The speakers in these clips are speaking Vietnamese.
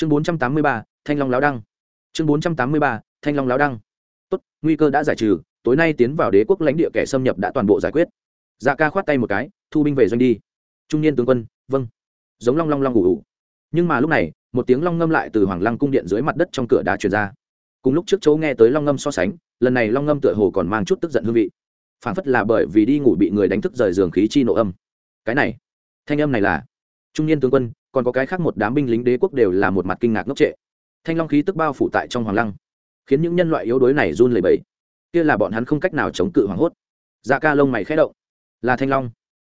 chương bốn trăm tám mươi ba, thanh long láo đăng. Chương bốn trăm tám mươi ba, thanh long láo đăng. Tốt, nguy cơ đã giải trừ, tối nay tiến vào đế quốc lãnh địa kẻ xâm nhập đã toàn bộ giải quyết. Dạ ca khoát tay một cái, thu binh về doanh đi. Trung niên tướng quân vâng. Giống long long long ngủ ngủ nhưng mà lúc này, một tiếng long ngâm lại từ hoàng lăng cung điện dưới mặt đất trong cửa đá truyền ra. Cùng lúc trước chỗ nghe tới long ngâm so sánh, lần này long ngâm tựa hồ còn mang chút tức giận hương vị. Phản phất là bởi vì đi ngủ bị người đánh thức rời giường khí chi nộ âm. Cái này, thanh âm này là, trung niên tướng quân còn có cái khác một đám binh lính đế quốc đều là một mặt kinh ngạc ngốc trệ. Thanh long khí tức bao phủ tại trong hoàng lăng, khiến những nhân loại yếu đuối này run lẩy bẩy. Kia là bọn hắn không cách nào chống cự hoảng hốt. Dạ ca lông mày khẽ động. Là thanh long.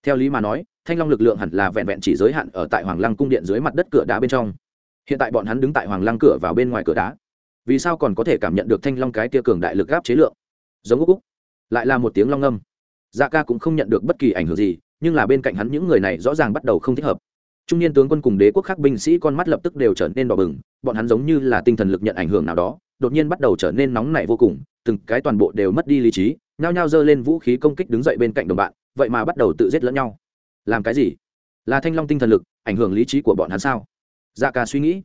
Theo lý mà nói, thanh long lực lượng hẳn là vẹn vẹn chỉ giới hạn ở tại hoàng lăng cung điện dưới mặt đất cửa đá bên trong. Hiện tại bọn hắn đứng tại hoàng lăng cửa vào bên ngoài cửa đá. Vì sao còn có thể cảm nhận được thanh long cái tia cường đại lực gáp chế lượng? Giống úc úc. Lại là một tiếng long âm dạ ca cũng không nhận được bất kỳ ảnh hưởng gì, nhưng là bên cạnh hắn những người này rõ ràng bắt đầu không thích hợp trung niên tướng quân cùng đế quốc khác binh sĩ con mắt lập tức đều trở nên đỏ bừng, bọn hắn giống như là tinh thần lực nhận ảnh hưởng nào đó, đột nhiên bắt đầu trở nên nóng nảy vô cùng, từng cái toàn bộ đều mất đi lý trí, nhao nhao giơ lên vũ khí công kích đứng dậy bên cạnh đồng bạn, vậy mà bắt đầu tự giết lẫn nhau. Làm cái gì? Là thanh long tinh thần lực, ảnh hưởng lý trí của bọn hắn sao? Dạ ca suy nghĩ.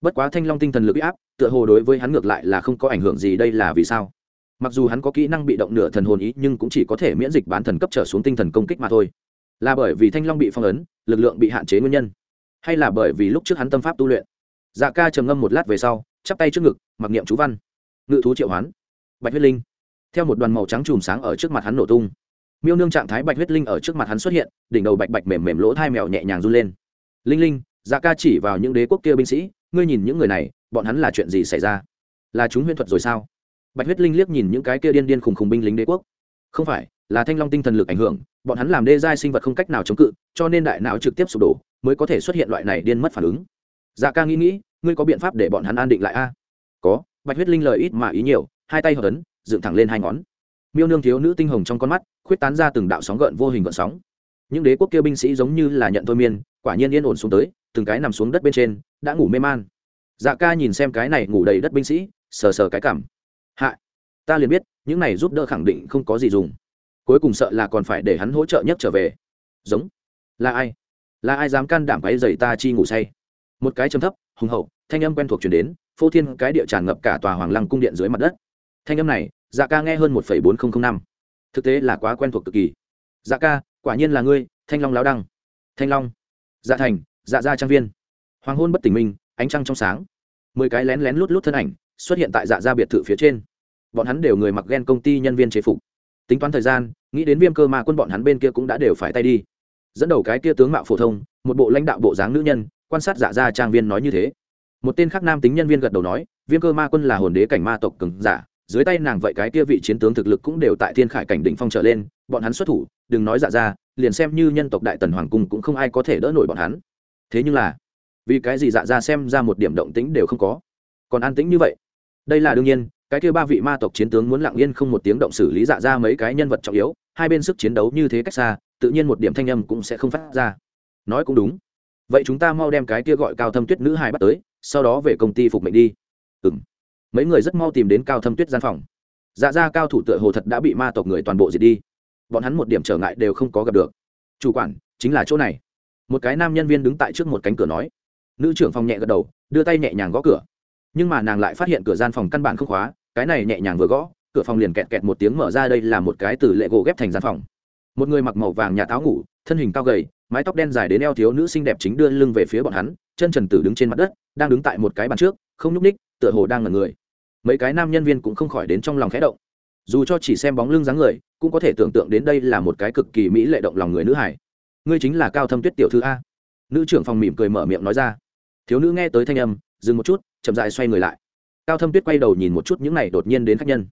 Bất quá thanh long tinh thần lực bị áp, tựa hồ đối với hắn ngược lại là không có ảnh hưởng gì đây là vì sao? Mặc dù hắn có kỹ năng bị động nửa thần hồn ý, nhưng cũng chỉ có thể miễn dịch bán thần cấp trở xuống tinh thần công kích mà thôi là bởi vì thanh long bị phong ấn, lực lượng bị hạn chế nguyên nhân, hay là bởi vì lúc trước hắn tâm pháp tu luyện. Dạ ca trầm ngâm một lát về sau, chắp tay trước ngực, mặc niệm chú văn. Ngự thú triệu hoán. Bạch huyết linh. Theo một đoàn màu trắng chùm sáng ở trước mặt hắn nổ tung. Miêu nương trạng thái bạch huyết linh ở trước mặt hắn xuất hiện, đỉnh đầu bạch bạch mềm mềm lỗ thai mèo nhẹ nhàng run lên. Linh linh dạ ca chỉ vào những đế quốc kia binh sĩ, ngươi nhìn những người này, bọn hắn là chuyện gì xảy ra? Là chúng huyễn thuật rồi sao? Bạch huyết linh liếc nhìn những cái kia điên điên khùng khùng binh lính đế quốc. Không phải là thanh long tinh thần lực ảnh hưởng, bọn hắn làm đê giai sinh vật không cách nào chống cự, cho nên đại não trực tiếp sụp đổ, mới có thể xuất hiện loại này điên mất phản ứng. Dạ ca nghĩ nghĩ, ngươi có biện pháp để bọn hắn an định lại a? Có, bạch huyết linh lời ít mà ý nhiều, hai tay hợp ấn, dựng thẳng lên hai ngón. Miêu nương thiếu nữ tinh hồng trong con mắt, khuyết tán ra từng đạo sóng gợn vô hình gợn sóng. Những đế quốc kia binh sĩ giống như là nhận thôi miên, quả nhiên yên ổn xuống tới, từng cái nằm xuống đất bên trên, đã ngủ mê man. Dạ ca nhìn xem cái này ngủ đầy đất binh sĩ, sờ sờ cái cảm. Hạ, ta liền biết, những này giúp đỡ khẳng định không có gì dùng cuối cùng sợ là còn phải để hắn hỗ trợ nhất trở về. Giống. Là ai? Là ai dám can đảm váy dày ta chi ngủ say? Một cái chấm thấp, hùng hậu, thanh âm quen thuộc chuyển đến, phô thiên cái địa tràn ngập cả tòa hoàng lăng cung điện dưới mặt đất. Thanh âm này dạ ca nghe hơn một bốn nghìn năm. Thực tế là quá quen thuộc cực kỳ. Dạ ca, quả nhiên là ngươi, thanh long lao đăng. Thanh long. Dạ thành dạ gia trang viên. Hoàng hôn bất tỉnh minh, ánh trăng trong sáng. Mười cái lén lén lút lút thân ảnh xuất hiện tại dạ gia biệt thự phía trên. Bọn hắn đều người mặc ghen công ty nhân viên chế phục tính toán thời gian, nghĩ đến viêm cơ ma quân bọn hắn bên kia cũng đã đều phải tay đi. Dẫn đầu cái kia tướng mạo phổ thông, một bộ lãnh đạo bộ dáng nữ nhân, quan sát dạ gia trang viên nói như thế. Một tên khác nam tính nhân viên gật đầu nói, viêm cơ ma quân là hồn đế cảnh ma tộc cứng giả, dưới tay nàng vậy cái kia vị chiến tướng thực lực cũng đều tại thiên khải cảnh đỉnh phong trở lên, bọn hắn xuất thủ, đừng nói dạ ra, liền xem như nhân tộc đại tần hoàng cung cũng không ai có thể đỡ nổi bọn hắn. Thế nhưng là, vì cái gì dạ ra xem ra một điểm động tĩnh đều không có? Còn an tĩnh như vậy? Đây là đương nhiên cái kia ba vị ma tộc chiến tướng muốn lặng yên không một tiếng động xử lý dạ ra mấy cái nhân vật trọng yếu, hai bên sức chiến đấu như thế cách xa, tự nhiên một điểm thanh âm cũng sẽ không phát ra. Nói cũng đúng. Vậy chúng ta mau đem cái kia gọi cao thâm tuyết nữ hài bắt tới, sau đó về công ty phục mệnh đi. Ừ m mấy người rất mau tìm đến cao thâm tuyết gian phòng. Dạ ra cao thủ tựa hồ thật đã bị ma tộc người toàn bộ diệt đi. Bọn hắn một điểm trở ngại đều không có gặp được. Chủ quản, chính là chỗ này. Một cái nam nhân viên đứng tại trước một cánh cửa nói. Nữ trưởng phòng nhẹ gật đầu, đưa tay nhẹ nhàng gõ cửa nhưng mà nàng lại phát hiện cửa gian phòng căn bản không khóa, cái này nhẹ nhàng vừa gõ, cửa phòng liền kẹt kẹt một tiếng mở ra đây là một cái từ lệ gỗ ghép thành gian phòng. Một người mặc màu vàng nhà táo ngủ, thân hình cao gầy, mái tóc đen dài đến eo thiếu nữ xinh đẹp chính đưa lưng về phía bọn hắn, chân trần tử đứng trên mặt đất, đang đứng tại một cái bàn trước, không nhúc ních tựa hồ đang ngẩn người. Mấy cái nam nhân viên cũng không khỏi đến trong lòng khẽ động. Dù cho chỉ xem bóng lưng dáng người, cũng có thể tưởng tượng đến đây là một cái cực kỳ mỹ lệ động lòng người nữ hải. Ngươi chính là cao thâm tuyết tiểu thư a. Nữ trưởng phòng mỉm cười mở miệng nói ra. Thiếu nữ nghe tới thanh âm, dừng một chút chậm dại xoay người lại. Cao thâm tuyết quay đầu nhìn một chút những này đột nhiên đến khách nhân.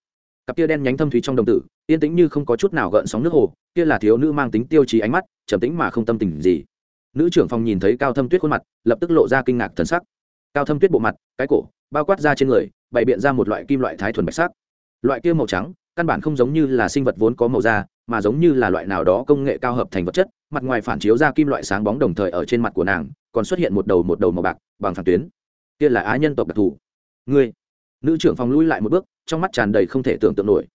Cặp kia đen nhánh thâm thúy trong đồng tử, yên tĩnh như không có chút nào gợn sóng nước hồ, kia là thiếu nữ mang tính tiêu chí ánh mắt, trầm tĩnh mà không tâm tình gì. Nữ trưởng phòng nhìn thấy cao thâm tuyết khuôn mặt, lập tức lộ ra kinh ngạc thần sắc. Cao thâm tuyết bộ mặt, cái cổ, bao quát ra trên người, bày biện ra một loại kim loại thái thuần bạch sắc. Loại kia màu trắng, căn bản không giống như là sinh vật vốn có màu da, mà giống như là loại nào đó công nghệ cao hợp thành vật chất, mặt ngoài phản chiếu ra kim loại sáng bóng đồng thời ở trên mặt của nàng, còn xuất hiện một đầu một đầu màu bạc, bằng phản tuyến kia là á nhân tộc đặc thù. Ngươi, nữ trưởng phòng lui lại một bước, trong mắt tràn đầy không thể tưởng tượng nổi.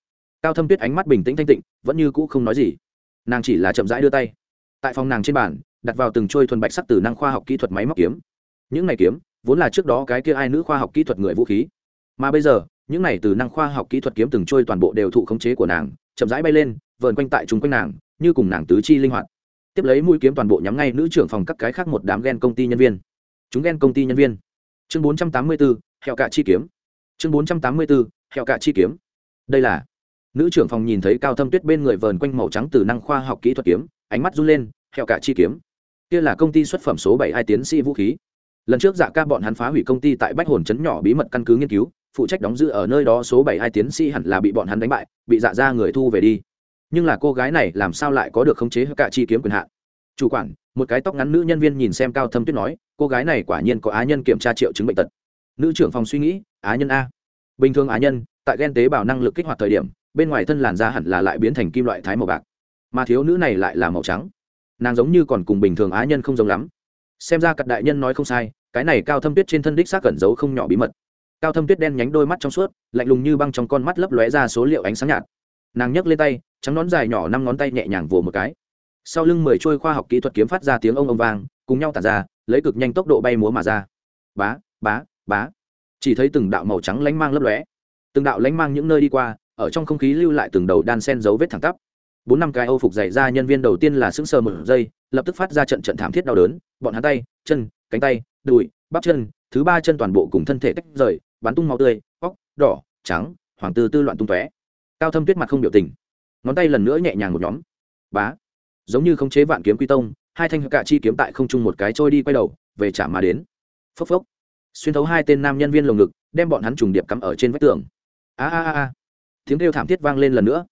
Cao thâm tuyết ánh mắt bình tĩnh thanh tịnh, vẫn như cũ không nói gì. Nàng chỉ là chậm rãi đưa tay. Tại phòng nàng trên bàn, đặt vào từng trôi thuần bạch sắc từ năng khoa học kỹ thuật máy móc kiếm. Những này kiếm, vốn là trước đó cái kia ai nữ khoa học kỹ thuật người vũ khí. Mà bây giờ, những này từ năng khoa học kỹ thuật kiếm từng trôi toàn bộ đều thụ khống chế của nàng, chậm rãi bay lên, vờn quanh tại chúng quanh nàng, như cùng nàng tứ chi linh hoạt. Tiếp lấy mũi kiếm toàn bộ nhắm ngay nữ trưởng phòng các cái khác một đám ghen công ty nhân viên. Chúng ghen công ty nhân viên chương bốn trăm tám mươi bốn hẹo cạ chi kiếm. Chương bốn trăm tám mươi bốn hẹo cạ chi kiếm. Đây là, nữ trưởng phòng nhìn thấy cao thâm tuyết bên người vờn quanh màu trắng từ năng khoa học kỹ thuật kiếm, ánh mắt run lên, hẹo cạ chi kiếm. Kia là công ty xuất phẩm số bảy hai tiến sĩ vũ khí. Lần trước dạ ca bọn hắn phá hủy công ty tại bách hồn trấn nhỏ bí mật căn cứ nghiên cứu, phụ trách đóng giữ ở nơi đó số bảy hai tiến sĩ hẳn là bị bọn hắn đánh bại, bị dạ ra người thu về đi. Nhưng là cô gái này làm sao lại có được khống chế cả chi kiếm quyền hạn? Chủ quản, một cái tóc ngắn nữ nhân viên nhìn xem cao thâm tuyết nói cô gái này quả nhiên có á nhân kiểm tra triệu chứng bệnh tật. Nữ trưởng phòng suy nghĩ, á nhân a. Bình thường á nhân, tại ghen tế bào năng lực kích hoạt thời điểm, bên ngoài thân làn da hẳn là lại biến thành kim loại thái màu bạc. Mà thiếu nữ này lại là màu trắng. Nàng giống như còn cùng bình thường á nhân không giống lắm. Xem ra cặp đại nhân nói không sai, cái này cao thâm tuyết trên thân đích xác cẩn giấu không nhỏ bí mật. Cao thâm tuyết đen nhánh đôi mắt trong suốt, lạnh lùng như băng trong con mắt lấp lóe ra số liệu ánh sáng nhạt. Nàng nhấc lên tay, trắng nón dài nhỏ năm ngón tay nhẹ nhàng vồ một cái. Sau lưng mười trôi khoa học kỹ thuật kiếm phát ra tiếng ông ông vang, cùng nhau tản ra lấy cực nhanh tốc độ bay múa mà ra. Bá bá bá. Chỉ thấy từng đạo màu trắng lánh mang lấp lóe. Từng đạo lánh mang những nơi đi qua, ở trong không khí lưu lại từng đầu đan sen dấu vết thẳng tắp. Bốn năm cái âu phục dày ra nhân viên đầu tiên là sững sờ một giây, lập tức phát ra trận trận thảm thiết đau đớn, bọn hắn tay, chân, cánh tay, đùi, bắp chân, thứ ba chân toàn bộ cùng thân thể tách rời, bắn tung màu tươi, óc, đỏ, trắng, hoàng tư tư loạn tung tóe. Cao thâm tuyết mặt không biểu tình. Ngón tay lần nữa nhẹ nhàng một nhóm. Bá. Giống như khống chế vạn kiếm quy tông hai thanh cạ chi kiếm tại không trung một cái trôi đi quay đầu, về trả mà đến. Phốc phốc. Xuyên thấu hai tên nam nhân viên lồng ngực, đem bọn hắn trùng điệp cắm ở trên vách tường. A a a tiếng kêu thảm thiết vang lên lần nữa.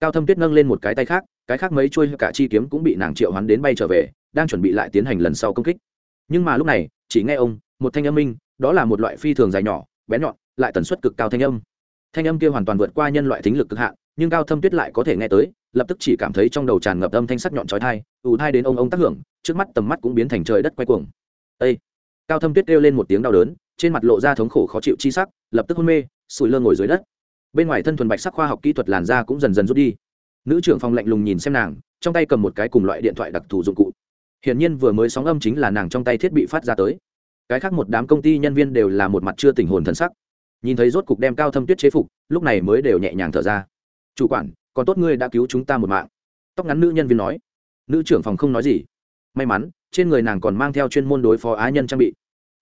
Cao thâm tuyết nâng lên một cái tay khác, cái khác mấy trôi cả chi kiếm cũng bị nàng triệu hoán đến bay trở về, đang chuẩn bị lại tiến hành lần sau công kích. Nhưng mà lúc này, chỉ nghe ông, một thanh âm minh, đó là một loại phi thường dài nhỏ, bé nhọn, lại tần suất cực cao thanh âm. Thanh âm kia hoàn toàn vượt qua nhân loại thính lực cực hạn nhưng cao thâm tuyết lại có thể nghe tới, lập tức chỉ cảm thấy trong đầu tràn ngập âm thanh sắc nhọn trói thai ù thai đến ông ông tác hưởng, trước mắt tầm mắt cũng biến thành trời đất quay cuồng. Ây cao thâm tuyết kêu lên một tiếng đau đớn, trên mặt lộ ra thống khổ khó chịu chi sắc, lập tức hôn mê sùi lơ ngồi dưới đất. Bên ngoài thân thuần bạch sắc khoa học kỹ thuật làn da cũng dần dần rút đi. Nữ trưởng phòng lạnh lùng nhìn xem nàng, trong tay cầm một cái cùng loại điện thoại đặc thù dụng cụ. Hiển nhiên vừa mới sóng âm chính là nàng trong tay thiết bị phát ra tới. Cái khác một đám công ty nhân viên đều là một mặt chưa tình hồn thân sắc. Nhìn thấy rốt cục đem cao thâm tuyết chế phục, lúc này mới đều nhẹ nhàng thở ra chủ quản, còn tốt ngươi đã cứu chúng ta một mạng. Tóc ngắn nữ nhân viên nói. Nữ trưởng phòng không nói gì. May mắn, trên người nàng còn mang theo chuyên môn đối phó á nhân trang bị.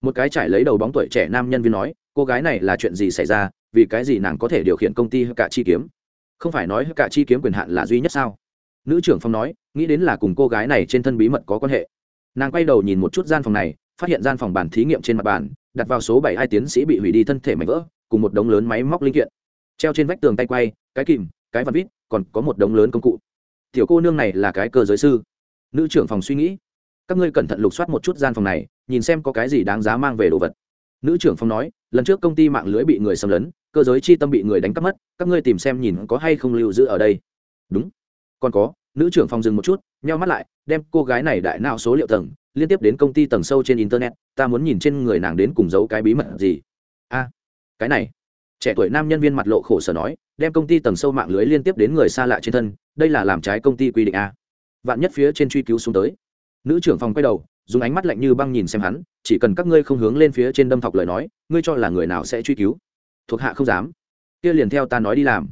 Một cái trải lấy đầu bóng tuổi trẻ nam nhân viên nói, cô gái này là chuyện gì xảy ra? Vì cái gì nàng có thể điều khiển công ty cả chi kiếm? Không phải nói cả chi kiếm quyền hạn là duy nhất sao? Nữ trưởng phòng nói, nghĩ đến là cùng cô gái này trên thân bí mật có quan hệ. Nàng quay đầu nhìn một chút gian phòng này, phát hiện gian phòng bàn thí nghiệm trên mặt bàn, đặt vào số bảy hai tiến sĩ bị hủy đi thân thể mảnh vỡ, cùng một đống lớn máy móc linh kiện. Treo trên vách tường tay quay, cái kìm cái văn vít, còn có một đống lớn công cụ. Tiểu cô nương này là cái cơ giới sư. Nữ trưởng phòng suy nghĩ. Các ngươi cẩn thận lục soát một chút gian phòng này, nhìn xem có cái gì đáng giá mang về đồ vật. Nữ trưởng phòng nói, lần trước công ty mạng lưới bị người xâm lấn, cơ giới chi tâm bị người đánh cắp mất, các ngươi tìm xem nhìn có hay không lưu giữ ở đây. Đúng. Còn có, nữ trưởng phòng dừng một chút, nheo mắt lại, đem cô gái này đại nào số liệu tầng, liên tiếp đến công ty tầng sâu trên internet, ta muốn nhìn trên người nàng đến cùng giấu cái bí mật gì. A, cái này. Trẻ tuổi nam nhân viên mặt lộ khổ sở nói đem công ty tầng sâu mạng lưới liên tiếp đến người xa lạ trên thân, đây là làm trái công ty quy định a. Vạn nhất phía trên truy cứu xuống tới. Nữ trưởng phòng quay đầu, dùng ánh mắt lạnh như băng nhìn xem hắn, chỉ cần các ngươi không hướng lên phía trên đâm thọc lời nói, ngươi cho là người nào sẽ truy cứu? Thuộc hạ không dám. Kia liền theo ta nói đi làm.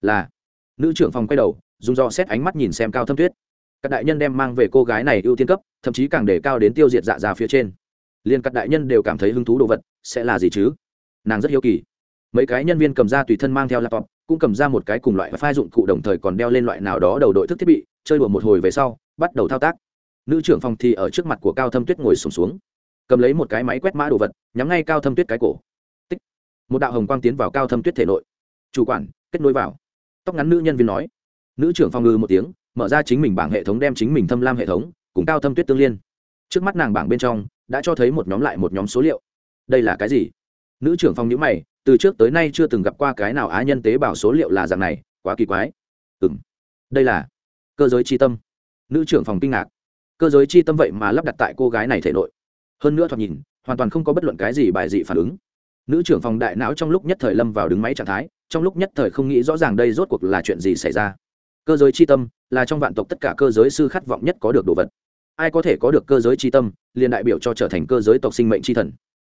Là. Nữ trưởng phòng quay đầu, dùng do xét ánh mắt nhìn xem cao thâm tuyết. Các đại nhân đem mang về cô gái này ưu tiên cấp, thậm chí càng để cao đến tiêu diệt dạ ra phía trên. Liền các đại nhân đều cảm thấy hứng thú đồ vật, sẽ là gì chứ? Nàng rất hiếu kỳ. Mấy cái nhân viên cầm ra tùy thân mang theo laptop cũng cầm ra một cái cùng loại phai dụng cụ đồng thời còn đeo lên loại nào đó đầu đội thức thiết bị chơi đùa một hồi về sau bắt đầu thao tác. Nữ trưởng phòng thì ở trước mặt của cao thâm tuyết ngồi sùng xuống, xuống cầm lấy một cái máy quét mã đồ vật nhắm ngay cao thâm tuyết cái cổ. Tích. Một đạo hồng quang tiến vào cao thâm tuyết thể nội. Chủ quản kết nối vào. Tóc ngắn nữ nhân viên nói. Nữ trưởng phòng ngư một tiếng mở ra chính mình bảng hệ thống đem chính mình thâm lam hệ thống cùng cao thâm tuyết tương liên. Trước mắt nàng bảng bên trong đã cho thấy một nhóm lại một nhóm số liệu. Đây là cái gì? Nữ trưởng phòng nhữ mày từ trước tới nay chưa từng gặp qua cái nào á nhân tế bào số liệu là dạng này, quá kỳ quái. Ừng đây là cơ giới tri tâm. Nữ trưởng phòng kinh ngạc. Cơ giới chi tâm vậy mà lắp đặt tại cô gái này thể nội. Hơn nữa thoạt nhìn, hoàn toàn không có bất luận cái gì bài dị phản ứng. Nữ trưởng phòng đại não trong lúc nhất thời lâm vào đứng máy trạng thái, trong lúc nhất thời không nghĩ rõ ràng đây rốt cuộc là chuyện gì xảy ra. Cơ giới chi tâm là trong vạn tộc tất cả cơ giới sư khát vọng nhất có được đồ vật. Ai có thể có được cơ giới chi tâm, liền đại biểu cho trở thành cơ giới tộc sinh mệnh chi thần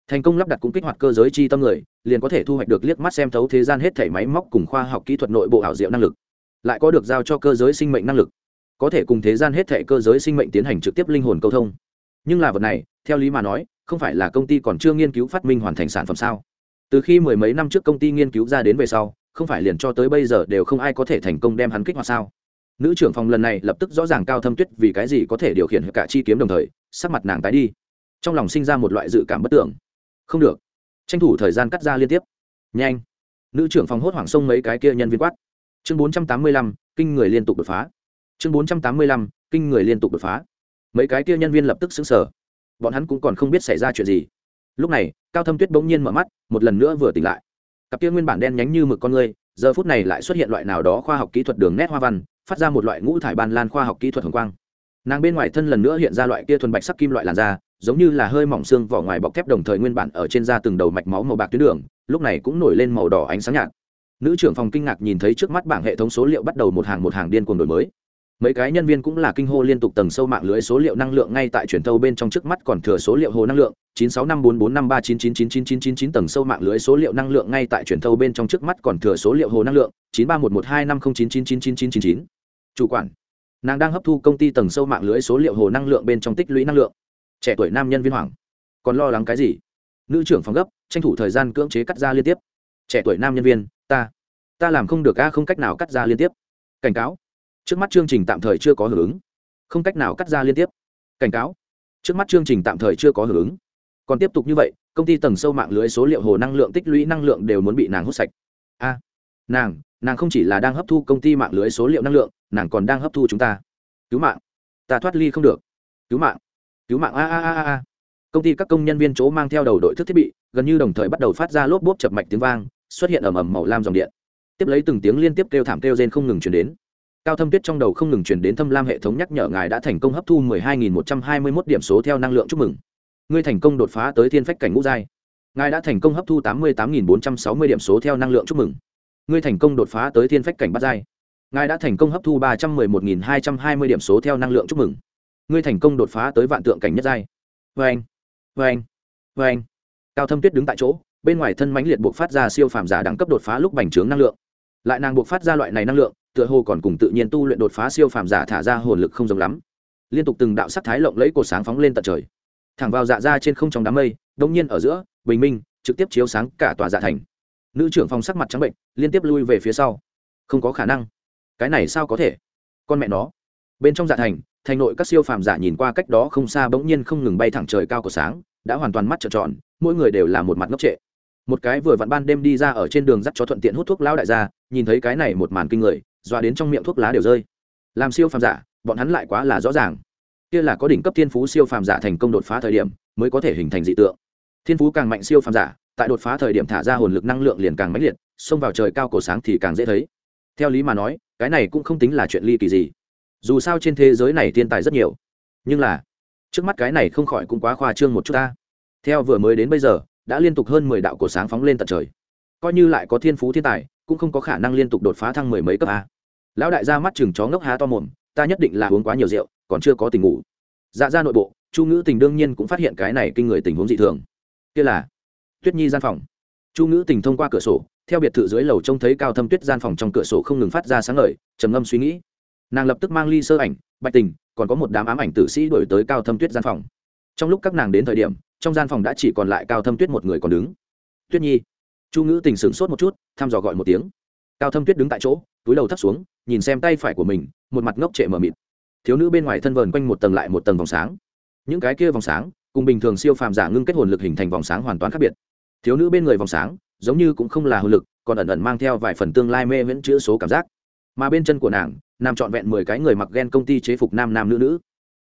thành công lắp đặt cũng kích hoạt cơ giới chi tâm người, liền có thể thu hoạch được liếc mắt xem thấu thế gian hết thể máy móc cùng khoa học kỹ thuật nội bộ ảo diệu năng lực. Lại có được giao cho cơ giới sinh mệnh năng lực. Có thể cùng thế gian hết thể cơ giới sinh mệnh tiến hành trực tiếp linh hồn câu thông. Nhưng là vật này, theo lý mà nói, không phải là công ty còn chưa nghiên cứu phát minh hoàn thành sản phẩm sao? Từ khi mười mấy năm trước công ty nghiên cứu ra đến về sau, không phải liền cho tới bây giờ đều không ai có thể thành công đem hắn kích hoạt sao? Nữ trưởng phòng lần này lập tức rõ ràng cao thâm tuyết vì cái gì có thể điều khiển cả chi kiếm đồng thời, sắc mặt nàng tái đi. Trong lòng sinh ra một loại dự cảm bất tưởng không được. Tranh thủ thời gian cắt ra liên tiếp. Nhanh. Nữ trưởng phòng hốt hoảng sông mấy cái kia nhân viên quát. Chương bốn trăm tám mươi lăm, kinh người liên tục đột phá. Chương bốn trăm tám mươi lăm, kinh người liên tục đột phá. Mấy cái kia nhân viên lập tức xứng sở bọn hắn cũng còn không biết xảy ra chuyện gì. Lúc này, cao thâm tuyết bỗng nhiên mở mắt, một lần nữa vừa tỉnh lại. Cặp kia nguyên bản đen nhánh như mực con người, giờ phút này lại xuất hiện loại nào đó khoa học kỹ thuật đường nét hoa văn, phát ra một loại ngũ thải ban lan khoa học kỹ thuật hồng quang. Nàng bên ngoài thân lần nữa hiện ra loại kia thuần bạch sắc kim loại làn da giống như là hơi mỏng xương vỏ ngoài bọc thép đồng thời nguyên bản ở trên da từng đầu mạch máu màu bạc tuyến đường lúc này cũng nổi lên màu đỏ ánh sáng nhạt nữ trưởng phòng kinh ngạc nhìn thấy trước mắt bảng hệ thống số liệu bắt đầu một hàng một hàng điên cuồng đổi mới mấy cái nhân viên cũng là kinh hô liên tục tầng sâu mạng lưới số liệu năng lượng ngay tại truyền thâu bên trong trước mắt còn thừa số liệu hồ năng lượng 9654453999999 tầng sâu mạng lưới số liệu năng lượng ngay tại truyền thâu bên trong trước mắt còn thừa số liệu hồ năng lượng 93112509999999 chủ quản nàng đang hấp thu công ty tầng sâu mạng lưới số liệu hồ năng lượng bên trong tích lũy năng lượng trẻ tuổi nam nhân viên hoàng. Còn lo lắng cái gì? Nữ trưởng phòng gấp, tranh thủ thời gian cưỡng chế cắt ra liên tiếp. Trẻ tuổi nam nhân viên, ta ta làm không được a, không cách nào cắt ra liên tiếp. Cảnh cáo. Trước mắt chương trình tạm thời chưa có hưởng ứng. Không cách nào cắt ra liên tiếp. Cảnh cáo. Trước mắt chương trình tạm thời chưa có hưởng ứng. Còn tiếp tục như vậy, công ty tầng sâu mạng lưới số liệu hồ năng lượng tích lũy năng lượng đều muốn bị nàng hút sạch. A, nàng nàng không chỉ là đang hấp thu công ty mạng lưới số liệu năng lượng, nàng còn đang hấp thu chúng ta. Cứu mạng. Ta thoát ly không được. Cứu mạng cứu mạng, a a a a công ty các công nhân viên chỗ mang theo đầu đội thức thiết bị, gần như đồng thời bắt đầu phát ra lốp bốp chập mạch tiếng vang, xuất hiện ầm ầm màu lam dòng điện. Tiếp lấy từng tiếng liên tiếp kêu thảm kêu rên không ngừng chuyển đến. Cao thâm tuyết trong đầu không ngừng chuyển đến thâm lam hệ thống nhắc nhở ngài đã thành công hấp thu 12.121 điểm số theo năng lượng chúc mừng. Ngươi thành công đột phá tới thiên phách cảnh ngũ giai. Ngài đã thành công hấp thu 88.460 điểm số theo năng lượng chúc mừng. Ngươi thành công đột phá tới thiên phách cảnh bát giai. Ngài đã thành công hấp thu 311.220 điểm số theo năng lượng chúc mừng ngươi thành công đột phá tới vạn tượng cảnh nhất giai. Vê anh vê anh vê anh. Cao thâm tuyết đứng tại chỗ, bên ngoài thân mãnh liệt buộc phát ra siêu phàm giả đẳng cấp đột phá lúc bành trướng năng lượng. Lại nàng buộc phát ra loại này năng lượng, tựa hồ còn cùng tự nhiên tu luyện đột phá siêu phàm giả thả ra hồn lực không giống lắm. Liên tục từng đạo sắc thái lộng lẫy cột sáng phóng lên tận trời. Thẳng vào dạ ra trên không trong đám mây đông nhiên ở giữa, bình minh, trực tiếp chiếu sáng cả tòa dạ thành. Nữ trưởng phòng sắc mặt trắng bệnh, liên tiếp lui về phía sau. Không có khả năng. Cái này sao có thể? Con mẹ nó. Bên trong dạ thành thành nội các siêu phàm giả nhìn qua cách đó không xa bỗng nhiên không ngừng bay thẳng trời cao của sáng, đã hoàn toàn mắt trợn tròn, mỗi người đều là một mặt ngốc trệ. Một cái vừa vặn ban đêm đi ra ở trên đường dắt cho thuận tiện hút thuốc lão đại gia, nhìn thấy cái này một màn kinh người, dọa đến trong miệng thuốc lá đều rơi. Làm siêu phàm giả, bọn hắn lại quá là rõ ràng. Kia là có đỉnh cấp thiên phú siêu phàm giả thành công đột phá thời điểm, mới có thể hình thành dị tượng. Thiên phú càng mạnh siêu phàm giả, tại đột phá thời điểm thả ra hồn lực năng lượng liền càng mãnh liệt, xông vào trời cao cổ sáng thì càng dễ thấy. Theo lý mà nói, cái này cũng không tính là chuyện ly kỳ gì dù sao trên thế giới này thiên tài rất nhiều. Nhưng là, trước mắt cái này không khỏi cũng quá khoa trương một chút ta. Theo vừa mới đến bây giờ, đã liên tục hơn mười đạo cổ sáng phóng lên tận trời. Coi như lại có thiên phú thiên tài, cũng không có khả năng liên tục đột phá thăng mười mấy cấp a. Lão đại gia mắt chừng chó ngốc há to mồm, ta nhất định là uống quá nhiều rượu, còn chưa có tình ngủ. Dạ ra nội bộ, chu ngữ tình đương nhiên cũng phát hiện cái này kinh người tình huống dị thường. Kia là tuyết nhi gian phòng. Chu ngữ tình thông qua cửa sổ, theo biệt thự dưới lầu trông thấy cao thâm tuyết gian phòng trong cửa sổ không ngừng phát ra sáng ngời, trầm ngâm suy nghĩ nàng lập tức mang ly sơ ảnh, bạch tình, còn có một đám ám ảnh tử sĩ đổi tới cao thâm tuyết gian phòng. Trong lúc các nàng đến thời điểm, trong gian phòng đã chỉ còn lại cao thâm tuyết một người còn đứng. Tuyết nhi. Chu ngữ tình sửng sốt một chút, thăm dò gọi một tiếng. Cao thâm tuyết đứng tại chỗ, túi đầu thắt xuống, nhìn xem tay phải của mình, một mặt ngốc trệ mờ mịt. Thiếu nữ bên ngoài thân vờn quanh một tầng lại một tầng vòng sáng. Những cái kia vòng sáng, cùng bình thường siêu phàm giả ngưng kết hồn lực hình thành vòng sáng hoàn toàn khác biệt. Thiếu nữ bên người vòng sáng, giống như cũng không là hồn lực, còn ẩn ẩn mang theo vài phần tương lai mê viễn chữ số cảm giác. Mà bên chân của nàng nằm trọn vẹn mười cái người mặc ghen công ty chế phục nam nam nữ nữ.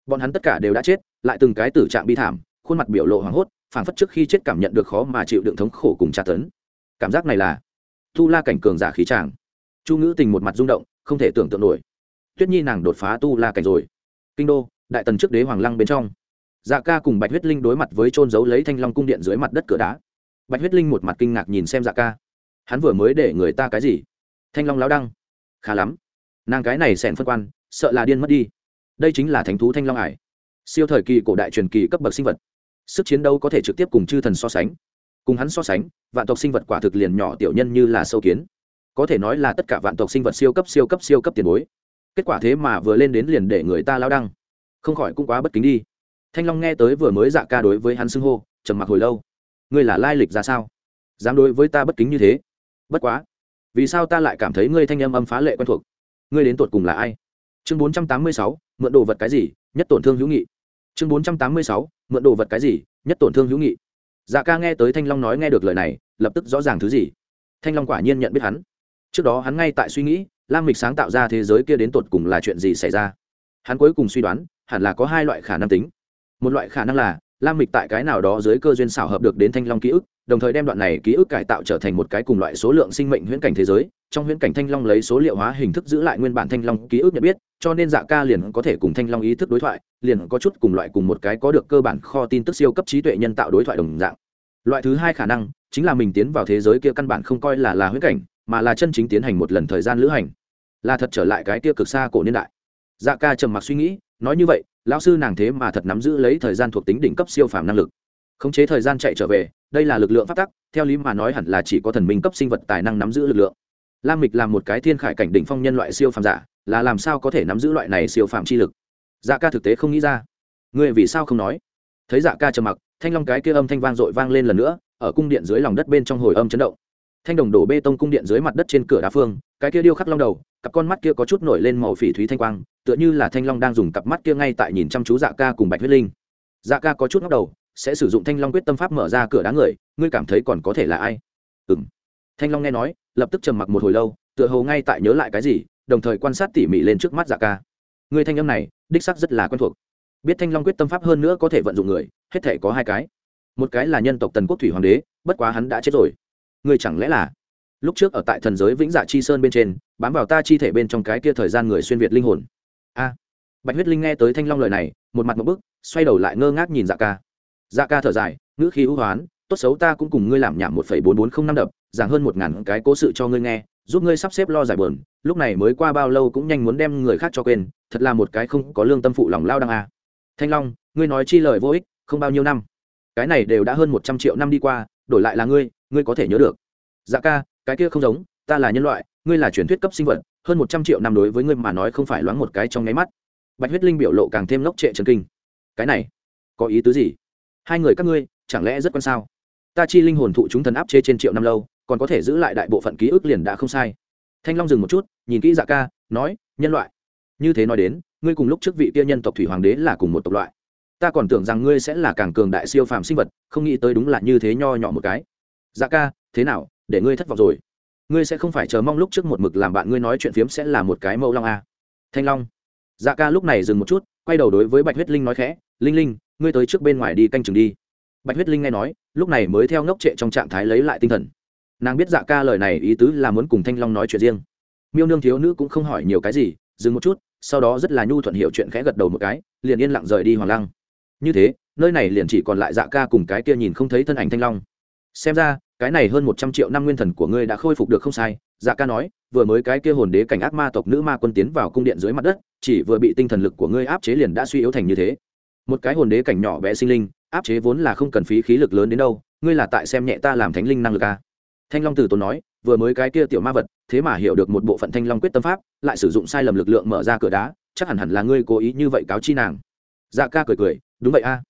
Bọn hắn tất cả đều đã chết, lại từng cái tử trạng bi thảm, khuôn mặt biểu lộ hoảng hốt, phảng phất trước khi chết cảm nhận được khó mà chịu đựng thống khổ cùng tra tấn. Cảm giác này là tu la cảnh cường giả khí tràng. Chu ngữ tình một mặt rung động, không thể tưởng tượng nổi. Tuyết nhi nàng đột phá tu la cảnh rồi. Kinh đô, đại tần trước đế hoàng lăng bên trong. Dạ ca cùng bạch huyết linh đối mặt với trôn giấu lấy thanh long cung điện dưới mặt đất cửa đá. Bạch huyết linh một mặt kinh ngạc nhìn xem dạ ca. Hắn vừa mới để người ta cái gì? Thanh long lao đăng. Khá lắm nàng cái này xẻn phân quan, sợ là điên mất đi. Đây chính là thánh thú thanh long ải siêu thời kỳ cổ đại truyền kỳ cấp bậc sinh vật. Sức chiến đấu có thể trực tiếp cùng chư thần so sánh. Cùng hắn so sánh, vạn tộc sinh vật quả thực liền nhỏ tiểu nhân như là sâu kiến. Có thể nói là tất cả vạn tộc sinh vật siêu cấp siêu cấp siêu cấp tiền bối. Kết quả thế mà vừa lên đến liền để người ta lao đăng. Không khỏi cũng quá bất kính đi. Thanh long nghe tới vừa mới dạ ca đối với hắn xưng hô, trầm mặc hồi lâu. Ngươi là lai lịch ra sao? Dám đối với ta bất kính như thế? Bất quá. Vì sao ta lại cảm thấy ngươi thanh âm âm phá lệ quen thuộc? Ngươi đến tột cùng là ai? Chương bốn trăm tám mươi sáu, mượn đồ vật cái gì, nhất tổn thương hữu nghị. Chương bốn trăm tám mươi sáu, mượn đồ vật cái gì, nhất tổn thương hữu nghị. Dạ ca nghe tới thanh long nói nghe được lời này, lập tức rõ ràng thứ gì. Thanh long quả nhiên nhận biết hắn. Trước đó hắn ngay tại suy nghĩ, lam mịch sáng tạo ra thế giới kia đến tột cùng là chuyện gì xảy ra. Hắn cuối cùng suy đoán, hẳn là có hai loại khả năng tính. Một loại khả năng là, lam mịch tại cái nào đó dưới cơ duyên xảo hợp được đến thanh long ký ức đồng thời đem đoạn này ký ức cải tạo trở thành một cái cùng loại số lượng sinh mệnh huyễn cảnh thế giới. Trong huyễn cảnh thanh long lấy số liệu hóa hình thức giữ lại nguyên bản thanh long ký ức nhận biết, cho nên dạ ca liền có thể cùng thanh long ý thức đối thoại, liền có chút cùng loại cùng một cái có được cơ bản kho tin tức siêu cấp trí tuệ nhân tạo đối thoại đồng dạng. Loại thứ hai khả năng chính là mình tiến vào thế giới kia căn bản không coi là là huyễn cảnh, mà là chân chính tiến hành một lần thời gian lữ hành. Là thật trở lại cái kia cực xa cổ niên đại. Dạ ca trầm mặc suy nghĩ, nói như vậy, lão sư nàng thế mà thật nắm giữ lấy thời gian thuộc tính đỉnh cấp siêu phàm năng lực khống chế thời gian chạy trở về, đây là lực lượng phát tắc, theo lý mà nói hẳn là chỉ có thần minh cấp sinh vật tài năng nắm giữ lực lượng. Lam mịch là một cái thiên khải cảnh đỉnh phong nhân loại siêu phàm giả, là làm sao có thể nắm giữ loại này siêu phàm chi lực? Dạ ca thực tế không nghĩ ra. Ngươi vì sao không nói? Thấy dạ ca trầm mặc, thanh long cái kia âm thanh vang dội vang lên lần nữa, ở cung điện dưới lòng đất bên trong hồi âm chấn động. Thanh đồng đổ bê tông cung điện dưới mặt đất trên cửa đá phương, cái kia điêu khắc long đầu, cặp con mắt kia có chút nổi lên màu phỉ thúy thanh quang, tựa như là thanh long đang dùng cặp mắt kia ngay tại nhìn chăm chú dạ ca cùng bạch huyết linh. Dạ ca có chút ngóc đầu sẽ sử dụng thanh long quyết tâm pháp mở ra cửa đá người, ngươi cảm thấy còn có thể là ai? Ừ m thanh long nghe nói, lập tức trầm mặc một hồi lâu, tựa hồ ngay tại nhớ lại cái gì, đồng thời quan sát tỉ mỉ lên trước mắt dạ ca. Người thanh âm này, đích sắc rất là quen thuộc. Biết thanh long quyết tâm pháp hơn nữa có thể vận dụng người, hết thể có hai cái. Một cái là nhân tộc tần quốc thủy hoàng đế, bất quá hắn đã chết rồi. Người chẳng lẽ là? Lúc trước ở tại thần giới vĩnh dạ chi sơn bên trên, bám vào ta chi thể bên trong cái kia thời gian người xuyên việt linh hồn. A. Bạch huyết linh nghe tới thanh long lời này, một mặt một bức, xoay đầu lại ngơ ngác nhìn dạ ca dạ ca thở dài, ngữ khí hữu hoán, tốt xấu ta cũng cùng ngươi làm nhảm một phẩy bốn bốn không năm đập, giảng hơn một ngàn cái cố sự cho ngươi nghe, giúp ngươi sắp xếp lo giải bờn lúc này mới qua bao lâu cũng nhanh muốn đem người khác cho quên, thật là một cái không có lương tâm phụ lòng lao đăng à? thanh long, ngươi nói chi lời vô ích, không bao nhiêu năm. Cái này đều đã hơn một trăm triệu năm đi qua, đổi lại là ngươi ngươi có thể nhớ được. Dạ ca, cái kia không giống, ta là nhân loại, ngươi là truyền thuyết cấp sinh vật, hơn một trăm triệu năm đối với ngươi mà nói không phải loáng một cái trong nháy mắt. Bạch huyết linh biểu lộ càng thêm ngốc trệ trần kinh. Cái này, có ý tứ gì? Hai người các ngươi, chẳng lẽ rất quan sao? Ta chi linh hồn thụ chúng thần áp chế trên triệu năm lâu, còn có thể giữ lại đại bộ phận ký ức liền đã không sai. Thanh long dừng một chút, nhìn kỹ dạ ca, nói, nhân loại, như thế nói đến, ngươi cùng lúc trước vị kia nhân tộc thủy hoàng đế là cùng một tộc loại. Ta còn tưởng rằng ngươi sẽ là càng cường đại siêu phàm sinh vật, không nghĩ tới đúng là như thế nho nhỏ một cái. Dạ ca, thế nào? Để ngươi thất vọng rồi. Ngươi sẽ không phải chờ mong lúc trước một mực làm bạn ngươi nói chuyện phiếm sẽ là một cái mẫu long a à. thanh long. Dạ ca lúc này dừng một chút, quay đầu đối với bạch huyết linh nói khẽ, linh linh ngươi tới trước bên ngoài đi canh chừng đi. Bạch huyết linh nghe nói, lúc này mới theo ngốc trệ trong trạng thái lấy lại tinh thần. Nàng biết dạ ca lời này ý tứ là muốn cùng thanh long nói chuyện riêng. Miêu nương thiếu nữ cũng không hỏi nhiều cái gì, dừng một chút, sau đó rất là nhu thuận hiểu chuyện khẽ gật đầu một cái, liền yên lặng rời đi hoàng lăng. Như thế, nơi này liền chỉ còn lại dạ ca cùng cái kia nhìn không thấy thân ảnh thanh long. Xem ra, cái này hơn một trăm triệu năm nguyên thần của ngươi đã khôi phục được không sai dạ ca nói, vừa mới cái kia hồn đế cảnh ác ma tộc nữ ma quân tiến vào cung điện dưới mặt đất, chỉ vừa bị tinh thần lực của ngươi áp chế liền đã suy yếu thành như thế một cái hồn đế cảnh nhỏ bé sinh linh, áp chế vốn là không cần phí khí lực lớn đến đâu, ngươi là tại xem nhẹ ta làm thánh linh năng lực à. thanh long Tử tốn nói, vừa mới cái kia tiểu ma vật, thế mà hiểu được một bộ phận thanh long quyết tâm pháp, lại sử dụng sai lầm lực lượng mở ra cửa đá, chắc hẳn hẳn là ngươi cố ý như vậy cáo chi nàng. Dạ ca cười cười, đúng vậy a.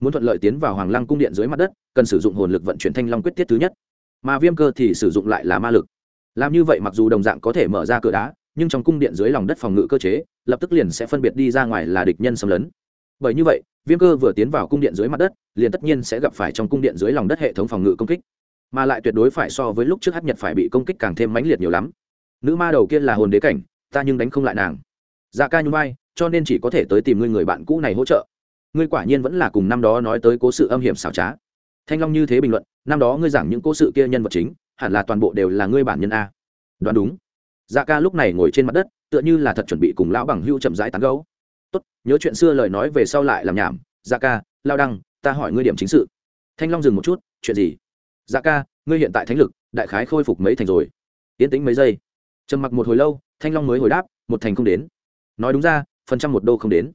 Muốn thuận lợi tiến vào hoàng lăng cung điện dưới mặt đất, cần sử dụng hồn lực vận chuyển thanh long quyết tiết thứ nhất. Mà viêm cơ thì sử dụng lại là ma lực. Làm như vậy mặc dù đồng dạng có thể mở ra cửa đá, nhưng trong cung điện dưới lòng đất phòng ngự cơ chế, lập tức liền sẽ phân biệt đi ra ngoài là địch nhân xâm lấn bởi như vậy, viêm cơ vừa tiến vào cung điện dưới mặt đất, liền tất nhiên sẽ gặp phải trong cung điện dưới lòng đất hệ thống phòng ngự công kích. Mà lại tuyệt đối phải so với lúc trước hát nhật phải bị công kích càng thêm mãnh liệt nhiều lắm. Nữ ma đầu kia là hồn đế cảnh, ta nhưng đánh không lại nàng. Dạ ca nhung vai, cho nên chỉ có thể tới tìm ngươi người bạn cũ này hỗ trợ. Ngươi quả nhiên vẫn là cùng năm đó nói tới cố sự âm hiểm xảo trá. Thanh long như thế bình luận, năm đó ngươi giảng những cố sự kia nhân vật chính, hẳn là toàn bộ đều là ngươi bản nhân a. Đoán đúng. Dạ ca lúc này ngồi trên mặt đất, tựa như là thật chuẩn bị cùng lão bằng hưu chậm rãi tán gấu tốt, nhớ chuyện xưa lời nói về sau lại làm nhảm. Dạ ca, lao đăng, ta hỏi ngươi điểm chính sự. Thanh long dừng một chút, chuyện gì? Dạ ca, ngươi hiện tại thánh lực, đại khái khôi phục mấy thành rồi. Yến tính mấy giây. Trầm mặc một hồi lâu, thanh long mới hồi đáp, một thành không đến. Nói đúng ra, phần trăm một đô không đến.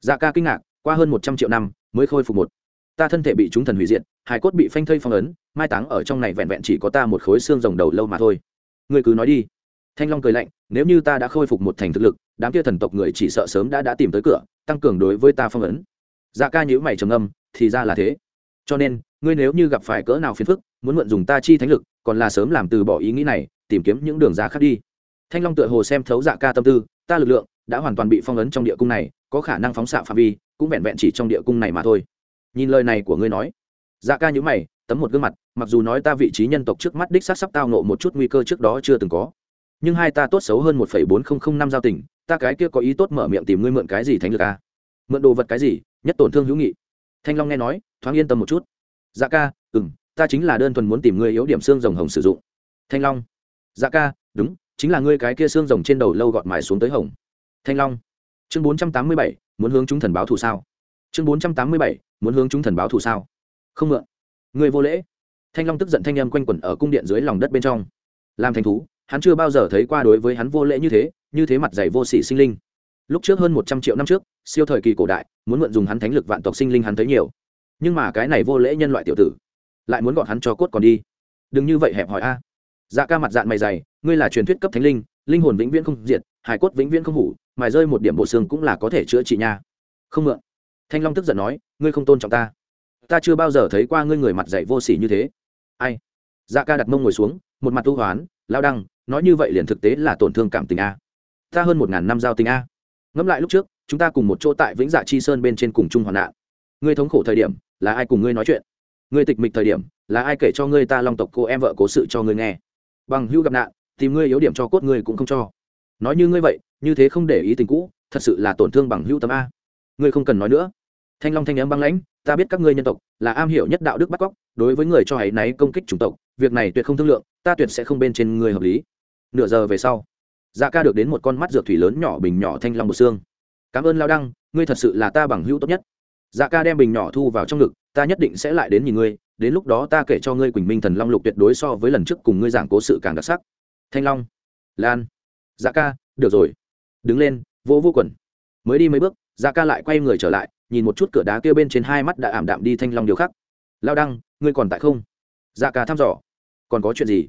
Dạ ca kinh ngạc, qua hơn một trăm triệu năm, mới khôi phục một. Ta thân thể bị chúng thần hủy diệt hải cốt bị phanh thây phong ấn, mai táng ở trong này vẹn vẹn chỉ có ta một khối xương rồng đầu lâu mà thôi. Ngươi cứ nói đi thanh long cười lạnh, nếu như ta đã khôi phục một thành thực lực, đám kia thần tộc người chỉ sợ sớm đã đã tìm tới cửa, tăng cường đối với ta phong ấn. Dạ ca nhữ mày trầm âm thì ra là thế. Cho nên, ngươi nếu như gặp phải cỡ nào phiền phức, muốn mượn dùng ta chi thánh lực, còn là sớm làm từ bỏ ý nghĩ này, tìm kiếm những đường ra khác đi. Thanh long tựa hồ xem thấu dạ ca tâm tư, ta lực lượng đã hoàn toàn bị phong ấn trong địa cung này, có khả năng phóng xạ phạm vi, cũng vẹn vẹn chỉ trong địa cung này mà thôi. Nhìn lời này của ngươi nói. Dạ ca nhữ mày, tấm một gương mặt, mặc dù nói ta vị trí nhân tộc trước mắt đích sát sắp tao nộ một chút nguy cơ trước đó chưa từng có nhưng hai ta tốt xấu hơn một phẩy bốn không không năm giao tình, ta cái kia có ý tốt mở miệng tìm ngươi mượn cái gì thánh lực a mượn đồ vật cái gì? Nhất tổn thương hữu nghị. Thanh long nghe nói, thoáng yên tâm một chút. Dạ ca ừ m ta chính là đơn thuần muốn tìm ngươi yếu điểm xương rồng hồng sử dụng. Thanh long. Dạ ca, đúng, chính là ngươi cái kia xương rồng trên đầu lâu gọt mài xuống tới hồng. Thanh long. Chương bốn trăm tám mươi bảy, muốn hướng chúng thần báo thù sao? Chương bốn trăm tám mươi bảy, muốn hướng chúng thần báo thù sao? Không mượn. Ngươi vô lễ. Thanh long tức giận thanh âm quanh quẩn ở cung điện dưới lòng đất bên trong. Làm thành thú hắn chưa bao giờ thấy qua đối với hắn vô lễ như thế như thế mặt dày vô sỉ sinh linh. Lúc trước hơn một trăm triệu năm trước, siêu thời kỳ cổ đại, muốn mượn dùng hắn thánh lực vạn tộc sinh linh hắn thấy nhiều. Nhưng mà cái này vô lễ nhân loại tiểu tử, lại muốn gọn hắn cho cốt còn đi. Đừng như vậy hẹp hỏi a. Dạ ca mặt dạng mày dày, ngươi là truyền thuyết cấp thánh linh linh hồn vĩnh viễn không diệt hải cốt vĩnh viễn không hủ, mài rơi một điểm bộ xương cũng là có thể chữa trị nha. Không mượn. Thanh long tức giận nói, ngươi không tôn trọng ta. Ta chưa bao giờ thấy qua ngươi người mặt dày vô sỉ như thế. Ai? Dạ ca đặt mông ngồi xuống, một mặt tu hoán, lao đăng nói như vậy liền thực tế là tổn thương cảm tình a. Ta hơn một ngàn năm giao tình a. Ngẫm lại lúc trước, chúng ta cùng một chỗ tại vĩnh dạ chi sơn bên trên cùng chung hoạn nạn. Ngươi thống khổ thời điểm, là ai cùng ngươi nói chuyện? Ngươi tịch mịch thời điểm, là ai kể cho ngươi ta long tộc cô em vợ cố sự cho ngươi nghe? Bằng hữu gặp nạn tìm ngươi yếu điểm cho cốt ngươi cũng không cho. Nói như ngươi vậy, như thế không để ý tình cũ, thật sự là tổn thương bằng hữu tâm a. Ngươi không cần nói nữa. Thanh long thanh n băng lãnh, ta biết các ngươi nhân tộc là am hiểu nhất đạo đức bắt cóc, đối với người cho hãy náy công kích chủng tộc, việc này tuyệt không thương lượng, ta tuyệt sẽ không bên trên người hợp lý nửa giờ về sau dạ ca được đến một con mắt dược thủy lớn nhỏ bình nhỏ thanh long bột xương. Cảm ơn lao đăng, ngươi thật sự là ta bằng hữu tốt nhất. Dạ ca đem bình nhỏ thu vào trong ngực, ta nhất định sẽ lại đến nhìn ngươi, đến lúc đó ta kể cho ngươi quỳnh minh thần long lục tuyệt đối so với lần trước cùng ngươi giảng cố sự càng đặc sắc. Thanh long, lan. Dạ ca, được rồi. Đứng lên, vô vô quần. Mới đi mấy bước dạ ca lại quay người trở lại, nhìn một chút cửa đá kia bên trên hai mắt đã ảm đạm đi thanh long điều khắc. Lao đăng, ngươi còn tại không? Dạ ca thăm dò. Còn có chuyện gì?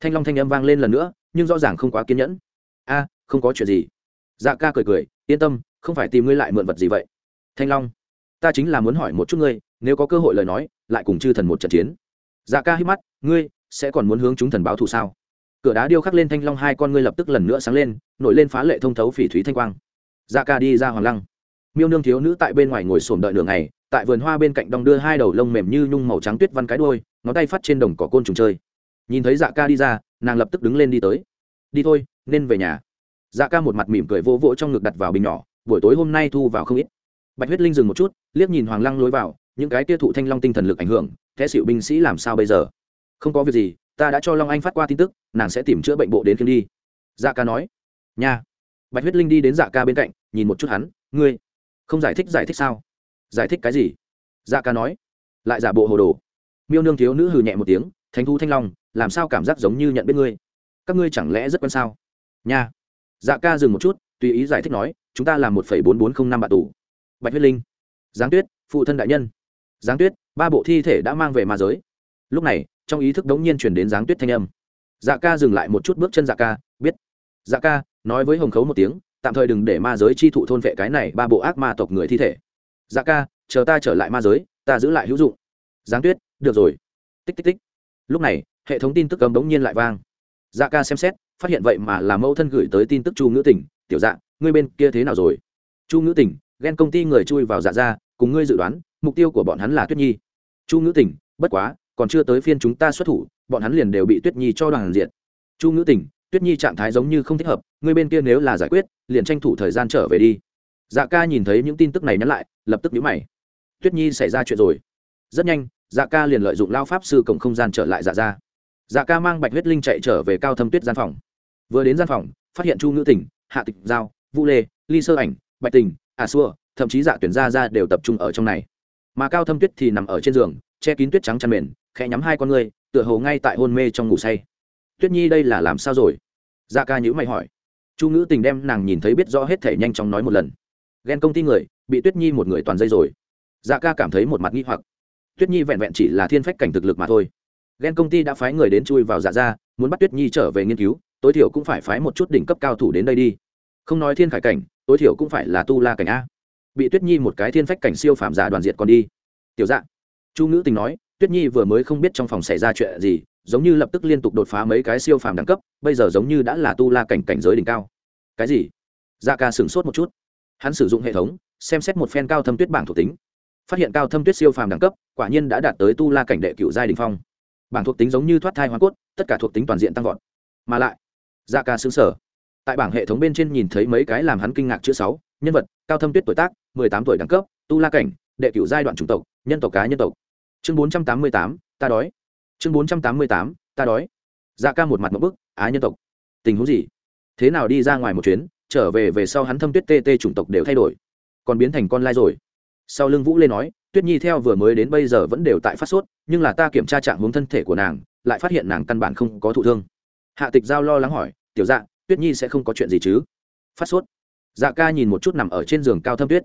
Thanh long thanh âm vang lên lần nữa, nhưng rõ ràng không quá kiên nhẫn. A, không có chuyện gì. Dạ ca cười cười, yên tâm, không phải tìm ngươi lại mượn vật gì vậy. Thanh long, ta chính là muốn hỏi một chút ngươi, nếu có cơ hội lời nói, lại cùng chư thần một trận chiến. Dạ ca hít mắt, ngươi sẽ còn muốn hướng chúng thần báo thù sao? Cửa đá điêu khắc lên thanh long hai con ngươi lập tức lần nữa sáng lên, nổi lên phá lệ thông thấu phỉ thúy thanh quang. Dạ ca đi ra hoàng lăng. Miêu nương thiếu nữ tại bên ngoài ngồi sổm đợi đường này tại vườn hoa bên cạnh đong đưa hai đầu lông mềm như nhung màu trắng tuyết văn cái đôi ngón tay phát trên đồng cỏ côn trùng chơi nhìn thấy dạ ca đi ra, nàng lập tức đứng lên đi tới. Đi thôi, nên về nhà. Dạ ca một mặt mỉm cười vỗ vỗ trong ngực đặt vào bình nhỏ, buổi tối hôm nay thu vào không ít. Bạch huyết linh dừng một chút, liếc nhìn hoàng lăng lối vào, những cái tiêu thụ thanh long tinh thần lực ảnh hưởng, thế xịu binh sĩ làm sao bây giờ? Không có việc gì, ta đã cho long anh phát qua tin tức, nàng sẽ tìm chữa bệnh bộ đến khiêm đi. Dạ ca nói. Nha. Bạch huyết linh đi đến dạ ca bên cạnh, nhìn một chút hắn, ngươi không giải thích giải thích sao? Giải thích cái gì? Dạ ca nói. Lại giả bộ hồ đồ. Miêu nương thiếu nữ hừ nhẹ một tiếng, thánh thu thanh long làm sao cảm giác giống như nhận biết ngươi? Các ngươi chẳng lẽ rất quan sao? Nha. Dạ ca dừng một chút, tùy ý giải thích nói, chúng ta là một phẩy bốn bốn không năm bạn tù. Bạch huyết linh. Giáng tuyết, phụ thân đại nhân. Giáng tuyết, ba bộ thi thể đã mang về ma giới. Lúc này, trong ý thức đống nhiên chuyển đến giáng tuyết thanh âm. Dạ ca dừng lại một chút bước chân dạ ca, biết. Dạ ca, nói với hồng khấu một tiếng, tạm thời đừng để ma giới chi thụ thôn vệ cái này ba bộ ác ma tộc người thi thể. Dạ ca, chờ ta trở lại ma giới, ta giữ lại hữu dụng. Giáng tuyết, được rồi. Tích tích tích. Lúc này hệ thống tin tức cầm bỗng nhiên lại vang. Dạ ca xem xét, phát hiện vậy mà là mẫu thân gửi tới tin tức chu ngữ tỉnh. Tiểu dạ ngươi bên kia thế nào rồi? Chu ngữ tỉnh, ghen công ty người chui vào dạ ra, cùng ngươi dự đoán, mục tiêu của bọn hắn là tuyết nhi. Chu ngữ tỉnh, bất quá, còn chưa tới phiên chúng ta xuất thủ, bọn hắn liền đều bị tuyết nhi cho đoàn diện chu ngữ tỉnh, tuyết nhi trạng thái giống như không thích hợp, ngươi bên kia nếu là giải quyết, liền tranh thủ thời gian trở về đi. Dạ ca nhìn thấy những tin tức này nhắn lại, lập tức nhíu mày. Tuyết nhi xảy ra chuyện rồi. Rất nhanh dạ ca liền lợi dụng lao pháp sư cổng không gian trở lại dạ ra dạ ca mang bạch huyết linh chạy trở về cao thâm tuyết gian phòng. Vừa đến gian phòng, phát hiện chu ngữ tỉnh hạ tịch giao, vũ lê, ly sơ ảnh, bạch tình à xua, thậm chí dạ tuyển gia ra đều tập trung ở trong này. Mà cao thâm tuyết thì nằm ở trên giường, che kín tuyết trắng chăn mền, khẽ nhắm hai con ngươi, tựa hồ ngay tại hôn mê trong ngủ say. Tuyết nhi đây là làm sao rồi? Dạ ca nhữ mày hỏi. Chu ngữ tình đem nàng nhìn thấy biết rõ hết thể nhanh chóng nói một lần. Ghen công ty người, bị tuyết nhi một người toàn dây rồi. Dạ ca cảm thấy một mặt nghi hoặc. Tuyết nhi vẹn vẹn chỉ là thiên phách cảnh thực lực mà thôi ghen công ty đã phái người đến chui vào dạ ra muốn bắt tuyết nhi trở về nghiên cứu, tối thiểu cũng phải phái một chút đỉnh cấp cao thủ đến đây đi. Không nói thiên khải cảnh, tối thiểu cũng phải là tu la cảnh a. Bị tuyết nhi một cái thiên phách cảnh siêu phạm giả đoàn diệt còn đi. Tiểu dạ chu ngữ tình nói, tuyết nhi vừa mới không biết trong phòng xảy ra chuyện gì, giống như lập tức liên tục đột phá mấy cái siêu phàm đẳng cấp, bây giờ giống như đã là tu la cảnh cảnh giới đỉnh cao. Cái gì? Da ca sửng sốt một chút. Hắn sử dụng hệ thống, xem xét một phen cao thâm tuyết bảng thuộc tính. Phát hiện cao thâm tuyết siêu phàm đẳng cấp, quả nhiên đã đạt tới tu la cảnh đệ cựu giai đình phong bảng thuộc tính giống như thoát thai hoa cốt, tất cả thuộc tính toàn diện tăng vọt. Mà lại dạ ca xứng sở tại bảng hệ thống bên trên nhìn thấy mấy cái làm hắn kinh ngạc chữ sáu, nhân vật, cao thâm tuyết tuổi tác, mười tám tuổi đẳng cấp, tu la cảnh, đệ cửu giai đoạn chủng tộc, nhân tộc cá nhân tộc. Chương bốn trăm tám mươi tám, ta đói. Chương bốn trăm tám mươi tám, ta đói. Dạ ca một mặt một bức, á nhân tộc. Tình huống gì? Thế nào đi ra ngoài một chuyến, trở về về sau hắn thâm tuyết tê tê chủng tộc đều thay đổi. Còn biến thành con lai rồi sau lưng vũ lê nói, tuyết nhi theo vừa mới đến bây giờ vẫn đều tại phát sốt, nhưng là ta kiểm tra trạng hướng thân thể của nàng, lại phát hiện nàng căn bản không có thụ thương. Hạ tịch giao lo lắng hỏi, tiểu dạ tuyết nhi sẽ không có chuyện gì chứ? Phát sốt? Dạ ca nhìn một chút nằm ở trên giường cao thâm tuyết.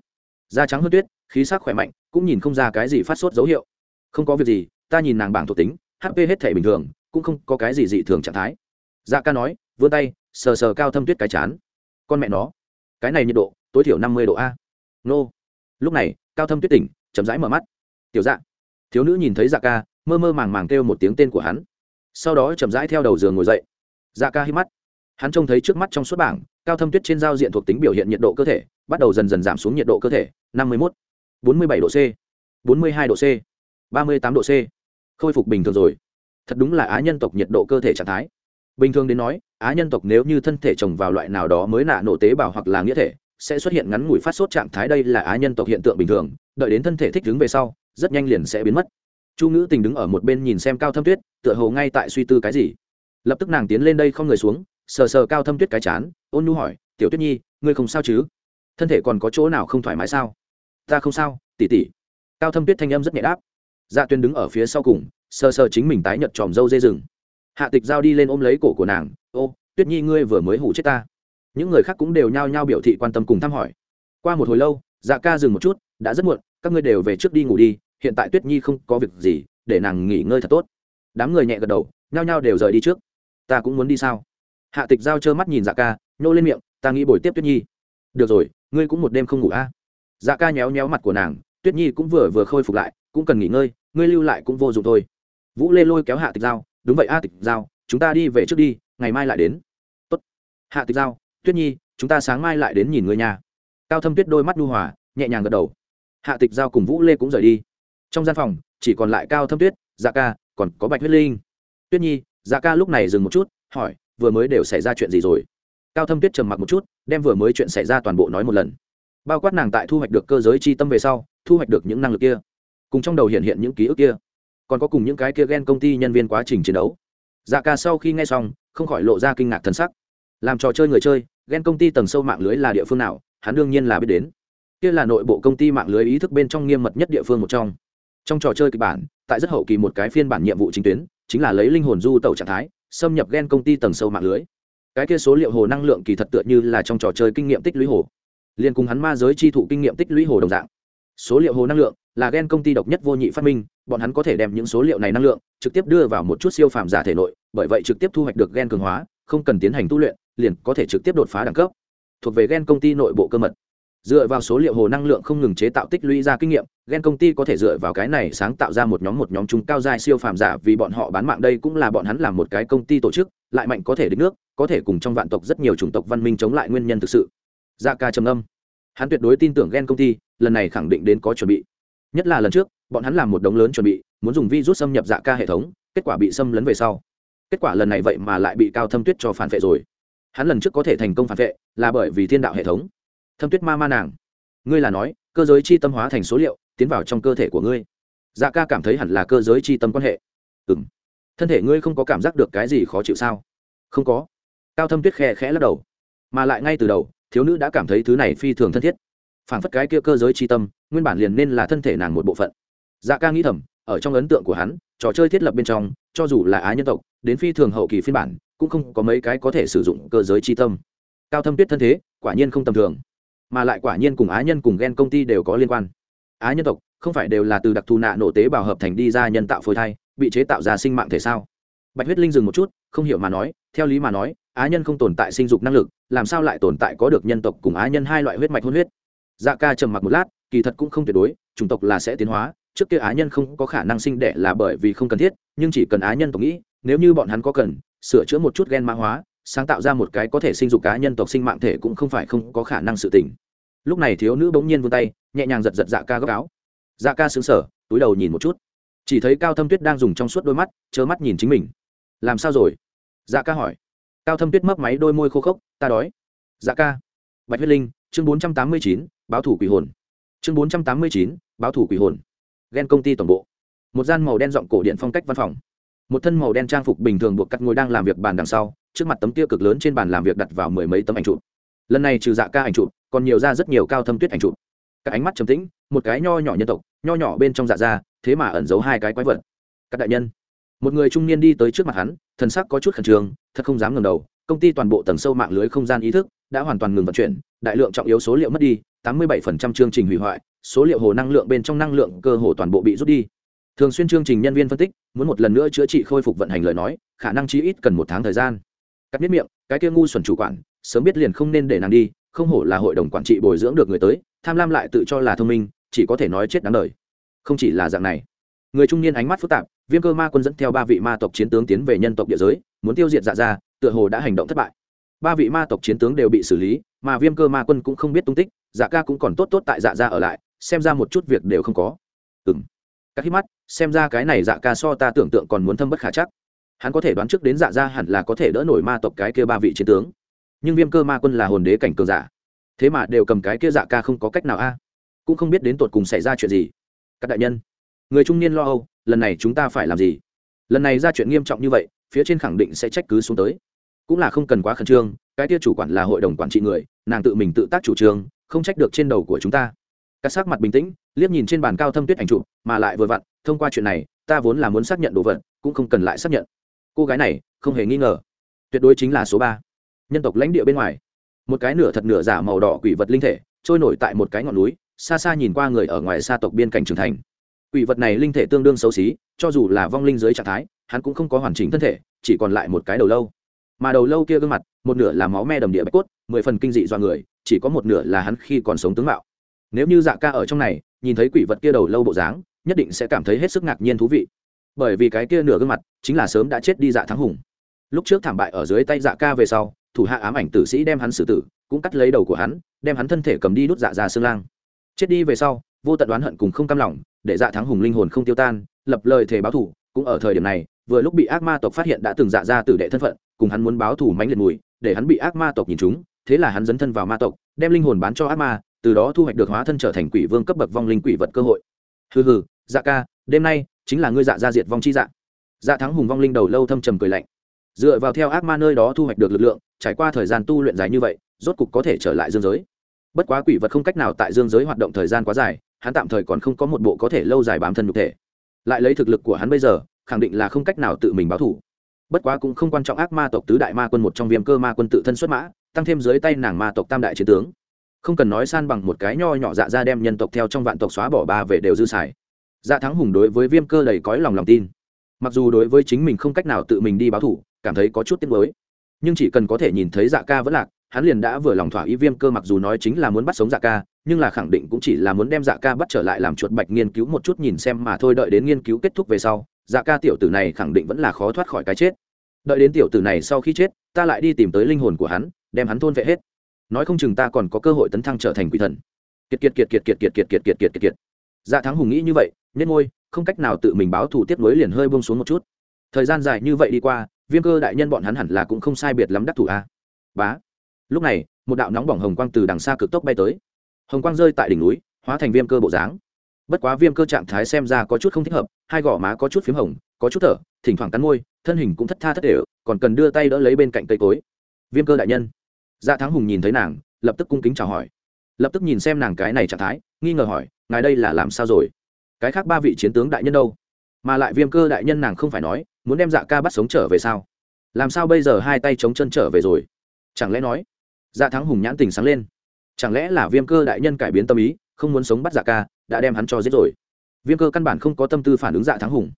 Da trắng hơn tuyết, khí sắc khỏe mạnh, cũng nhìn không ra cái gì phát sốt dấu hiệu. Không có việc gì, ta nhìn nàng bảng thuộc tính hp hết thể bình thường, cũng không có cái gì dị thường trạng thái. Dạ ca nói, vươn tay, sờ sờ cao thâm tuyết cái chán. Con mẹ nó, cái này nhiệt độ, tối thiểu năm mươi độ a. Nô lúc này, cao thâm tuyết tỉnh, chậm rãi mở mắt. Tiểu dạ. Thiếu nữ nhìn thấy dạ ca, mơ mơ màng màng kêu một tiếng tên của hắn. Sau đó chậm rãi theo đầu giường ngồi dậy. Dạ ca hít mắt. Hắn trông thấy trước mắt trong suốt bảng, cao thâm tuyết trên giao diện thuộc tính biểu hiện nhiệt độ cơ thể, bắt đầu dần dần giảm xuống nhiệt độ cơ thể, năm mươi một bốn mươi bảy độ c, bốn mươi hai độ c, ba mươi tám độ c. Khôi phục bình thường rồi. Thật đúng là á nhân tộc nhiệt độ cơ thể trạng thái. Bình thường đến nói, á nhân tộc nếu như thân thể trồng vào loại nào đó mới nạ nổ tế bào hoặc là nghĩa thể sẽ xuất hiện ngắn ngủi phát sốt trạng thái đây là á nhân tộc hiện tượng bình thường, đợi đến thân thể thích ứng về sau, rất nhanh liền sẽ biến mất. Chu ngữ tình đứng ở một bên nhìn xem cao thâm tuyết, tựa hồ ngay tại suy tư cái gì. Lập tức nàng tiến lên đây không người xuống, sờ sờ cao thâm tuyết cái chán, ôn nhu hỏi, tiểu tuyết nhi, ngươi không sao chứ? Thân thể còn có chỗ nào không thoải mái sao? Ta không sao tỉ tỉ cao thâm tuyết thanh âm rất nhẹ đáp. Dạ tuyên đứng ở phía sau cùng, sờ sờ chính mình tái nhợt tròm râu dê rừng. Hạ tịch giao đi lên ôm lấy cổ của nàng, ô, tuyết nhi, ngươi vừa mới hủ chết ta những người khác cũng đều nhao nhao biểu thị quan tâm cùng thăm hỏi. Qua một hồi lâu dạ ca dừng một chút, đã rất muộn, các ngươi đều về trước đi ngủ đi, hiện tại tuyết nhi không có việc gì, để nàng nghỉ ngơi thật tốt. Đám người nhẹ gật đầu, nhao nhao đều rời đi trước. Ta cũng muốn đi sao? Hạ tịch giao trơ mắt nhìn dạ ca, nhô lên miệng, ta nghĩ buổi tiếp tuyết nhi. Được rồi, ngươi cũng một đêm không ngủ a à? dạ ca nhéo nhéo mặt của nàng, tuyết nhi cũng vừa vừa khôi phục lại, cũng cần nghỉ ngơi, ngươi lưu lại cũng vô dụng thôi. Vũ lê lôi kéo hạ tịch giao, đúng vậy a tịch giao, chúng ta đi về trước đi, ngày mai lại đến. Tốt. hạ tịch giao tuyết nhi, chúng ta sáng mai lại đến nhìn ngươi nhà cao thâm tuyết đôi mắt nu hòa, nhẹ nhàng gật đầu. Hạ tịch giao cùng vũ lê cũng rời đi. Trong gian phòng, chỉ còn lại cao thâm tuyết dạ ca, còn có bạch huyết linh. Tuyết nhi dạ ca lúc này dừng một chút, hỏi, vừa mới đều xảy ra chuyện gì rồi? Cao thâm tuyết trầm mặc một chút, đem vừa mới chuyện xảy ra toàn bộ nói một lần. Bao quát nàng tại thu hoạch được cơ giới chi tâm về sau, thu hoạch được những năng lực kia. Cùng trong đầu hiện hiện những ký ức kia. Còn có cùng những cái kia ghen công ty nhân viên quá trình chiến đấu. Dạ ca sau khi nghe xong, không khỏi lộ ra kinh ngạc thân sắc. Làm trò chơi người chơi ghen công ty tầng sâu mạng lưới là địa phương nào, hắn đương nhiên là biết đến. Kia là nội bộ công ty mạng lưới ý thức bên trong nghiêm mật nhất địa phương một trong. Trong trò chơi kịch bản, tại rất hậu kỳ một cái phiên bản nhiệm vụ chính tuyến, chính là lấy linh hồn du tẩu trạng thái, xâm nhập ghen công ty tầng sâu mạng lưới. Cái kia số liệu hồ năng lượng kỳ thật tựa như là trong trò chơi kinh nghiệm tích lũy hồ. Liên cùng hắn ma giới chi thụ kinh nghiệm tích lũy hồ đồng dạng. Số liệu hồ năng lượng là ghen công ty độc nhất vô nhị phát minh, bọn hắn có thể đem những số liệu này năng lượng trực tiếp đưa vào một chút siêu phàm giả thể nội, bởi vậy trực tiếp thu hoạch được ghen cường hóa, không cần tiến hành tu luyện liền có thể trực tiếp đột phá đẳng cấp. Thuộc về ghen công ty nội bộ cơ mật. Dựa vào số liệu hồ năng lượng không ngừng chế tạo tích lũy ra kinh nghiệm ghen công ty có thể dựa vào cái này sáng tạo ra một nhóm một nhóm chúng cao dài siêu phàm giả vì bọn họ bán mạng đây cũng là bọn hắn làm một cái công ty tổ chức, lại mạnh có thể đến nước, có thể cùng trong vạn tộc rất nhiều chủng tộc văn minh chống lại nguyên nhân thực sự. Dạ ca trầm âm hắn tuyệt đối tin tưởng ghen công ty, lần này khẳng định đến có chuẩn bị. Nhất là lần trước, bọn hắn làm một đống lớn chuẩn bị, muốn dùng virus xâm nhập dạ ca hệ thống, kết quả bị xâm lấn về sau. Kết quả lần này vậy mà lại bị cao thâm tuyết cho phản vệ rồi hắn lần trước có thể thành công phản vệ là bởi vì thiên đạo hệ thống. Thâm tuyết ma ma nàng, ngươi là nói, cơ giới chi tâm hóa thành số liệu, tiến vào trong cơ thể của ngươi. Dạ ca cảm thấy hẳn là cơ giới chi tâm quan hệ. Ừ m thân thể ngươi không có cảm giác được cái gì khó chịu sao? Không có. Cao thâm tuyết khe khẽ lắc đầu. Mà lại ngay từ đầu, thiếu nữ đã cảm thấy thứ này phi thường thân thiết. Phản phất cái kia cơ giới chi tâm, nguyên bản liền nên là thân thể nàng một bộ phận. Dạ ca nghĩ thầm, ở trong ấn tượng của hắn, trò chơi thiết lập bên trong, cho dù là á nhân tộc, đến phi thường hậu kỳ phiên bản cũng không có mấy cái có thể sử dụng cơ giới chi tâm. Cao thâm tuyết thân thế, quả nhiên không tầm thường, mà lại quả nhiên cùng á nhân cùng ghen công ty đều có liên quan. Á nhân tộc, không phải đều là từ đặc thù nạ nổ tế bào hợp thành đi ra nhân tạo phôi thai, bị chế tạo ra sinh mạng thể sao? Bạch huyết linh dừng một chút, không hiểu mà nói, theo lý mà nói, á nhân không tồn tại sinh dục năng lực, làm sao lại tồn tại có được nhân tộc cùng á nhân hai loại huyết mạch hôn huyết? Dạ ca trầm mặc một lát, kỳ thật cũng không tuyệt đối, chủng tộc là sẽ tiến hóa, trước kia á nhân không có khả năng sinh đẻ là bởi vì không cần thiết, nhưng chỉ cần á nhân tộc nghĩ, nếu như bọn hắn có cần sửa chữa một chút gen mã hóa, sáng tạo ra một cái có thể sinh dục cá nhân tộc sinh mạng thể cũng không phải không có khả năng sự tỉnh lúc này thiếu nữ bỗng nhiên vươn tay, nhẹ nhàng giật giật dạ ca gốc áo. Dạ ca xứng sở túi đầu nhìn một chút. Chỉ thấy cao thâm tuyết đang dùng trong suốt đôi mắt chớ mắt nhìn chính mình. Làm sao rồi? Dạ ca hỏi. Cao thâm tuyết mấp máy đôi môi khô khốc, ta đói. Dạ ca. Bạch huyết linh, chương bốn trăm tám mươi chín, báo thủ quỷ hồn. Chương bốn trăm tám mươi chín, báo thủ quỷ hồn. Ghen công ty tổng bộ. Một gian màu đen giọng cổ điện phong cách văn phòng một thân màu đen trang phục bình thường buộc cắt ngồi đang làm việc bàn đằng sau, trước mặt tấm tia cực lớn trên bàn làm việc đặt vào mười mấy tấm ảnh chụp. Lần này trừ dạ ca ảnh chụp, còn nhiều ra rất nhiều cao thâm tuyết ảnh chụp. Các ánh mắt trầm tĩnh, một cái nho nhỏ nhân tộc, nho nhỏ bên trong dạ ra thế mà ẩn giấu hai cái quái vật. Các đại nhân, một người trung niên đi tới trước mặt hắn, thần sắc có chút khẩn trương, thật không dám ngẩng đầu, công ty toàn bộ tầng sâu mạng lưới không gian ý thức đã hoàn toàn ngừng vận chuyển, đại lượng trọng yếu số liệu mất đi, tám mươi 87% chương trình hủy hoại, số liệu hồ năng lượng bên trong năng lượng cơ hồ toàn bộ bị rút đi thường xuyên chương trình nhân viên phân tích muốn một lần nữa chữa trị khôi phục vận hành lời nói khả năng chí ít cần một tháng thời gian cắt biết miệng cái kia ngu xuẩn chủ quản sớm biết liền không nên để nàng đi không hổ là hội đồng quản trị bồi dưỡng được người tới tham lam lại tự cho là thông minh chỉ có thể nói chết đáng đời không chỉ là dạng này người trung niên ánh mắt phức tạp viêm cơ ma quân dẫn theo ba vị ma tộc chiến tướng tiến về nhân tộc địa giới muốn tiêu diệt dạ ra tựa hồ đã hành động thất bại ba vị ma tộc chiến tướng đều bị xử lý mà viêm cơ ma quân cũng không biết tung tích dạ ca cũng còn tốt tốt tại dạ ra ở lại xem ra một chút việc đều không có ừng các hít mắt, xem ra cái này dạ ca so ta tưởng tượng còn muốn thâm bất khả chắc. Hắn có thể đoán trước đến dạ ra hẳn là có thể đỡ nổi ma tộc cái kia ba vị chiến tướng. Nhưng viêm cơ ma quân là hồn đế cảnh cường giả. Thế mà đều cầm cái kia dạ ca không có cách nào a. Cũng không biết đến tột cùng xảy ra chuyện gì. Các đại nhân, người trung niên lo âu, lần này chúng ta phải làm gì? Lần này ra chuyện nghiêm trọng như vậy, phía trên khẳng định sẽ trách cứ xuống tới. Cũng là không cần quá khẩn trương, cái kia chủ quản là hội đồng quản trị người, nàng tự mình tự tác chủ trương, không trách được trên đầu của chúng ta. Các sắc mặt bình tĩnh liếc nhìn trên bàn cao thâm tuyết ảnh chụp, mà lại vừa vặn, thông qua chuyện này, ta vốn là muốn xác nhận đồ vật, cũng không cần lại xác nhận. Cô gái này, không hề nghi ngờ. Tuyệt đối chính là số ba. Nhân tộc lãnh địa bên ngoài. Một cái nửa thật nửa giả màu đỏ quỷ vật linh thể, trôi nổi tại một cái ngọn núi, xa xa nhìn qua người ở ngoài xa tộc biên cảnh trưởng thành. Quỷ vật này linh thể tương đương xấu xí, cho dù là vong linh dưới trạng thái, hắn cũng không có hoàn chỉnh thân thể, chỉ còn lại một cái đầu lâu. Mà đầu lâu kia gương mặt, một nửa là máu me đầm địa bạch cốt, mười phần kinh dị do người, chỉ có một nửa là hắn khi còn sống tướng mạo. Nếu như dạ ca ở trong này nhìn thấy quỷ vật kia đầu lâu bộ dáng, nhất định sẽ cảm thấy hết sức ngạc nhiên thú vị. Bởi vì cái kia nửa gương mặt chính là sớm đã chết đi dạ thắng hùng. Lúc trước thảm bại ở dưới tay dạ ca về sau, thủ hạ ám ảnh tử sĩ đem hắn xử tử, cũng cắt lấy đầu của hắn, đem hắn thân thể cầm đi đút dạ ra xương lang. Chết đi về sau, vô tận đoán hận cùng không cam lòng, để dạ thắng hùng linh hồn không tiêu tan, lập lời thề báo thủ cũng ở thời điểm này, vừa lúc bị ác ma tộc phát hiện đã từng dạ ra tử đệ thân phận, cùng hắn muốn báo thủ mánh liệt mùi, để hắn bị ác ma tộc nhìn chúng thế là hắn dấn thân vào ma tộc, đem linh hồn bán cho ác ma từ đó thu hoạch được hóa thân trở thành quỷ vương cấp bậc vong linh quỷ vật cơ hội. Hừ hừ dạ ca, đêm nay chính là ngươi dạ gia diệt vong chi dạ. Dạ thắng hùng vong linh đầu lâu thâm trầm cười lạnh. Dựa vào theo ác ma nơi đó thu hoạch được lực lượng, trải qua thời gian tu luyện dài như vậy, rốt cục có thể trở lại dương giới. Bất quá quỷ vật không cách nào tại dương giới hoạt động thời gian quá dài, hắn tạm thời còn không có một bộ có thể lâu dài bám thân nhục thể. Lại lấy thực lực của hắn bây giờ, khẳng định là không cách nào tự mình báo thủ. Bất quá cũng không quan trọng ác ma tộc tứ đại ma quân một trong viêm cơ ma quân tự thân xuất mã, tăng thêm dưới tay nàng ma tộc tam đại chiến tướng không cần nói san bằng một cái nho nhỏ dạ ra đem nhân tộc theo trong vạn tộc xóa bỏ ba về đều dư xài. Dạ thắng hùng đối với viêm cơ đầy cõi lòng lòng tin. Mặc dù đối với chính mình không cách nào tự mình đi báo thủ, cảm thấy có chút tiếc nuối. Nhưng chỉ cần có thể nhìn thấy dạ ca vẫn lạc, hắn liền đã vừa lòng thỏa ý viêm cơ mặc dù nói chính là muốn bắt sống dạ ca, nhưng là khẳng định cũng chỉ là muốn đem dạ ca bắt trở lại làm chuột bạch nghiên cứu một chút nhìn xem mà thôi, đợi đến nghiên cứu kết thúc về sau dạ ca tiểu tử này khẳng định vẫn là khó thoát khỏi cái chết. Đợi đến tiểu tử này sau khi chết, ta lại đi tìm tới linh hồn của hắn, đem hắn thôn vệ hết nói không chừng ta còn có cơ hội tấn thăng trở thành quỷ thần kiệt kiệt kiệt kiệt kiệt kiệt kiệt kiệt kiệt kiệt kiệt kiệt dạ thắng hùng nghĩ như vậy nên ngôi không cách nào tự mình báo thù tiếp nối liền hơi bông xuống một chút thời gian dài như vậy đi qua viêm cơ đại nhân bọn hắn hẳn là cũng không sai biệt lắm đắc thủ a bá lúc này một đạo nóng bỏng hồng quang từ đằng xa cực tốc bay tới hồng quang rơi tại đỉnh núi hóa thành viêm cơ bộ dáng bất quá viêm cơ trạng thái xem ra có chút không thích hợp hai gò má có chút p h í m hồng có chút thở thỉnh thoảng cắn môi thân hình cũng thất tha thất đều còn cần đưa tay đỡ lấy bên cạnh cây cối viêm cơ đại nhân dạ thắng hùng nhìn thấy nàng, lập tức cung kính chào hỏi. Lập tức nhìn xem nàng cái này trạng thái, nghi ngờ hỏi, ngài đây là làm sao rồi? Cái khác ba vị chiến tướng đại nhân đâu? Mà lại viêm cơ đại nhân nàng không phải nói, muốn đem dạ ca bắt sống trở về sao? Làm sao bây giờ hai tay chống chân trở về rồi? Chẳng lẽ nói dạ thắng hùng nhãn tình sáng lên. Chẳng lẽ là viêm cơ đại nhân cải biến tâm ý, không muốn sống bắt dạ ca, đã đem hắn cho giết rồi? Viêm cơ căn bản không có tâm tư phản ứng dạ thắng hùng.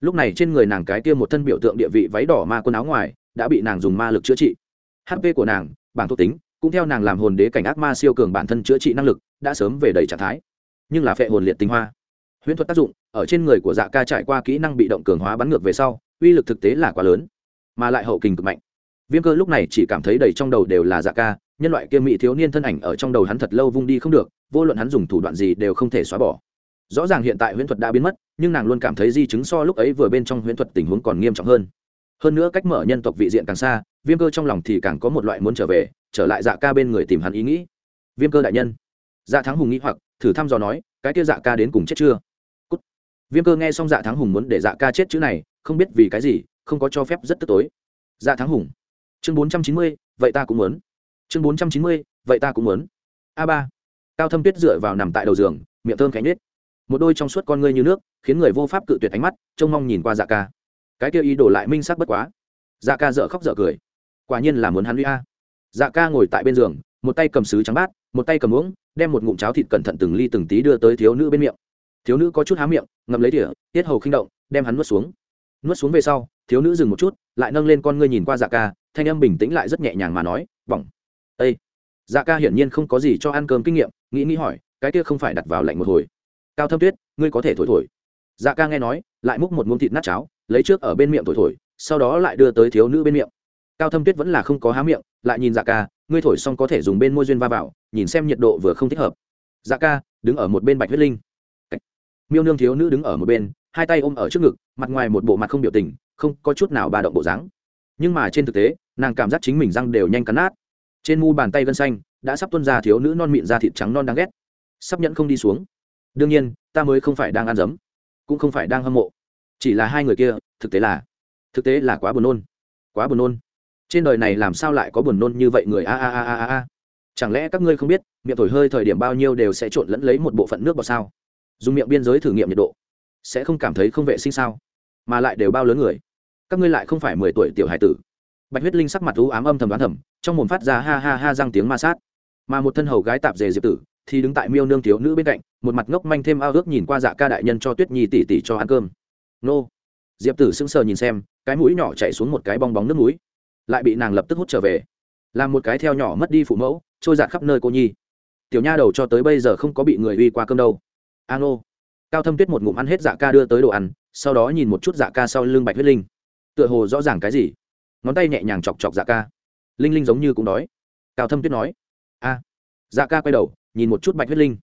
Lúc này trên người nàng cái tiêm một thân biểu tượng địa vị váy đỏ ma quần áo ngoài, đã bị nàng dùng ma lực chữa trị. Hp của nàng bảng thuộc tính, cũng theo nàng làm hồn đế cảnh ác ma siêu cường bản thân chữa trị năng lực, đã sớm về đầy trạng thái. Nhưng là phệ hồn liệt tinh hoa. Huyễn thuật tác dụng, ở trên người của dạ ca trải qua kỹ năng bị động cường hóa bắn ngược về sau, uy lực thực tế là quá lớn, mà lại hậu kình cực mạnh. Viêm cơ lúc này chỉ cảm thấy đầy trong đầu đều là dạ ca, nhân loại kia mỹ thiếu niên thân ảnh ở trong đầu hắn thật lâu vung đi không được, vô luận hắn dùng thủ đoạn gì đều không thể xóa bỏ. Rõ ràng hiện tại huyễn thuật đã biến mất, nhưng nàng luôn cảm thấy di chứng so lúc ấy vừa bên trong huyễn thuật tình huống còn nghiêm trọng hơn hơn nữa cách mở nhân tộc vị diện càng xa, viêm cơ trong lòng thì càng có một loại muốn trở về, trở lại dạ ca bên người tìm hắn ý nghĩ. Viêm cơ đại nhân. Dạ thắng hùng nghĩ hoặc, thử thăm dò nói, cái kia dạ ca đến cùng chết chưa? Cút. viêm cơ nghe xong dạ thắng hùng muốn để dạ ca chết chữ này, không biết vì cái gì, không có cho phép rất tức tối. Dạ thắng hùng. Chương bốn trăm chín mươi, vậy ta cũng muốn. Chương bốn trăm chín mươi, vậy ta cũng muốn. A ba. Cao thâm tuyết dựa vào nằm tại đầu giường, miệng thơm cánh nết một đôi trong suốt con ngươi như nước, khiến người vô pháp cự tuyệt ánh mắt, trông mong nhìn qua dạ ca cái kia ý đổ lại minh sắc bất quá. Dạ ca dợ khóc dợ cười. Quả nhiên là muốn hắn uy a. Dạ ca ngồi tại bên giường, một tay cầm sứ trắng bát, một tay cầm uống, đem một ngụm cháo thịt cẩn thận từng ly từng tí đưa tới thiếu nữ bên miệng. Thiếu nữ có chút há miệng, ngậm lấy tỉa tiết hầu khinh động, đem hắn nuốt xuống. Nuốt xuống về sau, thiếu nữ dừng một chút, lại nâng lên con ngươi nhìn qua dạ ca, thanh âm bình tĩnh lại rất nhẹ nhàng mà nói, bỏng. Ây dạ ca hiển nhiên không có gì cho ăn cơm kinh nghiệm, nghĩ nghĩ hỏi, cái kia không phải đặt vào lạnh một hồi? Cao thâm tuyết, ngươi có thể thổi thổi. Dạ ca nghe nói, lại múc một muỗng thịt nát cháo lấy trước ở bên miệng thổi thổi, sau đó lại đưa tới thiếu nữ bên miệng. Cao thâm tuyết vẫn là không có há miệng, lại nhìn dạ ca, ngươi thổi xong có thể dùng bên môi duyên va vào, nhìn xem nhiệt độ vừa không thích hợp. Dạ ca, đứng ở một bên bạch huyết linh. Miêu nương thiếu nữ đứng ở một bên, hai tay ôm ở trước ngực, mặt ngoài một bộ mặt không biểu tình, không có chút nào ba động bộ dáng. Nhưng mà trên thực tế, nàng cảm giác chính mình răng đều nhanh cắn nát. Trên mu bàn tay gân xanh, đã sắp tuân ra thiếu nữ non mịn da thịt trắng non đáng ghét. Sắp nhẫn không đi xuống. Đương nhiên, ta mới không phải đang ăn dấm cũng không phải đang hâm mộ chỉ là hai người kia, thực tế là, thực tế là quá buồn nôn, quá buồn nôn. Trên đời này làm sao lại có buồn nôn như vậy người? A a a a a chẳng lẽ các ngươi không biết, miệng thổi hơi thời điểm bao nhiêu đều sẽ trộn lẫn lấy một bộ phận nước vào sao? Dùng miệng biên giới thử nghiệm nhiệt độ, sẽ không cảm thấy không vệ sinh sao? Mà lại đều bao lớn người? Các ngươi lại không phải mười tuổi tiểu hải tử. Bạch huyết linh sắc mặt thú ám âm thầm đoán thầm, trong mồm phát ra ha ha ha răng tiếng ma sát. Mà một thân hầu gái tạp dề diệp tử, thì đứng tại miêu nương thiếu nữ bên cạnh, một mặt ngốc manh thêm ao ước nhìn qua dạ ca đại nhân cho tuyết nhi tỉ tỉ cho ăn cơm nô. Diệp tử sững sờ nhìn xem, cái mũi nhỏ chạy xuống một cái bong bóng nước mũi. Lại bị nàng lập tức hút trở về. Làm một cái theo nhỏ mất đi phụ mẫu, trôi giạt khắp nơi cô nhi. Tiểu nha đầu cho tới bây giờ không có bị người uy qua cơm đâu. A nô. Cao thâm tuyết một ngụm ăn hết dạ ca đưa tới đồ ăn, sau đó nhìn một chút dạ ca sau lưng bạch huyết linh. Tựa hồ rõ ràng cái gì? Ngón tay nhẹ nhàng chọc chọc dạ ca. Linh linh giống như cũng đói. Cao thâm tuyết nói. A. Dạ ca quay đầu, nhìn một chút bạch huyết linh.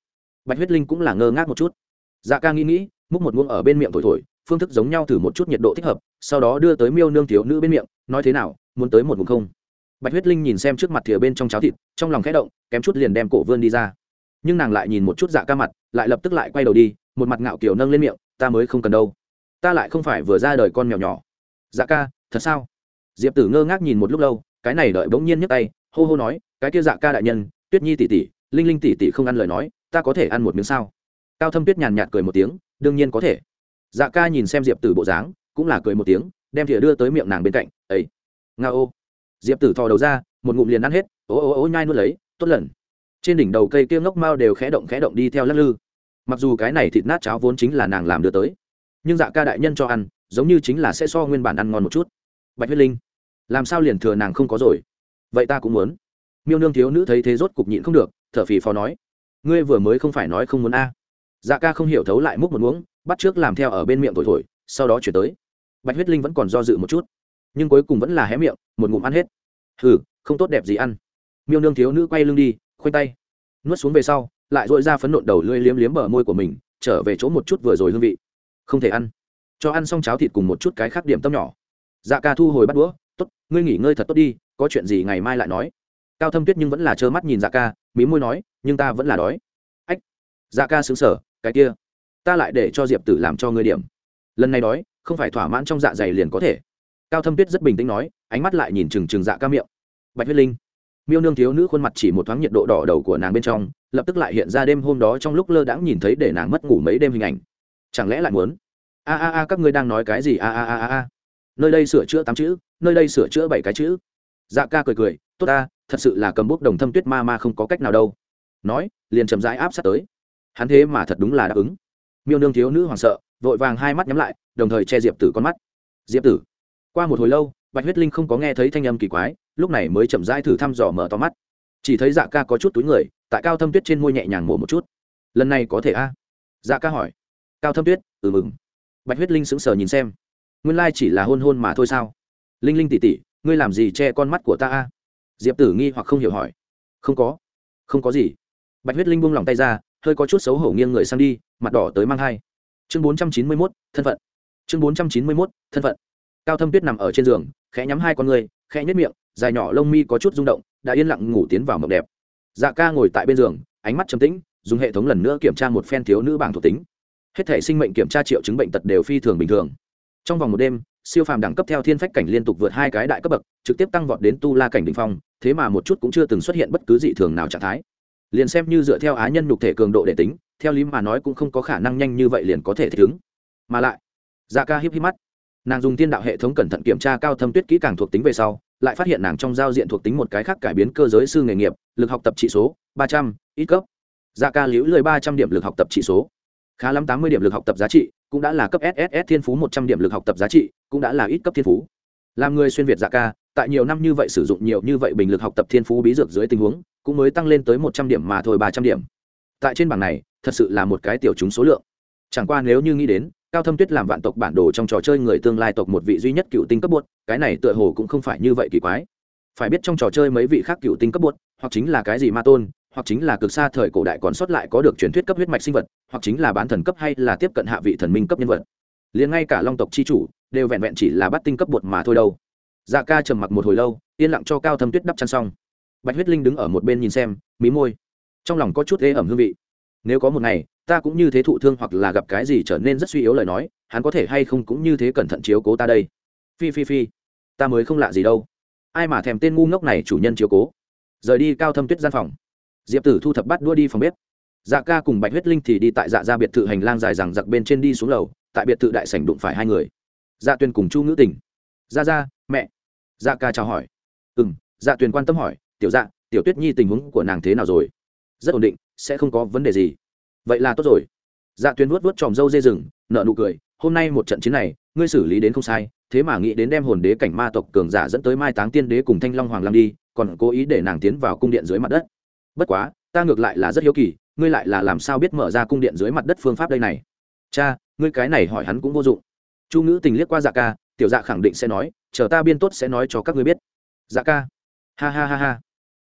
Bạch huyết linh cũng là ngơ ngác một chút. Dạ ca nghĩ nghĩ, múc một muỗng ở bên miệng thổi thổi phương thức giống nhau thử một chút nhiệt độ thích hợp, sau đó đưa tới miêu nương thiếu nữ bên miệng, nói thế nào, muốn tới một vùng không? Bạch huyết linh nhìn xem trước mặt thìa bên trong cháo thịt, trong lòng khẽ động, kém chút liền đem cổ vươn đi ra. Nhưng nàng lại nhìn một chút dạ ca mặt, lại lập tức lại quay đầu đi, một mặt ngạo kiểu nâng lên miệng, ta mới không cần đâu. Ta lại không phải vừa ra đời con mèo nhỏ. Dạ ca, thật sao? Diệp tử ngơ ngác nhìn một lúc lâu, cái này đợi bỗng nhiên nhấc tay, hô hô nói, cái kia dạ ca đại nhân, tuyết nhi tỉ tỉ linh linh tỉ tỉ không ăn lời nói, ta có thể ăn một miếng sao? Cao thâm tuyết nhàn nhạt cười một tiếng, đương nhiên có thể dạ ca nhìn xem diệp tử bộ dáng, cũng là cười một tiếng, đem thìa đưa tới miệng nàng bên cạnh ấy nga ô. Diệp tử thò đầu ra, một ngụm liền ăn hết, ô ô ô, nhai nuốt lấy, tốt lần. Trên đỉnh đầu cây kia ngốc mao đều khẽ động khẽ động đi theo lắc lư. Mặc dù cái này thịt nát cháo vốn chính là nàng làm đưa tới, nhưng dạ ca đại nhân cho ăn, giống như chính là sẽ so nguyên bản ăn ngon một chút. Bạch huyết linh, làm sao liền thừa nàng không có rồi? Vậy ta cũng muốn. Miêu nương thiếu nữ thấy thế rốt cục nhịn không được, thở phì phò nói, ngươi vừa mới không phải nói không muốn a dạ ca không hiểu thấu lại múc một muỗng, bắt trước làm theo ở bên miệng thổi thổi, sau đó chuyển tới. Bạch huyết linh vẫn còn do dự một chút, nhưng cuối cùng vẫn là hé miệng, một ngụm ăn hết. Hừ, không tốt đẹp gì ăn. Miêu nương thiếu nữ quay lưng đi, khoanh tay. Nuốt xuống về sau, lại dội ra phấn nộn đầu lưỡi liếm liếm bờ môi của mình, trở về chỗ một chút vừa rồi hương vị. Không thể ăn. Cho ăn xong cháo thịt cùng một chút cái khác điểm tâm nhỏ. Dạ ca thu hồi bắt đũa, tốt, ngươi nghỉ ngơi thật tốt đi, có chuyện gì ngày mai lại nói. Cao thâm tuyết nhưng vẫn là trơ mắt nhìn dạ ca, mí môi nói, nhưng ta vẫn là đói. Ách. Dạ ca xứng sở cái kia, ta lại để cho diệp tử làm cho ngươi điểm. Lần này đói, không phải thỏa mãn trong dạ dày liền có thể. Cao thâm tuyết rất bình tĩnh nói, ánh mắt lại nhìn trừng trừng dạ ca miệng. Bạch huyết linh, miêu nương thiếu nữ khuôn mặt chỉ một thoáng nhiệt độ đỏ đầu của nàng bên trong, lập tức lại hiện ra đêm hôm đó trong lúc lơ đãng nhìn thấy để nàng mất ngủ mấy đêm hình ảnh. Chẳng lẽ lại muốn? A a a, các ngươi đang nói cái gì? A a a a a. Nơi đây sửa chữa tám chữ, nơi đây sửa chữa bảy cái chữ. Dạ ca cười cười, tốt ta, thật sự là cầm bút đồng thâm tuyết ma ma không có cách nào đâu. Nói, liền chậm rãi áp sát tới hắn thế mà thật đúng là đáp ứng. Miêu nương thiếu nữ hoảng sợ, vội vàng hai mắt nhắm lại, đồng thời che diệp tử con mắt. Diệp tử, qua một hồi lâu, bạch huyết linh không có nghe thấy thanh âm kỳ quái, lúc này mới chậm rãi thử thăm dò mở to mắt. Chỉ thấy dạ ca có chút túi người, tại cao thâm tuyết trên môi nhẹ nhàng mổ một chút. Lần này có thể a? Dạ ca hỏi. Cao thâm tuyết ừ mừng. Bạch huyết linh sững sờ nhìn xem. Nguyên lai chỉ là hôn hôn mà thôi sao? Linh linh tỉ tỉ ngươi làm gì che con mắt của ta a? Diệp tử nghi hoặc không hiểu hỏi. Không có. Không có gì. Bạch huyết linh buông lỏng tay ra hơi có chút xấu hổ nghiêng người sang đi, mặt đỏ tới mang hai. Chương bốn trăm chín mươi mốt, thân phận. Chương bốn trăm chín mươi mốt, thân phận. Cao thâm tuyết nằm ở trên giường, khẽ nhắm hai con người, khẽ nhất miệng, dài nhỏ lông mi có chút rung động, đã yên lặng ngủ tiến vào mộng đẹp. Dạ ca ngồi tại bên giường, ánh mắt trầm tĩnh, dùng hệ thống lần nữa kiểm tra một phen thiếu nữ bảng thuộc tính. Hết thể sinh mệnh kiểm tra triệu chứng bệnh tật đều phi thường bình thường. Trong vòng một đêm, siêu phàm đẳng cấp theo thiên phách cảnh liên tục vượt hai cái đại cấp bậc, trực tiếp tăng vọt đến tu la cảnh đ ỉ n h phong, thế mà một chút cũng chưa từng xuất hiện bất cứ dị thường nào trạng thái liền xem như dựa theo á nhân nhục thể cường độ để tính, theo lý mà nói cũng không có khả năng nhanh như vậy liền có thể thích ứng. Mà lại dạ ca híp híp mắt. Nàng dùng tiên đạo hệ thống cẩn thận kiểm tra cao thâm tuyết kỹ càng thuộc tính về sau, lại phát hiện nàng trong giao diện thuộc tính một cái khác cải biến cơ giới sư nghề nghiệp, lực học tập trị số, ba trăm, ít cấp. Dạ ca liễu lười ba trăm điểm lực học tập trị số. Khá lắm tám mươi điểm lực học tập giá trị, cũng đã là cấp sss thiên phú một trăm điểm lực học tập giá trị, cũng đã là ít cấp thiên phú. Làm người xuyên việt dạ ca tại nhiều năm như vậy sử dụng nhiều như vậy bình lực học tập thiên phú bí dược dưới tình huống, cũng mới tăng lên tới một trăm điểm mà thôi, ba trăm điểm. Tại trên bảng này, thật sự là một cái tiểu chúng số lượng. Chẳng qua nếu như nghĩ đến, cao thâm tuyết làm vạn tộc bản đồ trong trò chơi người tương lai tộc một vị duy nhất cựu tinh cấp bột cái này tựa hồ cũng không phải như vậy kỳ quái. Phải biết trong trò chơi mấy vị khác cựu tinh cấp bột hoặc chính là cái gì ma tôn, hoặc chính là cực xa thời cổ đại còn sót lại có được truyền thuyết cấp huyết mạch sinh vật, hoặc chính là bán thần cấp hay là tiếp cận hạ vị thần minh cấp nhân vật. Liền ngay cả long tộc chi chủ, đều vẹn vẹn chỉ là bắt tinh cấp bột mà thôi đâu dạ ca trầm mặc một hồi lâu, yên lặng cho cao thâm tuyết đắp chăn xong. Bạch huyết linh đứng ở một bên nhìn xem, mí môi. Trong lòng có chút ghê ẩm hương vị. Nếu có một ngày, ta cũng như thế thụ thương hoặc là gặp cái gì trở nên rất suy yếu lời nói, hắn có thể hay không cũng như thế cẩn thận chiếu cố ta đây. Phi phi phi, ta mới không lạ gì đâu. Ai mà thèm tên ngu ngốc này chủ nhân chiếu cố. Rời đi cao thâm tuyết gian phòng. Diệp tử thu thập bắt đua đi phòng bếp. Dạ ca cùng bạch huyết linh thì đi tại dạ ra biệt thự hành lang dài rằng giặc bên trên đi xuống lầu, tại biệt thự đại sảnh đụng phải hai người. Dạ Tuyên cùng chu ngữ tình. Ra ra dạ ca chào hỏi. Ừ m dạ tuyền quan tâm hỏi, tiểu dạ tiểu tuyết nhi tình huống của nàng thế nào rồi? Rất ổn định, sẽ không có vấn đề gì. Vậy là tốt rồi. Dạ tuyền vuốt vuốt tròm râu dê rừng nợ nụ cười, hôm nay một trận chiến này, ngươi xử lý đến không sai, thế mà nghĩ đến đem hồn đế cảnh ma tộc cường giả dẫn tới mai táng tiên đế cùng thanh long hoàng lam đi, còn cố ý để nàng tiến vào cung điện dưới mặt đất. Bất quá, ta ngược lại là rất hiếu kỳ, ngươi lại là làm sao biết mở ra cung điện dưới mặt đất phương pháp đây này? Cha, ngươi cái này hỏi hắn cũng vô dụng. Chu ngữ tình liếc qua dạ ca, tiểu dạ khẳng định sẽ nói chờ ta biên tốt sẽ nói cho các ngươi biết. Dạ ca. Ha ha ha ha.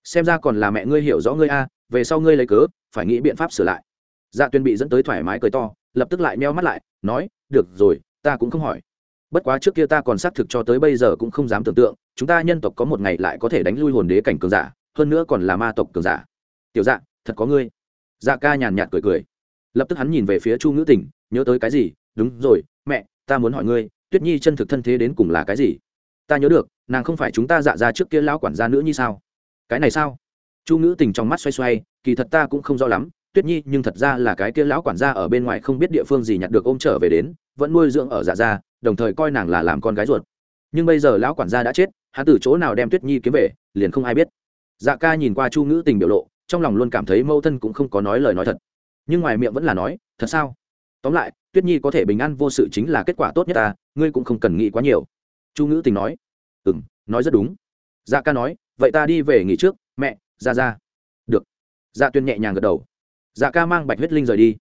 Xem ra còn là mẹ ngươi hiểu rõ ngươi a về sau ngươi lấy cớ phải nghĩ biện pháp sửa lại. Dạ tuyên bị dẫn tới thoải mái cười to lập tức lại meo mắt lại nói được rồi ta cũng không hỏi. Bất quá trước kia ta còn xác thực cho tới bây giờ cũng không dám tưởng tượng chúng ta nhân tộc có một ngày lại có thể đánh lui hồn đế cảnh cường giả hơn nữa còn là ma tộc cường giả. Tiểu dạ thật có ngươi. Dạ ca nhàn nhạt cười cười. Lập tức hắn nhìn về phía chu ngữ tình, nhớ tới cái gì? Đúng rồi mẹ ta muốn hỏi ngươi tuyết nhi chân thực thân thế đến cùng là cái gì? Ta nhớ được, nàng không phải chúng ta dạ ra trước kia lão quản gia nữ như sao? Cái này sao? Chu ngữ tình trong mắt xoay xoay, kỳ thật ta cũng không rõ lắm, tuyết nhi, nhưng thật ra là cái kia lão quản gia ở bên ngoài không biết địa phương gì nhặt được ôm trở về đến, vẫn nuôi dưỡng ở dạ gia đồng thời coi nàng là làm con gái ruột. Nhưng bây giờ lão quản gia đã chết, hắn từ chỗ nào đem tuyết nhi kiếm về, liền không ai biết. Dạ ca nhìn qua chu ngữ tình biểu lộ, trong lòng luôn cảm thấy mâu thân cũng không có nói lời nói thật. Nhưng ngoài miệng vẫn là nói, thật sao? Tóm lại, tuyết nhi có thể bình an vô sự chính là kết quả tốt nhất ta, ngươi cũng không cần nghĩ quá nhiều chu ngữ tình nói. Ừ m nói rất đúng. Dạ ca nói, vậy ta đi về nghỉ trước, mẹ, ra ra. Được. Dạ tuyên nhẹ nhàng gật đầu. Dạ ca mang bạch huyết linh rời đi.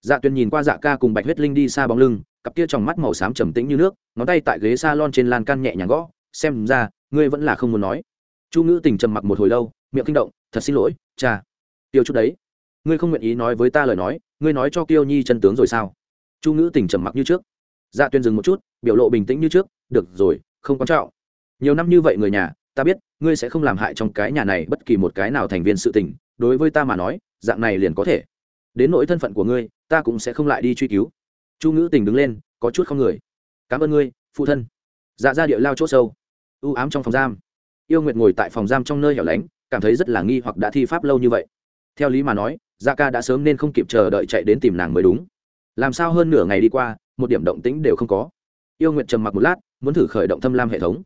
Dạ tuyên nhìn qua dạ ca cùng bạch huyết linh đi xa bóng lưng, cặp kia trong mắt màu xám trầm tĩnh như nước, ngón tay tại ghế s a lon trên lan can nhẹ nhàng gõ, xem ra, ngươi vẫn là không muốn nói. Chu ngữ tình trầm mặc một hồi lâu, miệng kinh động, thật xin lỗi, cha. Tiêu chút đấy. Ngươi không nguyện ý nói với ta lời nói, ngươi nói cho kiêu nhi chân tướng rồi sao? Chu ngữ tình trầm mặc như trước. Dạ tuyên dừng một chút biểu lộ bình tĩnh như trước, được rồi, không quan trọng. Nhiều năm như vậy người nhà, ta biết, ngươi sẽ không làm hại trong cái nhà này bất kỳ một cái nào thành viên sự tình, đối với ta mà nói, dạng này liền có thể. Đến nỗi thân phận của ngươi, ta cũng sẽ không lại đi truy cứu. Chu ngữ tình đứng lên, có chút không người. Cảm ơn ngươi, phụ thân. Dạ, dạ ra địa lao c h ỗ sâu ưu ám trong phòng giam. Yêu nguyệt ngồi tại phòng giam trong nơi hẻo lánh, cảm thấy rất là nghi hoặc đã thi pháp lâu như vậy. Theo lý mà nói dạ ca đã sớm nên không kịp chờ đợi chạy đến tìm nàng mới đúng. Làm sao hơn nửa ngày đi qua, một điểm động tĩnh đều không có yêu nguyệt trầm mặc một lát, muốn thử khởi động thâm lam hệ thống.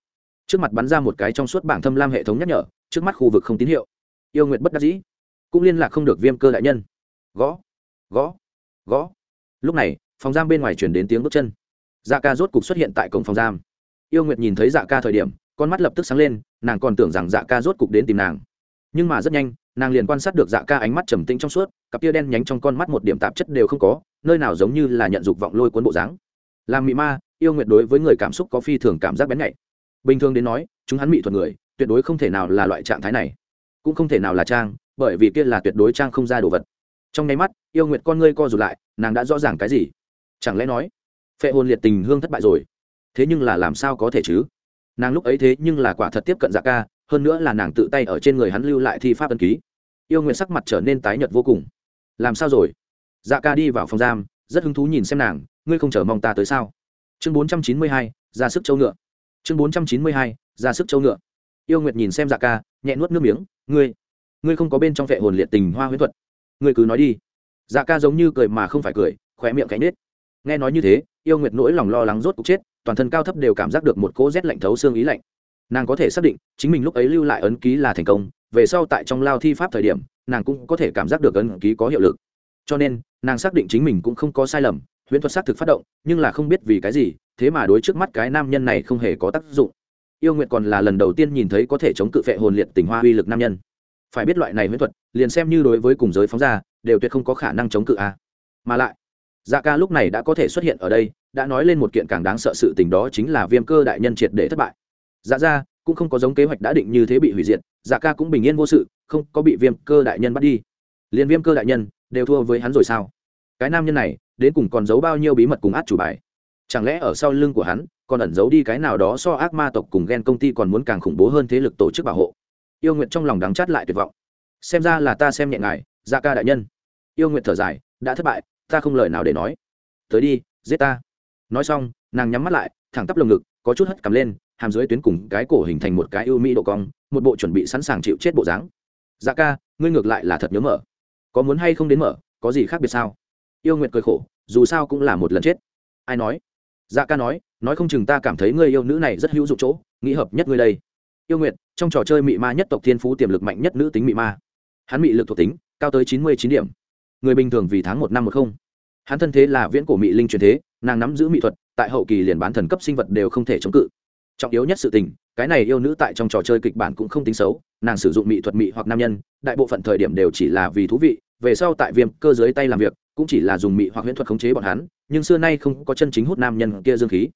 Trước mặt bắn ra một cái trong suốt bảng thâm lam hệ thống nhắc nhở, trước mắt khu vực không tín hiệu. Yêu nguyệt bất đắc dĩ, cũng liên lạc không được viêm cơ đại nhân. Gõ gõ gõ. Lúc này, phòng giam bên ngoài chuyển đến tiếng bước chân. Dạ ca rốt cục xuất hiện tại cổng phòng giam. Yêu nguyệt nhìn thấy dạ ca thời điểm, con mắt lập tức sáng lên, nàng còn tưởng rằng dạ ca rốt cục đến tìm nàng. Nhưng mà rất nhanh, nàng liền quan sát được dạ ca ánh mắt trầm tĩnh trong suốt, cặp tia đen nhánh trong con mắt một điểm tạp chất đều không có, nơi nào giống như là nhận dục vọng lôi cuốn bộ dáng làm mị ma, yêu nguyệt đối với người cảm xúc có phi thường cảm giác bén nhạy. Bình thường đến nói, chúng hắn mị thuật người, tuyệt đối không thể nào là loại trạng thái này. Cũng không thể nào là trang, bởi vì kia là tuyệt đối trang không ra đồ vật. Trong nháy mắt, yêu nguyệt con ngươi co rụt lại, nàng đã rõ ràng cái gì? Chẳng lẽ nói, phệ hồn liệt tình hương thất bại rồi? Thế nhưng là làm sao có thể chứ? Nàng lúc ấy thế nhưng là quả thật tiếp cận dạ ca, hơn nữa là nàng tự tay ở trên người hắn lưu lại thi pháp ân ký. Yêu nguyện sắc mặt trở nên tái nhợt vô cùng. Làm sao rồi? Dạ ca đi vào phòng giam, rất hứng thú nhìn xem nàng ngươi không chờ mong ta tới sao? Chương bốn trăm chín mươi hai, ra sức châu ngựa. Chương bốn trăm chín mươi hai, ra sức châu ngựa. Yêu nguyệt nhìn xem dạ ca, nhẹ nuốt nước miếng, ngươi ngươi không có bên trong vệ hồn liệt tình hoa huyễn thuật. Ngươi cứ nói đi. Dạ ca giống như cười mà không phải cười khỏe miệng cánh nết. Nghe nói như thế, yêu nguyệt nỗi lòng lo lắng rốt cục chết, toàn thân cao thấp đều cảm giác được một cỗ rét lạnh thấu xương ý lạnh. Nàng có thể xác định, chính mình lúc ấy lưu lại ấn ký là thành công, về sau tại trong lao thi pháp thời điểm, nàng cũng có thể cảm giác được ấn ký có hiệu lực. Cho nên, nàng xác định chính mình cũng không có sai lầm huyễn thuật xác thực phát động, nhưng là không biết vì cái gì, thế mà đối trước mắt cái nam nhân này không hề có tác dụng. Yêu nguyện còn là lần đầu tiên nhìn thấy có thể chống cự phệ hồn liệt tình hoa uy lực nam nhân. Phải biết loại này huyễn thuật, liền xem như đối với cùng giới phóng ra, đều tuyệt không có khả năng chống cự a. Mà lại dạ ca lúc này đã có thể xuất hiện ở đây, đã nói lên một kiện càng đáng sợ sự tình đó chính là viêm cơ đại nhân triệt để thất bại. Dạ ra cũng không có giống kế hoạch đã định như thế bị hủy diệt dạ ca cũng bình yên vô sự, không có bị viêm cơ đại nhân bắt đi. Liền viêm cơ đại nhân đều thua với hắn rồi sao? Cái nam nhân này đến cùng còn giấu bao nhiêu bí mật cùng át chủ bài. Chẳng lẽ ở sau lưng của hắn, còn ẩn giấu đi cái nào đó so ác ma tộc cùng ghen công ty còn muốn càng khủng bố hơn thế lực tổ chức bảo hộ? Yêu nguyện trong lòng đắng chát lại tuyệt vọng. Xem ra là ta xem nhẹ ngài Gia ca đại nhân. Yêu nguyện thở dài, đã thất bại, ta không lời nào để nói. Tới đi, giết ta. Nói xong, nàng nhắm mắt lại, thẳng tắp lồng ngực, có chút hất cầm lên, hàm dưới tuyến cùng cái cổ hình thành một cái ưu mỹ độ cong, một bộ chuẩn bị sẵn sàng chịu chết bộ dáng. Dạ ca, ngươi ngược lại là thật nhớ mở. Có muốn hay không đến mở, có gì khác biệt sao? Yêu nguyện cười khổ dù sao cũng là một lần chết. Ai nói? Dạ ca nói nói không chừng ta cảm thấy người yêu nữ này rất hữu dụng chỗ, nghĩ hợp nhất ngươi đây. Yêu nguyện trong trò chơi mị ma nhất tộc thiên phú tiềm lực mạnh nhất nữ tính mị ma. Hắn mị lực thuộc tính, cao tới chín mươi chín điểm. Người bình thường vì tháng một năm một không. Hắn thân thế là viễn cổ mỹ linh truyền thế, nàng nắm giữ mỹ thuật, tại hậu kỳ liền bán thần cấp sinh vật đều không thể chống cự. Trọng yếu nhất sự tình, cái này yêu nữ tại trong trò chơi kịch bản cũng không tính xấu, nàng sử dụng mỹ thuật mỹ hoặc nam nhân, đại bộ phận thời điểm đều chỉ là vì thú vị, về sau tại viêm cơ dưới tay làm việc cũng chỉ là dùng mị hoặc huyễn thuật khống chế bọn hắn, nhưng xưa nay không có chân chính hút nam nhân kia dương khí.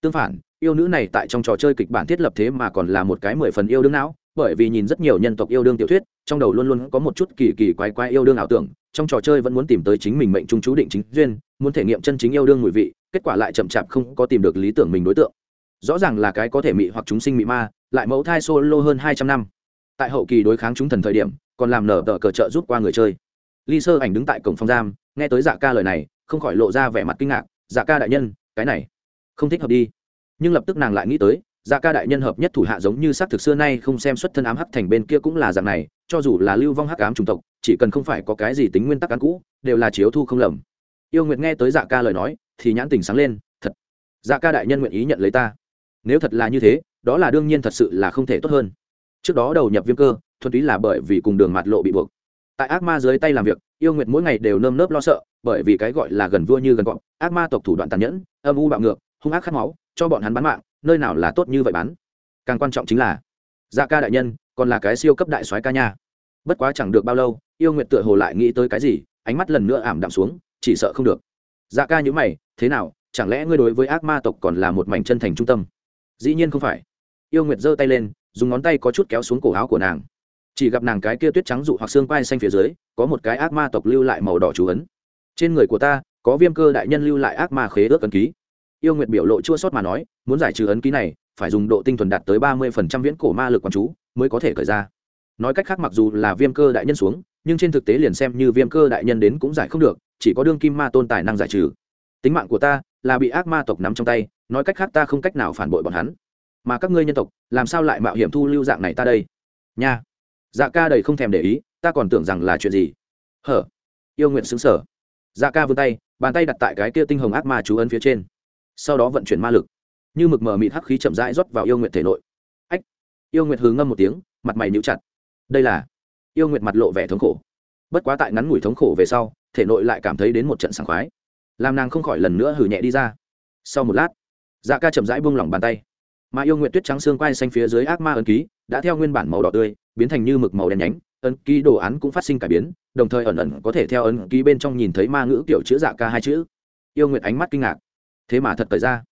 Tương phản, yêu nữ này tại trong trò chơi kịch bản thiết lập thế mà còn là một cái mười phần yêu đương não, bởi vì nhìn rất nhiều nhân tộc yêu đương tiểu thuyết, trong đầu luôn luôn có một chút kỳ kỳ quái quái yêu đương ảo tưởng, trong trò chơi vẫn muốn tìm tới chính mình mệnh trung chú định chính duyên, muốn thể nghiệm chân chính yêu đương mùi vị, kết quả lại chậm chạp không có tìm được lý tưởng mình đối tượng. Rõ ràng là cái có thể mị hoặc chúng sinh mị ma, lại mẫu thai solo hơn hai trăm năm. Tại hậu kỳ đối kháng chúng thần thời điểm, còn làm nở tờ cờ trợ giúp qua người chơi. Ly sơ ảnh đứng tại cổng phòng giam nghe tới dạ ca lời này, không khỏi lộ ra vẻ mặt kinh ngạc dạ ca đại nhân, cái này, không thích hợp đi. Nhưng lập tức nàng lại nghĩ tới dạ ca đại nhân hợp nhất thủ hạ giống như xác thực xưa nay không xem xuất thân ám hắc thành bên kia cũng là dạng này, cho dù là lưu vong hắc ám chủng tộc, chỉ cần không phải có cái gì tính nguyên tắc cán cũ, đều là chiếu thu không lầm. Yêu nguyệt nghe tới dạ ca lời nói, thì nhãn tình sáng lên, thật dạ ca đại nhân nguyện ý nhận lấy ta. Nếu thật là như thế, đó là đương nhiên thật sự là không thể tốt hơn. Trước đó đầu nhập viêm cơ, thuần túy là bởi vì cùng đường mặt lộ bị buộc tại ác ma dưới tay làm việc, yêu nguyệt mỗi ngày đều nơm nớp lo sợ, bởi vì cái gọi là gần vua như gần gọn ác ma tộc thủ đoạn tàn nhẫn, âm u bạo ngược, hung ác khát máu, cho bọn hắn bán mạng, nơi nào là tốt như vậy bán. Càng quan trọng chính là dạ ca đại nhân, còn là cái siêu cấp đại soái ca nha. Bất quá chẳng được bao lâu, yêu nguyệt tựa hồ lại nghĩ tới cái gì, ánh mắt lần nữa ảm đạm xuống, chỉ sợ không được. Dạ ca nhữ mày, thế nào, chẳng lẽ ngươi đối với ác ma tộc còn là một mảnh chân thành trung tâm? Dĩ nhiên không phải. Yêu nguyệt giơ tay lên, dùng ngón tay có chút kéo xuống cổ áo của nàng chỉ gặp nàng cái kia tuyết trắng dụ hoặc xương quai xanh phía dưới, có một cái ác ma tộc lưu lại màu đỏ chú ấn. Trên người của ta, có viêm cơ đại nhân lưu lại ác ma khế ước ấn ký. Yêu nguyệt biểu lộ chua sót mà nói, muốn giải trừ ấn ký này, phải dùng độ tinh thuần đạt tới ba mươi phần trăm viễn cổ ma lực quán chú, mới có thể khởi ra. Nói cách khác mặc dù là viêm cơ đại nhân xuống, nhưng trên thực tế liền xem như viêm cơ đại nhân đến cũng giải không được, chỉ có đương kim ma tôn tài năng giải trừ. Tính mạng của ta là bị ác ma tộc nắm trong tay, nói cách khác ta không cách nào phản bội bọn hắn. Mà các ngươi nhân tộc, làm sao lại mạo hiểm thu lưu dạng này ta đây? Nha dạ ca đầy không thèm để ý, ta còn tưởng rằng là chuyện gì. Hở? Yêu nguyện xứng sở dạ ca vươn tay, bàn tay đặt tại cái kia tinh hồng ác ma chú ấn phía trên. Sau đó vận chuyển ma lực. Như mực mờ mịt hắc khí chậm rãi rót vào yêu nguyện thể nội. Ách! Yêu nguyệt hướng ngâm một tiếng, mặt mày níu chặt. Đây là yêu nguyệt mặt lộ vẻ thống khổ. Bất quá tại ngắn ngủi thống khổ về sau, thể nội lại cảm thấy đến một trận sảng khoái. Làm nàng không khỏi lần nữa hử nhẹ đi ra. Sau một lát dạ ca chậm rãi buông lỏng bàn tay. Mà yêu nguyện tuyết trắng xương quai xanh phía dưới ác ma ấn ký, đã theo nguyên bản màu đỏ tươi biến thành như mực màu đen nhánh, ấn ký đồ án cũng phát sinh cải biến, đồng thời ẩn ẩn có thể theo ấn ký bên trong nhìn thấy ma ngữ kiểu chữ dạ ca hai chữ. Yêu nguyện ánh mắt kinh ngạc. Thế mà thật thời ra.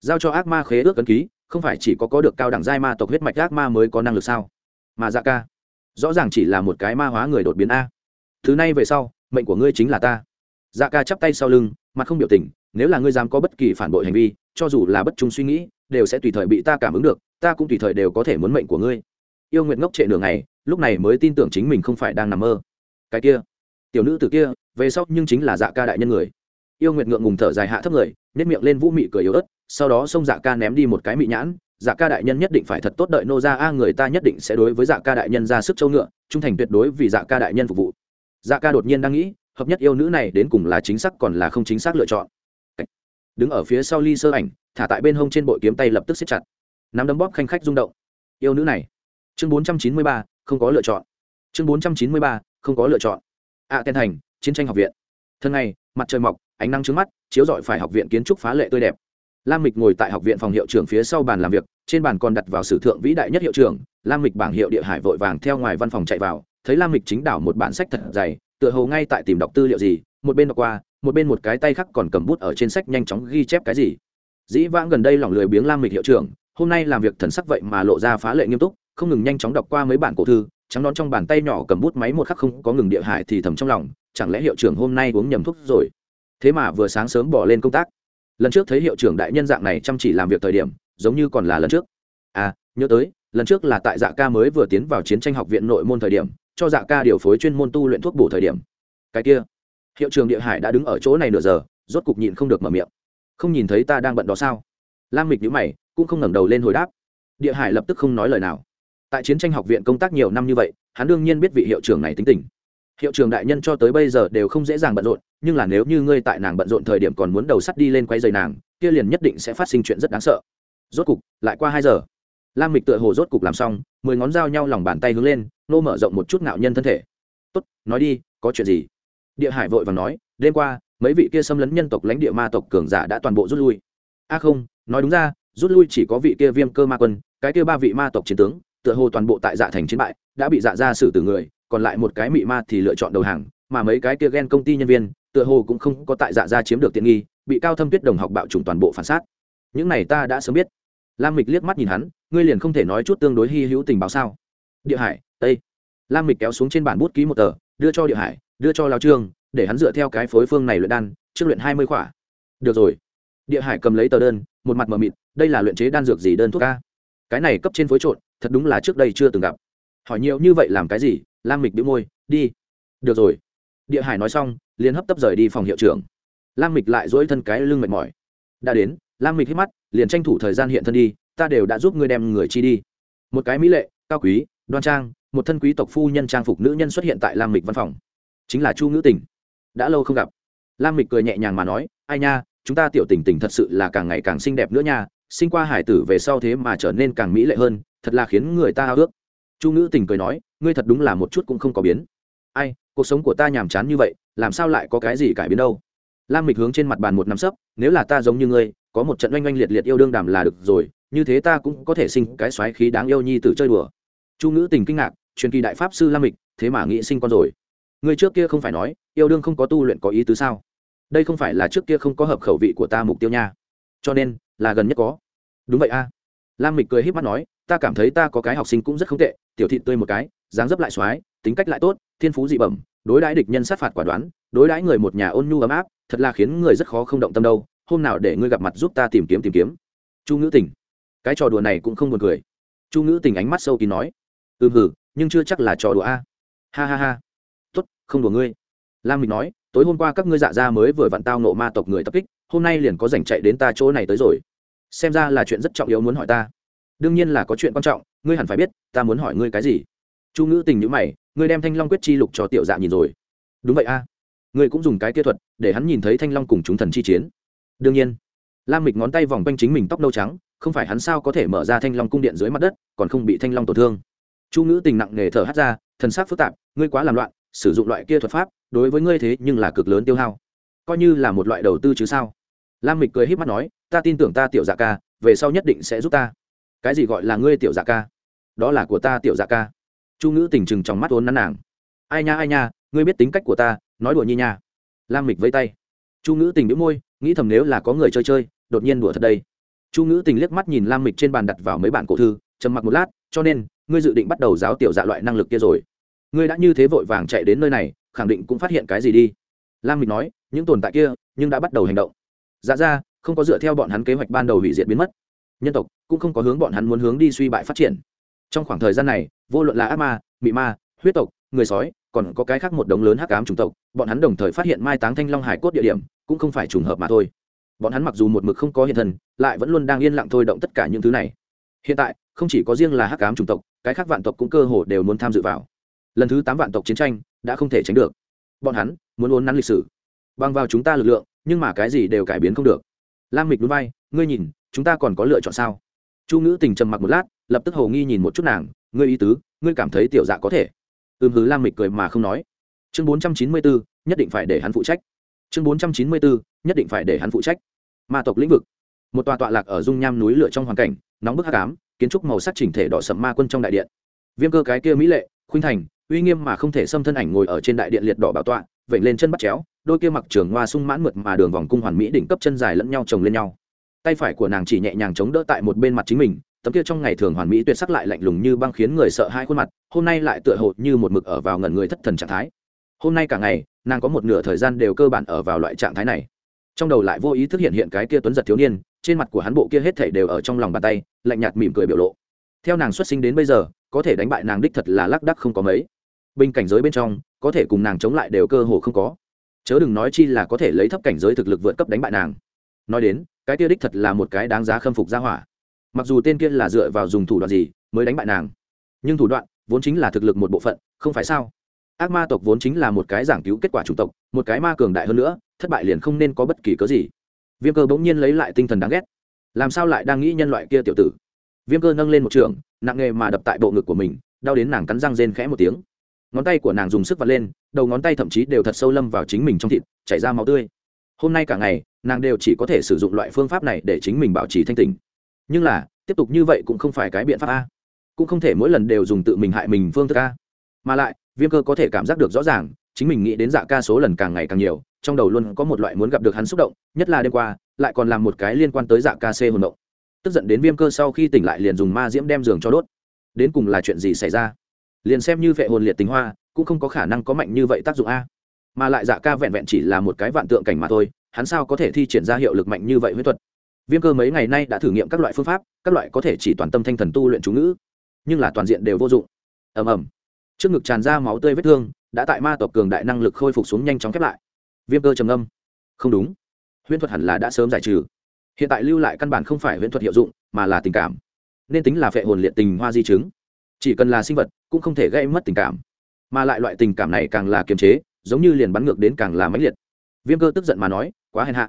Giao cho ác ma khế ước ấn ký, không phải chỉ có có được cao đẳng giai ma tộc huyết mạch ác ma mới có năng lực sao? Mà dạ ca, rõ ràng chỉ là một cái ma hóa người đột biến a. Thứ này về sau, mệnh của ngươi chính là ta. Dạ ca chắp tay sau lưng, mặt không biểu tình, nếu là ngươi dám có bất kỳ phản bội hành vi, cho dù là bất trung suy nghĩ, đều sẽ tùy thời bị ta cảm ứng được, ta cũng tùy thời đều có thể muốn mệnh của ngươi yêu nguyện ngốc trệ nửa ngày, lúc này mới tin tưởng chính mình không phải đang nằm mơ. Cái kia, tiểu nữ từ kia, về sóc nhưng chính là dạ ca đại nhân người. Yêu nguyệt ngượng ngùng thở dài hạ thấp người nếp miệng lên vũ mị cười yếu ớt, sau đó xông dạ ca ném đi một cái mị nhãn dạ ca đại nhân nhất định phải thật tốt đợi nô ra, a, người ta nhất định sẽ đối với dạ ca đại nhân ra sức châu ngựa, trung thành tuyệt đối vì dạ ca đại nhân phục vụ. Dạ ca đột nhiên đang nghĩ, hợp nhất yêu nữ này đến cùng là chính xác còn là không chính xác lựa chọn. Đứng ở phía sau ly sơ ảnh, thả tại bên hông trên bội kiếm tay lập tức xếp chặt. Nắm đấm bóp khanh khách rung động. Yêu nữ này chương bốn trăm chín mươi ba không có lựa chọn. Chương bốn trăm chín mươi ba không có lựa chọn. A à, thành chiến tranh học viện. Thân này mặt trời mọc ánh nắng trứng mắt chiếu rọi phải học viện kiến trúc phá lệ tươi đẹp. Lam mịch ngồi tại học viện phòng hiệu trưởng phía sau bàn làm việc trên bàn còn đặt vào sử thượng vĩ đại nhất hiệu trưởng lam mịch bảng hiệu địa hải vội vàng theo ngoài văn phòng chạy vào thấy lam mịch chính đảo một bản sách thật dày tựa hồ ngay tại tìm đọc tư liệu gì một bên đọc qua một bên một cái tay khác còn cầm bút ở trên sách nhanh chóng ghi chép cái gì. Dĩ vãng gần đây lỏng lười biếng lam mịch hiệu trưởng hôm nay làm việc thần sắc vậy mà lộ ra phá lệ nghiêm túc không ngừng nhanh chóng đọc qua mấy bản cổ thư, trắng đón trong bàn tay nhỏ cầm bút máy một khắc không có ngừng địa hải thì thầm trong lòng, chẳng lẽ hiệu trưởng hôm nay uống nhầm thuốc rồi? Thế mà vừa sáng sớm bỏ lên công tác. Lần trước thấy hiệu trưởng đại nhân dạng này chăm chỉ làm việc thời điểm, giống như còn là lần trước. À nhớ tới, lần trước là tại dạ ca mới vừa tiến vào chiến tranh học viện nội môn thời điểm, cho dạ ca điều phối chuyên môn tu luyện thuốc bổ thời điểm. Cái kia, hiệu trưởng địa hải đã đứng ở chỗ này nửa giờ, rốt cục nhịn không được mở miệng. Không nhìn thấy ta đang bận đó sao? Lam mịch nhữ mày, cũng không ngẩng đầu lên hồi đáp. Địa hải lập tức không nói lời nào tại chiến tranh học viện công tác nhiều năm như vậy, hắn đương nhiên biết vị hiệu trưởng này tính tình. Hiệu trưởng đại nhân cho tới bây giờ đều không dễ dàng bận rộn, nhưng là nếu như ngươi tại nàng bận rộn thời điểm còn muốn đầu sắt đi lên quay dày nàng, kia liền nhất định sẽ phát sinh chuyện rất đáng sợ. Rốt cục, lại qua hai giờ. Lam mịch tựa hồ rốt cục làm xong, mười ngón dao nhau lòng bàn tay hướng lên, nô mở rộng một chút ngạo nhân thân thể. Tốt, nói đi, có chuyện gì? Địa hải vội và nói, đêm qua, mấy vị kia xâm lấn nhân tộc lãnh địa ma tộc cường giả đã toàn bộ rút lui. A không, nói đúng ra, rút lui chỉ có vị kia viêm cơ ma quân, cái kia ba vị ma tộc chiến tướng tựa hồ toàn bộ tại dạ thành chiến bại, đã bị dạ ra xử từ người, còn lại một cái mị ma thì lựa chọn đầu hàng, mà mấy cái kia ghen công ty nhân viên, tựa hồ cũng không có tại dạ ra chiếm được tiện nghi, bị cao thâm tuyết đồng học bạo trùng toàn bộ phản sát những này ta đã sớm biết. Lam mịch liếc mắt nhìn hắn, ngươi liền không thể nói chút tương đối hy hữu tình báo sao? Địa hải, tây. Lam mịch kéo xuống trên bản bút ký một tờ, đưa cho địa hải, đưa cho lao trương, để hắn dựa theo cái phối phương này luyện đan, trước luyện hai mươi khỏa. Được rồi. Địa hải cầm lấy tờ đơn, một mặt mờ mịt, đây là luyện chế đan dược gì đơn thuốc ca cái này cấp trên phối trộn thật đúng là trước đây chưa từng gặp. Hỏi nhiều như vậy làm cái gì? Lam mịch đĩu môi, đi. Được rồi. Địa hải nói xong, liền hấp tấp rời đi phòng hiệu trưởng. Lam mịch lại dỗi thân cái lưng mệt mỏi. Đã đến. Lam mịch hít mắt, liền tranh thủ thời gian hiện thân đi, ta đều đã giúp ngươi đem người chi đi. Một cái mỹ lệ, cao quý, đoan trang, một thân quý tộc phu nhân trang phục nữ nhân xuất hiện tại lam mịch văn phòng. Chính là chu ngữ tình. Đã lâu không gặp. Lam mịch cười nhẹ nhàng mà nói, ai nha, chúng ta tiểu tình tình thật sự là càng ngày càng xinh đẹp nữa nha, sinh qua hải tử về sau thế mà trở nên càng mỹ lệ hơn thật là khiến người ta ao ước. Chu nữ tình cười nói, ngươi thật đúng là một chút cũng không có biến. Ai, cuộc sống của ta nhàm chán như vậy, làm sao lại có cái gì cải biến đâu? Lam mịch hướng trên mặt bàn một nắm sấp, nếu là ta giống như ngươi, có một trận oanh oanh liệt liệt yêu đương đàm là được rồi, như thế ta cũng có thể sinh cái xoáy khí đáng yêu nhi tử chơi đùa. Chu nữ tình kinh ngạc, truyền kỳ đại pháp sư lam mịch, thế mà nghĩ sinh con rồi. Người trước kia không phải nói, yêu đương không có tu luyện có ý tứ sao? Đây không phải là trước kia không có hợp khẩu vị của ta mục tiêu nha. Cho nên, là gần nhất có. Đúng vậy a lam mịch cười h í p mắt nói, ta cảm thấy ta có cái học sinh cũng rất không tệ, tiểu thị tươi một cái, dáng dấp lại x tính cách lại tốt, thiên phú dị bẩm, đối đãi địch nhân sát phạt quả đoán, đối đãi người một nhà ôn nhu ấm áp, thật là khiến người rất khó không động tâm đâu, hôm nào để ngươi gặp mặt giúp ta tìm kiếm tìm kiếm. Chu ngữ tình, cái trò đùa này cũng không buồn cười. Chu ngữ tình ánh mắt sâu kín nói ừ hử nhưng chưa chắc là trò đùa a. Ha ha ha. Tốt, không đùa ngươi. Lam mịch nói, tối hôm qua các ngươi dạ ra mới vừa vặn tao nộ ma tộc người tập kích, hôm nay liền có rảnh chạy đến ta chỗ này tới rồi xem ra là chuyện rất trọng yếu muốn hỏi ta. Đương nhiên là có chuyện quan trọng, ngươi hẳn phải biết, ta muốn hỏi ngươi cái gì. Chu ngữ tình nhữ mày, ngươi đem thanh long quyết chi lục cho tiểu dạ nhìn rồi. Đúng vậy a. Ngươi cũng dùng cái kia thuật, để hắn nhìn thấy thanh long cùng chúng thần chi chiến. Đương nhiên. Lam mịch ngón tay vòng quanh chính mình tóc nâu trắng, không phải hắn sao có thể mở ra thanh long cung điện dưới mặt đất, còn không bị thanh long tổn thương. Chu ngữ tình nặng nề thở hắt ra, thần sắc phức tạp, ngươi quá làm loạn, sử dụng loại kia thuật pháp, đối với ngươi thế nhưng là cực lớn tiêu hao. Coi như là một loại đầu tư chứ sao? Lam mịch cười h í p mắt nói, ta tin tưởng ta tiểu dạ ca, về sau nhất định sẽ giúp ta. Cái gì gọi là ngươi tiểu dạ ca? Đó là của ta tiểu dạ ca. Chu ngữ tình chừng trong mắt ốn nắn nàng. Ai nha ai nha, ngươi biết tính cách của ta, nói đùa nhi nha. Lam mịch vây tay. Chu ngữ tình đĩu môi, nghĩ thầm nếu là có người chơi chơi, đột nhiên đùa thật đây. Chu ngữ tình liếc mắt nhìn lam mịch trên bàn đặt vào mấy bản cổ thư, trầm mặc một lát, cho nên, ngươi dự định bắt đầu giáo tiểu dạ loại năng lực kia rồi. Ngươi đã như thế vội vàng chạy đến nơi này, khẳng định cũng phát hiện cái gì đi. Lam mịch nói, những tồn tại kia, nhưng đã bắt đầu hành động dạ ra, không có dựa theo bọn hắn kế hoạch ban đầu hủy diệt biến mất. Nhân tộc cũng không có hướng bọn hắn muốn hướng đi suy bại phát triển. Trong khoảng thời gian này, vô luận là ác ma, mị ma, huyết tộc, người sói, còn có cái khác một đống lớn hắc ám chủng tộc, bọn hắn đồng thời phát hiện mai táng thanh long hải cốt địa điểm, cũng không phải trùng hợp mà thôi. Bọn hắn mặc dù một mực không có hiện thần lại vẫn luôn đang yên lặng thôi động tất cả những thứ này. Hiện tại, không chỉ có riêng là hắc ám chủng tộc, cái khác vạn tộc cũng cơ hồ đều muốn tham dự vào. Lần thứ tám vạn tộc chiến tranh đã không thể tránh được. Bọn hắn muốn uốn nắn lịch sử. Bằng vào chúng ta lực lượng nhưng mà cái gì đều cải biến không được. Lam mịch núi bay ngươi nhìn, chúng ta còn có lựa chọn sao? Chu ngữ tình trầm mặc một lát, lập tức hầu nghi nhìn một chút nàng, ngươi ý tứ, ngươi cảm thấy tiểu dạ có thể? Ừm hứ, lam mịch cười mà không nói. Chương bốn trăm chín mươi bốn nhất định phải để hắn phụ trách. Chương bốn trăm chín mươi bốn nhất định phải để hắn phụ trách. Ma tộc lĩnh vực. Một tòa tọa lạc ở dung nham núi lửa trong hoàn cảnh, nóng bức hắc ám, kiến trúc màu sắc chỉnh thể đỏ sậm ma quân trong đại điện. Viêm cơ cái kia mỹ lệ, khuynh thành, uy nghiêm mà không thể xâm thân ảnh ngồi ở trên đại điện liệt đỏ bảo tọa vậy lên chân bắt chéo, đôi kia mặc trường hoa sung mãn mượt mà đường vòng cung hoàn mỹ đỉnh cấp chân dài lẫn nhau chồng lên nhau. Tay phải của nàng chỉ nhẹ nhàng chống đỡ tại một bên mặt chính mình, tấm kia trong ngày thường hoàn mỹ tuyệt sắc lại lạnh lùng như băng khiến người sợ hai khuôn mặt, hôm nay lại tựa hồ như một mực ở vào ngẩn người thất thần trạng thái. Hôm nay cả ngày, nàng có một nửa thời gian đều cơ bản ở vào loại trạng thái này. Trong đầu lại vô ý thức hiện hiện cái kia tuấn giật thiếu niên, trên mặt của hắn bộ kia hết thảy đều ở trong lòng bàn tay, lạnh nhạt mỉm cười biểu lộ. Theo nàng xuất sinh đến bây giờ, có thể đánh bại nàng đích thật là lác đắc không có mấy. Bình cảnh giới bên trong có thể cùng nàng chống lại đều cơ hồ không có. Chớ đừng nói chi là có thể lấy thấp cảnh giới thực lực vượt cấp đánh bại nàng. Nói đến, cái kia đích thật là một cái đáng giá khâm phục ra hỏa. Mặc dù tên kia là dựa vào dùng thủ đoạn gì mới đánh bại nàng, nhưng thủ đoạn vốn chính là thực lực một bộ phận, không phải sao? Ác ma tộc vốn chính là một cái giảng cứu kết quả chủng tộc, một cái ma cường đại hơn nữa, thất bại liền không nên có bất kỳ cớ gì. Viêm cơ bỗng nhiên lấy lại tinh thần đáng ghét. Làm sao lại đang nghĩ nhân loại kia tiểu tử? Viêm cơ nâng lên một trường, nặng nghề mà đập tại bộ ngực của mình, đau đến nàng cắn răng rên khẽ một tiếng ngón tay của nàng dùng sức vặt lên, đầu ngón tay thậm chí đều thật sâu lâm vào chính mình trong thịt, chảy ra máu tươi. Hôm nay cả ngày, nàng đều chỉ có thể sử dụng loại phương pháp này để chính mình bảo trì thanh tình nhưng là, tiếp tục như vậy cũng không phải cái biện pháp a. Cũng không thể mỗi lần đều dùng tự mình hại mình phương thức a. Mà lại, viêm cơ có thể cảm giác được rõ ràng, chính mình nghĩ đến dạ ca số lần càng ngày càng nhiều, trong đầu luôn có một loại muốn gặp được hắn xúc động, nhất là đêm qua, lại còn làm một cái liên quan tới dạ ca c hồn động. Tức giận đến viêm cơ sau khi tỉnh lại liền dùng ma diễm đem giường cho đốt. Đến cùng là chuyện gì xảy ra? Liền xem như vệ hồn liệt tình hoa, cũng không có khả năng có mạnh như vậy tác dụng a. Mà lại dạ ca vẹn vẹn chỉ là một cái vạn tượng cảnh mà thôi, hắn sao có thể thi triển ra hiệu lực mạnh như vậy huyết thuật? Viêm cơ mấy ngày nay đã thử nghiệm các loại phương pháp, các loại có thể chỉ toàn tâm thanh thần tu luyện chú ngữ, nhưng là toàn diện đều vô dụng. Ầm ầm. Trước ngực tràn ra máu tươi vết thương, đã tại ma tộc cường đại năng lực khôi phục xuống nhanh chóng khép lại. Viêm cơ trầm âm không đúng. Huyễn thuật hẳn là đã sớm giải trừ. Hiện tại lưu lại căn bản không phải huyễn thuật hiệu dụng, mà là tình cảm. Nên tính là phệ hồn liệt tình hoa di chứng chỉ cần là sinh vật cũng không thể gây mất tình cảm. Mà lại loại tình cảm này càng là kiềm chế, giống như liền bắn ngược đến càng là mãnh liệt. Viêm cơ tức giận mà nói, quá hèn hạ.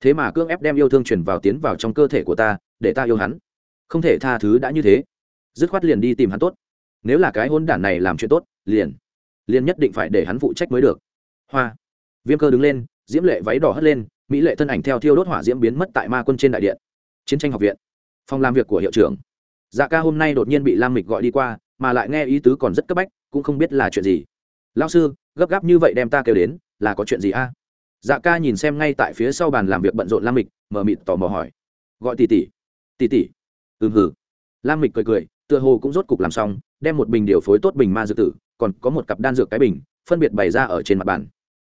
Thế mà cưỡng ép đem yêu thương truyền vào tiến vào trong cơ thể của ta, để ta yêu hắn. Không thể tha thứ đã như thế. Dứt khoát liền đi tìm hắn tốt. Nếu là cái hôn đản này làm chuyện tốt, liền liền nhất định phải để hắn phụ trách mới được. Hoa. Viêm cơ đứng lên, diễm lệ váy đỏ hất lên, mỹ lệ thân ảnh theo thiêu đốt hỏa diễm biến mất tại ma quân trên đại điện. Chiến tranh học viện. Phòng làm việc của hiệu trưởng dạ ca hôm nay đột nhiên bị lam mịch gọi đi qua, mà lại nghe ý tứ còn rất cấp bách, cũng không biết là chuyện gì. Lao sư, gấp gáp như vậy đem ta kêu đến, là có chuyện gì a? Dạ ca nhìn xem ngay tại phía sau bàn làm việc bận rộn lam mịch mờ mịt tò mò hỏi. Gọi tỷ tỷ. Tỷ tỷ? Ừm hử lam mịch cười cười, tựa hồ cũng rốt cục làm xong, đem một bình điều phối tốt bình ma dược tử, còn có một cặp đan dược cái bình, phân biệt bày ra ở trên mặt bàn.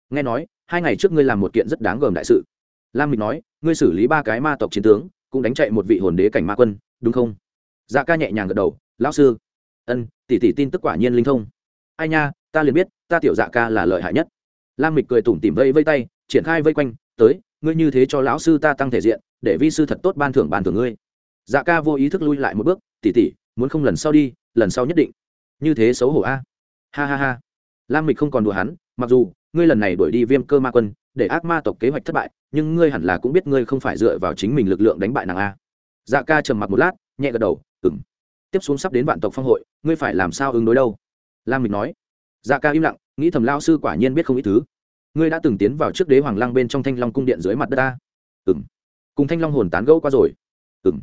Nghe nói, hai ngày trước ngươi làm một kiện rất đáng gờm đại sự. Lam mịch nói, ngươi xử lý ba cái ma tộc chiến tướng, cũng đánh chạy một vị hồn đế cảnh ma quân, đúng không? Dạ ca nhẹ nhàng gật đầu, lão sư. Ân, tỷ tỷ tin tức quả nhiên linh thông. Ai nha, ta liền biết, ta tiểu dạ ca là lợi hại nhất. Lam mịch cười tủm tỉm vây vây tay, triển khai vây quanh, tới, ngươi như thế cho lão sư ta tăng thể diện, để vi sư thật tốt ban thưởng ban thưởng ngươi. Dạ ca vô ý thức lui lại một bước, tỷ tỷ, muốn không lần sau đi, lần sau nhất định. Như thế xấu hổ a. Ha ha ha. Lam mịch không còn đùa hắn, mặc dù, ngươi lần này đuổi đi viêm cơ ma quân, để ác ma tộc kế hoạch thất bại, nhưng ngươi hẳn là cũng biết ngươi không phải dựa vào chính mình lực lượng đánh bại nàng a. Dạ ca trầm mặc một lát, nhẹ gật đầu tiếp xuống sắp đến vạn tộc phong hội, ngươi phải làm sao ứng đối đâu? Lam mịch nói. Dạ ca im lặng, nghĩ thầm lao sư quả nhiên biết không ít thứ. Ngươi đã từng tiến vào trước đế hoàng lăng bên trong thanh long cung điện dưới mặt đất ta. Ừ m cùng thanh long hồn tán gẫu qua rồi. Ừ m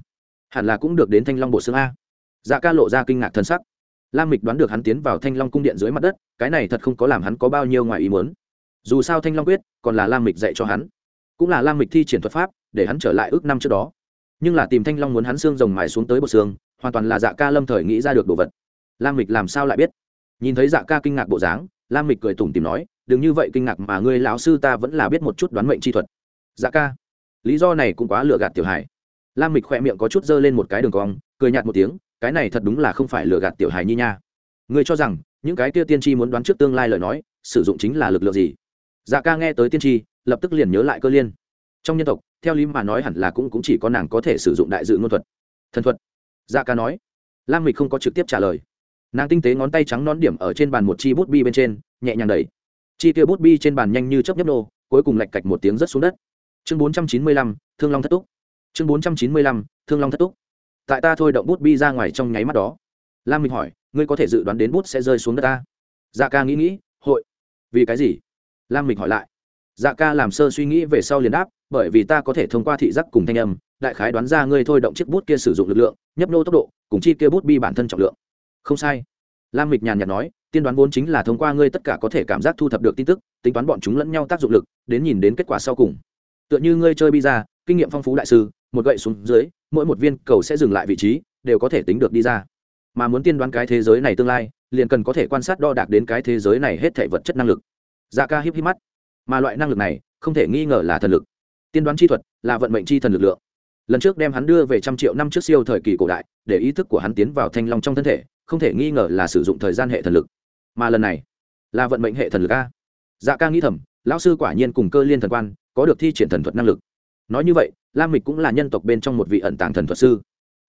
hẳn là cũng được đến thanh long bộ xương a. Dạ ca lộ ra kinh ngạc thân sắc. Lam mịch đoán được hắn tiến vào thanh long cung điện dưới mặt đất, cái này thật không có làm hắn có bao nhiêu ngoài ý muốn. Dù sao thanh long quyết, còn là lam mịch dạy cho hắn. Cũng là lam mịch thi triển thuật pháp, để hắn trở lại ước năm trước đó. Nhưng là tìm thanh long muốn hắn xương rồng mài xuống tới bột xương hoàn toàn là dạ ca lâm thời nghĩ ra được đồ vật. Lam mịch làm sao lại biết? Nhìn thấy dạ ca kinh ngạc bộ dáng lam mịch cười tủm tìm nói đừng như vậy kinh ngạc mà ngươi lão sư ta vẫn là biết một chút đoán mệnh chi thuật. Dạ ca. Lý do này cũng quá lừa gạt tiểu hải lam mịch khỏe miệng có chút dơ lên một cái đường cong cười nhạt một tiếng cái này thật đúng là không phải lừa gạt tiểu hải nhi nha. Ngươi cho rằng những cái kia tiên tri muốn đoán trước tương lai lời nói sử dụng chính là lực lượng gì? Dạ ca nghe tới tiên tri lập tức liền nhớ lại cơ liên. Trong nhân tộc theo lý mà nói hẳn là cũng, cũng chỉ có nàng có thể sử dụng đại dự ngôn thuật. Thần thuật dạ ca nói. Lam mịch không có trực tiếp trả lời. Nàng tinh tế ngón tay trắng nón điểm ở trên bàn một chi bút bi bên trên, nhẹ nhàng đẩy. Chi tiêu bút bi trên bàn nhanh như chớp nhấp nô, cuối cùng lạch cạch một tiếng rớt xuống đất. Chương bốn trăm chín mươi lăm, thương long thất túc. Chương bốn trăm chín mươi lăm, thương long thất túc. Tại ta thôi động bút bi ra ngoài trong nháy mắt đó, lam minh hỏi, ngươi có thể dự đoán đến bút sẽ rơi xuống đất ta? Dạ ca nghĩ nghĩ, hội. Vì cái gì? Lam minh hỏi lại. Dạ ca làm sơ suy nghĩ về sau liền đáp bởi vì ta có thể thông qua thị giác cùng thanh âm, đại khái đoán ra ngươi thôi động chiếc bút kia sử dụng lực lượng, nhấp nô tốc độ, cùng chi kia bút bi bản thân trọng lượng. Không sai. Lam mịch nhàn nhạt nói, tiên đoán vốn chính là thông qua ngươi tất cả có thể cảm giác thu thập được tin tức, tính toán bọn chúng lẫn nhau tác dụng lực, đến nhìn đến kết quả sau cùng. Tựa như ngươi chơi bi ra, kinh nghiệm phong phú đại sư, một gậy xuống dưới, mỗi một viên cầu sẽ dừng lại vị trí, đều có thể tính được đi ra. Mà muốn tiên đoán cái thế giới này tương lai, liền cần có thể quan sát đo đạc đến cái thế giới này hết thể vật chất năng lực. Dạ ca híp híp mắt. Mà loại năng lực này, không thể nghi ngờ là thần lực tiên đoán chi thuật là vận mệnh chi thần lực lượng. Lần trước đem hắn đưa về trăm triệu năm trước siêu thời kỳ cổ đại, để ý thức của hắn tiến vào thanh long trong thân thể, không thể nghi ngờ là sử dụng thời gian hệ thần lực. Mà lần này, là vận mệnh hệ thần lực a. Dạ ca nghĩ thầm, lão sư quả nhiên cùng cơ liên thần quan, có được thi triển thần thuật năng lực. Nói như vậy lam mịch cũng là nhân tộc bên trong một vị ẩn tàng thần thuật sư.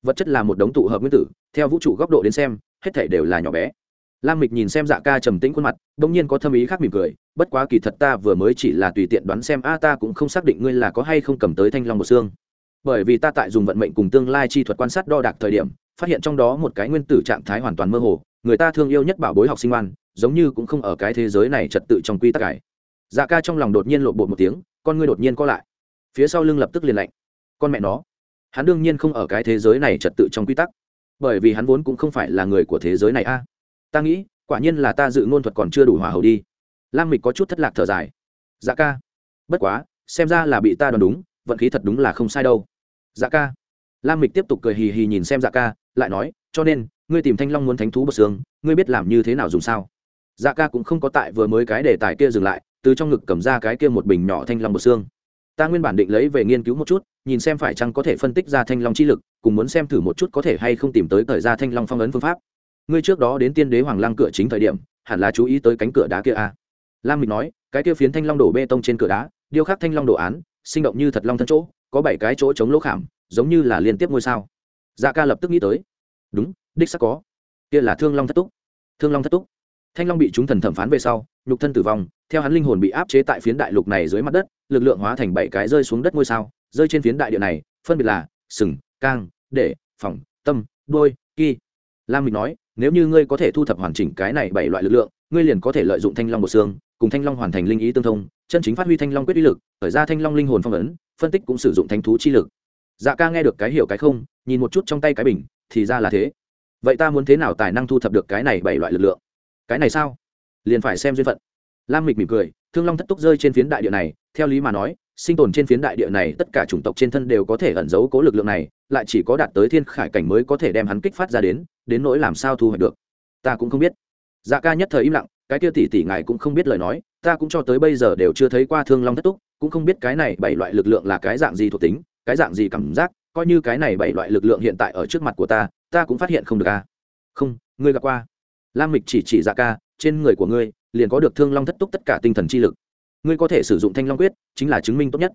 Vật chất là một đống tụ hợp nguyên tử, theo vũ trụ góc độ đến xem, hết thể đều là nhỏ bé lam mịch nhìn xem dạ ca trầm tĩnh khuôn mặt đ ỗ n g nhiên có thâm ý khác mỉm cười, bất quá kỳ thật ta vừa mới chỉ là tùy tiện đoán xem, a, ta cũng không xác định ngươi là có hay không cầm tới thanh long một xương. Bởi vì ta tại dùng vận mệnh cùng tương lai chi thuật quan sát đo đạc thời điểm, phát hiện trong đó một cái nguyên tử trạng thái hoàn toàn mơ hồ, người ta thương yêu nhất bảo bối học sinh oan giống như cũng không ở cái thế giới này trật tự trong quy tắc cải dạ ca trong lòng đột nhiên lộ bột một tiếng, con ngươi đột nhiên co lại. Phía sau lưng lập tức liền lạnh. Con mẹ nó, hắn đương nhiên không ở cái thế giới này trật tự trong quy tắc, bởi vì hắn vốn cũng không phải là người của thế giới này, a ta nghĩ, quả nhiên là ta dự ngôn thuật còn chưa đủ hòa hầu đi. Lam mịch có chút thất lạc thở dài. Dạ ca. Bất quá, xem ra là bị ta đoán đúng, vận khí thật đúng là không sai đâu. Dạ ca. Lam mịch tiếp tục cười hì hì nhìn xem dạ ca, lại nói, cho nên, ngươi tìm thanh long muốn thánh thú bật xương, ngươi biết làm như thế nào dùng sao? Dạ ca cũng không có tại vừa mới cái đề tài kia dừng lại, từ trong ngực cầm ra cái kia một bình nhỏ thanh long bật xương. Ta nguyên bản định lấy về nghiên cứu một chút, nhìn xem phải chăng có thể phân tích ra thanh long chi lực, cùng muốn xem thử một chút có thể hay không tìm tới thời ra thanh long phong ấn phương pháp ngươi trước đó đến tiên đế hoàng lăng cửa chính thời điểm, hẳn là chú ý tới cánh cửa đá kia a à. lam mịch nói, cái kia phiến thanh long đổ bê tông trên cửa đá, điêu khắc thanh long đồ án, sinh động như thật long thân chỗ, có bảy cái chỗ chống lỗ khảm, giống như là liên tiếp ngôi sao. Dạ ca lập tức nghĩ tới. Đúng, đích sắc có. Kia là thương long thất túc. Thương long thất túc. Thanh long bị chúng thần thẩm phán về sau, nhục thân tử vong, theo hắn linh hồn bị áp chế tại phiến đại lục này dưới mặt đất, lực lượng hóa thành bảy cái rơi xuống đất ngôi sao, rơi trên phiến đại địa này, phân biệt là sừng, cang, để phòng tâm đôi kỳ lam mình nói nếu như ngươi có thể thu thập hoàn chỉnh cái này bảy loại lực lượng, ngươi liền có thể lợi dụng thanh long một xương, cùng thanh long hoàn thành linh ý tương thông, chân chính phát huy thanh long quyết uy lực, khởi ra thanh long linh hồn phong ấn, phân tích cũng sử dụng thanh thú chi lực. Dạ ca nghe được cái hiểu cái không, nhìn một chút trong tay cái bình, thì ra là thế. Vậy ta muốn thế nào tài năng thu thập được cái này bảy loại lực lượng? Cái này sao? Liền phải xem duyên phận. Lam mịch mỉm cười, thương long thất túc rơi trên phiến đại địa này, theo lý mà nói, sinh tồn trên phiến đại địa này, tất cả chủng tộc trên thân đều có thể ẩn giấu cố lực lượng này, lại chỉ có đạt tới thiên khải cảnh mới có thể đem hắn kích phát ra đến đến nỗi làm sao thu hoạch được? Ta cũng không biết. Dạ ca nhất thời im lặng, cái kia tỷ tỷ ngài cũng không biết lời nói, ta cũng cho tới bây giờ đều chưa thấy qua thương long thất túc, cũng không biết cái này bảy loại lực lượng là cái dạng gì thuộc tính, cái dạng gì cảm giác, coi như cái này bảy loại lực lượng hiện tại ở trước mặt của ta ta cũng phát hiện không được a không, ngươi gặp qua. Lam mịch chỉ chỉ dạ ca, trên người của ngươi, liền có được thương long thất túc tất cả tinh thần chi lực. Ngươi có thể sử dụng thanh long quyết, chính là chứng minh tốt nhất.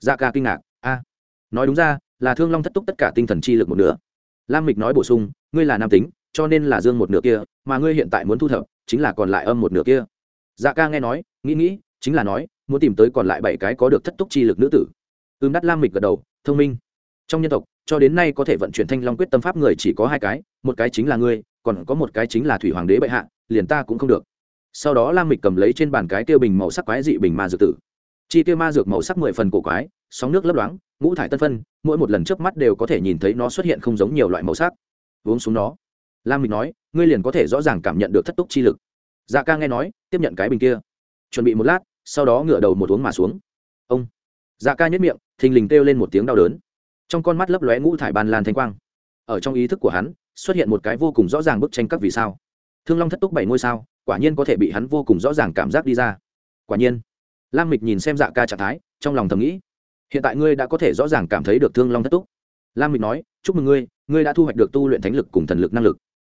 Dạ ca kinh ngạc, a, nói đúng ra, là thương long thất túc tất cả tinh thần chi lực một nửa lam mịch nói bổ sung, ngươi là nam tính, cho nên là dương một nửa kia, mà ngươi hiện tại muốn thu thập, chính là còn lại âm một nửa kia. Dạ ca nghe nói, nghĩ nghĩ, chính là nói, muốn tìm tới còn lại bảy cái có được thất túc chi lực nữ tử. Ưm đắt lam mịch gật đầu, thông minh. Trong nhân tộc, cho đến nay có thể vận chuyển thanh long quyết tâm pháp người chỉ có hai cái, một cái chính là ngươi, còn có một cái chính là thủy hoàng đế bệ hạ, liền ta cũng không được. Sau đó lam mịch cầm lấy trên bàn cái tiêu bình màu sắc quái dị bình ma dược tử. Chi tiêu ma dược màu sắc mười phần cổ quái sóng nước lấp loáng, ngũ thải tân phân, mỗi một lần trước mắt đều có thể nhìn thấy nó xuất hiện không giống nhiều loại màu sắc. Uống xuống nó. Lam mịch nói, ngươi liền có thể rõ ràng cảm nhận được thất túc chi lực. Dạ ca nghe nói, tiếp nhận cái bình kia. Chuẩn bị một lát, sau đó ngửa đầu một uống mà xuống. Ông. Dạ ca nhất miệng, thình lình kêu lên một tiếng đau đớn. Trong con mắt lấp lóe ngũ thải ban lan thanh quang. Ở trong ý thức của hắn, xuất hiện một cái vô cùng rõ ràng bức tranh các vì sao. Thương long thất túc bảy ngôi sao, quả nhiên có thể bị hắn vô cùng rõ ràng cảm giác đi ra. Quả nhiên, lam mịch nhìn xem dạ ca trạng thái, trong lòng thầm nghĩ hiện tại ngươi đã có thể rõ ràng cảm thấy được thương long thất túc. Lam mịch nói, chúc mừng ngươi ngươi đã thu hoạch được tu luyện thánh lực cùng thần lực năng lực.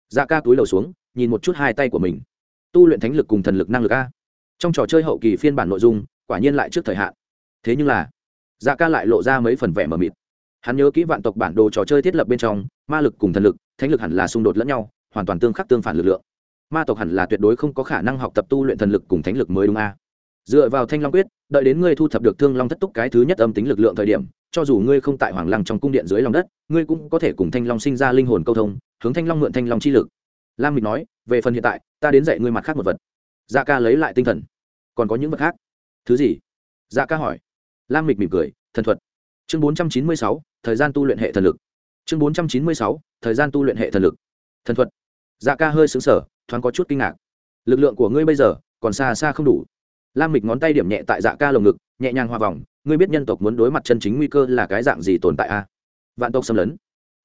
Dạ ca túi đầu xuống, nhìn một chút hai tay của mình. Tu luyện thánh lực cùng thần lực năng lực a? Trong trò chơi hậu kỳ phiên bản nội dung, quả nhiên lại trước thời hạn. Thế nhưng là dạ ca lại lộ ra mấy phần vẻ mờ mịt. Hắn nhớ kỹ vạn tộc bản đồ trò chơi thiết lập bên trong, ma lực cùng thần lực, thánh lực hẳn là xung đột lẫn nhau, hoàn toàn tương khắc tương phản lực lượng. Ma tộc hẳn là tuyệt đối không có khả năng học tập tu luyện thần lực cùng thánh lực mới đúng a? Dựa vào thanh long quyết đợi đến ngươi thu thập được thương long thất túc cái thứ nhất âm tính lực lượng thời điểm, cho dù ngươi không tại hoàng lăng trong cung điện dưới lòng đất, ngươi cũng có thể cùng thanh long sinh ra linh hồn câu thông, hướng thanh long mượn thanh long chi lực. Lam mịch nói, về phần hiện tại, ta đến dạy ngươi mặt khác một vật. Dạ ca lấy lại tinh thần. Còn có những vật khác? Thứ gì? Dạ ca hỏi. Lam mịch mỉm cười, thần thuật. Chương bốn trăm chín mươi sáu, thời gian tu luyện hệ thần lực. Chương bốn trăm chín mươi sáu, thời gian tu luyện hệ thần lực. Thần thuật. Dạ ca hơi xứng sở thoáng có chút kinh ngạc. Lực lượng của ngươi bây giờ còn xa xa không đủ lam mịch ngón tay điểm nhẹ tại dạ ca lồng ngực, nhẹ nhàng hoa vòng, ngươi biết nhân tộc muốn đối mặt chân chính nguy cơ là cái dạng gì tồn tại a? À? vạn tộc xâm lấn.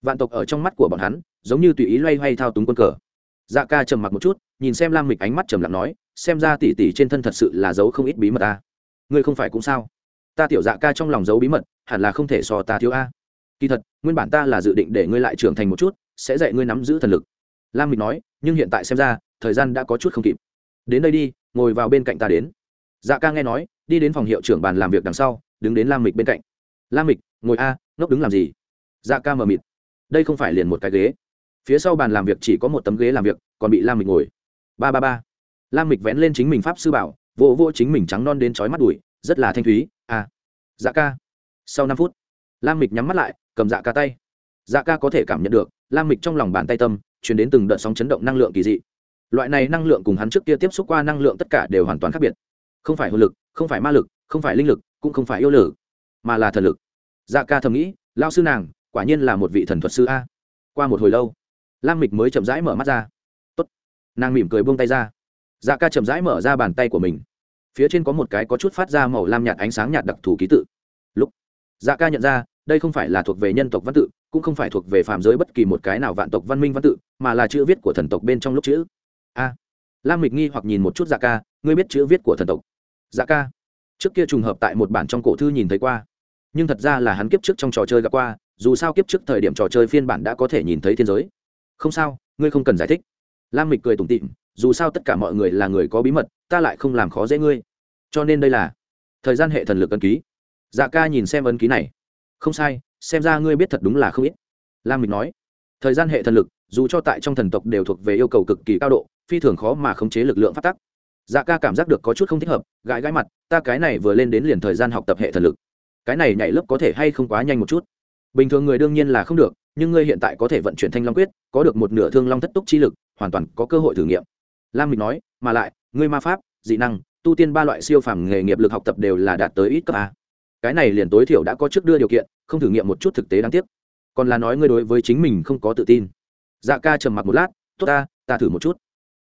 Vạn tộc ở trong mắt của bọn hắn, giống như tùy ý loay hoay thao túng quân cờ. Dạ ca trầm mặc một chút, nhìn xem lam mịch ánh mắt trầm lặng nói, xem ra tỉ tỉ trên thân thật sự là giấu không ít bí mật a. Ngươi không phải cũng sao? Ta tiểu dạ ca trong lòng giấu bí mật, hẳn là không thể so ta thiếu a. Kỳ thật, nguyên bản ta là dự định để ngươi lại trưởng thành một chút, sẽ dạy ngươi nắm giữ thần lực. Lam mịch nói, nhưng hiện tại xem ra, thời gian đã có chút không kịp. Đến đây đi, ngồi vào bên cạnh ta đến dạ ca nghe nói, đi đến phòng hiệu trưởng bàn làm việc đằng sau, đứng đến lam mịch bên cạnh. Lam mịch, ngồi a, ngốc đứng làm gì? Dạ ca mờ mịt. Đây không phải liền một cái ghế. Phía sau bàn làm việc chỉ có một tấm ghế làm việc, còn bị lam mịch ngồi. Ba ba ba. Lam mịch vén lên chính mình pháp sư bảo, vỗ vỗ chính mình trắng non đến trói mắt đùi, rất là thanh thúy, a. Dạ ca. Sau năm phút, lam mịch nhắm mắt lại, cầm dạ ca tay. Dạ ca có thể cảm nhận được, lam mịch trong lòng bàn tay tâm chuyển đến từng đợt sóng chấn động năng lượng kỳ dị. Loại này năng lượng cùng hắn trước kia tiếp xúc qua năng lượng tất cả đều hoàn toàn khác biệt không phải hồn lực, không phải ma lực, không phải linh lực, cũng không phải yêu lử mà là thần lực. Dạ ca thầm nghĩ lao sư nàng, quả nhiên là một vị thần thuật sư a. Qua một hồi lâu, lam mịch mới chậm rãi mở mắt ra. Tốt. nàng mỉm cười buông tay ra. Dạ ca chậm rãi mở ra bàn tay của mình. Phía trên có một cái có chút phát ra màu lam nhạt ánh sáng nhạt đặc thù ký tự. Lúc dạ ca nhận ra, đây không phải là thuộc về nhân tộc văn tự, cũng không phải thuộc về phạm giới bất kỳ một cái nào vạn tộc văn minh văn tự, mà là chữ viết của thần tộc bên trong lúc chữ. A. Lam mịch nghi hoặc nhìn một chút dạ ca, ngươi biết chữ viết của thần tộc? Dạ ca. Trước kia trùng hợp tại một bản trong cổ thư nhìn thấy qua. Nhưng thật ra là hắn kiếp trước trong trò chơi gặp qua, dù sao kiếp trước thời điểm trò chơi phiên bản đã có thể nhìn thấy thiên giới. Không sao, ngươi không cần giải thích. Lam mịch cười tủm tịm dù sao tất cả mọi người là người có bí mật, ta lại không làm khó dễ ngươi. Cho nên đây là thời gian hệ thần lực ân ký. Dạ ca nhìn xem ân ký này. Không sai, xem ra ngươi biết thật đúng là không ít. Lam mịch nói. Thời gian hệ thần lực, dù cho tại trong thần tộc đều thuộc về yêu cầu cực kỳ cao độ, phi thường khó mà khống chế lực lượng phát tắc dạ ca cảm giác được có chút không thích hợp, gãi gãi mặt, ta cái này vừa lên đến liền thời gian học tập hệ thần lực. Cái này nhảy lớp có thể hay không quá nhanh một chút? Bình thường người đương nhiên là không được, nhưng ngươi hiện tại có thể vận chuyển thanh long quyết, có được một nửa thương long thất túc chi lực, hoàn toàn có cơ hội thử nghiệm. Lam mình nói, mà lại, ngươi ma pháp, dị năng, tu tiên ba loại siêu phàm nghề nghiệp lực học tập đều là đạt tới ít cấp a. Cái này liền tối thiểu đã có trước đưa điều kiện, không thử nghiệm một chút thực tế đáng tiếc. Còn là nói ngươi đối với chính mình không có tự tin. Dạ ca trầm mặc một lát, tốt ta ta thử một chút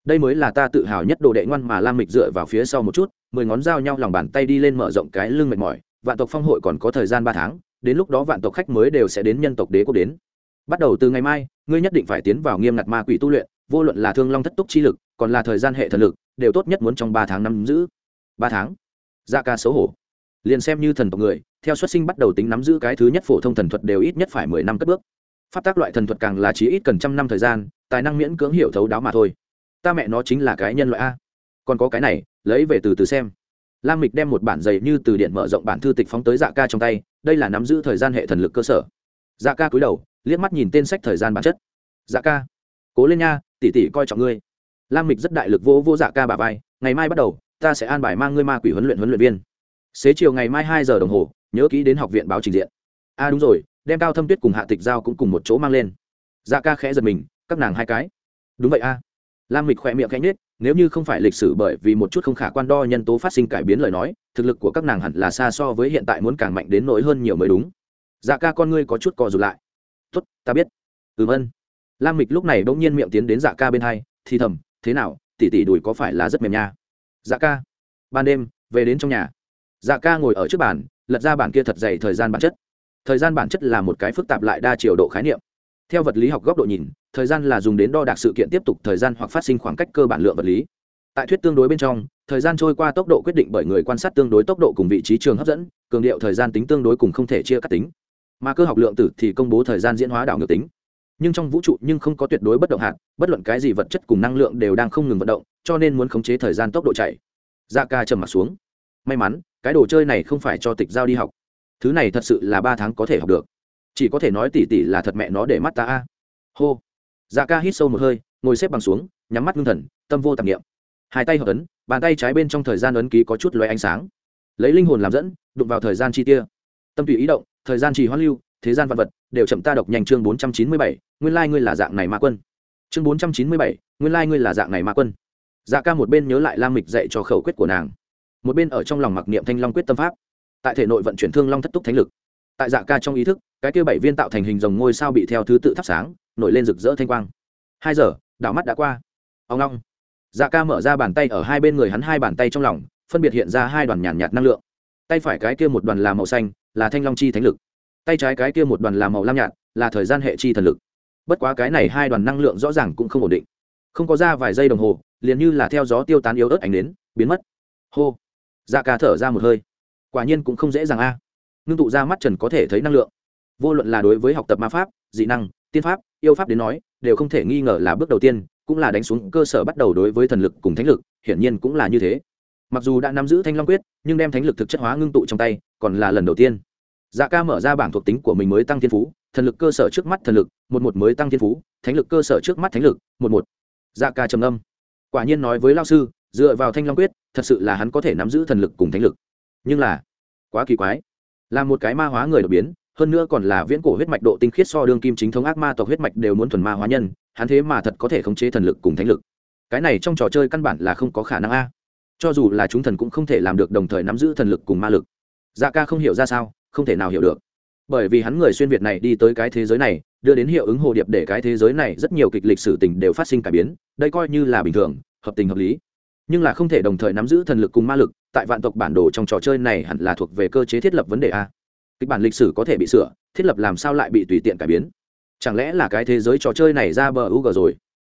đây mới là ta tự hào nhất đồ đệ ngoan mà lam mịch dựa vào phía sau một chút, mười ngón dao nhau lòng bàn tay đi lên mở rộng cái lưng mệt mỏi, vạn tộc phong hội còn có thời gian ba tháng, đến lúc đó vạn tộc khách mới đều sẽ đến nhân tộc đế quốc đến. Bắt đầu từ ngày mai, ngươi nhất định phải tiến vào nghiêm ngặt ma quỷ tu luyện, vô luận là thương long thất túc chi lực, còn là thời gian hệ thần lực, đều tốt nhất muốn trong ba tháng năm giữ. Ba tháng? Dạ ca xấu hổ. Liền xem như thần tộc người, theo xuất sinh bắt đầu tính nắm giữ cái thứ nhất phổ thông thần thuật đều ít nhất phải mười năm cất bước. Phát tác loại thần thuật càng là chí ít cần trăm năm thời gian, tài năng miễn cưỡng hiểu thấu đáo mà thôi ta mẹ nó chính là cái nhân loại a. Còn có cái này, lấy về từ từ xem. Lam mịch đem một bản dày như từ điện mở rộng bản thư tịch phóng tới dạ ca trong tay, đây là nắm giữ thời gian hệ thần lực cơ sở. Dạ ca cúi đầu, liếc mắt nhìn tên sách thời gian bản chất. Dạ ca, cố lên nha tỉ tỉ coi trọng ngươi. Lam mịch rất đại lực vỗ vô dạ ca bà vai, ngày mai bắt đầu, ta sẽ an bài mang ngươi ma quỷ huấn luyện huấn luyện viên. Xế chiều ngày mai hai giờ đồng hồ, nhớ kỹ đến học viện báo trình diện. A à đúng rồi, đem cao thâm tuyết cùng hạ tịch giao cũng cùng một chỗ mang lên. Dạ ca khẽ giật mình, các nàng hai cái. Đúng vậy a lam mịch khỏe miệng khẽ nhết nếu như không phải lịch sử bởi vì một chút không khả quan đo nhân tố phát sinh cải biến lời nói, thực lực của các nàng hẳn là xa so với hiện tại muốn càng mạnh đến nỗi hơn nhiều mới đúng. Dạ ca con ngươi có chút cò rụt lại. Tuất ta biết. Ừm ân. Lam mịch lúc này bỗng nhiên miệng tiến đến dạ ca bên hai, thì thầm, thế nào tỉ tỉ đùi có phải là rất mềm nha? Dạ ca. Ban đêm, về đến trong nhà. Dạ ca ngồi ở trước bàn, lật ra bản kia thật dày thời gian bản chất. Thời gian bản chất là một cái phức tạp lại đa chiều độ khái niệm theo vật lý học góc độ nhìn, thời gian là dùng đến đo đạc sự kiện tiếp tục thời gian hoặc phát sinh khoảng cách cơ bản lượng vật lý. Tại thuyết tương đối bên trong, thời gian trôi qua tốc độ quyết định bởi người quan sát tương đối tốc độ cùng vị trí trường hấp dẫn, cường điệu thời gian tính tương đối cùng không thể chia cắt tính. Mà cơ học lượng tử thì công bố thời gian diễn hóa đảo ngược tính. Nhưng trong vũ trụ nhưng không có tuyệt đối bất động hạt, bất luận cái gì vật chất cùng năng lượng đều đang không ngừng vận động, cho nên muốn khống chế thời gian tốc độ chạy. Da ca trầm m ặ t xuống. May mắn, cái đồ chơi này không phải cho tịch giao đi học. Thứ này thật sự là ba tháng có thể học được chỉ có thể nói tỉ tỉ là thật mẹ nó để mắt ta a. Hô. Dạ ca hít sâu một hơi, ngồi xếp bằng xuống, nhắm mắt ngưng thần, tâm vô tạp nghiệm hai tay hợp ấn, bàn tay trái bên trong thời gian ấn ký có chút loé ánh sáng. Lấy linh hồn làm dẫn, đụng vào thời gian chi tia. Tâm tùy ý động, thời gian trì hoãn lưu, thế gian vật vật đều chậm ta đọc nhanh chương bốn trăm chín mươi bảy, nguyên lai ngươi là dạng này ma quân. Chương bốn trăm chín mươi bảy, nguyên lai ngươi là dạng này ma quân. Dạ ca một bên nhớ lại lam mịch dạy cho khẩu quyết của nàng. Một bên ở trong lòng mặc niệm thanh long quyết tâm pháp. Tại thể nội vận chuyển thương long thất túc thánh lực tại dạ ca trong ý thức, cái kia bảy viên tạo thành hình dòng ngôi sao bị theo thứ tự thắp sáng, nổi lên rực rỡ thanh quang. Hai giờ, đảo mắt đã qua. Ông long. Dạ ca mở ra bàn tay ở hai bên người hắn hai bàn tay trong lòng, phân biệt hiện ra hai đoàn nhàn nhạt năng lượng. Tay phải cái kia một đoàn là màu xanh, là thanh long chi thánh lực. Tay trái cái kia một đoàn là màu lam nhạt, là thời gian hệ chi thần lực. Bất quá cái này hai đoàn năng lượng rõ ràng cũng không ổn định. Không có ra vài giây đồng hồ, liền như là theo gió tiêu tán yếu ớt ảnh đến biến mất. Hô. Dạ ca thở ra một hơi. Quả nhiên cũng không dễ dàng a. à ngưng tụ ra mắt trần có thể thấy năng lượng. Vô luận là đối với học tập ma pháp, dị năng, tiên pháp, yêu pháp đến nói, đều không thể nghi ngờ là bước đầu tiên, cũng là đánh xuống cơ sở bắt đầu đối với thần lực cùng thánh lực, hiển nhiên cũng là như thế. Mặc dù đã nắm giữ thanh long quyết, nhưng đem thánh lực thực chất hóa ngưng tụ trong tay, còn là lần đầu tiên. Dạ ca mở ra bảng thuộc tính của mình mới tăng thiên phú, thần lực cơ sở trước mắt thần lực, một một mới tăng thiên phú, thánh lực cơ sở trước mắt thánh lực, một một. Dạ ca trầm âm quả nhiên nói với lao sư, dựa vào thanh long quyết, thật sự là hắn có thể nắm giữ thần lực cùng thánh lực. Nhưng là, quá kỳ quái là một cái ma hóa người đột biến, hơn nữa còn là viễn cổ huyết mạch độ tinh khiết so đương kim chính thống ác ma tộc huyết mạch đều muốn thuần ma hóa nhân, hắn thế mà thật có thể khống chế thần lực cùng thánh lực. Cái này trong trò chơi căn bản là không có khả năng a. Cho dù là chúng thần cũng không thể làm được đồng thời nắm giữ thần lực cùng ma lực. Dạ ca không hiểu ra sao, không thể nào hiểu được. Bởi vì hắn người xuyên việt này đi tới cái thế giới này, đưa đến hiệu ứng hồ điệp để cái thế giới này rất nhiều kịch lịch sử tình đều phát sinh cải biến, đây coi như là bình thường, hợp tình hợp lý. Nhưng là không thể đồng thời nắm giữ thần lực cùng ma lực tại vạn tộc bản đồ trong trò chơi này hẳn là thuộc về cơ chế thiết lập vấn đề a. Kịch bản lịch sử có thể bị sửa, thiết lập làm sao lại bị tùy tiện cải biến? Chẳng lẽ là cái thế giới trò chơi này ra bờ u g rồi?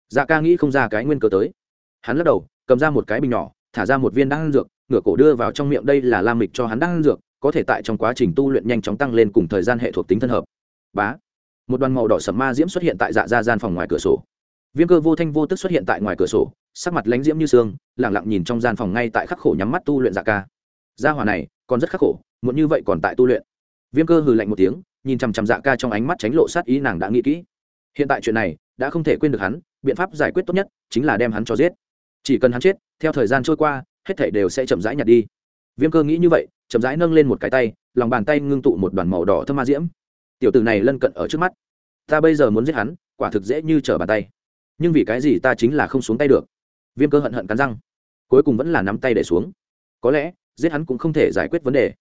Dạ ca nghĩ không ra cái nguyên cơ tới. Hắn lắc đầu, cầm ra một cái bình nhỏ, thả ra một viên đan dược, ngửa cổ đưa vào trong miệng đây là lam mịch cho hắn đan dược, có thể tại trong quá trình tu luyện nhanh chóng tăng lên cùng thời gian hệ thuộc tính thân hợp. Bá. Một đoàn màu đỏ sầm ma diễm xuất hiện tại dạ ra gian phòng ngoài cửa sổ. Viêm cơ vô thanh vô tức xuất hiện tại ngoài cửa sổ sắc mặt lánh diễm như sương, lẳng lặng nhìn trong gian phòng ngay tại khắc khổ nhắm mắt tu luyện dạ ca. Gia hòa này còn rất khắc khổ muốn như vậy còn tại tu luyện. Viêm cơ hừ lạnh một tiếng nhìn chằm chằm dạ ca trong ánh mắt tránh lộ sát ý nàng đã nghĩ kỹ. Hiện tại chuyện này đã không thể quên được hắn biện pháp giải quyết tốt nhất chính là đem hắn cho giết. Chỉ cần hắn chết theo thời gian trôi qua hết thể đều sẽ chậm rãi nhặt đi. Viêm cơ nghĩ như vậy chậm rãi nâng lên một cái tay lòng bàn tay ngưng tụ một đoàn màu đỏ thơm ma diễm. Tiểu tử này lân cận ở trước mắt. Ta bây giờ muốn giết hắn quả thực dễ như trở bàn tay. Nhưng vì cái gì ta chính là không xuống tay được? Viêm cơ hận hận cắn răng, cuối cùng vẫn là nắm tay để xuống. Có lẽ, giết hắn cũng không thể giải quyết vấn đề.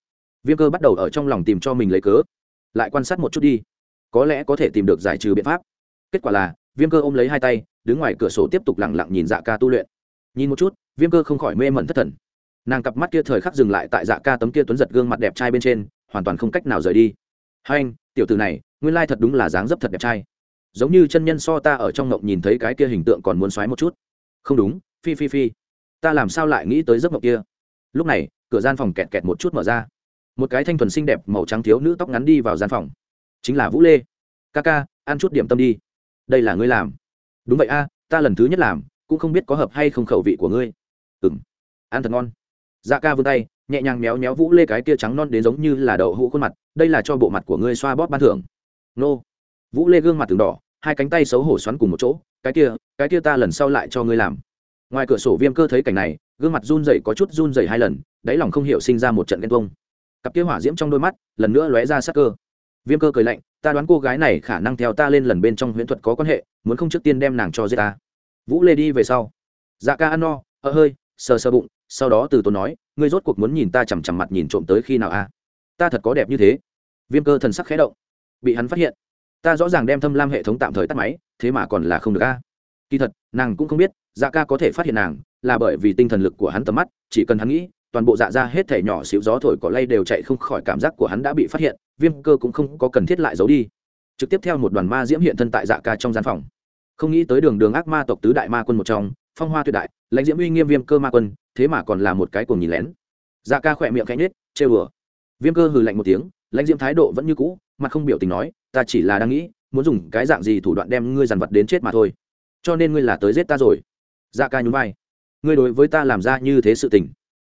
Viêm cơ bắt đầu ở trong lòng tìm cho mình lấy cớ, lại quan sát một chút đi. Có lẽ có thể tìm được giải trừ biện pháp. Kết quả là, viêm cơ ôm lấy hai tay, đứng ngoài cửa sổ tiếp tục lẳng lặng nhìn dạ ca tu luyện. Nhìn một chút, viêm cơ không khỏi mê mẩn thất thần. Nàng cặp mắt kia thời khắc dừng lại tại dạ ca tấm kia tuấn giật gương mặt đẹp trai bên trên, hoàn toàn không cách nào rời đi. Hai anh, tiểu từ này, nguyên lai thật đúng là dáng dấp thật đẹp trai. Giống như chân nhân so ta ở trong ngộng nhìn thấy cái kia hình tượng còn muốn xoáy một chút không đúng, phi phi phi. Ta làm sao lại nghĩ tới giấc mộng kia? Lúc này, cửa gian phòng kẹt kẹt một chút mở ra. Một cái thanh thuần xinh đẹp màu trắng thiếu nữ tóc ngắn đi vào gian phòng. Chính là vũ lê. Ca ca, ăn chút điểm tâm đi. Đây là ngươi làm. Đúng vậy a, ta lần thứ nhất làm, cũng không biết có hợp hay không khẩu vị của ngươi. Ừ m ăn thật ngon. Dạ ca vươn tay, nhẹ nhàng méo méo vũ lê cái kia trắng non đến giống như là đậu hũ khuôn mặt. Đây là cho bộ mặt của ngươi xoa bóp ban thưởng. Nô. Vũ lê gương mặt từng đỏ hai cánh tay xấu hổ xoắn cùng một chỗ, cái kia cái kia ta lần sau lại cho ngươi làm. Ngoài cửa sổ viêm cơ thấy cảnh này, gương mặt run dậy có chút run dậy hai lần, đáy lòng không hiểu sinh ra một trận ghen tuông. Cặp kia hỏa diễm trong đôi mắt, lần nữa lóe ra sắc cơ. Viêm cơ cười lạnh, ta đoán cô gái này khả năng theo ta lên lần bên trong huyễn thuật có quan hệ, muốn không trước tiên đem nàng cho giết ta. Vũ lê đi về sau. Dạ ca ăn no ơ hơi, sờ sờ bụng, sau đó từ tốn nói, ngươi rốt cuộc muốn nhìn ta chằm chằm mặt nhìn trộm tới khi nào a ta thật có đẹp như thế. Viêm cơ thần sắc khẽ động. Bị hắn phát hiện ta rõ ràng đem thâm lam hệ thống tạm thời tắt máy, thế mà còn là không được a. Kỳ thật, nàng cũng không biết dạ ca có thể phát hiện nàng, là bởi vì tinh thần lực của hắn tầm mắt, chỉ cần hắn nghĩ, toàn bộ dạ ra hết thể nhỏ xíu gió thổi cỏ lay đều chạy không khỏi cảm giác của hắn đã bị phát hiện, viêm cơ cũng không có cần thiết lại giấu đi. Trực tiếp theo một đoàn ma diễm hiện thân tại dạ ca trong gian phòng. Không nghĩ tới đường đường ác ma tộc tứ đại ma quân một trong, phong hoa tuyệt đại, lãnh diễm uy nghiêm viêm cơ ma quân, thế mà còn là một cái cùng nhìn lén. Dạ ca khỏe miệng cánh nết chê bừa viêm cơ hừ lạnh một tiếng, lãnh diễm thái độ vẫn như cũ, mặt không biểu tình nói ta chỉ là đang nghĩ, muốn dùng cái dạng gì thủ đoạn đem ngươi dằn vật đến chết mà thôi. Cho nên ngươi là tới giết ta rồi. Dạ ca nhún vai. Ngươi đối với ta làm ra như thế sự tình.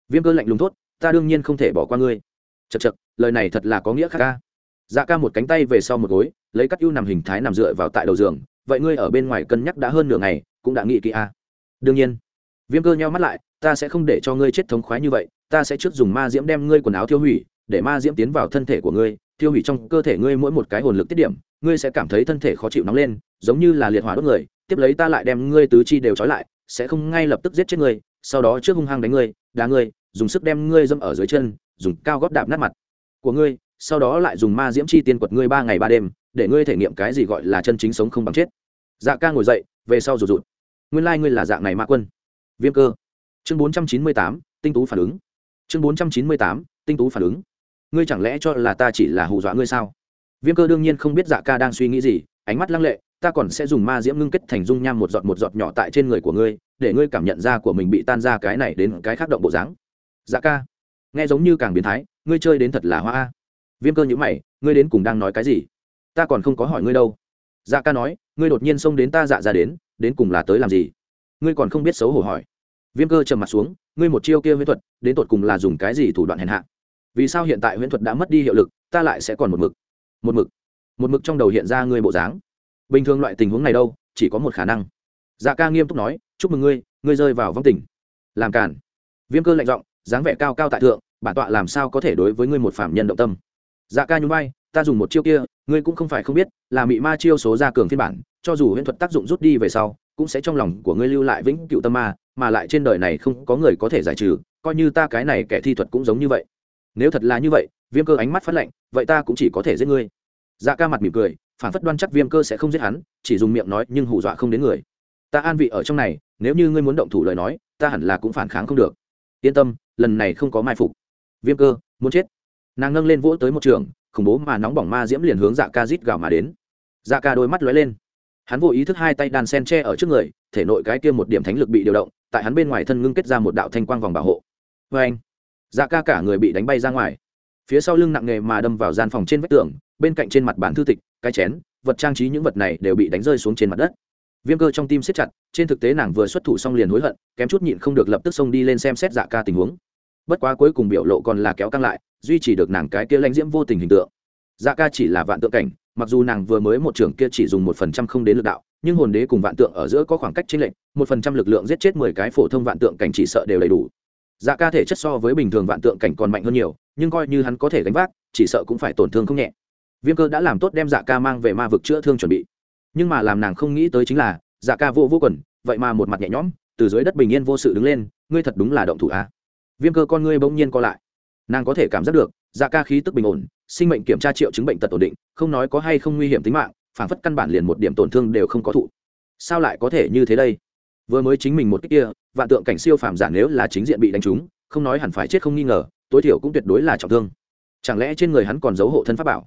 Viêm cơ lạnh lùng thốt, ta đương nhiên không thể bỏ qua ngươi. Chật chật lời này thật là có nghĩa khác ca dạ ca một cánh tay về sau một gối, lấy các ưu nằm hình thái nằm dựa vào tại đầu giường. Vậy ngươi ở bên ngoài cân nhắc đã hơn nửa ngày, cũng đã nghĩ kỹ a. Đương nhiên. Viêm cơ nheo mắt lại, ta sẽ không để cho ngươi chết thống khoái như vậy, ta sẽ trước dùng ma diễm đem ngươi quần áo thiêu hủy, để ma diễm tiến vào thân thể của ngươi tiêu hủy trong cơ thể ngươi mỗi một cái hồn lực tiết điểm, ngươi sẽ cảm thấy thân thể khó chịu nóng lên, giống như là liệt hỏa đốt người, tiếp lấy ta lại đem ngươi tứ chi đều trói lại, sẽ không ngay lập tức giết chết ngươi, sau đó trước hung hăng đánh ngươi, đá ngươi, dùng sức đem ngươi dâm ở dưới chân, dùng cao góp đạp nát mặt của ngươi, sau đó lại dùng ma diễm chi tiên quật ngươi ba ngày ba đêm, để ngươi thể nghiệm cái gì gọi là chân chính sống không bằng chết. Dạ ca ngồi dậy, về sau rụt rụt. Nguyên lai、like、ngươi là dạng này ma quân. Viêm cơ. Chương bốn trăm chín mươi tám, tinh tú phản ứng. Chương bốn trăm chín mươi tám, tinh tú phản ứng ngươi chẳng lẽ cho là ta chỉ là hù dọa ngươi sao? Viêm cơ đương nhiên không biết dạ ca đang suy nghĩ gì, ánh mắt lăng lệ, ta còn sẽ dùng ma diễm ngưng kết thành dung nham một giọt một giọt nhỏ tại trên người của ngươi, để ngươi cảm nhận ra của mình bị tan ra cái này đến cái khác động bộ dáng. Dạ ca, nghe giống như càng biến thái, ngươi chơi đến thật là hoa a. Viêm cơ nhữ mày, ngươi đến cùng đang nói cái gì? Ta còn không có hỏi ngươi đâu. Dạ ca nói, ngươi đột nhiên xông đến ta dạ ra đến đến cùng là tới làm gì? Ngươi còn không biết xấu hổ hỏi. Viêm cơ trầm mặt xuống, ngươi một chiêu kia với thuật, đến tột cùng là dùng cái gì thủ đoạn hèn hạ? Vì sao hiện tại huyễn thuật đã mất đi hiệu lực, ta lại sẽ còn một mực một mực một mực trong đầu hiện ra ngươi bộ dáng. Bình thường loại tình huống này đâu, chỉ có một khả năng. Dạ ca nghiêm túc nói, chúc mừng ngươi ngươi rơi vào vong tình. Làm cản viêm cơ lạnh giọng, dáng vẻ cao cao tại thượng, bản tọa làm sao có thể đối với ngươi một phạm nhân động tâm. Dạ ca nhún vai, ta dùng một chiêu kia, ngươi cũng không phải không biết, là mị ma chiêu số gia cường phiên bản, cho dù huyễn thuật tác dụng rút đi về sau, cũng sẽ trong lòng của ngươi lưu lại vĩnh cựu tâm ma, mà lại trên đời này không có người có thể giải trừ, coi như ta cái này kẻ thi thuật cũng giống như vậy nếu thật là như vậy, viêm cơ ánh mắt phát lạnh, vậy ta cũng chỉ có thể giết ngươi. Dạ ca mặt mỉm cười, phản phất đoan chắc viêm cơ sẽ không giết hắn, chỉ dùng miệng nói nhưng hù dọa không đến người. Ta an vị ở trong này, nếu như ngươi muốn động thủ lời nói, ta hẳn là cũng phản kháng không được. Yên tâm, lần này không có mai phục. Viêm cơ, muốn chết. Nàng nâng lên vỗ tới một trường, khủng bố mà nóng bỏng ma diễm liền hướng dạ ca rít gào mà đến. Dạ ca đôi mắt lóe lên. Hắn vô ý thức hai tay đàn sen tre ở trước người, thể nội cái kia một điểm thánh lực bị điều động, tại hắn bên ngoài thân ngưng kết ra một đạo thanh quang vòng bảo hộ. Vê anh dạ ca cả người bị đánh bay ra ngoài. Phía sau lưng nặng nề mà đâm vào gian phòng trên vách tường, bên cạnh trên mặt bản thư tịch, cái chén, vật trang trí những vật này đều bị đánh rơi xuống trên mặt đất. Viêm cơ trong tim siết chặt, trên thực tế nàng vừa xuất thủ xong liền hối hận, kém chút nhịn không được lập tức xông đi lên xem xét dạ ca tình huống. Bất quá cuối cùng biểu lộ còn là kéo căng lại, duy trì được nàng cái kia lãnh diễm vô tình hình tượng. Dạ ca chỉ là vạn tượng cảnh, mặc dù nàng vừa mới một trường kia chỉ dùng một phần trăm không đến lực đạo, nhưng hồn đế cùng vạn tượng ở giữa có khoảng cách chênh lệch, một phần trăm lực lượng giết chết mười cái phổ thông vạn tượng cảnh chỉ sợ đều đầy đủ dạ ca thể chất so với bình thường vạn tượng cảnh còn mạnh hơn nhiều, nhưng coi như hắn có thể gánh vác, chỉ sợ cũng phải tổn thương không nhẹ. Viêm cơ đã làm tốt đem dạ ca mang về ma vực chữa thương chuẩn bị. Nhưng mà làm nàng không nghĩ tới chính là dạ ca vô vô quần, vậy mà một mặt nhẹ nhõm, từ dưới đất bình yên vô sự đứng lên, ngươi thật đúng là động thủ a. Viêm cơ con ngươi bỗng nhiên co lại. Nàng có thể cảm giác được dạ ca khí tức bình ổn, sinh mệnh kiểm tra triệu chứng bệnh tật ổn định, không nói có hay không nguy hiểm tính mạng phản phất căn bản liền một điểm tổn thương đều không có thụ. Sao lại có thể như thế đây? Vừa mới chính mình một cách kia vạn tượng cảnh siêu phàm giả nếu là chính diện bị đánh trúng, không nói hẳn phải chết không nghi ngờ, tối thiểu cũng tuyệt đối là trọng thương. Chẳng lẽ trên người hắn còn giấu hộ thân pháp bảo?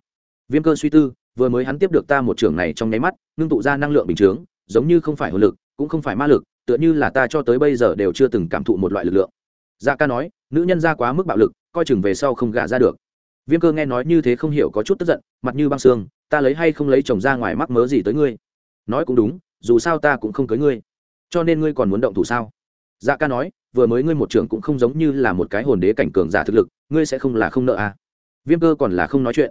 Viêm cơ suy tư, vừa mới hắn tiếp được ta một trường này trong nháy mắt, ngưng tụ ra năng lượng bình chướng, giống như không phải hồn lực, cũng không phải ma lực, tựa như là ta cho tới bây giờ đều chưa từng cảm thụ một loại lực lượng. Dạ ca nói, nữ nhân ra quá mức bạo lực, coi chừng về sau không gả ra được. Viêm cơ nghe nói như thế không hiểu có chút tức giận, mặt như băng xương, ta lấy hay không lấy chồng ra ngoài mắc mớ gì tới ngươi? Nói cũng đúng, dù sao ta cũng không cưới ngươi. Cho nên ngươi còn muốn động thủ sao? Dạ ca nói, vừa mới ngươi một trưởng cũng không giống như là một cái hồn đế cảnh cường giả thực lực, ngươi sẽ không là không nợ à? Viêm cơ còn là không nói chuyện.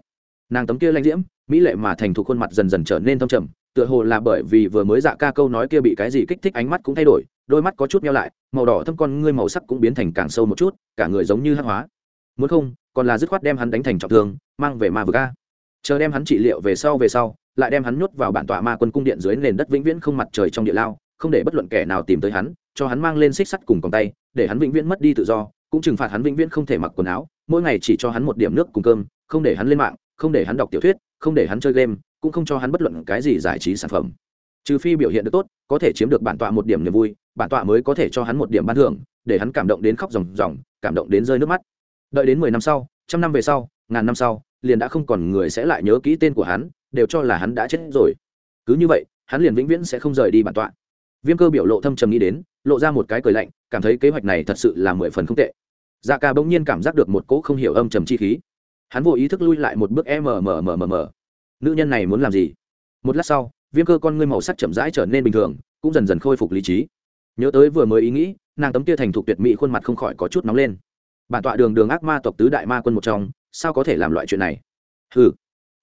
Nàng tấm kia lanh diễm, mỹ lệ mà thành thục khuôn mặt dần dần trở nên thâm trầm, tựa hồ là bởi vì vừa mới dạ ca câu nói kia bị cái gì kích thích ánh mắt cũng thay đổi, đôi mắt có chút nhau lại, màu đỏ thâm con ngươi màu sắc cũng biến thành càng sâu một chút, cả người giống như hắc hóa. Muốn không, còn là dứt khoát đem hắn đánh thành trọng thương, mang về ma vực ca chờ đem hắn trị liệu về sau về sau, lại đem hắn nhốt vào bản tọa ma quân cung điện dưới nền đất vĩnh viễn không mặt trời trong địa lao, không để bất luận kẻ nào tìm tới hắn cho hắn mang lên xích sắt cùng còng tay, để hắn vĩnh viễn mất đi tự do, cũng trừng phạt hắn vĩnh viễn không thể mặc quần áo, mỗi ngày chỉ cho hắn một điểm nước cùng cơm, không để hắn lên mạng, không để hắn đọc tiểu thuyết, không để hắn chơi game, cũng không cho hắn bất luận cái gì giải trí sản phẩm. Trừ phi biểu hiện được tốt, có thể chiếm được bản tọa một điểm niềm vui, bản tọa mới có thể cho hắn một điểm ban thưởng, để hắn cảm động đến khóc ròng ròng, cảm động đến rơi nước mắt. Đợi đến mười năm sau, trăm năm về sau, ngàn năm sau, liền đã không còn người sẽ lại nhớ kỹ tên của hắn, đều cho là hắn đã chết rồi. Cứ như vậy, hắn liền vĩnh viễn sẽ không rời đi bản tọa. Viêm cơ biểu lộ thâm trầm nghĩ đến lộ ra một cái cười lạnh, cảm thấy kế hoạch này thật sự là mười phần không tệ. Dạ ca bỗng nhiên cảm giác được một cỗ không hiểu âm trầm chi khí. Hắn vô ý thức lui lại một bước mmmmm nữ nhân này muốn làm gì? Một lát sau, viêm cơ con ngươi màu sắc chậm rãi trở nên bình thường, cũng dần dần khôi phục lý trí. Nhớ tới vừa mới ý nghĩ, nàng tấm tia thành thục tuyệt mỹ khuôn mặt không khỏi có chút nóng lên. Bản tọa đường đường ác ma tộc tứ đại ma quân một trong, sao có thể làm loại chuyện này? Hừ.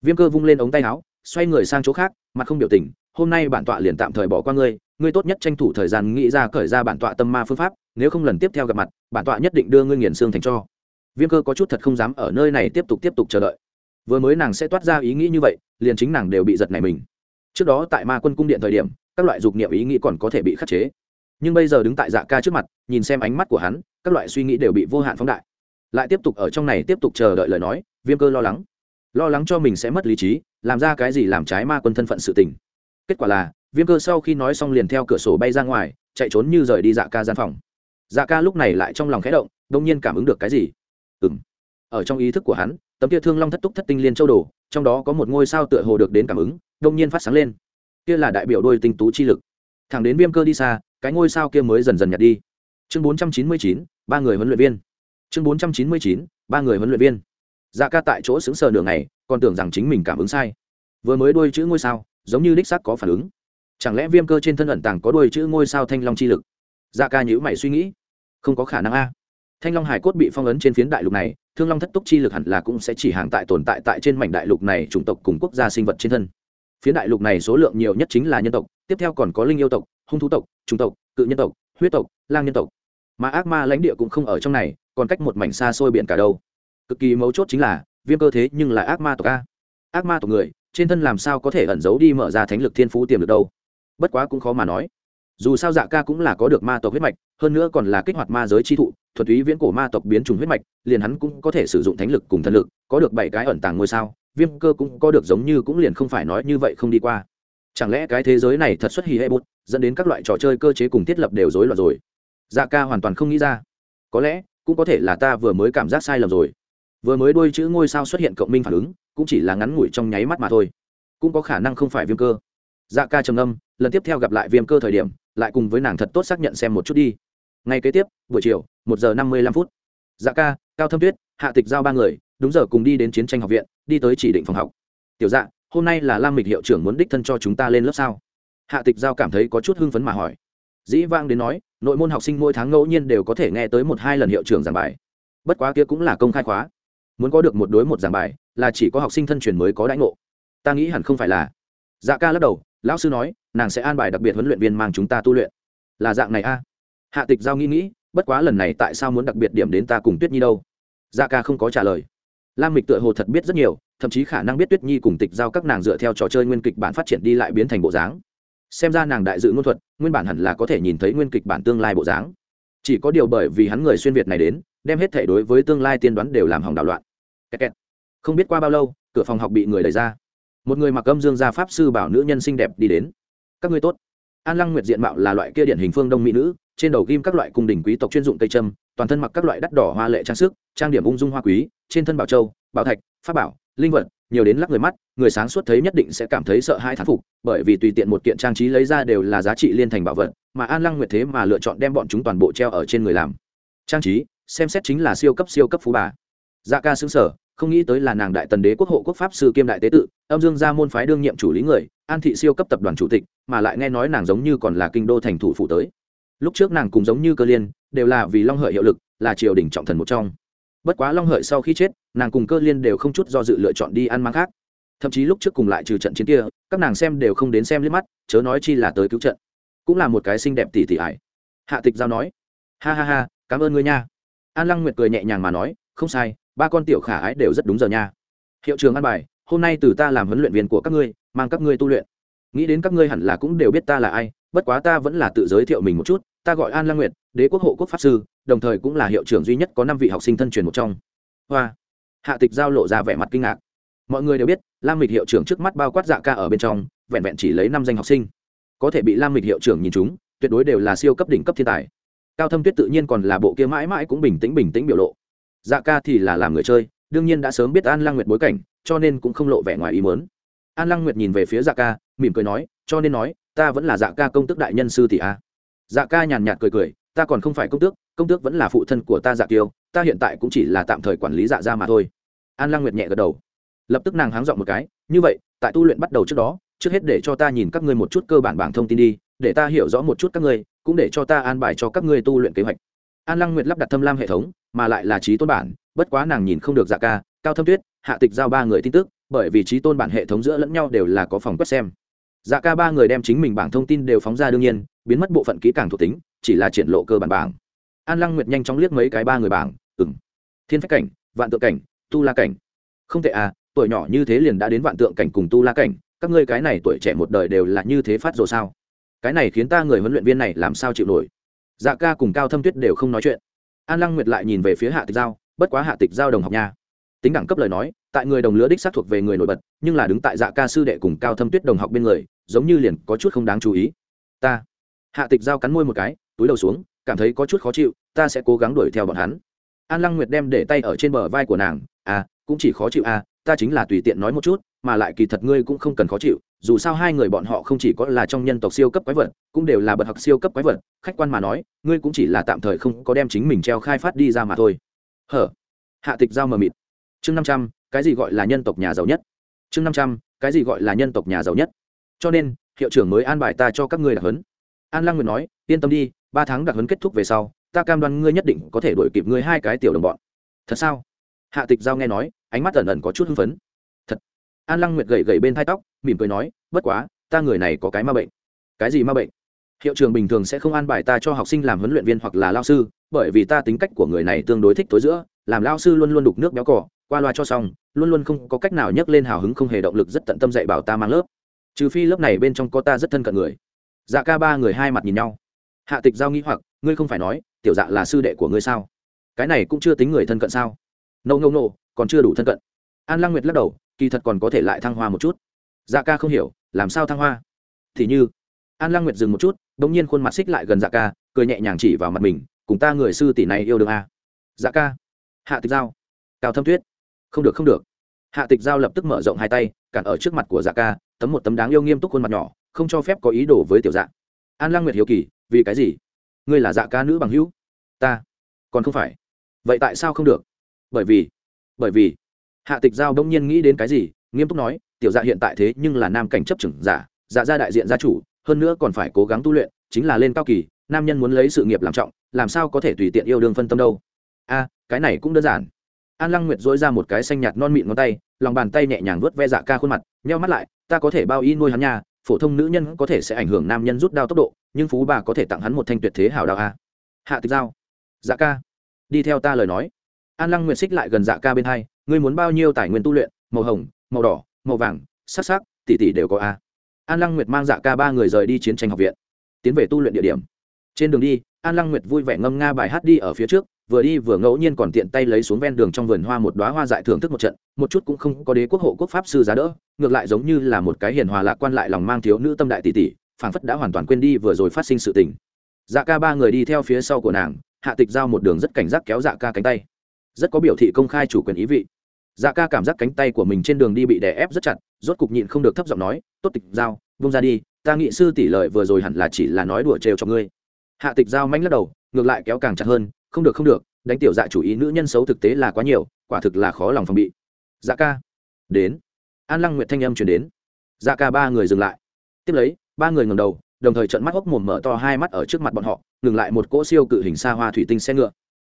Viêm cơ vung lên ống tay áo, xoay người sang chỗ khác, mặt không biểu tình hôm nay bản tọa liền tạm thời bỏ qua ngươi ngươi tốt nhất tranh thủ thời gian nghĩ ra khởi ra bản tọa tâm ma phương pháp, nếu không lần tiếp theo gặp mặt, bản tọa nhất định đưa ngươi nghiền xương thành cho. Viêm cơ có chút thật không dám ở nơi này tiếp tục tiếp tục chờ đợi. Vừa mới nàng sẽ toát ra ý nghĩ như vậy, liền chính nàng đều bị giật này mình. Trước đó tại ma quân cung điện thời điểm, các loại dục niệm ý nghĩ còn có thể bị khắc chế. Nhưng bây giờ đứng tại dạ ca trước mặt, nhìn xem ánh mắt của hắn, các loại suy nghĩ đều bị vô hạn phóng đại. Lại tiếp tục ở trong này tiếp tục chờ đợi lời nói, viêm cơ lo lắng. Lo lắng cho mình sẽ mất lý trí, làm ra cái gì làm trái ma quân thân phận sự tình kết quả là, viêm cơ sau khi nói xong liền theo cửa sổ bay ra ngoài, chạy trốn như rời đi dạ ca gian phòng. Dạ ca lúc này lại trong lòng khẽ động, đông nhiên cảm ứng được cái gì? Ừ m ở trong ý thức của hắn, tấm kia thương long thất túc thất tinh liên châu đồ, trong đó có một ngôi sao tựa hồ được đến cảm ứng, đông nhiên phát sáng lên. Kia là đại biểu đôi tinh tú chi lực. Thẳng đến viêm cơ đi xa, cái ngôi sao kia mới dần dần nhặt đi. Chương bốn trăm chín mươi chín, ba người huấn luyện viên. Chương bốn trăm chín mươi chín, ba người huấn luyện viên. Dạ ca tại chỗ xứng sờ nửa ngày, còn tưởng rằng chính mình cảm ứng sai. Vừa mới đôi chữ ngôi sao giống như đích xác có phản ứng. Chẳng lẽ viêm cơ trên thân ẩn tàng có đuôi chữ ngôi sao thanh long chi lực? Dạ ca nhữ mày suy nghĩ. Không có khả năng a. Thanh long hải cốt bị phong ấn trên phiến đại lục này, thương long thất túc chi lực hẳn là cũng sẽ chỉ hàng tại tồn tại tại trên mảnh đại lục này chủng tộc cùng quốc gia sinh vật trên thân. Phiến đại lục này số lượng nhiều nhất chính là nhân tộc, tiếp theo còn có linh yêu tộc, hung thú tộc trung tộc, cự nhân tộc, huyết tộc, lang nhân tộc. Mà ác ma lãnh địa cũng không ở trong này, còn cách một mảnh xa xôi biển cả đâu. Cực kỳ mấu chốt chính là, viêm cơ thế nhưng là ác ma tộc a. Ác ma tộc người trên thân làm sao có thể ẩn giấu đi mở ra thánh lực thiên phú tiềm được đâu? Bất quá cũng khó mà nói. Dù sao dạ ca cũng là có được ma tộc huyết mạch, hơn nữa còn là kích hoạt ma giới chi thụ, thuật ý viễn cổ ma tộc biến trùng huyết mạch, liền hắn cũng có thể sử dụng thánh lực cùng thần lực, có được bảy cái ẩn tàng ngôi sao, viêm cơ cũng có được giống như cũng liền không phải nói như vậy không đi qua. Chẳng lẽ cái thế giới này thật xuất hì hay bút, dẫn đến các loại trò chơi cơ chế cùng thiết lập đều rối loạn rồi? Dạ ca hoàn toàn không nghĩ ra. Có lẽ, cũng có thể là ta vừa mới cảm giác sai lầm rồi vừa mới đôi chữ ngôi sao xuất hiện cộng minh phản ứng, cũng chỉ là ngắn ngủi trong nháy mắt mà thôi. Cũng có khả năng không phải viêm cơ. Dạ ca trầm âm lần tiếp theo gặp lại viêm cơ thời điểm, lại cùng với nàng thật tốt xác nhận xem một chút đi. Ngay kế tiếp, buổi chiều, một giờ năm mươi lăm phút. Dạ ca, cao thâm tuyết, hạ tịch giao ba người, đúng giờ cùng đi đến chiến tranh học viện, đi tới chỉ định phòng học. Tiểu dạ hôm nay là lam mịch hiệu trưởng muốn đích thân cho chúng ta lên lớp sao? Hạ tịch giao cảm thấy có chút hưng phấn mà hỏi. Dĩ vang đến nói, nội môn học sinh mỗi tháng ngẫu nhiên đều có thể nghe tới một hai lần hiệu trưởng giảng bài. Bất quá kia cũng là công khai khóa muốn có được một đối một giảng bài, là chỉ có học sinh thân truyền mới có đãi ngộ. Ta nghĩ hẳn không phải là. Dạ ca lắc đầu, lão sư nói, nàng sẽ an bài đặc biệt huấn luyện viên mang chúng ta tu luyện. Là dạng này a. Hạ tịch giao nghĩ nghĩ, bất quá lần này tại sao muốn đặc biệt điểm đến ta cùng tuyết nhi đâu? Dạ ca không có trả lời. Lam mịch tựa hồ thật biết rất nhiều, thậm chí khả năng biết tuyết nhi cùng tịch giao các nàng dựa theo trò chơi nguyên kịch bản phát triển đi lại biến thành bộ dáng. Xem ra nàng đại dự ngôn thuật, nguyên bản hẳn là có thể nhìn thấy nguyên kịch bản tương lai bộ dáng. Chỉ có điều bởi vì hắn người xuyên việt này đến, đem hết thể đối với tương lai tiên đoán đều làm hỏng đảo loạn không biết qua bao lâu, cửa phòng học bị người đẩy ra. Một người mặc âm dương gia pháp sư bảo nữ nhân xinh đẹp đi đến. Các ngươi tốt. An lăng nguyệt diện mạo là loại kia điển hình phương đông mỹ nữ, trên đầu ghim các loại cung đình quý tộc chuyên dụng cây trâm toàn thân mặc các loại đắt đỏ hoa lệ trang sức, trang điểm ung dung hoa quý, trên thân bảo châu, bảo thạch, pháp bảo, linh vật, nhiều đến lắc người mắt, người sáng suốt thấy nhất định sẽ cảm thấy sợ hai thán phục, bởi vì tùy tiện một kiện trang trí lấy ra đều là giá trị liên thành bảo vật, mà an lăng nguyệt thế mà lựa chọn đem bọn chúng toàn bộ treo ở trên người làm trang trí, xem xét chính là siêu cấp siêu cấp phú bà dạ ca xứng sở không nghĩ tới là nàng đại tần đế quốc hộ quốc pháp sư kiêm đại tế tự, âm dương gia môn phái đương nhiệm chủ lý người, an thị siêu cấp tập đoàn chủ tịch, mà lại nghe nói nàng giống như còn là kinh đô thành thủ phủ tới. Lúc trước nàng cũng giống như cơ liên, đều là vì long hợi hiệu lực, là triều đình trọng thần một trong. Bất quá long hợi sau khi chết, nàng cùng cơ liên đều không chút do dự lựa chọn đi ăn mang khác. Thậm chí lúc trước cùng lại trừ trận chiến kia, các nàng xem đều không đến xem liếc mắt, chớ nói chi là tới cứu trận. Cũng là một cái xinh đẹp tỷ tỷ ải. Hạ tịch giao nói, ha ha ha, cảm ơn ngươi nha. An lăng nguyệt cười nhẹ nhàng mà nói, không sai ba con tiểu khả ái đều rất đúng giờ nha. Hiệu trường an bài, hôm nay từ ta làm huấn luyện viên của các ngươi, mang các ngươi tu luyện. Nghĩ đến các ngươi hẳn là cũng đều biết ta là ai, bất quá ta vẫn là tự giới thiệu mình một chút, ta gọi an lan nguyệt, đế quốc hộ quốc pháp sư, đồng thời cũng là hiệu trưởng duy nhất có năm vị học sinh thân truyền một trong. Hoa. Hạ tịch giao lộ ra vẻ mặt kinh ngạc. Mọi người đều biết, lam mịch hiệu trưởng trước mắt bao quát dạ ca ở bên trong, vẹn vẹn chỉ lấy năm danh học sinh. Có thể bị lam mịch hiệu trưởng nhìn chúng tuyệt đối đều là siêu cấp đỉnh cấp thiên tài. Cao thâm tuyết tự nhiên còn là bộ kia mãi mãi cũng bình tĩnh bình tĩnh biểu lộ dạ ca thì là làm người chơi, đương nhiên đã sớm biết an lăng nguyệt bối cảnh, cho nên cũng không lộ vẻ ngoài ý mớn an lăng nguyệt nhìn về phía dạ ca, mỉm cười nói, cho nên nói, ta vẫn là dạ ca công tức đại nhân sư tỷ a. Dạ ca nhàn nhạt cười cười, ta còn không phải công tước công tước vẫn là phụ thân của ta dạ kiêu, ta hiện tại cũng chỉ là tạm thời quản lý dạ ra mà thôi. An lăng nguyệt nhẹ gật đầu. Lập tức nàng háng dọn một cái, như vậy, tại tu luyện bắt đầu trước đó, trước hết để cho ta nhìn các ngươi một chút cơ bản bảng thông tin đi, để ta hiểu rõ một chút các ngươi, cũng để cho ta an bài cho các ngươi tu luyện kế hoạch an lăng nguyệt lắp đặt thâm lam hệ thống, mà lại là trí tôn bản, bất quá nàng nhìn không được dạ ca, cao thâm tuyết, hạ tịch giao ba người tin tức, bởi vì trí tôn bản hệ thống giữa lẫn nhau đều là có phòng quét xem. Dạ ca ba người đem chính mình bảng thông tin đều phóng ra đương nhiên, biến mất bộ phận kỹ càng thuộc tính, chỉ là triển lộ cơ bản bảng. An lăng nguyệt nhanh chóng liếc mấy cái ba người bảng ừng thiên phách cảnh, vạn tượng cảnh, tu la cảnh. Không tệ à tuổi nhỏ như thế liền đã đến vạn tượng cảnh cùng tu la cảnh, các ngươi cái này tuổi trẻ một đời đều là như thế phát rồi sao? Cái này khiến ta người huấn luyện viên này làm sao chịu nổi? Dạ ca cùng cao thâm tuyết đều không nói chuyện. An lăng nguyệt lại nhìn về phía hạ tịch giao, bất quá hạ tịch giao đồng học nha. Tính đẳng cấp lời nói, tại người đồng lứa đích xác thuộc về người nổi bật, nhưng là đứng tại dạ ca sư đệ cùng cao thâm tuyết đồng học bên người, giống như liền có chút không đáng chú ý. Ta. Hạ tịch giao cắn môi một cái, túi đầu xuống, cảm thấy có chút khó chịu, ta sẽ cố gắng đuổi theo bọn hắn. An lăng nguyệt đem để tay ở trên bờ vai của nàng à cũng chỉ khó chịu à ta chính là tùy tiện nói một chút, mà lại kỳ thật ngươi cũng không cần khó chịu dù sao hai người bọn họ không chỉ có là trong nhân tộc siêu cấp quái vật, cũng đều là bậc học siêu cấp quái vật, khách quan mà nói, ngươi cũng chỉ là tạm thời không có đem chính mình treo khai phát đi ra mà thôi. Hở? Hạ tịch giao mờ mịt. Chương năm trăm, cái gì gọi là nhân tộc nhà giàu nhất? Chương năm trăm, cái gì gọi là nhân tộc nhà giàu nhất? Cho nên, hiệu trưởng mới an bài ta cho các ngươi đặc hấn an lăng nguyệt nói, yên tâm đi, ba tháng đặc hấn kết thúc về sau, ta cam đoan ngươi nhất định có thể đuổi kịp ngươi hai cái tiểu đồng bọn. Thật sao? Hạ tịch giao nghe nói, ánh mắt ẩn ẩn có chút hưng phấn an lăng nguyệt gậy gậy bên thai tóc, mỉm cười nói, bất quá, ta người này có cái ma bệnh. Cái gì ma bệnh? Hiệu trường bình thường sẽ không an bài ta cho học sinh làm huấn luyện viên hoặc là lao sư, bởi vì ta tính cách của người này tương đối thích tối giữa, làm lao sư luôn luôn đục nước béo cỏ qua loa cho xong, luôn luôn không có cách nào nhấc lên hào hứng không hề động lực rất tận tâm dạy bảo ta mang lớp. Trừ phi lớp này bên trong có ta rất thân cận người. Dạ ca ba người hai mặt nhìn nhau. Hạ tịch giao nghĩ hoặc, ngươi không phải nói, tiểu dạ là sư đệ của ngươi sao? Cái này cũng chưa tính người thân cận sao? Nâu nâu nâu còn chưa đủ thân cận. An lăng nguyệt lắc đầu kỳ thật còn có thể lại thăng hoa một chút. Dạ ca không hiểu, làm sao thăng hoa? Thì như, an lăng nguyệt dừng một chút đ ỗ n g nhiên khuôn mặt xích lại gần dạ ca, cười nhẹ nhàng chỉ vào mặt mình, cùng ta người sư tỷ này yêu được à? dạ ca. Hạ tịch giao. Cao thâm tuyết. Không được không được. Hạ tịch giao lập tức mở rộng hai tay, cản ở trước mặt của dạ ca, tấm một tấm đáng yêu nghiêm túc khuôn mặt nhỏ, không cho phép có ý đồ với tiểu dạ. An lăng nguyệt hiếu kỳ, vì cái gì? Ngươi là dạ ca nữ bằng hữu? Ta. Còn không phải. Vậy tại sao không được? Bởi vì bởi vì hạ tịch giao đông nhiên nghĩ đến cái gì, nghiêm túc nói, tiểu dạ hiện tại thế nhưng là nam cảnh chấp trưởng giả dạ ra đại diện gia chủ, hơn nữa còn phải cố gắng tu luyện, chính là lên cao kỳ, nam nhân muốn lấy sự nghiệp làm trọng, làm sao có thể tùy tiện yêu đương phân tâm đâu. A, cái này cũng đơn giản. An lăng nguyệt dỗi ra một cái xanh nhạt non mịn ngón tay, lòng bàn tay nhẹ nhàng vớt ve dạ ca khuôn mặt, nheo mắt lại, ta có thể bao y nuôi hắn nhà phổ thông nữ nhân có thể sẽ ảnh hưởng nam nhân rút đao tốc độ, nhưng phú bà có thể tặng hắn một thanh tuyệt thế hảo đạo a. Hạ tịch giao. Dạ ca. Đi theo ta lời nói. An lăng nguyệt xích lại gần dạ ca bên hai ngươi muốn bao nhiêu tài nguyên tu luyện, màu hồng, màu đỏ, màu vàng, sắc sắc, tỷ tỷ đều có a. An lăng nguyệt mang dạ ca ba người rời đi chiến tranh học viện, tiến về tu luyện địa điểm. Trên đường đi, an lăng nguyệt vui vẻ ngâm nga bài hát đi ở phía trước, vừa đi vừa ngẫu nhiên còn tiện tay lấy xuống ven đường trong vườn hoa một đoá hoa dại thưởng thức một trận, một chút cũng không có đế quốc hộ quốc pháp sư giá đỡ, ngược lại giống như là một cái hiền hòa lạc quan lại lòng mang thiếu nữ tâm đại tỷ tỷ, phảng phất đã hoàn toàn quên đi vừa rồi phát sinh sự tình. Dạ ca ba người đi theo phía sau của nàng, hạ tịch giao một đường rất cảnh giác kéo dạ ca cánh tay rất có biểu thị công khai chủ quyền ý vị. Dạ ca cảm giác cánh tay của mình trên đường đi bị đè ép rất chặt, rốt cục nhịn không được thấp giọng nói, tốt tịch giao, vung ra đi, ta nghị sư tỷ lợi vừa rồi hẳn là chỉ là nói đùa trêu cho ngươi. Hạ tịch giao manh lắc đầu, ngược lại kéo càng chặt hơn, không được không được, đánh tiểu dạ chủ ý nữ nhân xấu thực tế là quá nhiều, quả thực là khó lòng phòng bị. Dạ ca, đến. An lăng nguyệt thanh âm chuyển đến. Dạ ca ba người dừng lại. Tiếp lấy, ba người ngầm đầu, đồng thời trận mắt hốc mồm mở to hai mắt ở trước mặt bọn họ, ngừng lại một cỗ siêu cự hình xa hoa thủy tinh xe ngựa.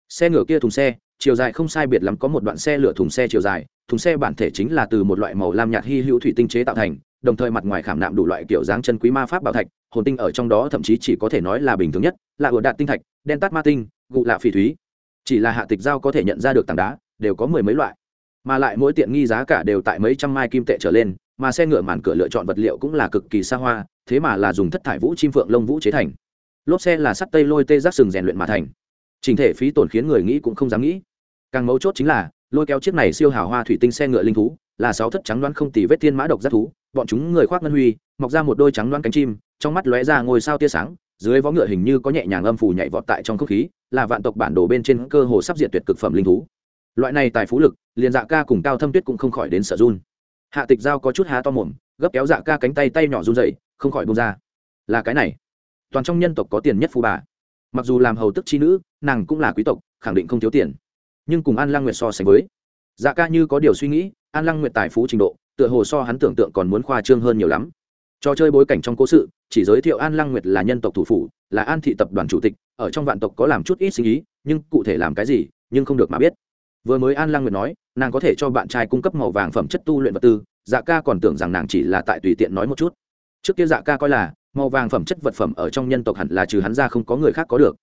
Xe ngựa kia thùng xe chiều dài không sai biệt lắm có một đoạn xe lửa thùng xe chiều dài, thùng xe bản thể chính là từ một loại màu lam nhạt hy hữu thủy tinh chế tạo thành, đồng thời mặt ngoài khảm nạm đủ loại kiểu dáng chân quý ma pháp bảo thạch, hồn tinh ở trong đó thậm chí chỉ có thể nói là bình thường nhất, là ủa đạt tinh thạch, đen tát ma tinh, gụ lạ phỉ thúy. Chỉ là hạ tịch giao có thể nhận ra được tảng đá, đều có mười mấy loại. Mà lại mỗi tiện nghi giá cả đều tại mấy trăm mai kim tệ trở lên, mà xe ngựa màn cửa lựa chọn vật liệu cũng là cực kỳ xa hoa, thế mà là dùng thất thải vũ chim phượng lông vũ chế thành. Lốp xe là sắt tây lôi tê giác sừng rèn luyện mà thành trình thể phí tổn khiến người nghĩ cũng không dám nghĩ. Càng mấu chốt chính là, lôi kéo chiếc này siêu hào hoa thủy tinh xe ngựa linh thú, là sáu thất trắng đoán không tì vết thiên mã độc giác thú, bọn chúng người khoác ngân huy, mọc ra một đôi trắng đoán cánh chim, trong mắt lóe ra ngôi sao tia sáng, dưới vó ngựa hình như có nhẹ nhàng âm phủ nhảy vọt tại trong không khí, là vạn tộc bản đồ bên trên cơ hồ sắp diệt tuyệt cực phẩm linh thú. Loại này tài phú lực, liền dạ ca cùng cao thâm tuyết cũng không khỏi đến sợ run. Hạ tịch giao có chút há to mồm, gấp kéo dạ ca cánh tay tay nhỏ run dậy không khỏi bông ra. Là cái này. Toàn trong nhân tộc có tiền nhất phù bà mặc dù làm hầu tức chi nữ, nàng cũng là quý tộc, khẳng định không thiếu tiền. Nhưng cùng an lăng nguyệt so sánh với dạ ca như có điều suy nghĩ, an lăng nguyệt tài phú trình độ, tựa hồ so hắn tưởng tượng còn muốn khoa trương hơn nhiều lắm. Trò chơi bối cảnh trong cố sự, chỉ giới thiệu an lăng nguyệt là nhân tộc thủ phủ, là an thị tập đoàn chủ tịch, ở trong vạn tộc có làm chút ít sinh ý nhưng cụ thể làm cái gì, nhưng không được mà biết. Vừa mới an lăng nguyệt nói, nàng có thể cho bạn trai cung cấp màu vàng phẩm chất tu luyện vật tư dạ ca còn tưởng rằng nàng chỉ là tại tùy tiện nói một chút. Trước kia dạ ca coi là màu vàng phẩm chất vật phẩm ở trong nhân tộc hẳn là trừ hắn ra không có người khác có được.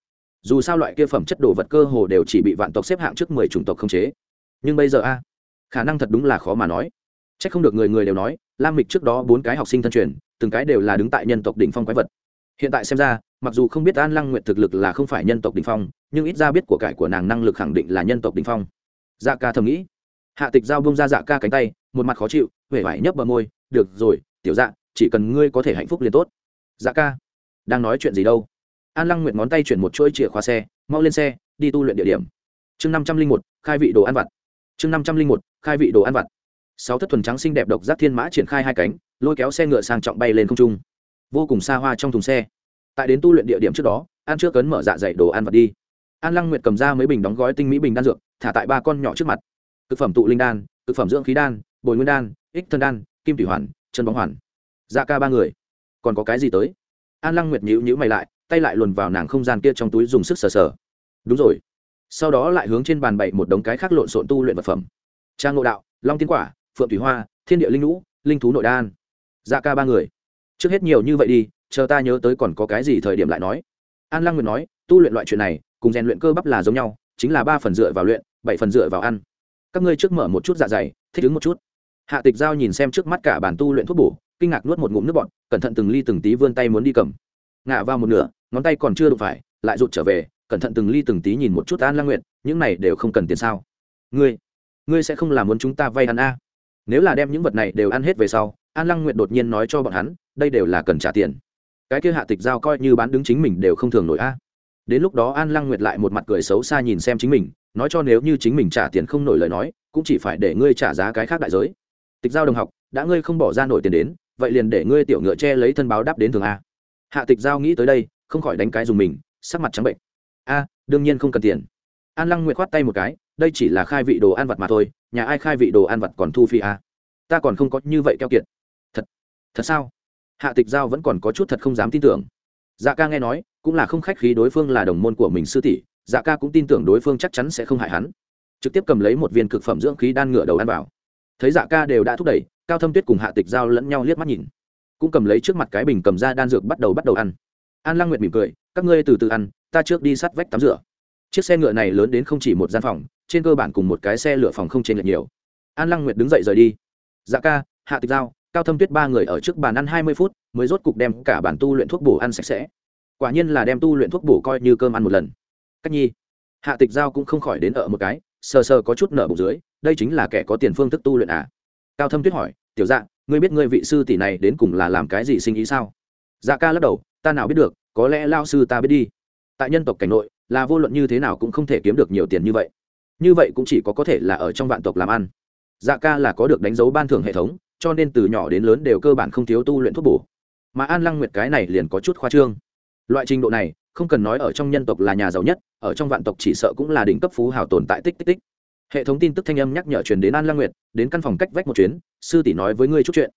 Dù sao loại kia phẩm chất đồ vật cơ hồ đều chỉ bị vạn tộc xếp hạng trước mười chủng tộc không chế. Nhưng bây giờ a, khả năng thật đúng là khó mà nói. C h ắ c không được người người đều nói, lam mịch trước đó bốn cái học sinh thân truyền, từng cái đều là đứng tại nhân tộc đỉnh phong quái vật. Hiện tại xem ra, mặc dù không biết an lăng nguyện thực lực là không phải nhân tộc đỉnh phong, nhưng ít ra biết của cải của nàng năng lực khẳng định là nhân tộc đỉnh phong. Dạ ca thầm nghĩ. Hạ tịch giao bông ra dạ ca cánh tay, một mặt khó chịu huệ vải nhấp bờ môi, được rồi, tiểu dạ chỉ cần ngươi có thể hạnh phúc liền tốt dạ ca, đang nói chuyện gì đâu? An lăng nguyện ngón tay chuyển một chuỗi chìa khóa xe, mau lên xe, đi tu luyện địa điểm. Chương năm trăm linh một, khai vị đồ ăn vặt. Chương năm trăm linh một, khai vị đồ ăn vặt. Sáu thất thuần trắng xinh đẹp độc giác thiên mã triển khai hai cánh, lôi kéo xe ngựa sang trọng bay lên không trung. Vô cùng xa hoa trong thùng xe. Tại đến tu luyện địa điểm trước đó, an chưa cấn mở dạ dày đồ ăn vặt đi. An lăng nguyệt cầm ra mấy bình đóng gói tinh mỹ bình đan dược, thả tại ba con nhỏ trước mặt. Thực phẩm tụ linh đan thực phẩm dưỡng khí đan, bồi nguyên đan, ích thân đan, kim thủy hoàn, chân bóng hoàn. Dạ ca ba người còn có cái gì tới? An lăng nguyệt nhữ nhữ mày lại, tay lại luồn vào nàng không gian kia trong túi dùng sức sờ sờ. Đúng rồi. Sau đó lại hướng trên bàn bày một đống cái khác lộn xộn tu luyện vật phẩm. Trang ngộ đạo, long tiên quả, phượng thủy hoa, thiên địa linh lũ, linh thú nội đan. Dạ ca ba người. Trước hết nhiều như vậy đi, chờ ta nhớ tới còn có cái gì thời điểm lại nói. An lăng nguyệt nói, tu luyện loại chuyện này, cùng rèn luyện cơ bắp là giống nhau, chính là ba phần dựa vào luyện, bảy phần dựa vào ăn. Các ngươi trước mở một chút dạ dày, thích ứng một chút. Hạ tịch giao nhìn xem trước mắt cả bản tu luyện thuốc bổ kinh ngạc nuốt một ngụm nước bọt, cẩn thận từng ly từng tí vươn tay muốn đi cầm. Ngạ vào một nửa, ngón tay còn chưa đụng phải, lại rụt trở về, cẩn thận từng ly từng tí nhìn một chút an lăng nguyệt, những này đều không cần tiền sao. Ngươi ngươi sẽ không làm muốn chúng ta vay ăn a à? nếu là đem những vật này đều ăn hết về sau, an lăng nguyệt đột nhiên nói cho bọn hắn, đây đều là cần trả tiền. Cái kia hạ tịch giao coi như bán đứng chính mình đều không thường nổi a. Đến lúc đó an lăng nguyệt lại một mặt cười xấu xa nhìn xem chính mình, nói cho nếu như chính mình trả tiền không nổi lời nói, cũng chỉ phải để ngươi trả giá cái khác đại giới. Tịch giao đồng học, đã ngươi không bỏ ra nổi tiền đến vậy liền để ngươi tiểu ngựa che lấy thân báo đáp đến thường a. Hạ tịch giao nghĩ tới đây, không khỏi đánh cái dùng mình, sắc mặt trắng bệnh. A, đương nhiên không cần tiền. An lăng nguyệt khoát tay một cái, đây chỉ là khai vị đồ ăn vặt mà thôi, nhà ai khai vị đồ ăn vặt còn thu phi a? Ta còn không có như vậy keo kiệt. Thật thật sao? Hạ tịch giao vẫn còn có chút thật không dám tin tưởng. Dạ ca nghe nói, cũng là không khách khí đối phương là đồng môn của mình sư tỷ dạ ca cũng tin tưởng đối phương chắc chắn sẽ không hại hắn. Trực tiếp cầm lấy một viên cực phẩm dưỡng khí đan ngựa đầu ăn vào. Thấy dạ ca đều đã thúc đẩy cao thâm tuyết cùng hạ tịch giao lẫn nhau liếc mắt nhìn. Cũng cầm lấy trước mặt cái bình cầm ra đan dược bắt đầu bắt đầu ăn. An lăng nguyệt mỉm cười, các ngươi từ từ ăn, ta trước đi sát vách tắm rửa. Chiếc xe ngựa này lớn đến không chỉ một gian phòng, trên cơ bản cùng một cái xe lửa phòng không trên lệch nhiều. An lăng nguyệt đứng dậy rời đi. Dạ ca, hạ tịch giao, cao thâm tuyết ba người ở trước bàn ăn hai mươi phút, mới rốt cục đem cả bản tu luyện thuốc bổ ăn sạch sẽ. Quả nhiên là đem tu luyện thuốc bổ coi như cơm ăn một lần. Cách nhi. Hạ tịch giao cũng không khỏi đến ở một cái, sờ sờ có chút nở bụng dưới, đây chính là kẻ có tiền phương thức tu luyện à? Cao thâm tuyết hỏi, tiểu dạ ngươi biết ngươi vị sư tỷ này đến cùng là làm cái gì sinh ý sao? Dạ ca lắc đầu, ta nào biết được, có lẽ lao sư ta biết đi. Tại nhân tộc cảnh nội, là vô luận như thế nào cũng không thể kiếm được nhiều tiền như vậy. Như vậy cũng chỉ có có thể là ở trong vạn tộc làm ăn. Dạ ca là có được đánh dấu ban thưởng hệ thống, cho nên từ nhỏ đến lớn đều cơ bản không thiếu tu luyện thuốc bổ. Mà an lăng nguyệt cái này liền có chút khoa trương. Loại trình độ này, không cần nói ở trong nhân tộc là nhà giàu nhất, ở trong vạn tộc chỉ sợ cũng là đỉnh cấp phú hào tồn tại tích tích tích hệ thống tin tức thanh âm nhắc nhở truyền đến an lăng nguyệt, đến căn phòng cách vách một chuyến, sư tỷ nói với ngươi chút chuyện.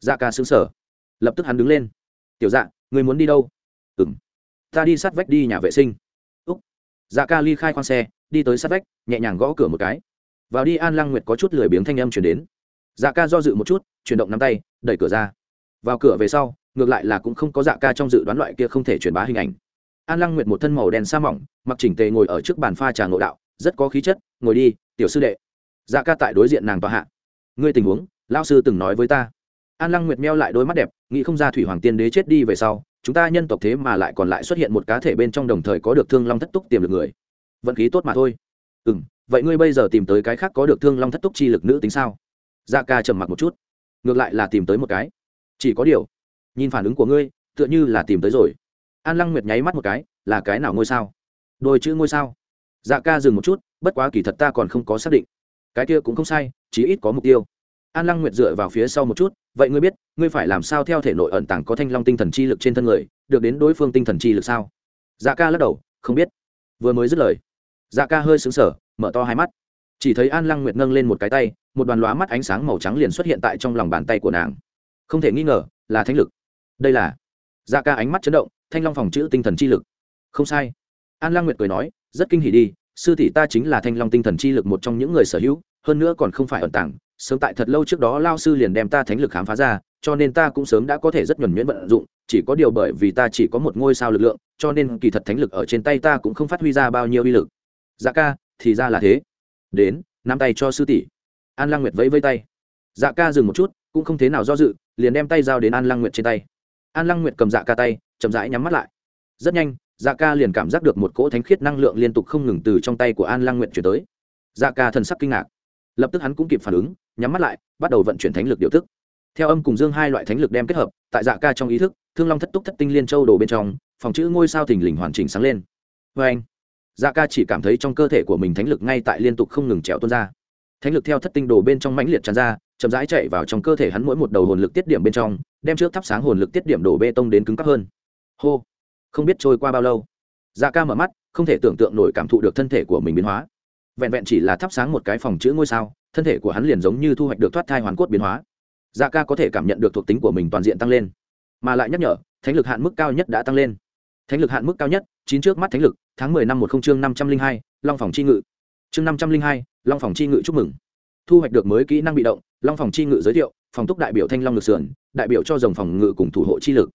Dạ ca xứng sở lập tức hắn đứng lên. Tiểu dạ ngươi muốn đi đâu? Ừ m ta đi sát vách đi nhà vệ sinh. Úc. Dạ ca ly khai khoang xe, đi tới sát vách, nhẹ nhàng gõ cửa một cái. Vào đi, an lăng nguyệt có chút lười biếng thanh âm chuyển đến. Dạ ca do dự một chút, chuyển động nắm tay, đẩy cửa ra. Vào cửa về sau, ngược lại là cũng không có dạ ca trong dự đoán loại kia không thể truyền bá hình ảnh. An lăng nguyệt một thân màu đen sa mỏng, mặc chỉnh tề ngồi ở trước bàn pha trà ngộ đạo, rất có khí chất, ngồi đi tiểu sư đệ. Dạ ca tại đối diện nàng tòa hạ. Ngươi tình huống lao sư từng nói với ta. An lăng nguyệt meo lại đôi mắt đẹp, nghĩ không ra thủy hoàng tiên đế chết đi về sau, chúng ta nhân tộc thế mà lại còn lại xuất hiện một cá thể bên trong đồng thời có được thương long thất túc tiềm lực người. Vận khí tốt mà thôi. Ừ m vậy ngươi bây giờ tìm tới cái khác có được thương long thất túc chi lực nữ tính sao? Dạ ca trầm mặc một chút. Ngược lại là tìm tới một cái. Chỉ có điều, nhìn phản ứng của ngươi, tựa như là tìm tới rồi. An lăng nguyệt nháy mắt một cái, là cái nào ngôi sao? Đôi chữ ngôi sao. Dạ ca dừng một chút bất quá kỳ thật ta còn không có xác định. Cái kia cũng không sai, chí ít có mục tiêu. An lăng nguyệt dựa vào phía sau một chút, vậy ngươi biết, ngươi phải làm sao theo thể nội ẩn tàng có thanh long tinh thần chi lực trên thân người, được đến đối phương tinh thần chi lực sao? Dạ ca lắc đầu, không biết. Vừa mới dứt lời dạ ca hơi xứng sở mở to hai mắt. Chỉ thấy an lăng nguyệt nâng lên một cái tay, một đoàn lóa mắt ánh sáng màu trắng liền xuất hiện tại trong lòng bàn tay của nàng. Không thể nghi ngờ, là thánh lực. Đây là dạ ca ánh mắt chấn động, thanh long phòng chữ tinh thần chi lực. Không sai. An lăng nguyệt cười nói, rất kinh hỉ đi sư tỷ ta chính là thanh long tinh thần chi lực một trong những người sở hữu, hơn nữa còn không phải ẩn tàng, sớm tại thật lâu trước đó lao sư liền đem ta thánh lực khám phá ra, cho nên ta cũng sớm đã có thể rất nhuẩn nhuyễn vận dụng, chỉ có điều bởi vì ta chỉ có một ngôi sao lực lượng, cho nên kỳ thật thánh lực ở trên tay ta cũng không phát huy ra bao nhiêu uy lực. Dạ ca, thì ra là thế. Đến, nắm tay cho sư tỷ. An lăng nguyệt vẫy vây tay. Dạ ca dừng một chút, cũng không thế nào do dự, liền đem tay giao đến an lăng nguyệt trên tay. An lăng nguyệt cầm dạ ca tay, chậm rãi nhắm mắt lại. Rất nhanh dạ ca liền cảm giác được một cỗ thánh khiết năng lượng liên tục không ngừng từ trong tay của an lăng nguyện chuyển tới. Dạ ca thần sắc kinh ngạc. Lập tức hắn cũng kịp phản ứng, nhắm mắt lại, bắt đầu vận chuyển thánh lực điều thức. theo âm cùng dương hai loại thánh lực đem kết hợp, tại dạ ca trong ý thức, thương long thất túc thất tinh liên châu đồ bên trong, phòng chữ ngôi sao thình lình hoàn chỉnh sáng lên. Vê anh dạ ca chỉ cảm thấy trong cơ thể của mình thánh lực ngay tại liên tục không ngừng trèo tuôn ra. Thánh lực theo thất tinh đồ bên trong mãnh liệt tràn ra, chậm rãi chạy vào trong cơ thể hắn mỗi một đầu hồn lực tiết điểm bên trong, đem trước thắp sáng hồn lực tiết điểm đổ bê tông đến cứng cắp hơn. Hô không biết trôi qua bao lâu. Dạ ca mở mắt, không thể tưởng tượng nổi cảm thụ được thân thể của mình biến hóa. Vẹn vẹn chỉ là thắp sáng một cái phòng chữ ngôi sao, thân thể của hắn liền giống như thu hoạch được thoát thai hoàn cốt biến hóa. Dạ ca có thể cảm nhận được thuộc tính của mình toàn diện tăng lên, mà lại nhắc nhở, thánh lực hạn mức cao nhất đã tăng lên. Thánh lực hạn mức cao nhất, chín trước mắt thánh lực, tháng mười năm một không chương năm trăm linh hai, long phòng c h i ngự. Chương năm trăm linh hai, long phòng c h i ngự chúc mừng. Thu hoạch được mới kỹ năng bị động, long phòng c h i ngự giới thiệu, phòng túc đại biểu thanh long lực sườn, đại biểu cho dòng phòng ngự cùng thủ hộ chi lực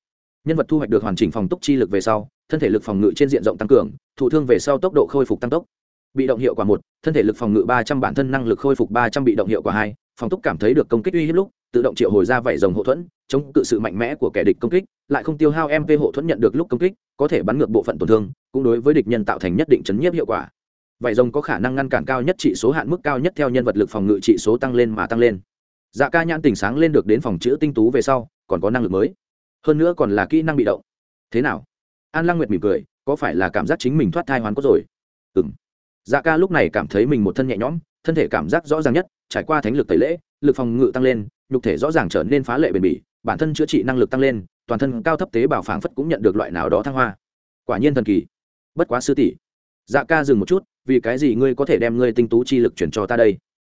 nhân vật thu hoạch được hoàn chỉnh phòng túc chi lực về sau, thân thể lực phòng ngự trên diện rộng tăng cường, thụ thương về sau tốc độ khôi phục tăng tốc. Bị động hiệu quả một, thân thể lực phòng ngự ba trăm bản thân năng lực khôi phục ba trăm bị động hiệu quả hai, phòng túc cảm thấy được công kích uy hiếp lúc, tự động triệu hồi ra vảy rồng hộ thuẫn, chống cự sự mạnh mẽ của kẻ địch công kích, lại không tiêu hao mp hộ thuẫn nhận được lúc công kích, có thể bắn ngược bộ phận tổn thương, cũng đối với địch nhân tạo thành nhất định chấn nhiếp hiệu quả. Vảy rồng có khả năng ngăn cản cao nhất trị số hạn mức cao nhất theo nhân vật lực phòng ngự trị số tăng lên mà tăng lên. Dạ ca nhãn tỉnh sáng lên được đến phòng chữ tinh tú về sau, còn có năng lực mới hơn nữa còn là kỹ năng bị động. Thế nào? An lăng nguyệt mỉm cười, có phải là cảm giác chính mình thoát thai hoàn cốt rồi? Ừ m dạ ca lúc này cảm thấy mình một thân nhẹ nhõm, thân thể cảm giác rõ ràng nhất, trải qua thánh lực tẩy lễ, lực phòng ngự tăng lên, nhục thể rõ ràng trở nên phá lệ bền bỉ, bản thân chữa trị năng lực tăng lên, toàn thân cao thấp tế bào phảng phất cũng nhận được loại nào đó thăng hoa. Quả nhiên thần kỳ. Bất quá sư tỷ. Dạ ca dừng một chút, vì cái gì ngươi có thể đem ngươi tinh tú chi lực chuyển cho ta đây?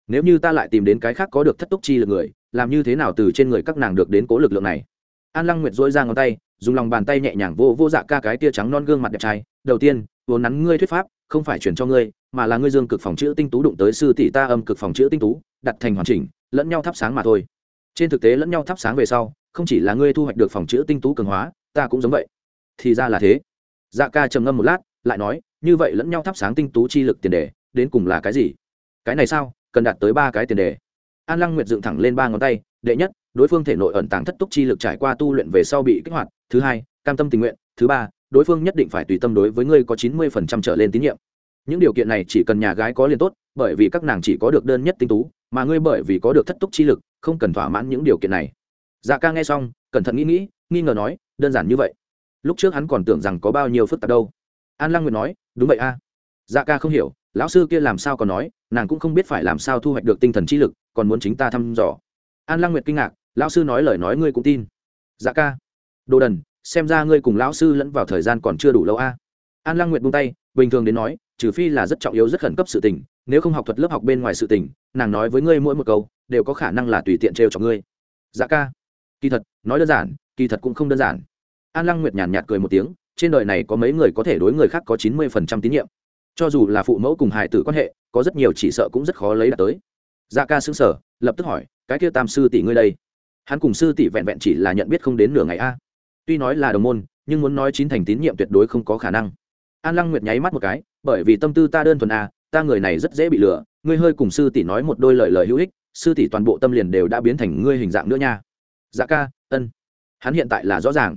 Nếu như ta lại tìm đến cái khác có được thất túc chi lực người, làm như thế nào từ trên người các nàng được đến cố lực lượng này? An lăng nguyệt dỗi ra ngón tay, dùng lòng bàn tay nhẹ nhàng vô vô dạ ca cái tia trắng non gương mặt đẹp trai. Đầu tiên vốn nắn ngươi thuyết pháp, không phải chuyển cho ngươi, mà là ngươi dương cực phòng chữ tinh tú đụng tới sư tỷ ta âm cực phòng chữ tinh tú, đặt thành hoàn chỉnh, lẫn nhau thắp sáng mà thôi. Trên thực tế lẫn nhau thắp sáng về sau, không chỉ là ngươi thu hoạch được phòng chữ tinh tú cường hóa, ta cũng giống vậy. Thì ra là thế. Dạ ca trầm ngâm một lát, lại nói, như vậy lẫn nhau thắp sáng tinh tú chi lực tiền đề, đến cùng là cái gì? Cái này sao? Cần đạt tới ba cái tiền đề. An lăng nguyệt dựng thẳng lên ba ngón tay, đệ nhất đối phương thể nội ẩn tàng thất túc chi lực trải qua tu luyện về sau bị kích hoạt. Thứ hai, cam tâm tình nguyện. Thứ ba, đối phương nhất định phải tùy tâm đối với ngươi có chín mươi phần trăm trở lên tín nhiệm. Những điều kiện này chỉ cần nhà gái có liền tốt, bởi vì các nàng chỉ có được đơn nhất tinh tú, mà ngươi bởi vì có được thất túc chi lực, không cần thỏa mãn những điều kiện này. Dạ ca nghe xong, cẩn thận nghĩ nghĩ, nghi ngờ nói, đơn giản như vậy. Lúc trước hắn còn tưởng rằng có bao nhiêu phức tạp đâu. An lăng nguyệt nói, đúng vậy a. Dạ ca không hiểu, lão sư kia làm sao còn nói, nàng cũng không biết phải làm sao thu hoạch được tinh thần chi lực, còn muốn chính ta thăm dò. An lăng nguyệt kinh ngạc lão sư nói lời nói ngươi cũng tin. Dạ ca. Đồ đần, xem ra ngươi cùng lão sư lẫn vào thời gian còn chưa đủ lâu a. An lăng nguyệt buông tay, bình thường đến nói, trừ phi là rất trọng yếu rất khẩn cấp sự tình, nếu không học thuật lớp học bên ngoài sự tình, nàng nói với ngươi mỗi một câu, đều có khả năng là tùy tiện trêu cho ngươi. Dạ ca. Kỳ thật, nói đơn giản, kỳ thật cũng không đơn giản. An lăng nguyệt nhàn nhạt cười một tiếng, trên đời này có mấy người có thể đối người khác có chín mươi phần trăm tín nhiệm. Cho dù là phụ mẫu cùng hài tử quan hệ, có rất nhiều chỉ sợ cũng rất khó lấy đạt tới. Dạ ca xứng sở lập tức hỏi, cái kia tam sư tỷ ngươi đây? Hắn cùng sư tỷ vẹn vẹn chỉ là nhận biết không đến nửa ngày a. Tuy nói là đồng môn, nhưng muốn nói chín thành tín nhiệm tuyệt đối không có khả năng. An lăng nguyệt nháy mắt một cái, bởi vì tâm tư ta đơn thuần a, ta người này rất dễ bị lừa, ngươi hơi cùng sư tỷ nói một đôi lời lời hữu ích, sư tỷ toàn bộ tâm liền đều đã biến thành ngươi hình dạng nữa nha. Dạ ca, ân. Hắn hiện tại là rõ ràng.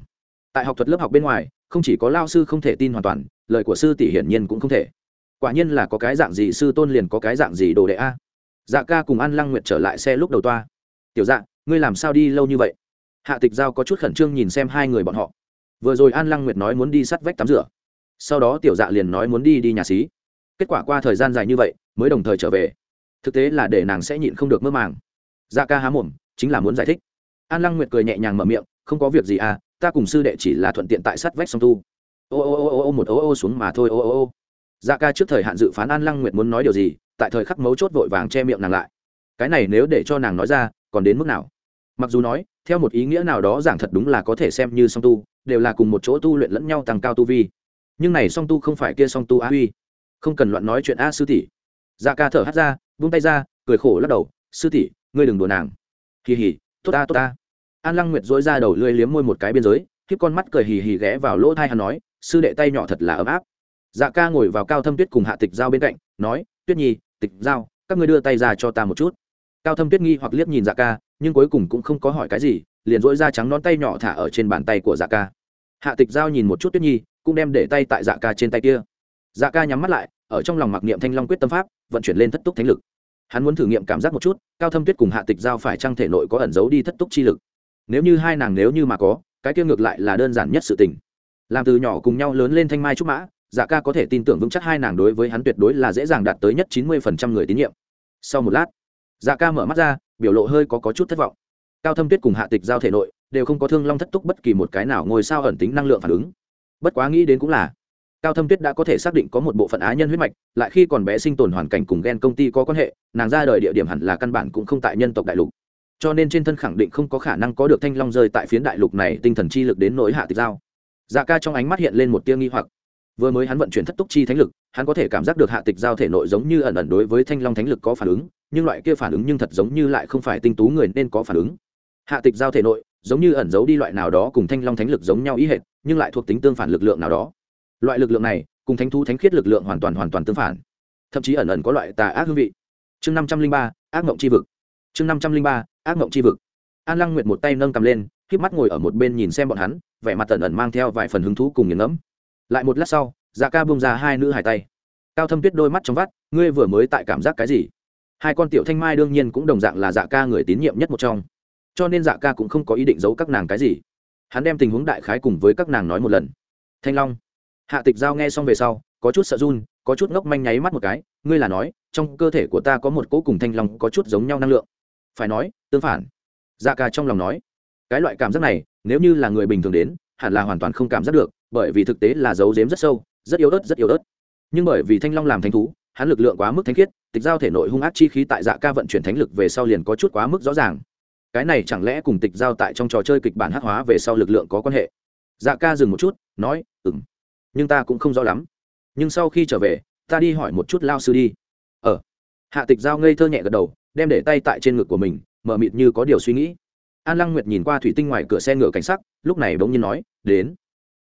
Tại học thuật lớp học bên ngoài, không chỉ có lao sư không thể tin hoàn toàn, lời của sư tỷ hiển nhiên cũng không thể. Quả nhiên là có cái dạng gì sư tôn liền có cái dạng gì đồ đệ a. Dạ ca cùng an lăng nguyệt trở lại xe lúc đầu toa. Tiểu dạ ngươi làm sao đi lâu như vậy? Hạ tịch giao có chút khẩn trương nhìn xem hai người bọn họ. Vừa rồi an lăng nguyệt nói muốn đi sắt vách tắm rửa. Sau đó tiểu dạ liền nói muốn đi đi nhà xí. Kết quả qua thời gian dài như vậy, mới đồng thời trở về. Thực tế là để nàng sẽ nhịn không được mơ màng. Dạ ca há mồm, chính là muốn giải thích. An lăng nguyệt cười nhẹ nhàng mở miệng, không có việc gì à ta cùng sư đệ chỉ là thuận tiện tại sắt vách song tu. Ô ô ô ô ô một ô ô xuống mà thôi, ô ô ô. Dạ ca trước thời hạn dự phán an lăng nguyệt muốn nói điều gì, tại thời khắc mấu chốt vội vàng che miệng nàng lại. Cái này nếu để cho nàng nói ra, còn đến mức nào? Mặc dù nói, theo một ý nghĩa nào đó giảng thật đúng là có thể xem như song tu, đều là cùng một chỗ tu luyện lẫn nhau tăng cao tu vi. Nhưng này song tu không phải kia song tu á huy không cần loạn nói chuyện a sư tỷ. Dạ ca thở hắt ra vung tay ra, cười khổ lắc đầu, sư tỷ, ngươi đừng đùa nàng. Kỳ hỉ tốt ta tốt ta. An lăng nguyệt dối ra đầu lưỡi liếm môi một cái biên giới khiếp con mắt cười hì hì ghé vào lỗ thai hắn nói, sư đệ tay nhỏ thật là ấm áp. Dạ ca ngồi vào cao thâm tuyết cùng hạ tịch giao bên cạnh, nói, tuyết nhi, tịch giao, các ngươi đưa tay ra cho ta một chút cao thâm tuyết nghi hoặc liếc nhìn dạ ca, nhưng cuối cùng cũng không có hỏi cái gì, liền dỗi da trắng nón tay nhỏ thả ở trên bàn tay của dạ ca. Hạ tịch giao nhìn một chút tuyết nhi, cũng đem để tay tại dạ ca trên tay kia. Dạ ca nhắm mắt lại, ở trong lòng mặc niệm thanh long quyết tâm pháp, vận chuyển lên thất túc thánh lực. Hắn muốn thử nghiệm cảm giác một chút, cao thâm tuyết cùng hạ tịch giao phải trăng thể nội có ẩn giấu đi thất túc chi lực. Nếu như hai nàng nếu như mà có, cái kia ngược lại là đơn giản nhất sự tình. Làm từ nhỏ cùng nhau lớn lên thanh mai trúc mã dạ ca có thể tin tưởng vững chắc hai nàng đối với hắn tuyệt đối là dễ dàng đạt tới nhất chín mươi phần trăm người tín nhiệm. Sau một lát dạ ca mở mắt ra biểu lộ hơi có, có chút thất vọng. Cao thâm tuyết cùng hạ tịch giao thể nội đều không có thương long thất túc bất kỳ một cái nào ngồi sao ẩn tính năng lượng phản ứng. Bất quá nghĩ đến cũng là cao thâm tuyết đã có thể xác định có một bộ phận á nhân huyết mạch lại khi còn bé sinh tồn hoàn cảnh cùng ghen công ty có quan hệ nàng ra đời địa điểm hẳn là căn bản cũng không tại nhân tộc đại lục. Cho nên trên thân khẳng định không có khả năng có được thanh long rơi tại phiến đại lục này tinh thần chi lực đến nỗi hạ tịch giao. Dạ ca trong ánh mắt hiện lên một tia nghi hoặc. Vừa mới hắn vận chuyển thất túc chi thánh lực hắn có thể cảm giác được hạ tịch giao thể nội giống như ẩn ẩn đối với thanh long thánh lực có phản ứng nhưng loại kia phản ứng nhưng thật giống như lại không phải tinh tú người nên có phản ứng. Hạ tịch giao thể nội, giống như ẩn giấu đi loại nào đó cùng thanh long thánh lực giống nhau ý hệt, nhưng lại thuộc tính tương phản lực lượng nào đó. Loại lực lượng này, cùng thánh thú thánh khiết lực lượng hoàn toàn hoàn toàn tương phản. Thậm chí ẩn ẩn có loại tà ác hương vị. Chương năm trăm linh ba, ác mộng c h i vực. Chương năm trăm linh ba, ác mộng c h i vực. An lăng nguyệt một tay nâng cầm lên k mắt ngồi ở một bên nhìn xem bọn hắn, vẻ mặt tần ẩn mang theo vài phần hứng thú cùng nghiền ngẫm. Lại một lát sau dạ ca bông ra hai nữ hải tay. Cao thâm tuyết đôi mắt trong vắt, ngươi vừa mới tại cảm giác cái gì? Hai con tiểu thanh mai đương nhiên cũng đồng dạng là dạ ca người tín nhiệm nhất một trong. Cho nên dạ ca cũng không có ý định giấu các nàng cái gì. Hắn đem tình huống đại khái cùng với các nàng nói một lần. Thanh long, hạ tịch giao nghe xong về sau, có chút sợ run, có chút ngốc manh nháy mắt một cái, ngươi là nói, trong cơ thể của ta có một cỗ cùng thanh long có chút giống nhau năng lượng. Phải nói, tương phản. Dạ ca trong lòng nói, cái loại cảm giác này, nếu như là người bình thường đến, hẳn là hoàn toàn không cảm giác được, bởi vì thực tế là giấu dếm rất sâu, rất yếu ớt, rất yếu ớt. Nhưng bởi vì thanh long làm thanh thú hắn lực lượng quá mức thánh khiết, tịch giao thể nội hung ác chi khí tại dạ ca vận chuyển thánh lực về sau liền có chút quá mức rõ ràng. Cái này chẳng lẽ cùng tịch giao tại trong trò chơi kịch bản hát hóa về sau lực lượng có quan hệ? Dạ ca dừng một chút, nói ừng nhưng ta cũng không rõ lắm. Nhưng sau khi trở về, ta đi hỏi một chút lao sư đi. Ờ. Hạ tịch giao ngây thơ nhẹ gật đầu, đem để tay tại trên ngực của mình, mở mịt như có điều suy nghĩ. An lăng nguyệt nhìn qua thủy tinh ngoài cửa xe ngựa cảnh sắc, lúc này bỗng nhiên nói, đến.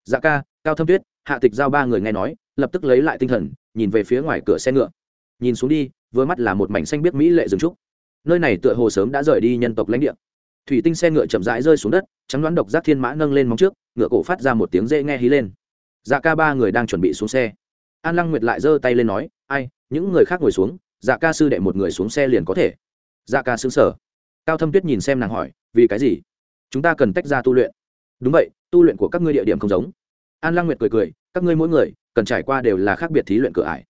Dạ ca, cao thâm tuyết. Hạ tịch giao ba người nghe nói, lập tức lấy lại tinh thần nhìn về phía ngoài cửa xe ngựa. Nhìn xuống đi, vừa mắt là một mảnh xanh biết mỹ lệ rừng trúc. Nơi này tựa hồ sớm đã rời đi nhân tộc lãnh địa. Thủy tinh xe ngựa chậm rãi rơi xuống đất, trắng đoán độc giác thiên mã nâng lên móng trước, ngựa cổ phát ra một tiếng dễ nghe hí lên. Dạ ca ba người đang chuẩn bị xuống xe. An lăng nguyệt lại giơ tay lên nói, ai, những người khác ngồi xuống dạ ca sư đệ một người xuống xe liền có thể. Dạ ca xứng sở cao thâm tuyết nhìn xem nàng hỏi, vì cái gì? Chúng ta cần tách ra tu luyện. Đúng vậy, tu luyện của các ngươi địa điểm không giống. An lăng nguyệt cười cười các ngươi mỗi người, cần trải qua đều là khác biệt thí luyện cửa ải.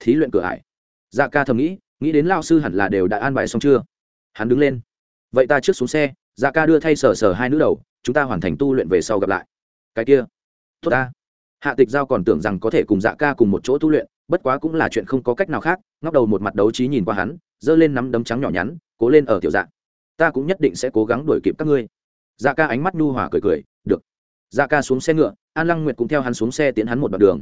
Thí luyện cửa ải? Dạ ca thầm nghĩ nghĩ đến lao sư hẳn là đều đã an bài xong chưa? Hắn đứng lên. Vậy ta trước xuống xe dạ ca đưa thay sờ sờ hai nữ đầu, chúng ta hoàn thành tu luyện về sau gặp lại. Cái kia. Tốt ta. Hạ tịch giao còn tưởng rằng có thể cùng dạ ca cùng một chỗ tu luyện, bất quá cũng là chuyện không có cách nào khác, ngóc đầu một mặt đấu trí nhìn qua hắn, giơ lên nắm đấm trắng nhỏ nhắn, cố lên ở tiểu dạ. Ta cũng nhất định sẽ cố gắng đuổi kịp các ngươi. Dạ ca ánh mắt nhu hòa cười cười dạ ca xuống xe ngựa, an lăng nguyệt cũng theo hắn xuống xe tiến hắn một đoạn đường.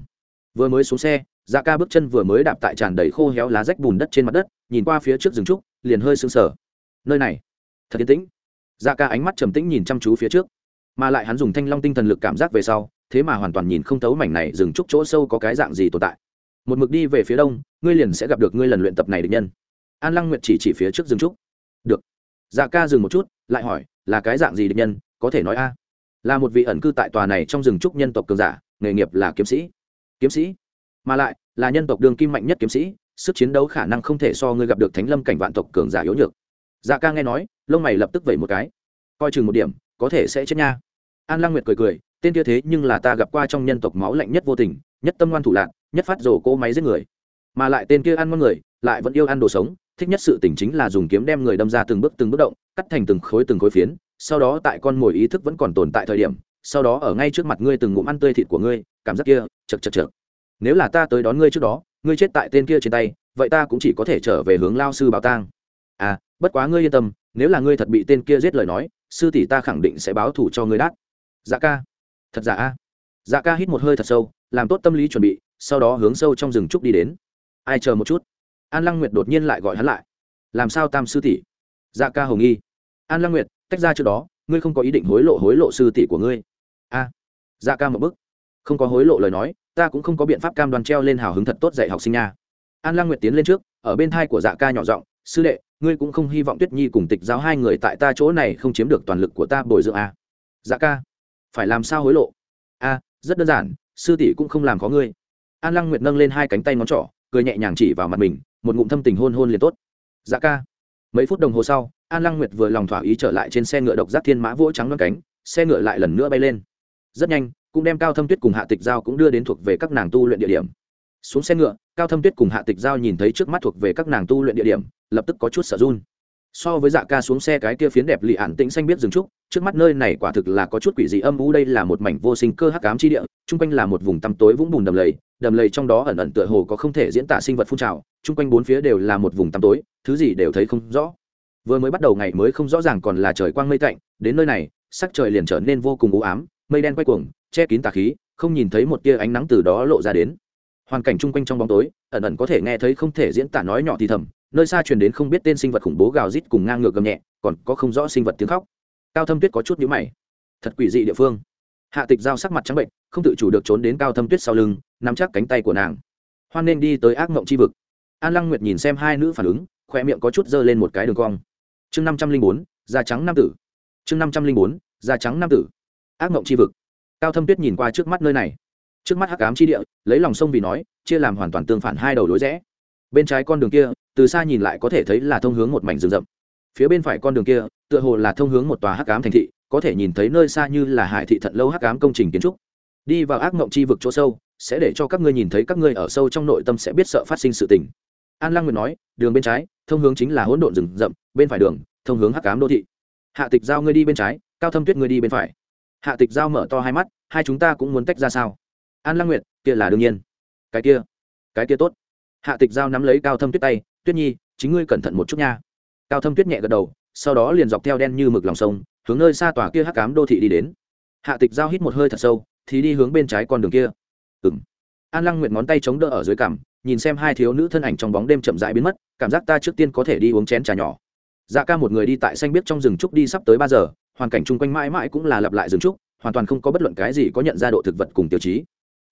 Vừa mới xuống xe dạ ca bước chân vừa mới đạp tại tràn đầy khô héo lá rách bùn đất trên mặt đất, nhìn qua phía trước rừng trúc, liền hơi sưng sờ. Nơi này, thật yên tĩnh. Dạ ca ánh mắt trầm tĩnh nhìn chăm chú phía trước. Mà lại hắn dùng thanh long tinh thần lực cảm giác về sau, thế mà hoàn toàn nhìn không thấu mảnh này rừng trúc chỗ sâu có cái dạng gì tồn tại. Một mực đi về phía đông, ngươi liền sẽ gặp được ngươi lần luyện tập này được nhân. An lăng nguyệt chỉ chỉ phía trước rừng trúc. Được. Dạ ca dừng một chút, lại hỏi, là cái dạng gì được nhân, có thể nói a? Là một vị ẩn cư tại tòa này trong rừng trúc nhân tộc cường giả, nghề nghiệp là kiếm sĩ. Kiếm sĩ? Mà lại, là nhân tộc đường kim mạnh nhất kiếm sĩ, sức chiến đấu khả năng không thể so ngươi gặp được thánh lâm cảnh vạn tộc cường giả yếu nhược. Dạ ca nghe nói, lông mày lập tức vẩy một cái. Coi chừng một điểm, có thể sẽ chết nha. An lăng nguyệt cười cười, tên kia thế nhưng là ta gặp qua trong nhân tộc máu lạnh nhất vô tình, nhất tâm ngoan thủ lạc nhất phát rổ cỗ máy giết người. Mà lại tên kia ăn ngon người, lại vẫn yêu ăn đồ sống, thích nhất sự tỉnh chính là dùng kiếm đem người đâm ra từng bước từng bước động, cắt thành từng khối từng khối phiến sau đó tại con mồi ý thức vẫn còn tồn tại thời điểm, sau đó ở ngay trước mặt ngươi từng ngụm ăn tươi thịt của ngươi, cảm giác kia chật chật chật nếu là ta tới đón ngươi trước đó, ngươi chết tại tên kia trên tay, vậy ta cũng chỉ có thể trở về hướng lao sư bảo tang à bất quá ngươi yên tâm, nếu là ngươi thật bị tên kia giết lời nói, sư tỷ ta khẳng định sẽ báo thủ cho ngươi đát dạ ca. Thật giả? A dạ ca hít một hơi thật sâu, làm tốt tâm lý chuẩn bị, sau đó hướng sâu trong rừng trúc đi đến. Ai chờ một chút? An lăng nguyệt đột nhiên lại gọi hắn lại. Làm sao tam sư tỷ? Dạ ca hồng nghi. An lăng nguyệt tách ra trước đó, ngươi không có ý định hối lộ hối lộ sư tỷ của ngươi. A dạ ca một bức không có hối lộ lời nói, ta cũng không có biện pháp cam đoan treo lên hào hứng thật tốt dạy học sinh nha. An lăng nguyệt tiến lên trước, ở bên thai của dạ ca nhỏ giọng, sư đệ, ngươi cũng không hy vọng tuyết nhi cùng tịch giáo hai người tại ta chỗ này không chiếm được toàn lực của ta bồi dưỡng a. Dạ ca, phải làm sao hối lộ? A, rất đơn giản, sư tỷ cũng không làm có ngươi. An lăng nguyệt nâng lên hai cánh tay ngón trỏ, cười nhẹ nhàng chỉ vào mặt mình, một ngụm thâm tình hôn hôn liền tốt. Dạ ca mấy phút đồng hồ sau, an lăng nguyệt vừa lòng thỏa ý trở lại trên xe ngựa độc giác thiên mã vỗ trắng đoán cánh, xe ngựa lại lần nữa bay lên. Rất nhanh, cũng đem cao thâm tuyết cùng hạ tịch giao cũng đưa đến thuộc về các nàng tu luyện địa điểm. Xuống xe ngựa, cao thâm tuyết cùng hạ tịch giao nhìn thấy trước mắt thuộc về các nàng tu luyện địa điểm, lập tức có chút sợ run. So với dạ ca xuống xe cái kia phiến đẹp lì ản tĩnh xanh biết dừng trúc, trước mắt nơi này quả thực là có chút quỷ dị âm u, đây là một mảnh vô sinh cơ hắc ám chi địa, chung quanh là một vùng tăm tối vũng bùn đầm lầy đầm lầy trong đó ẩn ẩn tựa hồ có không thể diễn tả sinh vật phun trào, chung quanh bốn phía đều là một vùng tăm tối thứ gì đều thấy không rõ. Vừa mới bắt đầu ngày mới không rõ ràng còn là trời quang mây tạnh, đến nơi này, sắc trời liền trở nên vô cùng u ám, mây đen quay cuồng, che kín tà khí, không nhìn thấy một tia ánh nắng từ đó lộ ra đến. Hoàn cảnh chung quanh trong bóng tối, ẩn ẩn có thể nghe thấy không thể diễn tả nói nhỏ thì thầm, nơi xa truyền đến không biết tên sinh vật khủng bố gào rít cùng ngang ngược gầm nhẹ, còn có không rõ sinh vật tiếng khóc. Cao thâm tuyết có chút nhũ mày. Thật quỷ dị địa phương. Hạ tịch giao sắc mặt trắng bệnh, không tự chủ được trốn đến cao thâm tuyết sau lưng, nắm chắc cánh tay của nàng. Hoan nên đi tới ác mộng c h i vực. An lăng nguyệt nhìn xem hai nữ phản ứng khoe miệng có chút dơ lên một cái đường cong. Chương năm trăm linh bốn, da trắng nam tử. Chương năm trăm linh bốn, da trắng nam tử. Ác mộng c h i vực. Cao thâm tuyết nhìn qua trước mắt nơi này. Trước mắt hắc ám chi địa, lấy lòng sông vì nói, chia làm hoàn toàn tương phản hai đầu lối rẽ. Bên trái con đường kia, từ xa nhìn lại có thể thấy là thông hướng một mảnh rừng rậm. Phía bên phải con đường kia, tựa hồ là thông hướng một tòa hắc ám thành thị, có thể nhìn thấy nơi xa như là hải thị thận lâu hắc ám công trình kiến trúc. Đi vào ác mộng chi vực chỗ sâu, sẽ để cho các ngươi nhìn thấy các ngươi ở sâu trong nội tâm sẽ biết sợ phát sinh sự tình an lăng nguyệt nói, đường bên trái, thông hướng chính là hỗn độn rừng rậm, bên phải đường, thông hướng hắc ám đô thị. Hạ tịch giao ngươi đi bên trái, cao thâm tuyết ngươi đi bên phải. Hạ tịch giao mở to hai mắt, hai chúng ta cũng muốn tách ra sao? An lăng nguyệt, kia là đương nhiên. Cái kia cái kia tốt. Hạ tịch giao nắm lấy cao thâm tuyết tay, tuyết nhi, chính ngươi cẩn thận một chút nha. Cao thâm tuyết nhẹ gật đầu, sau đó liền dọc theo đen như mực lòng sông, hướng nơi xa tòa kia hắc cám đô thị đi đến. Hạ tịch giao hít một hơi thật sâu, thì đi hướng bên trái con đường kia. Ừm. an lăng nguyệt ngón tay chống đỡ ở dưới cằm nhìn xem hai thiếu nữ thân ảnh trong bóng đêm chậm rãi biến mất, cảm giác ta trước tiên có thể đi uống chén trà nhỏ. Dạ ca một người đi tại xanh biết trong rừng trúc đi sắp tới ba giờ, hoàn cảnh chung quanh mãi mãi cũng là lặp lại rừng trúc, hoàn toàn không có bất luận cái gì có nhận ra độ thực vật cùng tiêu chí.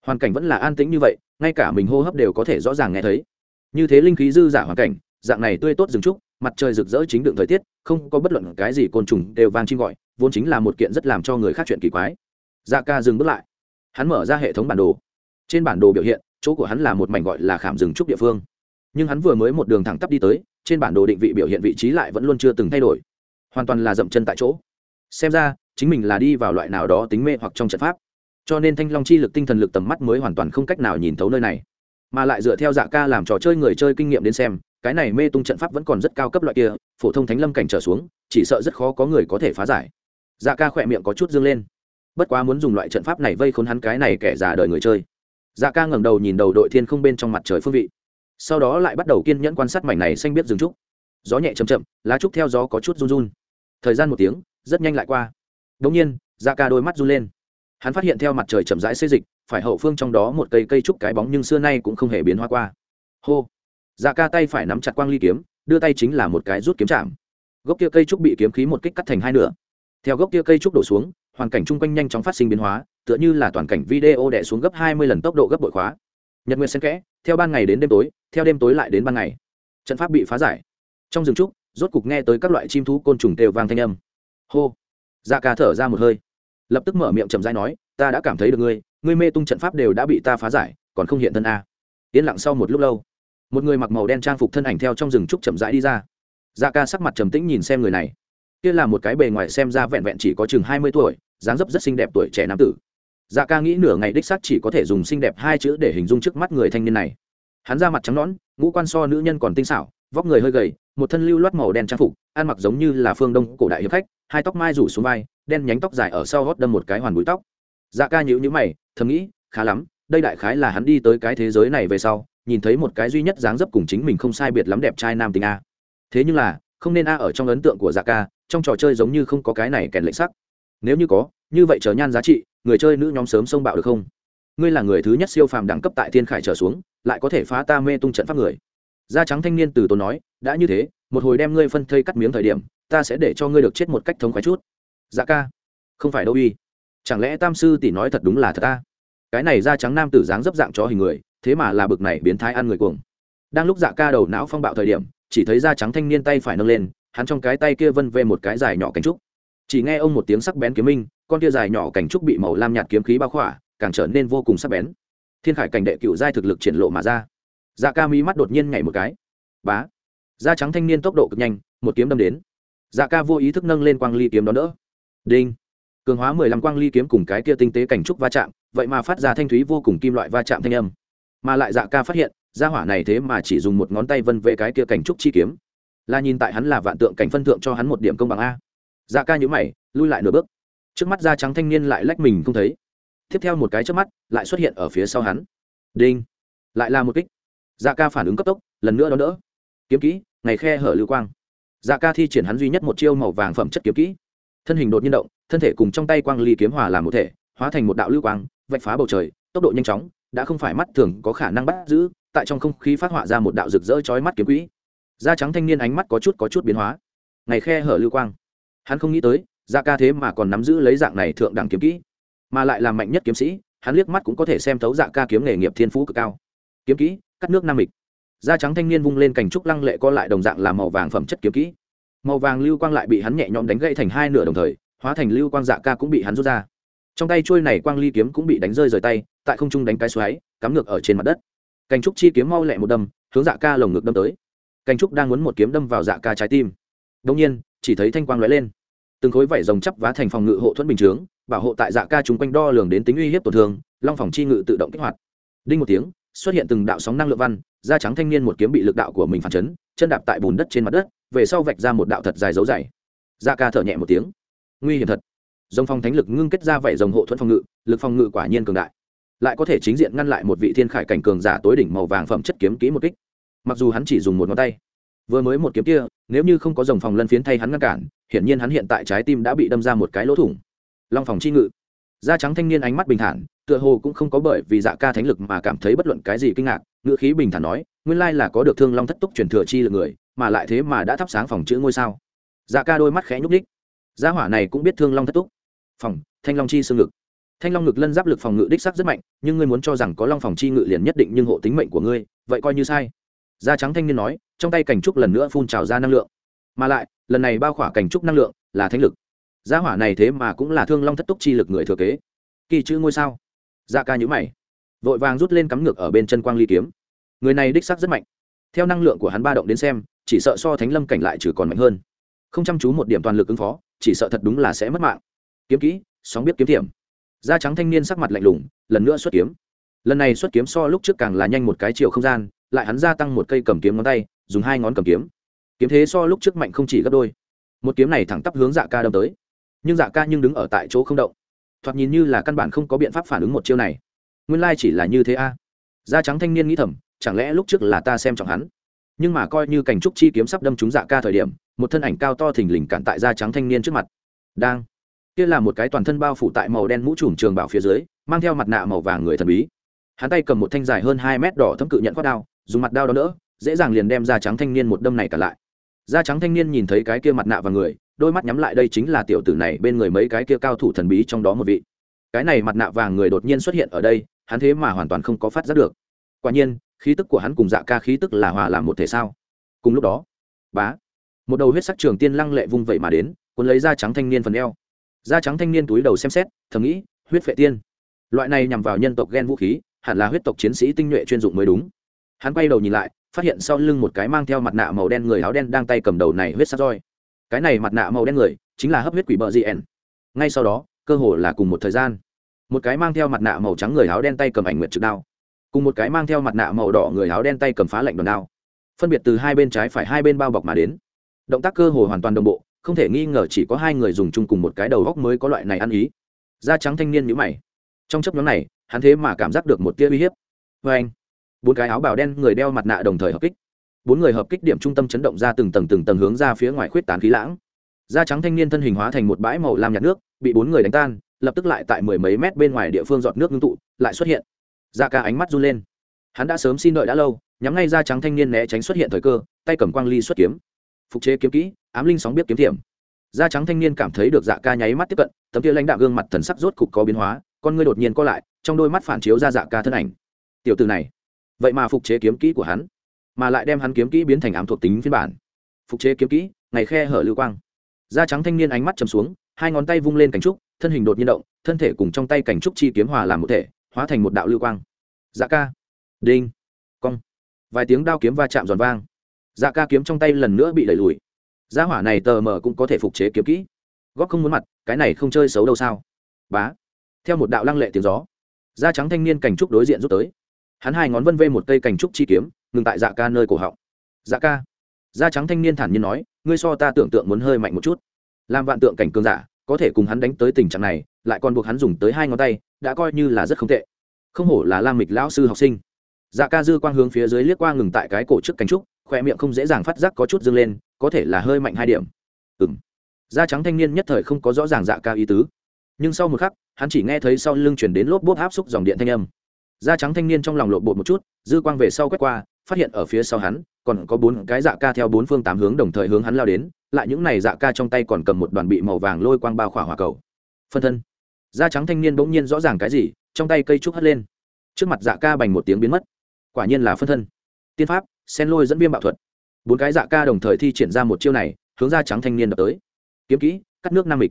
Hoàn cảnh vẫn là an tĩnh như vậy, ngay cả mình hô hấp đều có thể rõ ràng nghe thấy. Như thế linh khí dư giả hoàn cảnh, dạng này tươi tốt rừng trúc, mặt trời rực rỡ chính đựng thời tiết, không có bất luận cái gì côn trùng đều vang chim gọi, vốn chính là một kiện rất làm cho người khác chuyện kỳ quái. Dạ ca dừng bước lại. Hắn mở ra hệ thống bản đồ. Trên bản đồ biểu hiện chỗ của hắn là một mảnh gọi là khảm rừng trúc địa phương. Nhưng hắn vừa mới một đường thẳng tắp đi tới, trên bản đồ định vị biểu hiện vị trí lại vẫn luôn chưa từng thay đổi. Hoàn toàn là dậm chân tại chỗ. Xem ra, chính mình là đi vào loại nào đó tính mê hoặc trong trận pháp. Cho nên thanh long chi lực tinh thần lực tầm mắt mới hoàn toàn không cách nào nhìn thấu nơi này. Mà lại dựa theo dạ ca làm trò chơi người chơi kinh nghiệm đến xem, cái này mê tung trận pháp vẫn còn rất cao cấp loại kia, phổ thông thánh lâm cảnh trở xuống, chỉ sợ rất khó có người có thể phá giải. Dạ ca khỏe miệng có chút dương lên. Bất quá muốn dùng loại trận pháp này vây khốn hắn cái này kẻ già đời người chơi dạ ca ngẩng đầu nhìn đầu đội thiên không bên trong mặt trời phương vị. Sau đó lại bắt đầu kiên nhẫn quan sát mảnh này xanh biết rừng trúc. Gió nhẹ chầm chậm, lá trúc theo gió có chút run run. Thời gian một tiếng, rất nhanh lại qua. Đ ỗ n g nhiên dạ ca đôi mắt run lên. Hắn phát hiện theo mặt trời chậm rãi xây dịch, phải hậu phương trong đó một cây cây trúc cái bóng nhưng xưa nay cũng không hề biến hoa qua. Hô! Dạ ca tay phải nắm chặt quang ly kiếm, đưa tay chính là một cái rút kiếm chạm. Gốc kia cây trúc bị kiếm khí một kích cắt thành hai nửa. Theo gốc kia cây trúc đổ xuống, hoàn cảnh chung quanh nhanh chóng phát sinh biến hóa tựa như là toàn cảnh video đẻ xuống gấp hai mươi lần tốc độ gấp bội khóa. Nhật nguyệt xen kẽ, theo ban ngày đến đêm tối, theo đêm tối lại đến ban ngày. Trận pháp bị phá giải. Trong rừng trúc, rốt cục nghe tới các loại chim thú côn trùng đều vang thanh âm. Hô. Dạ ca thở ra một hơi. Lập tức mở miệng chậm rãi nói, ta đã cảm thấy được ngươi ngươi mê tung trận pháp đều đã bị ta phá giải, còn không hiện thân a. Yên lặng sau một lúc lâu, một người mặc màu đen trang phục thân ảnh theo trong rừng trúc chậm rãi đi ra. Dạ ca sắc mặt trầm tĩnh nhìn xem người này. Kia là một cái bề ngoài xem ra vẹn vẹn chỉ có chừng hai mươi tuổi, dáng dấp rất xinh đẹp tuổi trẻ nam tử dạ ca nghĩ nửa ngày đích xác chỉ có thể dùng xinh đẹp hai chữ để hình dung trước mắt người thanh niên này. Hắn ra mặt trắng nõn, ngũ quan so nữ nhân còn tinh xảo, vóc người hơi gầy, một thân lưu loát màu đen trang phục, ăn mặc giống như là phương đông cổ đại hiệp khách, hai tóc mai rủ xuống vai, đen nhánh tóc dài ở sau gót đâm một cái hoàn bụi tóc. Dạ ca nhữ nhữ mày, thầm nghĩ, khá lắm, đây đại khái là hắn đi tới cái thế giới này về sau, nhìn thấy một cái duy nhất dáng dấp cùng chính mình không sai biệt lắm đẹp trai nam tình a. Thế nhưng là, không nên a ở trong ấn tượng của dạ ca, trong trò chơi giống như không có cái này kèn lệnh sắc. Nếu như có, như vậy chờ nhan giá trị người chơi nữ nhóm sớm xông bạo được không? Ngươi là người thứ nhất siêu phàm đẳng cấp tại thiên khải trở xuống, lại có thể phá ta mê tung trận pháp người. Da trắng thanh niên từ tốn nói, đã như thế, một hồi đem ngươi phân thây cắt miếng thời điểm, ta sẽ để cho ngươi được chết một cách thống khoái chút. Dạ ca, không phải đâu uy chẳng lẽ tam sư tỷ nói thật đúng là thật ta? Cái này da trắng nam tử dáng dấp dạng chó hình người, thế mà là bực này biến thái ăn người cuồng. Đang lúc dạ ca đầu não phong bạo thời điểm, chỉ thấy da trắng thanh niên tay phải nâng lên, hắn trong cái tay kia vân về một cái dài nhỏ cánh trúc chỉ nghe ông một tiếng sắc bén kiếm minh, con tia dài nhỏ cảnh trúc bị màu lam nhạt kiếm khí bao khỏa, càng trở nên vô cùng sắc bén. Thiên khải cảnh đệ cựu giai thực lực triển lộ mà ra. Dạ ca mỹ mắt đột nhiên nhảy một cái. Bá. Da trắng thanh niên tốc độ cực nhanh, một kiếm đâm đến. Dạ ca vô ý thức nâng lên quang ly kiếm đó nữa đinh. Cường hóa mười lăm quang ly kiếm cùng cái kia tinh tế cảnh trúc va chạm, vậy mà phát ra thanh thúy vô cùng kim loại va chạm thanh âm. Mà lại dạ ca phát hiện, gia hỏa này thế mà chỉ dùng một ngón tay vân vệ cái kia cảnh trúc chi kiếm. Là nhìn tại hắn là vạn tượng cảnh phân thượng cho hắn một điểm công bằng a dạ ca nhữ mày, lui lại nửa bước. Trước mắt da trắng thanh niên lại lách mình không thấy. Tiếp theo một cái trước mắt, lại xuất hiện ở phía sau hắn. Đinh. Lại là một kích. Dạ ca phản ứng cấp tốc, lần nữa đón đỡ. Kiếm kỹ, ngày khe hở lưu quang. Dạ ca thi triển hắn duy nhất một chiêu màu vàng phẩm chất kiếm kỹ. Thân hình đột nhiên động, thân thể cùng trong tay quang ly kiếm hòa làm một thể, hóa thành một đạo lưu quang, vạch phá bầu trời, tốc độ nhanh chóng, đã không phải mắt thường có khả năng bắt giữ, tại trong không khí phát họa ra một đạo rực rỡ chói mắt kiếm quỹ. Da trắng thanh niên ánh mắt có chút có chút biến hóa. Ngày khe hở lưu quang hắn không nghĩ tới Dạ ca thế mà còn nắm giữ lấy dạng này thượng đẳng kiếm kỹ, mà lại là mạnh nhất kiếm sĩ, hắn liếc mắt cũng có thể xem thấu dạ ca kiếm nghề nghiệp thiên phú cực cao. Kiếm kỹ, cắt nước nam mịch. Da trắng thanh niên vung lên cành trúc lăng lệ co lại đồng dạng là màu vàng phẩm chất kiếm kỹ. Màu vàng lưu quang lại bị hắn nhẹ nhõm đánh gãy thành hai nửa đồng thời, hóa thành lưu quang dạ ca cũng bị hắn rút ra. Trong tay trôi này quang ly kiếm cũng bị đánh rơi rời tay, tại không trung đánh cái xoáy, cắm ngược ở trên mặt đất. Cành trúc chi kiếm mau lẹ một đâm, hướng dạ ca lồng ngực đâm tới. Cành trúc đang muốn một kiếm đâm vào dạ ca trái tim đông nhiên, chỉ thấy thanh quang lóe lên. Từng khối vảy rồng chắp vá thành phòng ngự hộ thuẫn bình chướng, bảo hộ tại dạ ca chúng quanh đo lường đến tính uy hiếp tổn thương, long phòng chi ngự tự động kích hoạt. Đinh một tiếng, xuất hiện từng đạo sóng năng lượng văn, da trắng thanh niên một kiếm bị lực đạo của mình phản chấn, chân đạp tại bùn đất trên mặt đất, về sau vạch ra một đạo thật dài dấu dày. Da ca thở nhẹ một tiếng. Nguy hiểm thật. Dòng phong thánh lực ngưng kết ra vảy dòng hộ thuẫn phòng ngự, lực phòng ngự quả nhiên cường đại. Lại có thể chính diện ngăn lại một vị thiên khải cảnh cường giả tối đỉnh màu vàng phẩm chất kiếm kỹ một kích. Mặc dù hắn chỉ dùng một ngón tay vừa mới một kiếm kia, nếu như không có dòng phòng lân phiến thay hắn ngăn cản, hiển nhiên hắn hiện tại trái tim đã bị đâm ra một cái lỗ thủng. Long phòng chi ngự. Da trắng thanh niên ánh mắt bình thản, tựa hồ cũng không có bởi vì dạ ca thánh lực mà cảm thấy bất luận cái gì kinh ngạc, ngữ khí bình thản nói, nguyên lai là có được thương long thất túc truyền thừa chi lực người, mà lại thế mà đã thắp sáng phòng chữ ngôi sao. Dạ ca đôi mắt khẽ nhúc ních gia hỏa này cũng biết thương long thất túc. Phòng, thanh long chi xương ngực. Thanh long ngực lân giáp lực phòng ngự đích sắc rất mạnh, nhưng ngươi muốn cho rằng có long phòng chi ngự liền nhất định nhưng hộ tính mệnh của ngươi, vậy coi như sai da trắng thanh niên nói, trong tay cảnh trúc lần nữa phun trào ra năng lượng. Mà lại, lần này bao khỏa cảnh trúc năng lượng là thánh lực. Gia hỏa này thế mà cũng là thương long thất túc chi lực người thừa kế. Kỳ chữ ngôi sao? Dạ ca nhữ mày, vội vàng rút lên cắm ngược ở bên chân quang ly kiếm. Người này đích sắc rất mạnh. Theo năng lượng của hắn ba động đến xem, chỉ sợ so thánh lâm cảnh lại trừ còn mạnh hơn. Không chăm chú một điểm toàn lực ứng phó, chỉ sợ thật đúng là sẽ mất mạng. Kiếm kỹ, sóng biết kiếm thiểm. da trắng thanh niên sắc mặt lạnh lùng, lần nữa xuất kiếm. Lần này xuất kiếm so lúc trước càng là nhanh một cái chiều không gian lại hắn gia tăng một cây cầm kiếm ngón tay, dùng hai ngón cầm kiếm. Kiếm thế so lúc trước mạnh không chỉ gấp đôi. Một kiếm này thẳng tắp hướng dạ ca đâm tới. Nhưng dạ ca nhưng đứng ở tại chỗ không động. Thoạt nhìn như là căn bản không có biện pháp phản ứng một chiêu này. Nguyên lai chỉ là như thế a. Da trắng thanh niên nghĩ thầm, chẳng lẽ lúc trước là ta xem trọng hắn? Nhưng mà coi như cảnh trúc chi kiếm sắp đâm trúng dạ ca thời điểm, một thân ảnh cao to thình lình cản tại da trắng thanh niên trước mặt. Đang. Kia là một cái toàn thân bao phủ tại màu đen mũ trùm trường bảo phía dưới, mang theo mặt nạ màu vàng người thần bí. Hắn tay cầm một thanh dài hơn hai mét đỏ thấm cự nhận quát đao dùng mặt đao đó nữa, dễ dàng liền đem da trắng thanh niên một đâm này cả lại. Da trắng thanh niên nhìn thấy cái kia mặt nạ và người, đôi mắt nhắm lại đây chính là tiểu tử này bên người mấy cái kia cao thủ thần bí trong đó một vị. Cái này mặt nạ vàng người đột nhiên xuất hiện ở đây, hắn thế mà hoàn toàn không có phát giác được. Quả nhiên, khí tức của hắn cùng dạ ca khí tức là hòa làm một thể sao? Cùng lúc đó, bá, một đầu huyết sắc trường tiên lăng lệ vung vẩy mà đến, cuốn lấy da trắng thanh niên phần eo. Da trắng thanh niên túi đầu xem xét, thầm nghĩ, huyết vệ tiên. Loại này nhằm vào nhân tộc gen vũ khí, hẳn là huyết tộc chiến sĩ tinh nhuệ chuyên dụng mới đúng hắn quay đầu nhìn lại, phát hiện sau lưng một cái mang theo mặt nạ màu đen người áo đen đang tay cầm đầu này huyết sắc roi. Cái này mặt nạ màu đen người, chính là hấp huyết quỷ bờ gn ngay sau đó, cơ hồ là cùng một thời gian, một cái mang theo mặt nạ màu trắng người áo đen tay cầm ảnh nguyệt trực đao, cùng một cái mang theo mặt nạ màu đỏ người áo đen tay cầm phá lạnh đòn đao. Phân biệt từ hai bên trái phải hai bên bao bọc mà đến. Động tác cơ hồ hoàn toàn đồng bộ, không thể nghi ngờ chỉ có hai người dùng chung cùng một cái đầu góc mới có loại này ăn ý. Da trắng thanh niên nhữ mày. Trong chấp nhóm này, hắn thế mà cảm giác được một tia uy hiếp. Vê anh bốn cái áo bào đen người đeo mặt nạ đồng thời hợp kích. Bốn người hợp kích điểm trung tâm chấn động ra từng tầng từng tầng hướng ra phía ngoài khuyết tán khí lãng. Da trắng thanh niên thân hình hóa thành một bãi màu làm nhạt nước, bị bốn người đánh tan, lập tức lại tại mười mấy mét bên ngoài địa phương giọt nước ngưng tụ, lại xuất hiện. Da ca ánh mắt run lên. Hắn đã sớm xin đợi đã lâu, nhắm ngay da trắng thanh niên né tránh xuất hiện thời cơ, tay cầm quang ly xuất kiếm. Phục chế kiếm kỹ, ám linh sóng biết kiếm thiểm. Da trắng thanh niên cảm thấy được dạ ca nháy mắt tiếp cận, tấm kia lãnh đạo gương mặt thần sắc rốt cục có biến hóa, con ngươi đột nhiên co lại, trong đôi mắt phản chiếu ra dạ ca thân ảnh. Tiểu từ này vậy mà phục chế kiếm kỹ của hắn, mà lại đem hắn kiếm kỹ biến thành ám thuộc tính phiên bản. Phục chế kiếm kỹ, ngày khe hở lưu quang. Da trắng thanh niên ánh mắt chầm xuống, hai ngón tay vung lên cảnh trúc, thân hình đột nhiên động, thân thể cùng trong tay cảnh trúc chi kiếm hòa làm một thể, hóa thành một đạo lưu quang. Dạ ca. Đinh. Cong. Vài tiếng đao kiếm va chạm giòn vang. Dạ ca kiếm trong tay lần nữa bị đẩy lùi. Gia hỏa này tờ mờ cũng có thể phục chế kiếm kỹ. Góp không muốn mặt, cái này không chơi xấu đâu sao? Bá. Theo một đạo lăng lệ tiếng gió, da trắng thanh niên cảnh trúc đối diện rút tới hắn hai ngón vân vê một cây cành trúc chi kiếm, ngừng tại dạ ca nơi cổ họng. Dạ ca. Da trắng thanh niên thản nhiên nói, ngươi so ta tưởng tượng muốn hơi mạnh một chút. Làm vạn tượng cảnh cường giả, có thể cùng hắn đánh tới tình trạng này, lại còn buộc hắn dùng tới hai ngón tay, đã coi như là rất không tệ. Không hổ là lam mịch lão sư học sinh. Dạ ca dư quang hướng phía dưới liếc qua ngừng tại cái cổ trước cánh trúc khoe miệng không dễ dàng phát giác có chút dâng lên, có thể là hơi mạnh hai điểm. Ừ m da trắng thanh niên nhất thời không có rõ ràng dạ ca ý tứ. Nhưng sau một khắc, hắn chỉ nghe thấy sau lưng chuyển đến lốp bốp áp xúc dòng điện thanh âm da trắng thanh niên trong lòng lộn bột một chút, dư quang về sau quét qua, phát hiện ở phía sau hắn, còn có bốn cái dạ ca theo bốn phương tám hướng đồng thời hướng hắn lao đến, lại những này dạ ca trong tay còn cầm một đoàn bị màu vàng lôi quang bao khỏa hỏa cầu. Phân thân. Da trắng thanh niên bỗng nhiên rõ ràng cái gì, trong tay cây trúc hất lên. Trước mặt dạ ca bành một tiếng biến mất. Quả nhiên là phân thân. Tiên pháp, sen lôi dẫn viêm bạo thuật. Bốn cái dạ ca đồng thời thi triển ra một chiêu này, hướng da trắng thanh niên đập tới. Kiếm kỹ, cắt nước nam mịch.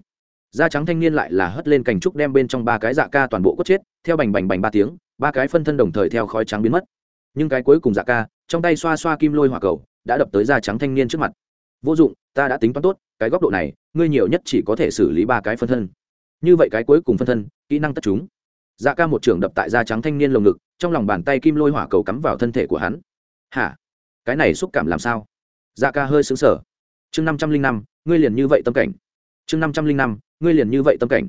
Da trắng thanh niên lại là hất lên cành trúc đem bên trong ba cái dạ ca toàn bộ cốt chết, theo bành bành bành ba tiếng ba cái phân thân đồng thời theo khói trắng biến mất. Nhưng cái cuối cùng dạ ca, trong tay xoa xoa kim lôi hỏa cầu, đã đập tới da trắng thanh niên trước mặt. Vô dụng, ta đã tính toán tốt, cái góc độ này, ngươi nhiều nhất chỉ có thể xử lý ba cái phân thân. Như vậy cái cuối cùng phân thân, kỹ năng tất chúng. Dạ ca một trường đập tại da trắng thanh niên lồng ngực, trong lòng bàn tay kim lôi hỏa cầu cắm vào thân thể của hắn. Hả? Cái này xúc cảm làm sao? Dạ ca hơi xứng sở chương năm trăm linh năm, ngươi liền như vậy tâm cảnh. Chương năm trăm linh năm, ngươi liền như vậy tâm cảnh.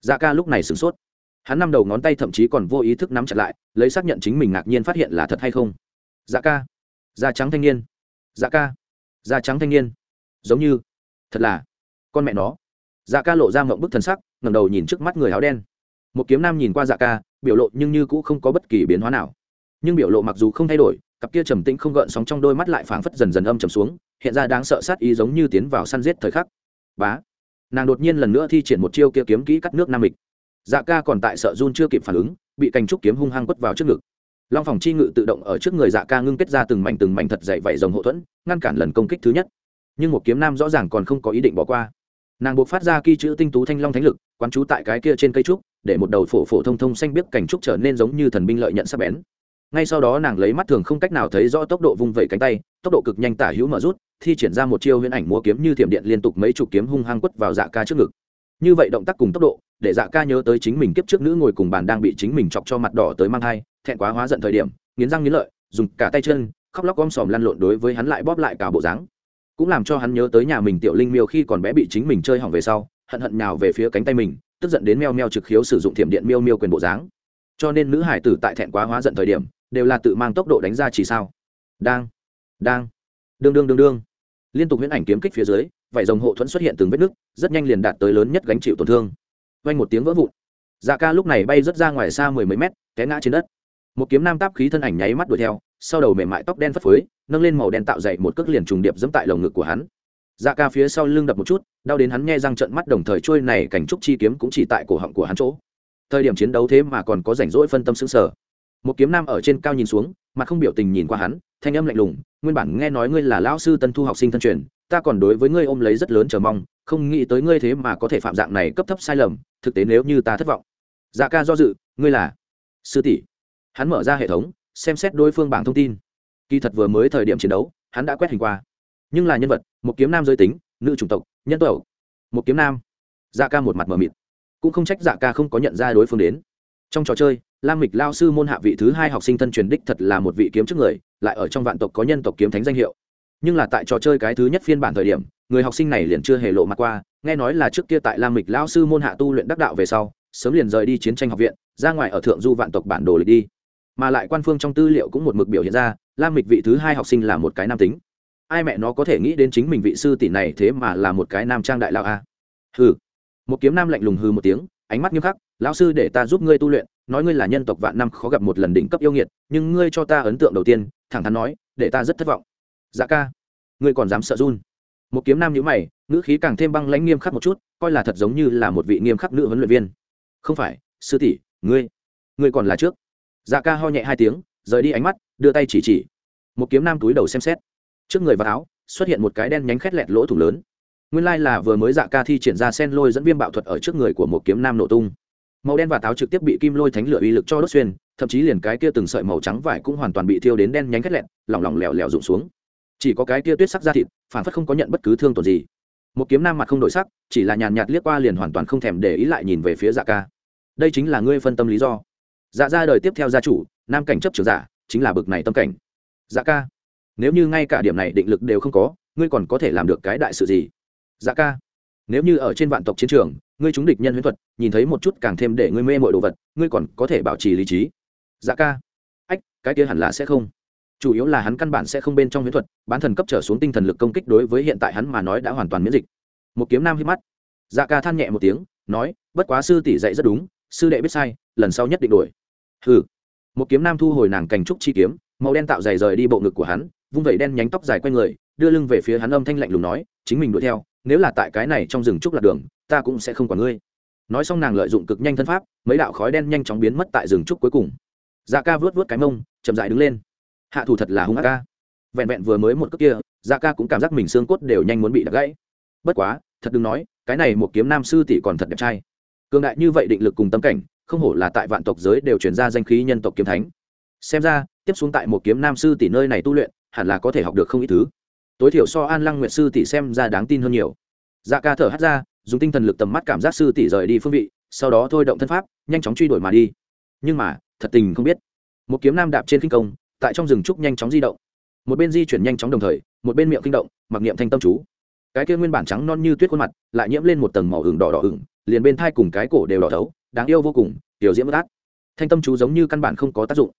Dạ ca lúc này sửng sốt hắn năm đầu ngón tay thậm chí còn vô ý thức nắm chặt lại, lấy xác nhận chính mình ngạc nhiên phát hiện là thật hay không. Dạ ca. Da trắng thanh niên. Dạ ca. Da trắng thanh niên. Giống như. Thật là. Con mẹ nó. Dạ ca lộ ra mộng bức thân sắc ngầm đầu nhìn trước mắt người áo đen. Một kiếm nam nhìn qua dạ ca, biểu lộ nhưng như cũ không có bất kỳ biến hóa nào. Nhưng biểu lộ mặc dù không thay đổi, cặp kia trầm tĩnh không gợn sóng trong đôi mắt lại phảng phất dần dần âm trầm xuống, hiện ra đáng sợ sát ý giống như tiến vào săn giết thời khắc. Bá. Nàng đột nhiên lần nữa thi triển một chiêu kia kiếm kỹ cắt nước nam mịch dạ ca còn tại sợ run chưa kịp phản ứng, bị cành trúc kiếm hung hăng quất vào trước ngực. Long phòng chi ngự tự động ở trước người dạ ca ngưng kết ra từng mảnh từng mảnh thật dậy vảy rồng hậu thuẫn, ngăn cản lần công kích thứ nhất. Nhưng một kiếm nam rõ ràng còn không có ý định bỏ qua. Nàng buộc phát ra kỳ chữ tinh tú thanh long thánh lực, quán trú tại cái kia trên cây trúc, để một đầu phổ phổ thông thông xanh biếc cảnh trúc trở nên giống như thần binh lợi nhận sắc bén. Ngay sau đó nàng lấy mắt thường không cách nào thấy rõ tốc độ vung vẩy cánh tay, tốc độ cực nhanh tả hữu mở rút, thi triển ra một chiêu huyễn ảnh múa kiếm như thiểm điện liên tục mấy chục kiếm hung hăng quất vào dạ ca trước ngực như vậy động tác cùng tốc độ, để dạ ca nhớ tới chính mình kiếp trước nữ ngồi cùng bàn đang bị chính mình chọc cho mặt đỏ tới mang thai, thẹn quá hóa giận thời điểm, nghiến răng nghiến lợi, dùng cả tay chân, khóc lóc om sòm lăn lộn đối với hắn lại bóp lại cả bộ dáng. Cũng làm cho hắn nhớ tới nhà mình tiểu linh miêu khi còn bé bị chính mình chơi hỏng về sau, hận hận nào về phía cánh tay mình, tức giận đến meo meo trực khiếu sử dụng thiểm điện miêu miêu quyền bộ dáng. Cho nên nữ hải tử tại thẹn quá hóa giận thời điểm, đều là tự mang tốc độ đánh ra chỉ sao. Đang đang, đương đương đương đương. Liên tục huyễn ảnh kiếm kích phía dưới vảy rồng hộ thuẫn xuất hiện từng vết nứt, rất nhanh liền đạt tới lớn nhất gánh chịu tổn thương. Vang một tiếng vỡ vụn. Dạ ca lúc này bay rất ra ngoài xa mười mấy mét, té ngã trên đất. Một kiếm nam táp khí thân ảnh nháy mắt đuổi theo, sau đầu mềm mại tóc đen phất phới, nâng lên màu đen tạo dậy một cước liền trùng điệp dẫm tại lồng ngực của hắn. Dạ ca phía sau lưng đập một chút, đau đến hắn nghe răng trận mắt đồng thời trôi này cảnh trúc chi kiếm cũng chỉ tại cổ họng của hắn chỗ. Thời điểm chiến đấu thế mà còn có rảnh rỗi phân tâm xứng sở một kiếm nam ở trên cao nhìn xuống, mặt không biểu tình nhìn qua hắn, thanh âm lạnh lùng, nguyên bản nghe nói ngươi là lão sư tân thu học sinh thân truyền ta còn đối với ngươi ôm lấy rất lớn chờ mong, không nghĩ tới ngươi thế mà có thể phạm dạng này cấp thấp sai lầm, thực tế nếu như ta thất vọng. Dạ ca do dự, ngươi là sư tỷ. Hắn mở ra hệ thống, xem xét đối phương bảng thông tin. Kỳ thật vừa mới thời điểm chiến đấu, hắn đã quét hình qua. Nhưng là nhân vật, một kiếm nam giới tính, nữ chủng tộc, nhân tộc. Một kiếm nam. Dạ ca một mặt mờ mịt. Cũng không trách dạ ca không có nhận ra đối phương đến. Trong trò chơi, lam mịch lao sư môn hạ vị thứ hai học sinh thân truyền đích thật là một vị kiếm trước người, lại ở trong vạn tộc có nhân tộc kiếm thánh danh hiệu nhưng là tại trò chơi cái thứ nhất phiên bản thời điểm, người học sinh này liền chưa hề lộ mặt qua, nghe nói là trước kia tại lam mịch lao sư môn hạ tu luyện đắc đạo về sau, sớm liền rời đi chiến tranh học viện, ra ngoài ở thượng du vạn tộc bản đồ lịch đi. Mà lại quan phương trong tư liệu cũng một mực biểu hiện ra, lam mịch vị thứ hai học sinh là một cái nam tính. Ai mẹ nó có thể nghĩ đến chính mình vị sư tỷ này thế mà là một cái nam trang đại lao a? Hừ. Một kiếm nam lạnh lùng hừ một tiếng, ánh mắt nghiêm khắc, lão sư để ta giúp ngươi tu luyện, nói ngươi là nhân tộc vạn năm khó gặp một lần đỉnh cấp yêu nghiệt, nhưng ngươi cho ta ấn tượng đầu tiên, thẳng thắn nói, để ta rất thất vọng dạ ca. Ngươi còn dám sợ run? Một kiếm nam nhữ mày, ngữ khí càng thêm băng lãnh nghiêm khắc một chút, coi là thật giống như là một vị nghiêm khắc nữ huấn luyện viên. Không phải, sư tỷ, ngươi ngươi còn là trước. Dạ ca ho nhẹ hai tiếng, rời đi ánh mắt, đưa tay chỉ chỉ. Một kiếm nam túi đầu xem xét. Trước người và áo, xuất hiện một cái đen nhánh khét lẹt lỗ thủng lớn. Nguyên lai là vừa mới dạ ca thi triển ra sen lôi dẫn viêm bạo thuật ở trước người của một kiếm nam nổ tung. Màu đen và táo trực tiếp bị kim lôi thánh lửa uy lực cho đốt xuyên, thậm chí liền cái kia từng sợi màu trắng vải cũng hoàn toàn bị thiêu đến đen nhánh khét lẹt, lỏng lỏng lẻo lẻo rụng xuống chỉ có cái kia tuyết sắc da thịt, phản phất không có nhận bất cứ thương tổn gì. Một kiếm nam mặt không đổi sắc, chỉ là nhàn nhạt liếc qua liền hoàn toàn không thèm để ý lại nhìn về phía dạ ca. Đây chính là ngươi phân tâm lý do. Dạ ra đời tiếp theo gia chủ, nam cảnh chấp trưởng giả, chính là bực này tâm cảnh. Dạ ca, nếu như ngay cả điểm này định lực đều không có, ngươi còn có thể làm được cái đại sự gì? Dạ ca, nếu như ở trên vạn tộc chiến trường, ngươi trúng địch nhân huyễn thuật, nhìn thấy một chút càng thêm để ngươi mê mọi đồ vật, ngươi còn có thể bảo trì lý trí. Dạ ca, ách, cái kia hẳn là sẽ không chủ yếu là hắn căn bản sẽ không bên trong huyễn thuật, bán thần cấp trở xuống tinh thần lực công kích đối với hiện tại hắn mà nói đã hoàn toàn miễn dịch. Một kiếm nam hít mắt. Dạ ca than nhẹ một tiếng, nói, bất quá sư tỷ dạy rất đúng, sư đệ biết sai, lần sau nhất định đổi. Hừ. Một kiếm nam thu hồi nàng cành trúc chi kiếm, màu đen tạo dày rời đi bộ ngực của hắn, vung vẩy đen nhánh tóc dài q người, đưa lưng về phía hắn âm thanh lạnh lùng nói, chính mình đuổi theo, nếu là tại cái này trong rừng trúc lạc đường, ta cũng sẽ không còn ngươi. Nói xong nàng lợi dụng cực nhanh thân pháp, mấy đạo khói đen nhanh chóng biến mất tại rừng trúc cuối cùng. Dạ ca vớt vớt cái mông, chậm dại đứng lên hạ thủ thật là hung ác ca. Vẹn vẹn vừa mới một cước kia dạ ca cũng cảm giác mình xương cốt đều nhanh muốn bị đập gãy. Bất quá, thật đừng nói, cái này một kiếm nam sư tỷ còn thật đẹp trai. Cường đại như vậy định lực cùng tâm cảnh, không hổ là tại vạn tộc giới đều chuyển ra danh khí nhân tộc kiếm thánh. Xem ra, tiếp xuống tại một kiếm nam sư tỷ nơi này tu luyện, hẳn là có thể học được không ít thứ. Tối thiểu so an lăng nguyệt sư tỷ xem ra đáng tin hơn nhiều. Dạ ca thở hắt ra, dùng tinh thần lực tầm mắt cảm giác sư tỷ rời đi phương vị, sau đó thôi động thân pháp, nhanh chóng truy đuổi mà đi. Nhưng mà, thật tình không biết. Một kiếm nam đạp trên kinh công tại trong rừng trúc nhanh chóng di động. Một bên di chuyển nhanh chóng đồng thời, một bên miệng kinh động, mặc niệm thanh tâm chú. Cái kia nguyên bản trắng non như tuyết khuôn mặt, lại nhiễm lên một tầng màu hừng đỏ đỏ hừng liền bên thai cùng cái cổ đều đỏ thấu, đáng yêu vô cùng, tiểu diễm bất át thanh tâm chú giống như căn bản không có tác dụng.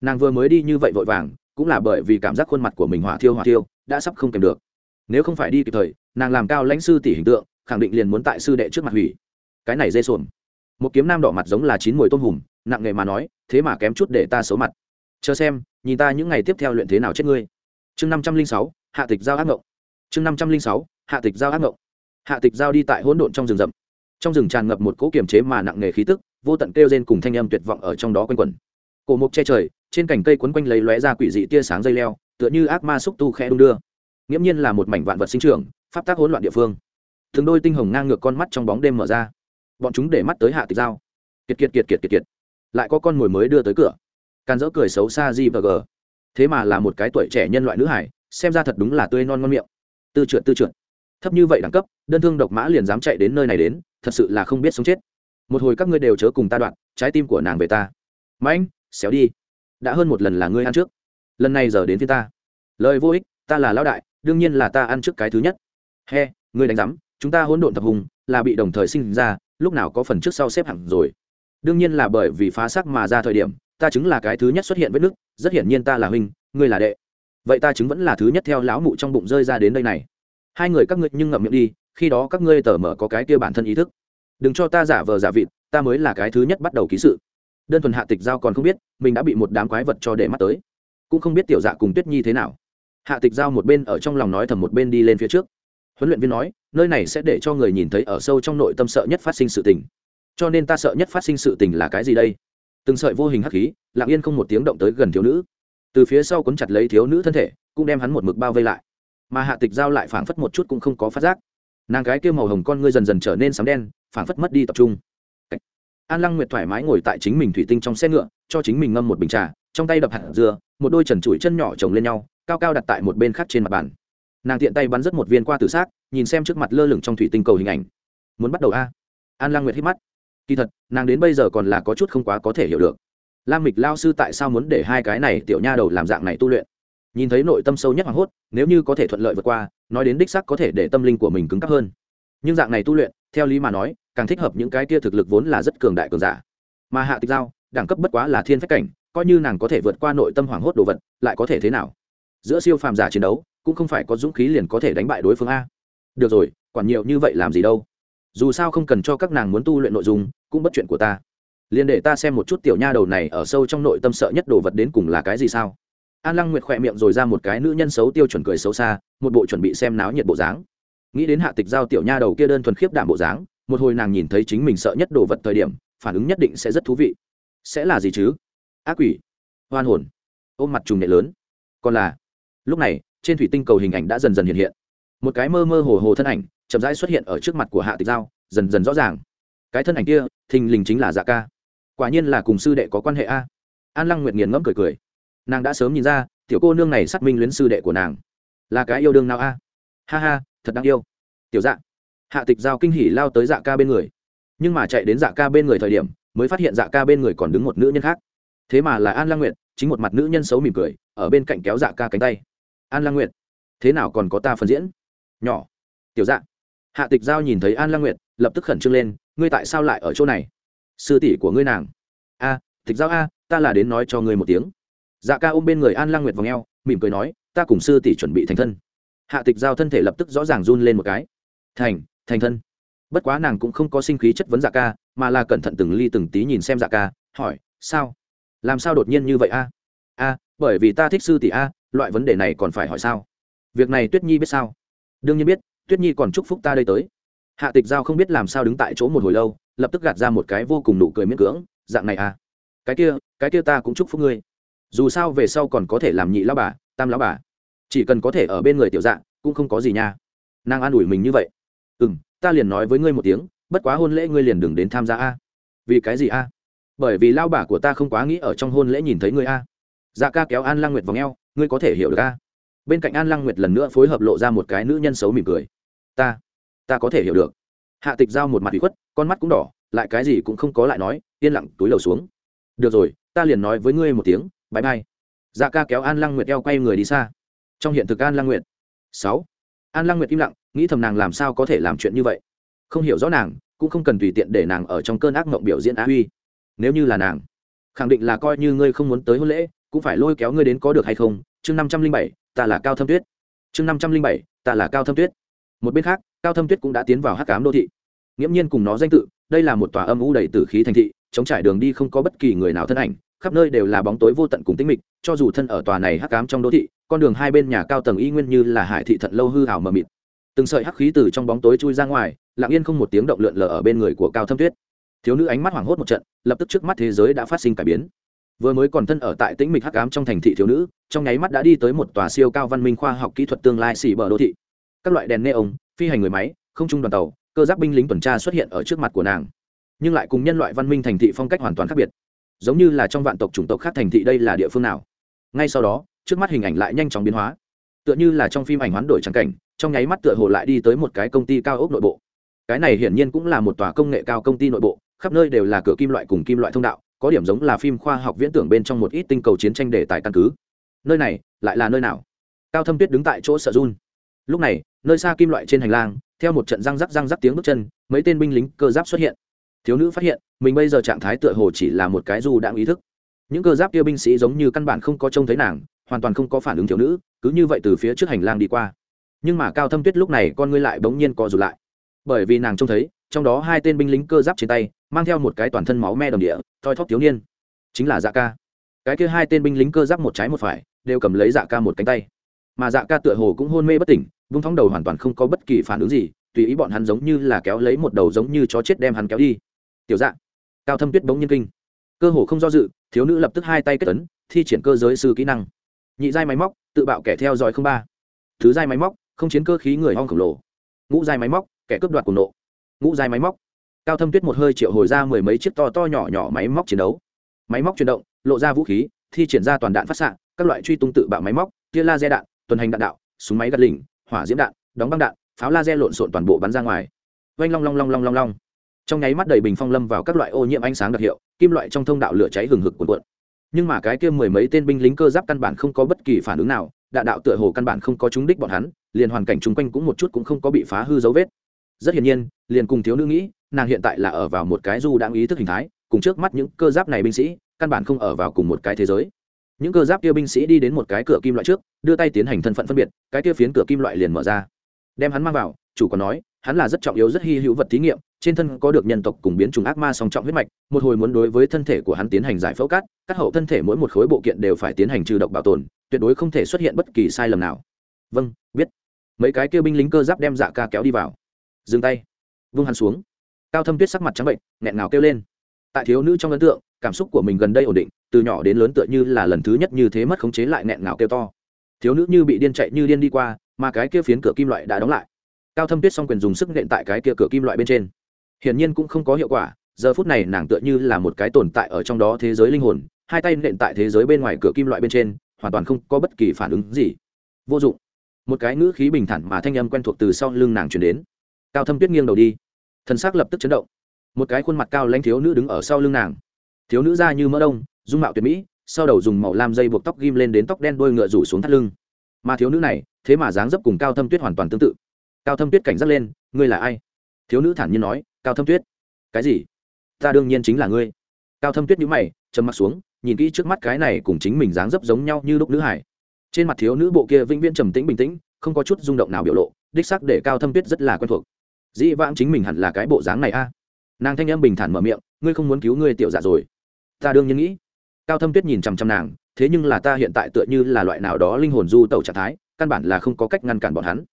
Nàng vừa mới đi như vậy vội vàng, cũng là bởi vì cảm giác khuôn mặt của mình hỏa thiêu hỏa thiêu, đã sắp không kèm được. Nếu không phải đi kịp thời, nàng làm cao lãnh sư tỷ hình tượng, khẳng định liền muốn tại sư đệ trước mặt hủy. Cái này dê sồn. Một kiếm nam đỏ mặt giống là chín mùi tôm hùm, nặng nghề mà nói, thế mà kém chút để ta xấu mặt chờ xem, nhìn ta những ngày tiếp theo luyện thế nào chết ngươi. Chương năm trăm linh sáu, hạ tịch giao ác mộng chương năm trăm linh sáu, hạ tịch giao ác mộng hạ tịch giao đi tại hỗn độn trong rừng rậm. Trong rừng tràn ngập một cỗ kiềm chế mà nặng nghề khí tức, vô tận kêu rên cùng thanh âm tuyệt vọng ở trong đó quanh quẩn. Cổ mục che trời, trên cành cây quấn quanh lấy lóe ra quỷ dị tia sáng dây leo, tựa như ác ma xúc tu khẽ đung đưa. Nghiễm nhiên là một mảnh vạn vật sinh trưởng, pháp tác hỗn loạn địa phương. Thường đôi tinh hồng ngang ngược con mắt trong bóng đêm mở ra. Bọn chúng để mắt tới hạ tịch giao. Kiệt kiệt kiệt kiệt kiệt kiệt. Lại có con mồi mới đưa tới cửa càn dỡ cười xấu xa gì và g thế mà là một cái tuổi trẻ nhân loại nữ hải, xem ra thật đúng là tươi non ngon miệng. Tư trượt tư trượt. Thấp như vậy đẳng cấp, đơn thương độc mã liền dám chạy đến nơi này đến, thật sự là không biết sống chết. Một hồi các ngươi đều chớ cùng ta đoạn, trái tim của nàng về ta. Mãnh xéo đi. Đã hơn một lần là ngươi ăn trước. Lần này giờ đến phía ta. Lời vô ích, ta là lão đại, đương nhiên là ta ăn trước cái thứ nhất. He, ngươi đánh giám, chúng ta hỗn độn tập hùng, là bị đồng thời sinh ra, lúc nào có phần trước sau xếp hẳn rồi. Đương nhiên là bởi vì phá xác mà ra thời điểm ta chứng là cái thứ nhất xuất hiện vết nứt, rất hiển nhiên ta là huynh, ngươi là đệ. Vậy ta chứng vẫn là thứ nhất theo lão mụ trong bụng rơi ra đến đây này. Hai người các ngươi nhưng ngậm miệng đi, khi đó các ngươi tờ mở có cái kia bản thân ý thức. Đừng cho ta giả vờ giả vịt, ta mới là cái thứ nhất bắt đầu ký sự. Đơn thuần hạ tịch giao còn không biết, mình đã bị một đám quái vật cho để mắt tới. Cũng không biết tiểu dạ cùng tuyết nhi thế nào. Hạ tịch giao một bên ở trong lòng nói thầm một bên đi lên phía trước. Huấn luyện viên nói, nơi này sẽ để cho người nhìn thấy ở sâu trong nội tâm sợ nhất phát sinh sự tình. Cho nên ta sợ nhất phát sinh sự tình là cái gì đây? Từng sợi vô hình hắc khí, lặng yên không một tiếng động tới gần thiếu nữ. Từ phía sau cuốn chặt lấy thiếu nữ thân thể, cũng đem hắn một mực bao vây lại. Mà hạ tịch giao lại phảng phất một chút cũng không có phát giác. Nàng gái kia màu hồng con ngươi dần dần trở nên sấm đen, phảng phất mất đi tập trung. An lăng nguyệt thoải mái ngồi tại chính mình thủy tinh trong xe ngựa, cho chính mình ngâm một bình trà, trong tay đập hạt dừa, một đôi trần trụi chân nhỏ chồng lên nhau, cao cao đặt tại một bên khác trên mặt bàn. Nàng tiện tay bắn rất một viên qua tử xác, nhìn xem trước mặt lơ lửng trong thủy tinh cầu hình ảnh. Muốn bắt đầu a? An lăng nguyệt hít mắt kỳ thật, nàng đến bây giờ còn là có chút không quá có thể hiểu được. Lam mịch lao sư tại sao muốn để hai cái này tiểu nha đầu làm dạng này tu luyện? Nhìn thấy nội tâm sâu nhất hoảng hốt, nếu như có thể thuận lợi vượt qua, nói đến đích sắc có thể để tâm linh của mình cứng cắp hơn. Nhưng dạng này tu luyện, theo lý mà nói, càng thích hợp những cái kia thực lực vốn là rất cường đại cường giả. Mà hạ tịch giao, đẳng cấp bất quá là thiên phách cảnh, coi như nàng có thể vượt qua nội tâm hoảng hốt đồ vật, lại có thể thế nào? Giữa siêu phàm giả chiến đấu, cũng không phải có dũng khí liền có thể đánh bại đối phương a. Được rồi còn nhiều như vậy làm gì đâu dù sao không cần cho các nàng muốn tu luyện nội dung, cũng bất chuyện của ta. Liền để ta xem một chút tiểu nha đầu này ở sâu trong nội tâm sợ nhất đồ vật đến cùng là cái gì sao? An lăng nguyệt khỏe miệng rồi ra một cái nữ nhân xấu tiêu chuẩn cười xấu xa, một bộ chuẩn bị xem náo nhiệt bộ dáng. Nghĩ đến hạ tịch giao tiểu nha đầu kia đơn thuần khiếp đảm bộ dáng, một hồi nàng nhìn thấy chính mình sợ nhất đồ vật thời điểm, phản ứng nhất định sẽ rất thú vị. Sẽ là gì chứ? Ác quỷ. Hoan hồn. Ôm mặt trùng nhẹ lớn. Còn là, lúc này, trên thủy tinh cầu hình ảnh đã dần dần hiện hiện. Một cái mơ mơ hồ hồ thân ảnh chậm rãi xuất hiện ở trước mặt của hạ tịch giao, dần dần rõ ràng. Cái thân ảnh kia, thình lình chính là dạ ca. Quả nhiên là cùng sư đệ có quan hệ a. An lăng nguyệt nghiền ngẫm cười cười. Nàng đã sớm nhìn ra, tiểu cô nương này xác minh luyến sư đệ của nàng. Là cái yêu đương nào a? Ha ha, thật đáng yêu. Tiểu dạ. Hạ tịch giao kinh hỉ lao tới dạ ca bên người. Nhưng mà chạy đến dạ ca bên người thời điểm, mới phát hiện dạ ca bên người còn đứng một nữ nhân khác. Thế mà là an lăng nguyệt, chính một mặt nữ nhân xấu mỉm cười, ở bên cạnh kéo dạ ca cánh tay. An lăng nguyệt, thế nào còn có ta phần diễn? Nhỏ. Tiểu dạ hạ tịch giao nhìn thấy an lăng nguyệt, lập tức khẩn trương lên, ngươi tại sao lại ở chỗ này? Sư tỷ của ngươi nàng. A, tịch giao a, ta là đến nói cho ngươi một tiếng. Dạ ca ôm bên người an lăng nguyệt vào ngheo mỉm cười nói, ta cùng sư tỷ chuẩn bị thành thân. Hạ tịch giao thân thể lập tức rõ ràng run lên một cái. Thành thành thân. Bất quá nàng cũng không có sinh khí chất vấn dạ ca, mà là cẩn thận từng ly từng tí nhìn xem dạ ca, hỏi, sao? Làm sao đột nhiên như vậy a? A, bởi vì ta thích sư tỷ a, loại vấn đề này còn phải hỏi sao? Việc này tuyết nhi biết sao? Đương nhiên biết tuyết nhi còn chúc phúc ta đây tới. Hạ tịch giao không biết làm sao đứng tại chỗ một hồi lâu, lập tức gạt ra một cái vô cùng nụ cười miễn cưỡng, dạng này à? Cái kia cái kia ta cũng chúc phúc ngươi. Dù sao về sau còn có thể làm nhị lão bà, tam lão bà. Chỉ cần có thể ở bên người tiểu dạng, cũng không có gì nha. Nàng an ủi mình như vậy. Ừ m ta liền nói với ngươi một tiếng, bất quá hôn lễ ngươi liền đừng đến tham gia a. Vì cái gì a? Bởi vì lao bà của ta không quá nghĩ ở trong hôn lễ nhìn thấy ngươi a. Dạ ca kéo an lang nguyệt vào ngheo ngươi có thể hiểu được a? Bên cạnh an lăng nguyệt lần nữa phối hợp lộ ra một cái nữ nhân xấu mỉm cười. Ta ta có thể hiểu được. Hạ tịch giao một mặt bị khuất, con mắt cũng đỏ, lại cái gì cũng không có lại nói, yên lặng túi lầu xuống. Được rồi, ta liền nói với ngươi một tiếng bãi bay dạ ca kéo an lăng nguyệt eo quay người đi xa. Trong hiện thực an lăng nguyệt. Sáu. An lăng nguyệt im lặng, nghĩ thầm nàng làm sao có thể làm chuyện như vậy. Không hiểu rõ nàng, cũng không cần tùy tiện để nàng ở trong cơn ác mộng biểu diễn á huy nếu như là nàng, khẳng định là coi như ngươi không muốn tới hôn lễ, cũng phải lôi kéo ngươi đến có được hay không? Chương năm trăm linh bảy ta là cao thâm tuyết chương năm trăm linh bảy ta là cao thâm tuyết một bên khác cao thâm tuyết cũng đã tiến vào hắc cám đô thị nghiễm nhiên cùng nó danh tự đây là một tòa âm u đầy tử khí thành thị chống trải đường đi không có bất kỳ người nào thân ảnh khắp nơi đều là bóng tối vô tận cùng tĩnh mịch cho dù thân ở tòa này hắc cám trong đô thị con đường hai bên nhà cao tầng y nguyên như là hải thị thận lâu hư hào mờ mịt từng sợi hắc khí từ trong bóng tối chui ra ngoài lặng yên không một tiếng động lượn lờ ở bên người của cao thâm tuyết thiếu nữ ánh mắt hoảng hốt một trận lập tức trước mắt thế giới đã phát sinh cải biến vừa mới còn thân ở tại tĩnh mịch hắc ám trong thành thị thiếu nữ, trong nháy mắt đã đi tới một tòa siêu cao văn minh khoa học kỹ thuật tương lai xỉ bờ đô thị. Các loại đèn neon, phi hành người máy, không trung đoàn tàu, cơ giáp binh lính tuần tra xuất hiện ở trước mặt của nàng. Nhưng lại cùng nhân loại văn minh thành thị phong cách hoàn toàn khác biệt. Giống như là trong vạn tộc chủng tộc khác thành thị đây là địa phương nào. Ngay sau đó, trước mắt hình ảnh lại nhanh chóng biến hóa. Tựa như là trong phim ảnh hoán đổi trắng cảnh, trong nháy mắt tựa hồ lại đi tới một cái công ty cao ốc nội bộ. Cái này hiển nhiên cũng là một tòa công nghệ cao công ty nội bộ, khắp nơi đều là cửa kim loại cùng kim loại thông đạo có điểm giống là phim khoa học viễn tưởng bên trong một ít tinh cầu chiến tranh đề tài căn cứ. Nơi này lại là nơi nào? Cao thâm tuyết đứng tại chỗ sợ run. Lúc này, nơi xa kim loại trên hành lang, theo một trận răng rắc răng rắc tiếng bước chân, mấy tên binh lính cơ giáp xuất hiện. Thiếu nữ phát hiện, mình bây giờ trạng thái tựa hồ chỉ là một cái dù đang ý thức. Những cơ giáp kia binh sĩ giống như căn bản không có trông thấy nàng, hoàn toàn không có phản ứng thiếu nữ, cứ như vậy từ phía trước hành lang đi qua. Nhưng mà cao thâm tuyết lúc này con ngươi lại bỗng nhiên co rụt lại. Bởi vì nàng trông thấy trong đó hai tên binh lính cơ giáp trên tay, mang theo một cái toàn thân máu me đồng địa, thoi thóp thiếu niên. Chính là dạ ca. Cái kia hai tên binh lính cơ giáp một trái một phải, đều cầm lấy dạ ca một cánh tay. Mà dạ ca tựa hồ cũng hôn mê bất tỉnh, vung thóng đầu hoàn toàn không có bất kỳ phản ứng gì, tùy ý bọn hắn giống như là kéo lấy một đầu giống như chó chết đem hắn kéo đi. Tiểu dạ cao thâm tuyết bỗng nhiên kinh. Cơ hồ không do dự, thiếu nữ lập tức hai tay kết tấn thi triển cơ giới sư kỹ năng. Nhị giai máy móc, tự bạo kẻ theo dõi không ba. Thứ giai máy móc, không chiến cơ khí người hong khổng lồ. Ngũ giai máy móc, kẻ cướp đoạt cùng nộ ngũ dài máy móc. Cao thâm tuyết một hơi triệu hồi ra mười mấy chiếc to to nhỏ nhỏ máy móc chiến đấu. Máy móc chuyển động, lộ ra vũ khí, thi triển ra toàn đạn phát xạ, các loại truy tung tự bạo máy móc, tia laser đạn, tuần hành đạn đạo, súng máy gắt lỉnh, hỏa diễm đạn, đóng băng đạn, pháo laser lộn xộn toàn bộ bắn ra ngoài. Oanh long long long long long long. Trong nháy mắt đầy bình phong lâm vào các loại ô nhiễm ánh sáng đặc hiệu, kim loại trong thông đạo lửa cháy hừng hực cuộn cuộn. Nhưng mà cái kia mười mấy tên binh lính cơ giáp căn bản không có bất kỳ phản ứng nào, đạn đạo tựa hồ căn bản không có trúng đích bọn hắn, liền hoàn cảnh chung quanh cũng một chút cũng không có bị phá hư dấu vết rất hiển nhiên, liền cùng thiếu nữ nghĩ, nàng hiện tại là ở vào một cái du đang ý thức hình thái, cùng trước mắt những cơ giáp này binh sĩ, căn bản không ở vào cùng một cái thế giới. Những cơ giáp kia binh sĩ đi đến một cái cửa kim loại trước, đưa tay tiến hành thân phận phân biệt, cái kia phiến cửa kim loại liền mở ra. Đem hắn mang vào, chủ còn nói, hắn là rất trọng yếu, rất hy hữu vật thí nghiệm, trên thân có được nhân tộc cùng biến chủng ác ma song trọng huyết mạch, một hồi muốn đối với thân thể của hắn tiến hành giải phẫu cắt cắt hậu thân thể mỗi một khối bộ kiện đều phải tiến hành trừ độc bảo tồn, tuyệt đối không thể xuất hiện bất kỳ sai lầm nào. Vâng biết. Mấy cái kia binh lính cơ giáp đem dạ ca kéo đi vào dừng tay, vung hắn xuống. Cao thâm tuyết sắc mặt trắng bệnh, nghẹn ngào kêu lên. Tại thiếu nữ trong ấn tượng, cảm xúc của mình gần đây ổn định, từ nhỏ đến lớn tựa như là lần thứ nhất như thế mất khống chế lại nghẹn ngào kêu to. Thiếu nữ như bị điên chạy như điên đi qua, mà cái kia phiến cửa kim loại đã đóng lại. Cao thâm tuyết s o n g quyền dùng sức nện tại cái kia cửa kim loại bên trên. Hiển nhiên cũng không có hiệu quả, giờ phút này nàng tựa như là một cái tồn tại ở trong đó thế giới linh hồn, hai tay nện tại thế giới bên ngoài cửa kim loại bên trên, hoàn toàn không có bất kỳ phản ứng gì. Vô dụng. Một cái ngữ khí bình thản mà thanh âm quen thuộc từ sau lưng nàng chuyển đến cao thâm tuyết nghiêng đầu đi. Thân xác lập tức chấn động. Một cái khuôn mặt cao lãnh thiếu nữ đứng ở sau lưng nàng. Thiếu nữ da như mỡ đông, dung mạo tuyệt mỹ, sau đầu dùng màu lam dây buộc tóc ghim lên đến tóc đen đôi ngựa rủ xuống thắt lưng. Mà thiếu nữ này, thế mà dáng dấp cùng cao thâm tuyết hoàn toàn tương tự. Cao thâm tuyết cảnh giác lên, ngươi là ai? Thiếu nữ thản nhiên nói, cao thâm tuyết. Cái gì? Ta đương nhiên chính là ngươi. Cao thâm tuyết nhíu mày chầm mặt xuống, nhìn kỹ trước mắt cái này cùng chính mình dáng dấp giống nhau như lúc nữ hải. Trên mặt thiếu nữ bộ kia vĩnh viễn trầm tĩnh bình tĩnh, không có chút rung động nào biểu lộ, đích sắc để cao thâm tuyết rất là quen thuộc dĩ vãng chính mình hẳn là cái bộ dáng này a. Nàng thanh em bình thản mở miệng, ngươi không muốn cứu ngươi tiểu dạ rồi. Ta đương nhiên nghĩ. Cao thâm tuyết nhìn chằm chằm nàng, thế nhưng là ta hiện tại tựa như là loại nào đó linh hồn du tẩu trạng thái, căn bản là không có cách ngăn cản bọn hắn.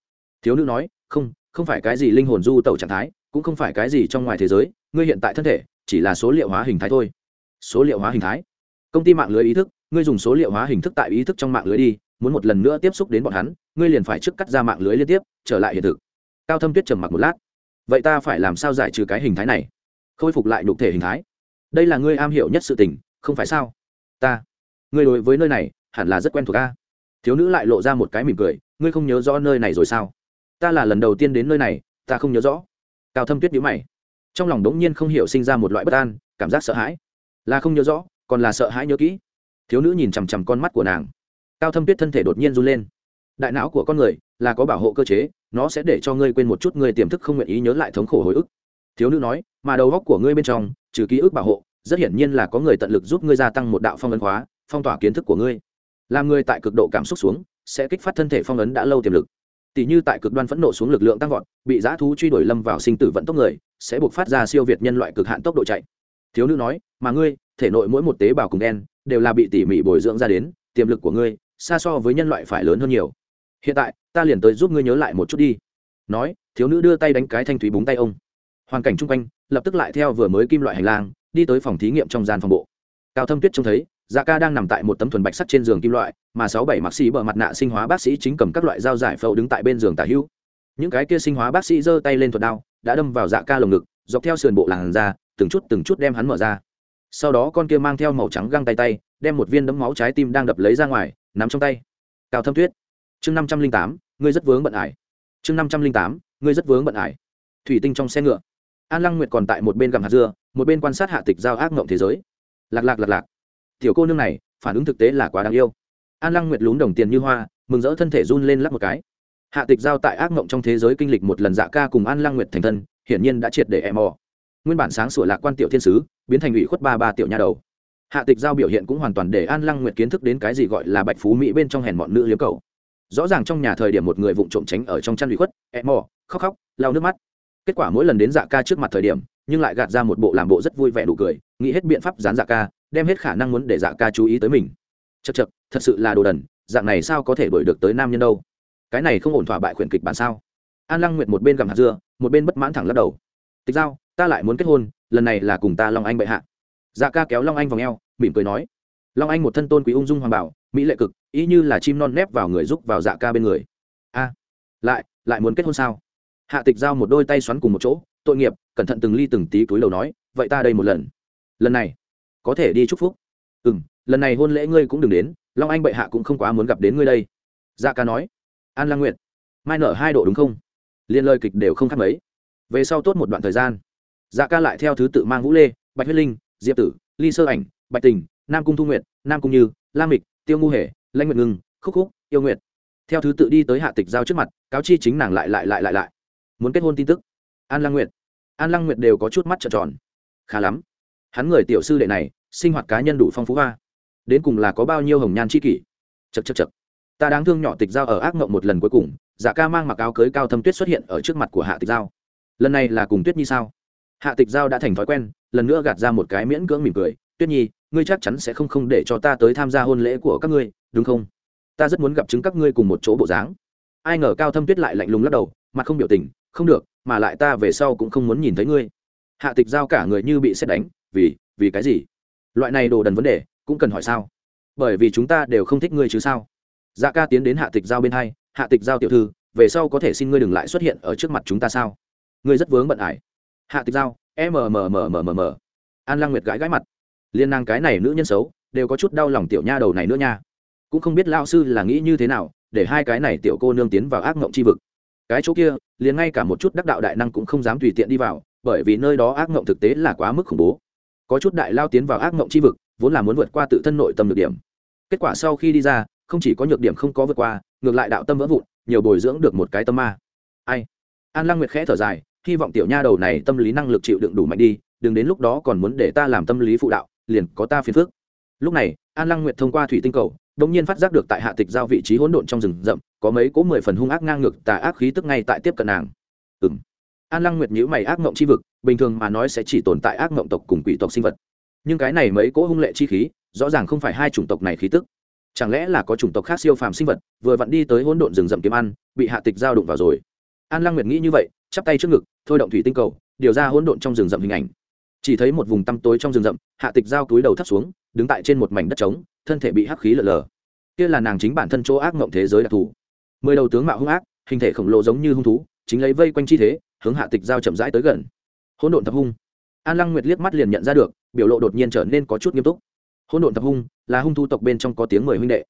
Thiếu nữ nói, không không phải cái gì linh hồn du tẩu trạng thái, cũng không phải cái gì trong ngoài thế giới, ngươi hiện tại thân thể chỉ là số liệu hóa hình thái thôi. Số liệu hóa hình thái? Công ty mạng lưới ý thức, ngươi dùng số liệu hóa hình thức tại ý thức trong mạng lưới đi, muốn một lần nữa tiếp xúc đến bọn hắn, ngươi liền phải trước cắt ra mạng lưới liên tiếp, trở lại hiện thực. Cao thâm tuyết trầm mặc một lát vậy ta phải làm sao giải trừ cái hình thái này? Khôi phục lại nhục thể hình thái. Đây là ngươi am hiểu nhất sự tình, không phải sao? Ta. Ngươi đối với nơi này, hẳn là rất quen thuộc ta thiếu nữ lại lộ ra một cái mỉm cười, ngươi không nhớ rõ nơi này rồi sao? Ta là lần đầu tiên đến nơi này, ta không nhớ rõ. Cao thâm tuyết nhữ mày. Trong lòng đống nhiên không hiểu sinh ra một loại bất an, cảm giác sợ hãi. Là không nhớ rõ, còn là sợ hãi nhớ kỹ. Thiếu nữ nhìn chằm chằm con mắt của nàng. Cao thâm tuyết thân thể đột nhiên run lên. Đại não của con người là có bảo hộ cơ chế, nó sẽ để cho ngươi quên một chút ngươi tiềm thức không nguyện ý nhớ lại thống khổ hồi ức. Thiếu nữ nói, mà đầu góc của ngươi bên trong, trừ ký ức bảo hộ, rất hiển nhiên là có người tận lực giúp ngươi gia tăng một đạo phong ấn khóa, phong tỏa kiến thức của ngươi. Làm ngươi tại cực độ cảm xúc xuống, sẽ kích phát thân thể phong ấn đã lâu tiềm lực. Tỷ như tại cực đoan phẫn nộ xuống lực lượng tăng vọt, bị giã thú truy đuổi lâm vào sinh tử vận tốc người, sẽ buộc phát ra siêu việt nhân loại cực hạn tốc độ chạy. Thiếu nữ nói, mà ngươi, thể nội mỗi một tế bào cùng đen, đều là bị tỉ mỉ bồi dưỡng ra đến, tiềm lực của ngươi, xa so với nhân loại phải lớn hơn nhiều hiện tại, ta liền tới giúp ngươi nhớ lại một chút đi. Nói, thiếu nữ đưa tay đánh cái thanh thúy búng tay ông. Hoàn cảnh chung quanh, lập tức lại theo vừa mới kim loại hành lang, đi tới phòng thí nghiệm trong gian phòng bộ. Cao thâm tuyết trông thấy dạ ca đang nằm tại một tấm thuần bạch sắt trên giường kim loại, mà sáu bảy mạc sĩ bờ mặt nạ sinh hóa bác sĩ chính cầm các loại dao giải phẫu đứng tại bên giường tả hữu. Những cái kia sinh hóa bác sĩ giơ tay lên thuật đao, đã đâm vào dạ ca lồng ngực, dọc theo sườn bộ làn ra từng chút từng chút đem hắn mở ra. Sau đó con kia mang theo màu trắng găng tay tay, đem một viên đấm máu trái tim đang đập lấy ra ngoài, nắm trong tay. Cao thâm tuyết chương năm trăm linh tám, ngươi rất vướng bận ải. Chương năm trăm linh tám, ngươi rất vướng bận ải. Thủy tinh trong xe ngựa. An lăng nguyệt còn tại một bên gặm hạt dưa, một bên quan sát hạ tịch giao ác mộng thế giới. Lạc lạc lạc lạc. Tiểu cô nương này, phản ứng thực tế là quá đáng yêu. An lăng nguyệt lún đồng tiền như hoa, mừng rỡ thân thể run lên lắp một cái. Hạ tịch giao tại ác mộng trong thế giới kinh lịch một lần dạ ca cùng an lăng nguyệt thành thân, hiển nhiên đã triệt để em mò. Nguyên bản sáng sủa lạc quan tiểu thiên sứ, biến thành ủy khuất ba ba tiểu nha đầu. Hạ tịch giao biểu hiện cũng hoàn toàn để an lăng nguyệt kiến thức đến cái gì gọi là bạch phú mỹ bên trong hèn mọn nữ liếm cầu rõ ràng trong nhà thời điểm một người vụng trộm tránh ở trong chăn bị khuất, ẹ mò, khóc khóc, lau nước mắt. Kết quả mỗi lần đến dạ ca trước mặt thời điểm, nhưng lại gạt ra một bộ làm bộ rất vui vẻ đủ cười, nghĩ hết biện pháp dán dạ ca, đem hết khả năng muốn để dạ ca chú ý tới mình. Chật chật thật sự là đồ đần, dạng này sao có thể đuổi được tới nam nhân đâu? Cái này không ổn thỏa bại khuyển kịch bản sao? An lăng nguyệt một bên gặm hạt dưa, một bên bất mãn thẳng lắc đầu. Tịch giao, ta lại muốn kết hôn, lần này là cùng ta long anh bệ hạ. Dạ ca kéo long anh vào ngheo mỉm cười nói long anh một thân tôn quý ung dung hoàng bảo, mỹ lệ cực, ý như là chim non nép vào người giúp vào dạ ca bên người. A, lại lại muốn kết hôn sao? Hạ tịch giao một đôi tay xoắn cùng một chỗ, tội nghiệp, cẩn thận từng ly từng tí túi đầu nói, vậy ta đây một lần. Lần này, có thể đi chúc phúc. Ừ m lần này hôn lễ ngươi cũng đừng đến, long anh bệ hạ cũng không quá muốn gặp đến ngươi đây. Dạ ca nói, an lang nguyệt, mai nở hai độ đúng không? Liên lời kịch đều không khác mấy. Về sau tốt một đoạn thời gian dạ ca lại theo thứ tự mang vũ lê, bạch huyết linh, diệp tử, ly sơ ảnh, bạch tình nam cung thu nguyệt, nam cung như, la mịch, tiêu ngu hề lanh nguyệt ngưng, khúc khúc, yêu nguyệt. Theo thứ tự đi tới hạ tịch giao trước mặt, cáo chi chính nàng lại lại lại lại lại. Muốn kết hôn tin tức. An lăng nguyệt. An lăng nguyệt đều có chút mắt trợn tròn. Khá lắm. Hắn người tiểu sư đệ này, sinh hoạt cá nhân đủ phong phú hoa. Đến cùng là có bao nhiêu hồng nhan c h i kỷ. Chật chật chật ta đáng thương nhỏ tịch giao ở ác mộng một lần cuối cùng, giả ca mang mặc áo cưới cao thâm tuyết xuất hiện ở trước mặt của hạ tịch giao. Lần này là cùng tuyết nhi sao? Hạ tịch giao đã thành thói quen, lần nữa gạt ra một cái miễn cưỡng mỉm cười. Tuyết nhi ngươi chắc chắn sẽ không không để cho ta tới tham gia hôn lễ của các ngươi, đúng không? Ta rất muốn gặp chứng các ngươi cùng một chỗ bộ dáng. Ai ngờ cao thâm tuyết lại lạnh lùng lắc đầu, mặt không biểu tình, không được, mà lại ta về sau cũng không muốn nhìn thấy ngươi. Hạ tịch giao cả người như bị xét đánh, vì vì cái gì? Loại này đồ đần vấn đề, cũng cần hỏi sao? Bởi vì chúng ta đều không thích ngươi chứ sao? Dạ ca tiến đến hạ tịch giao bên hai, hạ tịch giao tiểu thư, về sau có thể xin ngươi đừng lại xuất hiện ở trước mặt chúng ta sao? Ngươi rất vướng bận ải. Hạ tịch giao mmmmmm an lăng nguyệt gãi gãi mặt liên năng cái này nữ nhân xấu, đều có chút đau lòng tiểu nha đầu này nữa nha. Cũng không biết lao sư là nghĩ như thế nào, để hai cái này tiểu cô nương tiến vào ác mộng c h i vực. Cái chỗ kia, liền ngay cả một chút đắc đạo đại năng cũng không dám tùy tiện đi vào, bởi vì nơi đó ác mộng thực tế là quá mức khủng bố. Có chút đại lao tiến vào ác mộng c h i vực, vốn là muốn vượt qua tự thân nội tâm nhược điểm. Kết quả sau khi đi ra, không chỉ có nhược điểm không có vượt qua, ngược lại đạo tâm vỡ vụn, nhiều bồi dưỡng được một cái tâm ma. Ai? An lăng nguyệt khẽ thở dài, hy vọng tiểu nha đầu này tâm lý năng lực chịu đựng đủ mạnh đi, đừng đến lúc đó còn muốn để ta làm tâm lý phụ đạo liền có ta phiền phước lúc này, an lăng nguyệt thông qua thủy tinh cầu đông nhiên phát giác được tại hạ tịch giao vị trí hỗn độn trong rừng rậm, có mấy cỗ mười phần hung ác ngang ngược tà ác khí tức ngay tại tiếp cận nàng. Ừng an lăng nguyệt nhữ mày ác mộng c h i vực, bình thường mà nói sẽ chỉ tồn tại ác mộng tộc cùng quỷ tộc sinh vật. Nhưng cái này mấy cỗ hung lệ chi khí, rõ ràng không phải hai chủng tộc này khí tức. Chẳng lẽ là có chủng tộc khác siêu phàm sinh vật, vừa vặn đi tới hỗn độn rừng rậm kiếm ăn, bị hạ tịch giao đụng vào rồi? An lăng nguyệt nghĩ như vậy, chắp tay trước ngực, thôi động thủy tinh cầu, điều ra hỗn độn trong rừng rậm hình ảnh chỉ thấy một vùng tăm tối trong rừng rậm, hạ tịch giao túi đầu thấp xuống, đứng tại trên một mảnh đất trống, thân thể bị hắc khí lở lờ. Kia là nàng chính bản thân chỗ ác mộng thế giới đặc thù. Mười đầu tướng mạo hung ác, hình thể khổng lồ giống như hung thú, chính lấy vây quanh chi thế, hướng hạ tịch giao chậm rãi tới gần. Hỗn độn thập hung. An lăng nguyệt liếc mắt liền nhận ra được, biểu lộ đột nhiên trở nên có chút nghiêm túc. Hỗn độn thập hung, là hung thu tộc bên trong có tiếng mười huynh đệ.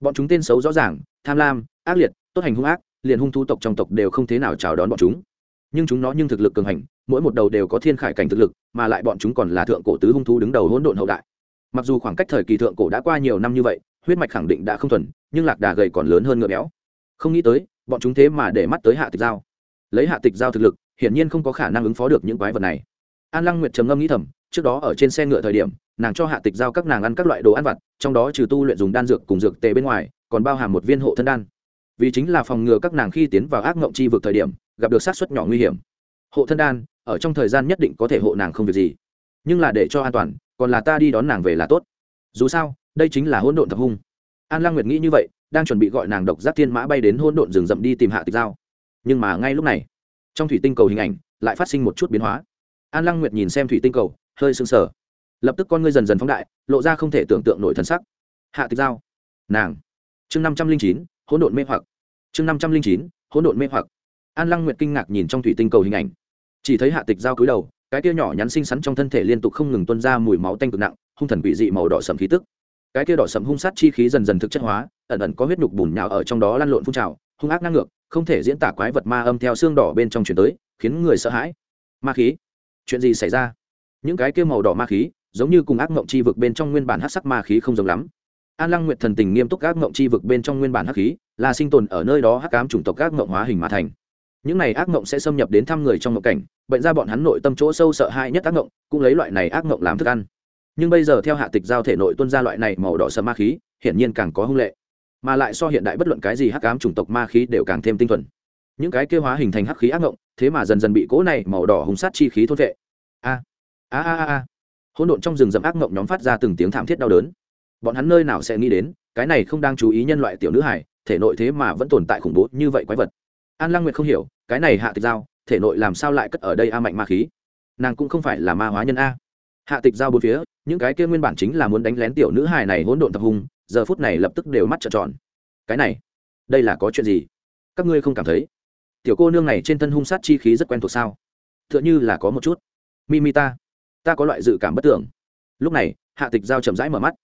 Bọn chúng tên xấu rõ ràng, tham lam, ác liệt, tốt hành hung ác, liền hung thu tộc trong tộc đều không thế nào chào đón bọn chúng nhưng chúng nó nhưng thực lực cường hành, mỗi một đầu đều có thiên khải cảnh thực lực, mà lại bọn chúng còn là thượng cổ tứ hung thú đứng đầu hỗn độn hậu đại. Mặc dù khoảng cách thời kỳ thượng cổ đã qua nhiều năm như vậy, huyết mạch khẳng định đã không thuần, nhưng lạc đà gầy còn lớn hơn ngựa béo. Không nghĩ tới, bọn chúng thế mà để mắt tới hạ tịch giao. Lấy hạ tịch giao thực lực, hiển nhiên không có khả năng ứng phó được những quái vật này. An lăng nguyệt trầm ngâm nghĩ thầm, trước đó ở trên xe ngựa thời điểm, nàng cho hạ tịch giao các nàng ăn các loại đồ ăn vặt, trong đó trừ tu luyện dùng đan dược cùng dược tề bên ngoài, còn bao hàm một viên hộ thân đan. Vì chính là phòng ngừa các nàng khi tiến vào ác ngộng chi vực thời điểm gặp được sát xuất nhỏ nguy hiểm. Hộ thân đan, ở trong thời gian nhất định có thể hộ nàng không việc gì. Nhưng là để cho an toàn, còn là ta đi đón nàng về là tốt. Dù sao, đây chính là hỗn độn thập hung. An lăng nguyệt nghĩ như vậy, đang chuẩn bị gọi nàng độc giác thiên mã bay đến hỗn độn rừng rậm đi tìm hạ tịch giao. Nhưng mà ngay lúc này, trong thủy tinh cầu hình ảnh lại phát sinh một chút biến hóa. An lăng nguyệt nhìn xem thủy tinh cầu, hơi sưng sờ. Lập tức con ngươi dần dần phóng đại, lộ ra không thể tưởng tượng nổi thân sắc. Hạ tịch giao, nàng. Chương năm trăm linh chín, hỗn độn mê hoặc. Chương năm trăm linh chín, hỗn độn mê hoặc an lăng nguyệt kinh ngạc nhìn trong thủy tinh cầu hình ảnh. Chỉ thấy hạ tịch giao cúi đầu, cái tia nhỏ nhắn xinh xắn trong thân thể liên tục không ngừng tuân ra mùi máu tanh cực nặng, hung thần quỷ dị màu đỏ sầm khí tức. Cái kia đỏ sầm hung sát chi khí dần dần thực chất hóa, ẩn ẩn có huyết nhục bùn nhào ở trong đó lăn lộn phun trào, hung ác ngang ngược, không thể diễn tả quái vật ma âm theo xương đỏ bên trong chuyển tới, khiến người sợ hãi. Ma khí? Chuyện gì xảy ra? Những cái kia màu đỏ ma khí, giống như cùng ác ngộng chi vực bên trong nguyên bản hắc sắc ma khí không giống lắm. An lăng nguyệt thần tình nghiêm túc ác ngộng chi vực bên trong nguyên bản hắc khí, là sinh tồn ở nơi đó hắc ám chủng tộc ác ngộng hóa hình mà thành những này ác mộng sẽ xâm nhập đến thăm người trong mộng cảnh, bệnh ra bọn hắn nội tâm chỗ sâu sợ hãi nhất ác mộng cũng lấy loại này ác mộng làm thức ăn. Nhưng bây giờ theo hạ tịch giao thể nội tuân ra loại này màu đỏ sợ ma khí, hiển nhiên càng có hung lệ. Mà lại so hiện đại bất luận cái gì hắc ám chủng tộc ma khí đều càng thêm tinh thuần. Những cái kêu hóa hình thành hắc khí ác ngộng, thế mà dần dần bị cỗ này màu đỏ hùng sát chi khí thốt vệ. A a a a hỗn độn trong rừng rậm ác ngộng nhóm phát ra từng tiếng thảm thiết đau đớn. Bọn hắn nơi nào sẽ nghĩ đến, cái này không đang chú ý nhân loại tiểu nữ hải thể nội thế mà vẫn tồn tại khủng bố như vậy quái vật an lăng nguyệt không hiểu, cái này hạ tịch giao, thể nội làm sao lại cất ở đây a mạnh ma khí? Nàng cũng không phải là ma hóa nhân a. Hạ tịch giao bốn phía, những cái kia nguyên bản chính là muốn đánh lén tiểu nữ hài này hỗn độn tập hung, giờ phút này lập tức đều mắt trợn tròn. Cái này, đây là có chuyện gì? Các ngươi không cảm thấy? Tiểu cô nương này trên thân hung sát chi khí rất quen thuộc sao? T h ư ợ n h ư là có một chút. Mimi ta ta có loại dự cảm bất tưởng. Lúc này, hạ tịch giao chậm rãi mở mắt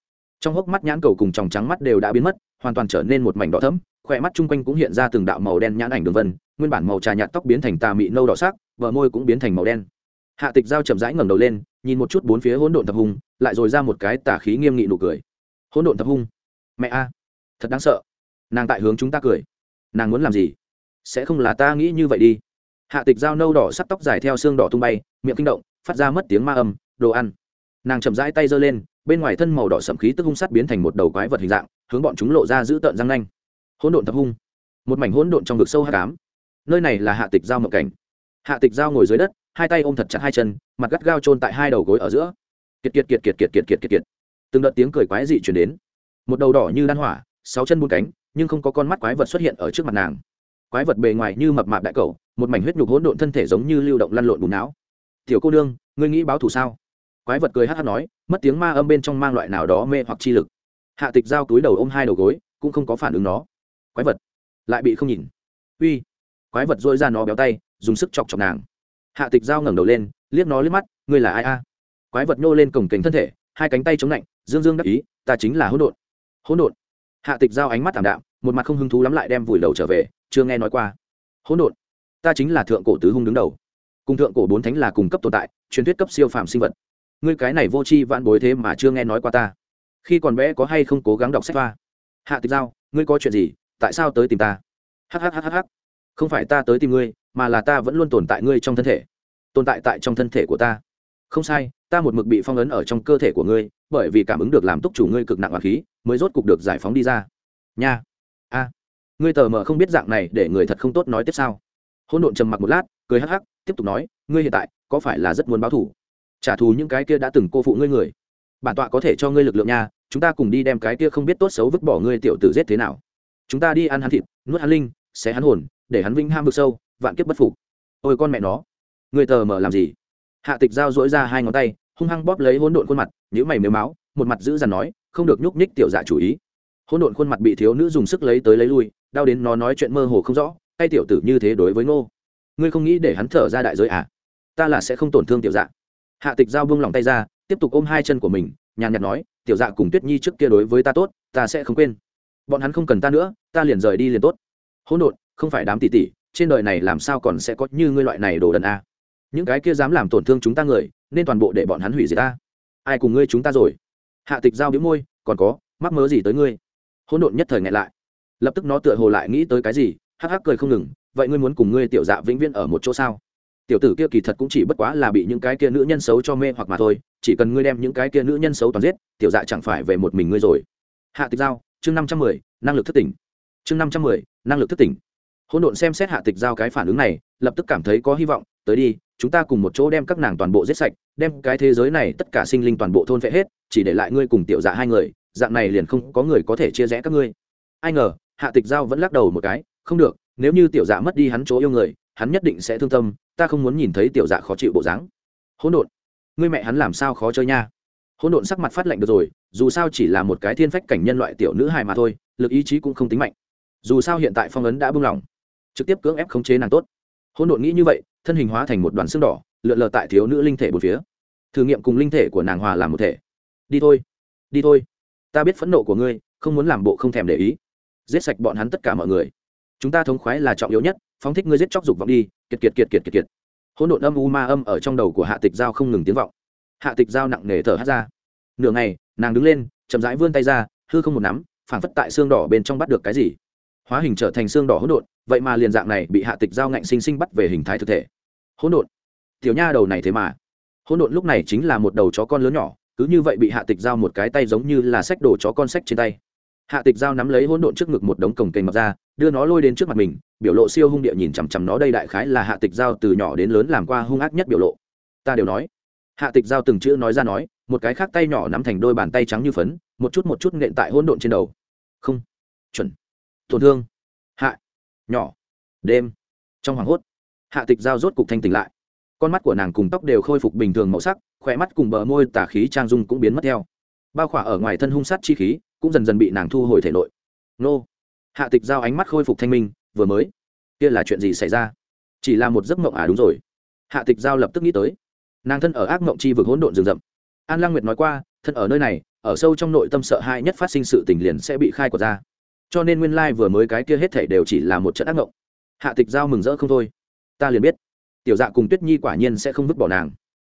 trong hốc mắt nhãn cầu cùng tròng trắng mắt đều đã biến mất, hoàn toàn trở nên một mảnh đỏ thấm khỏe mắt chung quanh cũng hiện ra từng đạo màu đen nhãn ảnh đường vân, nguyên bản màu trà nhạt tóc biến thành tà mị nâu đỏ sắc, bờ môi cũng biến thành màu đen. Hạ tịch giao chậm rãi ngẩng đầu lên, nhìn một chút bốn phía hỗn độn thập hung, lại rồi ra một cái tà khí nghiêm nghị nụ cười. Hỗn độn thập hung? Mẹ a, thật đáng sợ. Nàng tại hướng chúng ta cười. Nàng muốn làm gì? Sẽ không là ta nghĩ như vậy đi. Hạ tịch dao nâu đỏ sắt tóc dài theo xương đỏ tung bay, miệng kinh động, phát ra mất tiếng ma âm, đồ ăn. Nàng chậm rãi tay giơ lên bên ngoài thân màu đỏ sậm khí tức hung sát biến thành một đầu quái vật hình dạng, hướng bọn chúng lộ ra giữ tợn răng nanh. Hỗn độn thập hung. Một mảnh hỗn độn trong vực sâu hắc cám nơi này là hạ tịch giao mộng cảnh. Hạ tịch giao ngồi dưới đất, hai tay ôm thật chặt hai chân, mặt gắt gao trôn tại hai đầu gối ở giữa. Kiệt kiệt kiệt kiệt kiệt kiệt kiệt kiệt kiệt. Từng đợt tiếng cười quái dị chuyển đến. Một đầu đỏ như đan hỏa, sáu chân buôn cánh, nhưng không có con mắt quái vật xuất hiện ở trước mặt nàng. Quái vật bề ngoài như mập mạp đại cầu một mảnh huyết nhục hỗn độn thân thể giống như lưu động lăn lộn bùn não. Tiểu cô nương, ngươi nghĩ báo thù sao? Quái vật cười hát hát nói, mất tiếng ma âm bên trong mang loại nào đó mê hoặc chi lực. Hạ tịch giao túi đầu ôm hai đầu gối, cũng không có phản ứng nó. Quái vật lại bị không nhìn. Uy, quái vật dôi ra nó béo tay, dùng sức chọc chọc nàng. Hạ tịch giao ngẩng đầu lên, liếc nó liếc mắt, ngươi là ai a? Quái vật nhô lên cổng kính thân thể, hai cánh tay chống lạnh, dương dương đắc ý, ta chính là hỗn độn. Hỗn độn. Hạ tịch giao ánh mắt thảm đạm, một mặt không hứng thú lắm lại đem vùi đầu trở về, chưa nghe nói qua. Hỗn độn. Ta chính là thượng cổ tứ hung đứng đầu. Cùng thượng cổ bốn thánh là cùng cấp tồn tại, truyền thuyết cấp siêu phàm sinh vật ngươi cái này vô tri vãn bối thế mà chưa nghe nói qua ta. Khi còn bé có hay không cố gắng đọc sách va. hạ tịch giao, ngươi có chuyện gì? Tại sao tới tìm ta? Hhhh không phải ta tới tìm ngươi, mà là ta vẫn luôn tồn tại ngươi trong thân thể. Tồn tại tại trong thân thể của ta. Không sai, ta một mực bị phong ấn ở trong cơ thể của ngươi, bởi vì cảm ứng được làm túc chủ ngươi cực nặng hoặc khí, mới rốt cục được giải phóng đi ra. Nha. A. Ngươi tờ mờ không biết dạng này để người thật không tốt nói tiếp sao? Hôn độn trầm mặc một lát, cười hắc hắc, tiếp tục nói, ngươi hiện tại có phải là rất muốn báo thù trả thù những cái kia đã từng cô phụ ngươi người. Bản tọa có thể cho ngươi lực lượng nha, chúng ta cùng đi đem cái kia không biết tốt xấu vứt bỏ ngươi tiểu tử giết thế nào. Chúng ta đi ăn hắn thịt, nuốt hắn linh, xé hắn hồn, để hắn vinh ham vực sâu, vạn kiếp bất phục. Ôi con mẹ nó, ngươi tờ mờ làm gì? Hạ tịch giao dỗi ra hai ngón tay, hung hăng bóp lấy hỗn độn khuôn mặt nhữ mày mếu máu, một mặt giữ dằn nói, không được nhúc nhích tiểu dạ chủ ý. Hỗn độn khuôn mặt bị thiếu nữ dùng sức lấy tới lấy lui, đau đến nó nói chuyện mơ hồ không rõ hay tiểu tử như thế đối với ngô. Ngươi không nghĩ để hắn thở ra đại giới à? Ta là sẽ không tổn thương tiểu dạ hạ tịch giao buông lòng tay ra, tiếp tục ôm hai chân của mình, nhàn nhạt nói, tiểu dạ cùng tuyết nhi trước kia đối với ta tốt, ta sẽ không quên. Bọn hắn không cần ta nữa, ta liền rời đi liền tốt. Hỗn độn, không phải đám tỷ tỷ, trên đời này làm sao còn sẽ có như ngươi loại này đồ đần à những cái kia dám làm tổn thương chúng ta người, nên toàn bộ để bọn hắn hủy diệt ta. Ai cùng ngươi chúng ta rồi? Hạ tịch giao biếu môi, còn có, mắc mớ gì tới ngươi? Hỗn độn nhất thời ngại lại. Lập tức nó tựa hồ lại nghĩ tới cái gì, hắc hắc cười không ngừng, vậy ngươi muốn cùng ngươi tiểu dạ vĩnh viễn ở một chỗ sao? Tiểu tử kia kỳ thật cũng chỉ bất quá là bị những cái kia nữ nhân xấu cho mê hoặc mà thôi, chỉ cần ngươi đem những cái kia nữ nhân xấu toàn giết, tiểu dạ chẳng phải về một mình ngươi rồi. Hạ tịch giao, chương năm trăm mười, năng lực thất tỉnh. Chương năm trăm mười, năng lực thất tỉnh. Hỗn độn xem xét hạ tịch giao cái phản ứng này, lập tức cảm thấy có hy vọng, tới đi, chúng ta cùng một chỗ đem các nàng toàn bộ giết sạch, đem cái thế giới này tất cả sinh linh toàn bộ thôn vệ hết, chỉ để lại ngươi cùng tiểu dạ hai người, dạng này liền không có người có thể chia rẽ các ngươi. Ai ngờ, hạ tịch giao vẫn lắc đầu một cái, không được, nếu như tiểu dạ mất đi hắn chỗ yêu người hắn nhất định sẽ thương tâm, ta không muốn nhìn thấy tiểu dạ khó chịu bộ dáng. Hỗn độn, ngươi mẹ hắn làm sao khó chơi nha? Hỗn độn sắc mặt phát lạnh được rồi, dù sao chỉ là một cái thiên phách cảnh nhân loại tiểu nữ hài mà thôi, lực ý chí cũng không tính mạnh. Dù sao hiện tại phong ấn đã buông lỏng trực tiếp cưỡng ép khống chế nàng tốt. Hỗn độn nghĩ như vậy, thân hình hóa thành một đoàn xương đỏ, lượn lờ tại thiếu nữ linh thể một phía. Thử nghiệm cùng linh thể của nàng hòa làm một thể. Đi thôi đi thôi. Ta biết phẫn nộ của ngươi, không muốn làm bộ không thèm để ý. Giết sạch bọn hắn tất cả mọi người. Chúng ta thống khoái là trọng yếu nhất phóng thích ngươi giết chóc dục vọng đi, kiệt kiệt kiệt kiệt kiệt kiệt. Hỗn độn âm u ma âm ở trong đầu của hạ tịch giao không ngừng tiếng vọng. Hạ tịch giao nặng nề thở hát ra. Nửa ngày, nàng đứng lên, chậm rãi vươn tay ra, hư không một nắm, phảng phất tại xương đỏ bên trong bắt được cái gì. Hóa hình trở thành xương đỏ hỗn độn, vậy mà liền dạng này bị hạ tịch giao ngạnh sinh sinh bắt về hình thái thực thể. Hỗn độn. Tiểu nha đầu này thế mà. Hỗn độn lúc này chính là một đầu chó con lớn nhỏ, cứ như vậy bị hạ tịch giao một cái tay giống như là sách đồ chó con sách trên tay hạ tịch giao nắm lấy hỗn độn trước ngực một đống cồng kềnh mập ra, đưa nó lôi đến trước mặt mình, biểu lộ siêu hung địa nhìn chằm chằm nó đây đại khái là hạ tịch giao từ nhỏ đến lớn làm qua hung ác nhất biểu lộ. Ta đều nói. Hạ tịch giao từng chữ nói ra nói, một cái khác tay nhỏ nắm thành đôi bàn tay trắng như phấn, một chút một chút nện tại hỗn độn trên đầu. Không. Chuẩn. Tổn thương. Hạ. Nhỏ. Đêm. Trong hoàng hốt, hạ tịch giao rốt cục thanh tỉnh lại. Con mắt của nàng cùng tóc đều khôi phục bình thường màu sắc khỏe mắt cùng bờ môi tả khí trang dung cũng biến mất theo bao khỏa ở ngoài thân hung sát chi khí, cũng dần dần bị nàng thu hồi thể nội. Nô. Hạ tịch giao ánh mắt khôi phục thanh minh, vừa mới. Kia là chuyện gì xảy ra? Chỉ là một giấc mộng à đúng rồi. Hạ tịch giao lập tức nghĩ tới. Nàng thân ở ác mộng chi vực hỗn độn rừng rậm. An lang nguyệt nói qua, thân ở nơi này, ở sâu trong nội tâm sợ hãi nhất phát sinh sự tình liền sẽ bị khai quật ra. Cho nên nguyên lai vừa mới cái kia hết thể đều chỉ là một trận ác mộng. Hạ tịch giao mừng rỡ không thôi. Ta liền biết, tiểu dạ cùng tuyết nhi quả nhiên sẽ không vứt bỏ nàng.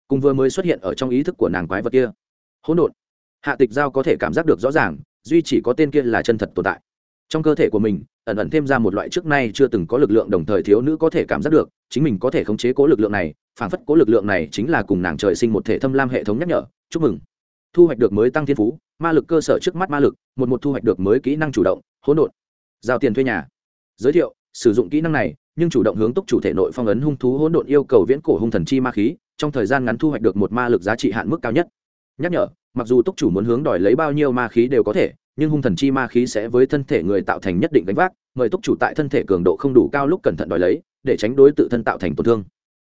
Cùng vừa mới xuất hiện ở trong ý thức của nàng quái vật kia. Hỗn độn hạ tịch giao có thể cảm giác được rõ ràng, duy chỉ có tên kia là chân thật tồn tại. Trong cơ thể của mình, ẩn ẩn thêm ra một loại trước nay chưa từng có lực lượng đồng thời thiếu nữ có thể cảm giác được, chính mình có thể khống chế cố lực lượng này, phản phất cố lực lượng này chính là cùng nàng trời sinh một thể thâm lam hệ thống nhắc nhở, chúc mừng. Thu hoạch được mới tăng thiên phú, ma lực cơ sở trước mắt ma lực, một một thu hoạch được mới kỹ năng chủ động, hỗn độn. Giao tiền thuê nhà. Giới thiệu, sử dụng kỹ năng này, nhưng chủ động hướng túc chủ thể nội phong ấn hung thú hỗn độn yêu cầu viễn cổ hung thần chi ma khí, trong thời gian ngắn thu hoạch được một ma lực giá trị hạn mức cao nhất. Nhắc nhở mặc dù túc chủ muốn hướng đòi lấy bao nhiêu ma khí đều có thể, nhưng hung thần chi ma khí sẽ với thân thể người tạo thành nhất định gánh vác, mời túc chủ tại thân thể cường độ không đủ cao lúc cẩn thận đòi lấy, để tránh đối tự thân tạo thành tổn thương.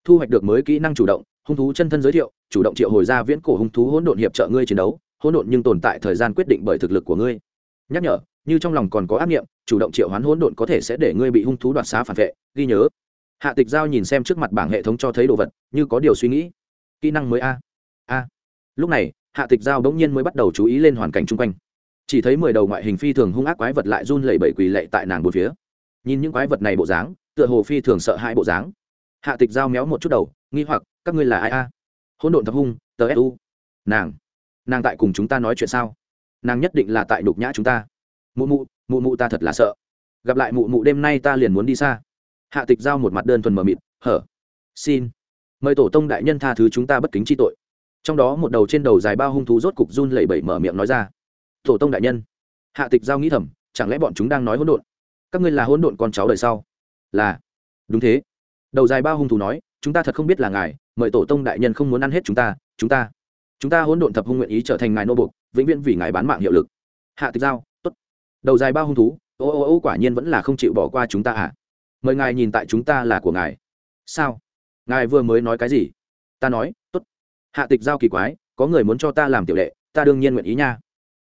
Thu hoạch được mới kỹ năng chủ động, hung thú chân thân giới thiệu, chủ động triệu hồi ra viễn cổ hung thú hỗn độn hiệp trợ ngươi chiến đấu, hỗn độn nhưng tồn tại thời gian quyết định bởi thực lực của ngươi. Nhắc nhở, như trong lòng còn có ác nghiệm chủ động triệu hoán hỗn độn có thể sẽ để ngươi bị hung thú đoạt xá phản vệ, ghi nhớ. Hạ tịch giao nhìn xem trước mặt bảng hệ thống cho thấy đồ vật, như có điều suy nghĩ. Kỹ năng mới a. A. Lúc này hạ tịch giao bỗng nhiên mới bắt đầu chú ý lên hoàn cảnh chung quanh. Chỉ thấy mười đầu ngoại hình phi thường hung ác quái vật lại run lẩy bẩy quỳ lệ tại nàng một phía. Nhìn những quái vật này bộ dáng, tựa hồ phi thường sợ hai bộ dáng. Hạ tịch giao méo một chút đầu, nghi hoặc, các ngươi là ai a? Hỗn độn thập hung, tờ su nàng nàng tại cùng chúng ta nói chuyện sao? Nàng nhất định là tại đục nhã chúng ta. Mụ mụ mụ mụ ta thật là sợ. Gặp lại mụ mụ đêm nay ta liền muốn đi xa. Hạ tịch giao một mặt đơn thuần mờ mịt, hở, xin. Mời tổ tông đại nhân tha thứ chúng ta bất kính chi tội trong đó một đầu trên đầu dài bao hung thú rốt cục run lẩy bẩy mở miệng nói ra. Tổ tông đại nhân. Hạ tịch giao nghĩ thầm, chẳng lẽ bọn chúng đang nói hỗn độn? Các ngươi là hỗn độn con cháu đời sau. Là. Đúng thế. Đầu dài bao hung thú nói, chúng ta thật không biết là ngài, mời tổ tông đại nhân không muốn ăn hết chúng ta chúng ta chúng ta hỗn độn thập hung nguyện ý trở thành ngài nô buộc vĩnh viễn vì ngài bán mạng hiệu lực. Hạ tịch giao, tốt. Đầu dài bao hung thú, ô ô ô, quả nhiên vẫn là không chịu bỏ qua chúng ta à? Mời ngài nhìn tại chúng ta là của ngài. Sao? Ngài vừa mới nói cái gì? Ta nói hạ tịch giao kỳ quái, có người muốn cho ta làm tiểu lệ ta đương nhiên nguyện ý nha.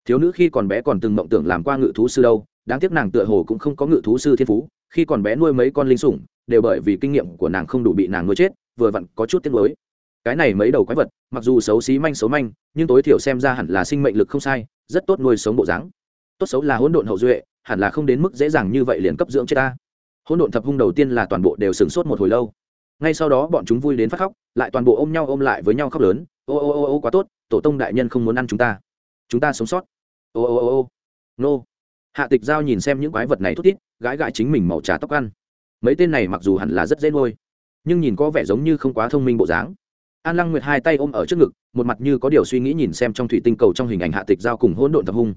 Thiếu nữ khi còn bé còn từng mộng tưởng làm qua ngự thú sư đâu, đáng tiếc nàng tựa hồ cũng không có ngự thú sư thiên phú, khi còn bé nuôi mấy con linh sủng, đều bởi vì kinh nghiệm của nàng không đủ bị nàng nuôi chết, vừa vặn có chút tiếc lối cái này mấy đầu quái vật, mặc dù xấu xí manh xấu manh, nhưng tối thiểu xem ra hẳn là sinh mệnh lực không sai, rất tốt nuôi sống bộ dáng. Tốt xấu là hỗn độn hậu duệ, hẳn là không đến mức dễ dàng như vậy liền cấp dưỡng chết ta. Hỗn độn thập hung đầu tiên là toàn bộ đều sửng sốt một hồi lâu ngay sau đó bọn chúng vui đến phát khóc, lại toàn bộ ôm nhau ôm lại với nhau khóc lớn. Ô ô ô ô, quá tốt, tổ tông đại nhân không muốn ăn chúng ta. Chúng ta sống sót. Ô ô ô ô. Nô. Hạ tịch giao nhìn xem những quái vật này thút tít gãi gãi chính mình màu trà tóc ăn. Mấy tên này mặc dù hẳn là rất dễ nuôi, nhưng nhìn có vẻ giống như không quá thông minh bộ dáng. An lăng nguyệt hai tay ôm ở trước ngực, một mặt như có điều suy nghĩ nhìn xem trong thủy tinh cầu trong hình ảnh hạ tịch giao cùng hỗn độn thập hung.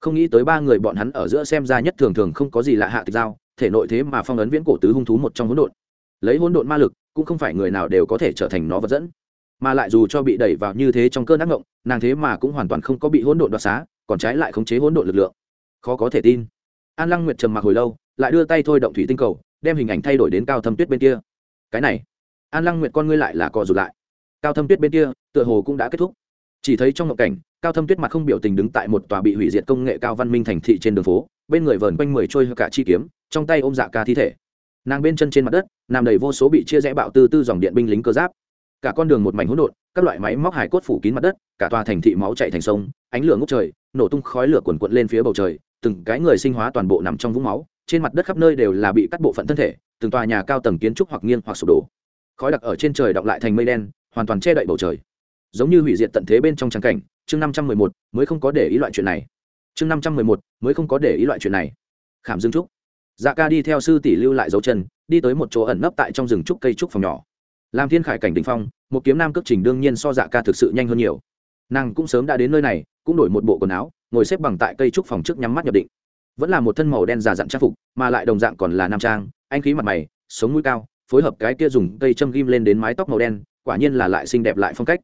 Không nghĩ tới ba người bọn hắn ở giữa xem ra nhất thường thường không có gì lạ hạ tịch giao, thể nội thế mà phong ấn viễn cổ tứ hung thú một trong hỗn độn. Lấy hỗn độn ma lực cũng không phải người nào đều có thể trở thành nó vật dẫn. Mà lại dù cho bị đẩy vào như thế trong cơn ác ngộng, nàng thế mà cũng hoàn toàn không có bị hỗn độn đoạt xá, còn trái lại khống chế hỗn độn lực lượng. Khó có thể tin. An lăng nguyệt trầm mặc hồi lâu, lại đưa tay thôi động thủy tinh cầu, đem hình ảnh thay đổi đến cao thâm tuyết bên kia. Cái này, an lăng nguyệt con ngươi lại là co rụt lại. Cao thâm tuyết bên kia, tựa hồ cũng đã kết thúc. Chỉ thấy trong ngộng cảnh, cao thâm tuyết mặt không biểu tình đứng tại một tòa bị hủy diệt công nghệ cao văn minh thành thị trên đường phố, bên người vờn quanh mười trôi cả chi kiếm, trong tay ôm dạ ca thi thể. Nàng bên chân trên mặt đất nằm đầy vô số bị chia rẽ bạo tư tư dòng điện binh lính cơ giáp. Cả con đường một mảnh hỗn độn, các loại máy móc hải cốt phủ kín mặt đất, cả tòa thành thị máu chạy thành sông, ánh lửa ngốc trời, nổ tung khói lửa quần quận lên phía bầu trời, từng cái người sinh hóa toàn bộ nằm trong vũng máu, trên mặt đất khắp nơi đều là bị cắt bộ phận thân thể, từng tòa nhà cao tầng kiến trúc hoặc nghiêng hoặc sụp đổ. Khói đặc ở trên trời đọng lại thành mây đen, hoàn toàn che đậy bầu trời. Giống như hủy diệt tận thế bên trong trắng cảnh, chương năm trăm mười một, mới không có để ý loại chuyện này. Chương năm trăm mười một, mới không có để ý loại chuyện này. Khảm dương trúc dạ ca đi theo sư tỷ lưu lại dấu chân, đi tới một chỗ ẩn nấp tại trong rừng trúc cây trúc phòng nhỏ. Làm thiên khải cảnh đình phong, một kiếm nam cước trình đương nhiên so dạ ca thực sự nhanh hơn nhiều. Nàng cũng sớm đã đến nơi này, cũng đổi một bộ quần áo, ngồi xếp bằng tại cây trúc phòng trước nhắm mắt nhập định. Vẫn là một thân màu đen già dặn trang phục, mà lại đồng dạng còn là nam trang, anh khí mặt mày, sống mũi cao, phối hợp cái kia dùng cây châm ghim lên đến mái tóc màu đen, quả nhiên là lại xinh đẹp lại phong cách.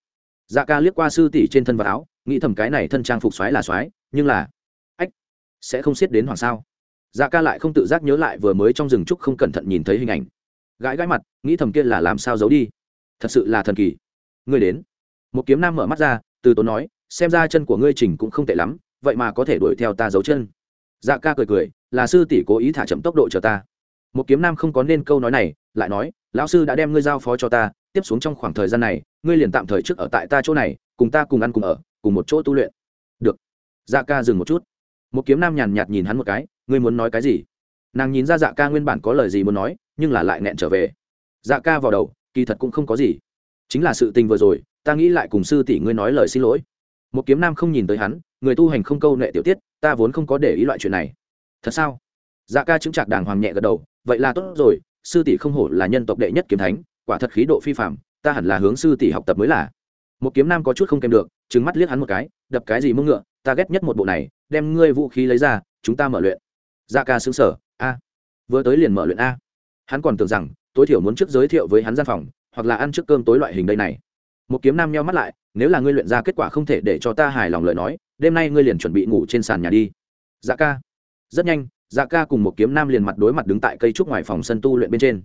Dạ ca liếc qua sư tỷ trên thân và áo, nghĩ thầm cái này thân trang phục xoáy là xoáy nhưng là, ách, sẽ không xiết đến hoàng sao dạ ca lại không tự giác nhớ lại vừa mới trong rừng trúc không cẩn thận nhìn thấy hình ảnh. Gãi gãi mặt, nghĩ thầm kia là làm sao giấu đi. Thật sự là thần kỳ. Ngươi đến. Một kiếm nam mở mắt ra, từ tốn nói, xem ra chân của ngươi trình cũng không tệ lắm, vậy mà có thể đuổi theo ta giấu chân. Dạ ca cười cười, là sư tỷ cố ý thả chậm tốc độ chờ ta. Một kiếm nam không có nên câu nói này, lại nói, lão sư đã đem ngươi giao phó cho ta, tiếp xuống trong khoảng thời gian này, ngươi liền tạm thời trước ở tại ta chỗ này, cùng ta cùng ăn cùng ở, cùng một chỗ tu luyện. Được. Dạ ca dừng một chút. Một kiếm nam nhàn nhạt nhìn hắn một cái ngươi muốn nói cái gì? Nàng nhìn ra dạ ca nguyên bản có lời gì muốn nói, nhưng là lại nghẹn trở về. Dạ ca vào đầu, kỳ thật cũng không có gì. Chính là sự tình vừa rồi, ta nghĩ lại cùng sư tỷ ngươi nói lời xin lỗi. Một kiếm nam không nhìn tới hắn, người tu hành không câu nệ tiểu tiết, ta vốn không có để ý loại chuyện này. Thật sao? Dạ ca chứng trạc đàng hoàng nhẹ gật đầu, vậy là tốt rồi, sư tỷ không hổ là nhân tộc đệ nhất kiếm thánh, quả thật khí độ phi phạm ta hẳn là hướng sư tỷ học tập mới là. Một kiếm nam có chút không kèm được trứng mắt liếc hắn một cái, đập cái gì mưng ngựa, ta ghét nhất một bộ này, đem ngươi vũ khí lấy ra, chúng ta mở luyện dạ ca xứng sở a, vừa tới liền mở luyện a. Hắn còn tưởng rằng tối thiểu muốn trước giới thiệu với hắn gian phòng, hoặc là ăn trước cơm tối loại hình đây này. Một kiếm nam nheo mắt lại, nếu là ngươi luyện ra kết quả không thể để cho ta hài lòng lời nói, đêm nay ngươi liền chuẩn bị ngủ trên sàn nhà đi. Dạ ca. Rất nhanh dạ ca cùng một kiếm nam liền mặt đối mặt đứng tại cây trúc ngoài phòng sân tu luyện bên trên.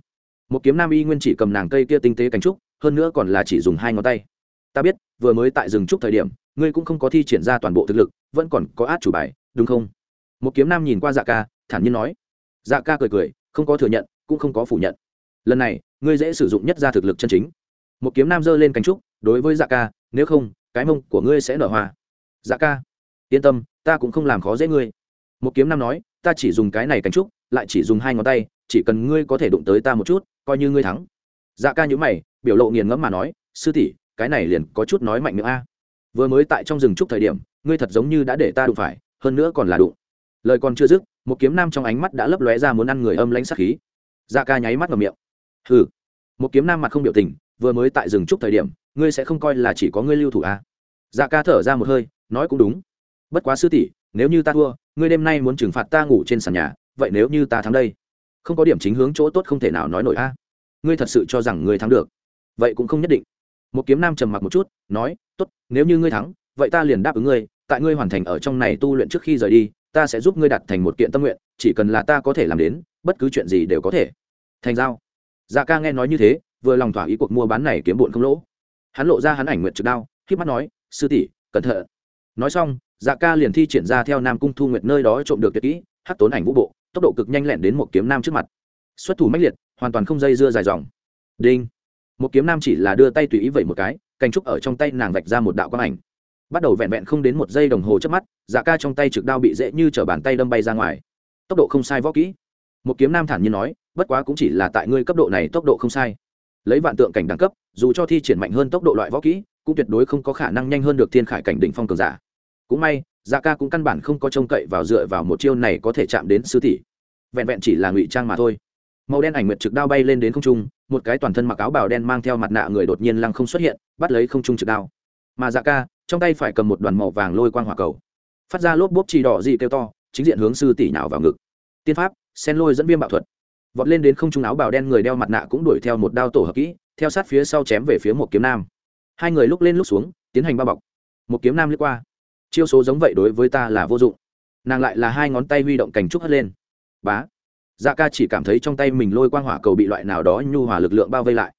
Một kiếm nam y nguyên chỉ cầm nàng cây kia tinh tế cánh trúc, hơn nữa còn là chỉ dùng hai ngón tay. Ta biết, vừa mới tại rừng trúc thời điểm, ngươi cũng không có thi triển ra toàn bộ thực lực, vẫn còn có át chủ bài, đúng không? Một kiếm nam nhìn qua dạ ca thản nhiên nói. Dạ ca cười cười, không có thừa nhận, cũng không có phủ nhận. Lần này, ngươi dễ sử dụng nhất ra thực lực chân chính. Một kiếm nam giơ lên cánh trúc, đối với dạ ca, nếu không, cái mông của ngươi sẽ nở hoa. Dạ ca, yên tâm, ta cũng không làm khó dễ ngươi. Một kiếm nam nói, ta chỉ dùng cái này cánh trúc, lại chỉ dùng hai ngón tay, chỉ cần ngươi có thể đụng tới ta một chút, coi như ngươi thắng. Dạ ca nhữ mày, biểu lộ nghiền ngẫm mà nói, sư tỷ, cái này liền có chút nói mạnh miệng a. Vừa mới tại trong rừng trúc thời điểm, ngươi thật giống như đã để ta đụng phải, hơn nữa còn là đụng. Lời còn chưa dứt một kiếm nam trong ánh mắt đã lấp lóe ra muốn ăn người âm lãnh sắc khí. Dạ ca nháy mắt vào miệng. Hừ. Một kiếm nam mặt không biểu tình, vừa mới tại rừng trúc thời điểm, ngươi sẽ không coi là chỉ có ngươi lưu thủ à? dạ ca thở ra một hơi, nói cũng đúng. Bất quá sư tỷ, nếu như ta thua, ngươi đêm nay muốn trừng phạt ta ngủ trên sàn nhà, vậy nếu như ta thắng đây, không có điểm chính hướng chỗ tốt không thể nào nói nổi a ngươi thật sự cho rằng ngươi thắng được. Vậy cũng không nhất định. Một kiếm nam trầm mặc một chút, nói, tốt, nếu như ngươi thắng, vậy ta liền đáp ứng ngươi, tại ngươi hoàn thành ở trong này tu luyện trước khi rời đi ta sẽ giúp ngươi đặt thành một kiện tâm nguyện, chỉ cần là ta có thể làm đến, bất cứ chuyện gì đều có thể. Thành giao. Dạ ca nghe nói như thế, vừa lòng thỏa ý cuộc mua bán này kiếm bụn không lỗ. Hắn lộ ra hắn ảnh nguyện trực đao khi mắt nói, sư tỷ, cẩn thận. Nói xong dạ ca liền thi triển ra theo nam cung thu nguyệt nơi đó trộm được tuyệt kỹ hát tốn ảnh vũ bộ, tốc độ cực nhanh lẹn đến một kiếm nam trước mặt. Xuất thủ mãnh liệt, hoàn toàn không dây dưa dài dòng. Đinh. Một kiếm nam chỉ là đưa tay tùy ý vẩy một cái, cành trúc ở trong tay nàng vạch ra một đạo quang ảnh bắt đầu vẹn vẹn không đến một giây đồng hồ trước mắt dạ ca trong tay trực đao bị dễ như t r ở bàn tay đâm bay ra ngoài. Tốc độ không sai võ kỹ. Một kiếm nam thản nhiên nói, bất quá cũng chỉ là tại ngươi cấp độ này tốc độ không sai. Lấy vạn tượng cảnh đẳng cấp, dù cho thi triển mạnh hơn tốc độ loại võ kỹ, cũng tuyệt đối không có khả năng nhanh hơn được thiên khải cảnh đỉnh phong cường giả. Cũng may dạ ca cũng căn bản không có trông cậy vào dựa vào một chiêu này có thể chạm đến sư tỷ. Vẹn vẹn chỉ là ngụy trang mà thôi. Màu đen ảnh nguyệt trực đao bay lên đến không trung, một cái toàn thân mặc áo bào đen mang theo mặt nạ người đột nhiên lăng không xuất hiện, bắt lấy không trung trực đao. Mà dạ ca trong tay phải cầm một đoàn màu vàng lôi quang hỏa cầu. Phát ra lốp bốp chỉ đỏ dị kêu to, chính diện hướng sư tỷ nào vào ngực. Tiên pháp, sen lôi dẫn viêm bạo thuật. Vọt lên đến không trung áo bào đen người đeo mặt nạ cũng đuổi theo một đao tổ hợp kỹ, theo sát phía sau chém về phía một kiếm nam. Hai người lúc lên lúc xuống, tiến hành bao bọc. Một kiếm nam lướt qua. Chiêu số giống vậy đối với ta là vô dụng. Nàng lại là hai ngón tay huy động cành trúc hất lên. Bá. Dạ ca chỉ cảm thấy trong tay mình lôi quang hỏa cầu bị loại nào đó nhu hòa lực lượng bao vây lại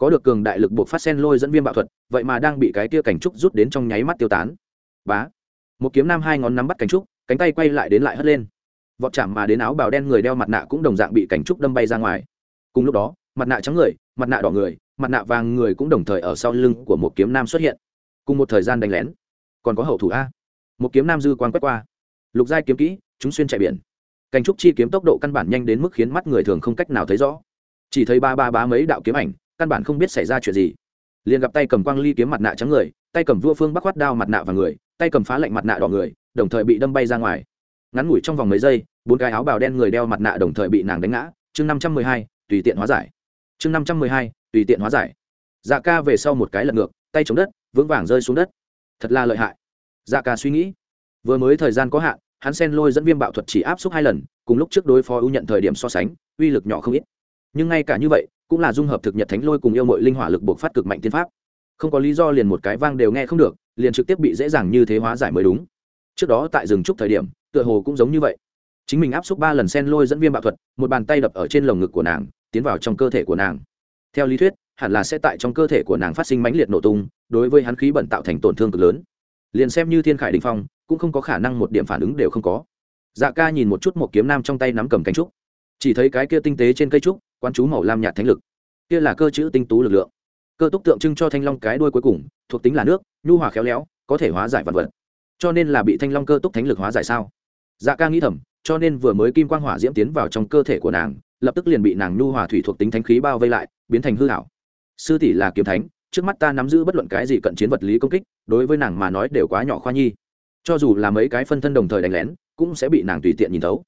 có được cường đại lực buộc phát sen lôi dẫn viêm bạo thuật, vậy mà đang bị cái tia cảnh trúc rút đến trong nháy mắt tiêu tán. Bá. Một kiếm nam hai ngón nắm bắt cảnh trúc, cánh tay quay lại đến lại hất lên. Vọt chạm mà đến áo bào đen người đeo mặt nạ cũng đồng dạng bị cảnh trúc đâm bay ra ngoài. Cùng lúc đó, mặt nạ trắng người, mặt nạ đỏ người, mặt nạ vàng người cũng đồng thời ở sau lưng của một kiếm nam xuất hiện. Cùng một thời gian đánh lén. Còn có hậu thủ a. Một kiếm nam dư quan quét qua. Lục giai kiếm kỹ, chúng xuyên chạy biển. Cảnh trúc chi kiếm tốc độ căn bản nhanh đến mức khiến mắt người thường không cách nào thấy rõ. Chỉ thấy ba ba bá mấy đạo kiếm ảnh căn bản không biết xảy ra chuyện gì. Liền gặp tay cầm quang ly kiếm mặt nạ trắng người, tay cầm vua phương bắc khoát đao mặt nạ và người, tay cầm phá lệnh mặt nạ đỏ người, đồng thời bị đâm bay ra ngoài. Ngắn ngủi trong vòng mấy giây, bốn cái áo bào đen người đeo mặt nạ đồng thời bị nàng đánh ngã. Chương năm trăm mười hai, tùy tiện hóa giải. Chương năm trăm mười hai, tùy tiện hóa giải. Dạ ca về sau một cái lật ngược, tay chống đất, vững vàng rơi xuống đất. Thật là lợi hại. Dạ ca suy nghĩ. Vừa mới thời gian có hạn, hắn sen lôi dẫn viêm bạo thuật chỉ áp suất hai lần, cùng lúc trước đối phó ưu nhận thời điểm so sánh, uy lực nhỏ không ít. Nhưng ngay cả như vậy cũng là dung hợp thực nhật thánh lôi cùng yêu mội linh hỏa lực buộc phát cực mạnh tiên pháp. Không có lý do liền một cái vang đều nghe không được, liền trực tiếp bị dễ dàng như thế hóa giải mới đúng. Trước đó tại rừng trúc thời điểm, tựa hồ cũng giống như vậy. Chính mình áp xúc ba lần sen lôi dẫn viêm bạo thuật, một bàn tay đập ở trên lồng ngực của nàng, tiến vào trong cơ thể của nàng. Theo lý thuyết, hẳn là sẽ tại trong cơ thể của nàng phát sinh mãnh liệt nổ tung, đối với hắn khí bẩn tạo thành tổn thương cực lớn. Liền xem như thiên khải đình phong, cũng không có khả năng một điểm phản ứng đều không có. Dạ ca nhìn một chút một kiếm nam trong tay nắm cầm cánh trúc. Chỉ thấy cái kia tinh tế trên cây trúc quan chú màu lam nhạt thánh lực. Kia là cơ chữ tinh tú lực lượng. Cơ túc tượng trưng cho thanh long cái đuôi cuối cùng, thuộc tính là nước, nhu hòa khéo léo, có thể hóa giải vật vật. Cho nên là bị thanh long cơ túc thánh lực hóa giải sao? Dạ ca nghĩ thầm, cho nên vừa mới kim quang hỏa diễm tiến vào trong cơ thể của nàng, lập tức liền bị nàng nhu hòa thủy thuộc tính thánh khí bao vây lại, biến thành hư hảo sư tỷ là kiếm thánh, trước mắt ta nắm giữ bất luận cái gì cận chiến vật lý công kích, đối với nàng mà nói đều quá nhỏ khoa nhi. Cho dù là mấy cái phân thân đồng thời đánh lén, cũng sẽ bị nàng tùy tiện nhìn thấu.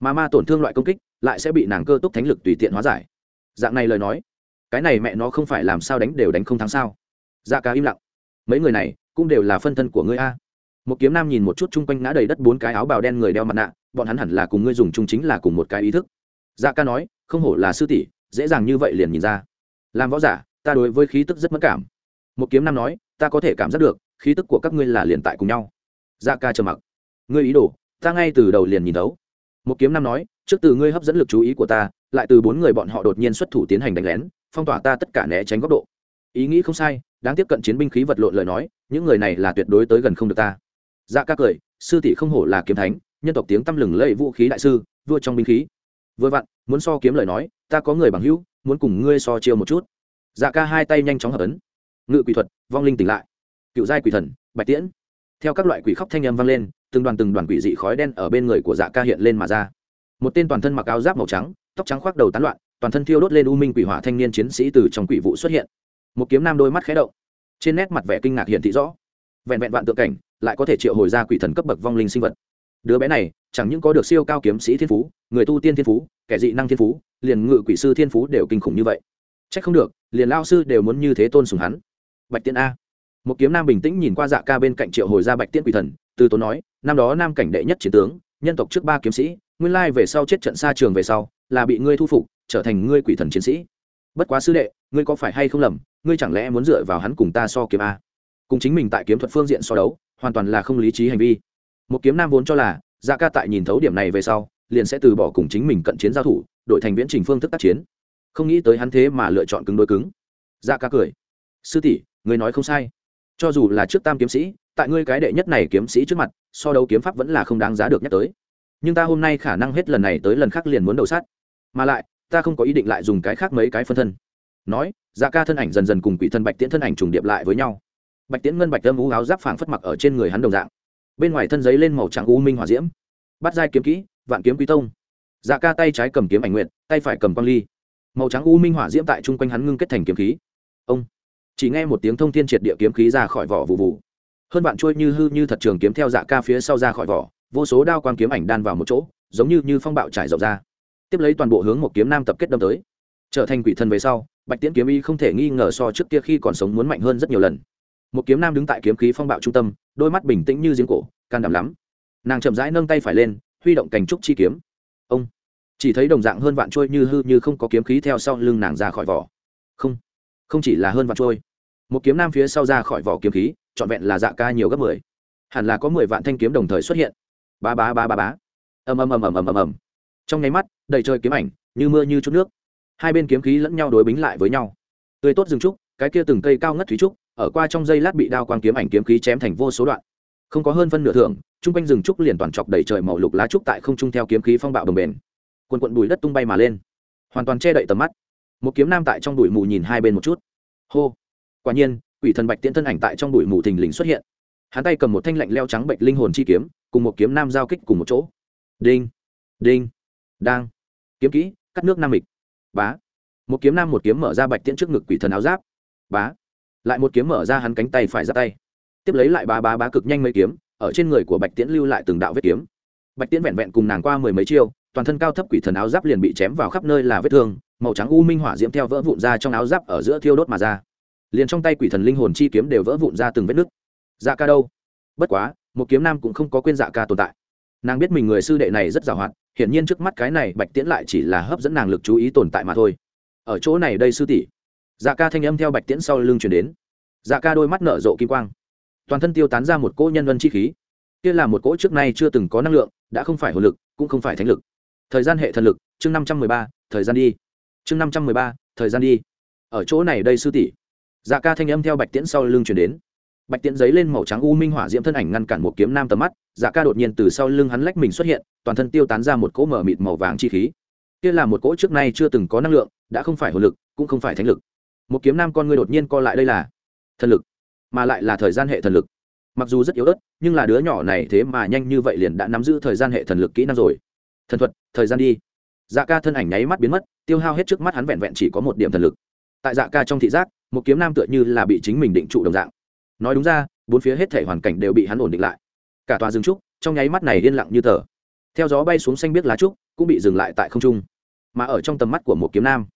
Mà ma tổn thương loại công kích lại sẽ bị nàng cơ túc thánh lực tùy tiện hóa giải. Dạng này lời nói, cái này mẹ nó không phải làm sao đánh đều đánh không thắng sao? Dạ ca im lặng. Mấy người này cũng đều là phân thân của ngươi a. Một kiếm nam nhìn một chút chung quanh ngã đầy đất bốn cái áo bào đen người đeo mặt nạ, bọn hắn hẳn là cùng ngươi dùng chung chính là cùng một cái ý thức. Dạ ca nói, không hổ là sư tỷ, dễ dàng như vậy liền nhìn ra. Làm võ giả, ta đối với khí tức rất mất cảm. Một kiếm nam nói, ta có thể cảm giác được, khí tức của các ngươi là liền tại cùng nhau. Dạ ca trầm mặc. Ngươi ý đồ, ta ngay từ đầu liền nhìn đấu một kiếm nam nói trước từ ngươi hấp dẫn lực chú ý của ta, lại từ bốn người bọn họ đột nhiên xuất thủ tiến hành đánh lén, phong tỏa ta tất cả né tránh góc độ. Ý nghĩ không sai, đáng tiếp cận chiến binh khí vật lộn lời nói, những người này là tuyệt đối tới gần không được ta. Dạ ca cười, sư tỷ không hổ là kiếm thánh, nhân tộc tiếng tăm lừng lẫy vũ khí đại sư, vua trong binh khí. Vừa vặn, muốn so kiếm lời nói, ta có người bằng hữu, muốn cùng ngươi so chiêu một chút. Dạ ca hai tay nhanh chóng hợp ấn. Ngự quỷ thuật, vong linh tỉnh lại. Cựu giai quỷ thần, bạch tiễn. Theo các loại quỷ khóc thanh âm vang lên, từng đoàn từng đoàn quỷ dị khói đen ở bên người của dạ ca hiện lên mà ra một tên toàn thân mặc áo giáp màu trắng, tóc trắng khoác đầu tán loạn, toàn thân thiêu đốt lên u minh quỷ hỏa thanh niên chiến sĩ từ trong quỷ vụ xuất hiện. Một kiếm nam đôi mắt khé động. Trên nét mặt vẻ kinh ngạc hiện thị rõ. Vẹn vẹn vạn tượng cảnh, lại có thể triệu hồi ra quỷ thần cấp bậc vong linh sinh vật. Đứa bé này, chẳng những có được siêu cao kiếm sĩ thiên phú, người tu tiên thiên phú, kẻ dị năng thiên phú, liền ngự quỷ sư thiên phú đều kinh khủng như vậy. C h ắ c không được, liền lao sư đều muốn như thế tôn sùng hắn. Bạch tiên a. Một kiếm nam bình tĩnh nhìn qua dạ ca bên cạnh triệu hồi ra bạch tiên quỷ thần, từ tốn nói, năm đó nam cảnh đệ nhất chiến tướng, nhân tộc trước ba kiếm sĩ nguyên lai về sau chết trận xa trường về sau, là bị ngươi thu phục, trở thành ngươi quỷ thần chiến sĩ. Bất quá sư đệ, ngươi có phải hay không lầm, ngươi chẳng lẽ muốn dựa vào hắn cùng ta so kiếm a? Cùng chính mình tại kiếm thuật phương diện so đấu, hoàn toàn là không lý trí hành vi. Một kiếm nam vốn cho là dạ ca tại nhìn thấu điểm này về sau, liền sẽ từ bỏ cùng chính mình cận chiến giao thủ, đổi thành viễn trình phương thức tác chiến. Không nghĩ tới hắn thế mà lựa chọn cứng đối cứng. Dạ ca cười. Sư tỷ, ngươi nói không sai. Cho dù là trước tam kiếm sĩ, tại ngươi cái đệ nhất này kiếm sĩ trước mặt, so đấu kiếm pháp vẫn là không đáng giá được nhắc tới nhưng ta hôm nay khả năng hết lần này tới lần khác liền muốn đầu sát. Mà lại, ta không có ý định lại dùng cái khác mấy cái phân thân. Nói dạ ca thân ảnh dần dần cùng quỷ thân bạch tiễn thân ảnh trùng điệp lại với nhau. Bạch tiễn ngân bạch âm ú áo giáp phảng phất mặc ở trên người hắn đồng dạng. Bên ngoài thân giấy lên màu trắng u minh hỏa diễm. Bắt dai kiếm kỹ, vạn kiếm quý tông. Dạ ca tay trái cầm kiếm ảnh nguyện tay phải cầm quang ly. Màu trắng u minh hỏa diễm tại chung quanh hắn ngưng kết thành kiếm khí. Ông. Chỉ nghe một tiếng thông thiên triệt địa kiếm khí ra khỏi vỏ vụ vụ. Hơn bạn trôi như hư như thật trường kiếm theo dạ ca phía sau ra khỏi vỏ vô số đao quang kiếm ảnh đan vào một chỗ, giống như như phong bạo trải rộng ra. Tiếp lấy toàn bộ hướng một kiếm nam tập kết đâm tới. Trở thành quỷ thần về sau, bạch tiễn kiếm y không thể nghi ngờ so trước kia khi còn sống muốn mạnh hơn rất nhiều lần. Một kiếm nam đứng tại kiếm khí phong bạo trung tâm, đôi mắt bình tĩnh như giếng cổ, can đảm lắm. Nàng chậm rãi nâng tay phải lên, huy động cành trúc chi kiếm. Ông, chỉ thấy đồng dạng hơn vạn trôi như hư như không có kiếm khí theo sau lưng nàng ra khỏi vỏ. Không không chỉ là hơn vạn trôi. Một kiếm nam phía sau ra khỏi vỏ kiếm khí, trọn vẹn là dạ ca nhiều gấp mười. Hẳn là có mười vạn thanh kiếm đồng thời xuất hiện ba ba ba ba bá ầm ầm ầm ầm ầm ầm ầm. Trong nháy mắt, đầy trời kiếm ảnh, như mưa như chút nước. Hai bên kiếm khí lẫn nhau đối bính lại với nhau. Tươi tốt rừng trúc, cái kia từng cây cao ngất thúy trúc, ở qua trong dây lát bị đao quang kiếm ảnh kiếm khí chém thành vô số đoạn. Không có hơn phân nửa thưởng, chung quanh rừng trúc liền toàn chọc đầy trời màu lục lá trúc tại không trung theo kiếm khí phong bạo đồng bền. Quần quận bùi đất tung bay mà lên. Hoàn toàn che đậy tầm mắt. Một kiếm nam tại trong bụi mù nhìn hai bên một chút. Hô. Quả nhiên, quỷ thần bạch tiễn thân ảnh tại trong bụi mù thình lình xuất hiện. Hắn tay cầm một thanh lạnh leo trắng bệnh linh hồn chi kiếm cùng một kiếm nam giao kích cùng một chỗ. Đinh đinh, đang. Kiếm kỹ, cắt nước nam mịch. Bá. Một kiếm nam một kiếm mở ra bạch tiễn trước ngực quỷ thần áo giáp. Bá. Lại một kiếm mở ra hắn cánh tay phải ra tay. Tiếp lấy lại ba ba bá cực nhanh mấy kiếm, ở trên người của bạch tiễn lưu lại từng đạo vết kiếm. Bạch tiễn vẹn vẹn cùng nàng qua mười mấy chiêu, toàn thân cao thấp quỷ thần áo giáp liền bị chém vào khắp nơi là vết thương, màu trắng u minh hỏa diễm theo vỡ vụn ra trong áo giáp ở giữa thiêu đốt mà ra. Liền trong tay quỷ thần linh hồn chi kiếm đều vỡ vụn ra từng vết nứt. Ra ca đâu? Bất quá một kiếm nam cũng không có quên dạ ca tồn tại. Nàng biết mình người sư đệ này rất giàu hoạt, hiển nhiên trước mắt cái này bạch tiễn lại chỉ là hấp dẫn nàng lực chú ý tồn tại mà thôi. Ở chỗ này đây sư tỷ. Dạ ca thanh âm theo bạch tiễn sau lưng chuyển đến. Dạ ca đôi mắt nở rộ kim quang. Toàn thân tiêu tán ra một cỗ nhân vân chi khí. Kia là một cỗ trước nay chưa từng có năng lượng, đã không phải hồ lực, cũng không phải thánh lực. Thời gian hệ thần lực, chương năm trăm mười ba, thời gian đi. Chương năm trăm mười ba, thời gian đi. Ở chỗ này đây sư tỷ. Dạ ca thanh âm theo bạch tiễn sau lưng chuyển đến bạch tiễn giấy lên màu trắng u minh hỏa diễm thân ảnh ngăn cản một kiếm nam tầm mắt dạ ca đột nhiên từ sau lưng hắn lách mình xuất hiện, toàn thân tiêu tán ra một cỗ mở mịt màu vàng chi khí. Kia là một cỗ trước nay chưa từng có năng lượng, đã không phải hồ lực, cũng không phải thánh lực. Một kiếm nam con ngươi đột nhiên co lại đây là thần lực, mà lại là thời gian hệ thần lực. Mặc dù rất yếu ớt, nhưng là đứa nhỏ này thế mà nhanh như vậy liền đã nắm giữ thời gian hệ thần lực kỹ năng rồi. Thần thuật, thời gian đi. Dạ ca thân ảnh nháy mắt biến mất, tiêu hao hết trước mắt hắn vẹn vẹn chỉ có một điểm thần lực. Tại dạ ca trong thị giác, một kiếm nam tựa như là bị chính mình định trụ đồng dạng nói đúng ra, bốn phía hết thể hoàn cảnh đều bị hắn ổn định lại. Cả tòa rừng trúc, trong nháy mắt này yên lặng như tờ. Theo gió bay xuống xanh biết lá trúc, cũng bị dừng lại tại không trung. Mà ở trong tầm mắt của một kiếm nam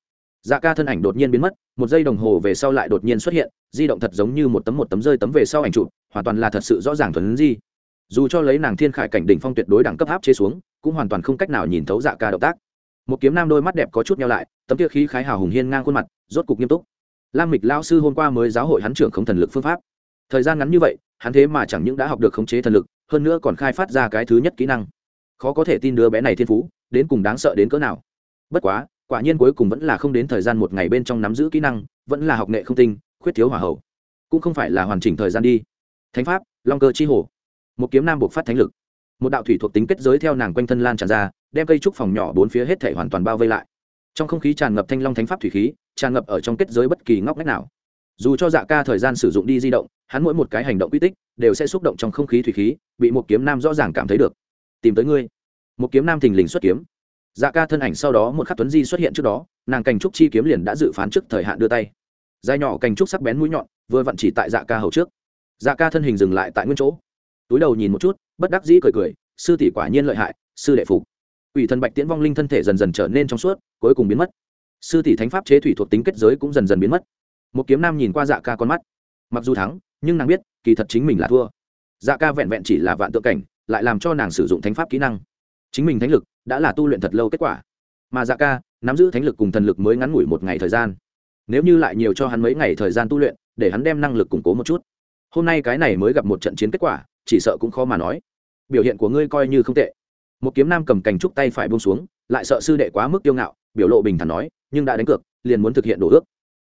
dạ ca thân ảnh đột nhiên biến mất, một giây đồng hồ về sau lại đột nhiên xuất hiện, di động thật giống như một tấm một tấm rơi tấm về sau ảnh chụp, hoàn toàn là thật sự rõ ràng thuần di. Dù cho lấy nàng thiên khải cảnh đỉnh phong tuyệt đối đẳng cấp áp chế xuống, cũng hoàn toàn không cách nào nhìn thấu dạ ca động tác. Một kiếm nam đôi mắt đẹp có chút nhau lại, tấm kia khí khái hào hùng hiên ngang khuôn mặt, rốt cục nghiêm túc. Lam mịch lao sư hôm qua mới giáo hội hắn trưởng không thần lực phương pháp thời gian ngắn như vậy, hắn thế mà chẳng những đã học được khống chế thần lực, hơn nữa còn khai phát ra cái thứ nhất kỹ năng. Khó có thể tin đứa bé này thiên phú, đến cùng đáng sợ đến cỡ nào. Bất quá, quả nhiên cuối cùng vẫn là không đến thời gian một ngày bên trong nắm giữ kỹ năng, vẫn là học nghệ không tinh, khuyết thiếu hỏa hậu cũng không phải là hoàn chỉnh thời gian đi. Thánh pháp, long cơ chi hồ. Một kiếm nam buộc phát thánh lực. Một đạo thủy thuộc tính kết giới theo nàng quanh thân lan tràn ra, đem cây trúc phòng nhỏ bốn phía hết thể hoàn toàn bao vây lại. Trong không khí tràn ngập thanh long thánh pháp thủy khí, tràn ngập ở trong kết giới bất kỳ ngóc ngách nào. Dù cho dạ ca thời gian sử dụng đi di động hắn mỗi một cái hành động quy tích đều sẽ xúc động trong không khí thủy khí, bị một kiếm nam rõ ràng cảm thấy được. Tìm tới ngươi. Một kiếm nam thình lình xuất kiếm. Dạ ca thân ảnh sau đó một khắc tuấn di xuất hiện trước đó, nàng cành trúc chi kiếm liền đã dự phán trước thời hạn đưa tay. Dài nhỏ cành trúc sắc bén mũi nhọn, vừa vặn chỉ tại dạ ca hầu trước. Dạ ca thân hình dừng lại tại nguyên chỗ. Túi đầu nhìn một chút, bất đắc dĩ cười cười, sư tỷ quả nhiên lợi hại, sư đệ phục. Ủy thần bạch tiễn vong linh thân thể dần dần trở nên trong suốt, cuối cùng biến mất. Sư tỷ thánh pháp chế thủy thuộc tính kết giới cũng dần dần biến mất. Một kiếm nam nhìn qua dạ ca con mắt. Mặc dù thắng nhưng nàng biết, kỳ thật chính mình là thua. Dạ ca vẹn vẹn chỉ là vạn tượng cảnh, lại làm cho nàng sử dụng thánh pháp kỹ năng. Chính mình thánh lực đã là tu luyện thật lâu kết quả. Mà dạ ca, nắm giữ thánh lực cùng thần lực mới ngắn ngủi một ngày thời gian. Nếu như lại nhiều cho hắn mấy ngày thời gian tu luyện, để hắn đem năng lực củng cố một chút. Hôm nay cái này mới gặp một trận chiến kết quả, chỉ sợ cũng khó mà nói. Biểu hiện của ngươi coi như không tệ. Một kiếm nam cầm cành trúc tay phải buông xuống, lại sợ sư đệ quá mức kiêu ngạo, biểu lộ bình thản nói, nhưng đã đánh cược, liền muốn thực hiện đổ ước.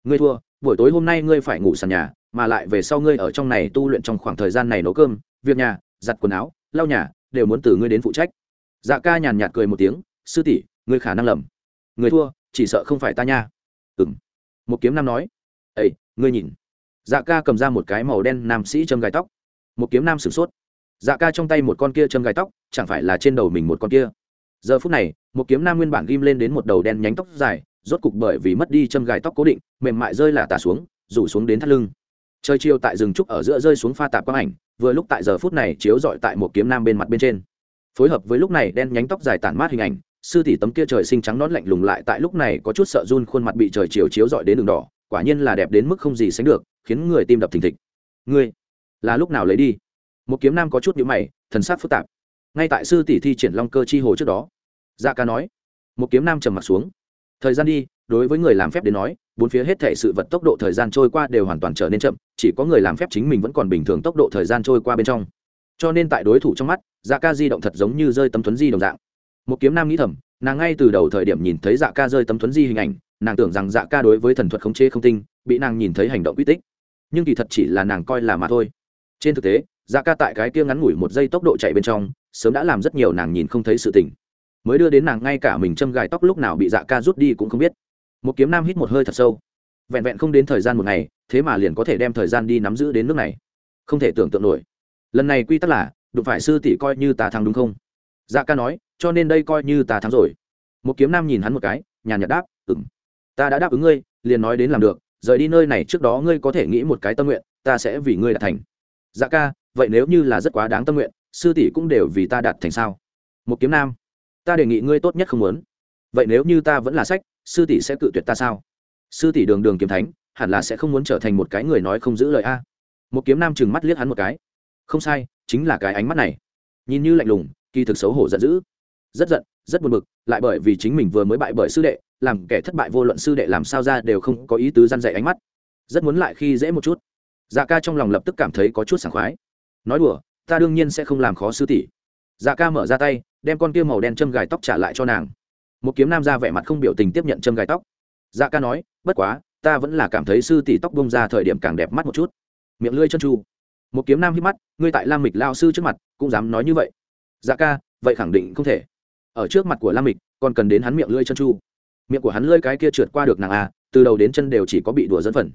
Ngươi thua, buổi tối hôm nay ngươi phải ngủ sàn nhà mà lại về sau ngươi ở trong này tu luyện trong khoảng thời gian này nấu cơm, việc nhà, giặt quần áo, lau nhà, đều muốn từ ngươi đến phụ trách. Dạ ca nhàn nhạt cười một tiếng, sư tỷ, ngươi khả năng lầm. Người thua, chỉ sợ không phải ta nha. Ừ m một kiếm nam nói. Ây ngươi nhìn. Dạ ca cầm ra một cái màu đen nam sĩ châm gai tóc. Một kiếm nam sửng sốt. Dạ ca trong tay một con kia châm gai tóc, chẳng phải là trên đầu mình một con kia. Giờ phút này, một kiếm nam nguyên bản ghim lên đến một đầu đen nhánh tóc dài, rốt cục bởi vì mất đi châm gai tóc cố định, mềm mại rơi là tả xuống, rủ xuống đến thắt lưng trời chiều tại rừng trúc ở giữa rơi xuống pha tạp quang ảnh, vừa lúc tại giờ phút này chiếu dọi tại một kiếm nam bên mặt bên trên. Phối hợp với lúc này đen nhánh tóc dài tản mát hình ảnh, sư tỷ tấm kia trời sinh trắng nón lạnh lùng lại tại lúc này có chút sợ run khuôn mặt bị trời chiều chiếu dọi đến đường đỏ, quả nhiên là đẹp đến mức không gì sánh được, khiến người tim đập thình thịch. Ngươi, là lúc nào lấy đi? Một kiếm nam có chút nhũ mày, thần sắc phức tạp. Ngay tại sư tỷ thi triển long cơ chi hồ trước đó. Dạ ca nói. Một kiếm nam trầm mặt xuống. Thời gian đi đối với người làm phép đến nói, bốn phía hết thể sự vật tốc độ thời gian trôi qua đều hoàn toàn trở nên chậm, chỉ có người làm phép chính mình vẫn còn bình thường tốc độ thời gian trôi qua bên trong. Cho nên tại đối thủ trong mắt dạ ca di động thật giống như rơi tấm thuấn di đồng dạng. Một kiếm nam nghĩ thầm, nàng ngay từ đầu thời điểm nhìn thấy dạ ca rơi tấm thuấn di hình ảnh, nàng tưởng rằng dạ ca đối với thần thuật khống chế không tinh, bị nàng nhìn thấy hành động quy tích. Nhưng kỳ thật chỉ là nàng coi là mà thôi. Trên thực tế dạ ca tại cái kia ngắn ngủi một giây tốc độ chạy bên trong, sớm đã làm rất nhiều nàng nhìn không thấy sự tình. Mới đưa đến nàng ngay cả mình châm gài tóc lúc nào bị dạ ca rút đi cũng không biết một kiếm nam hít một hơi thật sâu. Vẹn vẹn không đến thời gian một ngày, thế mà liền có thể đem thời gian đi nắm giữ đến nước này. Không thể tưởng tượng nổi. Lần này quy tắc là, đụng phải sư tỷ coi như ta thắng đúng không? Dạ ca nói, cho nên đây coi như ta thắng rồi. Một kiếm nam nhìn hắn một cái, nhàn nhạt đáp ừng ta đã đáp ứng ngươi, liền nói đến làm được, rời đi nơi này trước đó ngươi có thể nghĩ một cái tâm nguyện, ta sẽ vì ngươi đạt thành. Dạ ca, vậy nếu như là rất quá đáng tâm nguyện, sư tỷ cũng đều vì ta đạt thành sao? Một kiếm nam, ta đề nghị ngươi tốt nhất không muốn. Vậy nếu như ta vẫn là sách sư tỷ sẽ cự tuyệt ta sao? Sư tỷ đường đường kiếm thánh, hẳn là sẽ không muốn trở thành một cái người nói không giữ lời a. À? Một kiếm nam chừng mắt liếc hắn một cái. Không sai, chính là cái ánh mắt này. Nhìn như lạnh lùng, kỳ thực xấu hổ giận dữ. Rất giận, rất buồn bực, lại bởi vì chính mình vừa mới bại bởi sư đệ, làm kẻ thất bại vô luận sư đệ làm sao ra đều không có ý tứ răn dạy ánh mắt. Rất muốn lại khi dễ một chút. Dạ ca trong lòng lập tức cảm thấy có chút sảng khoái. Nói đùa, ta đương nhiên sẽ không làm khó sư tỷ. Dạ ca mở ra tay, đem con kia màu đen châm gài tóc trả lại cho nàng một kiếm nam ra vẻ mặt không biểu tình tiếp nhận châm gai tóc. Dạ ca nói, bất quá, ta vẫn là cảm thấy sư tỷ tóc bông ra thời điểm càng đẹp mắt một chút. Miệng lưỡi chân tru một kiếm nam hít mắt, ngươi tại lam mịch lao sư trước mặt, cũng dám nói như vậy? Dạ ca, vậy khẳng định không thể. Ở trước mặt của lam mịch, còn cần đến hắn miệng lưỡi chân tru. miệng của hắn lưỡi cái kia trượt qua được nàng a, từ đầu đến chân đều chỉ có bị đùa dẫn phần.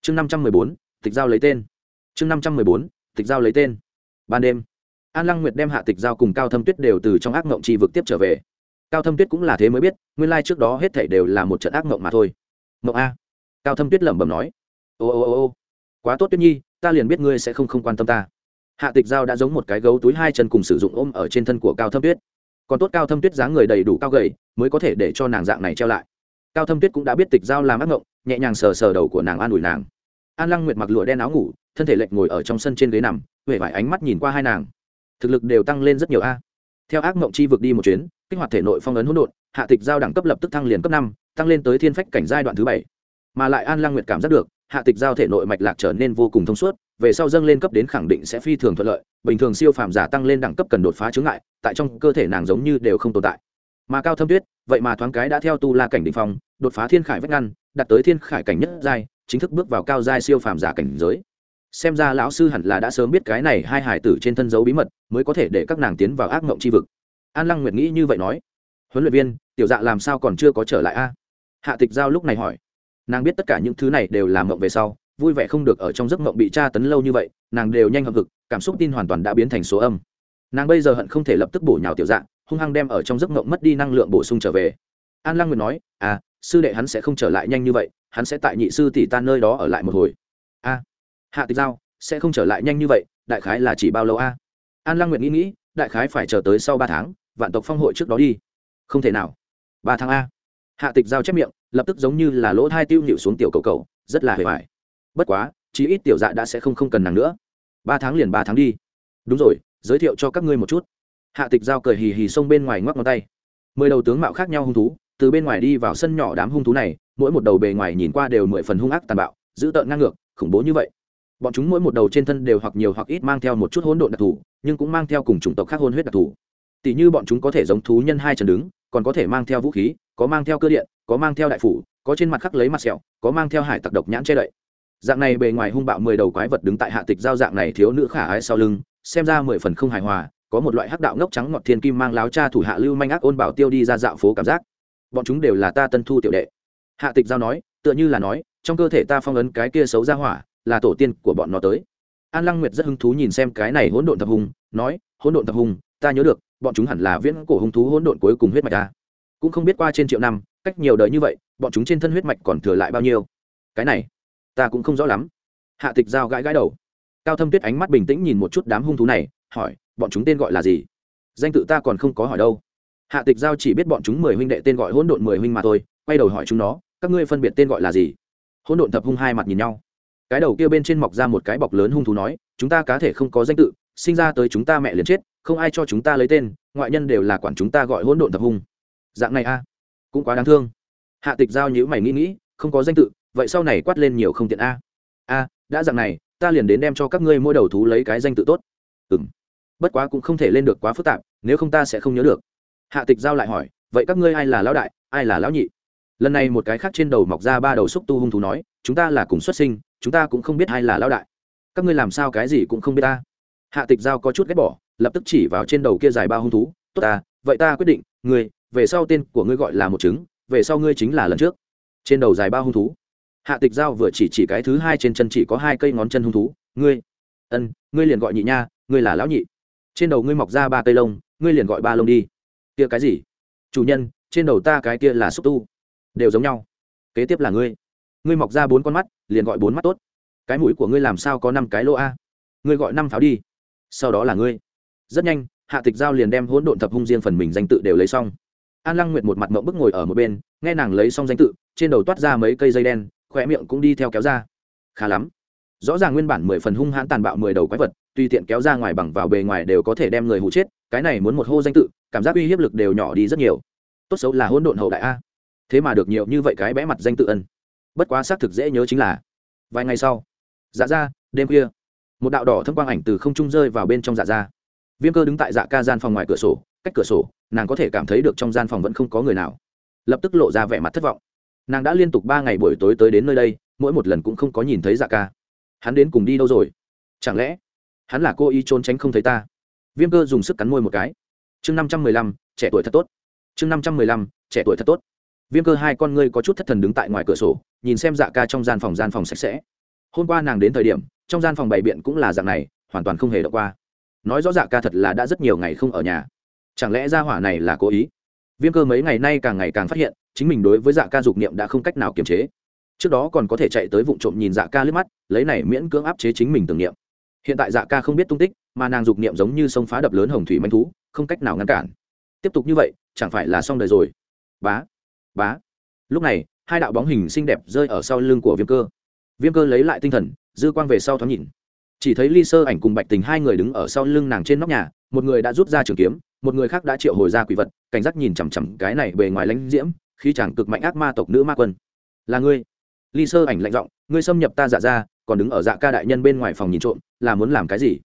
Chương năm trăm mười bốn, tịch giao lấy tên. Chương năm trăm mười bốn, tịch giao lấy tên. Ban đêm, an lăng nguyệt đem hạ tịch giao cùng cao thâm tuyết đều từ trong ác mộng chi vực tiếp trở về cao thâm tuyết cũng là thế mới biết, nguyên lai trước đó hết thảy đều là một trận ác mộng mà thôi. Mộng a. Cao thâm tuyết lẩm bẩm nói. Ô ô ô ô. Quá tốt tuyết nhi, ta liền biết ngươi sẽ không không quan tâm ta. Hạ tịch giao đã giống một cái gấu túi hai chân cùng sử dụng ôm ở trên thân của cao thâm tuyết. Còn tốt cao thâm tuyết dáng người đầy đủ cao gầy, mới có thể để cho nàng dạng này treo lại. Cao thâm tuyết cũng đã biết tịch giao làm ác ngộng nhẹ nhàng sờ sờ đầu của nàng an ủi nàng. An lăng nguyệt mặc lụa đen áo ngủ, thân thể lệch ngồi ở trong sân trên ghế nằm huệ vải ánh mắt nhìn qua hai nàng. Thực lực đều tăng lên rất nhiều a theo ác mộng chi vực đi một chuyến, kích hoạt thể nội phong ấn hỗn độn, hạ tịch giao đẳng cấp lập tức thăng liền cấp năm, tăng lên tới thiên phách cảnh giai đoạn thứ bảy. Mà lại an lăng nguyệt cảm giác được, hạ tịch giao thể nội mạch lạc trở nên vô cùng thông suốt, về sau dâng lên cấp đến khẳng định sẽ phi thường thuận lợi, bình thường siêu phàm giả tăng lên đẳng cấp cần đột phá chướng ngại, tại trong cơ thể nàng giống như đều không tồn tại. Mà cao thâm tuyết, vậy mà thoáng cái đã theo tu la cảnh đỉnh phong, đột phá thiên khải vách ngăn đặt tới thiên khải cảnh nhất giai, chính thức bước vào cao giai siêu phàm giả cảnh giới xem ra lão sư hẳn là đã sớm biết cái này hai hải tử trên thân dấu bí mật, mới có thể để các nàng tiến vào ác mộng c h i vực. An lăng nguyệt nghĩ như vậy nói. Huấn luyện viên, tiểu dạ làm sao còn chưa có trở lại a? Hạ tịch giao lúc này hỏi. Nàng biết tất cả những thứ này đều làm mộng về sau, vui vẻ không được ở trong giấc mộng bị tra tấn lâu như vậy, nàng đều nhanh hậm hực cảm xúc tin hoàn toàn đã biến thành số âm. Nàng bây giờ hận không thể lập tức bổ nhào tiểu dạng hung hăng đem ở trong giấc mộng mất đi năng lượng bổ sung trở về. An lăng nguyệt nói à sư đệ hắn sẽ không trở lại nhanh như vậy, hắn sẽ tại nhị sư tỷ ta nơi đó ở lại một hồi hạ tịch giao, sẽ không trở lại nhanh như vậy, đại khái là chỉ bao lâu a? An lăng nguyện nghĩ nghĩ, đại khái phải chờ tới sau ba tháng, vạn tộc phong hội trước đó đi. Không thể nào. Ba tháng a? Hạ tịch giao chép miệng, lập tức giống như là lỗ thai tiêu nhịu xuống tiểu cầu cầu, rất là hề vải bất quá, chí ít tiểu dạ đã sẽ không không cần nàng nữa. Ba tháng liền ba tháng đi. Đúng rồi, giới thiệu cho các ngươi một chút. Hạ tịch giao cười hì hì xông bên ngoài ngoắc ngón tay. Mười đầu tướng mạo khác nhau hung thú, từ bên ngoài đi vào sân nhỏ đám hung thú này, mỗi một đầu bề ngoài nhìn qua đều mười phần hung ác tàn bạo, dữ tợn ngang ngược, khủng bố như vậy bọn chúng mỗi một đầu trên thân đều hoặc nhiều hoặc ít mang theo một chút hỗn độn đặc thù, nhưng cũng mang theo cùng chủng tộc khác hôn huyết đặc thù. Tỷ như bọn chúng có thể giống thú nhân hai chân đứng, còn có thể mang theo vũ khí, có mang theo cơ điện, có mang theo đại phủ, có trên mặt khắc lấy mặt sẹo, có mang theo hải tặc độc nhãn che đậy. Dạng này bề ngoài hung bạo mười đầu quái vật đứng tại hạ tịch giao dạng này thiếu nữ khả ái sau lưng, xem ra mười phần không hài hòa, có một loại hắc đạo ngốc trắng ngọt thiên kim mang láo cha thủ hạ lưu manh ác ôn bảo tiêu đi ra dạo phố cảm giác. Bọn chúng đều là ta tân thu tiểu đệ. Hạ tịch giao nói, tựa như là nói, trong cơ thể ta phong ấn cái kia xấu ra hỏa là tổ tiên của bọn nó tới. An lăng nguyệt rất hứng thú nhìn xem cái này hỗn độn thập hùng, nói, hỗn độn thập hùng, ta nhớ được, bọn chúng hẳn là viễn cổ hung thú hỗn độn cuối cùng huyết mạch ta. Cũng không biết qua trên triệu năm, cách nhiều đời như vậy, bọn chúng trên thân huyết mạch còn thừa lại bao nhiêu. Cái này, ta cũng không rõ lắm. Hạ tịch giao gãi gãi đầu. Cao thâm tuyết ánh mắt bình tĩnh nhìn một chút đám hung thú này, hỏi, bọn chúng tên gọi là gì? Danh tự ta còn không có hỏi đâu. Hạ tịch giao chỉ biết bọn chúng mười huynh đệ tên gọi hỗn độn mười huynh mà thôi, quay đầu hỏi chúng nó, các ngươi phân biệt tên gọi là gì? Hỗn độn thập hung hai mặt nhìn nhau cái đầu kia bên trên mọc ra một cái bọc lớn hung thú nói, chúng ta cá thể không có danh tự, sinh ra tới chúng ta mẹ liền chết, không ai cho chúng ta lấy tên, ngoại nhân đều là quản chúng ta gọi hỗn độn tập hung. Dạng này a, cũng quá đáng thương. Hạ tịch giao nhữ mày nghĩ nghĩ, không có danh tự, vậy sau này quát lên nhiều không tiện a. A, đã dạng này, ta liền đến đem cho các ngươi mỗi đầu thú lấy cái danh tự tốt. Ừ m bất quá cũng không thể lên được quá phức tạp, nếu không ta sẽ không nhớ được. Hạ tịch giao lại hỏi, vậy các ngươi ai là lão đại, ai là lão nhị? Lần này một cái khác trên đầu mọc ra ba đầu xúc tu hung thú nói, chúng ta là cùng xuất sinh chúng ta cũng không biết ai là lão đại. Các ngươi làm sao cái gì cũng không biết ta. Hạ tịch giao có chút ghét bỏ, lập tức chỉ vào trên đầu kia dài ba hung thú. Tốt ta, vậy ta quyết định, ngươi, về sau tên của ngươi gọi là một trứng, về sau ngươi chính là lần trước. Trên đầu dài ba hung thú. Hạ tịch giao vừa chỉ chỉ cái thứ hai trên chân chỉ có hai cây ngón chân hung thú. Ngươi, ân, ngươi liền gọi nhị nha, ngươi là lão nhị. Trên đầu ngươi mọc ra ba cây lông, ngươi liền gọi ba lông đi. Kia cái gì? Chủ nhân, trên đầu ta cái kia là xúc tu. Đều giống nhau. Kế tiếp là ngươi ngươi mọc ra bốn con mắt, liền gọi bốn mắt tốt. Cái mũi của ngươi làm sao có năm cái lỗ a? Ngươi gọi năm pháo đi. Sau đó là ngươi. Rất nhanh, hạ tịch giao liền đem hỗn độn thập hung riêng phần mình danh tự đều lấy xong. An lăng nguyệt một mặt mộng bức ngồi ở một bên, nghe nàng lấy xong danh tự, trên đầu toát ra mấy cây dây đen khỏe miệng cũng đi theo kéo ra. Khá lắm. Rõ ràng nguyên bản mười phần hung hãn tàn bạo mười đầu quái vật, tùy tiện kéo ra ngoài bằng vào bề ngoài đều có thể đem người hụ chết, cái này muốn một hô danh tự, cảm giác uy hiếp lực đều nhỏ đi rất nhiều. Tốt xấu là hỗn độn hậu đại a. Thế mà được nhiều như vậy cái bẽ mặt danh tự ân bất quá xác thực dễ nhớ chính là vài ngày sau dạ ra, đêm khuya, một đạo đỏ thâm quang ảnh từ không trung rơi vào bên trong dạ ra. Viêm cơ đứng tại dạ ca gian phòng ngoài cửa sổ, cách cửa sổ, nàng có thể cảm thấy được trong gian phòng vẫn không có người nào. Lập tức lộ ra vẻ mặt thất vọng. Nàng đã liên tục ba ngày buổi tối tới đến nơi đây, mỗi một lần cũng không có nhìn thấy dạ ca. Hắn đến cùng đi đâu rồi? Chẳng lẽ hắn là cô ý trốn tránh không thấy ta? Viêm cơ dùng sức cắn môi một cái. Chương năm trăm mười lăm, trẻ tuổi thật tốt. Chương năm trăm mười lăm, trẻ tuổi thật tốt viêm cơ hai con ngươi có chút thất thần đứng tại ngoài cửa sổ, nhìn xem dạ ca trong gian phòng gian phòng sạch sẽ. Hôm qua nàng đến thời điểm, trong gian phòng bày biện cũng là dạng này, hoàn toàn không hề đọc qua. Nói rõ dạ ca thật là đã rất nhiều ngày không ở nhà. Chẳng lẽ ra hỏa này là cố ý? Viêm cơ mấy ngày nay càng ngày càng phát hiện, chính mình đối với dạ ca dục niệm đã không cách nào kiềm chế. Trước đó còn có thể chạy tới vụ trộm nhìn dạ ca liếc mắt, lấy này miễn cưỡng áp chế chính mình tưởng niệm. Hiện tại dạ ca không biết tung tích, mà nàng dục niệm giống như sông phá đập lớn hồng thủy manh thú, không cách nào ngăn cản. Tiếp tục như vậy, chẳng phải là xong đời rồi. Bá bá. Lúc này, hai đạo bóng hình xinh đẹp rơi ở sau lưng của viêm cơ. Viêm cơ lấy lại tinh thần, dư quang về sau thoáng nhìn. Chỉ thấy ly sơ ảnh cùng bạch tình hai người đứng ở sau lưng nàng trên nóc nhà, một người đã rút ra trường kiếm, một người khác đã triệu hồi ra quỷ vật, cảnh giác nhìn chằm chằm cái này bề ngoài lãnh diễm khi chàng cực mạnh ác ma tộc nữ ma quân. Là ngươi? Ly sơ ảnh lạnh giọng, ngươi xâm nhập ta dạ ra còn đứng ở dạ ca đại nhân bên ngoài phòng nhìn trộm, là muốn làm cái gì?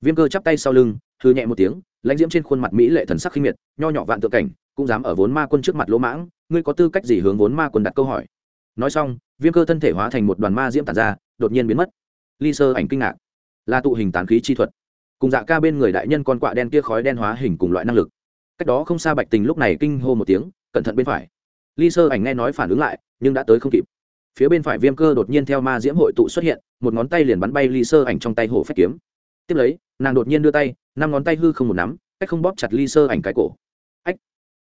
Viêm cơ chắp tay sau lưng thư nhẹ một tiếng, lãnh diễm trên khuôn mặt mỹ lệ thần sắc khinh miệt, nho nhỏ vạn tượng cảnh, cũng dám ở vốn ma quân trước mặt lỗ mãng ngươi có tư cách gì hướng vốn ma quân đặt câu hỏi? Nói xong, viêm cơ thân thể hóa thành một đoàn ma diễm tàn ra, đột nhiên biến mất. Ly sơ ảnh kinh ngạc. Là tụ hình tán khí chi thuật. Cùng dạ ca bên người đại nhân con quạ đen kia khói đen hóa hình cùng loại năng lực. Cách đó không xa bạch tình lúc này kinh hô một tiếng, cẩn thận bên phải. Ly sơ ảnh nghe nói phản ứng lại, nhưng đã tới không kịp. Phía bên phải viêm cơ đột nhiên theo ma diễm hội tụ xuất hiện, một ngón tay liền bắn bay ly sơ ảnh trong tay hổ phách kiếm. Tiếp lấy, nàng đột nhiên đưa tay, năm ngón tay hư không một nắm, cách không bóp chặt ly sơ ảnh cái cổ. Ách!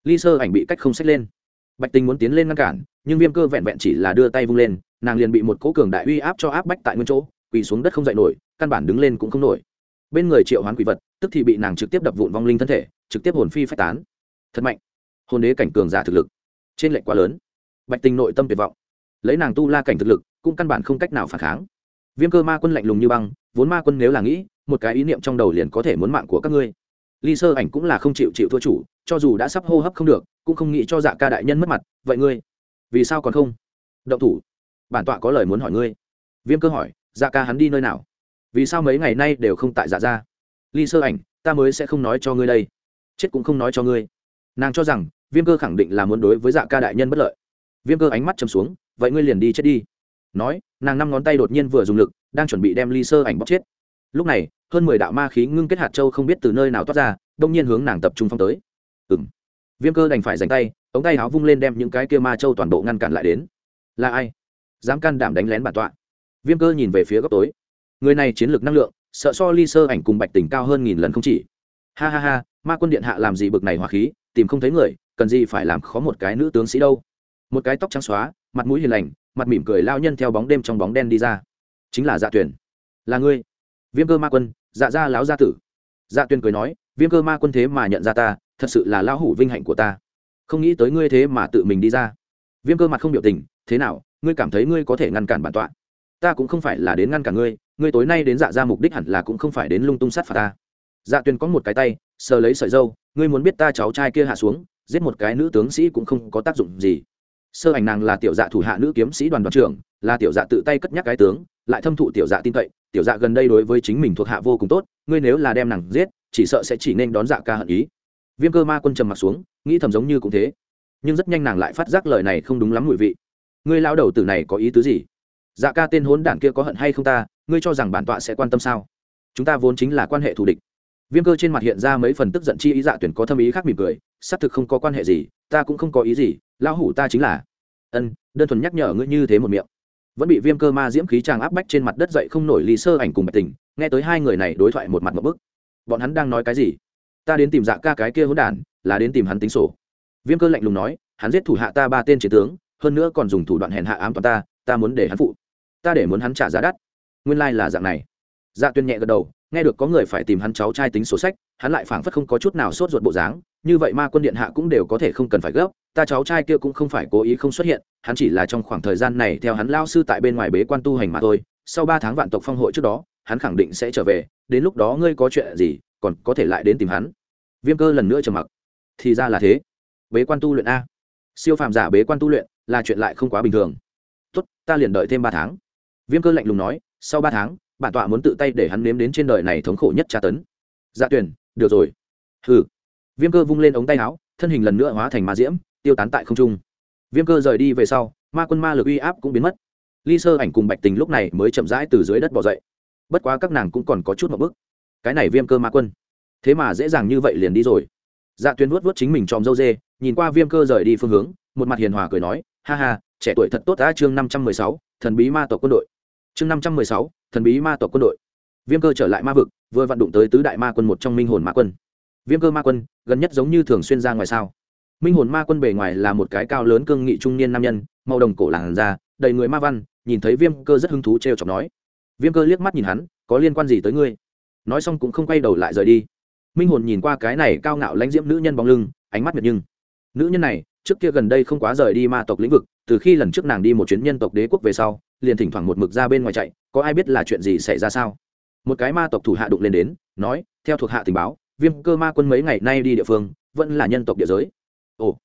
Ly sơ ảnh bị cách không xách lên bạch tình muốn tiến lên ngăn cản, nhưng viêm cơ vẹn vẹn chỉ là đưa tay vung lên, nàng liền bị một cố cường đại uy áp cho áp bách tại nguyên chỗ, quỳ xuống đất không dậy nổi, căn bản đứng lên cũng không nổi. Bên người triệu hoán quỷ vật, tức thì bị nàng trực tiếp đập vụn vong linh thân thể, trực tiếp hồn phi phách tán. Thật mạnh. Hồn đế cảnh cường giả thực lực. Trên lệnh quá lớn. Bạch tình nội tâm tuyệt vọng. Lấy nàng tu la cảnh thực lực, cũng căn bản không cách nào phản kháng. Viêm cơ ma quân lạnh lùng như băng, vốn ma quân nếu là nghĩ, một cái ý niệm trong đầu liền có thể muốn mạng của các ngươi. Ly sơ ảnh cũng là không chịu chịu thua chủ, cho dù đã sắp hô hấp không được cũng không nghĩ cho dạ ca đại nhân mất mặt, vậy ngươi, vì sao còn không? Động thủ. Bản tọa có lời muốn hỏi ngươi. Viêm cơ hỏi dạ ca hắn đi nơi nào? Vì sao mấy ngày nay đều không tại dạ ra ly sơ ảnh, ta mới sẽ không nói cho ngươi đây. Chết cũng không nói cho ngươi. Nàng cho rằng, viêm cơ khẳng định là muốn đối với dạ ca đại nhân bất lợi. Viêm cơ ánh mắt chầm xuống, vậy ngươi liền đi chết đi. Nói, nàng năm ngón tay đột nhiên vừa dùng lực, đang chuẩn bị đem ly sơ ảnh bóc chết. Lúc này, hơn mười đạo ma khí ngưng kết hạt châu không biết từ nơi nào toát ra, đông nhiên hướng nàng tập trung phong tới. Ừng viêm cơ đành phải dành tay, ống tay áo vung lên đem những cái kia ma châu toàn bộ ngăn cản lại đến. Là ai? Dám can đảm đánh lén bản tọa. Viêm cơ nhìn về phía góc tối. Người này chiến lược năng lượng, sợ so ly sơ ảnh cùng bạch tỉnh cao hơn nghìn lần không chỉ. Ha ha ha, ma quân điện hạ làm gì bực này hỏa khí, tìm không thấy người, cần gì phải làm khó một cái nữ tướng sĩ đâu. Một cái tóc trắng xóa, mặt mũi hiền lành, mặt mỉm cười lao nhân theo bóng đêm trong bóng đen đi ra. Chính là dạ tuyển là ngươi. Viêm cơ ma quân dạ gia láo gia tử. Dạ tuyển cười nói viêm cơ ma quân thế mà nhận ra ta, thật sự là lão hủ vinh hạnh của ta. Không nghĩ tới ngươi thế mà tự mình đi ra. Viêm cơ mặt không biểu tình, thế nào, ngươi cảm thấy ngươi có thể ngăn cản bản tọa? Ta cũng không phải là đến ngăn cản ngươi ngươi tối nay đến dạ ra mục đích hẳn là cũng không phải đến lung tung sát phạt ta. Dạ tuyền có một cái tay, sờ lấy sợi dâu, ngươi muốn biết ta cháu trai kia hạ xuống, giết một cái nữ tướng sĩ cũng không có tác dụng gì. Sơ ảnh nàng là tiểu dạ thủ hạ nữ kiếm sĩ đoàn đoàn trưởng, là tiểu dạ tự tay cất nhắc cái tướng, lại thâm thụ tiểu dạ tin cậy, tiểu dạ gần đây đối với chính mình thuộc hạ vô cùng tốt, ngươi nếu là đem nàng giết chỉ sợ sẽ chỉ nên đón dạ ca hận ý. Viêm cơ ma quân trầm m ặ t xuống, nghĩ thầm giống như cũng thế. Nhưng rất nhanh nàng lại phát giác lời này không đúng lắm mùi vị. Ngươi lao đầu tử này có ý tứ gì? Dạ ca tên hốn đản kia có hận hay không ta? Ngươi cho rằng bản tọa sẽ quan tâm sao? Chúng ta vốn chính là quan hệ thù địch. Viêm cơ trên mặt hiện ra mấy phần tức giận chi ý dạ tuyển có thâm ý khác mỉm cười, xác thực không có quan hệ gì, ta cũng không có ý gì lao hủ ta chính là. Ân, đơn thuần nhắc nhở ngươi như thế một miệng. Vẫn bị viêm cơ ma diễm khí tràng áp bách trên mặt đất dậy không nổi lý sơ ảnh cùng bạch tình, nghe tới hai người này đối thoại một mặt một bức bọn hắn đang nói cái gì? Ta đến tìm dạ ca cái kia hỗn đản, là đến tìm hắn tính sổ. Viêm cơ lạnh lùng nói, hắn giết thủ hạ ta ba tên chiến tướng, hơn nữa còn dùng thủ đoạn hèn hạ ám toàn ta ta muốn để hắn phụ. Ta để muốn hắn trả giá đắt. Nguyên lai、like、là dạng này. Dạ tuyên nhẹ gật đầu, nghe được có người phải tìm hắn cháu trai tính sổ sách, hắn lại phảng phất không có chút nào sốt ruột bộ dáng, như vậy ma quân điện hạ cũng đều có thể không cần phải gấp, ta cháu trai kia cũng không phải cố ý không xuất hiện, hắn chỉ là trong khoảng thời gian này theo hắn lao sư tại bên ngoài bế quan tu hành mà thôi, sau ba tháng vạn tộc phong hội trước đó, hắn khẳng định sẽ trở về đến lúc đó ngươi có chuyện gì, còn có thể lại đến tìm hắn. Viêm cơ lần nữa trầm mặc. Thì ra là thế. Bế quan tu luyện a. Siêu phàm giả bế quan tu luyện là chuyện lại không quá bình thường. Tốt, ta liền đợi thêm ba tháng. Viêm cơ lạnh lùng nói, sau ba tháng, bản tọa muốn tự tay để hắn nếm đến trên đời này thống khổ nhất tra tấn. Dạ tuyển, được rồi. Hừ. Viêm cơ vung lên ống tay áo, thân hình lần nữa hóa thành ma diễm, tiêu tán tại không trung. Viêm cơ rời đi về sau, ma quân ma lực uy áp cũng biến mất. Ly sơ ảnh cùng bạch tình lúc này mới chậm rãi từ dưới đất bỏ dậy bất quá các nàng cũng còn có chút một bức cái này viêm cơ ma quân. Thế mà dễ dàng như vậy liền đi rồi. Dạ tuyến vuốt vuốt chính mình tròm dâu dê, nhìn qua viêm cơ rời đi phương hướng, một mặt hiền hòa cười nói, ha ha, trẻ tuổi thật tốt đã chương năm trăm mười sáu, thần bí ma tộc quân đội. Chương năm trăm mười sáu, thần bí ma tộc quân đội. Viêm cơ trở lại ma vực, vừa vặn đụng tới tứ đại ma quân một trong minh hồn ma quân. Viêm cơ ma quân, gần nhất giống như thường xuyên ra ngoài sao? Minh hồn ma quân bề ngoài là một cái cao lớn cương nghị trung niên nam nhân, màu đồng cổ làn da, đầy người ma văn, nhìn thấy viêm cơ rất hứng thú t r e o chọc nói viêm cơ liếc mắt nhìn hắn, có liên quan gì tới ngươi? Nói xong cũng không quay đầu lại rời đi. Minh hồn nhìn qua cái này cao ngạo lãnh diễm nữ nhân bóng lưng, ánh mắt miệt nhưng nữ nhân này, trước kia gần đây không quá rời đi ma tộc lĩnh vực, từ khi lần trước nàng đi một chuyến nhân tộc đế quốc về sau, liền thỉnh thoảng một mực ra bên ngoài chạy, có ai biết là chuyện gì xảy ra sao? Một cái ma tộc thủ hạ đụng lên đến, nói, theo thuộc hạ tình báo, viêm cơ ma quân mấy ngày nay đi địa phương, vẫn là nhân tộc địa giới. Ồ.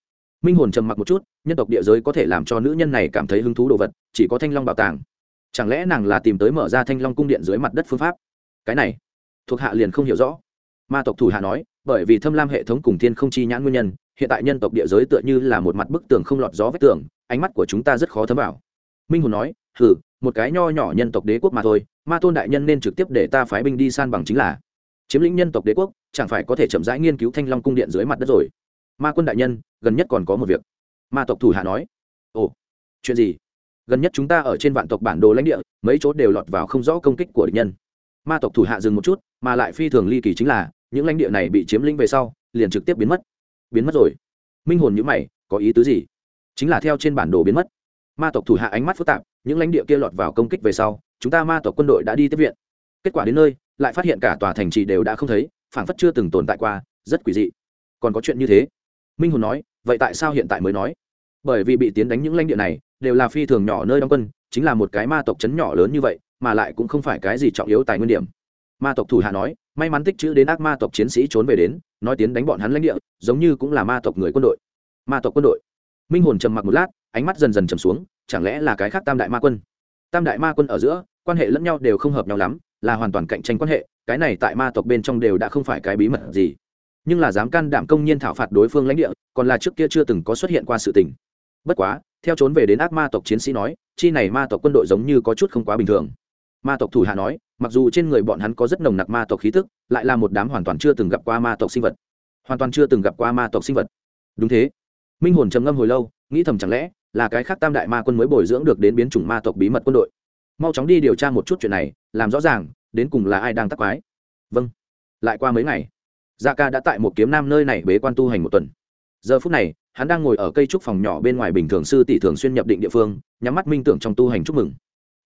Minh hồn trầm mặc một chút, nhân tộc địa giới có thể làm cho nữ nhân này cảm thấy hứng thú đồ vật, chỉ có thanh long bảo tàng chẳng lẽ nàng là tìm tới mở ra thanh long cung điện dưới mặt đất phương pháp? Cái này, thuộc hạ liền không hiểu rõ. Ma tộc thủ hạ nói, bởi vì thâm lam hệ thống cùng thiên không chi nhãn nguyên nhân, hiện tại nhân tộc địa giới tựa như là một mặt bức tường không lọt gió vách tường, ánh mắt của chúng ta rất khó thấm vào. Minh hùng nói, hừ, một cái nho nhỏ nhân tộc đế quốc mà thôi, ma tôn đại nhân nên trực tiếp để ta phái binh đi san bằng chính là chiếm lĩnh nhân tộc đế quốc, chẳng phải có thể chậm rãi nghiên cứu thanh long cung điện dưới mặt đất rồi? Ma quân đại nhân, gần nhất còn có một việc. Ma tộc thủ hạ nói, ồ, chuyện gì? Gần nhất chúng ta ở trên vạn tộc bản đồ lãnh địa, mấy chỗ đều lọt vào không rõ công kích của địch nhân. Ma tộc thủ hạ dừng một chút, mà lại phi thường ly kỳ chính là, những lãnh địa này bị chiếm lĩnh về sau, liền trực tiếp biến mất. Biến mất rồi. Minh hồn nhữ mày, có ý tứ gì? Chính là theo trên bản đồ biến mất. Ma tộc thủ hạ ánh mắt phức tạp, những lãnh địa kia lọt vào công kích về sau, chúng ta ma tộc quân đội đã đi tiếp viện. Kết quả đến nơi, lại phát hiện cả tòa thành trì đều đã không thấy, phảng phất chưa từng tồn tại qua, rất quỷ dị. Còn có chuyện như thế. Minh hồn nói, vậy tại sao hiện tại mới nói? Bởi vì bị tiến đánh những lãnh địa này đều là phi thường nhỏ nơi đóng quân, chính là một cái ma tộc chấn nhỏ lớn như vậy, mà lại cũng không phải cái gì trọng yếu tài nguyên điểm. Ma tộc thủ hạ nói, may mắn tích chữ đến ác ma tộc chiến sĩ trốn về đến, nói tiến đánh bọn hắn lãnh địa, giống như cũng là ma tộc người quân đội. Ma tộc quân đội. Minh hồn trầm mặc một lát, ánh mắt dần dần trầm xuống, chẳng lẽ là cái khác tam đại ma quân? Tam đại ma quân ở giữa, quan hệ lẫn nhau đều không hợp nhau lắm, là hoàn toàn cạnh tranh quan hệ, cái này tại ma tộc bên trong đều đã không phải cái bí mật gì. Nhưng là dám can đảm công nhiên thảo phạt đối phương lãnh địa, còn là trước kia chưa từng có xuất hiện qua sự tình. Bất quá theo trốn về đến ác ma tộc chiến sĩ nói, chi này ma tộc quân đội giống như có chút không quá bình thường. Ma tộc thủ hạ nói, mặc dù trên người bọn hắn có rất nồng nặc ma tộc khí tức, lại là một đám hoàn toàn chưa từng gặp qua ma tộc sinh vật. Hoàn toàn chưa từng gặp qua ma tộc sinh vật. Đúng thế. Minh hồn trầm ngâm hồi lâu, nghĩ thầm chẳng lẽ là cái khác tam đại ma quân mới bồi dưỡng được đến biến chủng ma tộc bí mật quân đội. Mau chóng đi điều tra một chút chuyện này, làm rõ ràng, đến cùng là ai đang tắc quái. Vâng. Lại qua mấy ngày gia ca đã tại một kiếm nam nơi này bế quan tu hành một tuần giờ phút này, hắn đang ngồi ở cây trúc phòng nhỏ bên ngoài bình thường sư tỷ thường xuyên nhập định địa phương, nhắm mắt minh tưởng trong tu hành chúc mừng.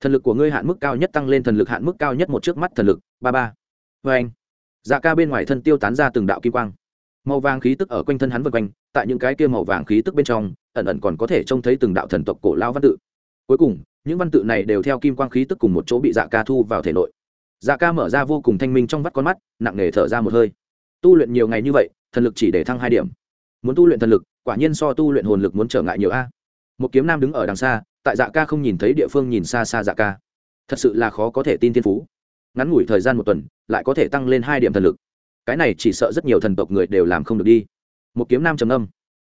Thần lực của ngươi hạn mức cao nhất tăng lên thần lực hạn mức cao nhất một trước mắt thần lực, ba ba. Vê anh dạ ca bên ngoài thân tiêu tán ra từng đạo kim quang. Màu vàng khí tức ở quanh thân hắn vượt quanh, tại những cái kia màu vàng khí tức bên trong, ẩn ẩn còn có thể trông thấy từng đạo thần tộc cổ lao văn tự. Cuối cùng, những văn tự này đều theo kim quang khí tức cùng một chỗ bị dạ ca thu vào thể nội. Dạ ca mở ra vô cùng thanh minh trong vắt con mắt, nặng nề thở ra một hơi. Tu luyện nhiều ngày như vậy, thần lực chỉ để thăng hai điểm muốn tu luyện thần lực, quả nhiên so tu luyện hồn lực muốn trở ngại nhiều a. Một kiếm nam đứng ở đằng xa, tại dạ ca không nhìn thấy địa phương nhìn xa xa dạ ca. Thật sự là khó có thể tin thiên phú. Ngắn ngủi thời gian một tuần, lại có thể tăng lên hai điểm thần lực. Cái này chỉ sợ rất nhiều thần tộc người đều làm không được đi. Một kiếm nam trầm âm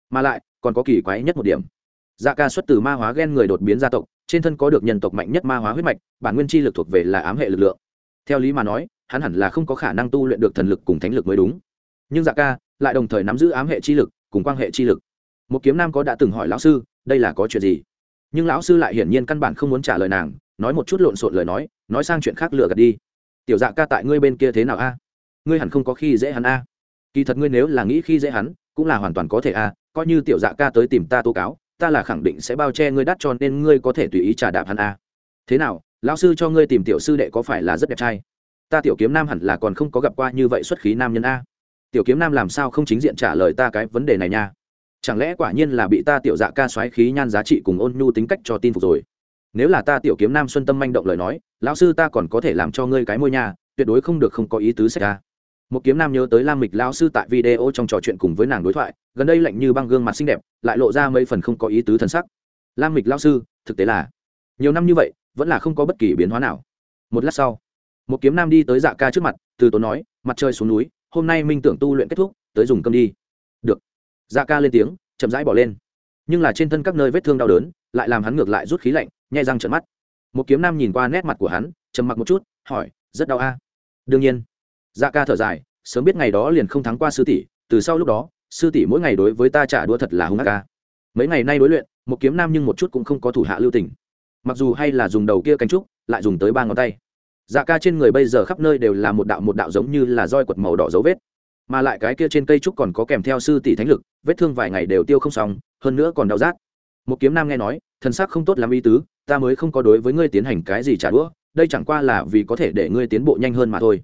mà lại, còn có kỳ quái nhất một điểm. Dạ ca xuất từ ma hóa ghen người đột biến gia tộc, trên thân có được nhân tộc mạnh nhất ma hóa huyết mạch, bản nguyên chi lực thuộc về là ám hệ lực lượng. Theo lý mà nói, hắn hẳn là không có khả năng tu luyện được thần lực cùng thánh lực mới đúng. Nhưng dạ ca lại đồng thời nắm giữ ám hệ chi lực cùng quan hệ chi lực. Một kiếm nam có đã từng hỏi lão sư, đây là có chuyện gì? Nhưng lão sư lại hiển nhiên căn bản không muốn trả lời nàng, nói một chút lộn xộn lời nói nói sang chuyện khác lừa gạt đi. Tiểu dạ ca tại ngươi bên kia thế nào a? Ngươi hẳn không có khi dễ hắn a. Kỳ thật ngươi nếu là nghĩ khi dễ hắn, cũng là hoàn toàn có thể a, coi như tiểu dạ ca tới tìm ta tố cáo, ta là khẳng định sẽ bao che ngươi đắt cho nên ngươi có thể tùy ý trả đạp hắn a. Thế nào, lão sư cho ngươi tìm tiểu sư đệ có phải là rất đẹp trai? Ta tiểu kiếm nam hẳn là còn không có gặp qua như vậy xuất khí nam nhân a tiểu kiếm nam làm sao không chính diện trả lời ta cái vấn đề này nha? Chẳng lẽ quả nhiên là bị ta tiểu dạ ca xoáy khí nhan giá trị cùng ôn nhu tính cách cho tin phục rồi? Nếu là ta tiểu kiếm nam xuân tâm manh động lời nói lão sư ta còn có thể làm cho ngươi cái môi nhà, tuyệt đối không được không có ý tứ xảy ra. Một kiếm nam nhớ tới lam mịch lão sư tại video trong trò chuyện cùng với nàng đối thoại gần đây lạnh như băng gương mặt xinh đẹp lại lộ ra mấy phần không có ý tứ thân sắc. Lam mịch lão sư thực tế là nhiều năm như vậy vẫn là không có bất kỳ biến hóa nào. Một lát sau một kiếm nam đi tới dạ ca trước mặt từ tốn nói mặt trời xuống núi hôm nay minh tưởng tu luyện kết thúc, tới dùng cơm đi. Được. Dạ ca lên tiếng, chậm rãi bỏ lên. Nhưng là trên thân các nơi vết thương đau đớn, lại làm hắn ngược lại rút khí lạnh nhai răng trợn mắt. Một kiếm nam nhìn qua nét mặt của hắn, trầm mặc một chút, hỏi, rất đau a? Đương nhiên. Dạ ca thở dài, sớm biết ngày đó liền không thắng qua sư tỷ, từ sau lúc đó, sư tỷ mỗi ngày đối với ta trả đũa thật là hung ác ca mấy ngày nay đối luyện, một kiếm nam nhưng một chút cũng không có thủ hạ lưu tình. Mặc dù hay là dùng đầu kia cánh trúc, lại dùng tới ba ngón tay dạ ca trên người bây giờ khắp nơi đều là một đạo một đạo giống như là roi quật màu đỏ dấu vết. Mà lại cái kia trên cây trúc còn có kèm theo sư tỷ thánh lực, vết thương vài ngày đều tiêu không xong, hơn nữa còn đau rát. Một kiếm nam nghe nói, thần sắc không tốt làm ý tứ, ta mới không có đối với ngươi tiến hành cái gì trả đũa, đây chẳng qua là vì có thể để ngươi tiến bộ nhanh hơn mà thôi.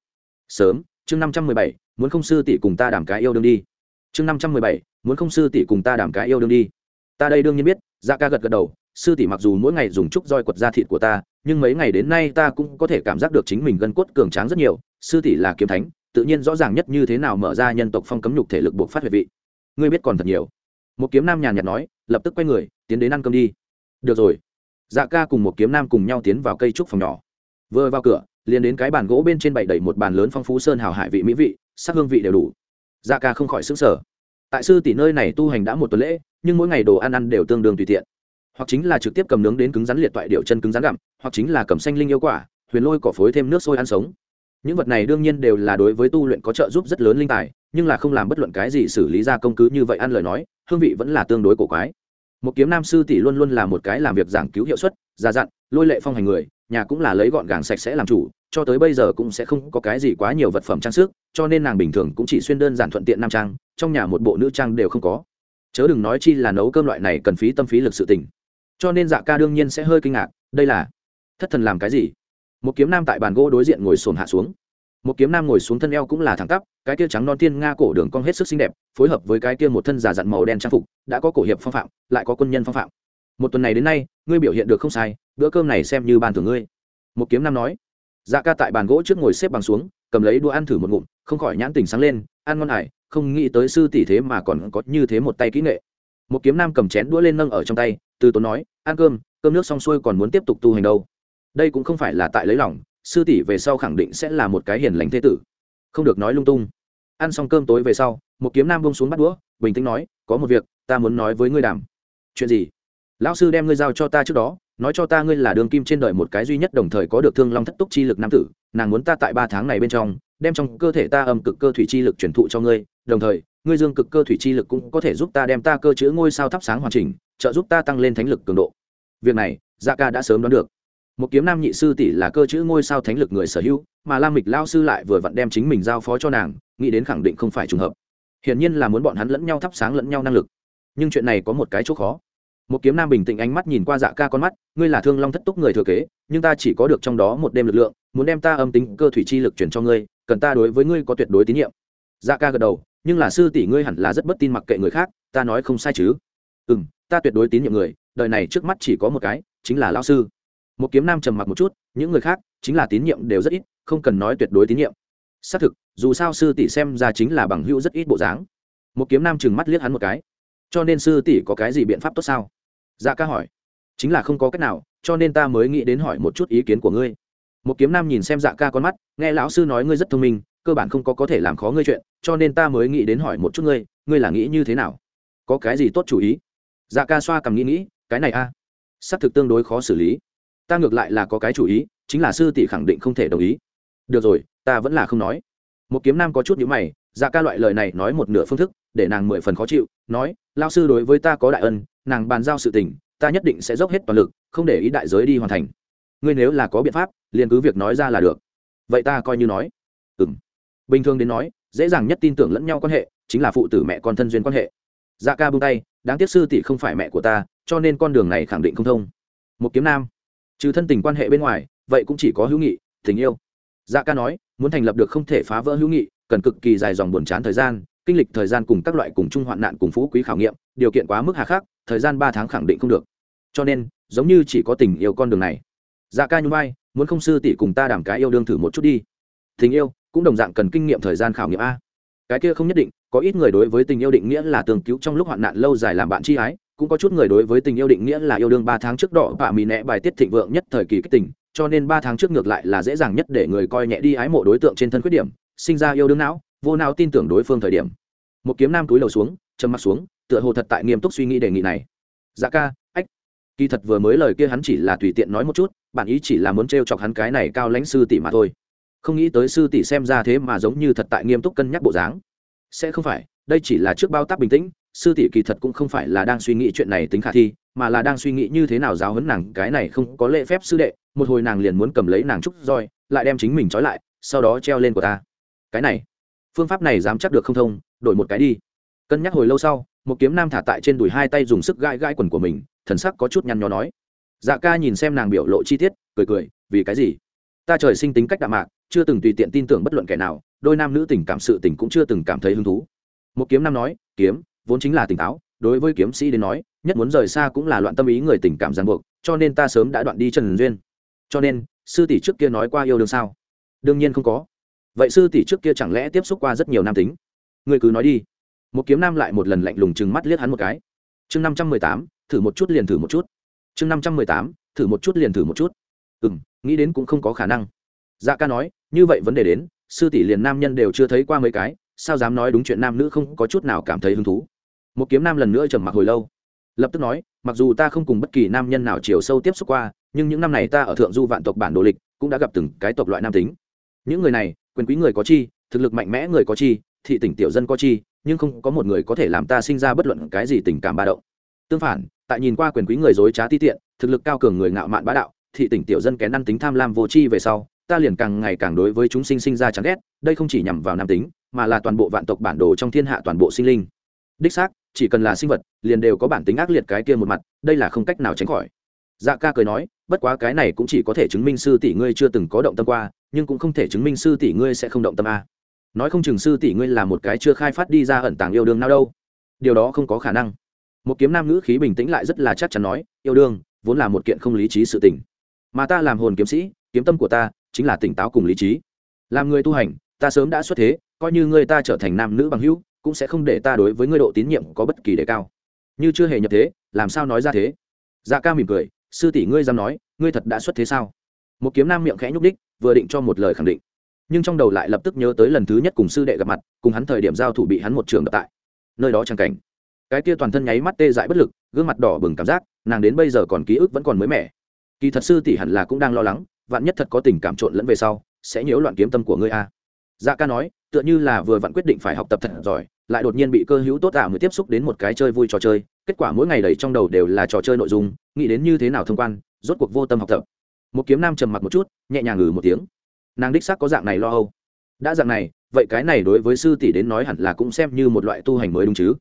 Sớm, chương năm trăm mười bảy, muốn không sư tỷ cùng ta đảm cái yêu đương đi. Chương năm trăm mười bảy, muốn không sư tỷ cùng ta đảm cái yêu đương đi. Ta đây đương nhiên biết dạ ca gật gật đầu sư tỷ mặc dù mỗi ngày dùng trúc roi quật ra thịt của ta, nhưng mấy ngày đến nay ta cũng có thể cảm giác được chính mình gân cốt cường tráng rất nhiều. Sư tỷ là kiếm thánh, tự nhiên rõ ràng nhất như thế nào mở ra nhân tộc phong cấm nhục thể lực buộc phát huệ vị. Ngươi biết còn thật nhiều. Một kiếm nam nhàn nhạt nói, lập tức quay người, tiến đến ăn cơm đi. Được rồi. Dạ ca cùng một kiếm nam cùng nhau tiến vào cây trúc phòng nhỏ. Vừa vào cửa, liền đến cái bàn gỗ bên trên bày đầy một bàn lớn phong phú sơn hào hải vị mỹ vị, sắc hương vị đều đủ. Dạ ca không khỏi xứng sở tại sư tỷ nơi này tu hành đã một tuần lễ, nhưng mỗi ngày đồ ăn ăn đều tương đương tùy tiện hoặc chính là trực tiếp cầm nướng đến cứng rắn liệt toại điệu chân cứng rắn gặm, hoặc chính là cầm xanh linh yêu quả, huyền lôi cỏ phối thêm nước sôi ăn sống. Những vật này đương nhiên đều là đối với tu luyện có trợ giúp rất lớn linh tài, nhưng là không làm bất luận cái gì xử lý ra công cứ như vậy ăn lời nói, hương vị vẫn là tương đối cổ quái. Một kiếm nam sư tỷ luôn luôn là một cái làm việc giảng cứu hiệu suất, già dặn, lôi lệ phong hành người, nhà cũng là lấy gọn gàng sạch sẽ làm chủ, cho tới bây giờ cũng sẽ không có cái gì quá nhiều vật phẩm trang sức, cho nên nàng bình thường cũng chỉ xuyên đơn giản thuận tiện nam trang, trong nhà một bộ nữ trang đều không có. Chớ đừng nói chi là nấu cơm loại này cần phí tâm phí lực sự tình cho nên dạ ca đương nhiên sẽ hơi kinh ngạc, đây là thất thần làm cái gì? Một kiếm nam tại bàn gỗ đối diện ngồi xổm hạ xuống. Một kiếm nam ngồi xuống thân eo cũng là thẳng tắp, cái kia trắng non tiên nga cổ đường cong hết sức xinh đẹp, phối hợp với cái kia một thân giả dặn màu đen trang phục, đã có cổ hiệp phong phạm, lại có quân nhân phong phạm. Một tuần này đến nay, ngươi biểu hiện được không sai, bữa cơm này xem như bàn thưởng ngươi. Một kiếm nam nói. Dạ ca tại bàn gỗ trước ngồi xếp bằng xuống, cầm lấy đũa ăn thử một ngụm, không khỏi nhãn tình sáng lên, ăn ngon ải, không nghĩ tới sư tỷ thế mà còn có như thế một tay kỹ nghệ. Một kiếm nam cầm chén đũa lên nâng ở trong tay từ tốn nói, ăn cơm cơm nước xong xuôi còn muốn tiếp tục tu hành đâu. Đây cũng không phải là tại lấy lòng, sư tỷ về sau khẳng định sẽ là một cái hiền lành thế tử. Không được nói lung tung. Ăn xong cơm tối về sau, một kiếm nam bông xuống bắt đũa, bình tĩnh nói, có một việc, ta muốn nói với ngươi đàm. Chuyện gì? Lão sư đem ngươi giao cho ta trước đó, nói cho ta ngươi là đường kim trên đời một cái duy nhất đồng thời có được thương long thất túc chi lực nam tử, nàng muốn ta tại ba tháng này bên trong đem trong cơ thể ta âm cực cơ thủy chi lực truyền thụ cho ngươi, đồng thời, ngươi dương cực cơ thủy chi lực cũng có thể giúp ta đem ta cơ chữ ngôi sao thắp sáng hoàn chỉnh, trợ giúp ta tăng lên thánh lực cường độ. Việc này dạ ca đã sớm đoán được. Một kiếm nam nhị sư tỷ là cơ chữ ngôi sao thánh lực người sở hữu, mà lam mịch lao sư lại vừa vặn đem chính mình giao phó cho nàng, nghĩ đến khẳng định không phải trùng hợp. Hiển nhiên là muốn bọn hắn lẫn nhau thắp sáng lẫn nhau năng lực. Nhưng chuyện này có một cái chỗ khó. Một kiếm nam bình tĩnh ánh mắt nhìn qua dạ ca con mắt, ngươi là thương long thất túc người thừa kế, nhưng ta chỉ có được trong đó một đêm lực lượng, muốn đem ta âm tính cơ thủy chi lực chuyển cho ngươi cần ta đối với ngươi có tuyệt đối tín nhiệm. Dạ ca gật đầu, nhưng là sư tỷ ngươi hẳn là rất bất tin mặc kệ người khác, ta nói không sai chứ. Ừ m ta tuyệt đối tín nhiệm người, đời này trước mắt chỉ có một cái, chính là lao sư. Một kiếm nam trầm mặc một chút, những người khác, chính là tín nhiệm đều rất ít, không cần nói tuyệt đối tín nhiệm. Xác thực, dù sao sư tỷ xem ra chính là bằng hữu rất ít bộ dáng. Một kiếm nam chừng mắt liếc hắn một cái. Cho nên sư tỷ có cái gì biện pháp tốt sao? Dạ ca hỏi. Chính là không có cách nào, cho nên ta mới nghĩ đến hỏi một chút ý kiến của ngươi một kiếm nam nhìn xem dạ ca con mắt, nghe lão sư nói ngươi rất thông minh, cơ bản không có có thể làm khó ngươi chuyện, cho nên ta mới nghĩ đến hỏi một chút ngươi ngươi là nghĩ như thế nào? Có cái gì tốt chủ ý? Dạ ca xoa cầm nghĩ nghĩ, cái này a à? xác thực tương đối khó xử lý. Ta ngược lại là có cái chủ ý, chính là sư tỷ khẳng định không thể đồng ý. Được rồi, ta vẫn là không nói. Một kiếm nam có chút nhữ mày dạ ca loại lời này nói một nửa phương thức, để nàng mười phần khó chịu, nói lao sư đối với ta có đại ân, nàng bàn giao sự tình, ta nhất định sẽ dốc hết toàn lực, không để ý đại giới đi hoàn thành ngươi nếu là có biện pháp, liền cứ việc nói ra là được. Vậy ta coi như nói. Ừ m bình thường đến nói, dễ dàng nhất tin tưởng lẫn nhau quan hệ, chính là phụ tử mẹ con thân duyên quan hệ. Dạ ca bung tay, đáng tiếc sư tỷ không phải mẹ của ta, cho nên con đường này khẳng định không thông. Một kiếm nam. Trừ thân tình quan hệ bên ngoài, vậy cũng chỉ có hữu nghị, tình yêu. Dạ ca nói, muốn thành lập được không thể phá vỡ hữu nghị, cần cực kỳ dài dòng buồn chán thời gian, kinh lịch thời gian cùng các loại cùng chung hoạn nạn cùng phú quý khảo nghiệm, điều kiện quá mức hà khắc, thời gian ba tháng khẳng định không được. Cho nên, giống như chỉ có tình yêu con đường này dạ ca nhung vai, muốn không sư tỷ cùng ta đảm cái yêu đương thử một chút đi. Tình yêu, cũng đồng dạng cần kinh nghiệm thời gian khảo nghiệm a. Cái kia không nhất định, có ít người đối với tình yêu định nghĩa là tường cứu trong lúc hoạn nạn lâu dài làm bạn chi ái, cũng có chút người đối với tình yêu định nghĩa là yêu đương ba tháng trước đỏ và mì nẹ bài tiết thịnh vượng nhất thời kỳ kích tình, cho nên ba tháng trước ngược lại là dễ dàng nhất để người coi nhẹ đi ái mộ đối tượng trên thân khuyết điểm, sinh ra yêu đương não, vô não tin tưởng đối phương thời điểm. Một kiếm nam túi lầu xuống châm mặt xuống, tựa hồ thật tại nghiêm túc suy nghĩ đề nghị này. Dạ ca, ách, kỳ thật vừa mới lời kia hắn chỉ là tùy tiện nói một chút bạn ý chỉ là muốn t chọc hắn cái này cao lãnh sư tỷ mà thôi. Không nghĩ tới sư tỷ xem ra thế mà giống như thật tại nghiêm túc cân nhắc bộ dáng. Sẽ không phải, đây chỉ là trước bao tác bình tĩnh, sư tỷ kỳ thật cũng không phải là đang suy nghĩ chuyện này tính khả thi, mà là đang suy nghĩ như thế nào giáo huấn nàng cái này không có lễ phép sư đệ, một hồi nàng liền muốn cầm lấy nàng trúc roi, lại đem chính mình trói lại, sau đó treo lên của ta. Cái này, phương pháp này dám chắc được không thông, đổi một cái đi. Cân nhắc hồi lâu sau, một kiếm nam thả tại trên đùi hai tay dùng sức gãi gãi quần của mình, thần sắc có chút nhăn nhó nói dạ ca nhìn xem nàng biểu lộ chi tiết, cười cười, vì cái gì? Ta trời sinh tính cách đạm mạc, chưa từng tùy tiện tin tưởng bất luận kẻ nào, đôi nam nữ tình cảm sự tình cũng chưa từng cảm thấy hứng thú. Một kiếm nam nói, kiếm, vốn chính là tỉnh táo, đối với kiếm sĩ đến nói, nhất muốn rời xa cũng là loạn tâm ý người tình cảm ràng buộc, cho nên ta sớm đã đoạn đi trần duyên. Cho nên, sư tỷ trước kia nói qua yêu đương sao? Đương nhiên không có. Vậy sư tỷ trước kia chẳng lẽ tiếp xúc qua rất nhiều nam tính? Người cứ nói đi. Một kiếm nam lại một lần lạnh lùng chừng mắt liếc hắn một cái. Chương năm trăm mười tám, thử một chút liền thử một chút chương năm trăm mười tám, thử một chút liền thử một chút. Ừ m nghĩ đến cũng không có khả năng. Dạ ca nói, như vậy vấn đề đến, sư tỷ liền nam nhân đều chưa thấy qua mấy cái, sao dám nói đúng chuyện nam nữ không có chút nào cảm thấy hứng thú? Một kiếm nam lần nữa trầm mặc hồi lâu. Lập tức nói, mặc dù ta không cùng bất kỳ nam nhân nào chiều sâu tiếp xúc qua, nhưng những năm này ta ở thượng du vạn tộc bản đồ lịch cũng đã gặp từng cái tộc loại nam tính. Những người này, quyền quý người có chi, thực lực mạnh mẽ người có chi, thị tỉnh tiểu dân có chi, nhưng không có một người có thể làm ta sinh ra bất luận cái gì tình cảm ba động. Tương phản tại nhìn qua quyền quý người dối trá ti tiện, thực lực cao cường người ngạo mạn bá đạo, thị tỉnh tiểu dân kén ăn tính tham lam vô tri về sau, ta liền càng ngày càng đối với chúng sinh sinh ra chán ghét, đây không chỉ nhằm vào nam tính, mà là toàn bộ vạn tộc bản đồ trong thiên hạ toàn bộ sinh linh. Đích xác, chỉ cần là sinh vật, liền đều có bản tính ác liệt cái kia một mặt, đây là không cách nào tránh khỏi. Dạ ca cười nói, bất quá cái này cũng chỉ có thể chứng minh sư tỷ ngươi chưa từng có động tâm qua, nhưng cũng không thể chứng minh sư tỷ ngươi sẽ không động tâm a. Nói không chừng sư tỷ ngươi là một cái chưa khai phát đi ra ẩn tàng yêu đương nào đâu. Điều đó không có khả năng một kiếm nam ngữ khí bình tĩnh lại rất là chắc chắn nói, yêu đương, vốn là một kiện không lý trí sự tình. Mà ta làm hồn kiếm sĩ, kiếm tâm của ta chính là tỉnh táo cùng lý trí. Làm người tu hành, ta sớm đã xuất thế, coi như ngươi ta trở thành nam nữ bằng hữu, cũng sẽ không để ta đối với ngươi độ tín nhiệm có bất kỳ đề cao. Như chưa hề nhập thế, làm sao nói ra thế? Dạ ca mỉm cười, sư tỷ ngươi dám nói, ngươi thật đã xuất thế sao? Một kiếm nam miệng khẽ nhúc đích vừa định cho một lời khẳng định. Nhưng trong đầu lại lập tức nhớ tới lần thứ nhất cùng sư đệ gặp mặt, cùng hắn thời điểm giao thủ bị hắn một trường đập tại. Nơi đó trang cảnh cái kia toàn thân nháy mắt tê dại bất lực, gương mặt đỏ bừng cảm giác, nàng đến bây giờ còn ký ức vẫn còn mới mẻ. Kỳ thật sư tỷ hẳn là cũng đang lo lắng, vạn nhất thật có tình cảm trộn lẫn về sau, sẽ nhiễu loạn kiếm tâm của ngươi a. Dạ ca nói, tựa như là vừa vặn quyết định phải học tập thật giỏi, lại đột nhiên bị cơ hữu tốt ả mới tiếp xúc đến một cái chơi vui trò chơi, kết quả mỗi ngày đầy trong đầu đều là trò chơi nội dung, nghĩ đến như thế nào thông quan, rốt cuộc vô tâm học tập. Một kiếm nam trầm mặc một chút, nhẹ nhàng ngừ một tiếng. Nàng đích xác có dạng này lo âu. Đã dạng này, vậy cái này đối với sư tỷ đến nói hẳn là cũng xem như một loại tu hành mới đúng chứ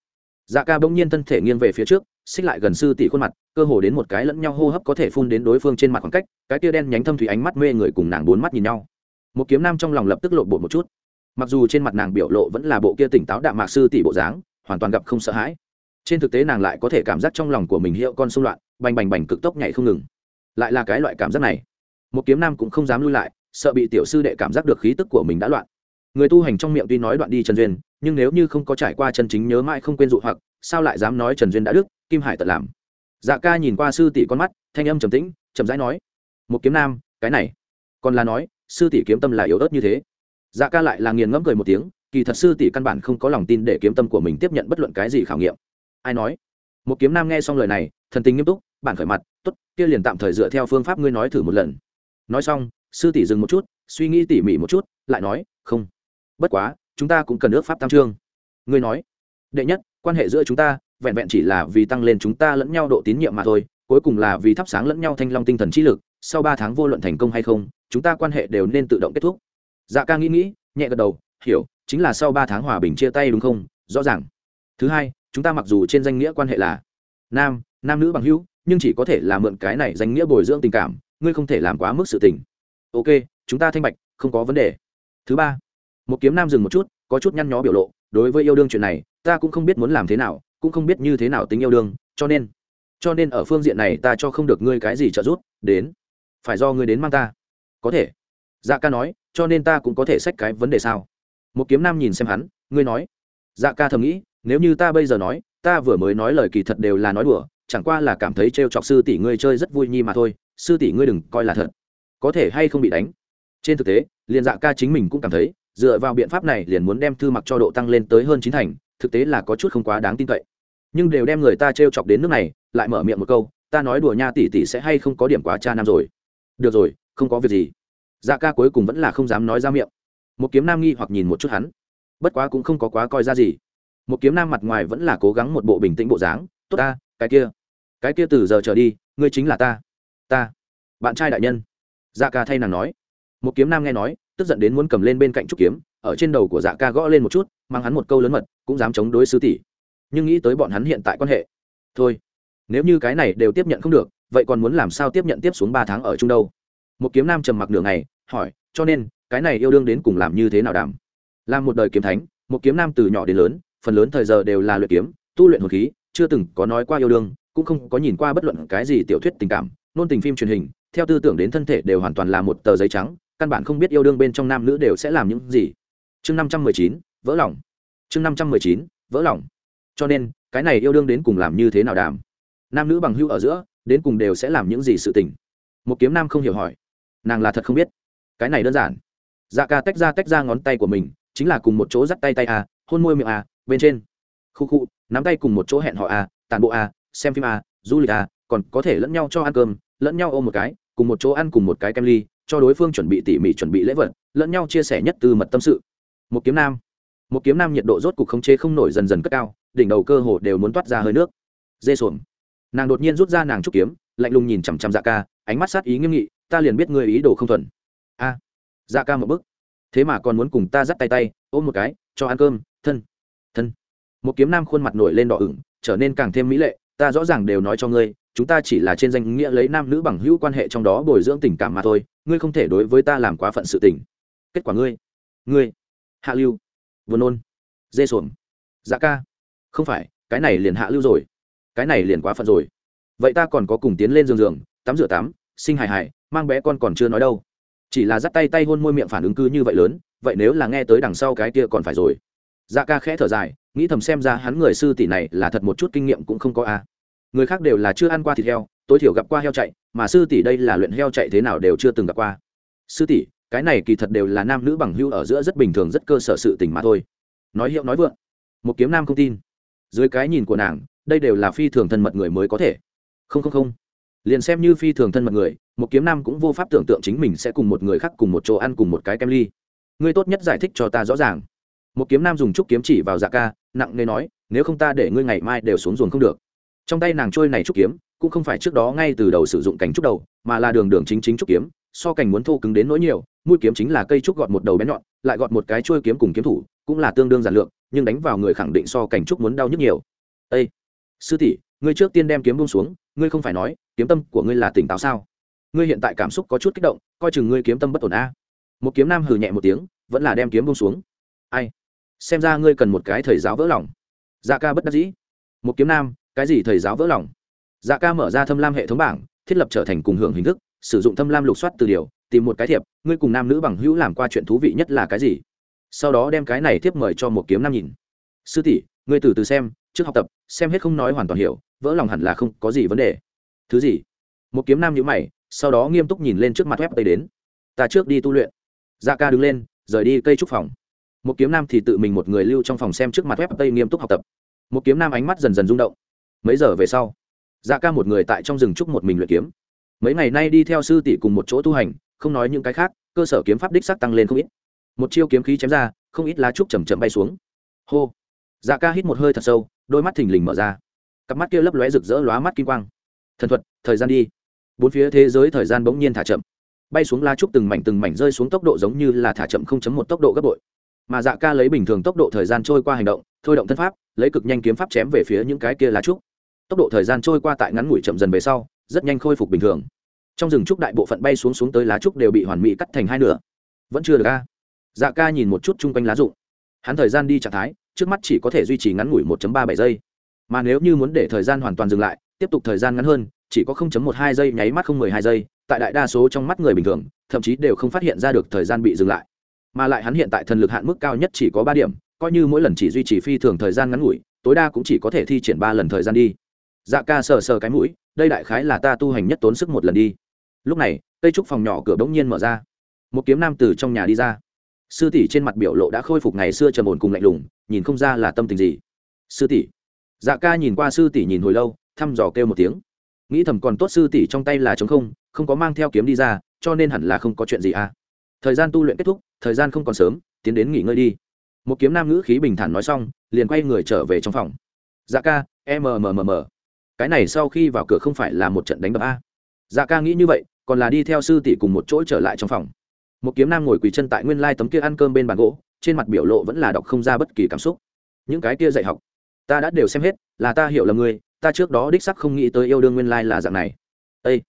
dạ ca bỗng nhiên thân thể nghiêng về phía trước, xích lại gần sư tỷ khuôn mặt, cơ hồ đến một cái lẫn nhau hô hấp có thể phun đến đối phương trên mặt khoảng cách, cái tia đen nhánh thâm thủy ánh mắt mê người cùng nàng bốn mắt nhìn nhau. Một kiếm nam trong lòng lập tức lộ bộ một chút. Mặc dù trên mặt nàng biểu lộ vẫn là bộ kia tỉnh táo đạm mạc sư tỷ bộ dáng, hoàn toàn gặp không sợ hãi. Trên thực tế nàng lại có thể cảm giác trong lòng của mình hiệu con xung loạn, bành bành bành cực tốc nhảy không ngừng. Lại là cái loại cảm giác này. Một kiếm nam cũng không dám lui lại, sợ bị tiểu sư đệ cảm giác được khí tức của mình đã loạn người tu hành trong miệng tuy nói đoạn đi trần duyên, nhưng nếu như không có trải qua chân chính nhớ mãi không quên dụ hoặc, sao lại dám nói trần duyên đã đức, kim hải tật làm? Dạ ca nhìn qua sư tỷ con mắt, thanh âm trầm tĩnh, chậm rãi nói, một kiếm nam, cái này. Còn là nói, sư tỷ kiếm tâm là yếu ớt như thế. Dạ ca lại là nghiền ngẫm cười một tiếng, kỳ thật sư tỷ căn bản không có lòng tin để kiếm tâm của mình tiếp nhận bất luận cái gì khảo nghiệm. Ai nói? Một kiếm nam nghe xong lời này, thần tình nghiêm túc, bản khởi mặt t ố t kia liền tạm thời dựa theo phương pháp ngươi nói thử một lần. Nói xong, sư tỷ dừng một chút, suy nghĩ tỉ mỉ một chút, lại nói, không bất quá, chúng ta cũng cần ước pháp tam trương. Ngươi nói, đệ nhất, quan hệ giữa chúng ta, vẹn vẹn chỉ là vì tăng lên chúng ta lẫn nhau độ tín nhiệm mà thôi, cuối cùng là vì thắp sáng lẫn nhau thanh long tinh thần trí lực, sau ba tháng vô luận thành công hay không, chúng ta quan hệ đều nên tự động kết thúc. Dạ ca nghĩ nghĩ, nhẹ gật đầu, hiểu, chính là sau ba tháng hòa bình chia tay đúng không? Rõ ràng. Thứ hai, chúng ta mặc dù trên danh nghĩa quan hệ là nam nam nữ bằng hữu, nhưng chỉ có thể là mượn cái này danh nghĩa bồi dưỡng tình cảm, ngươi không thể làm quá mức sự tình. Ok, chúng ta thanh bạch, không có vấn đề. Thứ ba một kiếm nam dừng một chút, có chút nhăn nhó biểu lộ, đối với yêu đương chuyện này, ta cũng không biết muốn làm thế nào, cũng không biết như thế nào tính yêu đương, cho nên cho nên ở phương diện này ta cho không được ngươi cái gì trợ giúp, đến, phải do ngươi đến mang ta. Có thể. Dạ ca nói, cho nên ta cũng có thể xách cái vấn đề sao? Một kiếm nam nhìn xem hắn, ngươi nói. Dạ ca thầm nghĩ, nếu như ta bây giờ nói, ta vừa mới nói lời kỳ thật đều là nói đùa, chẳng qua là cảm thấy t r e o chọc sư tỷ ngươi chơi rất vui nhi mà thôi, sư tỷ ngươi đừng coi là thật. Có thể hay không bị đánh? Trên thực tế, liền dạ ca chính mình cũng cảm thấy dựa vào biện pháp này liền muốn đem thư mặc cho độ tăng lên tới hơn chín thành, thực tế là có chút không quá đáng tin cậy. Nhưng đều đem người ta t r e o chọc đến nước này, lại mở miệng một câu, ta nói đùa nha tỷ tỷ sẽ hay không có điểm quá cha nam rồi. Được rồi, không có việc gì. Dạ ca cuối cùng vẫn là không dám nói ra miệng. Một kiếm nam nghi hoặc nhìn một chút hắn. Bất quá cũng không có quá coi ra gì. Một kiếm nam mặt ngoài vẫn là cố gắng một bộ bình tĩnh bộ dáng, tốt ta, cái kia cái kia từ giờ trở đi, ngươi chính là ta ta, bạn trai đại nhân. Dạ ca thay nàng nói. Một kiếm nam nghe nói tức giận đến muốn cầm lên bên cạnh trúc kiếm ở trên đầu của dạ ca gõ lên một chút mang hắn một câu lớn mật cũng dám chống đối sư tỷ. Nhưng nghĩ tới bọn hắn hiện tại quan hệ thôi nếu như cái này đều tiếp nhận không được vậy còn muốn làm sao tiếp nhận tiếp xuống ba tháng ở chung đâu? Một kiếm nam trầm mặc nửa ngày, hỏi cho nên cái này yêu đương đến cùng làm như thế nào đảm? Làm một đời kiếm thánh một kiếm nam từ nhỏ đến lớn phần lớn thời giờ đều là luyện kiếm tu luyện hồn khí chưa từng có nói qua yêu đương cũng không có nhìn qua bất luận cái gì tiểu thuyết tình cảm nôn tình phim truyền hình theo tư tưởng đến thân thể đều hoàn toàn là một tờ giấy trắng căn bản không biết yêu đương bên trong nam nữ đều sẽ làm những gì. Chương năm trăm mười chín, vỡ lòng. Chương năm trăm mười chín, vỡ lòng. Cho nên, cái này yêu đương đến cùng làm như thế nào đàm? Nam nữ bằng hữu ở giữa, đến cùng đều sẽ làm những gì sự tình? Một kiếm nam không hiểu hỏi. Nàng là thật không biết. Cái này đơn giản. Dạ ca tách ra tách ra ngón tay của mình, chính là cùng một chỗ dắt tay tay à hôn môi miệng à bên trên. Khu khu, nắm tay cùng một chỗ hẹn họ à tàn bộ à xem phim à du lịch à còn có thể lẫn nhau cho ăn cơm, lẫn nhau ôm một cái, cùng một chỗ ăn cùng một cái kem ly cho đối phương chuẩn bị tỉ mỉ chuẩn bị lễ vật, lẫn nhau chia sẻ nhất từ mật tâm sự. Một kiếm nam. Một kiếm nam nhiệt độ rốt cục khống chế không nổi dần dần cất cao, đỉnh đầu cơ hồ đều muốn toát ra hơi nước. Dê xuồng. Nàng đột nhiên rút ra nàng trúc kiếm, lạnh lùng nhìn chằm chằm dạ ca, ánh mắt sát ý nghiêm nghị, ta liền biết ngươi ý đồ không thuần. A. Dạ ca một bức thế mà còn muốn cùng ta dắt tay tay, ôm một cái, cho ăn cơm, thân thân. Một kiếm nam khuôn mặt nổi lên đỏ ửng, trở nên càng thêm mỹ lệ, ta rõ ràng đều nói cho ngươi, chúng ta chỉ là trên danh nghĩa lấy nam nữ bằng hữu quan hệ trong đó bồi dưỡng tình cảm mà thôi ngươi không thể đối với ta làm quá phận sự tình. Kết quả ngươi ngươi, hạ lưu vừa nôn, dê xuồng. Dạ ca, không phải, cái này liền hạ lưu rồi. Cái này liền quá phận rồi. Vậy ta còn có cùng tiến lên giường giường, tắm rửa tắm, sinh hài hài, mang bé con còn chưa nói đâu. Chỉ là dắt tay tay hôn môi miệng phản ứng cư như vậy lớn, vậy nếu là nghe tới đằng sau cái kia còn phải rồi. Dạ ca khẽ thở dài, nghĩ thầm xem ra hắn người sư tỷ này là thật một chút kinh nghiệm cũng không có a. Người khác đều là chưa ăn qua thịt heo, tối thiểu gặp qua heo chạy mà sư tỷ đây là luyện heo chạy thế nào đều chưa từng gặp qua. Sư tỷ, cái này kỳ thật đều là nam nữ bằng hưu ở giữa rất bình thường, rất cơ sở sự tình mà thôi. Nói hiệu nói vượng, một kiếm nam không tin. Dưới cái nhìn của nàng, đây đều là phi thường thân mật người mới có thể. Không không không. Liền xem như phi thường thân mật người, một kiếm nam cũng vô pháp tưởng tượng chính mình sẽ cùng một người khác cùng một chỗ ăn cùng một cái kem ly. Ngươi tốt nhất giải thích cho ta rõ ràng. Một kiếm nam dùng trúc kiếm chỉ vào dạ ca, nặng nề nói, nếu không ta để ngươi ngày mai đều xuống ruồng không được trong tay nàng trôi này trúc kiếm, cũng không phải trước đó ngay từ đầu sử dụng cành trúc đầu, mà là đường đường chính chính trúc kiếm, so cành muốn thô cứng đến nỗi nhiều, mũi kiếm chính là cây trúc gọt một đầu bé nhọn, lại gọt một cái trôi kiếm cùng kiếm thủ, cũng là tương đương giản lược, nhưng đánh vào người khẳng định so cành trúc muốn đau nhức nhiều. Ê! sư tỷ, ngươi trước tiên đem kiếm buông xuống, ngươi không phải nói, kiếm tâm của ngươi là tỉnh táo sao? Ngươi hiện tại cảm xúc có chút kích động, coi chừng ngươi kiếm tâm bất ổn a. Một kiếm nam hừ nhẹ một tiếng, vẫn là đem kiếm buông xuống. Ai? Xem ra ngươi cần một cái thầy giáo vỡ lòng. Dạ ca bất đắc dĩ. Một kiếm nam cái gì thầy giáo vỡ lòng? Dạ ca mở ra thâm lam hệ thống bảng, thiết lập trở thành cùng hưởng hình thức, sử dụng thâm lam lục soát từ điều, tìm một cái thiệp, ngươi cùng nam nữ bằng hữu làm qua chuyện thú vị nhất là cái gì? Sau đó đem cái này tiếp mời cho một kiếm nam nhìn. Sư tỷ, ngươi từ từ xem, trước học tập, xem hết không nói hoàn toàn hiểu, vỡ lòng hẳn là không có gì vấn đề. Thứ gì? Một kiếm nam nhữ mày, sau đó nghiêm túc nhìn lên trước mặt web tây đến. Ta trước đi tu luyện. Dạ ca đứng lên, rời đi cây trúc phòng. Một kiếm nam thì tự mình một người lưu trong phòng xem trước mặt web tây nghiêm túc học tập. Một kiếm nam ánh mắt dần dần rung động mấy giờ về sau? Dạ ca một người tại trong rừng trúc một mình luyện kiếm. Mấy ngày nay đi theo sư tỷ cùng một chỗ tu hành, không nói những cái khác, cơ sở kiếm pháp đích sắc tăng lên không ít. Một chiêu kiếm khí chém ra, không ít lá trúc chầm chậm bay xuống. Hô! Dạ ca hít một hơi thật sâu, đôi mắt thình lình mở ra. Cặp mắt kia lấp lóe rực rỡ lóa mắt kim quang. Thần thuật, thời gian đi. Bốn phía thế giới thời gian bỗng nhiên thả chậm. Bay xuống lá trúc từng mảnh từng mảnh rơi xuống tốc độ giống như là thả chậm không chấm một tốc độ gấp bội. Mà dạ ca lấy bình thường tốc độ thời gian trôi qua hành động, thôi động thân pháp, lấy cực nhanh kiếm pháp chém về phía những cái kia lá trúc tốc độ thời gian trôi qua tại ngắn ngủi chậm dần về sau, rất nhanh khôi phục bình thường. Trong rừng trúc đại bộ phận bay xuống xuống tới lá trúc đều bị hoàn mỹ cắt thành hai nửa. Vẫn chưa được ca dạ ca nhìn một chút chung quanh lá rụng. Hắn thời gian đi trạng thái, trước mắt chỉ có thể duy trì ngắn ngủi 1 ba bảy giây. Mà nếu như muốn để thời gian hoàn toàn dừng lại, tiếp tục thời gian ngắn hơn, chỉ có 0.12 giây, nháy mắt không mười hai giây, tại đại đa số trong mắt người bình thường, thậm chí đều không phát hiện ra được thời gian bị dừng lại. Mà lại hắn hiện tại thần lực hạn mức cao nhất chỉ có ba điểm, coi như mỗi lần chỉ duy trì phi thường thời gian ngắn ngủi, tối đa cũng chỉ có thể thi triển ba lần thời gian đi dạ ca sờ sờ cái mũi, đây đại khái là ta tu hành nhất tốn sức một lần đi. Lúc này, cây trúc phòng nhỏ cửa bỗng nhiên mở ra. Một kiếm nam từ trong nhà đi ra. Sư tỷ trên mặt biểu lộ đã khôi phục ngày xưa trầm ổn cùng lạnh lùng, nhìn không ra là tâm tình gì. Sư tỷ. Dạ ca nhìn qua sư tỷ nhìn hồi lâu, thăm dò kêu một tiếng. Nghĩ thầm còn tốt sư tỷ trong tay là trống không không có mang theo kiếm đi ra, cho nên hẳn là không có chuyện gì à. Thời gian tu luyện kết thúc, thời gian không còn sớm, tiến đến nghỉ ngơi đi. Một kiếm nam ngữ khí bình thản nói xong, liền quay người trở về trong phòng. Dạ ca mmm cái này sau khi vào cửa không phải là một trận đánh đập a? Dạ ca nghĩ như vậy, còn là đi theo sư tỷ cùng một chỗ trở lại trong phòng. Một kiếm nam ngồi quỳ chân tại nguyên lai tấm kia ăn cơm bên bàn gỗ, trên mặt biểu lộ vẫn là đọc không ra bất kỳ cảm xúc. Những cái kia dạy học, ta đã đều xem hết, là ta hiểu là ngươi, ta trước đó đích sắc không nghĩ tới yêu đương nguyên lai là dạng này. Ây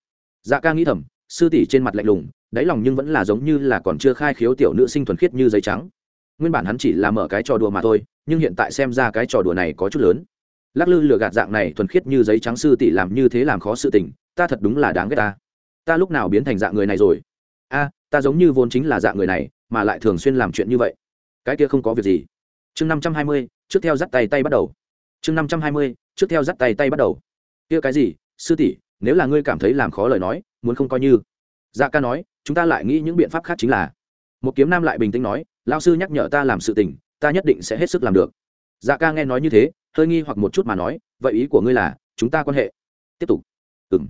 dạ ca nghĩ thầm, sư tỷ trên mặt lạnh lùng, đáy lòng nhưng vẫn là giống như là còn chưa khai khiếu tiểu nữ sinh thuần khiết như giấy trắng. Nguyên bản hắn chỉ là mở cái trò đùa mà thôi, nhưng hiện tại xem ra cái trò đùa này có chút lớn lắc lư lừa gạt dạng này thuần khiết như giấy trắng sư tỷ làm như thế làm khó sự tình, ta thật đúng là đáng ghét ta. Ta lúc nào biến thành dạng người này rồi? A, ta giống như vốn chính là dạng người này, mà lại thường xuyên làm chuyện như vậy. Cái kia không có việc gì. Chương năm trăm hai mươi, trước theo dắt tay tay bắt đầu. Chương năm trăm hai mươi, trước theo dắt tay tay bắt đầu. Kia cái gì? Sư tỷ, nếu là ngươi cảm thấy làm khó lời nói, muốn không coi như. Dạ ca nói, chúng ta lại nghĩ những biện pháp khác chính là. Một kiếm nam lại bình tĩnh nói lao sư nhắc nhở ta làm sự tình, ta nhất định sẽ hết sức làm được. Dạ ca nghe nói như thế hơi nghi hoặc một chút mà nói, vậy ý của ngươi là, chúng ta quan hệ? Tiếp tục. Ừng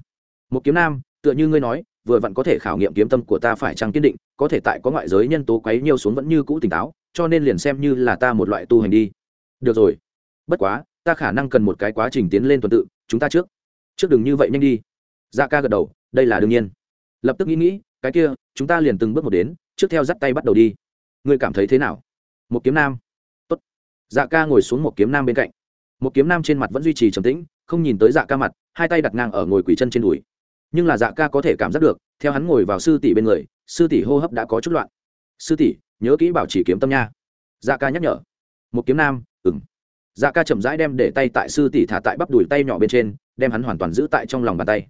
một kiếm nam, tựa như ngươi nói, vừa vặn có thể khảo nghiệm kiếm tâm của ta phải chăng kiên định, có thể tại có ngoại giới nhân tố quấy nhiều xuống vẫn như cũ tỉnh táo, cho nên liền xem như là ta một loại tu hành đi. Được rồi. Bất quá, ta khả năng cần một cái quá trình tiến lên tuần tự, chúng ta trước. Trước đừng như vậy nhanh đi. Dạ ca gật đầu, đây là đương nhiên. Lập tức nghĩ nghĩ, cái kia, chúng ta liền từng bước một đến, trước theo dắt tay bắt đầu đi. Ngươi cảm thấy thế nào? Một kiếm nam. Tốt. Dạ ca ngồi xuống một kiếm nam bên cạnh một kiếm nam trên mặt vẫn duy trì trầm tĩnh, không nhìn tới dạ ca mặt, hai tay đặt ngang ở ngồi quỷ chân trên đùi. Nhưng là dạ ca có thể cảm giác được, theo hắn ngồi vào sư tỷ bên người, sư tỷ hô hấp đã có chút loạn. Sư tỷ, nhớ kỹ bảo chỉ kiếm tâm nha. Dạ ca nhắc nhở. Một kiếm nam ừng dạ ca chậm rãi đem để tay tại sư tỷ thả tại bắp đùi tay nhỏ bên trên, đem hắn hoàn toàn giữ tại trong lòng bàn tay.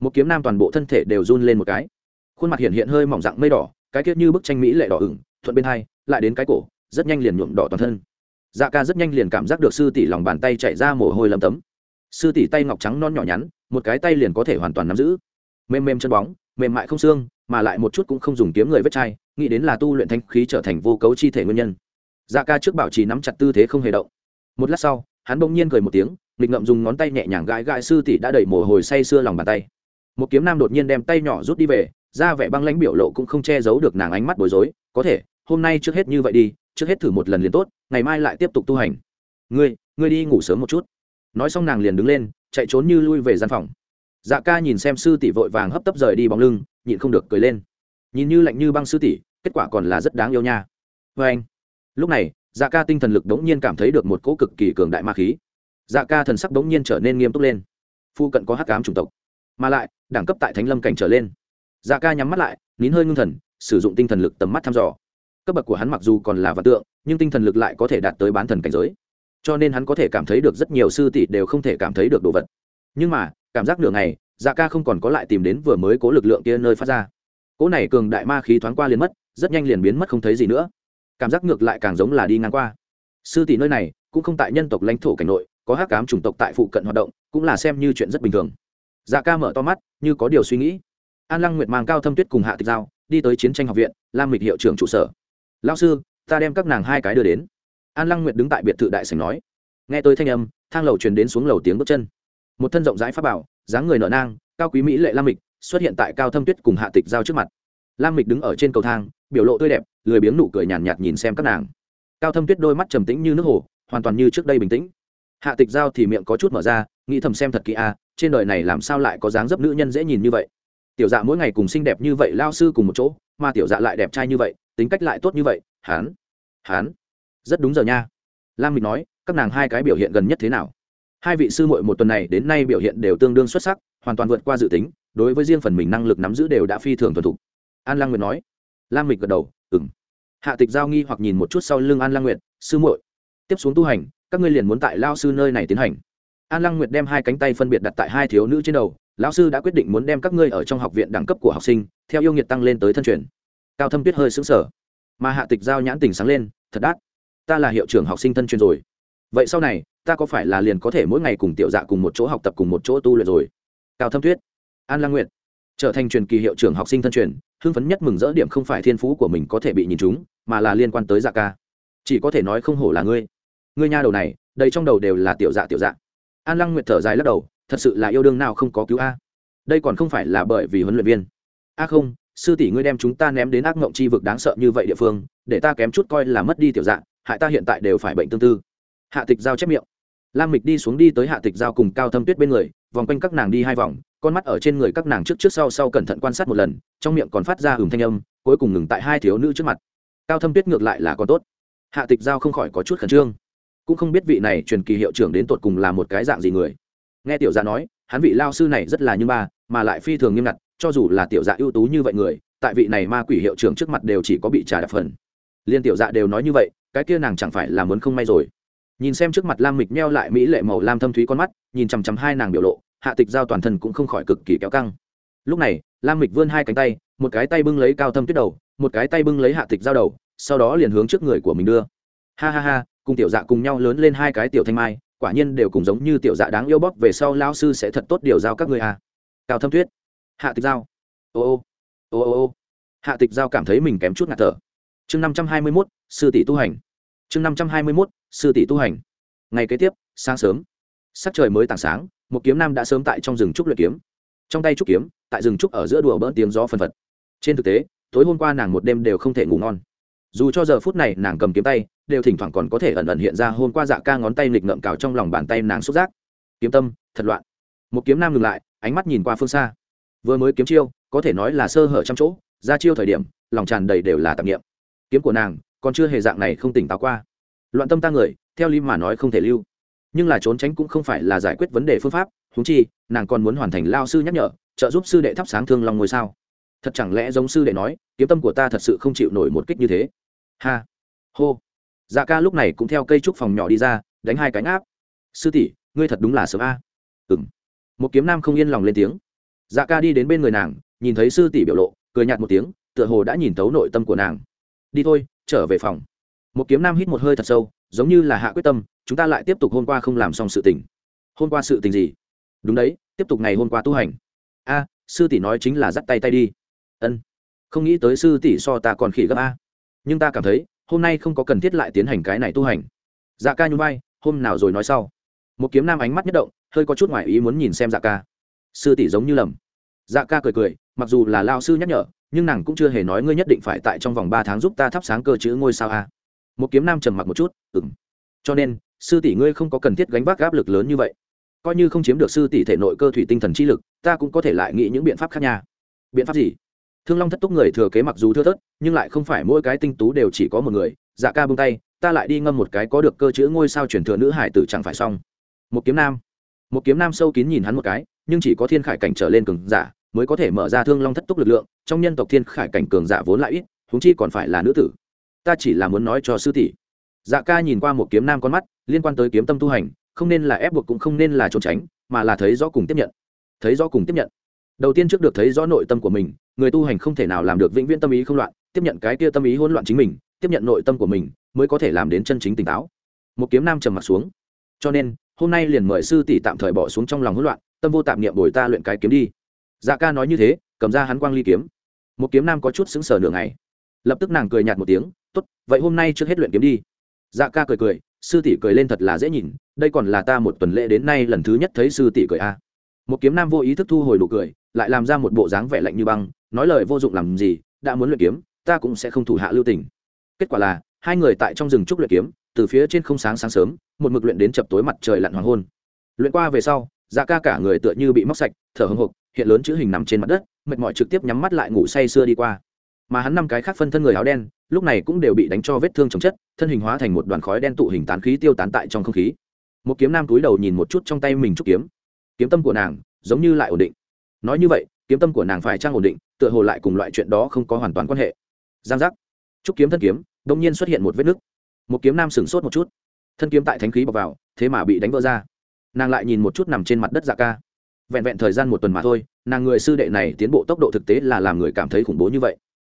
Một kiếm nam toàn bộ thân thể đều run lên một cái. Khuôn mặt hiện hiện hơi mỏng dạng mây đỏ, cái kết như bức tranh mỹ lệ đỏ ửng, thuận bên hai, lại đến cái cổ, rất nhanh liền nhuộm đỏ toàn thân dạ ca rất nhanh liền cảm giác được sư tỷ lòng bàn tay chạy ra mồ hôi lấm tấm. Sư tỷ tay ngọc trắng non nhỏ nhắn, một cái tay liền có thể hoàn toàn nắm giữ. Mềm mềm chân bóng, mềm mại không xương, mà lại một chút cũng không dùng kiếm người vết chai, nghĩ đến là tu luyện thanh khí trở thành vô cấu chi thể nguyên nhân. Dạ ca trước bảo trì nắm chặt tư thế không hề động. Một lát sau, hắn bỗng nhiên cười một tiếng, nghịch ngậm dùng ngón tay nhẹ nhàng gãi gãi sư tỷ đã đẩy mồ hôi say sưa lòng bàn tay. Một kiếm nam đột nhiên đem tay nhỏ rút đi về, ra vẻ băng lãnh biểu lộ cũng không che giấu được nàng ánh mắt bối rối, có thể, hôm nay trước hết như vậy đi trước hết thử một lần liền tốt, ngày mai lại tiếp tục tu hành. Ngươi ngươi đi ngủ sớm một chút. Nói xong nàng liền đứng lên, chạy trốn như lui về gian phòng. Dạ ca nhìn xem sư tỷ vội vàng hấp tấp rời đi bóng lưng, nhịn không được cười lên. Nhìn như lạnh như băng sư tỷ, kết quả còn là rất đáng yêu nha. Vê anh, lúc này dạ ca tinh thần lực đống nhiên cảm thấy được một cỗ cực kỳ cường đại ma khí. Dạ ca thần sắc đống nhiên trở nên nghiêm túc lên. Phu cận có hắc cám chủng tộc, mà lại, đẳng cấp tại thánh lâm cảnh trở lên. Dạ ca nhắm mắt lại, nín hơi ngưng thần, sử dụng tinh thần lực tầm mắt thăm dò cấp bậc của hắn mặc dù còn là vật tượng, nhưng tinh thần lực lại có thể đạt tới bán thần cảnh giới. Cho nên hắn có thể cảm thấy được rất nhiều sư tỷ đều không thể cảm thấy được đồ vật. Nhưng mà, cảm giác nửa ngày dạ ca không còn có lại tìm đến vừa mới cố lực lượng kia nơi phát ra. Cỗ này cường đại ma khí thoáng qua liền mất, rất nhanh liền biến mất không thấy gì nữa. Cảm giác ngược lại càng giống là đi ngang qua. Sư tỷ nơi này, cũng không tại nhân tộc lãnh thổ cảnh nội, có hắc cám chủng tộc tại phụ cận hoạt động, cũng là xem như chuyện rất bình thường. Dạ ca mở to mắt, như có điều suy nghĩ. An lăng nguyệt mang cao thâm tuyết cùng hạ tịch giao, đi tới chiến tranh học viện, lam mịch hiệu trưởng trụ sở lao sư ta đem các nàng hai cái đưa đến. An lăng nguyệt đứng tại biệt thự đại sảnh nói. Nghe tới thanh âm thang lầu truyền đến xuống lầu tiếng bước chân. Một thân rộng rãi pháp bảo dáng người nở nang cao quý mỹ lệ lam mịch xuất hiện tại cao thâm tuyết cùng hạ tịch giao trước mặt. Lam mịch đứng ở trên cầu thang biểu lộ tươi đẹp lười biếng nụ cười nhàn nhạt, nhạt nhìn xem các nàng. Cao thâm tuyết đôi mắt trầm tĩnh như nước hồ hoàn toàn như trước đây bình tĩnh. Hạ tịch giao thì miệng có chút mở ra nghĩ thầm xem thật kỹ a à, trên đời này làm sao lại có dáng dấp nữ nhân dễ nhìn như vậy. Tiểu dạ mỗi ngày cùng xinh đẹp như vậy lao sư cùng một chỗ mà tiểu dạ lại đẹp trai như vậy tính cách lại tốt như vậy hán hán rất đúng giờ nha. Lam mịch nói, các nàng hai cái biểu hiện gần nhất thế nào? Hai vị sư muội một tuần này đến nay biểu hiện đều tương đương xuất sắc, hoàn toàn vượt qua dự tính, đối với riêng phần mình năng lực nắm giữ đều đã phi thường thuần thục. An lang nguyệt nói. Lam mịch gật đầu ừng hạ tịch giao nghi hoặc nhìn một chút sau lưng an lang nguyệt, sư muội, tiếp xuống tu hành, các ngươi liền muốn tại lao sư nơi này tiến hành. An lăng nguyệt đem hai cánh tay phân biệt đặt tại hai thiếu nữ trên đầu, lão sư đã quyết định muốn đem các ngươi ở trong học viện đẳng cấp của học sinh, theo yêu nghiệt tăng lên tới thân truyền cao thâm tuyết hơi xứng sở mà hạ tịch giao nhãn tình sáng lên, thật đắt, ta là hiệu trưởng học sinh thân truyền rồi. Vậy sau này, ta có phải là liền có thể mỗi ngày cùng tiểu dạ cùng một chỗ học tập cùng một chỗ tu luyện rồi? Cao thâm tuyết, an Lang nguyệt, trở thành truyền kỳ hiệu trưởng học sinh thân truyền, hưng phấn nhất mừng rỡ điểm không phải thiên phú của mình có thể bị nhìn trúng, mà là liên quan tới dạ ca. Chỉ có thể nói không hổ là ngươi. Ngươi nha đầu này đây trong đầu đều là tiểu dạ tiểu dạ. An lăng nguyệt thở dài lắc đầu, thật sự là yêu đương nào không có cứu a? Đây còn không phải là bởi vì huấn luyện viên. A không sư tỷ ngươi đem chúng ta ném đến ác mộng chi vực đáng sợ như vậy địa phương để ta kém chút coi là mất đi tiểu dạng, hại ta hiện tại đều phải bệnh tương tư. Hạ tịch giao chép miệng. Lam mịch đi xuống đi tới hạ tịch giao cùng cao thâm tuyết bên người vòng quanh các nàng đi hai vòng con mắt ở trên người các nàng trước trước sau sau cẩn thận quan sát một lần trong miệng còn phát ra hừng thanh âm cuối cùng ngừng tại hai thiếu nữ trước mặt. Cao thâm tuyết ngược lại là có tốt. Hạ tịch giao không khỏi có chút khẩn trương. Cũng không biết vị này truyền kỳ hiệu trưởng đến tột cùng là một cái dạng gì người. Nghe tiểu gia nói hắn vị lao sư này rất là như ba mà lại phi thường nghiêm ngặt cho dù là tiểu dạ ưu tú như vậy người, tại vị này ma quỷ hiệu trưởng trước mặt đều chỉ có bị trả đạp phần. Liên tiểu dạ đều nói như vậy, cái kia nàng chẳng phải là muốn không may rồi. Nhìn xem trước mặt lam mịch meo lại mỹ lệ màu lam thâm thúy con mắt, nhìn chằm chằm hai nàng biểu lộ, hạ tịch giao toàn thân cũng không khỏi cực kỳ kéo căng. Lúc này, lam mịch vươn hai cánh tay, một cái tay bưng lấy cao thâm tuyết đầu, một cái tay bưng lấy hạ tịch giao đầu, sau đó liền hướng trước người của mình đưa. Ha ha ha, cùng tiểu dạ cùng nhau lớn lên hai cái tiểu thanh mai, quả nhiên đều cùng giống như tiểu dạ đáng yêu bóp về sau lao sư sẽ thật tốt điều giao các người à. Cao thâm tuyết hạ tịch giao. Ô ô ô ô ô. Hạ tịch giao cảm thấy mình kém chút ngạt thở. Chương năm trăm hai mươi mốt, sư tỷ tu hành. Chương năm trăm hai mươi mốt, sư tỷ tu hành. Ngày kế tiếp, sáng sớm. Sắc trời mới tảng sáng, một kiếm nam đã sớm tại trong rừng trúc luyện kiếm. Trong tay trúc kiếm, tại rừng trúc ở giữa đùa bỡn tiếng gió phân phật. Trên thực tế, tối hôm qua nàng một đêm đều không thể ngủ ngon. Dù cho giờ phút này nàng cầm kiếm tay, đều thỉnh thoảng còn có thể ẩn ẩn hiện ra hôm qua dạ ca ngón tay nghịch ngậm cào trong lòng bàn tay nàng xúc giác. Kiếm tâm, thật loạn. Một kiếm nam ngừng lại, ánh mắt nhìn qua phương xa vừa mới kiếm chiêu, có thể nói là sơ hở trăm chỗ, ra chiêu thời điểm, lòng tràn đầy đều là tạp nghiệm kiếm của nàng, còn chưa hề dạng này không tỉnh táo qua. Loạn tâm ta người, theo lý mà nói không thể lưu. Nhưng là trốn tránh cũng không phải là giải quyết vấn đề phương pháp húng chi, nàng còn muốn hoàn thành lao sư nhắc nhở, trợ giúp sư đệ thắp sáng thương lòng ngôi sao. Thật chẳng lẽ giống sư đệ nói, kiếm tâm của ta thật sự không chịu nổi một kích như thế? Ha! Hô! Dạ ca lúc này cũng theo cây trúc phòng nhỏ đi ra, đánh hai cánh áp sư tỷ, ngươi thật đúng là sớm a. Ừng một kiếm nam không yên lòng lên tiếng dạ ca đi đến bên người nàng, nhìn thấy sư tỷ biểu lộ, cười nhạt một tiếng, tựa hồ đã nhìn thấu nội tâm của nàng. Đi thôi, trở về phòng. Một kiếm nam hít một hơi thật sâu, giống như là hạ quyết tâm, chúng ta lại tiếp tục hôm qua không làm xong sự tình. Hôm qua sự tình gì? Đúng đấy, tiếp tục ngày hôm qua tu hành. A, sư tỷ nói chính là dắt tay tay đi. Ân. Không nghĩ tới sư tỷ so ta còn khỉ gấp a. Nhưng ta cảm thấy, hôm nay không có cần thiết lại tiến hành cái này tu hành. Dạ ca nhún vai, hôm nào rồi nói sau. Một kiếm nam ánh mắt nhất động, hơi có chút ngoài ý muốn nhìn xem dạ ca sư tỷ giống như lầm. Dạ ca cười cười, mặc dù là lao sư nhắc nhở, nhưng nàng cũng chưa hề nói ngươi nhất định phải tại trong vòng ba tháng giúp ta thắp sáng cơ chữ ngôi sao a. Một kiếm nam trầm mặc một chút ừng cho nên, sư tỷ ngươi không có cần thiết gánh vác áp lực lớn như vậy. Coi như không chiếm được sư tỷ thể nội cơ thủy tinh thần chi lực, ta cũng có thể lại nghĩ những biện pháp khác nha. Biện pháp gì? Thương long thất túc người thừa kế mặc dù thưa thớt, nhưng lại không phải mỗi cái tinh tú đều chỉ có một người. Dạ ca bông tay, ta lại đi ngâm một cái có được cơ chữ ngôi sao chuyển thừa nữ hải tử chẳng phải xong. Một kiếm nam. Một kiếm nam sâu kín nhìn hắn một cái nhưng chỉ có thiên khải cảnh trở lên cường giả mới có thể mở ra thương long thất túc lực lượng, trong nhân tộc thiên khải cảnh cường giả vốn lại ít húng chi còn phải là nữ tử. Ta chỉ là muốn nói cho sư tỷ. Dạ ca nhìn qua một kiếm nam con mắt, liên quan tới kiếm tâm tu hành, không nên là ép buộc cũng không nên là trốn tránh, mà là thấy rõ cùng tiếp nhận. Thấy rõ cùng tiếp nhận. Đầu tiên trước được thấy rõ nội tâm của mình, người tu hành không thể nào làm được vĩnh viễn tâm ý không loạn, tiếp nhận cái kia tâm ý hỗn loạn chính mình, tiếp nhận nội tâm của mình, mới có thể làm đến chân chính tỉnh táo. Một kiếm nam trầm mặt xuống. Cho nên, hôm nay liền mời sư tỷ tạm thời bỏ xuống trong lòng hỗn loạn tâm vô tạm niệm bồi ta luyện cái kiếm đi. Dạ ca nói như thế, cầm ra hắn quang ly kiếm. Một kiếm nam có chút xứng sở nửa ngày. Lập tức nàng cười nhạt một tiếng, tốt, vậy hôm nay trước hết luyện kiếm đi. Dạ ca cười cười, sư tỷ cười lên thật là dễ nhìn, đây còn là ta một tuần lễ đến nay lần thứ nhất thấy sư tỷ cười a. Một kiếm nam vô ý thức thu hồi nụ cười, lại làm ra một bộ dáng vẻ lạnh như băng, nói lời vô dụng làm gì, đã muốn luyện kiếm, ta cũng sẽ không thủ hạ lưu tình. Kết quả là, hai người tại trong rừng trúc luyện kiếm, từ phía trên không sáng sáng sớm, một mực luyện đến chập tối mặt trời lặn hoàng hôn. Luyện qua về sau dạ ca cả người tựa như bị móc sạch, thở hồng hộc, hiện lớn chữ hình nằm trên mặt đất, mệt mỏi trực tiếp nhắm mắt lại ngủ say sưa đi qua. Mà hắn năm cái khác phân thân người áo đen, lúc này cũng đều bị đánh cho vết thương chồng chất, thân hình hóa thành một đoàn khói đen tụ hình tán khí tiêu tán tại trong không khí. Một kiếm nam túi đầu nhìn một chút trong tay mình trúc kiếm. Kiếm tâm của nàng giống như lại ổn định. Nói như vậy, kiếm tâm của nàng phải trang ổn định, tựa hồ lại cùng loại chuyện đó không có hoàn toàn quan hệ. Giang giác. Trúc kiếm thân kiếm đông nhiên xuất hiện một vết nứt. Một kiếm nam sửng sốt một chút. Thân kiếm tại thánh khí bọc vào, thế mà bị đánh vỡ ra nàng lại nhìn một chút nằm trên mặt đất dạ ca. Vẹn vẹn thời gian một tuần mà thôi, nàng người sư đệ này tiến bộ tốc độ thực tế là làm người cảm thấy khủng bố như vậy.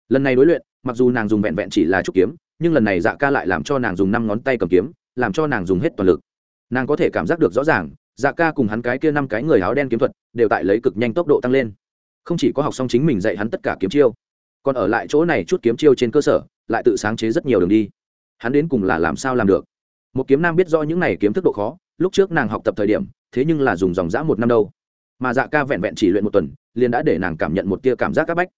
Lần này đối luyện, mặc dù nàng dùng vẹn vẹn chỉ là trúc kiếm, nhưng lần này dạ ca lại làm cho nàng dùng năm ngón tay cầm kiếm, làm cho nàng dùng hết toàn lực. Nàng có thể cảm giác được rõ ràng dạ ca cùng hắn cái kia năm cái người áo đen kiếm thuật, đều tại lấy cực nhanh tốc độ tăng lên. Không chỉ có học xong chính mình dạy hắn tất cả kiếm chiêu, còn ở lại chỗ này chút kiếm chiêu trên cơ sở, lại tự sáng chế rất nhiều đường đi. Hắn đến cùng là làm sao làm được? Một kiếm nam biết do những này kiếm thức độ khó lúc trước nàng học tập thời điểm, thế nhưng là dùng dòng dã một năm đâu. Mà dạ ca vẹn vẹn chỉ luyện một tuần, liền đã để nàng cảm nhận một tia cảm giác c áp bách.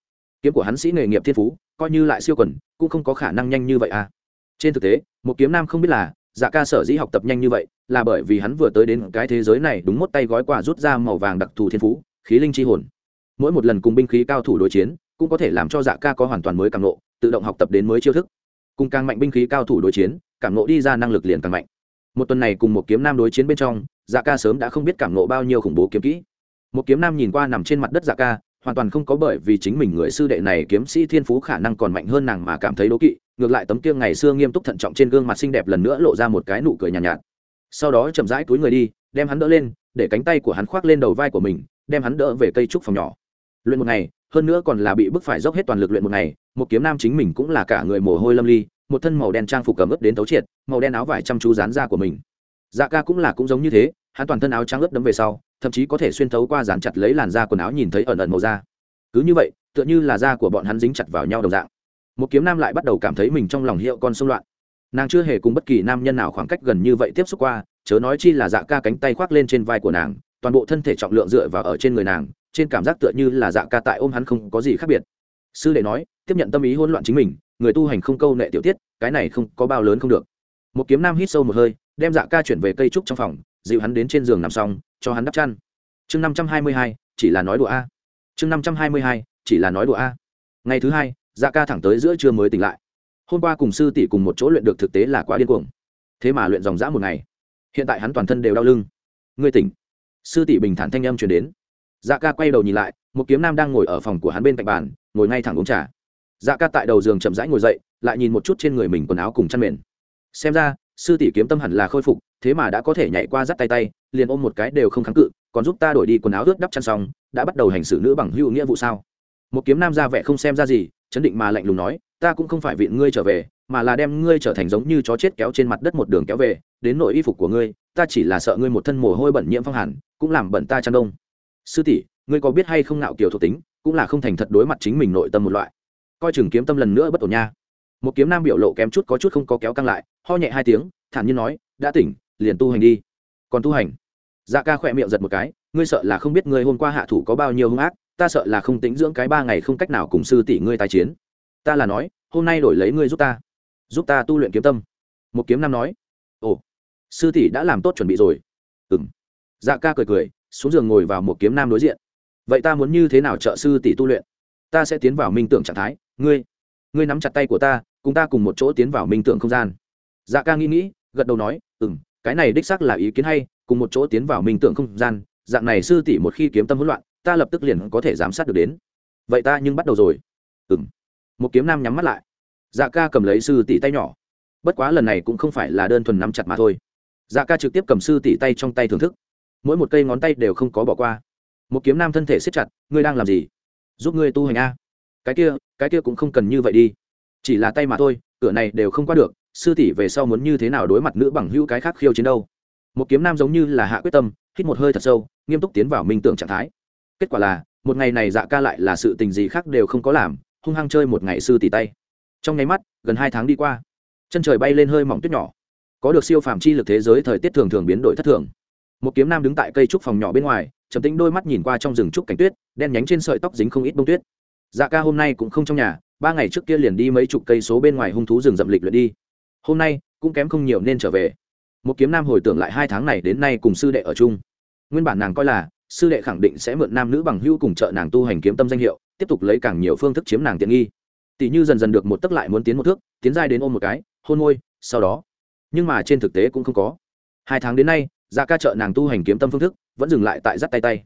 Kiếm của hắn sĩ nghề nghiệp thiên phú, coi như lại siêu quần, cũng không có khả năng nhanh như vậy à. Trên thực tế, một kiếm nam không biết là dạ ca sở dĩ học tập nhanh như vậy, là bởi vì hắn vừa tới đến cái thế giới này đúng một tay gói quà rút ra màu vàng đặc thù thiên phú, khí linh chi hồn. Mỗi một lần cùng binh khí cao thủ đối chiến, cũng có thể làm cho dạ ca có hoàn toàn mới càng nộ tự động học tập đến mới chiêu thức. Cùng càng mạnh binh khí cao thủ đối chiến, cảm nộ đi ra năng lực liền càng mạnh một tuần này cùng một kiếm nam đối chiến bên trong dạ ca sớm đã không biết cảm nộ bao nhiêu khủng bố kiếm kỹ. Một kiếm nam nhìn qua nằm trên mặt đất dạ ca hoàn toàn không có bởi vì chính mình người sư đệ này kiếm sĩ thiên phú khả năng còn mạnh hơn nàng mà cảm thấy đố kỵ ngược lại tấm kia ngày xưa nghiêm túc thận trọng trên gương mặt xinh đẹp lần nữa lộ ra một cái nụ cười nhàn nhạt, nhạt. Sau đó chậm rãi túi người đi đem hắn đỡ lên để cánh tay của hắn khoác lên đầu vai của mình đem hắn đỡ về cây trúc phòng nhỏ. Luyện một ngày hơn nữa còn là bị bức phải dốc hết toàn lực luyện một ngày một kiếm nam chính mình cũng là cả người mồ hôi lâm ly một thân màu đen trang phục cầm ướp đến tấu triệt, màu đen áo vải chăm chú dán ra của mình. Dạ ca cũng là cũng giống như thế, hắn toàn thân áo trắng ướp đấm về sau, thậm chí có thể xuyên thấu qua dán chặt lấy làn da quần áo nhìn thấy ẩn ẩn màu da. Cứ như vậy, tựa như là da của bọn hắn dính chặt vào nhau đồng dạng. Một kiếm nam lại bắt đầu cảm thấy mình trong lòng hiệu con xung loạn. Nàng chưa hề cùng bất kỳ nam nhân nào khoảng cách gần như vậy tiếp xúc qua, chớ nói chi là dạ ca cánh tay khoác lên trên vai của nàng, toàn bộ thân thể trọng lượng dựa vào ở trên người nàng, trên cảm giác tựa như là dạ ca tại ôm hắn không có gì khác biệt. Sư đệ nói, tiếp nhận tâm ý hỗn loạn chính mình người tu hành không câu nệ tiểu tiết, cái này không có bao lớn không được. Một kiếm nam hít sâu một hơi, đem dạ ca chuyển về cây trúc trong phòng, dịu hắn đến trên giường nằm xong, cho hắn đắp chăn. Chương năm trăm hai mươi hai, chỉ là nói đùa a. Chương năm trăm hai mươi hai, chỉ là nói đùa a. Ngày thứ hai dạ ca thẳng tới giữa trưa mới tỉnh lại. Hôm qua cùng sư tỷ cùng một chỗ luyện được thực tế là quá điên cuồng. Thế mà luyện dòng dã một ngày. Hiện tại hắn toàn thân đều đau lưng. Ngươi tỉnh. Sư tỷ bình thản thanh âm chuyển đến. Dạ ca quay đầu nhìn lại, một kiếm nam đang ngồi ở phòng của hắn bên cạnh bàn, ngồi ngay thẳng uống trà dạ ca tại đầu giường chậm rãi ngồi dậy, lại nhìn một chút trên người mình quần áo cùng chăn mền. Xem ra, sư tỷ kiếm tâm hẳn là khôi phục, thế mà đã có thể nhảy qua dắt tay tay, liền ôm một cái đều không kháng cự, còn giúp ta đổi đi quần áo ướt đắp chăn xong, đã bắt đầu hành xử nữ bằng hữu nghĩa vụ sao? Một kiếm nam ra vẻ không xem ra gì, chấn định mà lạnh lùng nói, ta cũng không phải viện ngươi trở về, mà là đem ngươi trở thành giống như chó chết kéo trên mặt đất một đường kéo về, đến nội y phục của ngươi, ta chỉ là sợ ngươi một thân mồ hôi bẩn nhiễm phong hàn, cũng làm bẩn ta chăn đông. Sư tỷ, ngươi có biết hay không nạo kiểu thuộc tính, cũng là không thành thật đối mặt chính mình nội tâm một loại coi chừng kiếm tâm lần nữa bất ổn nha. Một kiếm nam biểu lộ kém chút có chút không có kéo căng lại, ho nhẹ hai tiếng, thản nhiên nói, đã tỉnh, liền tu hành đi. Còn tu hành? Dạ ca khỏe miệng giật một cái, ngươi sợ là không biết ngươi hôm qua hạ thủ có bao nhiêu hung ác, ta sợ là không tính dưỡng cái ba ngày không cách nào cùng sư tỷ ngươi tái chiến. Ta là nói, hôm nay đổi lấy ngươi giúp ta giúp ta tu luyện kiếm tâm. Một kiếm nam nói, ồ, sư tỷ đã làm tốt chuẩn bị rồi. Ừm. dạ ca cười cười, xuống giường ngồi vào một kiếm nam đối diện. Vậy ta muốn như thế nào trợ sư tỷ tu luyện? Ta sẽ tiến vào minh tưởng trạng thái, ngươi ngươi nắm chặt tay của ta, cùng ta cùng một chỗ tiến vào minh tưởng không gian. Dạ ca nghĩ nghĩ, gật đầu nói ừ m cái này đích xác là ý kiến hay, cùng một chỗ tiến vào minh tưởng không gian, dạng này sư tỷ một khi kiếm tâm hỗn loạn, ta lập tức liền có thể giám sát được đến. Vậy ta nhưng bắt đầu rồi. Ừ m một kiếm nam nhắm mắt lại. Dạ ca cầm lấy sư tỷ tay nhỏ. Bất quá lần này cũng không phải là đơn thuần nắm chặt mà thôi. Dạ ca trực tiếp cầm sư tỷ tay trong tay thưởng thức. Mỗi một cây ngón tay đều không có bỏ qua. Một kiếm nam thân thể siết chặt, ngươi đang làm gì? Giúp ngươi tu hành a. Cái kia cái kia cũng không cần như vậy đi. Chỉ là tay mà thôi, cửa này đều không qua được, sư tỷ về sau muốn như thế nào đối mặt nữ bằng hữu cái khác khiêu chiến đâu. Một kiếm nam giống như là hạ quyết tâm, hít một hơi thật sâu, nghiêm túc tiến vào minh tưởng trạng thái. Kết quả là, một ngày này dạ ca lại là sự tình gì khác đều không có làm, hung hăng chơi một ngày sư tỷ tay. Trong nháy mắt, gần hai tháng đi qua, chân trời bay lên hơi mỏng tuyết nhỏ. Có được siêu phàm chi lực thế giới thời tiết thường thường biến đổi thất thường. Một kiếm nam đứng tại cây trúc phòng nhỏ bên ngoài Trầm tính đôi mắt nhìn qua trong rừng trúc cảnh tuyết, đen nhánh trên sợi tóc dính không ít bông tuyết. Dạ ca hôm nay cũng không trong nhà, ba ngày trước kia liền đi mấy chục cây số bên ngoài hung thú rừng rậm lịch luyện đi. Hôm nay, cũng kém không nhiều nên trở về. Một kiếm nam hồi tưởng lại hai tháng này đến nay cùng sư đệ ở chung. Nguyên bản nàng coi là, sư đệ khẳng định sẽ mượn nam nữ bằng hữu cùng trợ nàng tu hành kiếm tâm danh hiệu, tiếp tục lấy càng nhiều phương thức chiếm nàng tiện nghi. Tỷ như dần dần được một tấc lại muốn tiến một thước, tiến giai đến ôm một cái, hôn môi, sau đó. Nhưng mà trên thực tế cũng không có. Hai tháng đến nay ra ca trợ nàng tu hành kiếm tâm phương thức vẫn dừng lại tại dắt tay tay.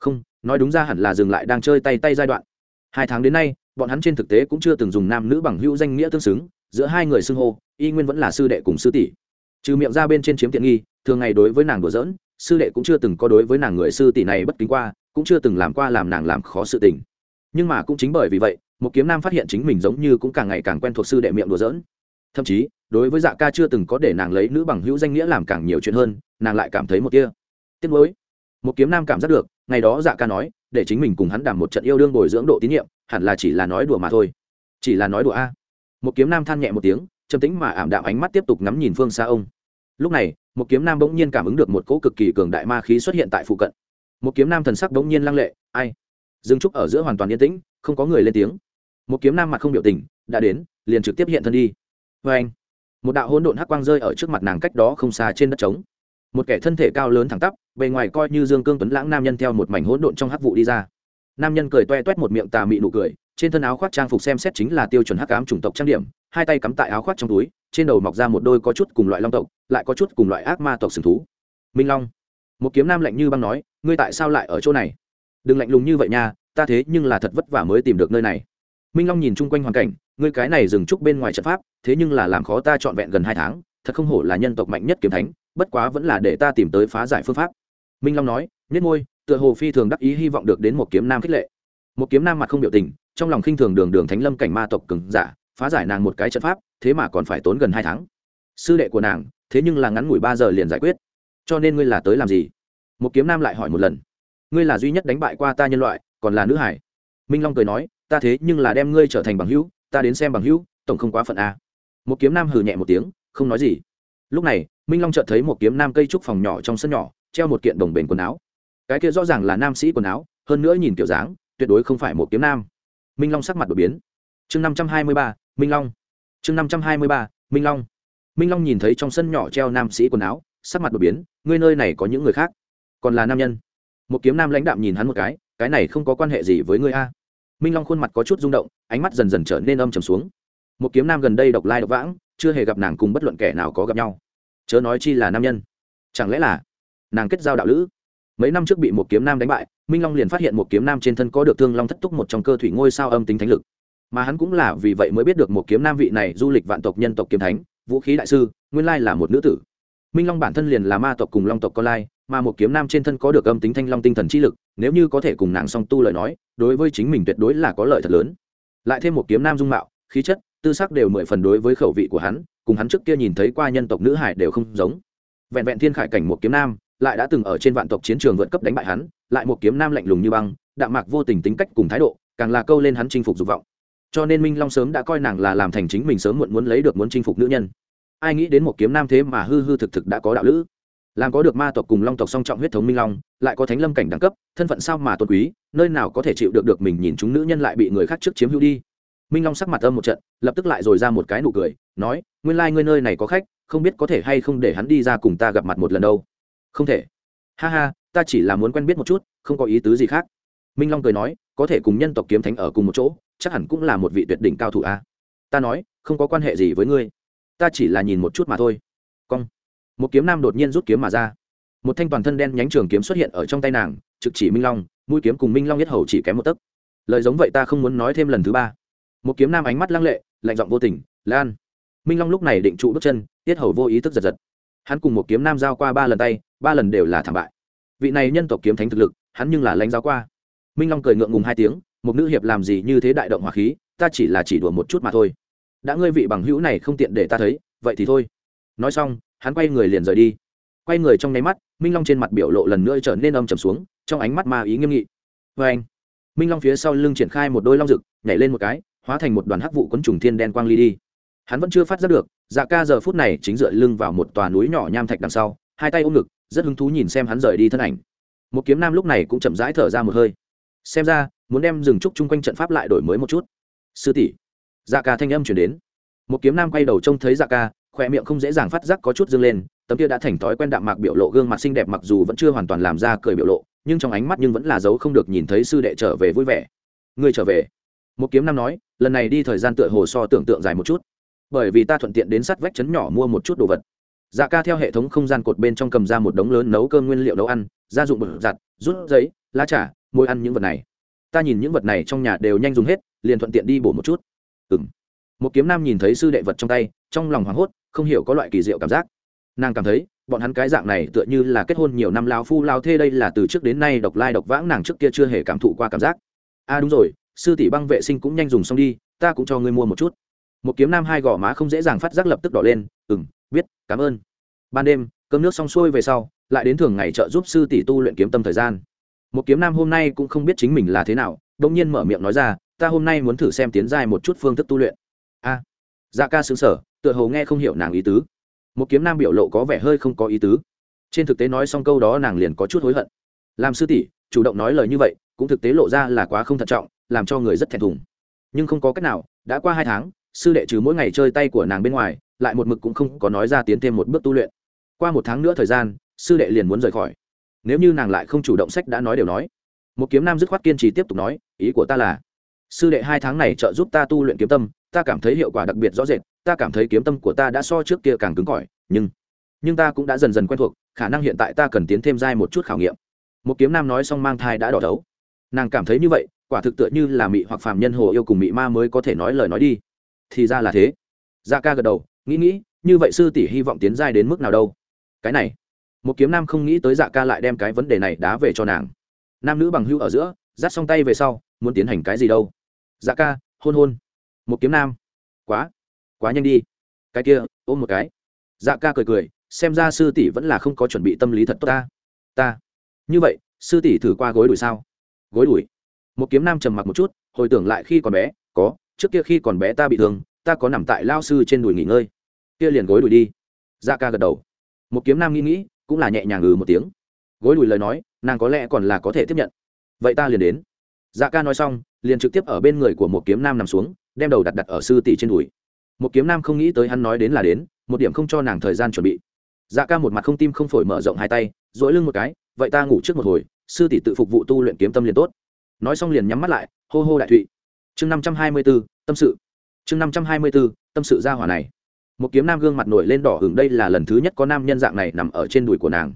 Không, nói đúng ra hẳn là dừng lại đang chơi tay tay giai đoạn. Hai tháng đến nay, bọn hắn trên thực tế cũng chưa từng dùng nam nữ bằng hữu danh nghĩa tương xứng, giữa hai người xưng hô, y nguyên vẫn là sư đệ cùng sư tỷ. Trừ miệng ra bên trên chiếm tiện nghi, thường ngày đối với nàng đùa giỡn, sư đệ cũng chưa từng có đối với nàng người sư tỷ này bất kính qua, cũng chưa từng làm qua làm nàng làm khó sự tình. Nhưng mà cũng chính bởi vì vậy, một kiếm nam phát hiện chính mình giống như cũng càng ngày càng quen thuộc sư đệ miệng đùa giỡn. Thậm chí, đối với dạ ca chưa từng có để nàng lấy nữ bằng hữu danh nghĩa làm càng nhiều chuyện hơn, nàng lại cảm thấy một kia tiếc nuối một kiếm nam cảm giác được, ngày đó dạ ca nói, để chính mình cùng hắn đảm một trận yêu đương bồi dưỡng độ tín nhiệm, hẳn là chỉ là nói đùa mà thôi. Chỉ là nói đùa a. Một kiếm nam than nhẹ một tiếng, trầm tĩnh mà ảm đạm ánh mắt tiếp tục ngắm nhìn phương xa ông. Lúc này, một kiếm nam bỗng nhiên cảm ứng được một cỗ cực kỳ cường đại ma khí xuất hiện tại phụ cận. Một kiếm nam thần sắc bỗng nhiên lăng lệ, ai? Dương trúc ở giữa hoàn toàn yên tĩnh, không có người lên tiếng. Một kiếm nam mặt không biểu tình, đã đến, liền trực tiếp hiện thân đi. Vê anh, một đạo hỗn độn hắc quang rơi ở trước mặt nàng cách đó không xa trên đất trống. Một kẻ thân thể cao lớn thẳng tắp bề ngoài coi như dương cương tuấn lãng nam nhân theo một mảnh hỗn độn trong hắc vụ đi ra. Nam nhân cười toe toét một miệng tà mị nụ cười, trên thân áo khoác trang phục xem xét chính là tiêu chuẩn hắc ám chủng tộc trang điểm, hai tay cắm tại áo khoác trong túi, trên đầu mọc ra một đôi có chút cùng loại long tộc, lại có chút cùng loại ác ma tộc sừng thú. Minh long, một kiếm nam lạnh như băng nói, ngươi tại sao lại ở chỗ này? Đừng lạnh lùng như vậy nha, ta thế nhưng là thật vất vả mới tìm được nơi này. Minh long nhìn chung quanh hoàn cảnh, ngươi cái này dừng trúc bên ngoài trận pháp, thế nhưng là làm khó ta trọn vẹn gần hai tháng, thật không hổ là nhân tộc mạnh nhất kiếm thánh, bất quá vẫn là để ta tìm tới phá giải phương pháp minh long nói, nhất ngôi, tựa hồ phi thường đắc ý hy vọng được đến một kiếm nam khích lệ. Một kiếm nam mặt không biểu tình, trong lòng khinh thường đường đường thánh lâm cảnh ma tộc cường giả, phá giải nàng một cái trận pháp, thế mà còn phải tốn gần hai tháng. Sư đệ của nàng, thế nhưng là ngắn ngủi ba giờ liền giải quyết. Cho nên ngươi là tới làm gì? Một kiếm nam lại hỏi một lần. Ngươi là duy nhất đánh bại qua ta nhân loại, còn là nữ hải? Minh long cười nói, ta thế nhưng là đem ngươi trở thành bằng hữu, ta đến xem bằng hữu, tổng không quá phận a. Một kiếm nam hừ nhẹ một tiếng, không nói gì. Lúc này, minh long chợt thấy một kiếm nam cây trúc phòng nhỏ trong sân nhỏ treo một kiện đồng bền quần áo. Cái kia rõ ràng là nam sĩ quần áo, hơn nữa nhìn kiểu dáng, tuyệt đối không phải một kiếm nam. Minh long sắc mặt đột biến. Chương năm trăm hai mươi ba, minh long. Chương năm trăm hai mươi ba, minh long. Minh long nhìn thấy trong sân nhỏ treo nam sĩ quần áo, sắc mặt đột biến, ngươi nơi này có những người khác? Còn là nam nhân. Một kiếm nam lãnh đạm nhìn hắn một cái cái này không có quan hệ gì với ngươi a. Minh long khuôn mặt có chút rung động, ánh mắt dần dần trở nên âm trầm xuống. Một kiếm nam gần đây độc lai độc vãng, chưa hề gặp nàng cùng bất luận kẻ nào có gặp nhau. Chớ nói chi là nam nhân. Chẳng lẽ là nàng kết giao đạo lữ. Mấy năm trước bị một kiếm nam đánh bại, minh long liền phát hiện một kiếm nam trên thân có được thương long thất túc một trong cơ thủy ngôi sao âm tính thánh lực. Mà hắn cũng là vì vậy mới biết được một kiếm nam vị này du lịch vạn tộc nhân tộc kiếm thánh, vũ khí đại sư, nguyên lai là một nữ tử. Minh long bản thân liền là ma tộc cùng long tộc con lai, mà một kiếm nam trên thân có được âm tính thanh long tinh thần chi lực, nếu như có thể cùng nàng song tu lời nói, đối với chính mình tuyệt đối là có lợi thật lớn. Lại thêm một kiếm nam dung mạo, khí chất, tư sắc đều mười phần đối với khẩu vị của hắn, cùng hắn trước kia nhìn thấy qua nhân tộc nữ hải đều không giống. Vẹn vẹn thiên khải cảnh một kiếm nam lại đã từng ở trên vạn tộc chiến trường vượt cấp đánh bại hắn, lại một kiếm nam lạnh lùng như băng, đạm mạc vô tình tính cách cùng thái độ, càng là câu lên hắn chinh phục dục vọng. Cho nên minh long sớm đã coi nàng là làm thành chính mình sớm muộn muốn lấy được muốn chinh phục nữ nhân. Ai nghĩ đến một kiếm nam thế mà hư hư thực thực đã có đạo lữ. Làm có được ma tộc cùng long tộc song trọng huyết thống minh long, lại có thánh lâm cảnh đẳng cấp, thân phận sao mà tôn quý, nơi nào có thể chịu được được mình nhìn chúng nữ nhân lại bị người khác trước chiếm hữu đi. Minh long sắc mặt âm một trận, lập tức lại rồi ra một cái nụ cười, nói, nguyên lai、like、ngươi nơi này có khách, không biết có thể hay không để hắn đi ra cùng ta gặp mặt một lần đâu không thể. Ha ha, ta chỉ là muốn quen biết một chút, không có ý tứ gì khác. Minh long cười nói, có thể cùng nhân tộc kiếm thánh ở cùng một chỗ, chắc hẳn cũng là một vị tuyệt đỉnh cao thủ a. À? ta nói, không có quan hệ gì với ngươi. Ta chỉ là nhìn một chút mà thôi. Cong. Một kiếm nam đột nhiên rút kiếm mà ra. Một thanh toàn thân đen nhánh trường kiếm xuất hiện ở trong tay nàng, trực chỉ minh long, mũi kiếm cùng minh long nhất hầu chỉ kém một tấc. Lời giống vậy ta không muốn nói thêm lần thứ ba. Một kiếm nam ánh mắt lăng lệ, lạnh giọng vô tình, lan. Minh long lúc này định trụ bước chân, tiết hầu vô ý thức giật giật. Hắn cùng một kiếm nam giao qua ba lần tay ba lần đều là thảm bại. Vị này nhân tộc kiếm thánh thực lực, hắn nhưng là lãnh giáo qua. Minh long cười ngượng ngùng hai tiếng một nữ hiệp làm gì như thế đại động hỏa khí, ta chỉ là chỉ đùa một chút mà thôi. Đã ngươi vị bằng hữu này không tiện để ta thấy, vậy thì thôi. Nói xong, hắn quay người liền rời đi. Quay người trong nháy mắt, minh long trên mặt biểu lộ lần nữa trở nên âm trầm xuống, trong ánh mắt ma ý nghiêm nghị. Vê anh. Minh long phía sau lưng triển khai một đôi long rực nhảy lên một cái, hóa thành một đoàn hắc vụ quấn trùng thiên đen quang ly đi. Hắn vẫn chưa phát giác được dạ ca giờ phút này chính dựa lưng vào một tòa núi nhỏ nham thạch đằng sau, hai tay ôm ngực rất hứng thú nhìn xem hắn rời đi thân ảnh. Một kiếm nam lúc này cũng chậm rãi thở ra một hơi. Xem ra, muốn đem rừng trúc chung quanh trận pháp lại đổi mới một chút. Sư tỷ. Dạ ca thanh âm chuyển đến. Một kiếm nam quay đầu trông thấy dạ ca khoe miệng không dễ dàng phát giác có chút dâng lên, tấm kia đã thành thói quen đạm mạc biểu lộ gương mặt xinh đẹp mặc dù vẫn chưa hoàn toàn làm ra cười biểu lộ, nhưng trong ánh mắt nhưng vẫn là dấu không được nhìn thấy sư đệ trở về vui vẻ. Người trở về. Một kiếm nam nói, lần này đi thời gian tựa hồ so tưởng tượng dài một chút. Bởi vì ta thuận tiện đến sát vách trấn nhỏ mua một chút đồ vật dạ ca theo hệ thống không gian cột bên trong cầm ra một đống lớn nấu cơm nguyên liệu nấu ăn, gia dụng bột giặt, rút giấy, lá trà môi ăn những vật này. Ta nhìn những vật này trong nhà đều nhanh dùng hết, liền thuận tiện đi bổ một chút. Ừ m một kiếm nam nhìn thấy sư đệ vật trong tay, trong lòng hoảng hốt, không hiểu có loại kỳ diệu cảm giác. Nàng cảm thấy, bọn hắn cái dạng này tựa như là kết hôn nhiều năm lao phu lao thê đây là từ trước đến nay độc lai độc vãng nàng trước kia chưa hề cảm thụ qua cảm giác. A à đúng rồi, sư tỷ băng vệ sinh cũng nhanh dùng xong đi, ta cũng cho ngươi mua một chút. Một kiếm nam hai gò má không dễ dàng phát giác lập tức đỏ lên ừ m biết, cảm ơn. Ban đêm, cơm nước xong xuôi về sau, lại đến thường ngày trợ giúp sư tỷ tu luyện kiếm tâm thời gian. Một kiếm nam hôm nay cũng không biết chính mình là thế nào đông nhiên mở miệng nói ra, ta hôm nay muốn thử xem tiến dài một chút phương thức tu luyện. A. Dạ ca xứng sở tựa hồ nghe không hiểu nàng ý tứ. Một kiếm nam biểu lộ có vẻ hơi không có ý tứ. Trên thực tế nói xong câu đó nàng liền có chút hối hận. Làm sư tỷ, chủ động nói lời như vậy, cũng thực tế lộ ra là quá không thận trọng, làm cho người rất thẹn thùng. Nhưng không có cách nào, đã qua hai tháng sư đệ trừ mỗi ngày chơi tay của nàng bên ngoài, lại một mực cũng không có nói ra tiến thêm một bước tu luyện. Qua một tháng nữa thời gian, sư đệ liền muốn rời khỏi. Nếu như nàng lại không chủ động sách đã nói đều nói. Một kiếm nam dứt khoát kiên trì tiếp tục nói, ý của ta là, sư đệ hai tháng này trợ giúp ta tu luyện kiếm tâm, ta cảm thấy hiệu quả đặc biệt rõ rệt, ta cảm thấy kiếm tâm của ta đã so trước kia càng cứng cỏi, nhưng nhưng ta cũng đã dần dần quen thuộc, khả năng hiện tại ta cần tiến thêm dai một chút khảo nghiệm. Một kiếm nam nói xong mang thai đã đỏ thấu. Nàng cảm thấy như vậy, quả thực tựa như là mị hoặc phàm nhân hồ yêu cùng mị ma mới có thể nói lời nói đi thì ra là thế. Dạ ca gật đầu, nghĩ nghĩ, như vậy sư tỷ hy vọng tiến giai đến mức nào đâu? Cái này, một kiếm nam không nghĩ tới dạ ca lại đem cái vấn đề này đá về cho nàng. Nam nữ bằng hưu ở giữa, dắt xong tay về sau, muốn tiến hành cái gì đâu? Dạ ca, hôn hôn. Một kiếm nam. Quá quá nhanh đi. Cái kia, ôm một cái. Dạ ca cười cười, xem ra sư tỷ vẫn là không có chuẩn bị tâm lý thật tốt ta. Ta. Như vậy, sư tỷ thử qua gối đuổi sao? Gối đuổi một kiếm nam trầm mặc một chút, hồi tưởng lại khi còn bé, có trước kia khi còn bé ta bị thương, ta có nằm tại lao sư trên đùi nghỉ ngơi. Kia liền gối đùi đi. Dạ ca gật đầu. Một kiếm nam nghĩ nghĩ, cũng là nhẹ nhàng ngừ một tiếng. Gối đùi lời nói, nàng có lẽ còn là có thể tiếp nhận. Vậy ta liền đến. Dạ ca nói xong, liền trực tiếp ở bên người của một kiếm nam nằm xuống, đem đầu đặt đặt ở sư tỷ trên đùi. Một kiếm nam không nghĩ tới hắn nói đến là đến, một điểm không cho nàng thời gian chuẩn bị. Dạ ca một mặt không tim không phổi mở rộng hai tay dỗi lưng một cái, vậy ta ngủ trước một hồi, sư tỷ tự phục vụ tu luyện kiếm tâm liền tốt. Nói xong liền nhắm mắt lại, hô hô đại thụy chương năm trăm hai mươi b ố tâm sự. Chương năm trăm hai mươi b ố tâm sự ra hỏa này. Một kiếm nam gương mặt nổi lên đỏ hưởng đây là lần thứ nhất có nam nhân dạng này nằm ở trên đùi của nàng.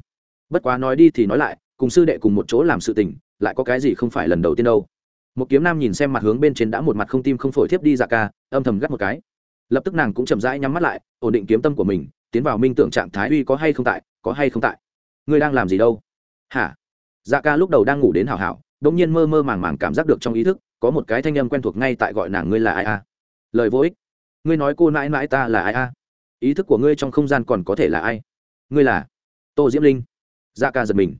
Bất quá nói đi thì nói lại, cùng sư đệ cùng một chỗ làm sự tình, lại có cái gì không phải lần đầu tiên đâu. Một kiếm nam nhìn xem mặt hướng bên trên đã một mặt không tim không phổi thiếp đi dạ ca, âm thầm gắt một cái. Lập tức nàng cũng chậm rãi nhắm mắt lại, ổn định kiếm tâm của mình, tiến vào minh tưởng trạng thái uy có hay không tại, có hay không tại. Ngươi đang làm gì đâu? Hả? Dạ ca lúc đầu đang ngủ đến hào hảo đ ỗ n g nhiên mơ mơ màng màng cảm giác được trong ý thức có một cái thanh âm quen thuộc ngay tại gọi nàng ngươi là ai a? Lời vô ích. Ngươi nói cô mãi mãi ta là ai a? Ý thức của ngươi trong không gian còn có thể là ai? Ngươi là tô diễm linh. Dạ ca giật mình.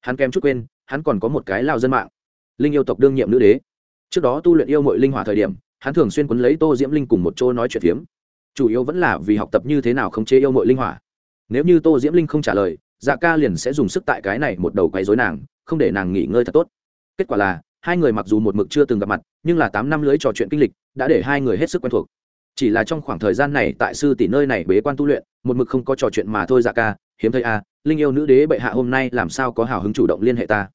Hắn kém chút quên, hắn còn có một cái lao dân mạng. Linh yêu tộc đương nhiệm nữ đế. Trước đó tu luyện yêu mội linh hỏa thời điểm, hắn thường xuyên quấn lấy tô diễm linh cùng một chỗ nói chuyện phiếm. Chủ yếu vẫn là vì học tập như thế nào không chế yêu mội linh hỏa. Nếu như tô diễm linh không trả lời dạ ca liền sẽ dùng sức tại cái này một đầu quấy dối nàng, không để nàng nghỉ ngơi thật tốt. Kết quả là hai người mặc dù một mực chưa từng gặp mặt nhưng là tám năm lưới trò chuyện kinh lịch đã để hai người hết sức quen thuộc. Chỉ là trong khoảng thời gian này tại sư tỷ nơi này bế quan tu luyện một mực không có trò chuyện mà thôi dạ ca hiếm thấy a à, linh yêu nữ đế bệ hạ hôm nay làm sao có hào hứng chủ động liên hệ ta?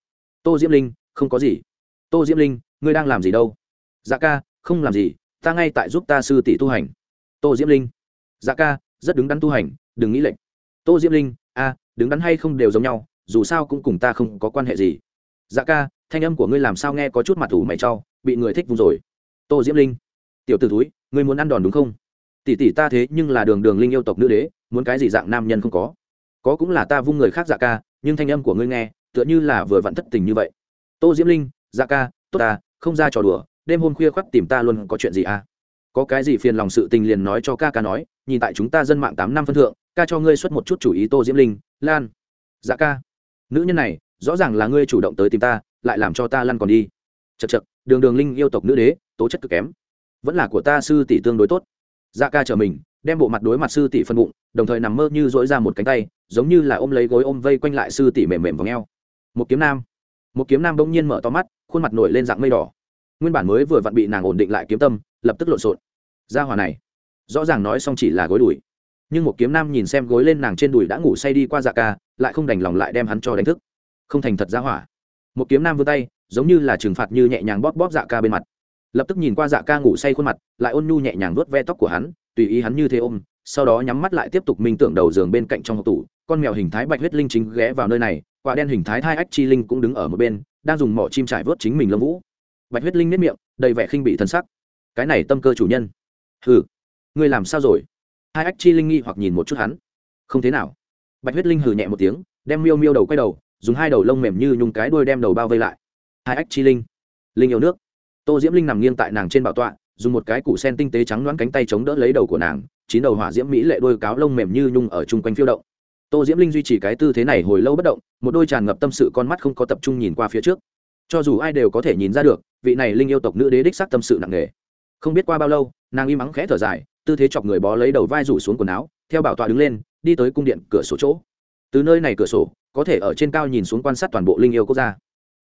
Tô diễm linh không có gì. Tô diễm linh ngươi đang làm gì đâu? Dạ ca không làm gì ta ngay tại giúp ta sư tỷ tu hành. Tô diễm linh. Dạ ca rất đứng đắn tu hành đừng nghĩ lệnh tô diễm linh a đứng đắn hay không đều giống nhau dù sao cũng cùng ta không có quan hệ gì. Dạ ca thanh âm của ngươi làm sao nghe có chút mặt ủ mày cho, bị người thích vùng rồi. Tô diễm linh, tiểu t ử túi ngươi muốn ăn đòn đúng không? Tỷ tỷ ta thế nhưng là đường đường linh yêu tộc nữ đế, muốn cái gì dạng nam nhân không có? Có cũng là ta vung người khác dạ ca, nhưng thanh âm của ngươi nghe, tựa như là vừa vặn thất tình như vậy. Tô diễm linh dạ ca, tốt ta, không ra trò đùa, đêm hôm khuya khoắt tìm ta luôn có chuyện gì à? Có cái gì phiền lòng sự tình liền nói cho ca ca nói, nhìn tại chúng ta dân mạng tám năm phân thượng, ca cho ngươi xuất một chút chủ ý tô diễm linh, lan. Dạ ca, nữ nhân này, rõ ràng là ngươi chủ động tới tìm ta lại làm cho ta lăn còn đi. Chật chật đường đường linh yêu tộc nữ đế, tố chất cực kém. Vẫn là của ta sư tỷ tương đối tốt. Dạ ca trở mình, đem bộ mặt đối mặt sư tỷ phân bụng, đồng thời nằm mơ như dỗi ra một cánh tay, giống như là ôm lấy gối ôm vây quanh lại sư tỷ mềm mềm vào ngheo một kiếm nam. Một kiếm nam bỗng nhiên mở to mắt, khuôn mặt nổi lên dạng mây đỏ. Nguyên bản mới vừa vặn bị nàng ổn định lại kiếm tâm, lập tức lộn xộn. Gia hòa này, rõ ràng nói xong chỉ là gối đùi. Nhưng một kiếm nam nhìn xem gối lên nàng trên đùi đã ngủ say đi qua dạ ca, lại không đành lòng lại đem hắn cho đánh thức. Không thành thật gia hỏa một kiếm nam vươn tay, giống như là trừng phạt như nhẹ nhàng bóp bóp dạ ca bên mặt. Lập tức nhìn qua dạ ca ngủ say khuôn mặt, lại ôn nhu nhẹ nhàng vuốt ve tóc của hắn, tùy ý hắn như thế ôm, sau đó nhắm mắt lại tiếp tục minh tưởng đầu giường bên cạnh trong hộp tủ, con mèo hình thái bạch huyết linh chính ghé vào nơi này, quả đen hình thái thai ách chi linh cũng đứng ở một bên, đang dùng mỏ chim trải vớt chính mình lâm vũ. Bạch huyết linh nếp miệng, đầy vẻ khinh bị thân sắc. Cái này tâm cơ chủ nhân. Hừ, ngươi làm sao rồi? Hai ách chi linh nghi hoặc nhìn một chút hắn. Không thế nào. Bạch huyết linh hừ nhẹ một tiếng, đem miêu miêu đầu quay đầu dùng hai đầu lông mềm như nhung cái đuôi đem đầu bao vây lại. Hai ách chi linh. Linh yêu nước. Tô diễm linh nằm nghiêng tại nàng trên bảo tọa, dùng một cái củ sen tinh tế trắng đoán cánh tay chống đỡ lấy đầu của nàng, chín đầu hỏa diễm mỹ lệ đôi cáo lông mềm như nhung ở chung quanh phiêu động. Tô diễm linh duy trì cái tư thế này hồi lâu bất động, một đôi tràn ngập tâm sự con mắt không có tập trung nhìn qua phía trước. Cho dù ai đều có thể nhìn ra được, vị này linh yêu tộc nữ đế đích xác tâm sự nặng nề. Không biết qua bao lâu, nàng im mắng khẽ thở dài, tư thế chọc người bó lấy đầu vai rủ xuống quần áo, theo bảo tọa đứng lên, đi tới cung điện cửa sổ chỗ. Từ nơi này cửa sổ có thể ở trên cao nhìn xuống quan sát toàn bộ linh yêu quốc gia.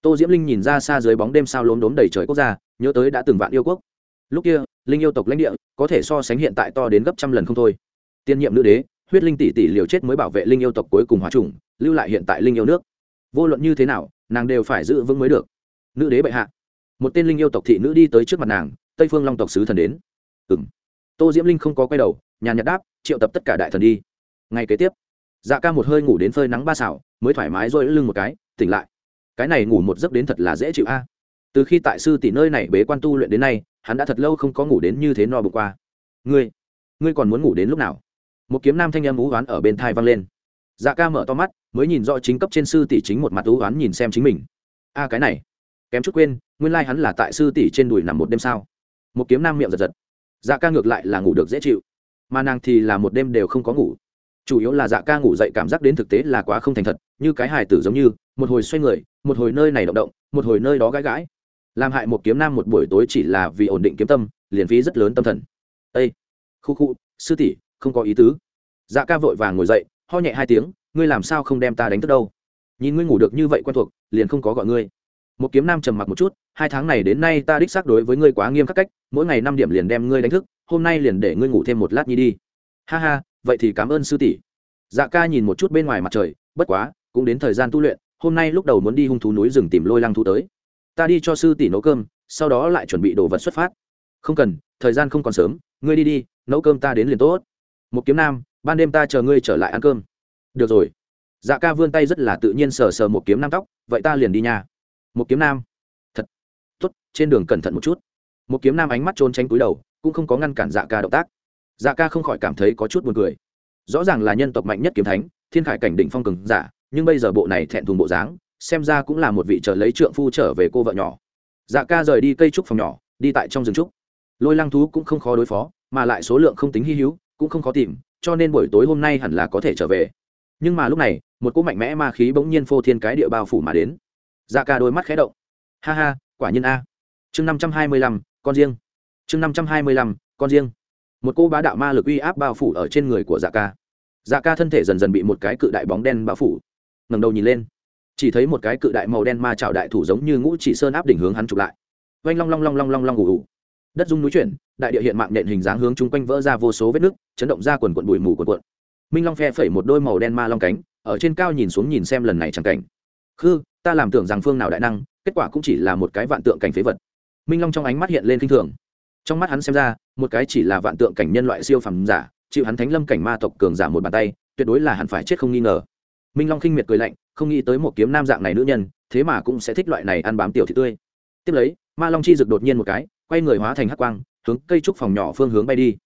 Tô diễm linh nhìn ra xa dưới bóng đêm sao lốm đốm đầy trời quốc gia, nhớ tới đã từng vạn yêu quốc. Lúc kia, linh yêu tộc lãnh địa, có thể so sánh hiện tại to đến gấp trăm lần không thôi. Tiên nhiệm nữ đế, huyết linh tỷ tỷ liều chết mới bảo vệ linh yêu tộc cuối cùng hòa trùng lưu lại hiện tại linh yêu nước. Vô luận như thế nào, nàng đều phải giữ vững mới được. Nữ đế bệ hạ. Một tên linh yêu tộc thị nữ đi tới trước mặt nàng, tây phương long tộc sứ thần đến. Ừ m tô diễm linh không có quay đầu, nhàn nhạt đáp, triệu tập tất cả đại thần đi. Ngay kế tiếp dạ ca một hơi ngủ đến phơi nắng ba xảo mới thoải mái rồi lưng một cái, tỉnh lại. Cái này ngủ một giấc đến thật là dễ chịu a. À. Từ khi tại sư tỷ nơi này bế quan tu luyện đến nay, hắn đã thật lâu không có ngủ đến như thế no bụng qua. Ngươi ngươi còn muốn ngủ đến lúc nào? Một kiếm nam thanh em ú oán ở bên thai vang lên. Dạ ca mở to mắt, mới nhìn rõ chính cấp trên sư tỷ chính một mặt ú oán nhìn xem chính mình. A, cái này, kém chút quên, nguyên lai、like、hắn là tại sư tỷ trên đùi nằm một đêm sao? Một kiếm nam miệng giật giật. Dạ ca ngược lại là ngủ được dễ chịu. Mà nàng thì là một đêm đều không có ngủ chủ yếu là dạ ca ngủ dậy cảm giác đến thực tế là quá không thành thật, như cái hài tử giống như, một hồi xoay người, một hồi nơi này động động, một hồi nơi đó gãi gãi. Làm hại một kiếm nam một buổi tối chỉ là vì ổn định kiếm tâm, liền phí rất lớn tâm thần. Ê, khu khu, sư tỷ, không có ý tứ. Dạ ca vội vàng ngồi dậy, ho nhẹ hai tiếng, ngươi làm sao không đem ta đánh thức đâu? Nhìn ngươi ngủ được như vậy quen thuộc, liền không có gọi ngươi. Một kiếm nam trầm mặc một chút, hai tháng này đến nay ta đích xác đối với ngươi quá nghiêm khắc cách, mỗi ngày năm điểm liền đem ngươi đánh thức, hôm nay liền để ngươi ngủ thêm một lát nhi đi. Ha ha vậy thì cảm ơn sư tỷ. Dạ ca nhìn một chút bên ngoài mặt trời, bất quá, cũng đến thời gian tu luyện, hôm nay lúc đầu muốn đi hung thú núi rừng tìm lôi lăng thú tới. Ta đi cho sư tỷ nấu cơm, sau đó lại chuẩn bị đồ vật xuất phát. Không cần, thời gian không còn sớm, ngươi đi đi, nấu cơm ta đến liền tốt. Một kiếm nam, ban đêm ta chờ ngươi trở lại ăn cơm. Được rồi. Dạ ca vươn tay rất là tự nhiên sờ sờ một kiếm nam tóc, vậy ta liền đi nha. Một kiếm nam. Thật. Tốt, trên đường cẩn thận một chút. Một kiếm nam ánh mắt trốn tránh túi đầu, cũng không có ngăn cản dạ ca động tác dạ ca không khỏi cảm thấy có chút buồn cười. Rõ ràng là nhân tộc mạnh nhất kiếm thánh, thiên khải cảnh đỉnh phong cường giả, nhưng bây giờ bộ này thẹn thùng bộ dáng, xem ra cũng là một vị trợ lấy trượng phu trở về cô vợ nhỏ. Dạ ca rời đi cây trúc phòng nhỏ, đi tại trong rừng trúc. Lôi lăng thú cũng không khó đối phó, mà lại số lượng không tính hy hữu, cũng không khó tìm, cho nên buổi tối hôm nay hẳn là có thể trở về. Nhưng mà lúc này, một cỗ mạnh mẽ ma khí bỗng nhiên phô thiên cái địa bao phủ mà đến. Dạ ca đôi mắt khé động. Ha ha, quả nhiên a. Chương năm trăm hai mươi lăm, con riêng. Chương năm trăm hai mươi lăm, con riêng một cô bá đạo ma lực uy áp bao phủ ở trên người của dạ ca. Dạ ca thân thể dần dần bị một cái cự đại bóng đen bao phủ. Ngầm đầu nhìn lên, chỉ thấy một cái cự đại màu đen ma trào đại thủ giống như ngũ chỉ sơn áp đỉnh hướng hắn chụp lại. Oanh long long long long long long ngủ ngủ đất dung núi chuyển, đại địa hiện mạng nện hình dáng hướng chung quanh vỡ ra vô số vết nước chấn động ra quần quận bụi mù quần quận minh long phe phẩy một đôi màu đen ma long cánh, ở trên cao nhìn xuống nhìn xem lần này chẳng cảnh. Khư, ta làm tưởng rằng phương nào đại năng, kết quả cũng chỉ là một cái vạn tượng cảnh phế vật. Minh long trong ánh mắt hiện lên kinh thường trong mắt hắn xem ra, một cái chỉ là vạn tượng cảnh nhân loại siêu phẩm giả, chịu hắn thánh lâm cảnh ma tộc cường giả một bàn tay, tuyệt đối là hắn phải chết không nghi ngờ. Minh long khinh miệt cười lạnh, không nghĩ tới một kiếm nam dạng này nữ nhân, thế mà cũng sẽ thích loại này ăn bám tiểu thị tươi. Tiếp lấy, ma long chi rực đột nhiên một cái, quay người hóa thành hắc quang, hướng cây trúc phòng nhỏ phương hướng bay đi.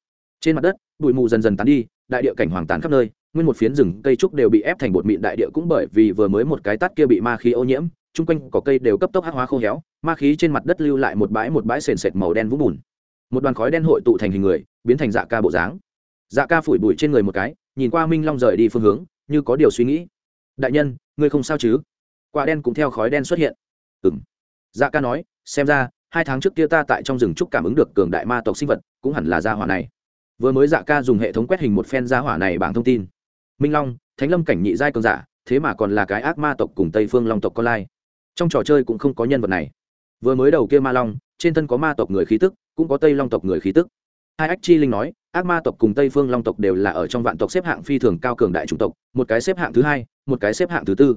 Trên mặt đất, bụi mù dần dần tán đi, đại địa cảnh hoàng tàn khắp nơi, nguyên một phiến rừng, cây trúc đều bị ép thành bột mịn đại địa cũng bởi vì vừa mới một cái tắt kia bị ma khí ô nhiễm, chung quanh có cây đều cấp tốc hắc hóa khô héo, ma khí trên mặt đất lưu lại một bãi một bãi sền sệt màu đen vũng bùn một đoàn khói đen hội tụ thành hình người, biến thành dạ ca bộ dáng. Dạ ca phủi bụi trên người một cái, nhìn qua minh long rời đi phương hướng, như có điều suy nghĩ. Đại nhân, ngươi không sao chứ? Quả đen cũng theo khói đen xuất hiện. Ừ m dạ ca nói, xem ra, hai tháng trước kia ta tại trong rừng trúc cảm ứng được cường đại ma tộc sinh vật, cũng hẳn là gia hỏa này. Vừa mới dạ ca dùng hệ thống quét hình một phen gia hỏa này bảng thông tin. Minh long, thánh lâm cảnh nhị giai cường giả, thế mà còn là cái ác ma tộc cùng tây phương long tộc con lai. Trong trò chơi cũng không có nhân vật này. Vừa mới đầu kia ma long trên thân có ma tộc người khí tức, cũng có tây long tộc người khí tức. Hai ách chi linh nói, ác ma tộc cùng tây phương long tộc đều là ở trong vạn tộc xếp hạng phi thường cao cường đại chủng tộc, một cái xếp hạng thứ hai, một cái xếp hạng thứ tư.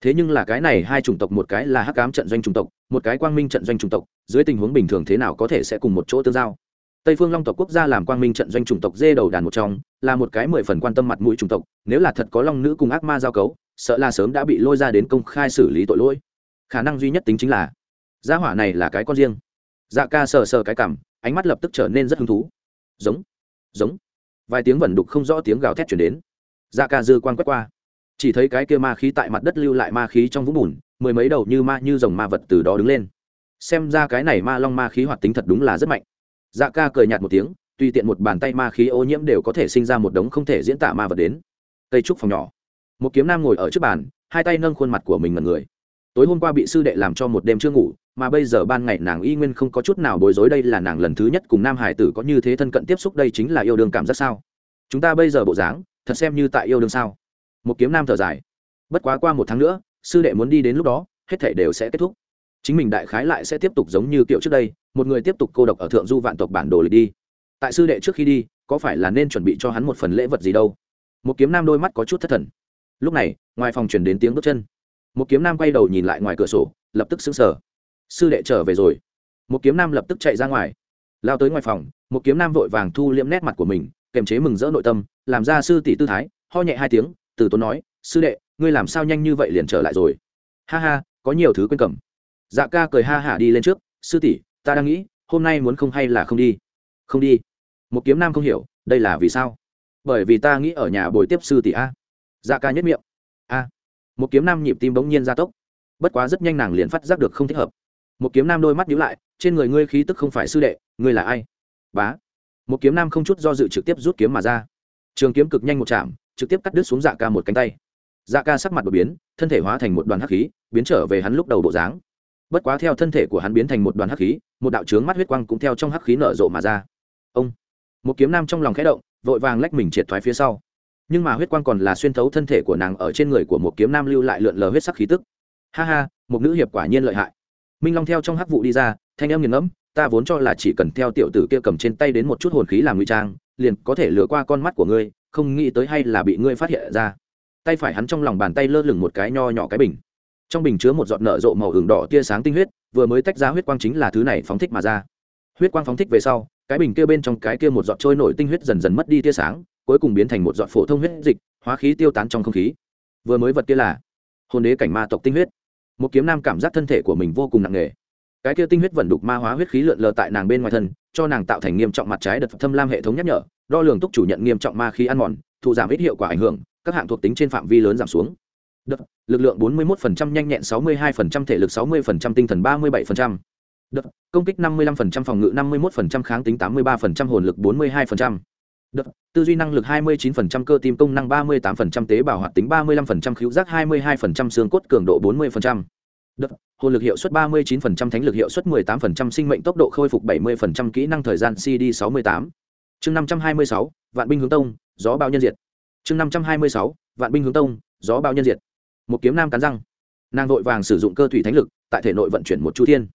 Thế nhưng là cái này hai chủng tộc một cái là hắc cám trận doanh chủng tộc, một cái quang minh trận doanh chủng tộc, dưới tình huống bình thường thế nào có thể sẽ cùng một chỗ tương giao? Tây phương long tộc quốc gia làm quang minh trận doanh chủng tộc dê đầu đàn một trong, là một cái mười phần quan tâm mặt mũi chủng tộc, nếu là thật có long nữ cùng ác ma giao cấu, sợ là sớm đã bị lôi ra đến công khai xử lý tội lỗi. Khả năng duy nhất tính chính là, gia hỏa này là cái con riêng dạ ca sờ sờ cái cảm ánh mắt lập tức trở nên rất hứng thú. Giống giống. Vài tiếng vẩn đục không rõ tiếng gào thét chuyển đến. Dạ ca dư quan quét qua. Chỉ thấy cái kia ma khí tại mặt đất lưu lại ma khí trong vũng bùn, mười mấy đầu như ma như dòng ma vật từ đó đứng lên. Xem ra cái này ma long ma khí hoạt tính thật đúng là rất mạnh. Dạ ca cười nhạt một tiếng, tùy tiện một bàn tay ma khí ô nhiễm đều có thể sinh ra một đống không thể diễn tả ma vật đến. Cây trúc phòng nhỏ. Một kiếm nam ngồi ở trước bàn, hai tay nâng khuôn mặt của mình mật người tối hôm qua bị sư đệ làm cho một đêm chưa ngủ, mà bây giờ ban ngày nàng y nguyên không có chút nào bối rối đây là nàng lần thứ nhất cùng nam hải tử có như thế thân cận tiếp xúc, đây chính là yêu đương cảm giác sao? Chúng ta bây giờ bộ dáng, thật xem như tại yêu đương sao? Một kiếm nam thở dài. Bất quá qua một tháng nữa, sư đệ muốn đi đến lúc đó, hết thể đều sẽ kết thúc. Chính mình đại khái lại sẽ tiếp tục giống như kiểu trước đây, một người tiếp tục cô độc ở thượng du vạn tộc bản đồ lịch đi. Tại sư đệ trước khi đi, có phải là nên chuẩn bị cho hắn một phần lễ vật gì đâu? Một kiếm nam đôi mắt có chút thất thần. Lúc này, ngoài phòng chuyển đến tiếng bước chân một kiếm nam quay đầu nhìn lại ngoài cửa sổ, lập tức xứng sở sư đệ trở về rồi. Một kiếm nam lập tức chạy ra ngoài. Lao tới ngoài phòng, một kiếm nam vội vàng thu liễm nét mặt của mình, kềm chế mừng rỡ nội tâm, làm ra sư tỷ tư thái, ho nhẹ hai tiếng, từ tốn nói, sư đệ, ngươi làm sao nhanh như vậy liền trở lại rồi? Ha ha, có nhiều thứ quên cầm. Dạ ca cười ha hả đi lên trước, sư tỷ, ta đang nghĩ, hôm nay muốn không hay là không đi? Không đi. Một kiếm nam không hiểu, đây là vì sao? Bởi vì ta nghĩ ở nhà bồi tiếp sư tỷ a. Dạ ca nhất miệng một kiếm nam nhịp tim bỗng nhiên gia tốc. Bất quá rất nhanh nàng liền phát giác được không thích hợp. Một kiếm nam đôi mắt nhíu lại, trên người ngươi khí tức không phải sư đệ, ngươi là ai? Bá. Một kiếm nam không chút do dự trực tiếp rút kiếm mà ra. Trường kiếm cực nhanh một chạm, trực tiếp cắt đứt xuống dạ ca một cánh tay. Dạ ca sắc mặt đột biến, thân thể hóa thành một đoàn hắc khí, biến trở về hắn lúc đầu bộ dáng. Bất quá theo thân thể của hắn biến thành một đoàn hắc khí, một đạo trướng mắt huyết quang cũng theo trong hắc khí nở rộ mà ra. Ông. Một kiếm nam trong lòng khẽ động, vội vàng lách mình triệt thoái phía sau nhưng mà huyết quang còn là xuyên thấu thân thể của nàng ở trên người của một kiếm nam lưu lại lượn lờ huyết sắc khí tức. Ha ha, một nữ hiệp quả nhiên lợi hại. Minh long theo trong hắc vụ đi ra, thanh em nghiền ngẫm, ta vốn cho là chỉ cần theo tiểu tử kia cầm trên tay đến một chút hồn khí làm ngụy trang, liền có thể lừa qua con mắt của ngươi, không nghĩ tới hay là bị ngươi phát hiện ra. Tay phải hắn trong lòng bàn tay lơ lửng một cái nho nhỏ cái bình. Trong bình chứa một giọt nở rộ màu hưởng đỏ tia sáng tinh huyết, vừa mới tách ra huyết quang chính là thứ này phóng thích mà ra. Huyết quang phóng thích về sau, cái bình kia bên trong cái kia một giọt trôi nổi tinh huyết dần dần mất đi tia sáng cuối cùng biến thành một giọt phổ thông huyết dịch hóa khí tiêu tán trong không khí vừa mới vật kia là hồn đế cảnh ma tộc tinh huyết một kiếm nam cảm giác thân thể của mình vô cùng nặng nề cái kia tinh huyết vận đục ma hóa huyết khí lượn lờ tại nàng bên ngoài thân cho nàng tạo thành nghiêm trọng mặt trái đợt thâm lam hệ thống nhắc nhở đo lường túc chủ nhận nghiêm trọng ma khí ăn mòn thụ giảm ít hiệu quả ảnh hưởng các hạng thuộc tính trên phạm vi lớn giảm xuống Đợt, lực lượng 41% nhanh nhẹn 62% thể lực 60% tinh thần 37%. Đợt, công kích 55% phòng ngự 51% kháng tính 83% hồn lực 42%. Đợt, tư duy năng lực 29% cơ tim công năng 38% tế bào hoạt tính 35% khứu giác 22% xương cốt cường độ 40%. Đợt, hồn lực hiệu suất 39%, thánh lực hiệu suất 18%, sinh mệnh tốc độ khôi phục 70%, kỹ năng thời gian CD 68. Chương 526, Vạn binh hướng tông, gió bao nhân diệt. Chương 526, Vạn binh hướng tông, gió bao nhân diệt. Một kiếm nam cắn răng, nàng vội vàng sử dụng cơ thủy thánh lực, tại thể nội vận chuyển một chu thiên.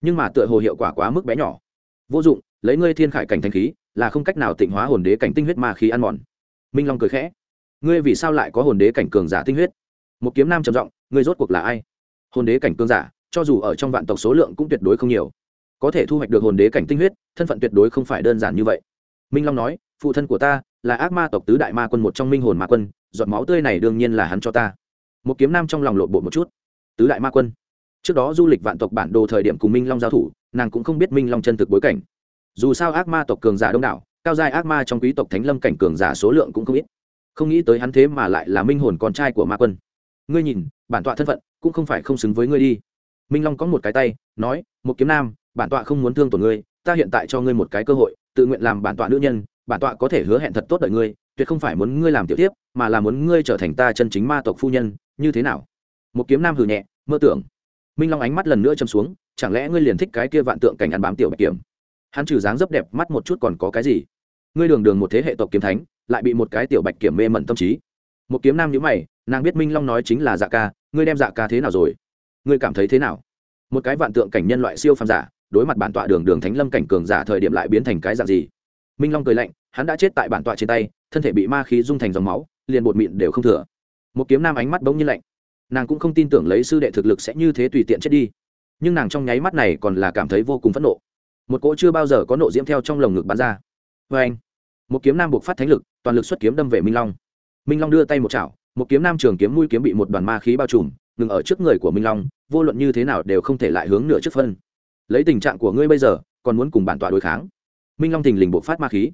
Nhưng mà tựa hồ hiệu quả quá mức bé nhỏ. Vô dụng, lấy ngươi thiên khải cảnh thanh khí, là không cách nào tịnh hóa hồn đế cảnh tinh huyết ma khí ăn mòn. Minh Long cười khẽ, ngươi vì sao lại có hồn đế cảnh cường giả tinh huyết? Một kiếm nam trầm giọng, ngươi rốt cuộc là ai? hồn đế cảnh cường giả cho dù ở trong vạn tộc số lượng cũng tuyệt đối không nhiều. Có thể thu hoạch được hồn đế cảnh tinh huyết thân phận tuyệt đối không phải đơn giản như vậy. Minh long nói phụ thân của ta là ác ma tộc tứ đại ma quân một trong minh hồn ma quân giọt máu tươi này đương nhiên là hắn cho ta. Một kiếm nam trong lòng lộn bộ một chút. Tứ đại ma quân. Trước đó du lịch vạn tộc bản đồ thời điểm cùng minh long giao thủ nàng cũng không biết minh long chân thực bối cảnh dù sao ác ma tộc cường giả đông đảo, cao giai ác ma trong quý tộc thánh lâm cảnh cường giả số lượng cũng không ít. Không nghĩ tới hắn thế mà lại là minh hồn con trai của ma quân. Ngươi nhìn, bản tọa thân phận cũng không phải không xứng với ngươi đi. Minh long có một cái tay, nói, một kiếm nam, bản tọa không muốn thương tổn ngươi, ta hiện tại cho ngươi một cái cơ hội, tự nguyện làm bản tọa nữ nhân, bản tọa có thể hứa hẹn thật tốt đợi ngươi, tuyệt không phải muốn ngươi làm tiểu tiếp mà là muốn ngươi trở thành ta chân chính ma tộc phu nhân, như thế nào? Một kiếm nam hừ nhẹ, mơ tưởng. Minh long ánh mắt lần nữa châm xuống, chẳng lẽ ngươi liền thích cái kia vạn tượng cảnh ăn bám tiểu bạch kiểm? Hắn trừ dáng dấp đẹp mắt một chút còn có cái gì? Ngươi đường đường một thế hệ tộc kiếm thánh, lại bị một cái tiểu bạch kiểm mê mẩn tâm trí. Một kiếm nam nhữ mày, nàng biết minh long nói chính là dạ ca, ngươi đem dạ ca thế nào rồi? Ngươi cảm thấy thế nào? Một cái vạn tượng cảnh nhân loại siêu phàm giả, đối mặt bản tọa đường đường thánh lâm cảnh cường giả thời điểm lại biến thành cái dạng gì? Minh long cười lạnh, hắn đã chết tại bản tọa trên tay, thân thể bị ma khí dung thành dòng máu, liền bột mịn đều không thừa. Một kiếm nam ánh mắt bỗng nhiên lạnh. Nàng cũng không tin tưởng lấy sư đệ thực lực sẽ như thế tùy tiện chết đi. Nhưng nàng trong nháy mắt này còn là cảm thấy vô cùng phẫn nộ một cỗ chưa bao giờ có nộ diễm theo trong lồng ngực bắn ra. Vê anh, một kiếm nam buộc phát thánh lực, toàn lực xuất kiếm đâm về minh long. Minh long đưa tay một chảo, một kiếm nam trường kiếm mũi kiếm bị một đoàn ma khí bao trùm, ngừng ở trước người của minh long, vô luận như thế nào đều không thể lại hướng nửa trước phân. Lấy tình trạng của ngươi bây giờ, còn muốn cùng bản tọa đối kháng. Minh long thình lình buộc phát ma khí.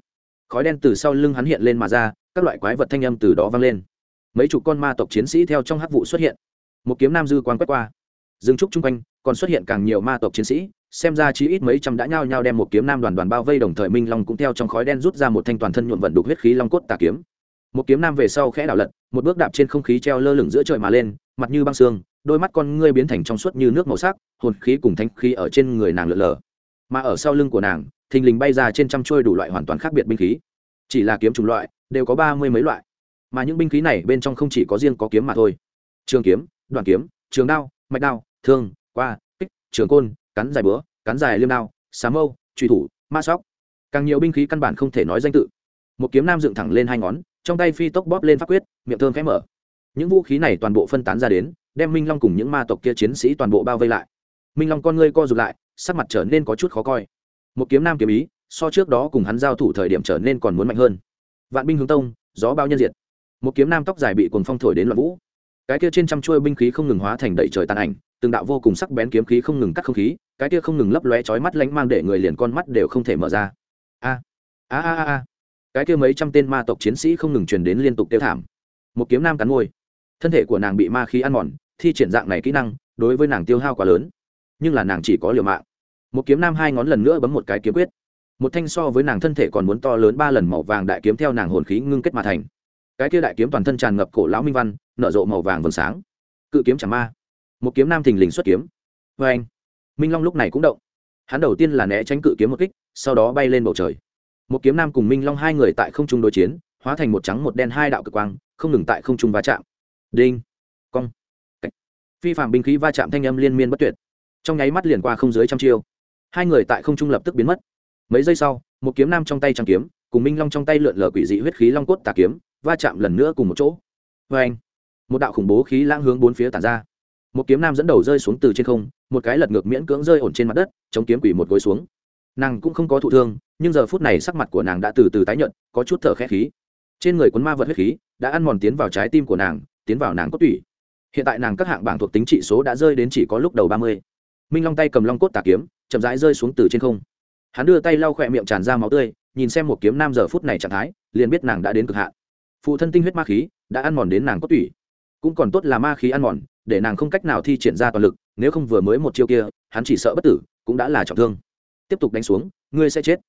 Khói đen từ sau lưng hắn hiện lên mà ra, các loại quái vật thanh âm từ đó vang lên. Mấy chục con ma tộc chiến sĩ theo trong hắc vụ xuất hiện. Một kiếm nam dư quan quét qua. Dừng trúc chung quanh còn xuất hiện càng nhiều ma tộc chiến sĩ, xem ra chí ít mấy trăm đã nhao nhao đem một kiếm nam đoàn đoàn bao vây đồng thời minh long cũng theo trong khói đen rút ra một thanh toàn thân nhuộm vận đục huyết khí long cốt tà kiếm. Một kiếm nam về sau khẽ đảo lật, một bước đạp trên không khí treo lơ lửng giữa trời mà lên, mặt như băng xương, đôi mắt con ngươi biến thành trong suốt như nước màu sắc, hồn khí cùng thanh khí ở trên người nàng lượn lờ. Mà ở sau lưng của nàng, thình lình bay ra trên trăm trôi đủ loại hoàn toàn khác biệt binh khí. Chỉ là kiếm chủng loại, đều có ba mươi mấy loại. Mà những binh khí này bên trong không chỉ có riêng có kiếm mà thôi. Trường kiếm, đoạn kiếm, trường đao, mạch đao, thương qua, kích, trường côn, cắn dài búa, cắn dài liêm đao, xà mâu truy thủ, ma sóc. Càng nhiều binh khí căn bản không thể nói danh tự. Một kiếm nam dựng thẳng lên hai ngón, trong tay phi tốc bóp lên pháp quyết, miệng thơm khẽ mở. Những vũ khí này toàn bộ phân tán ra đến, đem minh long cùng những ma tộc kia chiến sĩ toàn bộ bao vây lại. Minh long con ngươi co rụt lại, sắc mặt trở nên có chút khó coi. Một kiếm nam kiếm ý, so trước đó cùng hắn giao thủ thời điểm trở nên còn muốn mạnh hơn. Vạn binh hướng tông, gió bao nhân diệt. Một kiếm nam tóc dài bị cuồng phong thổi đến loạn vũ. Cái kia trên trăm chuôi binh khí không ngừng hóa thành đầy trời tàn ảnh từng đạo vô cùng sắc bén kiếm khí không ngừng cắt không khí, cái kia không ngừng lấp lóe chói mắt lánh mang để người liền con mắt đều không thể mở ra. A a a a cái kia mấy trăm tên ma tộc chiến sĩ không ngừng truyền đến liên tục tiêu thảm. Một kiếm nam cắn môi. Thân thể của nàng bị ma khí ăn mòn, thi triển dạng này kỹ năng, đối với nàng tiêu hao quá lớn. Nhưng là nàng chỉ có liều mạng. Một kiếm nam hai ngón lần nữa bấm một cái kiếm quyết. Một thanh so với nàng thân thể còn muốn to lớn ba lần màu vàng đại kiếm theo nàng hồn khí ngưng kết mà thành. Cái kia đại kiếm toàn thân tràn ngập cổ lão minh văn, nở rộ màu vàng vầng sáng. Cự kiếm chẳng ma một kiếm nam thình lình xuất kiếm. Vê anh, minh long lúc này cũng động. Hắn đầu tiên là né tránh cự kiếm một kích, sau đó bay lên bầu trời. Một kiếm nam cùng minh long hai người tại không trung đối chiến, hóa thành một trắng một đen hai đạo cực quang, không ngừng tại không trung va chạm. Đinh, cong. Cách. phi phạm binh khí va chạm thanh âm liên miên bất tuyệt. Trong nháy mắt liền qua không dưới trăm chiêu. Hai người tại không trung lập tức biến mất. Mấy giây sau, một kiếm nam trong tay trăng kiếm, cùng minh long trong tay lượn lờ quỷ dị huyết khí long cốt tà kiếm, va chạm lần nữa cùng một chỗ. Vê anh, một đạo khủng bố khí lãng hướng bốn phía tản ra một kiếm nam dẫn đầu rơi xuống từ trên không, một cái lật ngược miễn cưỡng rơi ổn trên mặt đất, chống kiếm quỷ một gối xuống. Nàng cũng không có thụ thương, nhưng giờ phút này sắc mặt của nàng đã từ từ tái nhợt, có chút thở khẽ khí. Trên người cuốn ma vật huyết khí, đã ăn mòn tiến vào trái tim của nàng, tiến vào nàng cốt tủy. Hiện tại nàng các hạng bảng thuộc tính trị số đã rơi đến chỉ có lúc đầu ba mươi. Minh long tay cầm long cốt tà kiếm, chậm rãi rơi xuống từ trên không. Hắn đưa tay lau khỏe miệng tràn ra máu tươi, nhìn xem một kiếm nam giờ phút này trạng thái, liền biết nàng đã đến cực hạn. Phụ thân tinh huyết ma khí, đã ăn mòn đến nàng cốt tủy. Cũng còn tốt là ma khí ăn mòn để nàng không cách nào thi triển ra toàn lực, nếu không vừa mới một chiêu kia, hắn chỉ sợ bất tử, cũng đã là trọng thương. Tiếp tục đánh xuống, ngươi sẽ chết.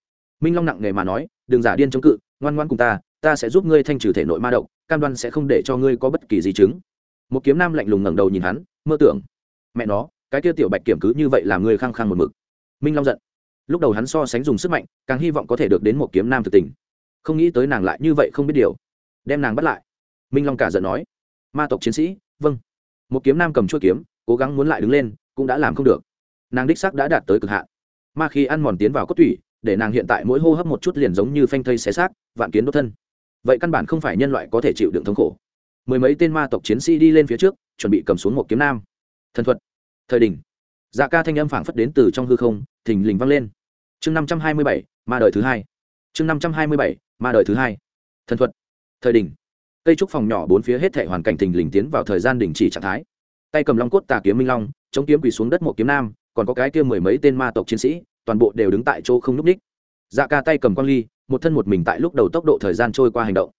Minh long nặng nề mà nói, đừng giả điên chống cự, ngoan ngoan cùng ta ta sẽ giúp ngươi thanh trừ thể nội ma độc, cam đoan sẽ không để cho ngươi có bất kỳ di chứng. Một kiếm nam lạnh lùng ngẩng đầu nhìn hắn, mơ tưởng. Mẹ nó, cái kia tiểu bạch kiểm cứ như vậy làm ngươi khăng khăng một mực. Minh long giận. Lúc đầu hắn so sánh dùng sức mạnh, càng hy vọng có thể được đến một kiếm nam thực tình. Không nghĩ tới nàng lại như vậy không biết điều. Đem nàng bắt lại. Minh long cả giận nói. Ma tộc chiến sĩ vâng một kiếm nam cầm chuôi kiếm, cố gắng muốn lại đứng lên, cũng đã làm không được. Nàng đích sắc đã đạt tới cực hạn. Ma khi ăn mòn tiến vào cốt tủy, để nàng hiện tại mỗi hô hấp một chút liền giống như phanh thây xé xác, vạn kiến đốt thân. Vậy căn bản không phải nhân loại có thể chịu đựng thống khổ. Mười mấy tên ma tộc chiến sĩ đi lên phía trước, chuẩn bị cầm xuống một kiếm nam. Thần thuật. Thời đình dạ ca thanh âm phảng phất đến từ trong hư không, thình lình vang lên. Chương năm trăm hai mươi bảy, ma đời thứ hai. Chương năm trăm hai mươi bảy, ma đời thứ hai. Thần thuật. Thời đình cây trúc phòng nhỏ bốn phía hết thể hoàn cảnh thình lình tiến vào thời gian đình chỉ trạng thái. Tay cầm long cốt tà kiếm minh long, chống kiếm quỳ xuống đất một kiếm nam, còn có cái kia mười mấy tên ma tộc chiến sĩ, toàn bộ đều đứng tại chỗ không núp ních dạ ca tay cầm quang ly, một thân một mình tại lúc đầu tốc độ thời gian trôi qua hành động.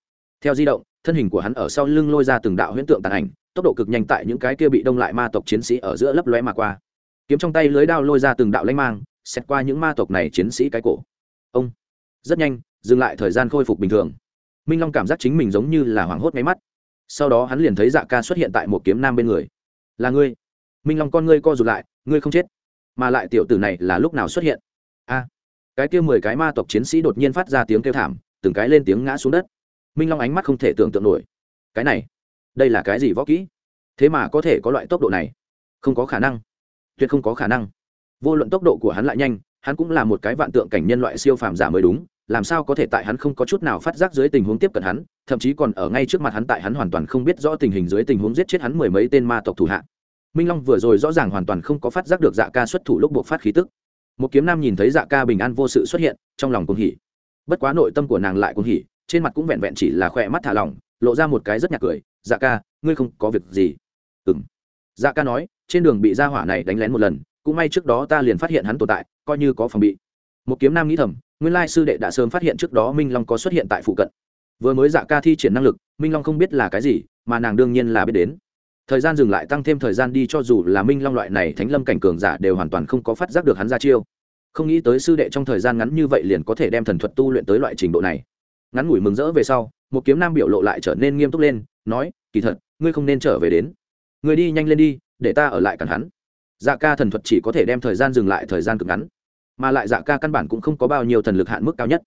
Theo di động, thân hình của hắn ở sau lưng lôi ra từng đạo huyễn tượng tàn ảnh, tốc độ cực nhanh tại những cái kia bị đông lại ma tộc chiến sĩ ở giữa lấp lóe mà qua. Kiếm trong tay lưới đao lôi ra từng đạo lanh mang, xét qua những ma tộc này chiến sĩ cái cổ. Ông, rất nhanh, dừng lại thời gian khôi phục bình thường minh long cảm giác chính mình giống như là hoảng hốt máy mắt sau đó hắn liền thấy dạ ca xuất hiện tại một kiếm nam bên người là ngươi minh long con ngươi co rụt lại ngươi không chết mà lại tiểu tử này là lúc nào xuất hiện a cái kia mười cái ma tộc chiến sĩ đột nhiên phát ra tiếng kêu thảm từng cái lên tiếng ngã xuống đất minh long ánh mắt không thể tưởng tượng nổi cái này đây là cái gì võ kỹ thế mà có thể có loại tốc độ này không có khả năng tuyệt không có khả năng vô luận tốc độ của hắn lại nhanh hắn cũng là một cái vạn tượng cảnh nhân loại siêu phàm giả mới đúng làm sao có thể tại hắn không có chút nào phát giác dưới tình huống tiếp cận hắn, thậm chí còn ở ngay trước mặt hắn tại hắn hoàn toàn không biết rõ tình hình dưới tình huống giết chết hắn mười mấy tên ma tộc thủ hạ. Minh long vừa rồi rõ ràng hoàn toàn không có phát giác được dạ ca xuất thủ lúc buộc phát khí tức. Một kiếm nam nhìn thấy dạ ca bình an vô sự xuất hiện, trong lòng cũng hỉ. Bất quá nội tâm của nàng lại cũng hỉ, trên mặt cũng vẹn vẹn chỉ là khỏe mắt thả lỏng, lộ ra một cái rất nhạc cười dạ ca, ngươi không có việc gì. Ừng dạ ca nói, trên đường bị gia hỏa này đánh lén một lần, cũng may trước đó ta liền phát hiện hắn tồn tại, coi như có phòng bị một kiếm nam nghĩ thầm, nguyên lai sư đệ đã sớm phát hiện trước đó minh long có xuất hiện tại phụ cận. Vừa mới dạ ca thi triển năng lực, minh long không biết là cái gì, mà nàng đương nhiên là biết đến. Thời gian dừng lại, tăng thêm thời gian đi cho dù là minh long loại này thánh lâm cảnh cường giả đều hoàn toàn không có phát giác được hắn ra chiêu. Không nghĩ tới sư đệ trong thời gian ngắn như vậy liền có thể đem thần thuật tu luyện tới loại trình độ này. Ngắn ngủi mừng rỡ về sau, một kiếm nam biểu lộ lại trở nên nghiêm túc lên, nói, kỳ thật, ngươi không nên trở về đến. Ngươi đi nhanh lên đi, để ta ở lại cản hắn. Dạ ca thần thuật chỉ có thể đem thời gian dừng lại thời gian cực ngắn mà lại dạ ca căn bản cũng không có bao nhiêu thần lực hạn mức cao nhất.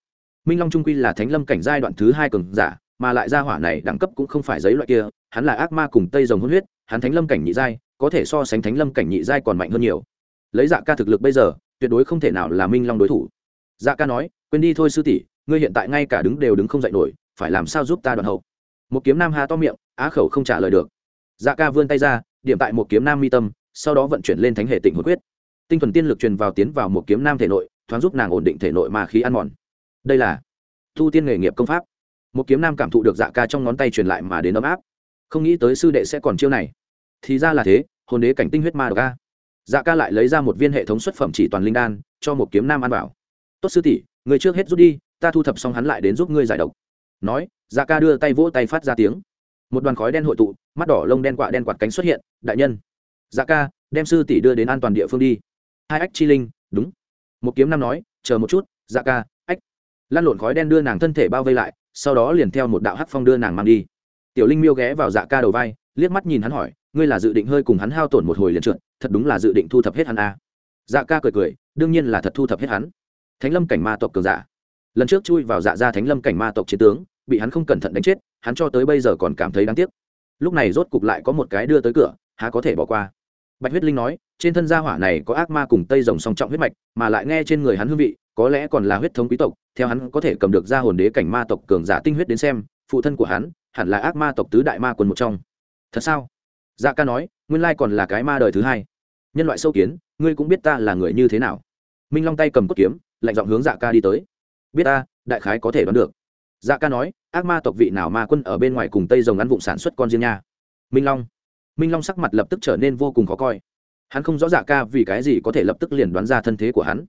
Minh long trung quy là thánh lâm cảnh giai đoạn thứ hai cường giả, mà lại gia hỏa này đẳng cấp cũng không phải giấy loại kia, hắn là ác ma cùng tây rồng hôn huyết, hắn thánh lâm cảnh nhị giai, có thể so sánh thánh lâm cảnh nhị giai còn mạnh hơn nhiều. Lấy dạ ca thực lực bây giờ, tuyệt đối không thể nào là minh long đối thủ. Dạ ca nói, quên đi thôi sư tỷ, ngươi hiện tại ngay cả đứng đều đứng không dậy nổi, phải làm sao giúp ta đoạn hậu? Một kiếm nam hà to miệng, á khẩu không trả lời được. Dạ ca vươn tay ra, điểm tại một kiếm nam mi tâm, sau đó vận chuyển lên thánh hệ tịnh hồn quyết tinh thuần tiên lực truyền vào tiến vào một kiếm nam thể nội, thoáng giúp nàng ổn định thể nội mà khí ăn mòn. Đây là thu tiên nghề nghiệp công pháp. Một kiếm nam cảm thụ được dạ ca trong ngón tay truyền lại mà đến ấm áp. Không nghĩ tới sư đệ sẽ còn chiêu này. Thì ra là thế, hồn đế cảnh tinh huyết ma đ ca dạ ca lại lấy ra một viên hệ thống xuất phẩm chỉ toàn linh đan, cho một kiếm nam ăn vào. Tốt sư tỷ, người trước hết rút đi, ta thu thập xong hắn lại đến giúp ngươi giải độc. Nói dạ ca đưa tay vỗ tay phát ra tiếng. Một đoàn khói đen hội tụ, mắt đỏ lông đen quạ đen quạt cánh xuất hiện, đại nhân. Dạ ca, đem sư tỷ đưa đến an toàn địa phương đi hai ách chi linh, đúng. Một kiếm nam nói, chờ một chút dạ ca, ách. Lan lộn khói đen đưa nàng thân thể bao vây lại, sau đó liền theo một đạo hắc phong đưa nàng mang đi. Tiểu linh miêu ghé vào dạ ca đầu vai, liếc mắt nhìn hắn hỏi, ngươi là dự định hơi cùng hắn hao tổn một hồi liền trượt, thật đúng là dự định thu thập hết hắn à. dạ ca cười cười, đương nhiên là thật thu thập hết hắn. Thánh lâm cảnh ma tộc cường giả. Lần trước chui vào dạ ra thánh lâm cảnh ma tộc chiến tướng, bị hắn không cẩn thận đánh chết, hắn cho tới bây giờ còn cảm thấy đáng tiếc. Lúc này rốt cục lại có một cái đưa tới cửa, há có thể bỏ qua bạch huyết linh nói, trên thân gia hỏa này có ác ma cùng tây rồng song trọng huyết mạch, mà lại nghe trên người hắn hương vị, có lẽ còn là huyết thống quý tộc, theo hắn có thể cầm được ra hồn đế cảnh ma tộc cường giả tinh huyết đến xem, phụ thân của hắn hẳn là ác ma tộc tứ đại ma quân một trong. Thật sao? Dạ ca nói, nguyên lai còn là cái ma đời thứ hai. Nhân loại sâu kiến, ngươi cũng biết ta là người như thế nào. Minh long tay cầm cốt kiếm, lạnh giọng hướng dạ ca đi tới. Biết ta, đại khái có thể đoán được. Dạ ca nói, ác ma tộc vị nào ma quân ở bên ngoài cùng tây rồng ăn vụng sản xuất con riêng nha. Minh long minh long sắc mặt lập tức trở nên vô cùng khó coi hắn không rõ dạ ca vì cái gì có thể lập tức liền đoán ra thân thế của hắn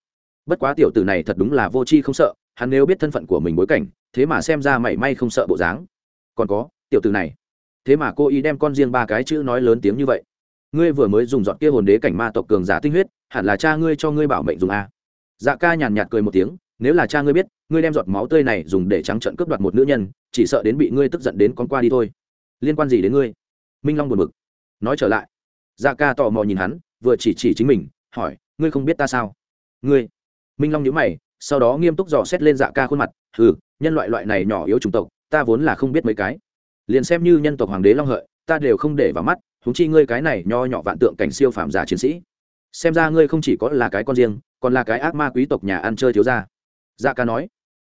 bất quá tiểu tử này thật đúng là vô tri không sợ hắn nếu biết thân phận của mình bối cảnh thế mà xem ra mảy may không sợ bộ dáng còn có tiểu tử này thế mà cô ý đem con riêng ba cái chữ nói lớn tiếng như vậy ngươi vừa mới dùng dọn kia hồn đế cảnh ma tộc cường giả tinh huyết hẳn là cha ngươi cho ngươi bảo mệnh dùng a dạ ca nhàn nhạt cười một tiếng nếu là cha ngươi biết ngươi đem giọt máu tươi này dùng để trắng trận cướp đoạt một nữ nhân chỉ sợ đến bị ngươi tức giận đến con qua đi thôi liên quan gì đến ngươi minh long buồn bực nói trở lại. Dạ ca tò mò nhìn hắn, vừa chỉ chỉ chính mình, hỏi, ngươi không biết ta sao? Ngươi. Minh long nhíu mày, sau đó nghiêm túc dò xét lên dạ ca khuôn mặt ừ nhân loại loại này nhỏ yếu chủng tộc, ta vốn là không biết mấy cái. Liền xem như nhân tộc hoàng đế long hợi, ta đều không để vào mắt húng chi ngươi cái này nho nhỏ vạn tượng cảnh siêu phàm giả chiến sĩ. Xem ra ngươi không chỉ có là cái con riêng, còn là cái ác ma quý tộc nhà ăn chơi thiếu gia. Dạ ca nói.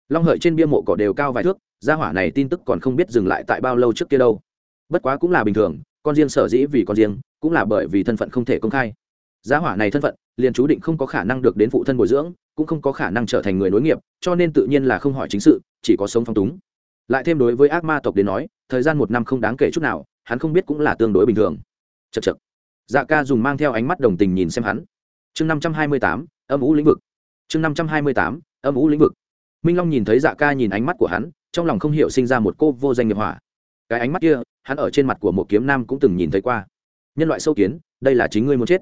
Long hợi trên bia mộ cỏ đều cao vài thước, gia hỏa này tin tức còn không biết dừng lại tại bao lâu trước kia đâu. Bất quá cũng là bình thường con riêng sở dĩ vì con riêng, cũng là bởi vì thân phận không thể công khai. Giá hỏa này thân phận, liền chú định không có khả năng được đến phụ thân bồi dưỡng, cũng không có khả năng trở thành người nối nghiệp, cho nên tự nhiên là không hỏi chính sự, chỉ có sống phong túng. Lại thêm đối với ác ma tộc đến nói, thời gian một năm không đáng kể chút nào, hắn không biết cũng là tương đối bình thường. Chật chật dạ ca dùng mang theo ánh mắt đồng tình nhìn xem hắn. Chương năm trăm hai mươi tám, âm ú lĩnh vực. Chương năm trăm hai mươi tám, âm ú lĩnh vực. Minh long nhìn thấy dạ ca nhìn ánh mắt của hắn, trong lòng không hiểu sinh ra một cô vô danh nghiệp hỏa. Cái ánh mắt kia hắn ở trên mặt của một kiếm nam cũng từng nhìn thấy qua. Nhân loại sâu kiến, đây là chính ngươi muốn chết.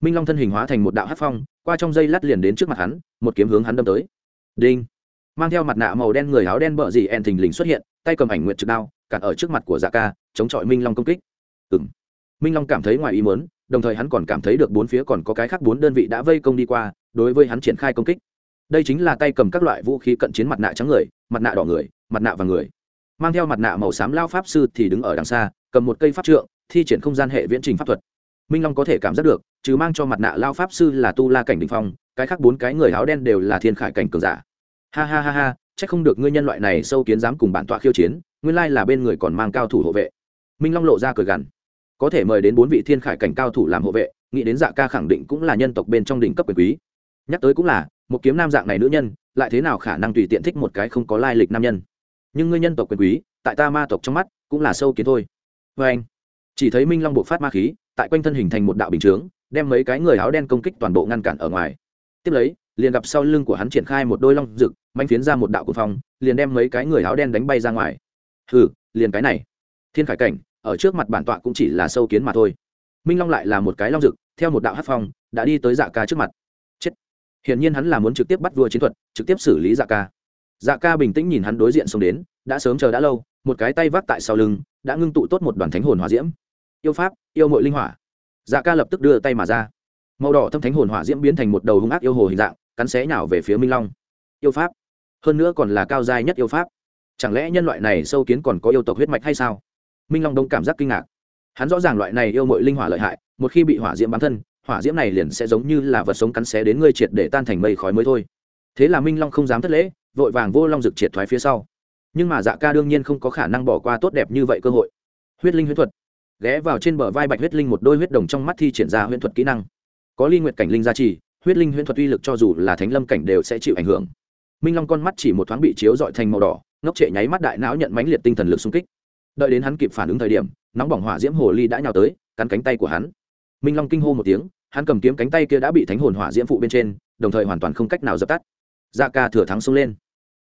Minh long thân hình hóa thành một đạo hát phong, qua trong dây lát liền đến trước mặt hắn, một kiếm hướng hắn đâm tới. Đinh. Mang theo mặt nạ màu đen người áo đen bợ dị ẹn thình lình xuất hiện, tay cầm ảnh nguyện trực đao, cản ở trước mặt của dạ ca, chống chọi minh long công kích. Ừng minh long cảm thấy ngoài ý mớn đồng thời hắn còn cảm thấy được bốn phía còn có cái khác bốn đơn vị đã vây công đi qua, đối với hắn triển khai công kích. Đây chính là tay cầm các loại vũ khí cận chiến mặt nạ trắng người, mặt nạ đỏ người, mặt nạ và người mang theo mặt nạ màu xám lao pháp sư thì đứng ở đằng xa, cầm một cây pháp trượng, thi triển không gian hệ viễn trình pháp thuật. Minh long có thể cảm giác được chứ mang cho mặt nạ lao pháp sư là tu la cảnh đình phong, cái khác bốn cái người áo đen đều là thiên khải cảnh cường giả. Ha ha ha ha c h ắ c không được ngươi nhân loại này sâu kiến dám cùng bản tọa khiêu chiến, nguyên lai là bên người còn mang cao thủ hộ vệ. Minh long lộ ra cười gằn. Có thể mời đến bốn vị thiên khải cảnh cao thủ làm hộ vệ, nghĩ đến dạ ca khẳng định cũng là nhân tộc bên trong đỉnh cấp quyền quý. Nhắc tới cũng là, một kiếm nam dạng này nữ nhân, lại thế nào khả năng tùy tiện thích một cái không có lai lịch nam nhân? Nhưng ngươi nhân tộc quyền quý, tại ta ma tộc trong mắt, cũng là sâu kiến thôi. Vê anh, chỉ thấy minh long buộc phát ma khí, tại quanh thân hình thành một đạo bình chướng, đem mấy cái người áo đen công kích toàn bộ ngăn cản ở ngoài. Tiếp lấy, liền gặp sau lưng của hắn triển khai một đôi long rực manh phiến ra một đạo của phong, liền đem mấy cái người áo đen đánh bay ra ngoài. Hừ, liền cái này. Thiên khải cảnh, ở trước mặt bản tọa cũng chỉ là sâu kiến mà thôi. Minh long lại là một cái long rực, theo một đạo hát phong, đã đi tới dạ ca trước mặt. Chết. Hiển nhiên hắn là muốn trực tiếp bắt vua chiến thuật, trực tiếp xử lý dạ ca dạ ca bình tĩnh nhìn hắn đối diện xông đến, đã sớm chờ đã lâu, một cái tay vác tại sau lưng, đã ngưng tụ tốt một đoàn thánh hồn hòa diễm. Yêu pháp, yêu mội linh hỏa. Dạ ca lập tức đưa tay mà ra. Màu đỏ thâm thánh hồn hỏa diễm biến thành một đầu hung ác yêu hồ hình dạng, cắn xé nhào về phía minh long. Yêu pháp. Hơn nữa còn là cao giai nhất yêu pháp. Chẳng lẽ nhân loại này sâu kiến còn có yêu tộc huyết mạch hay sao? Minh long đông cảm giác kinh ngạc. Hắn rõ ràng loại này yêu mội linh hỏa lợi hại, một khi bị hỏa diễm bám thân, hỏa diễm này liền sẽ giống như là vật sống cắn xé đến ngươi triệt để tan thành mây khói mới thôi. Thế là minh long không dám thất lễ vội vàng vô long dực triệt thoái phía sau. Nhưng mà dạ ca đương nhiên không có khả năng bỏ qua tốt đẹp như vậy cơ hội. Huyết linh huyết thuật. Ghé vào trên bờ vai bạch huyết linh một đôi huyết đồng trong mắt thi triển ra huyễn thuật kỹ năng. Có ly nguyện cảnh linh gia trì, huyết linh huyễn thuật uy lực cho dù là thánh lâm cảnh đều sẽ chịu ảnh hưởng. Minh long con mắt chỉ một thoáng bị chiếu dọi thành màu đỏ, ngốc trệ nháy mắt đại não nhận mãnh liệt tinh thần lực xung kích. Đợi đến hắn kịp phản ứng thời điểm, nóng bỏng hỏa diễm hồ ly đã nhào tới, cắn cánh tay của hắn. Minh long kinh hô một tiếng, hắn cầm kiếm cánh tay kia đã bị thánh hồn hỏa diễm phụ bên trên, đồng thời hoàn toàn không cách nào dập tắt. Dạ ca thừa thắng xông lên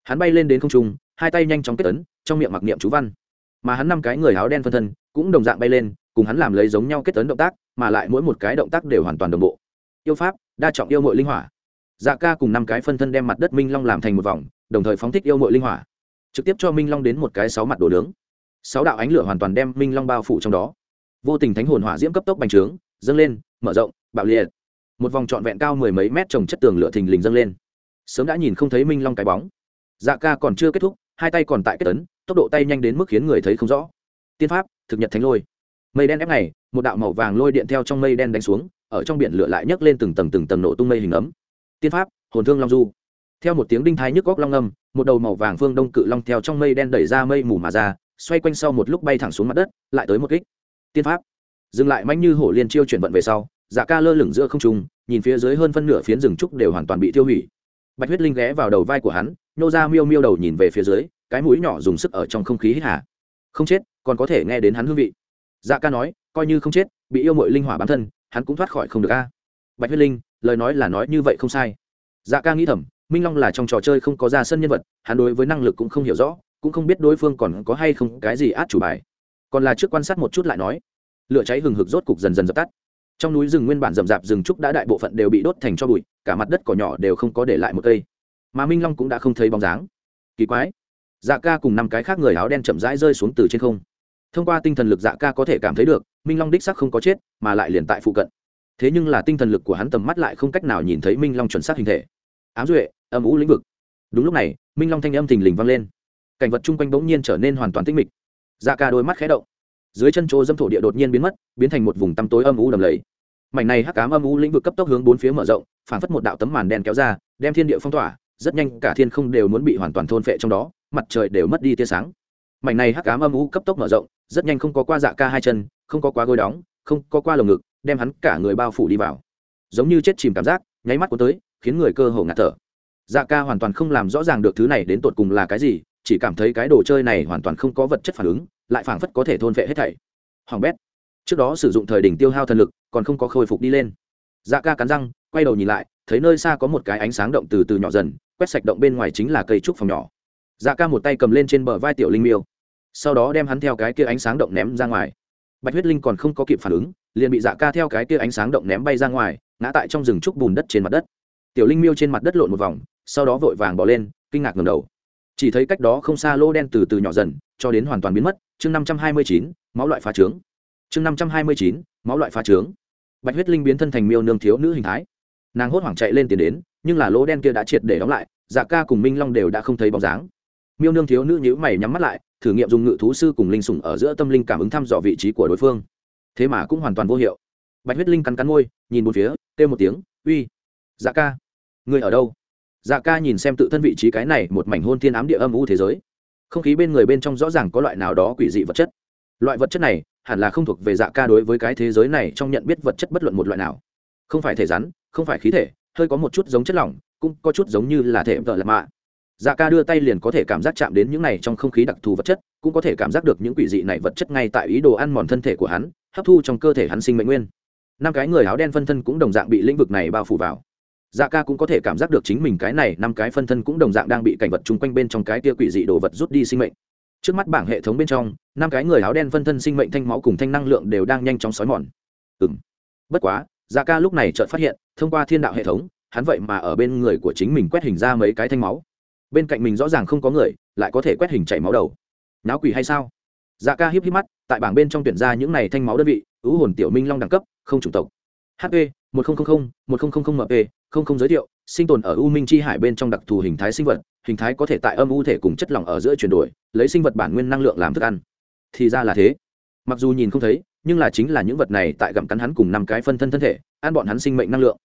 hắn bay lên đến không trung, hai tay nhanh chóng kết ấn, trong miệng mặc niệm chú văn. Mà hắn năm cái người áo đen phân thân cũng đồng dạng bay lên, cùng hắn làm lấy giống nhau kết ấn động tác, mà lại mỗi một cái động tác đều hoàn toàn đồng bộ. Yêu pháp, đa trọng yêu mội linh hỏa. Dạ ca cùng năm cái phân thân đem mặt đất minh long làm thành một vòng, đồng thời phóng thích yêu mội linh hỏa. Trực tiếp cho minh long đến một cái sáu mặt đồ nướng. Sáu đạo ánh lửa hoàn toàn đem minh long bao phủ trong đó. Vô tình thánh hồn hỏa diễm cấp tốc bành trướng, dâng lên, mở rộng, bạo liệt. Một vòng trọn vẹn cao mười mấy mét trồng chất tường lửa thình lình dâng lên. Sớm đã nhìn không thấy minh long cái bóng dạ ca còn chưa kết thúc, hai tay còn tại kết tấn tốc độ tay nhanh đến mức khiến người thấy không rõ. Tiên pháp, thực nhật thánh lôi. Mây đen ép này một đạo màu vàng lôi điện theo trong mây đen đánh xuống, ở trong biển lửa lại nhấc lên từng tầng từng tầng nổ tung mây hình ấm. Tiên pháp, hồn thương long du. Theo một tiếng đinh thái nhức góc long âm, một đầu màu vàng phương đông cự long theo trong mây đen đẩy ra mây mù mà ra, xoay quanh sau một lúc bay thẳng xuống mặt đất, lại tới một kích. Tiên pháp, dừng lại manh như hổ liên chiêu chuyển vận về sau dạ ca lơ lửng giữa không trung, nhìn phía dưới hơn phân nửa phiến rừng trúc đều hoàn toàn bị tiêu hủy. Bạch huyết linh ghé vào đầu vai của hắn nhô ra miêu miêu đầu nhìn về phía dưới, cái mũi nhỏ dùng sức ở trong không khí hít hà. Không chết, còn có thể nghe đến hắn hương vị. Dạ ca nói, coi như không chết, bị yêu mội linh hỏa bám thân, hắn cũng thoát khỏi không được a. Bạch huyết linh, lời nói là nói như vậy không sai. Dạ ca nghĩ thầm, minh long là trong trò chơi không có ra sân nhân vật, hắn đối với năng lực cũng không hiểu rõ, cũng không biết đối phương còn có hay không cái gì át chủ bài. Còn là trước quan sát một chút lại nói. Lửa cháy hừng hực rốt cục dần dần dập tắt. Trong núi rừng nguyên bản rậm rạp rừng trúc đã đại bộ phận đều bị đốt thành cho bụi, cả mặt đất cỏ nhỏ đều không có để lại một cây mà minh long cũng đã không thấy bóng dáng kỳ quái dạ ca cùng năm cái khác người áo đen chậm rãi rơi xuống từ trên không thông qua tinh thần lực dạ ca có thể cảm thấy được minh long đích sắc không có chết mà lại liền tại phụ cận thế nhưng là tinh thần lực của hắn tầm mắt lại không cách nào nhìn thấy minh long chuẩn xác hình thể ám duệ âm ủ lĩnh vực đúng lúc này minh long thanh âm thình lình vang lên cảnh vật chung quanh bỗng nhiên trở nên hoàn toàn tinh mịch dạ ca đôi mắt khé động dưới chân chỗ dâm thổ địa đột nhiên biến mất biến thành một vùng tăm tối âm u đầm lầy mảnh này hắc cám âm u lĩnh vực cấp tốc hướng bốn phía mở rộng phản phất một đạo tấm màn đen kéo ra đem thiên địa phong tỏa rất nhanh cả thiên không đều muốn bị hoàn toàn thôn phệ trong đó, mặt trời đều mất đi tia sáng. Mảnh này hắc ám âm u cấp tốc mở rộng, rất nhanh không có qua dạ ca hai chân, không có qua gối đóng, không có qua lồng ngực, đem hắn cả người bao phủ đi vào. Giống như chết chìm cảm giác, nháy mắt cuốn tới, khiến người cơ hồ ngạt thở. Dạ ca hoàn toàn không làm rõ ràng được thứ này đến tột cùng là cái gì, chỉ cảm thấy cái đồ chơi này hoàn toàn không có vật chất phản ứng, lại phảng phất có thể thôn vệ hết thảy. Hoàng bét, trước đó sử dụng thời đỉnh tiêu hao thần lực, còn không có khôi phục đi lên. Dạ ca cắn răng, quay đầu nhìn lại, thấy nơi xa có một cái ánh sáng động từ từ nhỏ dần quét sạch động bên ngoài chính là cây trúc phòng nhỏ. Dạ ca một tay cầm lên trên bờ vai tiểu linh miêu, sau đó đem hắn theo cái kia ánh sáng động ném ra ngoài. Bạch huyết linh còn không có kịp phản ứng, liền bị dạ ca theo cái kia ánh sáng động ném bay ra ngoài, ngã tại trong rừng trúc bùn đất trên mặt đất. Tiểu linh miêu trên mặt đất lộn một vòng, sau đó vội vàng bỏ lên, kinh ngạc ngầm đầu. Chỉ thấy cách đó không xa lô đen từ từ nhỏ dần, cho đến hoàn toàn biến mất, chương năm trăm hai mươi chín, máu loại phá trướng. Chương năm trăm hai mươi chín, máu loại phá trướng. Bạch huyết linh biến thân thành miêu nương thiếu nữ hình thái. Nàng hốt hoảng chạy lên tiền đến nhưng là lỗ đen kia đã triệt để đóng lại dạ ca cùng minh long đều đã không thấy bóng dáng. Miêu nương thiếu nữ nhữ mày nhắm mắt lại, thử nghiệm dùng ngự thú sư cùng linh sủng ở giữa tâm linh cảm ứng thăm dò vị trí của đối phương. Thế mà cũng hoàn toàn vô hiệu. Bạch huyết linh cắn cắn môi, nhìn một phía, kêu một tiếng, uy dạ ca người ở đâu? Dạ ca nhìn xem tự thân vị trí cái này một mảnh hôn thiên ám địa âm u thế giới. Không khí bên người bên trong rõ ràng có loại nào đó quỷ dị vật chất. Loại vật chất này hẳn là không thuộc về dạ ca đối với cái thế giới này trong nhận biết vật chất bất luận một loại nào. Không phải thể rắn, không phải khí thể hơi có một chút giống chất lỏng, cũng có chút giống như là thể vợ lạc mạ. Dạ ca đưa tay liền có thể cảm giác chạm đến những này trong không khí đặc thù vật chất, cũng có thể cảm giác được những quỷ dị này vật chất ngay tại ý đồ ăn mòn thân thể của hắn, hấp thu trong cơ thể hắn sinh mệnh nguyên. Năm cái người áo đen phân thân cũng đồng dạng bị lĩnh vực này bao phủ vào. Dạ ca cũng có thể cảm giác được chính mình cái này, năm cái phân thân cũng đồng dạng đang bị cảnh vật chung quanh bên trong cái tia quỷ dị đồ vật rút đi sinh mệnh. Trước mắt bảng hệ thống bên trong, năm cái người áo đen phân thân sinh mệnh thanh máu cùng thanh năng lượng đều đang nhanh chóng xói mòn. Ừ m bất quá dạ ca lúc này chợt phát hiện, thông qua thiên đạo hệ thống, hắn vậy mà ở bên người của chính mình quét hình ra mấy cái thanh máu. Bên cạnh mình rõ ràng không có người, lại có thể quét hình chảy máu đầu. Náo quỷ hay sao? Dạ ca híp híp mắt, tại bảng bên trong tuyển ra những này thanh máu đơn vị, ứ hồn tiểu minh long đẳng cấp, không chủng tộc. Hp một nghìn một nghìn mp không không giới thiệu, sinh tồn ở u minh chi hải bên trong đặc thù hình thái sinh vật, hình thái có thể tại âm u thể cùng chất lỏng ở giữa chuyển đổi, lấy sinh vật bản nguyên năng lượng làm thức ăn. Thì ra là thế. Mặc dù nhìn không thấy nhưng là chính là những vật này tại gặm cắn hắn cùng năm cái phân thân thân thể, ăn bọn hắn sinh mệnh năng lượng.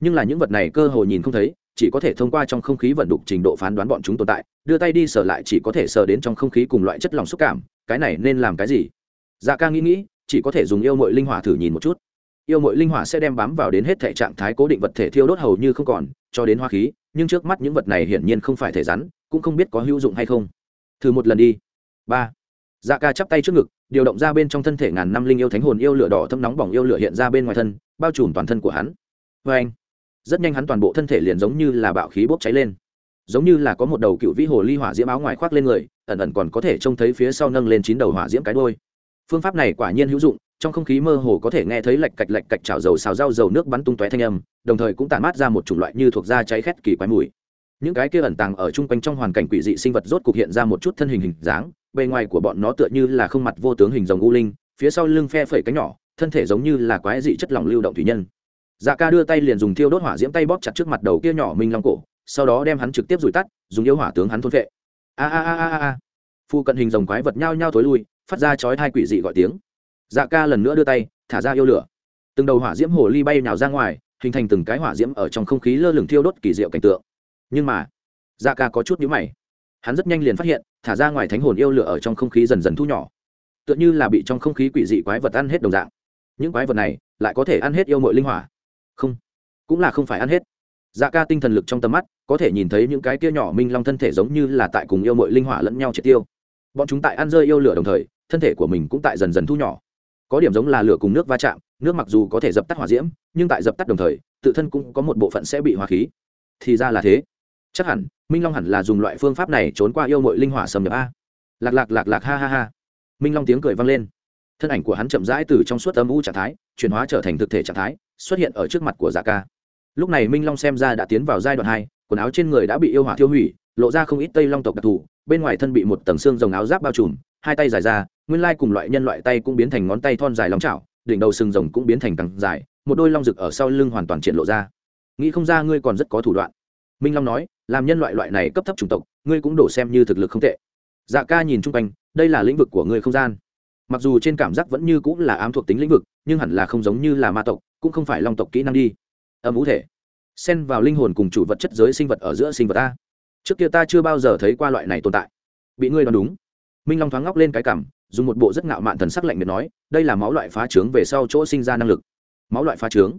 Nhưng là những vật này cơ hồ nhìn không thấy, chỉ có thể thông qua trong không khí vận đục trình độ phán đoán bọn chúng tồn tại, đưa tay đi sờ lại chỉ có thể sờ đến trong không khí cùng loại chất lỏng xúc cảm, cái này nên làm cái gì? Dạ ca nghĩ nghĩ, chỉ có thể dùng yêu mội linh hỏa thử nhìn một chút. Yêu mội linh hỏa sẽ đem bám vào đến hết thể trạng thái cố định vật thể thiêu đốt hầu như không còn, cho đến hoa khí, nhưng trước mắt những vật này hiển nhiên không phải thể rắn, cũng không biết có hữu dụng hay không. Thử một lần đi. Ba dạ ca chắp tay trước ngực, điều động ra bên trong thân thể ngàn năm linh yêu thánh hồn yêu lửa đỏ thâm nóng bỏng yêu lửa hiện ra bên ngoài thân, bao trùm toàn thân của hắn. Vê anh, rất nhanh hắn toàn bộ thân thể liền giống như là bạo khí bốc cháy lên. Giống như là có một đầu cựu vĩ hồ ly hỏa diễm áo ngoài khoác lên người, ẩn ẩn còn có thể trông thấy phía sau nâng lên chín đầu hỏa diễm cái đôi phương pháp này quả nhiên hữu dụng, trong không khí mơ hồ có thể nghe thấy lạch cạch lạch cạch chảo dầu xào rau dầu nước bắn tung tóe thanh âm, đồng thời cũng tản mát ra một chủng loại như thuộc da cháy khét kỳ quái mùi. Những cái kia ẩn tàng ở chung quanh trong hoàn cảnh quỷ dị sinh vật rốt cục hiện ra một chút thân hình hình dáng bề ngoài của bọn nó tựa như là không mặt vô tướng hình rồng u linh, phía sau lưng phe phẩy cánh nhỏ, thân thể giống như là quái dị chất lỏng lưu động thủy nhân. Dạ ca đưa tay liền dùng thiêu đốt hỏa diễm tay bóp chặt trước mặt đầu kia nhỏ minh long cổ, sau đó đem hắn trực tiếp rủi tắt, dùng yêu hỏa tướng hắn thôn vệ. A a a a a phu cận hình rồng quái vật nhao nhao thối lui, phát ra chói hai quỷ dị gọi tiếng. Dạ ca lần nữa đưa tay, thả ra yêu lửa. Từng đầu hỏa diễm hồ ly bay nào ra ngoài, hình thành từng cái hỏa diễm ở trong không khí lơ lửng thiêu đốt kỳ diệu cảnh tượng. Nhưng mà dạ ca có chút nhũ mày hắn rất nhanh liền phát hiện, thả ra ngoài thánh hồn yêu lửa ở trong không khí dần dần thu nhỏ. Tựa như là bị trong không khí quỷ dị quái vật ăn hết đồng dạng. Những quái vật này lại có thể ăn hết yêu mội linh hỏa. Không, cũng là không phải ăn hết. Dạ ca tinh thần lực trong tầm mắt, có thể nhìn thấy những cái kia nhỏ minh long thân thể giống như là tại cùng yêu mội linh hỏa lẫn nhau triệt tiêu. Bọn chúng tại ăn rơi yêu lửa đồng thời, thân thể của mình cũng tại dần dần thu nhỏ. Có điểm giống là lửa cùng nước va chạm, nước mặc dù có thể dập tắt hỏa diễm, nhưng tại dập tắt đồng thời, tự thân cũng có một bộ phận sẽ bị hỏa khí. Thì ra là thế chắc hẳn, minh long hẳn là dùng loại phương pháp này trốn qua yêu mội linh hỏa sầm nhập a. Lạc lạc lạc lạc ha ha ha. Minh long tiếng cười vang lên. Thân ảnh của hắn chậm rãi từ trong suốt âm u trạng thái, chuyển hóa trở thành thực thể trạng thái, xuất hiện ở trước mặt của dạ ca. Lúc này minh long xem ra đã tiến vào giai đoạn hai, quần áo trên người đã bị yêu hỏa thiêu hủy, lộ ra không ít tây long tộc đặc thù, bên ngoài thân bị một tầng xương rồng áo giáp bao trùm, hai tay dài ra, nguyên lai cùng loại nhân loại tay cũng biến thành ngón tay thon dài long chảo đỉnh đầu sừng rồng cũng biến thành càng dài, một đôi long rực ở sau lưng hoàn toàn triển lộ ra. Nghĩ không ra ngươi còn rất có thủ đoạn minh long nói, làm nhân loại loại này cấp thấp chủng tộc, ngươi cũng đổ xem như thực lực không tệ. Dạ ca nhìn chung quanh, đây là lĩnh vực của ngươi không gian. Mặc dù trên cảm giác vẫn như cũng là ám thuộc tính lĩnh vực, nhưng hẳn là không giống như là ma tộc, cũng không phải long tộc kỹ năng đi. Âm ú thể. Xen vào linh hồn cùng chủ vật chất giới sinh vật ở giữa sinh vật ta trước kia ta chưa bao giờ thấy qua loại này tồn tại. Bị ngươi đoán đúng. Minh long thoáng ngóc lên cái cảm, dùng một bộ rất ngạo mạn thần sắc lạnh miệt nói, đây là máu loại phá trướng về sau chỗ sinh ra năng lực. Máu loại phá trướng.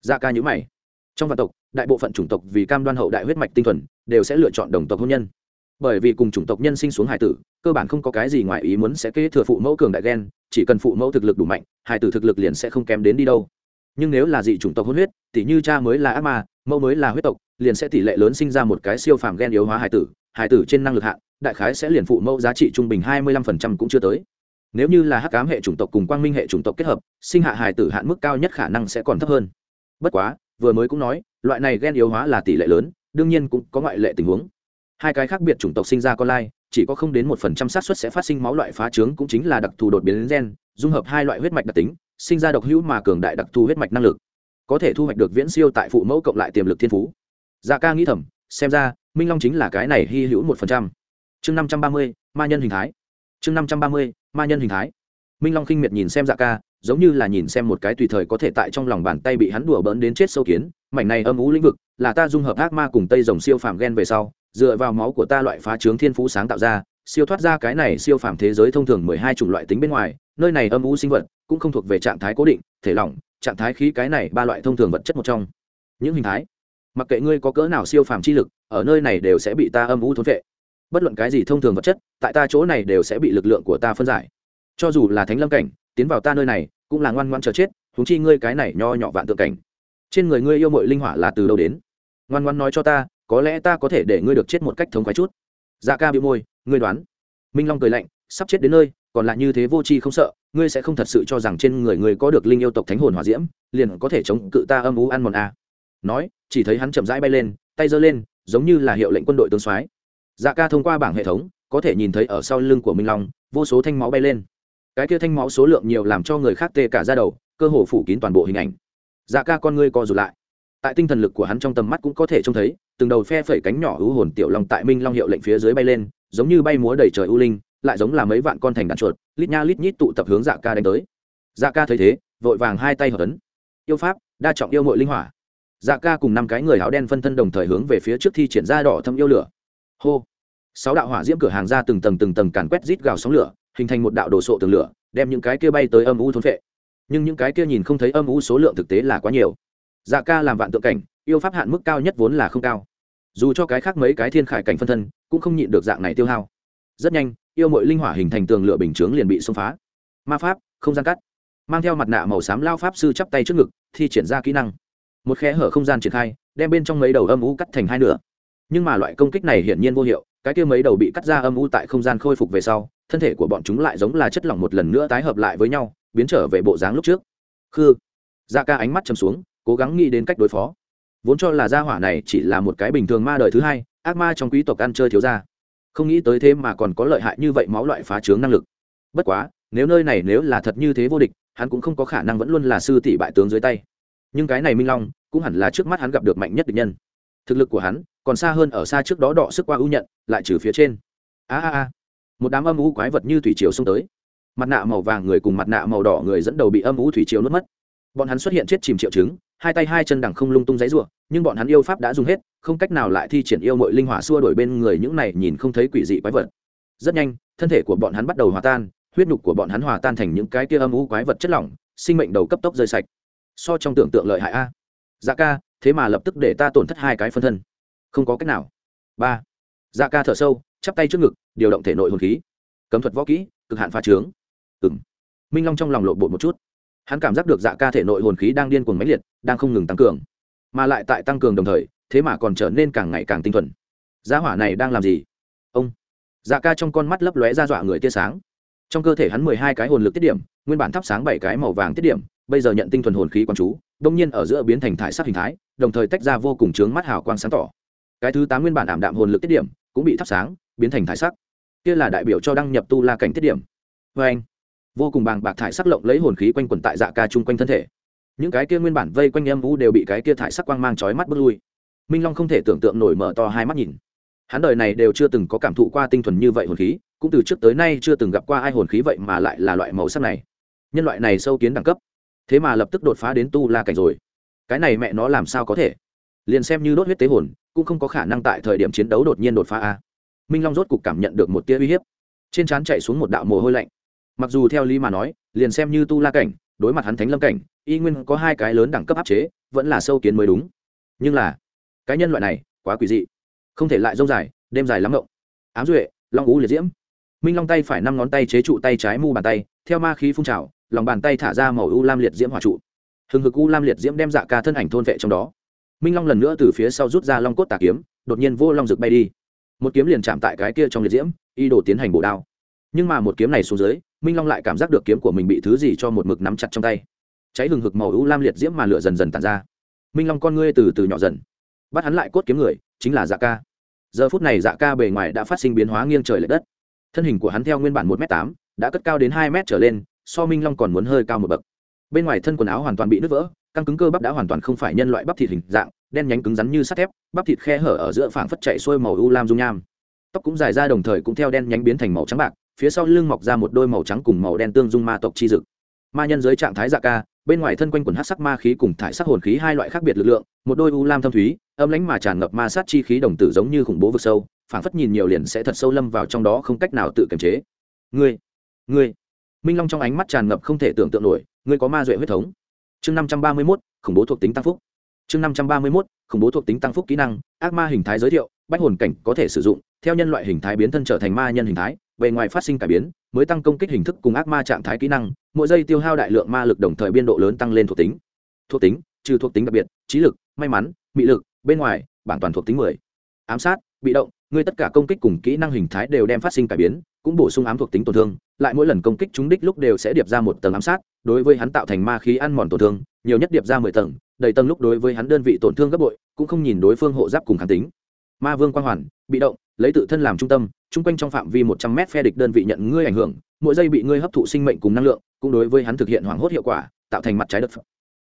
Da ca nhữ mày. Trong vạn tộc đại bộ phận chủng tộc vì cam đoan hậu đại huyết mạch tinh thuần, đều sẽ lựa chọn đồng tộc hôn nhân. Bởi vì cùng chủng tộc nhân sinh xuống hải tử, cơ bản không có cái gì ngoài ý muốn sẽ kế thừa phụ mẫu cường đại ghen chỉ cần phụ mẫu thực lực đủ mạnh, hải tử thực lực liền sẽ không kém đến đi đâu. Nhưng nếu là dị chủng tộc hôn huyết tỷ như cha mới là ác ma, mẫu mới là huyết tộc, liền sẽ tỷ lệ lớn sinh ra một cái siêu phàm ghen yếu hóa hải tử hải tử trên năng lực hạn, đại khái sẽ liền phụ mẫu giá trị trung bình hai mươi lăm phần trăm cũng chưa tới. Nếu như là hắc cám hệ chủng tộc cùng quang minh hệ chủng tộc kết hợp, sinh hạ hải tử hạn mức cao nhất khả năng sẽ còn thấp hơn. Bất quá vừa mới cũng nói, loại này ghen yếu hóa là tỷ lệ lớn, đương nhiên cũng có ngoại lệ tình huống. Hai cái khác biệt chủng tộc sinh ra con lai, chỉ có không đến một phần trăm xác suất sẽ phát sinh máu loại phá trướng cũng chính là đặc thù đột biến gen, dung hợp hai loại huyết mạch đặc tính, sinh ra độc hữu mà cường đại đặc thù huyết mạch năng lực. Có thể thu hoạch được viễn siêu tại phụ mẫu cộng lại tiềm lực thiên phú. Dạ ca nghĩ thầm, xem ra, minh long chính là cái này hy hữu một phần trăm. Chương năm trăm ba mươi, ma nhân hình thái. Chương năm trăm ba mươi, ma nhân hình thái. Minh long khinh miệt nhìn xem dạ ca giống như là nhìn xem một cái tùy thời có thể tại trong lòng bàn tay bị hắn đùa bỡn đến chết sâu kiến, mảnh này âm ú lĩnh vực, là ta dung hợp ác ma cùng tây rồng siêu phàm gen về sau, dựa vào máu của ta loại phá trướng thiên phú sáng tạo ra, siêu thoát ra cái này siêu phàm thế giới thông thường mười hai chủng loại tính bên ngoài, nơi này âm ú sinh vật cũng không thuộc về trạng thái cố định, thể lỏng, trạng thái khí cái này ba loại thông thường vật chất một trong. Những hình thái, mặc kệ ngươi có cỡ nào siêu phàm chi lực, ở nơi này đều sẽ bị ta âm ú thốn vệ bất luận cái gì thông thường vật chất, tại ta chỗ này đều sẽ bị lực lượng của ta phân giải. Cho dù là thánh lâm cảnh tiến vào ta nơi này, cũng là ngoan ngoan chờ chết thúng chi ngươi cái này nho nhỏ vạn tượng cảnh. Trên người ngươi yêu mội linh hỏa là từ đâu đến? Ngoan ngoan nói cho ta, có lẽ ta có thể để ngươi được chết một cách thống khoái chút. Dạ ca bị môi, ngươi đoán. Minh long cười lạnh, sắp chết đến nơi, còn lại như thế vô tri không sợ, ngươi sẽ không thật sự cho rằng trên người ngươi có được linh yêu tộc thánh hồn hòa diễm, liền có thể chống cự ta âm ú ăn mòn a à. nói, chỉ thấy hắn chậm rãi bay lên, tay giơ lên, giống như là hiệu lệnh quân đội tướng soái. Dạ ca thông qua bảng hệ thống, có thể nhìn thấy ở sau lưng của minh long, vô số thanh máu bay lên cái kia thanh máu số lượng nhiều làm cho người khác tê cả ra đầu, cơ hồ phủ kín toàn bộ hình ảnh. Dạ ca con ngươi co rụt lại. Tại tinh thần lực của hắn trong tầm mắt cũng có thể trông thấy, từng đầu phe phẩy cánh nhỏ u hồn tiểu long tại minh long hiệu lệnh phía dưới bay lên, giống như bay múa đầy trời u linh, lại giống là mấy vạn con thành đàn chuột, lít nha lít nhít tụ tập hướng dạ ca đánh tới. Dạ ca thấy thế, vội vàng hai tay hợp tấn yêu pháp, đa trọng yêu mội linh hỏa. Dạ ca cùng năm cái người áo đen phân thân đồng thời hướng về phía trước thi triển ra đỏ thâm yêu lửa. Hô sáu đạo hỏa diễm cửa hàng ra từng tầng từng tầng càn quét rít gào sóng lửa, hình thành một đạo đồ sộ tường lửa, đem những cái kia bay tới âm u thôn vệ nhưng những cái kia nhìn không thấy âm u số lượng thực tế là quá nhiều. Dạ ca làm vạn tượng cảnh, yêu pháp hạn mức cao nhất vốn là không cao. Dù cho cái khác mấy cái thiên khải cảnh phân thân, cũng không nhịn được dạng này tiêu hao. Rất nhanh, yêu mội linh hỏa hình thành tường lửa bình chướng liền bị xông phá. Ma pháp, không gian cắt. Mang theo mặt nạ màu xám lao pháp sư chắp tay trước ngực, thi triển ra kỹ năng. Một khe hở không gian triển khai, đem bên trong mấy đầu âm u cắt thành hai nửa. Nhưng mà loại công kích này hiển nhiên vô hiệu cái kia mấy đầu bị cắt ra âm u tại không gian khôi phục về sau, thân thể của bọn chúng lại giống là chất lỏng một lần nữa tái hợp lại với nhau, biến trở về bộ dáng lúc trước. Khư. Da ca ánh mắt chầm xuống, cố gắng nghĩ đến cách đối phó. Vốn cho là gia hỏa này chỉ là một cái bình thường ma đời thứ hai, ác ma trong quý tộc ăn chơi thiếu ra không nghĩ tới thế mà còn có lợi hại như vậy máu loại phá trướng năng lực. Bất quá, nếu nơi này nếu là thật như thế vô địch, hắn cũng không có khả năng vẫn luôn là sư tỷ bại tướng dưới tay. Nhưng cái này minh long, cũng hẳn là trước mắt hắn gặp được mạnh nhất địch nhân thực lực của hắn còn xa hơn ở xa trước đó đọ sức qua ưu nhận, lại trừ phía trên. A a a. Một đám âm u quái vật như thủy triều xông tới. Mặt nạ màu vàng người cùng mặt nạ màu đỏ người dẫn đầu bị âm u thủy triều nuốt mất. Bọn hắn xuất hiện chết chìm triệu chứng, hai tay hai chân đằng không lung tung giấy ruộng nhưng bọn hắn yêu pháp đã dùng hết, không cách nào lại thi triển yêu mội linh hỏa xua đổi bên người những này nhìn không thấy quỷ dị quái vật. Rất nhanh, thân thể của bọn hắn bắt đầu hòa tan, huyết nhục của bọn hắn hòa tan thành những cái kia âm u quái vật chất lỏng, sinh mệnh đầu cấp tốc rơi sạch. So trong tưởng tượng lợi hại a. Dạ ca thế mà lập tức để ta tổn thất hai cái phân thân. Không có cách nào. Ba. Dạ ca thở sâu, chắp tay trước ngực, điều động thể nội hồn khí. Cấm thuật võ kỹ, cực hạn pha trướng. Ừng minh long trong lòng lộ bột một chút. Hắn cảm giác được dạ ca thể nội hồn khí đang điên cuồng máy liệt, đang không ngừng tăng cường. Mà lại tại tăng cường đồng thời, thế mà còn trở nên càng ngày càng tinh thuần. Giá hỏa này đang làm gì? Ông. Dạ ca trong con mắt lấp lóe ra dọa người tia sáng. Trong cơ thể hắn mười hai cái hồn lực tiết điểm, nguyên bản thắp sáng bảy cái màu vàng tiết điểm, bây giờ nhận tinh thuần hồn khí quang chú đông nhiên ở giữa biến thành thải sắc hình thái, đồng thời tách ra vô cùng chướng mắt hào quang sáng tỏ. Cái thứ tám nguyên bản ảm đạm hồn lực tiết điểm cũng bị thắp sáng, biến thành thải sắc. Kia là đại biểu cho đăng nhập tu la cảnh tiết điểm. Vê anh, vô cùng bàng bạc thải sắc lộng lấy hồn khí quanh quẩn tại dạ ca chung quanh thân thể. Những cái kia nguyên bản vây quanh âm u đều bị cái kia thải sắc quang mang chói mắt bước lui. Minh long không thể tưởng tượng nổi mở to hai mắt nhìn. Hắn đời này đều chưa từng có cảm thụ qua tinh thuần như vậy hồn khí, cũng từ trước tới nay chưa từng gặp qua ai hồn khí vậy mà lại là loại màu sắc này. Nhân loại này sâu kiến đẳng cấp thế mà lập tức đột phá đến tu la cảnh rồi. Cái này mẹ nó làm sao có thể? Liền xem như đốt huyết tế hồn, cũng không có khả năng tại thời điểm chiến đấu đột nhiên đột phá a. Minh long rốt cục cảm nhận được một tia uy hiếp. Trên trán chạy xuống một đạo mồ hôi lạnh. Mặc dù theo lý mà nói, liền xem như tu la cảnh, đối mặt hắn thánh lâm cảnh, y nguyên có hai cái lớn đẳng cấp áp chế, vẫn là sâu kiến mới đúng. Nhưng là, cái nhân loại này, quá quỷ dị. Không thể lại rông dài, đêm dài lắm ngộng. Ám duệ, long ú liệt diễm. Minh long tay phải năm ngón tay chế trụ tay trái mu bàn tay, theo ma khí phun trào lòng bàn tay thả ra màu u lam liệt diễm hòa trụ. Hừng hực u lam liệt diễm đem dạ ca thân ảnh thôn vệ trong đó. Minh long lần nữa từ phía sau rút ra long cốt tà kiếm, đột nhiên vô long rực bay đi. Một kiếm liền chạm tại cái kia trong liệt diễm, y đổ tiến hành bổ đao. Nhưng mà một kiếm này xuống dưới, minh long lại cảm giác được kiếm của mình bị thứ gì cho một mực nắm chặt trong tay. Cháy hừng hực màu u lam liệt diễm mà lửa dần dần tàn ra. Minh long con ngươi từ từ nhỏ dần. Bắt hắn lại cốt kiếm người, chính là dạ ca. Giờ phút này dạ ca bề ngoài đã phát sinh biến hóa nghiêng trời l ệ đất. Thân hình của hắn theo nguyên bản một m tám, đã cất cao đến hai m trở lên so minh long còn muốn hơi cao một bậc. Bên ngoài thân quần áo hoàn toàn bị nứt vỡ, căng cứng cơ bắp đã hoàn toàn không phải nhân loại bắp thịt hình dạng, đen nhánh cứng rắn như sắt thép, bắp thịt khe hở ở giữa phảng phất chạy xuôi màu u lam dung nham. Tóc cũng dài ra đồng thời cũng theo đen nhánh biến thành màu trắng bạc, phía sau lưng mọc ra một đôi màu trắng cùng màu đen tương dung ma tộc chi dực. Ma nhân dưới trạng thái dạ ca, bên ngoài thân quanh quần hát sắc ma khí cùng thải sắc hồn khí hai loại khác biệt lực lượng, một đôi u lam thâm thúy, âm lãnh mà tràn ngập ma sát chi khí đồng tử giống như khủng bố vực sâu, phảng phất nhìn nhiều liền sẽ thật sâu lâm vào trong đó không cách nào tự kiềm chế. Ngươi ngươi minh long trong ánh mắt tràn ngập không thể tưởng tượng nổi, ngươi có ma duệ huyết thống. Chương năm trăm ba mươi mốt, khủng bố thuộc tính tăng phúc. Chương năm trăm ba mươi mốt, khủng bố thuộc tính tăng phúc kỹ năng, ác ma hình thái giới thiệu, bách hồn cảnh có thể sử dụng, theo nhân loại hình thái biến thân trở thành ma nhân hình thái, bề ngoài phát sinh cải biến, mới tăng công kích hình thức cùng ác ma trạng thái kỹ năng, mỗi giây tiêu hao đại lượng ma lực đồng thời biên độ lớn tăng lên thuộc tính. Thuộc tính, trừ thuộc tính đặc biệt, trí lực, may mắn, mị lực, bên ngoài bản toàn thuộc tính mười. Ám sát, bị động, ngươi tất cả công kích cùng kỹ năng hình thái đều đem phát sinh cải biến, cũng bổ sung ám thuộc tính tổn thương lại mỗi lần công kích trúng đích lúc đều sẽ điệp ra một tầng ám sát, đối với hắn tạo thành ma khí ăn mòn tổn thương, nhiều nhất điệp ra mười tầng, đầy tầng lúc đối với hắn đơn vị tổn thương gấp bội, cũng không nhìn đối phương hộ giáp cùng kháng tính. Ma vương quang hoàn, bị động, lấy tự thân làm trung tâm, chung quanh trong phạm vi một trăm m phe địch đơn vị nhận ngươi ảnh hưởng, mỗi giây bị ngươi hấp thụ sinh mệnh cùng năng lượng, cũng đối với hắn thực hiện hoảng hốt hiệu quả, tạo thành mặt trái đất.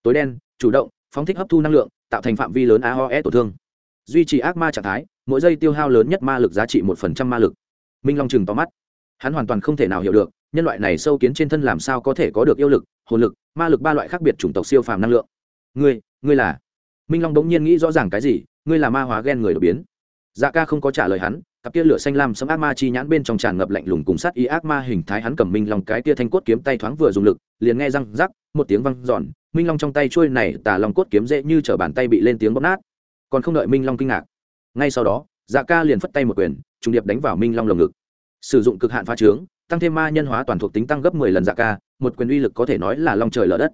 Tối đen, chủ động, phóng thích hấp thu năng lượng, tạo thành phạm vi lớn aoe tổn thương. Duy trì ác ma trạng thái, mỗi giây tiêu hao lớn nhất ma lực giá trị một phần trăm ma lực. Minh long chừng tóm mắt hắn hoàn toàn không thể nào hiểu được, nhân loại này sâu kiến trên thân làm sao có thể có được yêu lực, hồn lực, ma lực ba loại khác biệt chủng tộc siêu phàm năng lượng. Ngươi ngươi là? Minh long bỗng nhiên nghĩ rõ ràng cái gì, ngươi là ma hóa ghen người đột biến. Dạ ca không có trả lời hắn, cặp kia lửa xanh lam sấm ác ma chi nhãn bên trong tràn ngập lạnh lùng cùng sát ý ác ma hình thái hắn cầm minh long cái kia thanh cốt kiếm tay thoáng vừa dùng lực, liền nghe răng rắc, một tiếng văng giòn minh long trong tay trôi này tà long cốt kiếm dễ như t bàn tay bị lên tiếng bóp nát. Còn không đợi minh long kinh ngạc, ngay sau đó dạ ca liền phất tay một quyền, trùng điệp đánh vào minh long lồng ngực sử dụng cực hạn phá trướng, tăng thêm ma nhân hóa toàn thuộc tính tăng gấp mười lần dạ ca, một quyền uy lực có thể nói là long trời lở đất.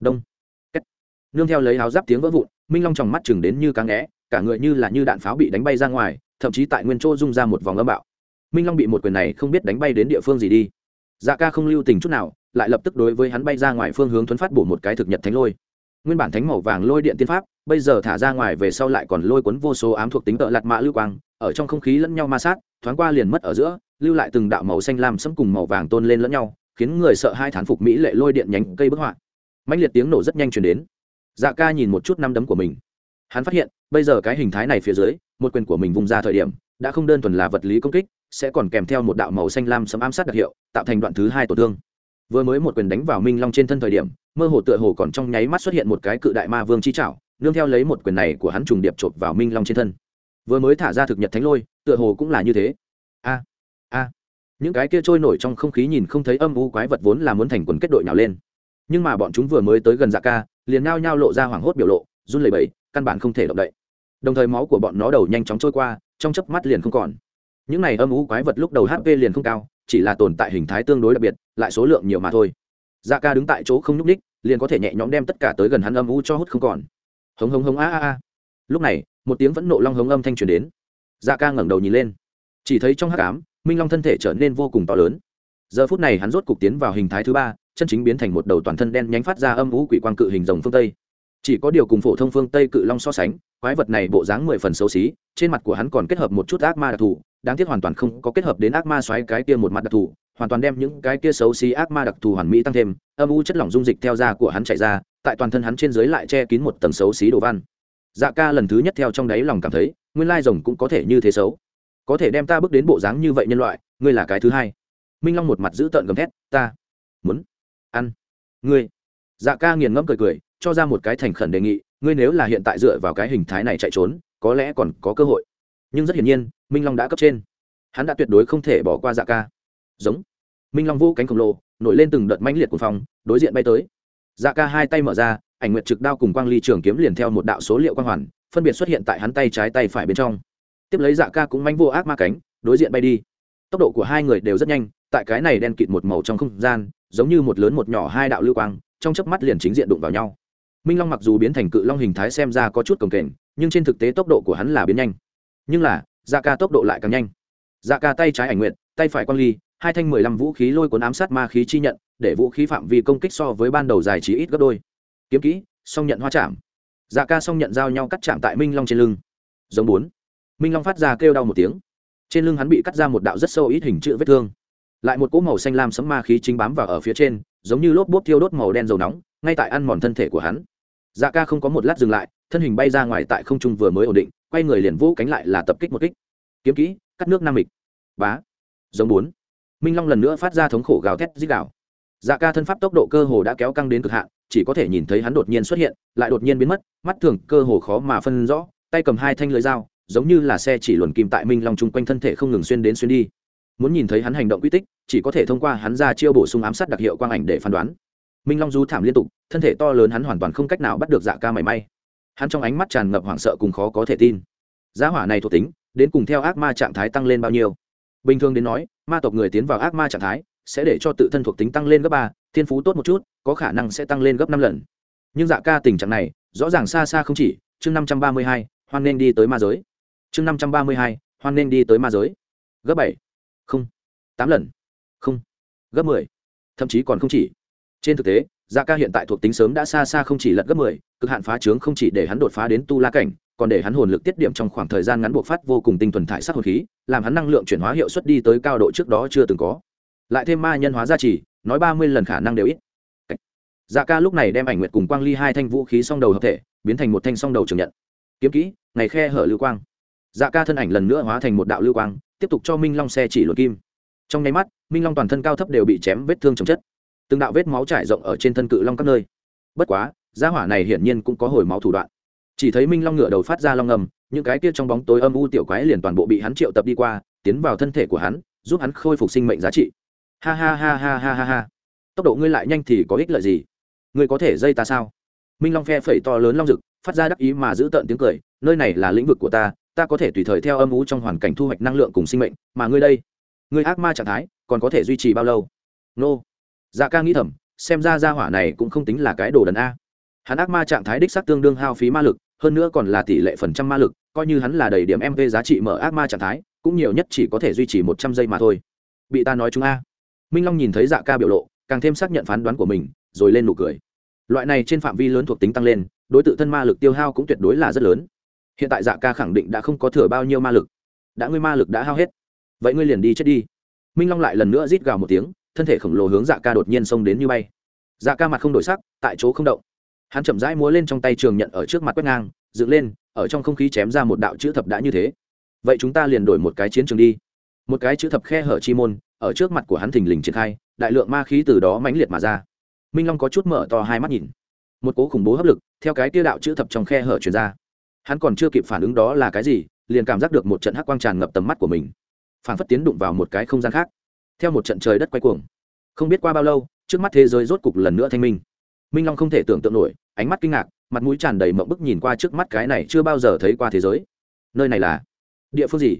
Đông. Kết. nương theo lấy áo giáp tiếng vỡ vụn, minh long tròng mắt chừng đến như cá ngẽ, cả người như là như đạn pháo bị đánh bay ra ngoài, thậm chí tại nguyên chỗ rung ra một vòng âm bạo. Minh long bị một quyền này không biết đánh bay đến địa phương gì đi. Dạ ca không lưu tình chút nào, lại lập tức đối với hắn bay ra ngoài phương hướng thuấn phát bổ một cái thực nhật thánh lôi. Nguyên bản thánh màu vàng lôi điện tiên pháp, bây giờ thả ra ngoài về sau lại còn lôi cuốn vô số ám thuộc tính tợ lạt mã lưu quang, ở trong không khí lẫn nhau ma sát, thoáng qua liền mất ở giữa lưu lại từng đạo màu xanh lam sẫm cùng màu vàng tôn lên lẫn nhau, khiến người sợ hai thán phục mỹ lệ lôi điện nhánh cây bức họa. Mạnh liệt tiếng nổ rất nhanh truyền đến. Dạ ca nhìn một chút năm đấm của mình. Hắn phát hiện, bây giờ cái hình thái này phía dưới, một quyền của mình vùng ra thời điểm, đã không đơn thuần là vật lý công kích, sẽ còn kèm theo một đạo màu xanh lam sấm ám sát đặc hiệu, tạo thành đoạn thứ hai tổn thương. Vừa mới một quyền đánh vào minh long trên thân thời điểm, mơ hồ tựa hồ còn trong nháy mắt xuất hiện một cái cự đại ma vương chi trảo, nương theo lấy một quyền này của hắn trùng điệp chộp vào minh long trên thân. Vừa mới thả ra thực nhật thánh lôi, tựa hồ cũng là như thế. A! A những cái kia trôi nổi trong không khí nhìn không thấy âm u quái vật vốn là muốn thành quần kết đội nhào lên. Nhưng mà bọn chúng vừa mới tới gần dạ ca, liền nao nhao lộ ra hoảng hốt biểu lộ, run lẩy bẩy, căn bản không thể động đậy. Đồng thời máu của bọn nó đầu nhanh chóng trôi qua, trong chớp mắt liền không còn. Những này âm u quái vật lúc đầu hp liền không cao, chỉ là tồn tại hình thái tương đối đặc biệt, lại số lượng nhiều mà thôi. Dạ ca đứng tại chỗ không nhúc ních liền có thể nhẹ nhõm đem tất cả tới gần hắn âm u cho hút không còn. Hống hống hống a a a. Lúc này, một tiếng vẫn nộ long hống âm thanh truyền đến. Dạ ca ngẩng đầu nhìn lên. Chỉ thấy trong hát cám minh long thân thể trở nên vô cùng to lớn. Giờ phút này hắn rốt cục tiến vào hình thái thứ ba, chân chính biến thành một đầu toàn thân đen nhánh phát ra âm u quỷ quang cự hình rồng phương tây. Chỉ có điều cùng phổ thông phương tây cự long so sánh, quái vật này bộ dáng mười phần xấu xí, trên mặt của hắn còn kết hợp một chút ác ma đặc thù, đáng tiếc hoàn toàn không có kết hợp đến ác ma xoáy cái kia một mặt đặc thù, hoàn toàn đem những cái kia xấu xí ác ma đặc thù hoàn mỹ tăng thêm, âm u chất lỏng dung dịch theo da của hắn chạy ra, tại toàn thân hắn trên dưới lại che kín một tầng xấu xí đồ văn. Dạ ca lần thứ nhất theo trong đáy lòng cảm thấy, nguyên lai rồng cũng có thể như thế xấu có thể đem ta bước đến bộ dáng như vậy nhân loại, ngươi là cái thứ hai. Minh long một mặt giữ tợn gầm thét, ta muốn ăn ngươi. Dạ ca nghiền ngẫm cười cười, cho ra một cái thành khẩn đề nghị, ngươi nếu là hiện tại dựa vào cái hình thái này chạy trốn, có lẽ còn có cơ hội. Nhưng rất hiển nhiên, minh long đã cấp trên. Hắn đã tuyệt đối không thể bỏ qua dạ ca. Giống. Minh long vũ cánh khổng lồ, nổi lên từng đợt mãnh liệt của phòng đối diện bay tới. Dạ ca hai tay mở ra, ảnh nguyệt trực đao cùng quang ly trường kiếm liền theo một đạo số liệu quang hoàn, phân biệt xuất hiện tại hắn tay trái tay phải bên trong tiếp lấy dạ ca cũng manh vô ác ma cánh, đối diện bay đi. Tốc độ của hai người đều rất nhanh, tại cái này đen kịt một màu trong không gian, giống như một lớn một nhỏ hai đạo lưu quang, trong chớp mắt liền chính diện đụng vào nhau. Minh long mặc dù biến thành cự long hình thái xem ra có chút cồng kềnh, nhưng trên thực tế tốc độ của hắn là biến nhanh. Nhưng là dạ ca tốc độ lại càng nhanh. Dạ ca tay trái ảnh nguyện tay phải quang ly, hai thanh mười lăm vũ khí lôi cuốn ám sát ma khí chi nhận, để vũ khí phạm vi công kích so với ban đầu dài chỉ ít gấp đôi. Kiếm kỹ, song nhận hoa chạm. Dạ ca song nhận giao nhau cắt chạm tại minh long trên lưng. Giống bốn minh long phát ra kêu đau một tiếng. Trên lưng hắn bị cắt ra một đạo rất sâu ít hình chữ vết thương. Lại một cỗ màu xanh lam sấm ma khí chính bám vào ở phía trên, giống như lốp bốp thiêu đốt màu đen dầu nóng, ngay tại ăn mòn thân thể của hắn. Dạ ca không có một lát dừng lại, thân hình bay ra ngoài tại không trung vừa mới ổn định, quay người liền vũ cánh lại là tập kích một kích. Kiếm kỹ, cắt nước nam mịch. Bá. Giống bốn. Minh long lần nữa phát ra thống khổ gào thét dích đạo dạ ca thân pháp tốc độ cơ hồ đã kéo căng đến cực hạn, chỉ có thể nhìn thấy hắn đột nhiên xuất hiện, lại đột nhiên biến mất, mắt thường cơ hồ khó mà phân rõ, tay cầm hai thanh lưới dao giống như là xe chỉ luồn kim tại minh long chung quanh thân thể không ngừng xuyên đến xuyên đi. Muốn nhìn thấy hắn hành động quy tích, chỉ có thể thông qua hắn ra chiêu bổ sung ám sát đặc hiệu quang ảnh để phán đoán. Minh long du thảm liên tục, thân thể to lớn hắn hoàn toàn không cách nào bắt được dạ ca mảy may. Hắn trong ánh mắt tràn ngập hoảng sợ cùng khó có thể tin. Giá hỏa này thuộc tính, đến cùng theo ác ma trạng thái tăng lên bao nhiêu? Bình thường đến nói, ma tộc người tiến vào ác ma trạng thái, sẽ để cho tự thân thuộc tính tăng lên gấp ba, thiên phú tốt một chút, có khả năng sẽ tăng lên gấp năm lần. Nhưng dạ ca tình trạng này, rõ ràng xa xa không chỉ, chương năm trăm ba mươi hai, hoan nên đi tới ma giới chương năm trăm ba mươi hai, hoan nên đi tới ma giới. Gấp bảy. Không. Tám lần. Không. Gấp mười. Thậm chí còn không chỉ. Trên thực tế dạ ca hiện tại thuộc tính sớm đã xa xa không chỉ lật gấp mười, cực hạn phá trướng không chỉ để hắn đột phá đến tu la cảnh, còn để hắn hồn lực tiết điểm trong khoảng thời gian ngắn buộc phát vô cùng tinh thuần thải sắc hồn khí, làm hắn năng lượng chuyển hóa hiệu suất đi tới cao độ trước đó chưa từng có. Lại thêm ma nhân hóa gia trì, nói ba mươi lần khả năng đều ít. Dạ ca lúc này đem ảnh nguyệt cùng quang ly hai thanh vũ khí song đầu hợp thể, biến thành một thanh song đầu trường nhận. Kiếm kỹ, ngày khe hở lưu quang dạ ca thân ảnh lần nữa hóa thành một đạo lưu quang, tiếp tục cho minh long xe chỉ luật kim. Trong nháy mắt, minh long toàn thân cao thấp đều bị chém vết thương chồng chất. Từng đạo vết máu trải rộng ở trên thân cự long các nơi. Bất quá, gia hỏa này hiển nhiên cũng có hồi máu thủ đoạn. Chỉ thấy minh long ngựa đầu phát ra long ngầm, những cái kia trong bóng tối âm u tiểu quái liền toàn bộ bị hắn triệu tập đi qua, tiến vào thân thể của hắn, giúp hắn khôi phục sinh mệnh giá trị. Ha ha ha ha ha ha ha. Tốc độ ngươi lại nhanh thì có ích lợi gì? Ngươi có thể dây ta sao? Minh long phe phẩy to lớn long rực, phát ra đắc ý mà giữ tợn tiếng cười, nơi này là lĩnh vực của ta ta có thể tùy thời theo âm ú trong hoàn cảnh thu hoạch năng lượng cùng sinh mệnh, mà ngươi đây, ngươi ác ma trạng thái, còn có thể duy trì bao lâu? Nô. Dạ ca nghĩ thầm, xem ra ra hỏa này cũng không tính là cái đồ đần a. Hắn ác ma trạng thái đích sắc tương đương hao phí ma lực, hơn nữa còn là tỷ lệ phần trăm ma lực, coi như hắn là đầy điểm mv giá trị mở ác ma trạng thái, cũng nhiều nhất chỉ có thể duy trì một trăm giây mà thôi. Bị ta nói chúng a. Minh long nhìn thấy dạ ca biểu lộ, càng thêm xác nhận phán đoán của mình, rồi lên nụ cười. Loại này trên phạm vi lớn thuộc tính tăng lên, đối tượng thân ma lực tiêu hao cũng tuyệt đối là rất lớn hiện tại dạ ca khẳng định đã không có thừa bao nhiêu ma lực. Đã ngươi ma lực đã hao hết, vậy ngươi liền đi chết đi. Minh long lại lần nữa rít gào một tiếng, thân thể khổng lồ hướng dạ ca đột nhiên xông đến như bay. Dạ ca mặt không đổi sắc, tại chỗ không động. Hắn chậm rãi múa lên trong tay trường nhận ở trước mặt quét ngang, dựng lên, ở trong không khí chém ra một đạo chữ thập đã như thế. Vậy chúng ta liền đổi một cái chiến trường đi. Một cái chữ thập khe hở chi môn, ở trước mặt của hắn thình lình triển khai, đại lượng ma khí từ đó mãnh liệt mà ra. Minh long có chút mở to hai mắt nhìn. Một cố khủng bố hấp lực, theo cái tia đạo chữ thập trong khe hở truyền ra hắn còn chưa kịp phản ứng đó là cái gì, liền cảm giác được một trận hắc quang tràn ngập tầm mắt của mình. Phản phất tiến đụng vào một cái không gian khác. Theo một trận trời đất quay cuồng. Không biết qua bao lâu, trước mắt thế giới rốt cục lần nữa thanh minh. Minh long không thể tưởng tượng nổi, ánh mắt kinh ngạc, mặt mũi tràn đầy mộng bức nhìn qua trước mắt cái này chưa bao giờ thấy qua thế giới. Nơi này là địa phương gì?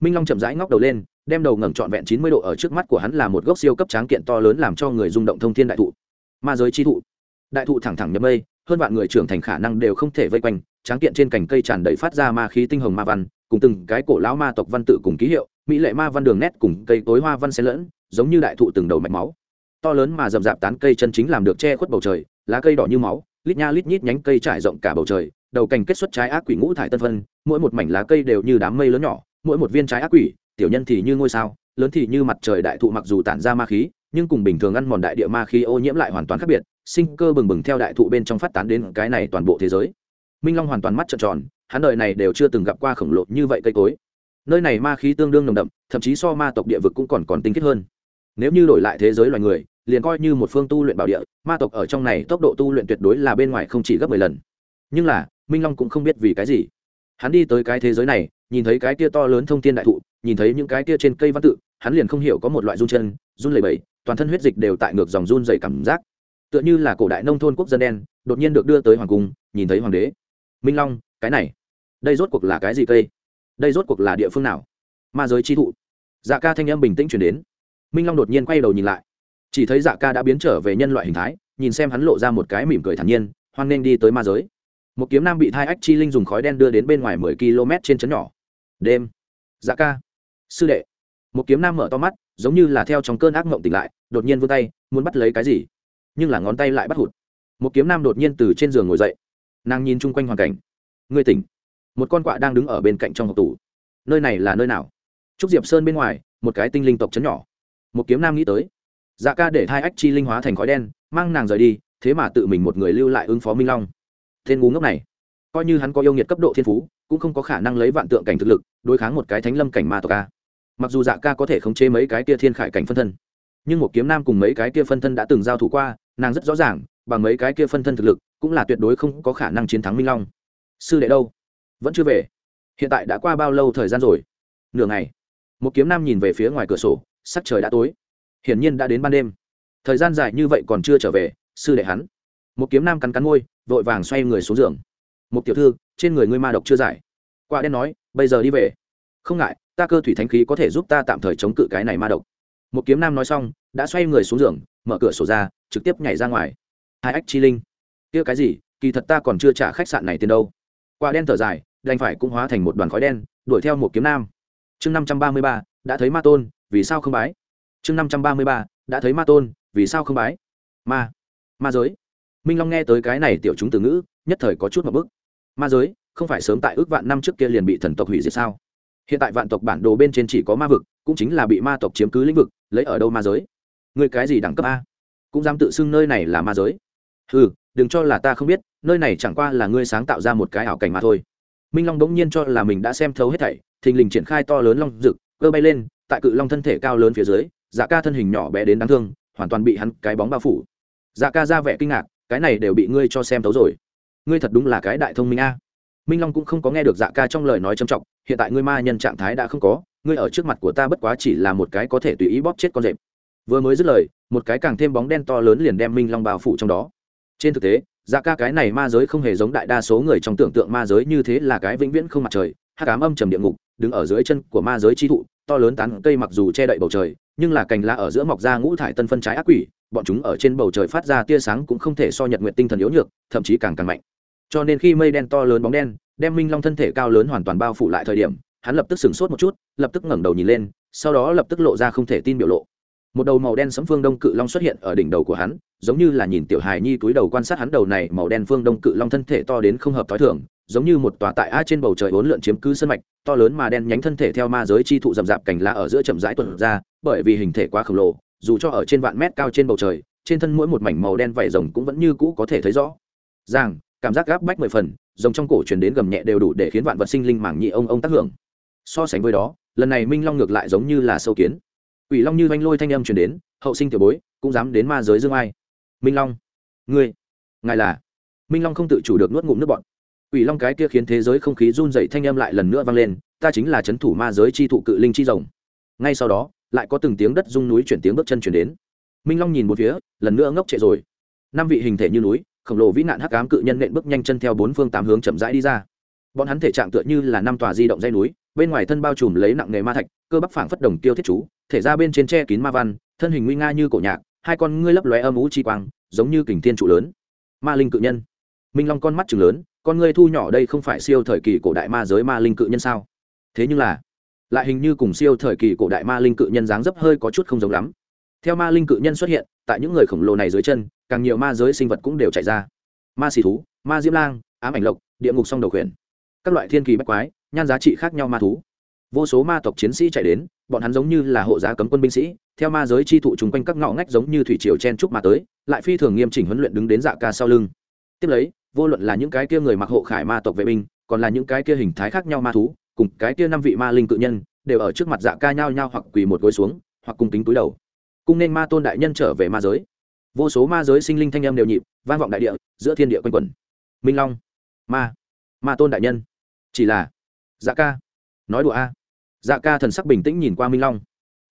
Minh long chậm rãi ngóc đầu lên, đem đầu ngẩng trọn vẹn chín mươi độ ở trước mắt của hắn là một gốc siêu cấp tráng kiện to lớn làm cho người rung động thông thiên đại thụ. Ma giới chi thụ. Đại thụ thẳng thẳng nhấp mây hơn vạn người trưởng thành khả năng đều không thể vây quanh, tráng kiện trên cành cây tràn đầy phát ra ma khí tinh hồng ma văn, cùng từng cái cổ lão ma tộc văn tự cùng ký hiệu, mỹ lệ ma văn đường nét cùng cây tối hoa văn xen lẫn, giống như đại thụ từng đầu mạch máu. To lớn mà rậm rạp tán cây chân chính làm được che khuất bầu trời, lá cây đỏ như máu, lít nha lít nhít nhánh cây trải rộng cả bầu trời, đầu cành kết xuất trái ác quỷ ngũ thải tân phân, mỗi một mảnh lá cây đều như đám mây lớn nhỏ, mỗi một viên trái ác quỷ, tiểu nhân thì như ngôi sao, lớn thì như mặt trời đại thụ mặc dù tản ra ma khí nhưng cùng bình thường ăn mòn đại địa ma khí ô nhiễm lại hoàn toàn khác biệt, sinh cơ bừng bừng theo đại thụ bên trong phát tán đến cái này toàn bộ thế giới. Minh long hoàn toàn mắt trợn tròn, hắn đời này đều chưa từng gặp qua khổng lồ như vậy cây cối. Nơi này ma khí tương đương nồng đậm, thậm chí so ma tộc địa vực cũng còn còn tinh khiết hơn. Nếu như đổi lại thế giới loài người, liền coi như một phương tu luyện bảo địa, ma tộc ở trong này tốc độ tu luyện tuyệt đối là bên ngoài không chỉ gấp mười lần. Nhưng là, minh long cũng không biết vì cái gì. Hắn đi tới cái thế giới này, nhìn thấy cái kia to lớn thông thiên đại thụ, nhìn thấy những cái kia trên cây văn tự, hắn liền không hiểu có một loại run chân, run lẩy bẩy toàn thân huyết dịch đều tại ngược dòng run dày cảm giác. Tựa như là cổ đại nông thôn quốc dân đen, đột nhiên được đưa tới hoàng cung, nhìn thấy hoàng đế. Minh long, cái này, đây rốt cuộc là cái gì cây? Đây rốt cuộc là địa phương nào? Ma giới chi thụ. Dạ ca thanh âm bình tĩnh chuyển đến. Minh long đột nhiên quay đầu nhìn lại. Chỉ thấy dạ ca đã biến trở về nhân loại hình thái, nhìn xem hắn lộ ra một cái mỉm cười thản nhiên, hoan nghênh đi tới ma giới. Một kiếm nam bị thai ách chi linh dùng khói đen đưa đến bên ngoài mười km trên trấn nhỏ. Đêm. Dạ ca. Sư đệ. Một kiếm nam mở to mắt giống như là theo trong cơn ác mộng tỉnh lại, đột nhiên vươn tay, muốn bắt lấy cái gì? Nhưng là ngón tay lại bắt hụt. Một kiếm nam đột nhiên từ trên giường ngồi dậy. Nàng nhìn chung quanh hoàn cảnh. Ngươi tỉnh. Một con quạ đang đứng ở bên cạnh trong hộp tủ. Nơi này là nơi nào? Trúc diệp sơn bên ngoài, một cái tinh linh tộc chấn nhỏ. Một kiếm nam nghĩ tới. Dạ ca để hai ách chi linh hóa thành khói đen, mang nàng rời đi, thế mà tự mình một người lưu lại ứng phó minh long. Tên ngu ngốc này. Coi như hắn có yêu nghiệt cấp độ thiên phú, cũng không có khả năng lấy vạn tượng cảnh thực lực, đối kháng một cái thánh lâm cảnh ma tộc ca mặc dù dạ ca có thể khống chế mấy cái tia thiên khải cảnh phân thân, nhưng một kiếm nam cùng mấy cái kia phân thân đã từng giao thủ qua, nàng rất rõ ràng, bằng mấy cái kia phân thân thực lực, cũng là tuyệt đối không có khả năng chiến thắng minh long. Sư đệ đâu? Vẫn chưa về. Hiện tại đã qua bao lâu thời gian rồi? Nửa ngày. Một kiếm nam nhìn về phía ngoài cửa sổ, sắc trời đã tối. Hiển nhiên đã đến ban đêm. Thời gian dài như vậy còn chưa trở về, sư đệ hắn. Một kiếm nam cắn cắn môi, vội vàng xoay người xuống giường. Một tiểu thư, trên người ngươi ma độc chưa giải. Quả đen nói, bây giờ đi về. Không ngại ta cơ thủy thánh khí có thể giúp ta tạm thời chống cự cái này ma độc. Một kiếm nam nói xong, đã xoay người xuống giường, mở cửa sổ ra, trực tiếp nhảy ra ngoài. Hai ách chi linh. Kia cái gì? Kỳ thật ta còn chưa trả khách sạn này tiền đâu. Quả đen thở dài, đành phải cũng hóa thành một đoàn khói đen, đuổi theo một kiếm nam. Chương năm trăm ba mươi ba, đã thấy ma tôn, vì sao không bái? Chương năm trăm ba mươi ba, đã thấy ma tôn, vì sao không bái? Ma. Ma giới. Minh long nghe tới cái này tiểu chúng từ ngữ, nhất thời có chút một bức. Ma giới, không phải sớm tại ước vạn năm trước kia liền bị thần tộc hủy diệt sao? Hiện tại vạn tộc bản đồ bên trên chỉ có ma vực, cũng chính là bị ma tộc chiếm cứ lĩnh vực, lấy ở đâu ma giới? Người cái gì đẳng cấp a? Cũng dám tự xưng nơi này là ma giới. Ừ đừng cho là ta không biết, nơi này chẳng qua là ngươi sáng tạo ra một cái ảo cảnh mà thôi. Minh long bỗng nhiên cho là mình đã xem thấu hết thảy, thình lình triển khai to lớn long rực, cơ bay lên, tại cự long thân thể cao lớn phía dưới dạ ca thân hình nhỏ bé đến đáng thương, hoàn toàn bị hắn cái bóng bao phủ. Dạ ca ra vẻ kinh ngạc, cái này đều bị ngươi cho xem thấu rồi. Ngươi thật đúng là cái đại thông minh a minh long cũng không có nghe được dạ ca trong lời nói trầm trọng, hiện tại ngươi ma nhân trạng thái đã không có, ngươi ở trước mặt của ta bất quá chỉ là một cái có thể tùy ý bóp chết con rệp. Vừa mới dứt lời, một cái càng thêm bóng đen to lớn liền đem minh long bao phủ trong đó. Trên thực tế dạ ca cái này ma giới không hề giống đại đa số người trong tưởng tượng ma giới như thế là cái vĩnh viễn không mặt trời hát cám âm trầm địa ngục, đứng ở dưới chân của ma giới chi thụ, to lớn tán cây mặc dù che đậy bầu trời, nhưng là cành lá ở giữa mọc ra ngũ thải tân phân trái ác quỷ, bọn chúng ở trên bầu trời phát ra tia sáng cũng không thể so nhật nguyện tinh thần yếu nhược, thậm chí càng càng mạnh cho nên khi mây đen to lớn bóng đen đem minh long thân thể cao lớn hoàn toàn bao phủ lại thời điểm, hắn lập tức sửng sốt một chút, lập tức ngẩng đầu nhìn lên, sau đó lập tức lộ ra không thể tin biểu lộ. Một đầu màu đen sấm phương đông cự long xuất hiện ở đỉnh đầu của hắn, giống như là nhìn tiểu hài nhi túi đầu quan sát hắn đầu này màu đen phương đông cự long thân thể to đến không hợp t h o i thường, giống như một tòa tại a trên bầu trời bốn lượn chiếm cứ sân mạch, to lớn mà đen nhánh thân thể theo ma giới chi thụ rậm rạp cành lá ở giữa chậm rãi tuần ra, bởi vì hình thể quá khổng lồ, dù cho ở trên vạn mét cao trên bầu trời, trên thân mỗi một mảnh màu đen vải rồng cũng vẫn như cũ có thể thấy rõ. Ràng cảm giác gáp bách mười phần giống trong cổ truyền đến gầm nhẹ đều đủ để khiến vạn vật sinh linh mảng nhị ông ông tác hưởng so sánh với đó lần này minh long ngược lại giống như là sâu kiến Quỷ Long như vanh lôi thanh âm truyền đến, hậu sinh tiểu bối, cũng dám đến ma giới dương ai? Minh Long, ngươi, ngài là? Minh Long không tự chủ được nuốt ngụm nước bọt. Quỷ Long cái kia khiến thế giới không khí run rẩy thanh âm lại lần nữa vang lên, ta chính là chấn thủ ma giới chi thụ cự linh chi rồng. Ngay sau đó, lại có từng tiếng đất rung núi chuyển tiếng bước chân truyền đến. Minh Long nhìn một phía, lần nữa ngốc trệ rồi. Năm vị hình thể như núi, khổng lồ vĩ nạn hắc ám cự nhân nện bước nhanh chân theo bốn phương tám hướng chậm rãi đi ra. Bọn hắn thể trạng tựa như là năm tòa di động dây núi, bên ngoài thân bao trùm lấy nặng nghề ma thạch, cơ bắp phảng phất đồng tiêu thiết chú, thể ra bên trên che kín ma văn thân hình nguy nga như cổ nhạc hai con ngươi lấp lóe âm ú chi quang giống như kình thiên trụ lớn. Ma linh cự nhân. Minh long con mắt chừng lớn con ngươi thu nhỏ đây không phải siêu thời kỳ cổ đại ma giới ma linh cự nhân sao? Thế nhưng là lại hình như cùng siêu thời kỳ cổ đại ma linh cự nhân dáng dấp hơi có chút không giống lắm. Theo ma linh cự nhân xuất hiện tại những người khổng lồ này dưới chân càng nhiều ma giới sinh vật cũng đều chạy ra. Ma xì thú, ma diễm lang, ám ảnh lộc, địa ngục song đầu khuyển. Các loại thiên kỳ bách quái, nhan giá trị khác nhau ma thú. Vô số ma tộc chiến sĩ chạy đến, bọn hắn giống như là hộ giá cấm quân binh sĩ, theo ma giới chi thụ chung quanh các ngõ ngách giống như thủy triều chen trúc mà tới, lại phi thường nghiêm chỉnh huấn luyện đứng đến dạ ca sau lưng. Tiếp lấy, vô luận là những cái kia người mặc hộ khải ma tộc vệ binh, còn là những cái kia hình thái khác nhau ma thú, cùng cái kia năm vị ma linh cự nhân, đều ở trước mặt dạ ca nhao nhao hoặc quỳ một gối xuống, hoặc cung kính túi đầu. Cung nên ma tôn đại nhân trở về ma giới vô số ma giới sinh linh thanh âm đều nhịp, vang vọng đại địa, giữa thiên địa quanh quẩn. Minh long, ma ma tôn đại nhân. Chỉ là dạ ca. Nói đùa a. Dạ ca thần sắc bình tĩnh nhìn qua minh long.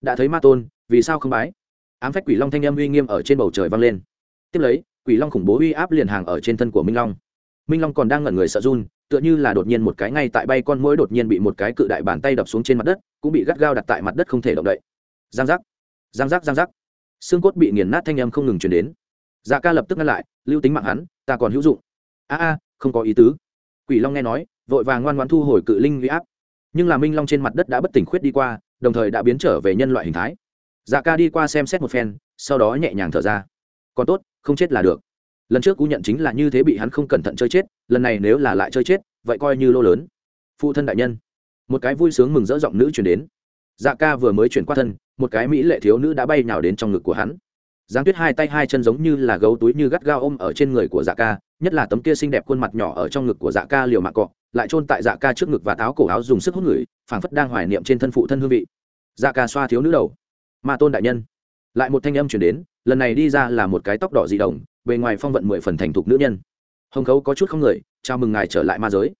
Đã thấy ma tôn, vì sao không bái? Ám phách quỷ long thanh âm uy nghiêm ở trên bầu trời vang lên. Tiếp lấy, quỷ long khủng bố uy áp liền hàng ở trên thân của minh long. Minh long còn đang ngẩn người sợ run, tựa như là đột nhiên một cái ngay tại bay con mũi đột nhiên bị một cái cự đại bàn tay đập xuống trên mặt đất, cũng bị gắt gao đặt tại mặt đất không thể động đậy. Giang giác. Giang giác giang giác xương cốt bị nghiền nát thanh âm không ngừng chuyển đến. Dạ ca lập tức ngăn lại, lưu tính mạng hắn, ta còn hữu dụng. A a, không có ý tứ. Quỷ long nghe nói, vội vàng ngoan ngoan thu hồi cự linh huy áp. Nhưng là minh long trên mặt đất đã bất tỉnh khuyết đi qua, đồng thời đã biến trở về nhân loại hình thái. Dạ ca đi qua xem xét một phen, sau đó nhẹ nhàng thở ra. Còn tốt, không chết là được. Lần trước cú nhận chính là như thế bị hắn không cẩn thận chơi chết, lần này nếu là lại chơi chết, vậy coi như lô lớn. Phụ thân đại nhân. Một cái vui sướng mừng rỡ giọng nữ chuyển đến dạ ca vừa mới chuyển qua thân, một cái mỹ lệ thiếu nữ đã bay nhào đến trong ngực của hắn. Giáng tuyết hai tay hai chân giống như là gấu túi như gắt gao ôm ở trên người của dạ ca, nhất là tấm kia xinh đẹp khuôn mặt nhỏ ở trong ngực của dạ ca liều mạng cọ, lại chôn tại dạ ca trước ngực và táo cổ áo dùng sức hút người, phảng phất đang hoài niệm trên thân phụ thân hương vị. Dạ ca xoa thiếu nữ đầu. Ma tôn đại nhân. Lại một thanh âm chuyển đến, lần này đi ra là một cái tóc đỏ dị đồng, bề ngoài phong vận mười phần thành thục nữ nhân. Hồng khấu có chút không người, chào mừng ngài trở lại ma giới.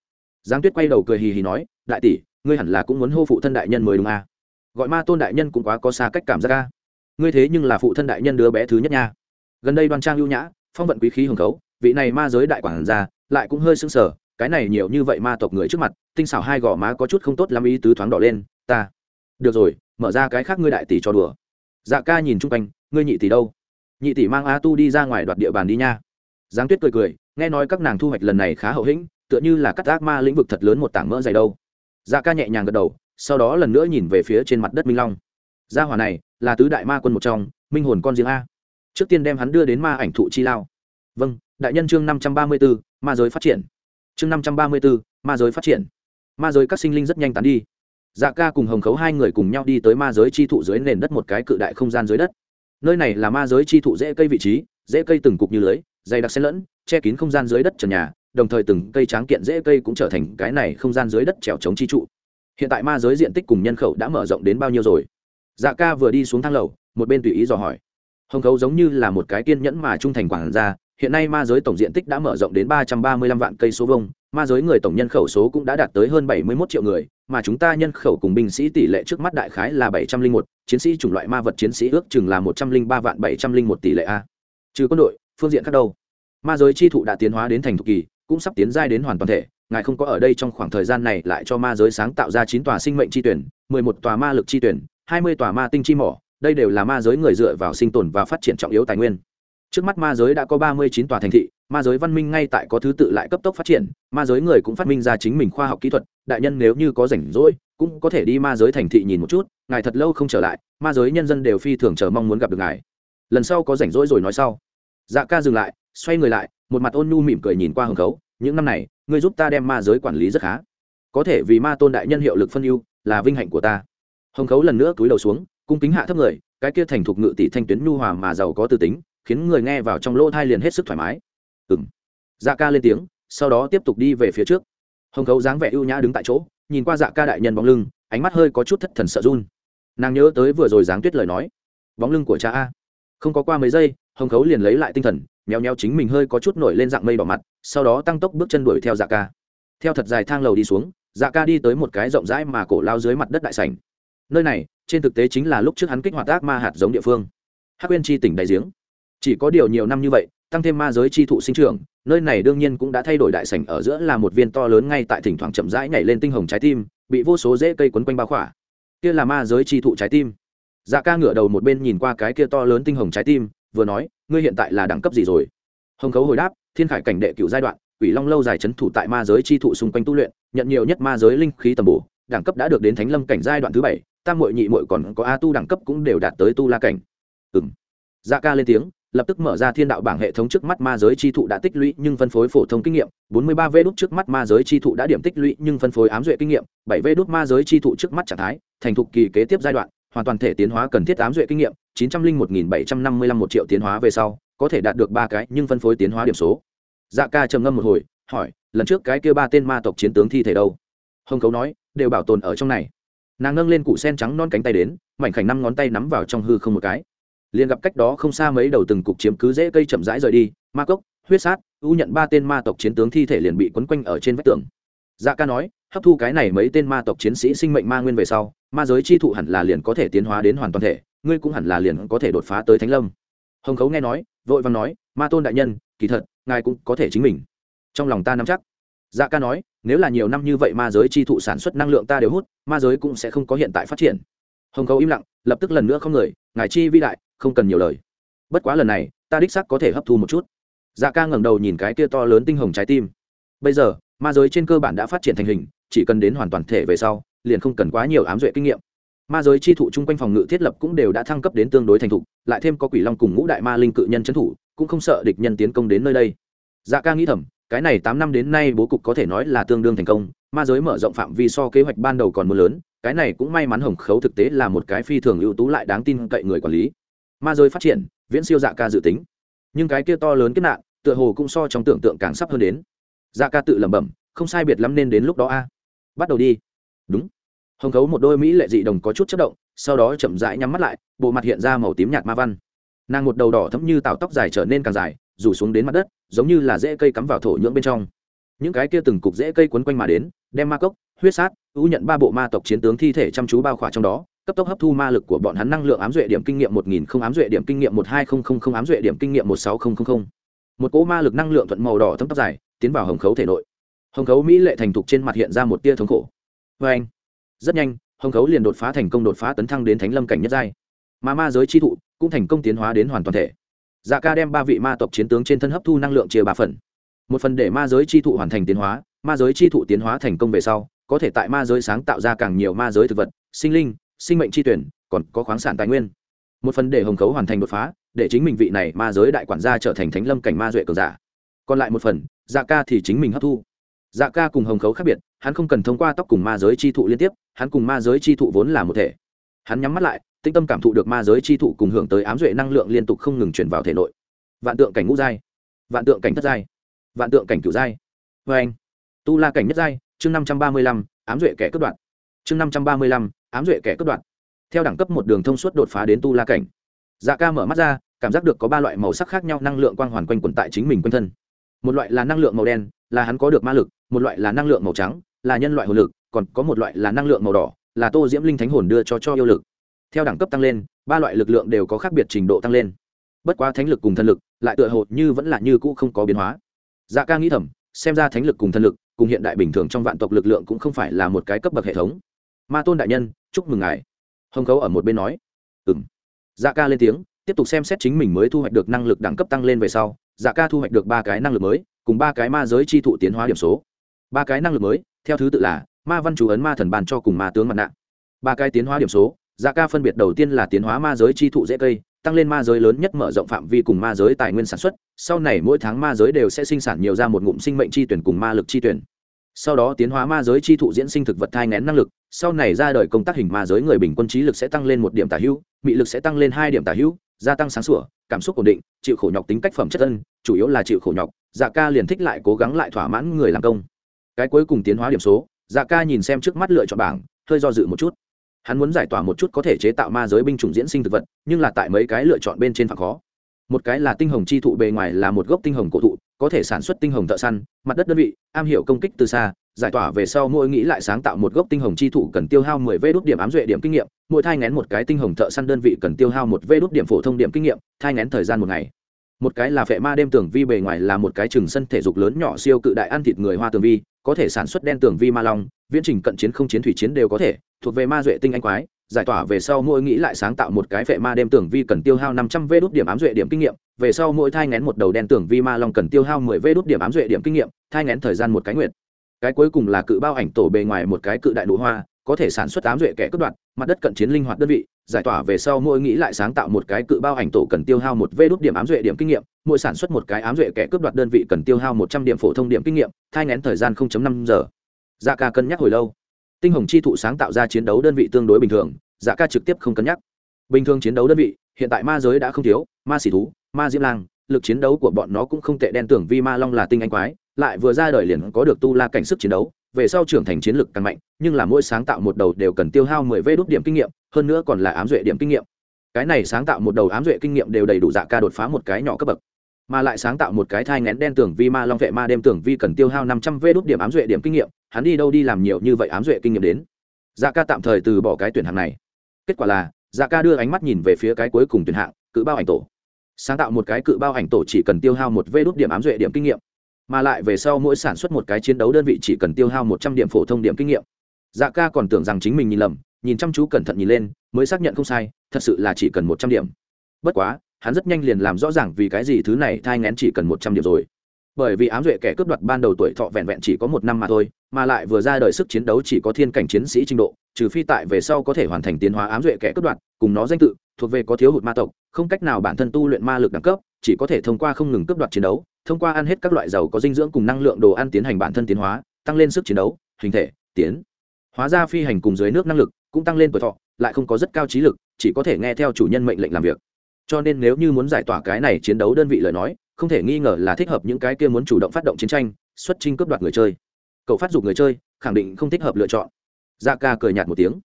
Giáng tuyết quay đầu cười hì hì nói, đại tỷ, ngươi hẳn là cũng muốn hô phụ thân đại nhân mới đúng à gọi ma tôn đại nhân cũng quá có xa cách cảm giác ca ngươi thế nhưng là phụ thân đại nhân đứa bé thứ nhất nha. Gần đây đoan trang lưu nhã, phong vận quý khí hồng khấu, vị này ma giới đại quản gia lại cũng hơi sưng sờ, cái này nhiều như vậy ma tộc người trước mặt, tinh xảo hai gò má có chút không tốt lắm ý tứ thoáng đỏ lên, ta, được rồi, mở ra cái khác ngươi đại tỷ cho đùa. Dạ ca nhìn chung quanh, ngươi nhị tỷ đâu? Nhị tỷ mang a tu đi ra ngoài đoạt địa bàn đi nha. Giáng tuyết cười cười, nghe nói các nàng thu hoạch lần này khá hậu hĩnh, tựa như là cắt ác ma lĩnh vực thật lớn một tảng mỡ dày đâu. Dạ ca nhẹ nhàng gật đầu sau đó lần nữa nhìn về phía trên mặt đất minh long. Gia hỏa này là tứ đại ma quân một trong, minh hồn con riêng a. Trước tiên đem hắn đưa đến ma ảnh thụ chi lao. Vâng đại nhân chương năm trăm ba mươi b ố ma giới phát triển. Chương năm trăm ba mươi bốn ma giới phát triển. Ma giới các sinh linh rất nhanh tán đi. Dạ ca cùng hồng khấu hai người cùng nhau đi tới ma giới chi thụ dưới nền đất một cái cự đại không gian dưới đất. Nơi này là ma giới chi thụ dễ cây vị trí, dễ cây từng cục như lưới, dày đặc xen lẫn, che kín không gian dưới đất trần nhà, đồng thời từng cây tráng kiện dễ cây cũng trở thành cái này không gian dưới đất trèo chống chi trụ hiện tại ma giới diện tích cùng nhân khẩu đã mở rộng đến bao nhiêu rồi? Dạ ca vừa đi xuống thang lầu, một bên tùy ý dò hỏi. Hồng khấu giống như là một cái kiên nhẫn mà trung thành quản gia, hiện nay ma giới tổng diện tích đã mở rộng đến ba trăm ba mươi lăm vạn cây số vông ma giới người tổng nhân khẩu số cũng đã đạt tới hơn bảy mươi mốt triệu người, mà chúng ta nhân khẩu cùng binh sĩ tỷ lệ trước mắt đại khái là bảy trăm linh một, chiến sĩ chủng loại ma vật chiến sĩ ước chừng là một trăm linh ba vạn bảy trăm linh một tỷ lệ a. Trừ quân đội, phương diện khác đâu? Ma giới chi thụ đã tiến hóa đến thành thục kỳ, cũng sắp tiến giai đến hoàn toàn thể ngài không có ở đây trong khoảng thời gian này lại cho ma giới sáng tạo ra chín tòa sinh mệnh chi tuyển, mười một tòa ma lực chi tuyển, hai mươi tòa ma tinh chi mỏ, đây đều là ma giới người dựa vào sinh tồn và phát triển trọng yếu tài nguyên. Trước mắt ma giới đã có ba mươi chín tòa thành thị, ma giới văn minh ngay tại có thứ tự lại cấp tốc phát triển, ma giới người cũng phát minh ra chính mình khoa học kỹ thuật, đại nhân nếu như có rảnh rỗi, cũng có thể đi ma giới thành thị nhìn một chút, ngài thật lâu không trở lại, ma giới nhân dân đều phi thường chờ mong muốn gặp được ngài. Lần sau có rảnh rỗi rồi nói sau. Dạ ca dừng lại, xoay người lại, một mặt ôn nhu mỉm cười nhìn qua hồng khấu những năm này, ngươi giúp ta đem ma giới quản lý rất khá. Có thể vì ma tôn đại nhân hiệu lực phân ưu, là vinh hạnh của ta. Hồng khấu lần nữa cúi đầu xuống, cung kính hạ thấp người, cái kia thành thục ngự tỷ thanh tuyến nhu hòa mà giàu có tư tính, khiến người nghe vào trong lỗ thai liền hết sức thoải mái. Ừng dạ ca lên tiếng, sau đó tiếp tục đi về phía trước. Hồng khấu dáng vẻ ưu nhã đứng tại chỗ, nhìn qua dạ ca đại nhân bóng lưng, ánh mắt hơi có chút thất thần sợ run. Nàng nhớ tới vừa rồi dáng tuyết lời nói. Bóng lưng của cha a. Không có qua mấy giây, hồng khấu liền lấy lại tinh thần nheo nheo chính mình hơi có chút nổi lên dạng mây đỏ mặt, sau đó tăng tốc bước chân đuổi theo dạ ca. Theo thật dài thang lầu đi xuống dạ ca đi tới một cái rộng rãi mà cổ lao dưới mặt đất đại sảnh. Nơi này, trên thực tế chính là lúc trước hắn kích hoạt ác ma hạt giống địa phương. Hắc quên chi tỉnh đại giếng. Chỉ có điều nhiều năm như vậy, tăng thêm ma giới chi thụ sinh trưởng, nơi này đương nhiên cũng đã thay đổi đại sảnh ở giữa là một viên to lớn ngay tại thỉnh thoảng chậm rãi nhảy lên tinh hồng trái tim, bị vô số rễ cây quấn quanh bao khỏa. Kia là ma giới chi thụ trái tim. Dạ ca ngửa đầu một bên nhìn qua cái kia to lớn tinh hồng trái tim, vừa nói ngươi hiện tại là đẳng cấp gì rồi? Hồng khấu hồi đáp, thiên khải cảnh đệ cựu giai đoạn, quỷ long lâu dài c h ấ n thủ tại ma giới chi thụ xung quanh tu luyện, nhận nhiều nhất ma giới linh khí tầm bổ, đẳng cấp đã được đến thánh lâm cảnh giai đoạn thứ bảy, tam mội nhị mội còn có a tu đẳng cấp cũng đều đạt tới tu la cảnh. Ừng dạ ca lên tiếng, lập tức mở ra thiên đạo bảng hệ thống trước mắt ma giới chi thụ đã tích lũy nhưng phân phối phổ thông kinh nghiệm, bốn mươi ba vê đốt trước mắt ma giới chi thụ đã điểm tích lũy nhưng phân phối ám duệ kinh nghiệm, bảy vê đốt ma giới chi thụ trước mắt trạng thái, thành thục kỳ kế tiếp giai đoạn hoàn toàn thể tiến hóa cần thiết tám duệ kinh nghiệm, chín trăm linh một nghìn bảy trăm năm mươi lăm một triệu tiến hóa về sau, có thể đạt được ba cái nhưng phân phối tiến hóa điểm số. Dạ ca trầm ngâm một hồi, hỏi, lần trước cái kia ba tên ma tộc chiến tướng thi thể đâu? Hồng cấu nói, đều bảo tồn ở trong này. Nàng nâng lên cụ sen trắng non cánh tay đến, mảnh khảnh năm ngón tay nắm vào trong hư không một cái. Liền gặp cách đó không xa mấy đầu từng cục chiếm cứ dễ cây chậm rãi rời đi, ma cốc, huyết sát u nhận ba tên ma tộc chiến tướng thi thể liền bị quấn quanh ở trên vách tường. Dạ ca nói, hấp thu cái này mấy tên ma tộc chiến sĩ sinh mệnh ma nguyên về sau ma giới chi thụ hẳn là liền có thể tiến hóa đến hoàn toàn thể, ngươi cũng hẳn là liền có thể đột phá tới thánh lâm. Hồng khấu nghe nói, vội vàng nói, ma tôn đại nhân, kỳ thật, ngài cũng có thể chính mình. Trong lòng ta nắm chắc. Dạ ca nói, nếu là nhiều năm như vậy ma giới chi thụ sản xuất năng lượng ta đều hút, ma giới cũng sẽ không có hiện tại phát triển. Hồng khấu im lặng, lập tức lần nữa không người, ngài chi vi đại, không cần nhiều lời. Bất quá lần này, ta đích sắc có thể hấp thu một chút. Dạ ca ngẩng đầu nhìn cái kia to lớn tinh hồng trái tim. Bây giờ, ma giới trên cơ bản đã phát triển thành hình, chỉ cần đến hoàn toàn thể về sau liền không cần quá nhiều ám duệ kinh nghiệm. Ma giới chi thụ chung quanh phòng ngự thiết lập cũng đều đã thăng cấp đến tương đối thành thục, lại thêm có quỷ long cùng ngũ đại ma linh cự nhân trấn thủ, cũng không sợ địch nhân tiến công đến nơi đây. Dạ ca nghĩ thầm, cái này tám năm đến nay bố cục có thể nói là tương đương thành công, ma giới mở rộng phạm vi so kế hoạch ban đầu còn mưa lớn, cái này cũng may mắn hồng khấu thực tế là một cái phi thường ưu tú lại đáng tin cậy người quản lý. Ma giới phát triển, viễn siêu dạ ca dự tính. Nhưng cái kia to lớn kết nạn, tựa hồ cũng so trong tưởng tượng càng sắp hơn đến. Dạ ca tự lẩm bẩm, không sai biệt lắm nên đến lúc đó a. Bắt đầu đi đúng. Hồng khấu một đôi mỹ lệ dị đồng có chút chất động, sau đó chậm rãi nhắm mắt lại, bộ mặt hiện ra màu tím nhạt ma văn. Nàng một đầu đỏ thấm như tạo tóc dài trở nên càng dài, rủ xuống đến mặt đất, giống như là rễ cây cắm vào thổ nhưỡng bên trong. Những cái kia từng cục rễ cây quấn quanh mà đến, đem ma cốc, huyết sát, ưu nhận ba bộ ma tộc chiến tướng thi thể chăm chú bao khỏa trong đó, cấp tốc hấp thu ma lực của bọn hắn năng lượng ám duệ điểm kinh nghiệm một nghìn không ám duệ điểm kinh nghiệm một hai không không không ám duệ điểm kinh nghiệm một sáu không không không. Một cỗ ma lực năng lượng thuận màu đỏ thấm tóc dài, tiến vào hồng khấu thể nội. Hồng khấu mỹ lệ thành thục trên mặt hiện ra một tia thống khổ vê anh. Rất nhanh, hồng khấu liền đột phá thành công đột phá tấn thăng đến thánh lâm cảnh nhất giai. Mà ma giới chi thụ cũng thành công tiến hóa đến hoàn toàn thể. Dạ ca đem ba vị ma tộc chiến tướng trên thân hấp thu năng lượng chia ba phần. Một phần để ma giới chi thụ hoàn thành tiến hóa, ma giới chi thụ tiến hóa thành công về sau, có thể tại ma giới sáng tạo ra càng nhiều ma giới thực vật, sinh linh, sinh mệnh chi tuyển, còn có khoáng sản tài nguyên. Một phần để hồng khấu hoàn thành đột phá, để chính mình vị này ma giới đại quản gia trở thành thánh lâm cảnh ma duệ cường giả. Còn lại một phần dạ ca thì chính mình hấp thu dạ ca cùng hồng khấu khác biệt, hắn không cần thông qua tóc cùng ma giới chi thụ liên tiếp, hắn cùng ma giới chi thụ vốn là một thể. Hắn nhắm mắt lại tinh tâm cảm thụ được ma giới chi thụ cùng hưởng tới ám duệ năng lượng liên tục không ngừng chuyển vào thể nội. Vạn tượng cảnh ngũ giai, vạn tượng cảnh thất giai, vạn tượng cảnh cửu giai. Vê anh, tu la cảnh nhất giai, chương năm trăm ba mươi lăm, ám duệ kẻ cướp đoạn chương năm trăm ba mươi lăm, ám duệ kẻ cướp đoạn theo đẳng cấp một đường thông suốt đột phá đến tu la cảnh. Dạ ca mở mắt ra, cảm giác được có ba loại màu sắc khác nhau năng lượng quang hoàn quanh quẩn tại chính mình quanh thân. Một loại là năng lượng màu đen, là hắn có được ma lực một loại là năng lượng màu trắng, là nhân loại hồn lực, còn có một loại là năng lượng màu đỏ, là tô diễm linh thánh hồn đưa cho cho yêu lực. Theo đẳng cấp tăng lên, ba loại lực lượng đều có khác biệt trình độ tăng lên. Bất quá thánh lực cùng thân lực, lại tựa hồ như vẫn là như cũ không có biến hóa. Dạ ca nghĩ thầm, xem ra thánh lực cùng thân lực, cùng hiện đại bình thường trong vạn tộc lực lượng cũng không phải là một cái cấp bậc hệ thống. Ma tôn đại nhân, chúc mừng ngài. Hồng khấu ở một bên nói. Ừ m dạ ca lên tiếng, tiếp tục xem xét chính mình mới thu hoạch được năng lực đẳng cấp tăng lên về sau. Dạ ca thu hoạch được ba cái năng lực mới, cùng ba cái ma giới chi thụ tiến hóa điểm số ba cái năng lực mới, theo thứ tự là, ma văn chú ấn ma thần bàn cho cùng ma tướng mặt nạ. Ba cái tiến hóa điểm số giá ca phân biệt đầu tiên là tiến hóa ma giới chi thụ dễ cây, tăng lên ma giới lớn nhất mở rộng phạm vi cùng ma giới tài nguyên sản xuất, sau này mỗi tháng ma giới đều sẽ sinh sản nhiều ra một ngụm sinh mệnh chi tuyển cùng ma lực chi tuyển. Sau đó tiến hóa ma giới chi thụ diễn sinh thực vật thai ngén năng lực, sau này ra đời công tác hình ma giới người bình quân trí lực sẽ tăng lên một điểm tả hữu, mị lực sẽ tăng lên hai điểm tả hữu, gia tăng sáng sủa, cảm xúc ổn định, chịu khổ nhọc tính cách phẩm chất ân chủ yếu là chịu khổ nhọc dạ ca liền thích lại cố gắng lại thỏa mãn người làm công cái cuối cùng tiến hóa điểm số dạ ca nhìn xem trước mắt lựa chọn bảng, hơi do dự một chút. Hắn muốn giải tỏa một chút có thể chế tạo ma giới binh chủng diễn sinh thực vật, nhưng là tại mấy cái lựa chọn bên trên phạm khó. Một cái là tinh hồng chi thụ bề ngoài là một gốc tinh hồng cổ thụ, có thể sản xuất tinh hồng thợ săn, mặt đất đơn vị, am hiểu công kích từ xa, giải tỏa về sau mỗi nghĩ lại sáng tạo một gốc tinh hồng chi thụ cần tiêu hao mười vê đốt điểm ám duệ điểm kinh nghiệm, mỗi thai ngén một cái tinh hồng thợ săn đơn vị cần tiêu hao một vê đốt điểm phổ thông điểm kinh nghiệm, thai ngén thời gian một ngày một cái là phệ ma đêm tường vi bề ngoài là một cái chừng sân thể dục lớn nhỏ siêu cự đại ăn thịt người hoa tường vi, có thể sản xuất đen tường vi ma long, viễn trình cận chiến không chiến thủy chiến đều có thể, thuộc về ma duệ tinh anh quái, giải tỏa về sau mỗi nghĩ lại sáng tạo một cái phệ ma đêm tường vi cần tiêu hao năm trăm vê đốt điểm ám duệ điểm kinh nghiệm, về sau mỗi thai ngén một đầu đen tường vi ma long cần tiêu hao mười vê đốt điểm ám duệ điểm kinh nghiệm, thai ngén thời gian một cái nguyện cái cuối cùng là cự bao ảnh tổ bề ngoài một cái cự đại nụ hoa, có thể sản xuất ám duệ kẻ cướp đoạt, mặt đất cận chiến linh hoạt đơn vị giải tỏa về sau mỗi nghĩ lại sáng tạo một cái cự bao ảnh tổ cần tiêu hao một vê đốt điểm ám duệ điểm kinh nghiệm, mỗi sản xuất một cái ám duệ kẻ cướp đoạt đơn vị cần tiêu hao một trăm điểm phổ thông điểm kinh nghiệm, thai ngén thời gian năm giờ. Dạ ca cân nhắc hồi lâu. Tinh hồng chi thụ sáng tạo ra chiến đấu đơn vị tương đối bình thường dạ ca trực tiếp không cân nhắc. Bình thường chiến đấu đơn vị, hiện tại ma giới đã không thiếu, ma xỉ thú, ma diễm lang, lực chiến đấu của bọn nó cũng không tệ, đen tưởng vi ma long là tinh anh quái, lại vừa ra đời liền có được tu la cảnh sức chiến đấu, về sau trưởng thành chiến lực càng mạnh, nhưng là mỗi sáng tạo một đầu đều cần tiêu hao mười vê đốt điểm kinh nghiệm hơn nữa còn là ám duệ điểm kinh nghiệm. Cái này sáng tạo một đầu ám duệ kinh nghiệm đều đầy đủ dạ ca đột phá một cái nhỏ cấp bậc. Mà lại sáng tạo một cái thai ngén đen tưởng vi ma long vệ ma đêm tưởng vi cần tiêu hao năm trăm vê đốt điểm ám duệ điểm kinh nghiệm, hắn đi đâu đi làm nhiều như vậy ám duệ kinh nghiệm đến. Dạ ca tạm thời từ bỏ cái tuyển hạng này. Kết quả là dạ ca đưa ánh mắt nhìn về phía cái cuối cùng tuyển hạng, cự bao ảnh tổ. Sáng tạo một cái cự bao ảnh tổ chỉ cần tiêu hao một vê đốt điểm ám duệ điểm kinh nghiệm, mà lại về sau mỗi sản xuất một cái chiến đấu đơn vị chỉ cần tiêu hao một trăm điểm phổ thông điểm kinh nghiệm. Dạ ca còn tưởng rằng chính mình nhìn lầm nhìn chăm chú cẩn thận nhìn lên, mới xác nhận không sai, thật sự là chỉ cần một trăm điểm. Bất quá, hắn rất nhanh liền làm rõ ràng vì cái gì thứ này thai ngén chỉ cần một trăm điểm rồi. Bởi vì ám duệ kẻ cướp đoạt ban đầu tuổi thọ vẹn vẹn chỉ có một năm mà thôi, mà lại vừa ra đời sức chiến đấu chỉ có thiên cảnh chiến sĩ trình độ, trừ phi tại về sau có thể hoàn thành tiến hóa ám duệ kẻ cướp đoạt, cùng nó danh tự, thuộc về có thiếu hụt ma tộc, không cách nào bản thân tu luyện ma lực đẳng cấp, chỉ có thể thông qua không ngừng cướp đoạt chiến đấu, thông qua ăn hết các loại dầu có dinh dưỡng cùng năng lượng đồ ăn tiến hành bản thân tiến hóa, tăng lên sức chiến đấu, hình thể, tiến hóa ra phi hành cùng dưới nước năng lực cũng tăng lên tuổi thọ, lại không có rất cao trí lực, chỉ có thể nghe theo chủ nhân mệnh lệnh làm việc. Cho nên nếu như muốn giải tỏa cái này chiến đấu đơn vị lời nói, không thể nghi ngờ là thích hợp những cái kia muốn chủ động phát động chiến tranh, xuất trinh cướp đoạt người chơi. Cậu phát dục người chơi, khẳng định không thích hợp lựa chọn. Dạ ca cười nhạt một tiếng.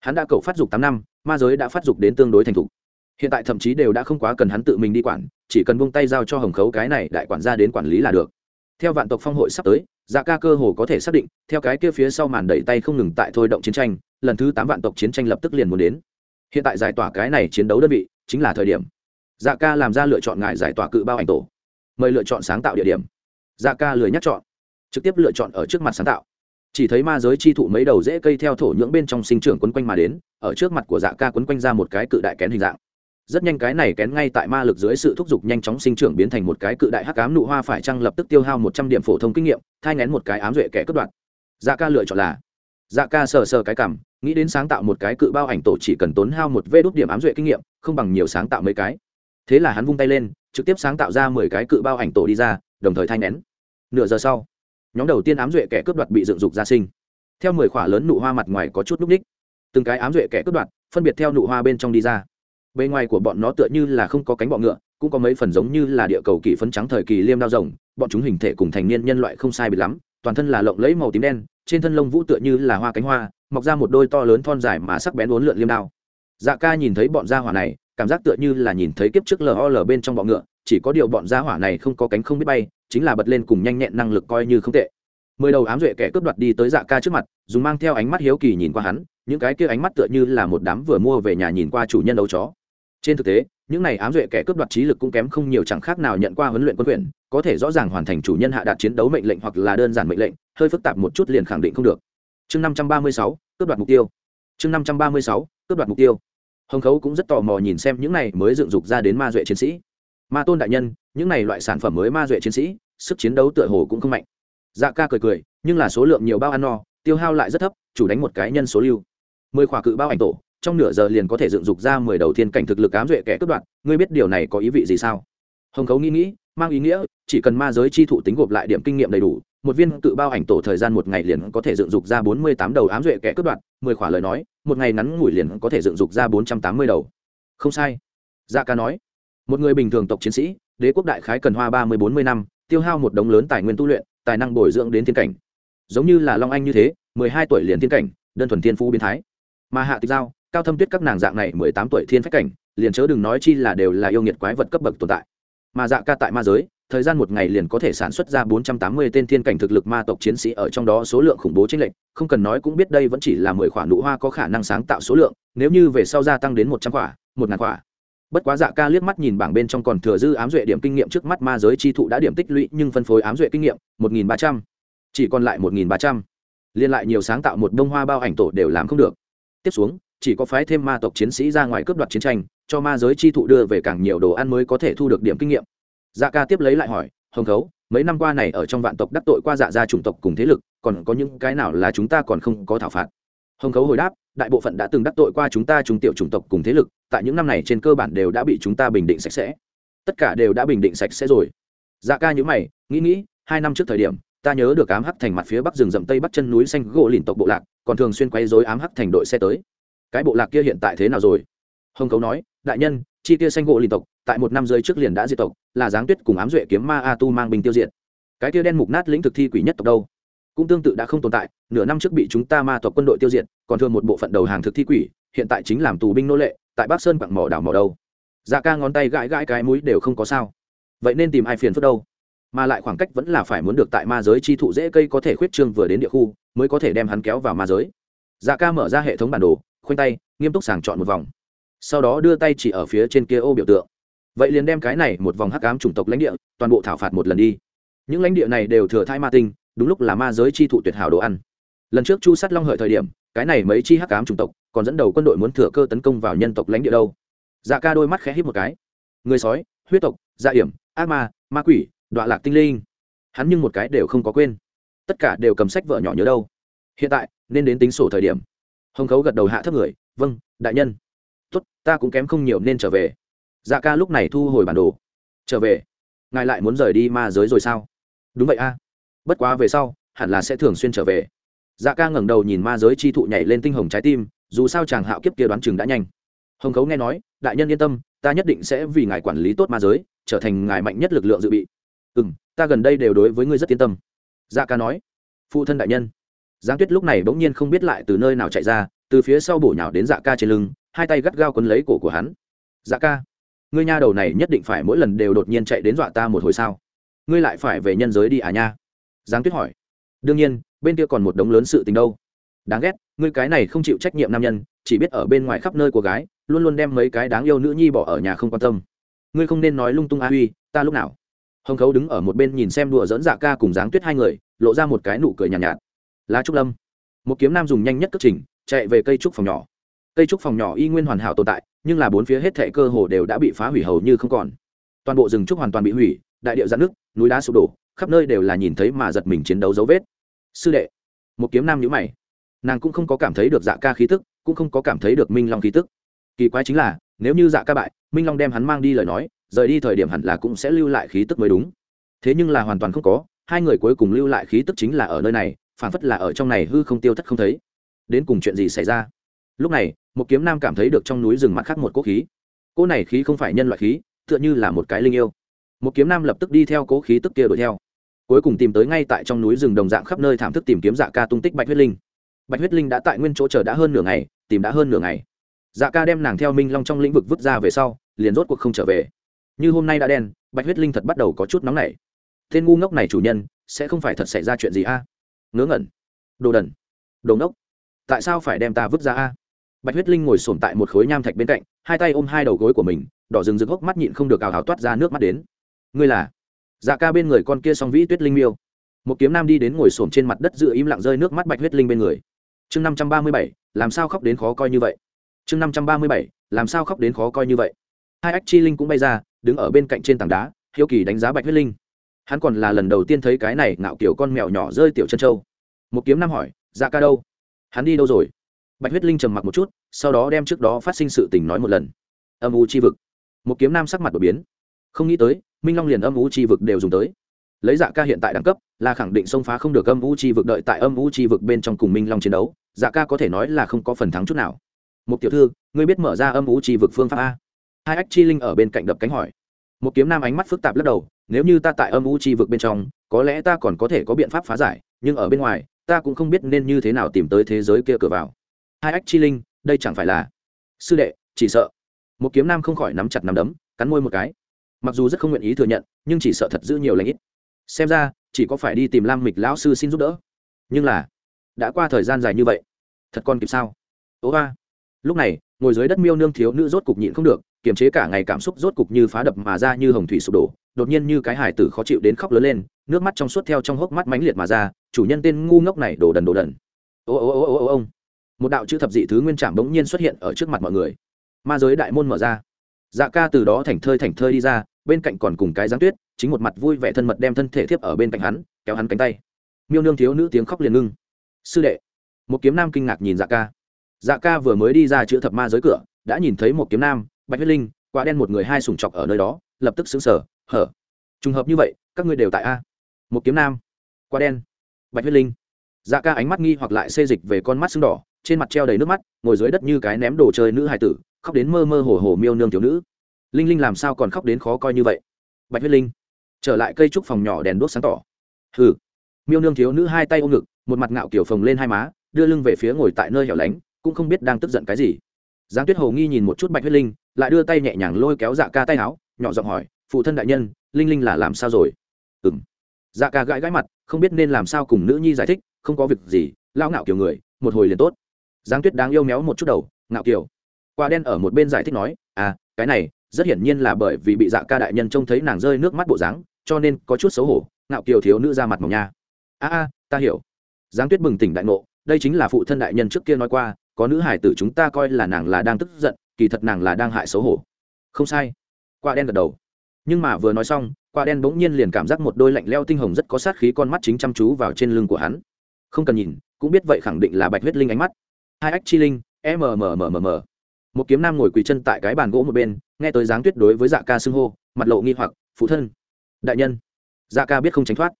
Hắn đã cậu phát dục tám năm, ma giới đã phát dục đến tương đối thành thục. Hiện tại thậm chí đều đã không quá cần hắn tự mình đi quản, chỉ cần buông tay giao cho hồng khấu cái này đại quản gia đến quản lý là được. Theo vạn tộc phong hội sắp tới dạ ca cơ hồ có thể xác định, theo cái kia phía sau màn đẩy tay không ngừng tại thôi động chiến tranh, lần thứ tám vạn tộc chiến tranh lập tức liền muốn đến. Hiện tại giải tỏa cái này chiến đấu đơn vị, chính là thời điểm. Dạ ca làm ra lựa chọn ngài giải tỏa cự bao ảnh tổ. Mời lựa chọn sáng tạo địa điểm. Dạ ca lười nhắc chọn. Trực tiếp lựa chọn ở trước mặt sáng tạo. Chỉ thấy ma giới chi thụ mấy đầu rễ cây theo thổ nhưỡng bên trong sinh trưởng quấn quanh mà đến, ở trước mặt của dạ ca quấn quanh ra một cái cự đại kén hình dạng rất nhanh cái này kén ngay tại ma lực dưới sự thúc giục nhanh chóng sinh trưởng biến thành một cái cự đại hắc ám nụ hoa phải chăng lập tức tiêu hao một trăm điểm phổ thông kinh nghiệm, thai ngén một cái ám duệ kẻ cướp đoạt. Dạ ca lựa chọn là dạ ca sờ sờ cái cảm, nghĩ đến sáng tạo một cái cự bao ảnh tổ chỉ cần tốn hao một vê đốt điểm ám duệ kinh nghiệm, không bằng nhiều sáng tạo mấy cái. Thế là hắn vung tay lên, trực tiếp sáng tạo ra mười cái cự bao ảnh tổ đi ra, đồng thời thai nén nửa giờ sau, nhóm đầu tiên ám duệ kẻ cướp đoạt bị dựng dục ra sinh. Theo mười khỏa lớn nụ hoa mặt ngoài có chút núc ních, từng cái ám duệ kẻ cướp đoạt, phân biệt theo nụ hoa bên trong đi ra bề ngoài của bọn nó tựa như là không có cánh bọ ngựa, cũng có mấy phần giống như là địa cầu kỳ phấn trắng thời kỳ liêm đao rồng, bọn chúng hình thể cùng thành niên nhân loại không sai biệt lắm, toàn thân là lộng lẫy màu tím đen, trên thân lông vũ tựa như là hoa cánh hoa, mọc ra một đôi to lớn thon dài mà sắc bén uốn lượn liêm đao. Dạ ca nhìn thấy bọn gia hỏa này, cảm giác tựa như là nhìn thấy kiếp trước lol bên trong bọ ngựa, chỉ có điều bọn gia hỏa này không có cánh không biết bay, chính là bật lên cùng nhanh nhẹn năng lực coi như không tệ. Mười đầu ám duệ kẻ cướp đoạt đi tới dạ ca trước mặt, dùng mang theo ánh mắt hiếu kỳ nhìn qua hắn, những cái kia ánh mắt tựa như là một đám vừa mua về nhà nhìn qua chủ nhân đấu chó trên thực tế, những này ám duệ kẻ cướp đoạt trí lực cũng kém không nhiều chẳng khác nào nhận qua huấn luyện quân quyền, có thể rõ ràng hoàn thành chủ nhân hạ đạt chiến đấu mệnh lệnh hoặc là đơn giản mệnh lệnh, hơi phức tạp một chút liền khẳng định không được. Chương năm trăm ba mươi sáu, cướp đoạt mục tiêu. Chương năm trăm ba mươi sáu, cướp đoạt mục tiêu. Hồng khấu cũng rất tò mò nhìn xem những này mới dựng dục ra đến ma duệ chiến sĩ. Ma tôn đại nhân, những này loại sản phẩm mới ma duệ chiến sĩ, sức chiến đấu tựa hồ cũng không mạnh. Dạ ca cười cười, nhưng là số lượng nhiều bao ăn no, tiêu hao lại rất thấp, chủ đánh một cái nhân số lưu. Mười khỏa cự bao ảnh tổ trong nửa giờ liền có thể dựng dục ra mười đầu thiên cảnh thực lực ám duệ kẻ cướp đoạt, ngươi biết điều này có ý vị gì sao? Hồng khấu nghĩ nghĩ, mang ý nghĩa, chỉ cần ma giới chi thụ tính gộp lại điểm kinh nghiệm đầy đủ, một viên tự bao ảnh tổ thời gian một ngày liền có thể dựng dục ra bốn mươi tám đầu ám duệ kẻ cướp đoạt, mười khỏa lời nói, một ngày ngắn ngủi liền có thể dựng dục ra bốn trăm tám mươi đầu. Không sai. Dạ ca nói. Một người bình thường tộc chiến sĩ, đế quốc đại khái cần hoa ba mươi bốn mươi năm, tiêu hao một đống lớn tài nguyên tu luyện, tài năng bồi dưỡng đến thiên cảnh. Giống như là long anh như thế, mười hai tuổi liền thiên cảnh, đơn thuần thiên phú biến thái. Mà hạ tịch giao cao thâm tuyết các nàng dạng này mười tám tuổi thiên phách cảnh liền chớ đừng nói chi là đều là yêu nghiệt quái vật cấp bậc tồn tại mà dạ ca tại ma giới thời gian một ngày liền có thể sản xuất ra bốn trăm tám mươi tên thiên cảnh thực lực ma tộc chiến sĩ ở trong đó số lượng khủng bố chênh lệch, không cần nói cũng biết đây vẫn chỉ là mười khoản nụ hoa có khả năng sáng tạo số lượng, nếu như về sau gia tăng đến một trăm quả, một ngàn quả. Bất quá Dạ Ca liếc mắt nhìn bảng bên trong còn thừa dư ám duệ điểm kinh nghiệm trước mắt ma giới chi thụ đã điểm tích lũy nhưng phân phối ám duệ kinh nghiệm một nghìn ba trăm chỉ còn lại một nghìn ba trăm liên lại nhiều sáng tạo một đông hoa bao ảnh tổ đều làm không được. Tiếp xuống, chỉ có phái thêm ma tộc chiến sĩ ra ngoài cướp đoạt chiến tranh, cho ma giới chi thụ đưa về càng nhiều đồ ăn mới có thể thu được điểm kinh nghiệm. Dạ ca tiếp lấy lại hỏi hồng khấu mấy năm qua này ở trong vạn tộc đắc tội qua dạ gia chủng tộc cùng thế lực còn có những cái nào là chúng ta còn không có thảo phạt? Hồng khấu hồi đáp đại bộ phận đã từng đắc tội qua chúng ta chúng tiểu chủng tộc cùng thế lực tại những năm này trên cơ bản đều đã bị chúng ta bình định sạch sẽ. Tất cả đều đã bình định sạch sẽ rồi. Dạ ca nhữ mày nghĩ nghĩ hai năm trước thời điểm ta nhớ được ám hắc thành mặt phía bắc rừng rậm tây bắc chân núi xanh gỗ lìn tộc bộ lạc còn thường xuyên quay dối ám hắc thành đội xe tới cái bộ lạc kia hiện tại thế nào rồi? Hồng khấu nói, đại nhân, chi kia xanh gỗ lìn tộc, tại một năm rơi trước liền đã diệt tộc, là giáng tuyết cùng ám duệ kiếm ma a tu mang bình tiêu diệt. Cái kia đen mục nát lĩnh thực thi quỷ nhất tộc đâu? Cũng tương tự đã không tồn tại, nửa năm trước bị chúng ta ma tộc quân đội tiêu diệt, còn thường một bộ phận đầu hàng thực thi quỷ, hiện tại chính làm tù binh nô lệ, tại bắc sơn quặng mỏ đảo mỏ đâu? Dạ ca ngón tay gãi gãi cái mũi đều không có sao. Vậy nên tìm ai phiền phức đâu? Mà lại khoảng cách vẫn là phải muốn được tại ma giới chi thụ dễ cây có thể khuyết trương vừa đến địa khu, mới có thể đem hắn kéo vào ma giới. Dạ ca mở ra hệ thống bản đồ khoanh tay, nghiêm túc sàng chọn một vòng. Sau đó đưa tay chỉ ở phía trên kia ô biểu tượng. Vậy liền đem cái này một vòng hắc ám chủng tộc lãnh địa toàn bộ thảo phạt một lần đi. Những lãnh địa này đều thừa thai ma tinh, đúng lúc là ma giới chi thụ tuyệt hảo đồ ăn. Lần trước chu sát long hợi thời điểm, cái này mấy chi hắc ám chủng tộc còn dẫn đầu quân đội muốn thừa cơ tấn công vào nhân tộc lãnh địa đâu. Dạ ca đôi mắt khẽ hít một cái. Người sói, huyết tộc dạ hiểm ác ma ma quỷ đoạn lạc tinh linh. Hắn nhưng một cái đều không có quên. Tất cả đều cầm sách vợ nhỏ nhớ đâu. Hiện tại, nên đến tính sổ thời điểm hồng khấu gật đầu hạ thấp người vâng đại nhân. Tốt, ta cũng kém không nhiều nên trở về. Dạ ca lúc này thu hồi bản đồ. Trở về? Ngài lại muốn rời đi ma giới rồi sao? Đúng vậy a. Bất quá về sau, hẳn là sẽ thường xuyên trở về. Dạ ca ngẩng đầu nhìn ma giới chi thụ nhảy lên tinh hồng trái tim, dù sao chàng hạo kiếp kia đoán chừng đã nhanh. Hồng khấu nghe nói, đại nhân yên tâm, ta nhất định sẽ vì ngài quản lý tốt ma giới, trở thành ngài mạnh nhất lực lượng dự bị. Ừ m ta gần đây đều đối với ngươi rất yên tâm. Dạ ca nói. Phụ thân đại nhân giáng tuyết lúc này bỗng nhiên không biết lại từ nơi nào chạy ra từ phía sau bổ nhào đến dạ ca trên lưng hai tay gắt gao quấn lấy cổ của hắn. Dạ ca ngươi nha đầu này nhất định phải mỗi lần đều đột nhiên chạy đến dọa ta một hồi sao? Ngươi lại phải về nhân giới đi à nha? Giáng tuyết hỏi. Đương nhiên bên kia còn một đống lớn sự tình đâu. Đáng ghét ngươi cái này không chịu trách nhiệm nam nhân chỉ biết ở bên ngoài khắp nơi của gái luôn luôn đem mấy cái đáng yêu nữ nhi bỏ ở nhà không quan tâm. Ngươi không nên nói lung tung a huy ta lúc nào? Hồng khấu đứng ở một bên nhìn xem đùa dẫn dạ ca cùng giáng tuyết hai người lộ ra một cái nụ cười nhàn nhạt, nhạt lá trúc lâm. Một kiếm nam dùng nhanh nhất cất trình, chạy về cây trúc phòng nhỏ. Cây trúc phòng nhỏ y nguyên hoàn hảo tồn tại, nhưng là bốn phía hết thệ cơ hồ đều đã bị phá hủy hầu như không còn. Toàn bộ rừng trúc hoàn toàn bị hủy, đại điệu giãn nước núi đá sụp đổ, khắp nơi đều là nhìn thấy mà giật mình chiến đấu dấu vết. Sư đệ, một kiếm nam nhữ mày. Nàng cũng không có cảm thấy được dạ ca khí tức, cũng không có cảm thấy được minh long khí tức. Kỳ quái chính là, nếu như dạ ca bại, minh long đem hắn mang đi lời nói, rời đi thời điểm hẳn là cũng sẽ lưu lại khí tức mới đúng. Thế nhưng là hoàn toàn không có, hai người cuối cùng lưu lại khí tức chính là ở nơi này phản phất là ở trong này hư không tiêu thất không thấy. Đến cùng chuyện gì xảy ra? Lúc này, một kiếm nam cảm thấy được trong núi rừng mặt khác một cỗ khí. Cỗ này khí không phải nhân loại khí, tựa như là một cái linh yêu. Một kiếm nam lập tức đi theo cỗ khí tức kia đuổi theo. Cuối cùng tìm tới ngay tại trong núi rừng đồng dạng khắp nơi thảm thức tìm kiếm dạ ca tung tích bạch huyết linh. Bạch huyết linh đã tại nguyên chỗ chờ đã hơn nửa ngày, tìm đã hơn nửa ngày. Dạ ca đem nàng theo minh long trong lĩnh vực vứt ra về sau, liền rốt cuộc không trở về. Như hôm nay đã đen, bạch huyết linh thật bắt đầu có chút nóng nảy. Tên ngu ngốc này chủ nhân, sẽ không phải thật xảy ra chuyện gì a? Ngớ ngẩn. Đồ đần. Đồ ngốc. Tại sao phải đem ta vứt ra a? Bạch huyết linh ngồi sổm tại một khối nham thạch bên cạnh, hai tay ôm hai đầu gối của mình, đỏ rừng rực hốc mắt nhịn không được ào tháo toát ra nước mắt đến. Ngươi là? Dạ ca bên người con kia song vĩ tuyết linh miêu. Một kiếm nam đi đến ngồi xổm trên mặt đất dựa im lặng rơi nước mắt bạch huyết linh bên người. Chương năm trăm ba mươi bảy, làm sao khóc đến khó coi như vậy? Chương năm trăm ba mươi bảy, làm sao khóc đến khó coi như vậy? Hai ách chi linh cũng bay ra, đứng ở bên cạnh trên tảng đá, hiếu kỳ đánh giá bạch huyết linh hắn còn là lần đầu tiên thấy cái này ngạo kiểu con mèo nhỏ rơi tiểu chân trâu. Một kiếm nam hỏi dạ ca đâu? Hắn đi đâu rồi? Bạch huyết linh trầm mặc một chút, sau đó đem trước đó phát sinh sự tình nói một lần. Âm u chi vực. Một kiếm nam sắc mặt đột biến. Không nghĩ tới, minh long liền âm u chi vực đều dùng tới. Lấy dạ ca hiện tại đẳng cấp, là khẳng định xông phá không được âm u chi vực đợi tại âm u chi vực bên trong cùng minh long chiến đấu. Dạ ca có thể nói là không có phần thắng chút nào. Một tiểu thư, ngươi biết mở ra âm u chi vực phương pháp a? Hai ách chi linh ở bên cạnh đập cánh hỏi một kiếm nam ánh mắt phức tạp lắc đầu, nếu như ta tại âm u chi vực bên trong, có lẽ ta còn có thể có biện pháp phá giải, nhưng ở bên ngoài, ta cũng không biết nên như thế nào tìm tới thế giới kia cửa vào. Hai ách chi linh, đây chẳng phải là sư đệ, chỉ sợ. Một kiếm nam không khỏi nắm chặt nắm đấm, cắn môi một cái. Mặc dù rất không nguyện ý thừa nhận, nhưng chỉ sợ thật giữ nhiều lãnh ít. Xem ra, chỉ có phải đi tìm lam mịch lão sư xin giúp đỡ. Nhưng là, đã qua thời gian dài như vậy, thật còn kịp sao? Ố ba. Lúc này, ngồi dưới đất miêu nương thiếu nữ rốt cục nhịn không được kiềm chế cả ngày cảm xúc rốt cục như phá đập mà ra như hồng thủy sụp đổ, đột nhiên như cái hải tử khó chịu đến khóc lớn lên, nước mắt trong suốt theo trong hốc mắt mãnh liệt mà ra, chủ nhân tên ngu ngốc này đổ đần đổ đần. Ô ô ô ô ô ông. Một đạo chữ thập dị thứ nguyên trạm bỗng nhiên xuất hiện ở trước mặt mọi người. Ma giới đại môn mở ra. Dạ ca từ đó thảnh thơi thảnh thơi đi ra, bên cạnh còn cùng cái giáng tuyết, chính một mặt vui vẻ thân mật đem thân thể thiếp ở bên cạnh hắn, kéo hắn cánh tay. Miêu nương thiếu nữ tiếng khóc liền ngưng. Sư đệ. Một kiếm nam kinh ngạc nhìn dạ ca. Dạ ca vừa mới đi ra chữ thập ma giới cửa, đã nhìn thấy một kiếm nam bạch huyết linh, quả đen một người hai sùng chọc ở nơi đó, lập tức xứng sở hở. Trùng hợp như vậy, các ngươi đều tại a. Một kiếm nam. Quả đen. Bạch huyết linh. Dạ ca ánh mắt nghi hoặc lại xê dịch về con mắt sưng đỏ, trên mặt treo đầy nước mắt, ngồi dưới đất như cái ném đồ chơi nữ hài tử, khóc đến mơ mơ hồ hồ miêu nương thiếu nữ. Linh linh làm sao còn khóc đến khó coi như vậy? Bạch huyết linh. Trở lại cây trúc phòng nhỏ đèn đốt sáng tỏ. Hừ. Miêu nương thiếu nữ hai tay ôm ngực, một mặt ngạo kiểu phồng lên hai má, đưa lưng về phía ngồi tại nơi hẻo lánh, cũng không biết đang tức giận cái gì. Giáng tuyết hồ nghi nhìn một chút bạch huyết linh lại đưa tay nhẹ nhàng lôi kéo dạ ca tay áo, nhỏ giọng hỏi, phụ thân đại nhân, linh linh là làm sao rồi? Ừng dạ ca gãi gãi mặt, không biết nên làm sao cùng nữ nhi giải thích, không có việc gì lao ngạo kiểu người, một hồi liền tốt. Giáng tuyết đáng yêu méo một chút đầu, ngạo kiểu. Qua đen ở một bên giải thích nói à cái này, rất hiển nhiên là bởi vì bị dạ ca đại nhân trông thấy nàng rơi nước mắt bộ dáng, cho nên có chút xấu hổ, ngạo kiều thiếu nữ ra mặt mỏng nha. A a, ta hiểu. Giáng tuyết bừng tỉnh đại ngộ, đây chính là phụ thân đại nhân trước kia nói qua, có nữ hải tử chúng ta coi là nàng là đang tức giận kỳ thật nàng là đang hại xấu hổ. Không sai. Quả đen gật đầu. Nhưng mà vừa nói xong, quả đen bỗng nhiên liền cảm giác một đôi lạnh leo tinh hồng rất có sát khí con mắt chính chăm chú vào trên lưng của hắn. Không cần nhìn, cũng biết vậy khẳng định là bạch huyết linh ánh mắt. Hai ách chi linh mmmmm một kiếm nam ngồi quỳ chân tại cái bàn gỗ một bên, nghe tới dáng tuyết đối với dạ ca xưng hô, mặt lộ nghi hoặc, phụ thân, đại nhân. Dạ ca biết không tránh thoát.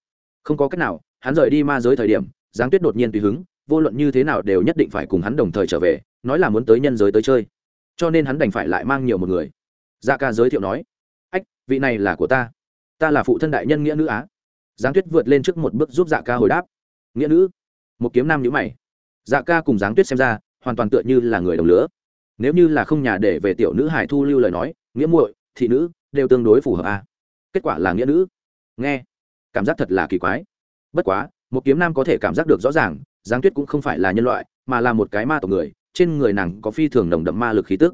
Không có cách nào, hắn rời đi ma giới thời điểm giáng tuyết đột nhiên tùy hứng, vô luận như thế nào đều nhất định phải cùng hắn đồng thời trở về, nói là muốn tới nhân giới tới chơi cho nên hắn đành phải lại mang nhiều một người. Dạ ca giới thiệu nói, ách, vị này là của ta. Ta là phụ thân đại nhân nghĩa nữ á. Giáng tuyết vượt lên trước một bước giúp dạ ca hồi đáp, nghĩa nữ. Một kiếm nam nhữ mày. Dạ ca cùng giáng tuyết xem ra, hoàn toàn tựa như là người đồng lứa. Nếu như là không nhà để về tiểu nữ hải thu lưu lời nói, nghĩa muội, thị nữ đều tương đối phù hợp a kết quả là nghĩa nữ. Nghe, cảm giác thật là kỳ quái. Bất quá, một kiếm nam có thể cảm giác được rõ ràng, giáng tuyết cũng không phải là nhân loại, mà là một cái ma tộc người trên người nàng có phi thường nồng đậm ma lực khí tức,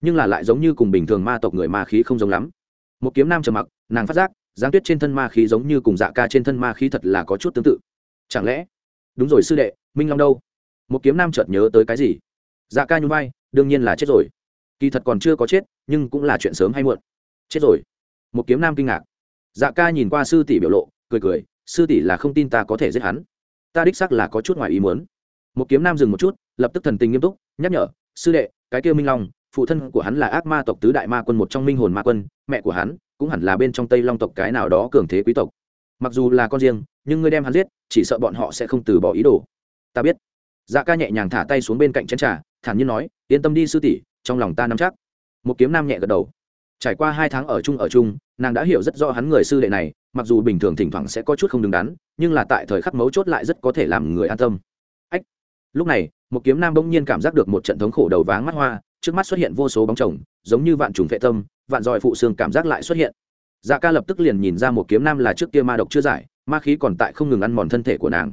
nhưng là lại giống như cùng bình thường ma tộc người ma khí không giống lắm. Một kiếm nam trầm mặc, nàng phát giác, giáng tuyết trên thân ma khí giống như cùng dạ ca trên thân ma khí thật là có chút tương tự. Chẳng lẽ, đúng rồi sư đệ, minh long đâu? Một kiếm nam chợt nhớ tới cái gì? Dạ ca nhún vai, đương nhiên là chết rồi. Kỳ thật còn chưa có chết, nhưng cũng là chuyện sớm hay muộn. Chết rồi. Một kiếm nam kinh ngạc. Dạ ca nhìn qua sư tỷ biểu lộ, cười cười, sư tỷ là không tin ta có thể giết hắn. Ta đích xác là có chút ngoài ý muốn. Một kiếm nam dừng một chút lập tức thần tình nghiêm túc, nhắc nhở, sư đệ, cái kia minh long, phụ thân của hắn là ác ma tộc tứ đại ma quân, một trong minh hồn ma quân, mẹ của hắn cũng hẳn là bên trong tây long tộc cái nào đó cường thế quý tộc. Mặc dù là con riêng, nhưng ngươi đem hắn giết, chỉ sợ bọn họ sẽ không từ bỏ ý đồ. Ta biết. Dạ ca nhẹ nhàng thả tay xuống bên cạnh chén trà, thản nhiên nói, yên tâm đi sư tỷ, trong lòng ta nắm chắc. Một kiếm nam nhẹ gật đầu. Trải qua hai tháng ở chung ở chung, nàng đã hiểu rất rõ hắn người sư đệ này, mặc dù bình thường thỉnh thoảng sẽ có chút không đứng đắn, nhưng là tại thời khắc mấu chốt lại rất có thể làm người an tâm. Ách. Lúc này một kiếm nam bỗng nhiên cảm giác được một trận thống khổ đầu váng mắt hoa, trước mắt xuất hiện vô số bóng chồng, giống như vạn trùng vệ tâm, vạn dòi phụ xương cảm giác lại xuất hiện. Dạ ca lập tức liền nhìn ra một kiếm nam là trước kia ma độc chưa giải, ma khí còn tại không ngừng ăn mòn thân thể của nàng.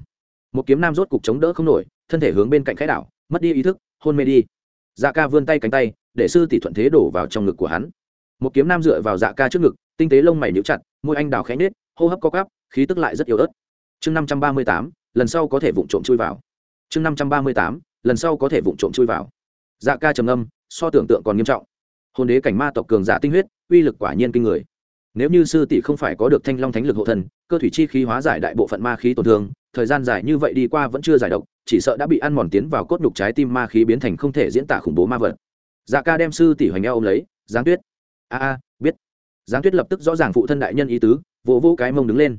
Một kiếm nam rốt cục chống đỡ không nổi, thân thể hướng bên cạnh khái đảo, mất đi ý thức, hôn mê đi. Dạ ca vươn tay cánh tay, để sư tỷ thuận thế đổ vào trong ngực của hắn. Một kiếm nam dựa vào dạ ca trước ngực, tinh tế lông mày níu chặt, môi anh đào khẽ nết hô hấp co cắp khí tức lại rất yếu ớt. Chương năm trăm ba mươi tám, lần sau có thể vụng trộm chui vào. Chương năm trăm ba mươi tám lần sau có thể vụng trộm chui vào. Dạ ca trầm âm so tưởng tượng còn nghiêm trọng. Hồn đế cảnh ma tộc cường giả tinh huyết, uy lực quả nhiên kinh người. Nếu như sư tỷ không phải có được thanh long thánh lực hộ thần cơ thủy chi khí hóa giải đại bộ phận ma khí tổn thương, thời gian dài như vậy đi qua vẫn chưa giải độc, chỉ sợ đã bị ăn mòn tiến vào cốt nhục trái tim ma khí biến thành không thể diễn tả khủng bố ma vật. Dạ ca đem sư tỷ hoành eo ôm lấy giáng tuyết. A a, biết. Giáng tuyết lập tức rõ ràng phụ thân đại nhân ý tứ, vỗ vỗ cái mông đứng lên.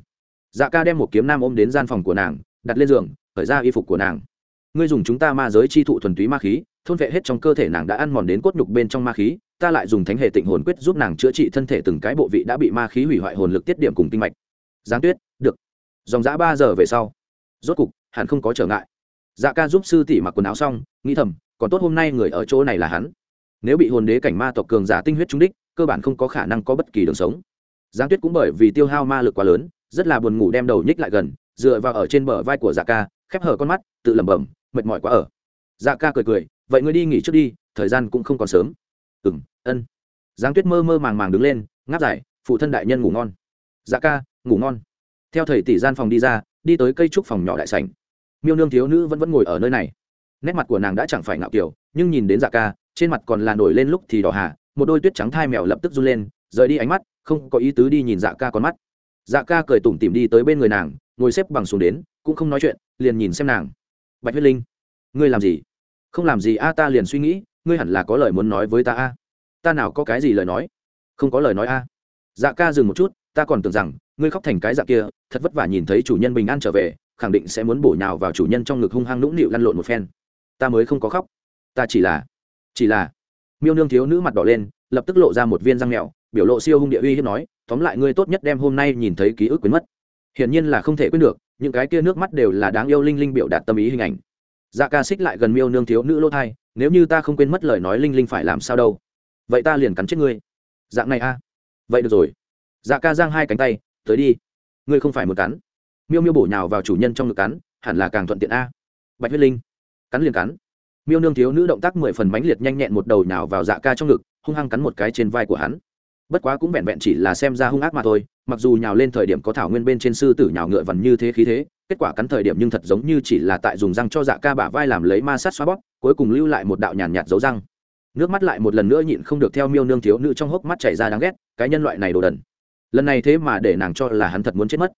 Dạ ca đem một kiếm nam ôm đến gian phòng của nàng, đặt lên giường, khởi ra y phục của nàng ngươi dùng chúng ta ma giới chi thụ thuần túy ma khí, thôn vệ hết trong cơ thể nàng đã ăn mòn đến cốt nhục bên trong ma khí, ta lại dùng thánh hệ tịnh hồn quyết giúp nàng chữa trị thân thể từng cái bộ vị đã bị ma khí hủy hoại hồn lực tiết điểm cùng kinh mạch. Giáng tuyết, được. Dòng giã ba giờ về sau. Rốt cục hẳn không có trở ngại. Dạ ca giúp sư tỷ mặc quần áo xong, nghĩ thầm, còn tốt hôm nay người ở chỗ này là hắn. Nếu bị hồn đế cảnh ma tộc cường giả tinh huyết trúng đích, cơ bản không có khả năng có bất kỳ đường sống. Giáng tuyết cũng bởi vì tiêu hao ma lực quá lớn, rất là buồn ngủ đem đầu nhích lại gần, dựa vào ở trên bờ vai của dạ ca, khép hở con mắt, tự lẩm bẩm mệt mỏi quá ở. Dạ ca cười cười, vậy ngươi đi nghỉ trước đi, thời gian cũng không còn sớm. Ừ m ân. Giáng tuyết mơ mơ màng màng đứng lên, ngáp dài, phụ thân đại nhân ngủ ngon. Dạ ca, ngủ ngon. Theo thầy tỷ gian phòng đi ra, đi tới cây trúc phòng nhỏ đại sảnh. Miêu nương thiếu nữ vẫn vẫn ngồi ở nơi này. Nét mặt của nàng đã chẳng phải ngạo kiểu, nhưng nhìn đến dạ ca, trên mặt còn là nổi lên lúc thì đỏ hà, một đôi tuyết trắng thai mèo lập tức run lên, rời đi ánh mắt, không có ý tứ đi nhìn dạ ca con mắt. Dạ ca cười tủm tỉm đi tới bên người nàng, ngồi xếp bằng xuống đến, cũng không nói chuyện, liền nhìn xem nàng bạch huyết linh, ngươi làm gì? Không làm gì a, ta liền suy nghĩ, ngươi hẳn là có lời muốn nói với ta a. Ta nào có cái gì lời nói? Không có lời nói a. Dạ ca dừng một chút, ta còn tưởng rằng, ngươi khóc thành cái dạ kia, thật vất vả nhìn thấy chủ nhân bình an trở về, khẳng định sẽ muốn bổ nhào vào chủ nhân trong ngực hung hăng nũng nịu lăn lộn một phen. Ta mới không có khóc. Ta chỉ là chỉ là, miêu nương thiếu nữ mặt đỏ lên, lập tức lộ ra một viên răng mèo, biểu lộ siêu hung địa uy hiếp nói, tóm lại ngươi tốt nhất đem hôm nay nhìn thấy ký ức quên mất. Hiển nhiên là không thể quên được những cái kia nước mắt đều là đáng yêu linh linh biểu đạt tâm ý hình ảnh. Dạ ca xích lại gần miêu nương thiếu nữ lỗ thai, nếu như ta không quên mất lời nói linh linh phải làm sao đâu? Vậy ta liền cắn chết ngươi. Dạng này a. À? Vậy được rồi. Dạ ca giang hai cánh tay, tới đi. Ngươi không phải một cắn. Miêu miêu bổ nhào vào chủ nhân trong ngực cắn, hẳn là càng thuận tiện a. Bạch huyết linh, cắn liền cắn. Miêu nương thiếu nữ động tác mười phần mãnh liệt nhanh nhẹn một đầu nhào vào dạ ca trong ngực, hung hăng cắn một cái trên vai của hắn bất quá cũng vẹn vẹn chỉ là xem ra hung ác mà thôi, mặc dù nhào lên thời điểm có thảo nguyên bên trên sư tử nhào ngựa vằn như thế khí thế, kết quả cắn thời điểm nhưng thật giống như chỉ là tại dùng răng cho dạ ca bả vai làm lấy ma sát xoa bóp, cuối cùng lưu lại một đạo nhàn nhạt dấu răng. Nước mắt lại một lần nữa nhịn không được theo miêu nương thiếu nữ trong hốc mắt chảy ra đáng ghét, cái nhân loại này đồ đần. Lần này thế mà để nàng cho là hắn thật muốn chết mất.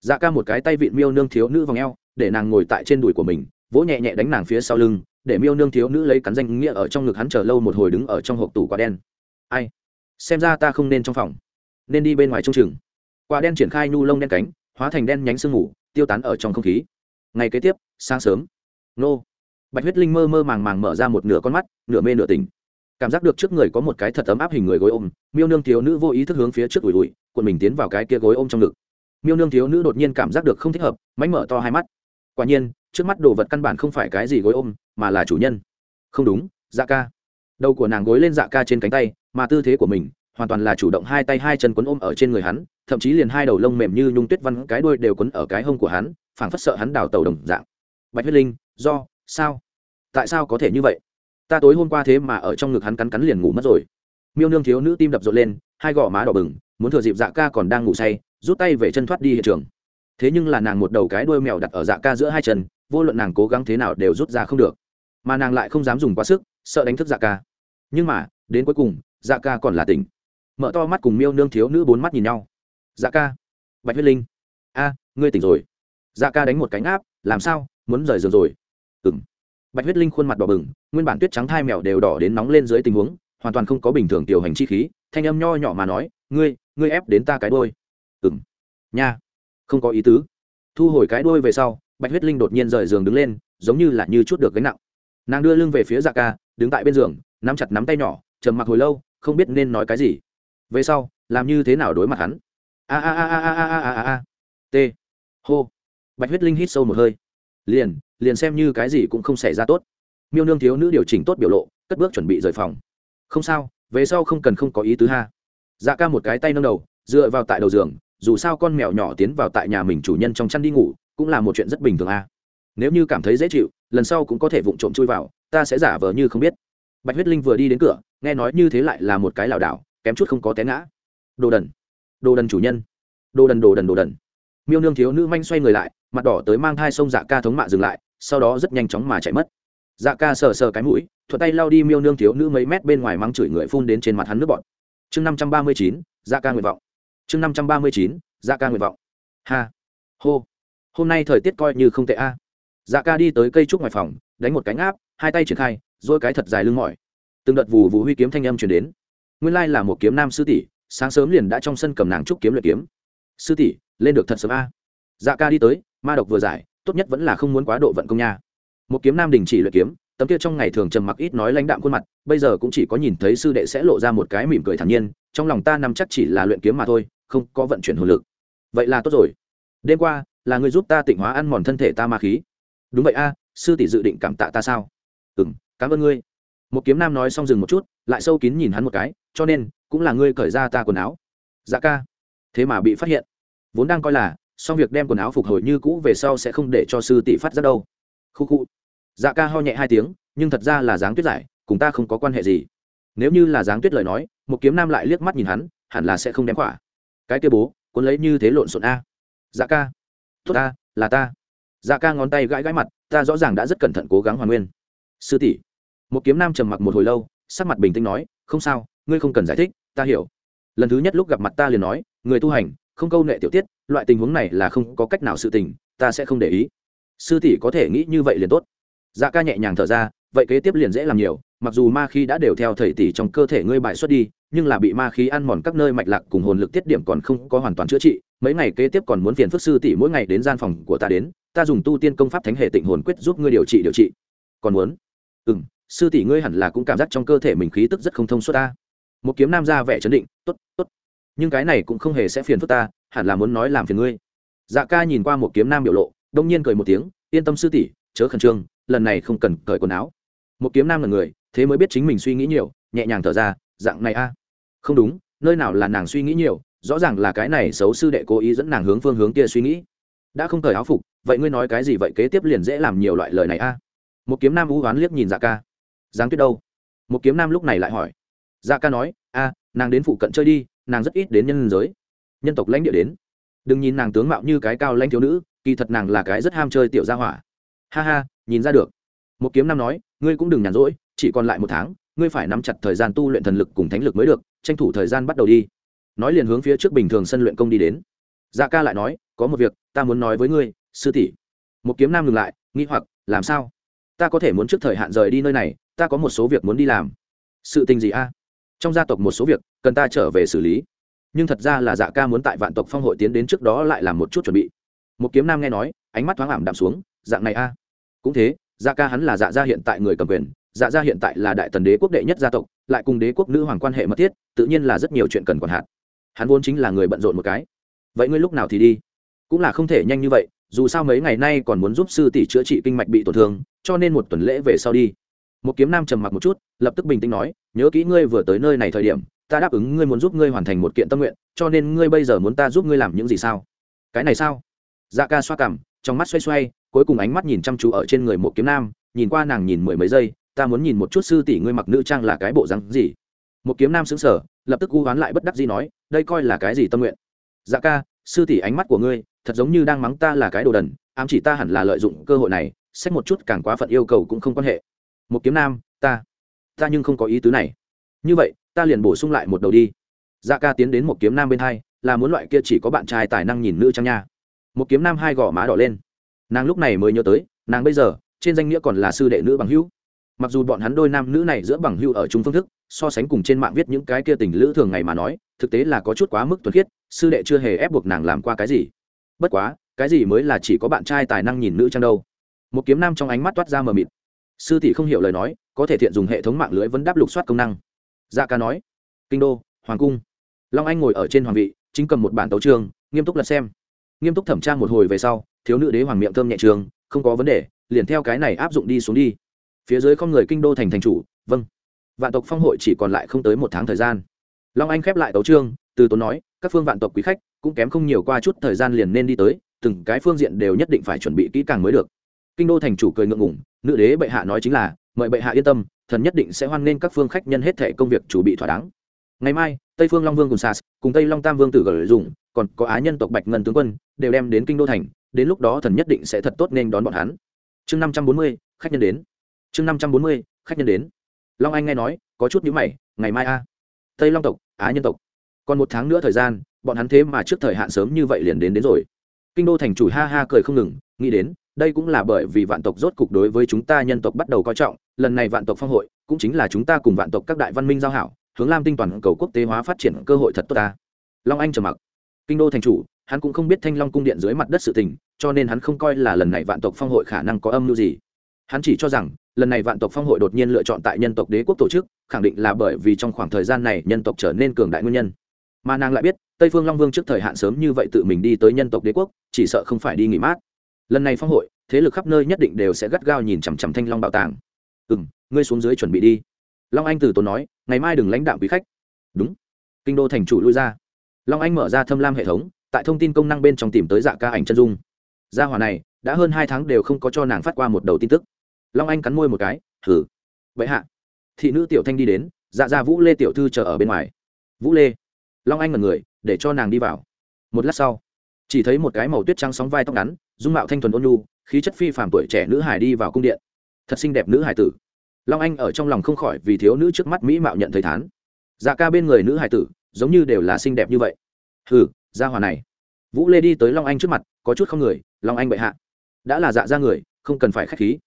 Dạ ca một cái tay vịn miêu nương thiếu nữ v ò để nàng ngồi tại trên đùi của mình, vỗ nhẹ nhẹ đánh nàng phía sau lưng, để miêu nương thiếu nữ lấy cắn danh nghĩa ở trong ngực hắn chờ lâu một hồi đứng ở trong hộp tủ quả đen. Ai? Xem ra ta không nên trong phòng. Nên đi bên ngoài trông chừng. Quả đen triển khai nhu lông đen cánh, hóa thành đen nhánh sương mù, tiêu tán ở trong không khí. Ngày kế tiếp, sáng sớm. Nô. Bạch huyết linh mơ mơ màng màng mở ra một nửa con mắt, nửa mê nửa tỉnh. Cảm giác được trước người có một cái thật ấm áp hình người gối ôm, miêu nương thiếu nữ vô ý thức hướng phía trước ủi ủi, cuộn mình tiến vào cái kia gối ôm trong ngực. Miêu nương thiếu nữ đột nhiên cảm giác được không thích hợp, mánh mở to hai mắt. Quả nhiên, trước mắt đồ vật căn bản không phải cái gì gối ôm, mà là chủ nhân. Không đúng dạ ca. Đầu của nàng gối lên dạ ca trên cánh tay mà tư thế của mình hoàn toàn là chủ động hai tay hai chân quấn ôm ở trên người hắn, thậm chí liền hai đầu lông mềm như nhung tuyết văn cái đuôi đều quấn ở cái hông của hắn, phảng phất sợ hắn đào tàu đồng dạng. Bạch huyết linh, do, sao? Tại sao có thể như vậy? Ta tối hôm qua thế mà ở trong ngực hắn cắn cắn liền ngủ mất rồi. Miêu nương thiếu nữ tim đập rộn lên, hai gò má đỏ bừng, muốn thừa dịp dạ ca còn đang ngủ say, rút tay về chân thoát đi hiện trường. Thế nhưng là nàng một đầu cái đuôi mèo đặt ở dạ ca giữa hai chân, vô luận nàng cố gắng thế nào đều rút ra không được. Mà nàng lại không dám dùng quá sức, sợ đánh thức dạ ca. Nhưng mà, đến cuối cùng dạ ca còn là tỉnh. Mở to mắt cùng miêu nương thiếu nữ bốn mắt nhìn nhau. Dạ ca. Bạch huyết linh. A, ngươi tỉnh rồi. Dạ ca đánh một cánh áp, làm sao, muốn rời giường rồi? Ừ m bạch huyết linh khuôn mặt đỏ bừng, nguyên bản tuyết trắng thai mèo đều đỏ đến nóng lên dưới tình huống, hoàn toàn không có bình thường tiểu hành chi khí, thanh âm nho nhỏ mà nói, ngươi ngươi ép đến ta cái đôi ừ m nha. Không có ý tứ. Thu hồi cái đôi về sau, bạch huyết linh đột nhiên rời giường đứng lên, giống như là như chút được gánh nặng. Nàng đưa lưng về phía dạ ca, đứng tại bên giường, nắm chặt nắm tay nhỏ, trầm mặc hồi lâu không biết nên nói cái gì. Về sau, làm như thế nào đối mặt hắn? A a a a a a a a a. T. Hô. Bạch huyết linh hít sâu một hơi. Liền liền xem như cái gì cũng không xảy ra tốt. Miêu nương thiếu nữ điều chỉnh tốt biểu lộ, cất bước chuẩn bị rời phòng. Không sao, về sau không cần không có ý tứ ha. Dạ ca một cái tay nâng đầu, dựa vào tại đầu giường, dù sao con mèo nhỏ tiến vào tại nhà mình chủ nhân trong chăn đi ngủ, cũng là một chuyện rất bình thường a. Nếu như cảm thấy dễ chịu, lần sau cũng có thể vụng trộm chui vào, ta sẽ giả vờ như không biết bạch huyết linh vừa đi đến cửa, nghe nói như thế lại là một cái lảo đảo, kém chút không có té ngã. Đồ đần đồ đần chủ nhân, đồ đần đồ đần đồ đần. Miêu nương thiếu nữ manh xoay người lại, mặt đỏ tới mang thai sông dạ ca thống mạ dừng lại, sau đó rất nhanh chóng mà chạy mất. Dạ ca sờ sờ cái mũi, thuận tay lao đi miêu nương thiếu nữ mấy mét bên ngoài mắng chửi người phun đến trên mặt hắn nước bọt. Chương năm trăm ba mươi chín dạ ca nguyện vọng. Chương năm trăm ba mươi chín dạ ca nguyện vọng. Ha. Hô. Hôm nay thời tiết coi như không tệ a. Dạ ca đi tới cây trúc ngoài phòng, đánh một cánh áp hai tay triển khai rồi cái thật dài lưng mỏi. Từng đợt vù vù huy kiếm thanh âm truyền đến. Nguyên lai là một kiếm nam sư tỷ, sáng sớm liền đã trong sân cầm nàng trúc kiếm luyện kiếm. Sư tỷ, lên được thật sớm a. Dạ ca đi tới, ma độc vừa giải, tốt nhất vẫn là không muốn quá độ vận công nha. Một kiếm nam đình chỉ luyện kiếm, tấm kia trong ngày thường trầm mặc ít nói lãnh đạm khuôn mặt, bây giờ cũng chỉ có nhìn thấy sư đệ sẽ lộ ra một cái mỉm cười thản nhiên, trong lòng ta nằm chắc chỉ là luyện kiếm mà thôi, không có vận chuyển hồn lực. Vậy là tốt rồi. Đêm qua, là người giúp ta tịnh hóa ăn mòn thân thể ta ma khí. Đúng vậy a, sư tỷ dự định cảm tạ ta sao? Ừ m cảm ơn ngươi. Một kiếm nam nói xong dừng một chút, lại sâu kín nhìn hắn một cái, cho nên, cũng là ngươi cởi ra ta quần áo. Dạ ca. Thế mà bị phát hiện. Vốn đang coi là, xong việc đem quần áo phục hồi như cũ về sau sẽ không để cho sư tỷ phát ra đâu. Khu khu. Dạ ca ho nhẹ hai tiếng, nhưng thật ra là dáng tuyết giải, cùng ta không có quan hệ gì. Nếu như là dáng tuyết lời nói, một kiếm nam lại liếc mắt nhìn hắn, hẳn là sẽ không đem quả cái kia bố, cuốn lấy như thế lộn xộn a. Dạ ca. Tốt ta, là ta. Dạ ca ngón tay gãi gãi mặt, ta rõ ràng đã rất cẩn thận cố gắng hoàn nguyên. Sư tỷ một kiếm nam trầm mặc một hồi lâu, sắc mặt bình tĩnh nói, không sao, ngươi không cần giải thích, ta hiểu. Lần thứ nhất lúc gặp mặt ta liền nói, người tu hành, không câu nệ tiểu tiết, loại tình huống này là không có cách nào sự tình, ta sẽ không để ý. Sư tỷ có thể nghĩ như vậy liền tốt. Dạ ca nhẹ nhàng thở ra, vậy kế tiếp liền dễ làm nhiều, mặc dù ma khí đã đều theo thầy tỷ trong cơ thể ngươi bại xuất đi, nhưng là bị ma khí ăn mòn các nơi mạch lạc cùng hồn lực tiết điểm còn không có hoàn toàn chữa trị, mấy ngày kế tiếp còn muốn phiền phức sư tỷ mỗi ngày đến gian phòng của ta đến, ta dùng tu tiên công pháp thánh hệ tịnh hồn quyết giúp ngươi điều trị điều trị. Còn muốn? Ừ m sư tỷ ngươi hẳn là cũng cảm giác trong cơ thể mình khí tức rất không thông suốt ta. Một kiếm nam ra vẻ chấn định t ố t t ố t nhưng cái này cũng không hề sẽ phiền phức ta, hẳn là muốn nói làm phiền ngươi. Dạ ca nhìn qua một kiếm nam biểu lộ, đông nhiên cười một tiếng, yên tâm sư tỷ, chớ khẩn trương, lần này không cần cởi quần áo. Một kiếm nam là người, thế mới biết chính mình suy nghĩ nhiều, nhẹ nhàng thở ra, dạng này a. Không đúng, nơi nào là nàng suy nghĩ nhiều, rõ ràng là cái này xấu sư đệ cố ý dẫn nàng hướng phương hướng kia suy nghĩ. Đã không cởi áo phục, vậy ngươi nói cái gì vậy, kế tiếp liền dễ làm nhiều loại lời này a. Một kiếm nam u oán liếc nhìn dạ ca giáng tuyết đâu? Một kiếm nam lúc này lại hỏi. Dạ ca nói, a, nàng đến phụ cận chơi đi, nàng rất ít đến nhân giới. Nhân tộc lãnh địa đến. Đừng nhìn nàng tướng mạo như cái cao lãnh thiếu nữ, kỳ thật nàng là cái rất ham chơi tiểu gia hỏa. Ha ha, nhìn ra được. Một kiếm nam nói, ngươi cũng đừng nhàn rỗi, chỉ còn lại một tháng, ngươi phải nắm chặt thời gian tu luyện thần lực cùng thánh lực mới được, tranh thủ thời gian bắt đầu đi. Nói liền hướng phía trước bình thường sân luyện công đi đến. Dạ ca lại nói, có một việc, ta muốn nói với ngươi, sư tỷ. Một kiếm nam ngừng lại nghĩ hoặc, làm sao? Ta có thể muốn trước thời hạn rời đi nơi này ta có một số việc muốn đi làm. Sự tình gì a? Trong gia tộc một số việc, cần ta trở về xử lý. Nhưng thật ra là dạ ca muốn tại vạn tộc phong hội tiến đến trước đó lại làm một chút chuẩn bị. Một kiếm nam nghe nói, ánh mắt thoáng ảm đạm xuống, dạng này a? Cũng thế dạ ca hắn là dạ gia hiện tại người cầm quyền dạ gia hiện tại là đại tần đế quốc đệ nhất gia tộc, lại cùng đế quốc nữ hoàng quan hệ mật thiết, tự nhiên là rất nhiều chuyện cần còn hạn hắn vốn chính là người bận rộn một cái. Vậy ngươi lúc nào thì đi? Cũng là không thể nhanh như vậy, dù sao mấy ngày nay còn muốn giúp sư tỷ chữa trị kinh mạch bị tổn thương, cho nên một tuần lễ về sau đi một kiếm nam trầm mặc một chút, lập tức bình tĩnh nói, nhớ kỹ ngươi vừa tới nơi này thời điểm, ta đáp ứng ngươi muốn giúp ngươi hoàn thành một kiện tâm nguyện, cho nên ngươi bây giờ muốn ta giúp ngươi làm những gì sao? Cái này sao? Dạ ca xoa cằm trong mắt xoay xoay, cuối cùng ánh mắt nhìn chăm chú ở trên người một kiếm nam, nhìn qua nàng nhìn mười mấy giây, ta muốn nhìn một chút sư tỷ ngươi mặc nữ trang là cái bộ rắn gì? Một kiếm nam xứng sở lập tức u hoán lại bất đắc gì nói, đây coi là cái gì tâm nguyện? Dạ ca, sư tỷ ánh mắt của ngươi, thật giống như đang mắng ta là cái đồ đần, ám chỉ ta hẳn là lợi dụng cơ hội này, xét một chút càng quá phận yêu cầu cũng không quan hệ một kiếm nam, ta ta nhưng không có ý tứ này. Như vậy, ta liền bổ sung lại một đầu đi. Dạ ca tiến đến một kiếm nam bên hai, là muốn loại kia chỉ có bạn trai tài năng nhìn nữ trang nha. Một kiếm nam hai gò má đỏ lên. Nàng lúc này mới nhớ tới, nàng bây giờ, trên danh nghĩa còn là sư đệ nữ bằng hữu. Mặc dù bọn hắn đôi nam nữ này giữa bằng hữu ở chung phương thức, so sánh cùng trên mạng viết những cái kia tình lữ thường ngày mà nói, thực tế là có chút quá mức thuần khiết, sư đệ chưa hề ép buộc nàng làm qua cái gì. Bất quá, cái gì mới là chỉ có bạn trai tài năng nhìn nữ trang đâu. Một kiếm nam trong ánh mắt toát ra mờ mịt sư tỷ không hiểu lời nói, có thể thiện dùng hệ thống mạng lưới vấn đáp lục soát công năng. Dạ ca nói, kinh đô, hoàng cung. Long anh ngồi ở trên hoàng vị, chính cầm một bản tấu trường nghiêm túc lật xem. Nghiêm túc thẩm tra một hồi về sau, thiếu nữ đế hoàng miệng thơm nhẹ trường, không có vấn đề, liền theo cái này áp dụng đi xuống đi. Phía dưới không người kinh đô thành thành chủ vâng. Vạn tộc phong hội chỉ còn lại không tới một tháng thời gian. Long anh khép lại tấu trương từ tốn nói, các phương vạn tộc quý khách, cũng kém không nhiều qua chút thời gian liền nên đi tới, từng cái phương diện đều nhất định phải chuẩn bị kỹ càng mới được kinh đô thành chủ cười ngượng ngủng nữ đế bệ hạ nói chính là, mời bệ hạ yên tâm, thần nhất định sẽ hoan nghênh các phương khách nhân hết thể công việc chủ bị thỏa đáng. Ngày mai, tây phương long vương cùng sas, cùng tây long tam vương tử gửi dùng, còn có á nhân tộc bạch ngân tướng quân, đều đem đến kinh đô thành, đến lúc đó thần nhất định sẽ thật tốt nên đón bọn hắn. Chương năm trăm bốn mươi, khách nhân đến. Chương năm trăm bốn mươi, khách nhân đến. Long anh nghe nói, có chút nhữ mày, ngày mai a, tây long tộc, á nhân tộc. Còn một tháng nữa thời gian, bọn hắn thế mà trước thời hạn sớm như vậy liền đến đến rồi. Kinh đô thành chủ ha ha cười không ngừng, nghĩ đến đây cũng là bởi vì vạn tộc rốt cục đối với chúng ta nhân tộc bắt đầu coi trọng, lần này vạn tộc phong hội, cũng chính là chúng ta cùng vạn tộc các đại văn minh giao hảo, hướng lam tinh toàn cầu quốc tế hóa phát triển cơ hội thật tốt ta. Long anh trầm mặc. Kinh đô thành chủ, hắn cũng không biết thanh long cung điện dưới mặt đất sự tình, cho nên hắn không coi là lần này vạn tộc phong hội khả năng có âm mưu gì. Hắn chỉ cho rằng, lần này vạn tộc phong hội đột nhiên lựa chọn tại nhân tộc đế quốc tổ chức, khẳng định là bởi vì trong khoảng thời gian này nhân tộc trở nên cường đại nguyên nhân. Mà nàng lại biết, tây phương long vương trước thời hạn sớm như vậy tự mình đi tới nhân tộc đế quốc, chỉ sợ không phải đi nghỉ mát lần này phong hội, thế lực khắp nơi nhất định đều sẽ gắt gao nhìn chằm chằm thanh long bảo tàng. Ừ m ngươi xuống dưới chuẩn bị đi. Long anh từ tốn nói, ngày mai đừng lãnh đạo quý khách. Đúng. Kinh đô thành chủ lui ra. Long anh mở ra thâm lam hệ thống, tại thông tin công năng bên trong tìm tới dạ ca ảnh chân dung. Gia hòa này, đã hơn hai tháng đều không có cho nàng phát qua một đầu tin tức. Long anh cắn môi một cái thử vậy hạ. Thị nữ tiểu thanh đi đến dạ ra vũ lê tiểu thư chờ ở bên ngoài. Vũ lê. Long anh mật người, để cho nàng đi vào. Một lát sau chỉ thấy một cái màu tuyết trắng sóng vai tóc ngắn, dung mạo thanh thuần ôn nhu, khí chất phi phàm tuổi trẻ nữ hải đi vào cung điện. Thật xinh đẹp nữ hải tử. Long anh ở trong lòng không khỏi vì thiếu nữ trước mắt mỹ mạo nhận thấy thán. Dạ ca bên người nữ hải tử, giống như đều là xinh đẹp như vậy. Hừ ra hòa này. Vũ lê đi tới long anh trước mặt, có chút không người, long anh bệ hạ. Đã là dạ ra người, không cần phải k h á c h khí.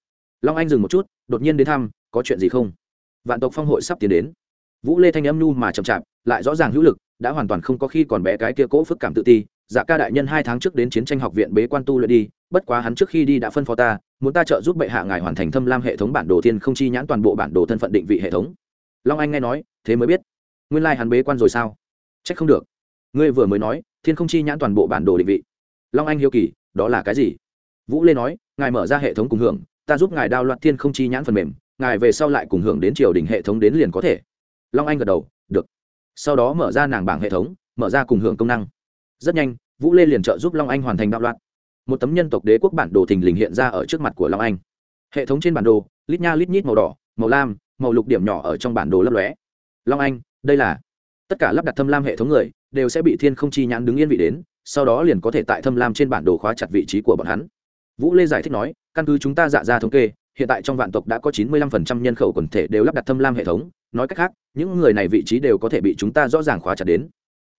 Long anh dừng một chút, đột nhiên đến thăm, có chuyện gì không? Vạn tộc phong hội sắp tiến đến. Vũ lê thanh âm nhu mà chậm chạp, lại rõ ràng hữu lực, đã hoàn toàn không có khi còn bé cái kia cỗ phức cảm tự ti dạ ca đại nhân hai tháng trước đến chiến tranh học viện bế quan tu luyện đi, bất quá hắn trước khi đi đã phân phó ta, muốn ta trợ giúp bệ hạ ngài hoàn thành thâm lam hệ thống bản đồ thiên không chi nhãn toàn bộ bản đồ thân phận định vị hệ thống. Long anh nghe nói, thế mới biết. Nguyên lai、like、hắn bế quan rồi sao? C h ắ c không được. Ngươi vừa mới nói, thiên không chi nhãn toàn bộ bản đồ định vị. Long anh hiếu kỳ, đó là cái gì? Vũ lê nói, ngài mở ra hệ thống cùng hưởng, ta giúp ngài đao loạn thiên không chi nhãn phần mềm, ngài về sau lại cùng hưởng đến triều đình hệ thống đến liền có thể. Long anh gật đầu, được. Sau đó mở ra nàng bảng hệ thống, mở ra cùng hưởng công năng. Rất nhanh vũ lê liền trợ giúp long anh hoàn thành đạo loạn. Một tấm nhân tộc đế quốc bản đồ thình lình hiện ra ở trước mặt của long anh. Hệ thống trên bản đồ, lít nha lít nhít màu đỏ, màu lam, màu lục điểm nhỏ ở trong bản đồ lấp lóe. Long anh, đây là tất cả lắp đặt thâm lam hệ thống người đều sẽ bị thiên không chi nhãn đứng yên vị đến, sau đó liền có thể tại thâm lam trên bản đồ khóa chặt vị trí của bọn hắn. Vũ lê giải thích nói, căn cứ chúng ta dạ ra thống kê, hiện tại trong vạn tộc đã có chín mươi lăm phần trăm nhân khẩu quần thể đều lắp đặt thâm lam hệ thống. Nói cách khác, những người này vị trí đều có thể bị chúng ta rõ ràng khóa chặt đến.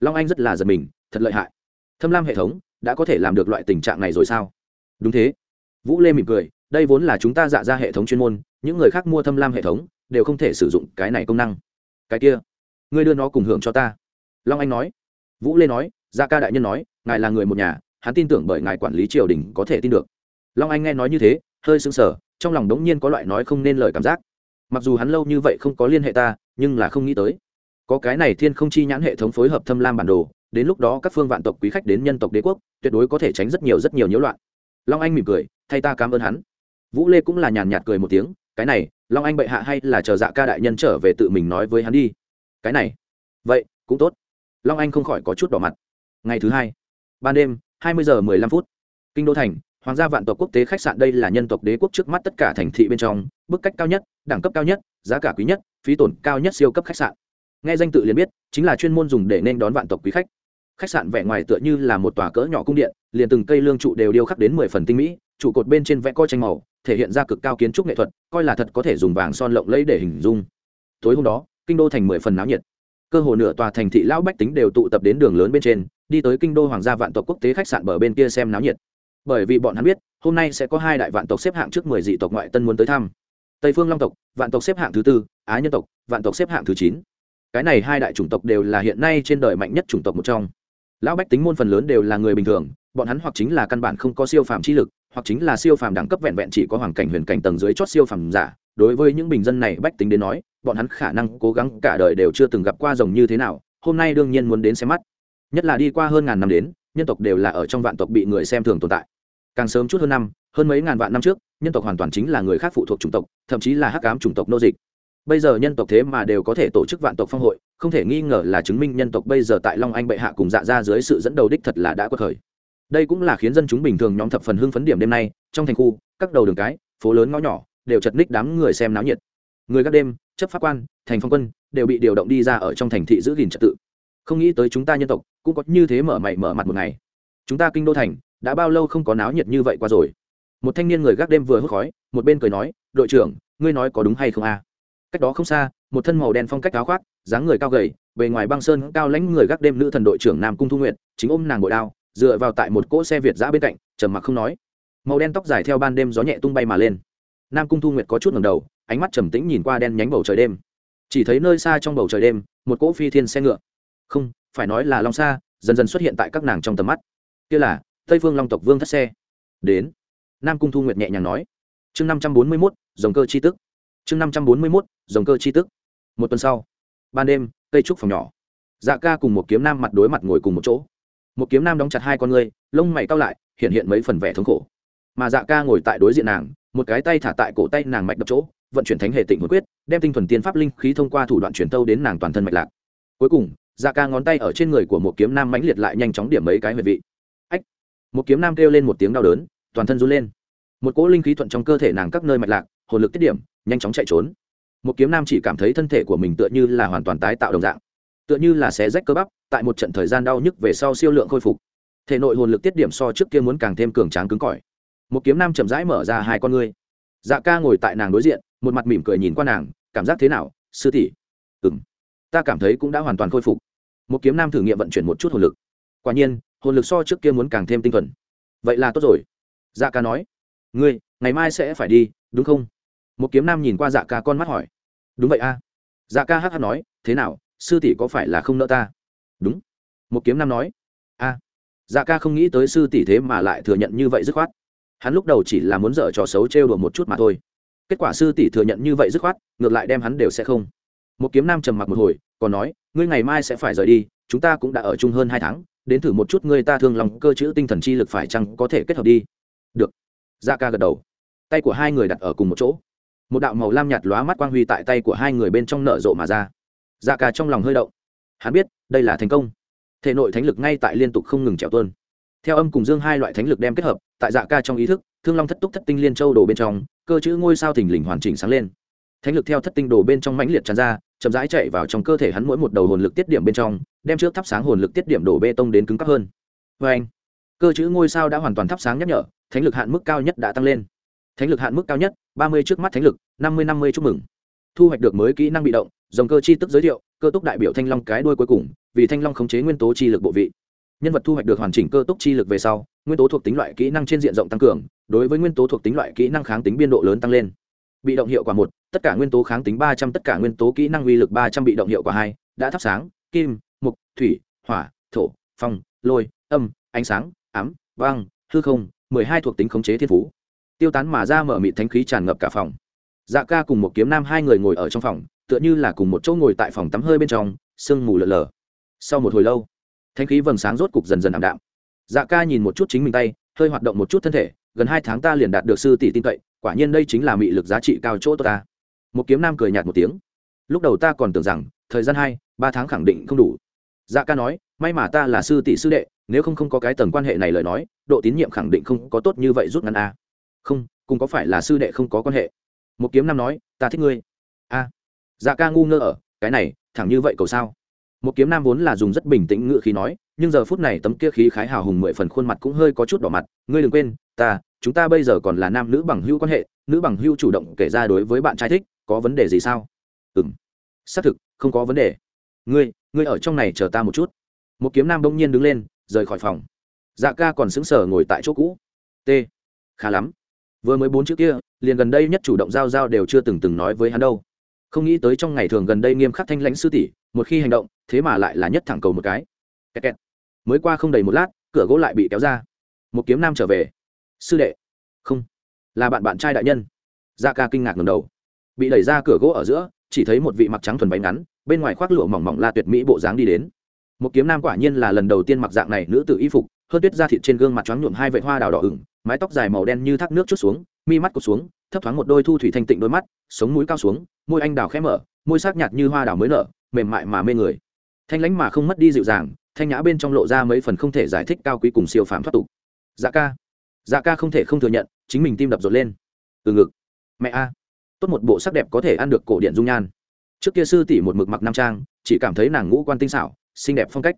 Long anh rất là giật mình, thật lợi hại thâm lam hệ thống đã có thể làm được loại tình trạng này rồi sao? Đúng thế. Vũ lê mỉm cười, đây vốn là chúng ta dạ ra hệ thống chuyên môn, những người khác mua thâm lam hệ thống đều không thể sử dụng cái này công năng. Cái kia, ngươi đưa nó cùng hưởng cho ta. Long anh nói. Vũ lê nói gia ca đại nhân nói, ngài là người một nhà, hắn tin tưởng bởi ngài quản lý triều đình có thể tin được. Long anh nghe nói như thế, hơi sững sờ, trong lòng đống nhiên có loại nói không nên lời cảm giác. Mặc dù hắn lâu như vậy không có liên hệ ta, nhưng là không nghĩ tới. Có cái này thiên không chi nhãn hệ thống phối hợp thâm lam bản đồ đến lúc đó các phương vạn tộc quý khách đến nhân tộc đế quốc, tuyệt đối có thể tránh rất nhiều rất nhiều nhiễu loạn. Long anh mỉm cười, thay ta cảm ơn hắn. Vũ lê cũng là nhàn nhạt cười một tiếng, cái này, long anh bệ hạ hay là chờ dạ ca đại nhân trở về tự mình nói với hắn đi. Cái này, vậy, cũng tốt. Long anh không khỏi có chút đỏ mặt. Ngày thứ hai, ban đêm, hai mươi giờ mười lăm phút, kinh đô thành, hoàng gia vạn tộc quốc tế khách sạn đây là nhân tộc đế quốc trước mắt tất cả thành thị bên trong bức cách cao nhất, đẳng cấp cao nhất, giá cả quý nhất, phí tổn cao nhất siêu cấp khách sạn. Nghe danh tự liền biết, chính là chuyên môn dùng để nên đón vạn tộc quý khách khách sạn vẻ ngoài tựa như là một tòa cỡ nhỏ cung điện, liền từng cây lương trụ đều điêu khắc đến mười phần tinh mỹ, trụ cột bên trên vẽ coi tranh màu, thể hiện ra cực cao kiến trúc nghệ thuật, coi là thật có thể dùng vàng son lộng lẫy để hình dung. Tối hôm đó, kinh đô thành mười phần náo nhiệt. Cơ hồ nửa tòa thành thị lão bách tính đều tụ tập đến đường lớn bên trên, đi tới kinh đô hoàng gia vạn tộc quốc tế khách sạn bờ bên kia xem náo nhiệt. Bởi vì bọn hắn biết, hôm nay sẽ có hai đại vạn tộc xếp hạng trước mười dị tộc ngoại tân muốn tới thăm. Tây phương long tộc, vạn tộc xếp hạng thứ tư, á nhân tộc, vạn tộc xếp hạng thứ chín. Cái này hai đại chủng tộc đều là hiện nay trên đời mạnh nhất chủng tộc một trong lão bách tính môn phần lớn đều là người bình thường, bọn hắn hoặc chính là căn bản không có siêu phàm chi lực, hoặc chính là siêu phàm đẳng cấp vẹn vẹn chỉ có hoàng cảnh, huyền cảnh tầng dưới chót siêu phàm giả. Đối với những bình dân này, bách tính đến nói, bọn hắn khả năng cố gắng cả đời đều chưa từng gặp qua rồng như thế nào, hôm nay đương nhiên muốn đến xem mắt. Nhất là đi qua hơn ngàn năm đến, nhân tộc đều là ở trong vạn tộc bị người xem thường tồn tại. Càng sớm chút hơn năm, hơn mấy ngàn vạn năm trước, nhân tộc hoàn toàn chính là người khác phụ thuộc chủng tộc, thậm chí là hắc ám chủng tộc nô dịch bây giờ nhân tộc thế mà đều có thể tổ chức vạn tộc phong hội, không thể nghi ngờ là chứng minh nhân tộc bây giờ tại long anh bệ hạ cùng dạ ra dưới sự dẫn đầu đích thật là đã có thời. Đây cũng là khiến dân chúng bình thường nhóm thập phần hưng phấn điểm đêm nay, trong thành khu, các đầu đường cái, phố lớn ngõ nhỏ, đều chật ních đám người xem náo nhiệt. Người các đêm, chấp pháp quan, thành phong quân, đều bị điều động đi ra ở trong thành thị giữ gìn trật tự. Không nghĩ tới chúng ta nhân tộc, cũng có như thế mở mày mở mặt một ngày. Chúng ta kinh đô thành, đã bao lâu không có náo nhiệt như vậy qua rồi? Một thanh niên người gác đêm vừa hút khói, một bên cười nói, đội trưởng, ngươi nói có đúng hay không a? Cách đó không xa, một thân màu đen phong cách áo khoác, dáng người cao gầy, bề ngoài băng sơn, cao lãnh người gác đêm nữ thần đội trưởng nam cung thu nguyện chính ôm nàng bội đao, dựa vào tại một cỗ xe việt giã bên cạnh, trầm mặc không nói. Màu đen tóc dài theo ban đêm gió nhẹ tung bay mà lên. Nam cung thu nguyệt có chút ngầm đầu, ánh mắt trầm tĩnh nhìn qua đen nhánh bầu trời đêm. Chỉ thấy nơi xa trong bầu trời đêm, một cỗ phi thiên xe ngựa. Không, phải nói là long xa dần dần xuất hiện tại các nàng trong tầm mắt. Kia là tây phương long tộc vương thất xe. Đến. Nam cung thu nguyệt nhẹ nhàng nói. Chương năm trăm bốn mươi mốt dòng cơ chi tức chương năm trăm bốn mươi mốt dòng cơ chi tức. Một tuần sau, ban đêm, cây trúc phòng nhỏ. Dạ ca cùng một kiếm nam mặt đối mặt ngồi cùng một chỗ. Một kiếm nam đóng chặt hai con ngươi, lông mày cao lại, hiện hiện mấy phần vẻ thống khổ. Mà dạ ca ngồi tại đối diện nàng, một cái tay thả tại cổ tay nàng mạch đập chỗ, vận chuyển thánh hệ tịnh hồi quyết, đem tinh thuần tiên pháp linh khí thông qua thủ đoạn truyền tâu đến nàng toàn thân mạch lạc. Cuối cùng dạ ca ngón tay ở trên người của một kiếm nam mãnh liệt lại nhanh chóng điểm mấy cái huyệt vị. Ách! Một kiếm nam kêu lên một tiếng đau đớn, toàn thân run lên. Một cỗ linh khí thuận trong cơ thể nàng các nơi mạch lạc hồn lực tiết điểm, nhanh chóng chạy trốn. Một kiếm nam chỉ cảm thấy thân thể của mình tựa như là hoàn toàn tái tạo đồng dạng. Tựa như là xé rách cơ bắp, tại một trận thời gian đau nhức về sau siêu lượng khôi phục. Thể nội hồn lực tiết điểm so trước kia muốn càng thêm cường tráng cứng cỏi. Một kiếm nam chậm rãi mở ra hai con ngươi. Dạ ca ngồi tại nàng đối diện, một mặt mỉm cười nhìn qua nàng, cảm giác thế nào, sư tỷ? Ừ m ta cảm thấy cũng đã hoàn toàn khôi phục. Một kiếm nam thử nghiệm vận chuyển một chút hồn lực. Quả nhiên, hồn lực so trước kia muốn càng thêm tinh thuần. Vậy là tốt rồi. Dạ ca nói. Ngươi, ngày mai sẽ phải đi, đúng không? Một kiếm nam nhìn qua dạ ca con mắt hỏi. Đúng vậy a. Dạ ca hh nói, thế nào, sư tỷ có phải là không nợ ta? Đúng. Một kiếm nam nói. A. Dạ ca không nghĩ tới sư tỷ thế mà lại thừa nhận như vậy dứt khoát. Hắn lúc đầu chỉ là muốn dở trò xấu trêu đùa một chút mà thôi. Kết quả sư tỷ thừa nhận như vậy dứt khoát, ngược lại đem hắn đều sẽ không. Một kiếm nam trầm mặc một hồi, còn nói, ngươi ngày mai sẽ phải rời đi, chúng ta cũng đã ở chung hơn hai tháng, đến thử một chút ngươi ta thương lòng cơ chữ tinh thần chi lực phải chăng có thể kết hợp đi. Được. Dạ ca gật đầu. Tay của hai người đặt ở cùng một chỗ một đạo màu lam nhạt lóa mắt quang huy tại tay của hai người bên trong nở rộ mà ra. Dạ ca trong lòng hơi động. Hắn biết, đây là thành công. Thể nội thánh lực ngay tại liên tục không ngừng trèo tuôn. Theo âm cùng dương hai loại thánh lực đem kết hợp, tại dạ ca trong ý thức, thương long thất túc thất tinh liên châu đồ bên trong, cơ chữ ngôi sao thình lình hoàn chỉnh sáng lên. Thánh lực theo thất tinh đồ bên trong mãnh liệt tràn ra, chậm rãi chạy vào trong cơ thể hắn mỗi một đầu hồn lực tiết điểm bên trong, đem trước thắp sáng hồn lực tiết điểm đổ bê tông đến cứng cấp hơn. Vê anh cơ chữ ngôi sao đã hoàn toàn thắp sáng nhắc nhở, thánh lực hạn mức cao nhất đã tăng lên thánh lực hạn mức cao nhất, ba mươi trước mắt thánh lực, năm mươi năm mươi chúc mừng. Thu hoạch được mới kỹ năng bị động, dòng cơ chi tức giới thiệu, cơ túc đại biểu thanh long cái đuôi cuối cùng, vì thanh long khống chế nguyên tố chi lực bộ vị. Nhân vật thu hoạch được hoàn chỉnh cơ túc chi lực về sau, nguyên tố thuộc tính loại kỹ năng trên diện rộng tăng cường, đối với nguyên tố thuộc tính loại kỹ năng kháng tính biên độ lớn tăng lên. Bị động hiệu quả một, tất cả nguyên tố kháng tính ba trăm, tất cả nguyên tố kỹ năng uy lực ba trăm bị động hiệu quả hai, đã thắp sáng, kim, mục, thủy, hỏa, thổ, phong, lôi, âm, ánh sáng, ám, vang, hư không, mười hai thuộc tính khống chế thiên phú tiêu tán mà ra mở mịt thánh khí tràn ngập cả phòng. Dạ ca cùng một kiếm nam hai người ngồi ở trong phòng, tựa như là cùng một chỗ ngồi tại phòng tắm hơi bên trong, sương mù lờ lờ sau một hồi lâu thanh khí vầng sáng rốt cục dần dần ảm đạm. Dạ ca nhìn một chút chính mình tay, hơi hoạt động một chút thân thể, gần hai tháng ta liền đạt được sư tỷ tin cậy, quả nhiên đây chính là mị lực giá trị cao chỗ tốt ta. Một kiếm nam cười nhạt một tiếng. Lúc đầu ta còn tưởng rằng, thời gian hai, ba tháng khẳng định không đủ. Dạ ca nói, may mà ta là sư tỷ sư đệ, nếu không không có cái tầng quan hệ này lời nói, độ tín nhiệm khẳng định không có tốt như vậy rút ngắn a không, cùng có phải là sư đệ không có quan hệ. Một kiếm nam nói, ta thích ngươi. A. Dạ ca ngu ngơ ở, cái này, thẳng như vậy cầu sao? Một kiếm nam vốn là dùng rất bình tĩnh ngự khí nói, nhưng giờ phút này tấm kia khí khái hào hùng mười phần khuôn mặt cũng hơi có chút đỏ mặt. Ngươi đừng quên, ta, chúng ta bây giờ còn là nam nữ bằng hữu quan hệ, nữ bằng hữu chủ động kể ra đối với bạn trai thích, có vấn đề gì sao? Ừ m xác thực, không có vấn đề. Ngươi ngươi ở trong này chờ ta một chút. Một kiếm nam đông nhiên đứng lên, rời khỏi phòng. Dạ ca còn sững sờ ngồi tại chỗ cũ. T. Khá lắm vừa mới bốn chữ kia, liền gần đây nhất chủ động giao giao đều chưa từng từng nói với hắn đâu. Không nghĩ tới trong ngày thường gần đây nghiêm khắc thanh lãnh sư tỷ, một khi hành động, thế mà lại là nhất thẳng cầu một cái. Kẹt kẹt. mới qua không đầy một lát, cửa gỗ lại bị kéo ra. Một kiếm nam trở về. Sư đệ. Không. Là bạn bạn trai đại nhân. Da ca kinh ngạc ngầm đầu. Bị đẩy ra cửa gỗ ở giữa, chỉ thấy một vị mặc trắng thuần váy ngắn, bên ngoài khoác lụa mỏng mỏng la tuyệt mỹ bộ dáng đi đến. Một kiếm nam quả nhiên là lần đầu tiên mặc dạng này nữ tự y phục hơn tuyết da thịt trên gương mặt trắng nhuộm hai vệ hoa đào đỏ ửng, mái tóc dài màu đen như thác nước chút xuống, mi mắt cột xuống, thấp thoáng một đôi thu thủy thanh tịnh đôi mắt, sống mũi cao xuống, môi anh đào khẽ mở, môi sắc nhạt như hoa đào mới nở, mềm mại mà mê người. Thanh lãnh mà không mất đi dịu dàng, thanh nhã bên trong lộ ra mấy phần không thể giải thích cao quý cùng siêu phàm thoát tục. Dạ ca dạ ca không thể không thừa nhận, chính mình tim đập rột lên. Từ ngực. Mẹ a. Tốt một bộ sắc đẹp có thể ăn được cổ điện dung nhan. Trước kia sư tỷ một mực mặc nam trang, chỉ cảm thấy nàng ngũ quan tinh xảo, xinh đẹp phong cách.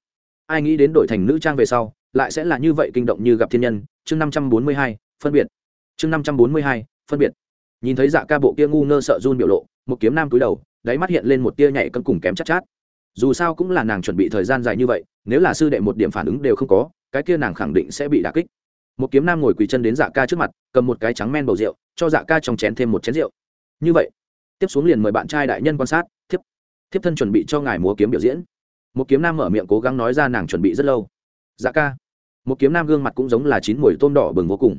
Ai nghĩ đến đổi thành nữ trang về sau lại sẽ là như vậy kinh động như gặp thiên nhân. Chương năm trăm bốn mươi hai phân biệt. Chương năm trăm bốn mươi hai phân biệt. Nhìn thấy dạ ca bộ kia ngu ngơ sợ run biểu lộ một kiếm nam túi đầu đáy mắt hiện lên một tia nhảy cân cùng kém chắc chát, chát. Dù sao cũng là nàng chuẩn bị thời gian dài như vậy nếu là sư đệ một điểm phản ứng đều không có cái kia nàng khẳng định sẽ bị đà kích. Một kiếm nam ngồi quỳ chân đến dạ ca trước mặt cầm một cái trắng men bầu rượu cho dạ ca trong chén thêm một chén rượu. Như vậy tiếp xuống liền mời bạn trai đại nhân quan sát thiếp thiếp thân chuẩn bị cho ngài múa kiếm biểu diễn. Một kiếm nam mở miệng cố gắng nói ra nàng chuẩn bị rất lâu. Dạ ca một kiếm nam gương mặt cũng giống là chín mùi tôm đỏ bừng vô cùng.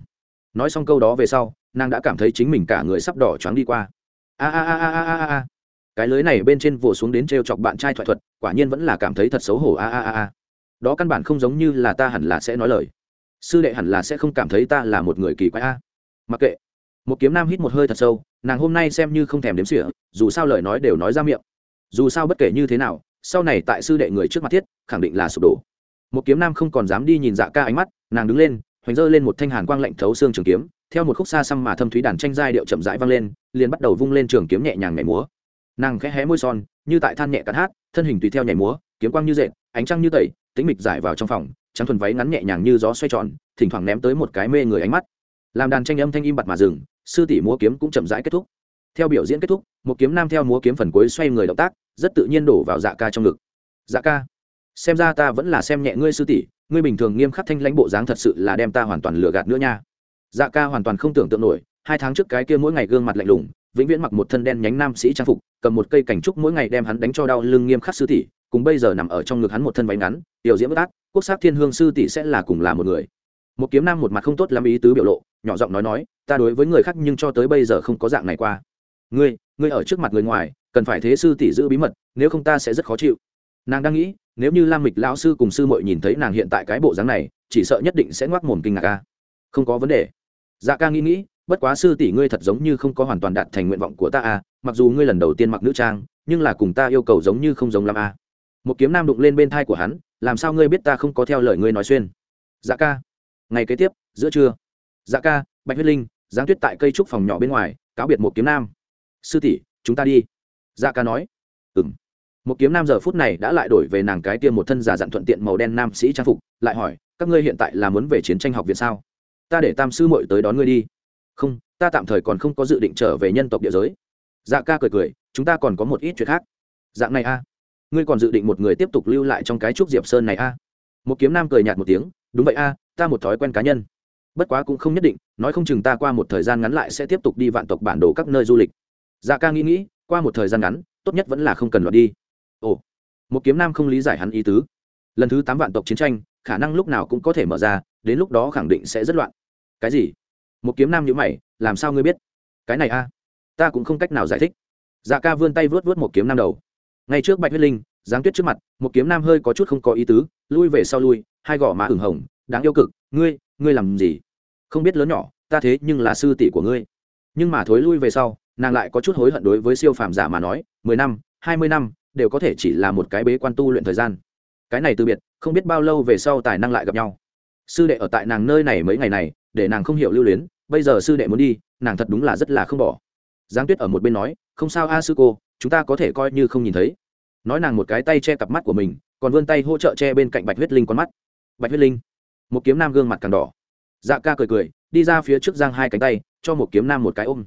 Nói xong câu đó về sau, nàng đã cảm thấy chính mình cả người sắp đỏ choáng đi qua. A a a a a a a. Cái lưới này bên trên vồ xuống đến t r e o chọc bạn trai thoại thuật, quả nhiên vẫn là cảm thấy thật xấu hổ, a a a a. Đó căn bản không giống như là ta hẳn là sẽ nói lời. Sư đệ hẳn là sẽ không cảm thấy ta là một người kỳ quái, a. Mặc kệ. Một kiếm nam hít một hơi thật sâu, nàng hôm nay xem như không thèm đếm xỉa, dù sao lời nói đều nói ra miệng. Dù sao bất kể như thế nào, sau này tại sư đệ người trước mặt thiết, khẳng định là sụp đổ một kiếm nam không còn dám đi nhìn dạ ca ánh mắt, nàng đứng lên, hoành dơ lên một thanh hàn quang lạnh thấu xương trường kiếm, theo một khúc xa xăm mà thâm thúy đàn tranh giai điệu chậm rãi vang lên, liền bắt đầu vung lên trường kiếm nhẹ nhàng nhảy múa. Nàng khẽ hé môi son, như tại than nhẹ cắn hát, thân hình tùy theo nhảy múa, kiếm quang như dệt ánh trăng như tẩy, tĩnh mịch giải vào trong phòng, trắng thuần váy ngắn nhẹ nhàng như gió xoay tròn, thỉnh thoảng ném tới một cái mê người ánh mắt. Làm đàn tranh âm thanh im bặt mà dừng, sư tỷ múa kiếm cũng chậm rãi kết thúc. Theo biểu diễn kết thúc, một kiếm nam theo múa kiếm phần cuối xoay người động tác, rất tự nhiên đổ vào dạ ca trong ngực. Dạ ca xem ra ta vẫn là xem nhẹ ngươi sư tỷ, ngươi bình thường nghiêm khắc thanh lãnh bộ dáng thật sự là đem ta hoàn toàn lừa gạt nữa nha. Dạ ca hoàn toàn không tưởng tượng nổi, hai tháng trước cái kia mỗi ngày gương mặt lạnh lùng, vĩnh viễn mặc một thân đen nhánh nam sĩ trang phục, cầm một cây cảnh trúc mỗi ngày đem hắn đánh cho đau lưng nghiêm khắc sư tỷ, cùng bây giờ nằm ở trong ngực hắn một thân váy ngắn, tiểu diễm bất ác, quốc sắc thiên hương sư tỷ sẽ là cùng là một người. Một kiếm nam một mặt không tốt lắm ý tứ biểu lộ, nhỏ giọng nói nói, ta đối với người khác nhưng cho tới bây giờ không có dạng này qua. Ngươi ngươi ở trước mặt người ngoài, cần phải thế sư tỷ giữ bí mật, nếu không ta sẽ rất khó chịu nàng đang nghĩ, nếu như lam mịch lão sư cùng sư muội nhìn thấy nàng hiện tại cái bộ dáng này, chỉ sợ nhất định sẽ ngoác mồm kinh ngạc ca không có vấn đề. Dạ ca nghĩ nghĩ, bất quá sư tỷ ngươi thật giống như không có hoàn toàn đạt thành nguyện vọng của ta à mặc dù ngươi lần đầu tiên mặc nữ trang, nhưng là cùng ta yêu cầu giống như không giống lắm à một kiếm nam đụng lên bên thai của hắn, làm sao ngươi biết ta không có theo lời ngươi nói xuyên? Dạ ca. Ngày kế tiếp, giữa trưa. Dạ ca, bạch huyết linh, giáng tuyết tại cây trúc phòng nhỏ bên ngoài, cáo biệt một kiếm nam. Sư tỷ, chúng ta đi. Dạ ca nói. Ừng một kiếm nam giờ phút này đã lại đổi về nàng cái tiêm một thân giả dặn thuận tiện màu đen nam sĩ trang phục, lại hỏi, các ngươi hiện tại là muốn về chiến tranh học viện sao? Ta để tam sư mội tới đón ngươi đi. Không, ta tạm thời còn không có dự định trở về nhân tộc địa giới. Dạ ca cười cười, chúng ta còn có một ít chuyện khác. Dạng này a? Ngươi còn dự định một người tiếp tục lưu lại trong cái trúc diệp sơn này a? Một kiếm nam cười nhạt một tiếng, đúng vậy a, ta một thói quen cá nhân. Bất quá cũng không nhất định, nói không chừng ta qua một thời gian ngắn lại sẽ tiếp tục đi vạn tộc bản đồ các nơi du lịch. Dạ ca nghĩ nghĩ, qua một thời gian ngắn, tốt nhất vẫn là không cần loạt đi ồ, một kiếm nam không lý giải hắn ý tứ. Lần thứ tám vạn tộc chiến tranh, khả năng lúc nào cũng có thể mở ra, đến lúc đó khẳng định sẽ rất loạn. Cái gì? Một kiếm nam nhữ mày, làm sao ngươi biết? Cái này a, ta cũng không cách nào giải thích. Dạ ca vươn tay vớt vớt một kiếm nam đầu. Ngay trước bạch huyết linh, giáng tuyết trước mặt, một kiếm nam hơi có chút không có ý tứ, lui về sau lui, hai gò má ửng hồng, đáng yêu cực, ngươi ngươi làm gì? Không biết lớn nhỏ, ta thế nhưng là sư tỷ của ngươi. Nhưng mà thối lui về sau, nàng lại có chút hối hận đối với siêu phàm giả mà nói, mười năm, hai mươi năm đều có thể chỉ là một cái bế quan tu luyện thời gian. Cái này từ biệt, không biết bao lâu về sau tài năng lại gặp nhau. Sư đệ ở tại nàng nơi này mấy ngày này, để nàng không hiểu lưu luyến, bây giờ sư đệ muốn đi, nàng thật đúng là rất là không bỏ. Giáng tuyết ở một bên nói, không sao a sư cô, chúng ta có thể coi như không nhìn thấy. Nói nàng một cái tay che cặp mắt của mình, còn vươn tay hỗ trợ che bên cạnh bạch huyết linh con mắt. Bạch huyết linh. Một kiếm nam gương mặt càng đỏ. Dạ ca cười cười, đi ra phía trước giang hai cánh tay, cho một kiếm nam một cái ôm.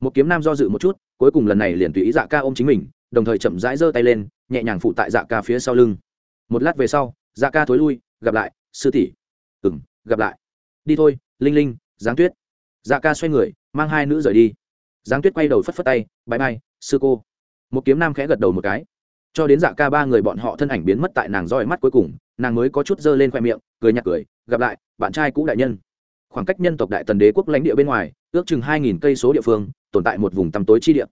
Một kiếm nam do dự một chút, cuối cùng lần này liền tùy ý dạ ca ôm chính mình đồng thời chậm rãi giơ tay lên, nhẹ nhàng phụ tại dạ ca phía sau lưng. Một lát về sau dạ ca thối lui, gặp lại, sư tỷ. Ừ m gặp lại. Đi thôi, linh linh, giáng tuyết. Dạ ca xoay người, mang hai nữ rời đi. Giáng tuyết quay đầu phất phất tay bãi bay sư cô. Một kiếm nam khẽ gật đầu một cái. Cho đến dạ ca ba người bọn họ thân ảnh biến mất tại nàng roi mắt cuối cùng, nàng mới có chút dơ lên khoe miệng, cười nhạt cười, gặp lại, bạn trai cũ đại nhân. Khoảng cách nhân tộc đại tần đế quốc lãnh địa bên ngoài, ước chừng hai nghìn cây số địa phương, tồn tại một vùng tăm tối chi địa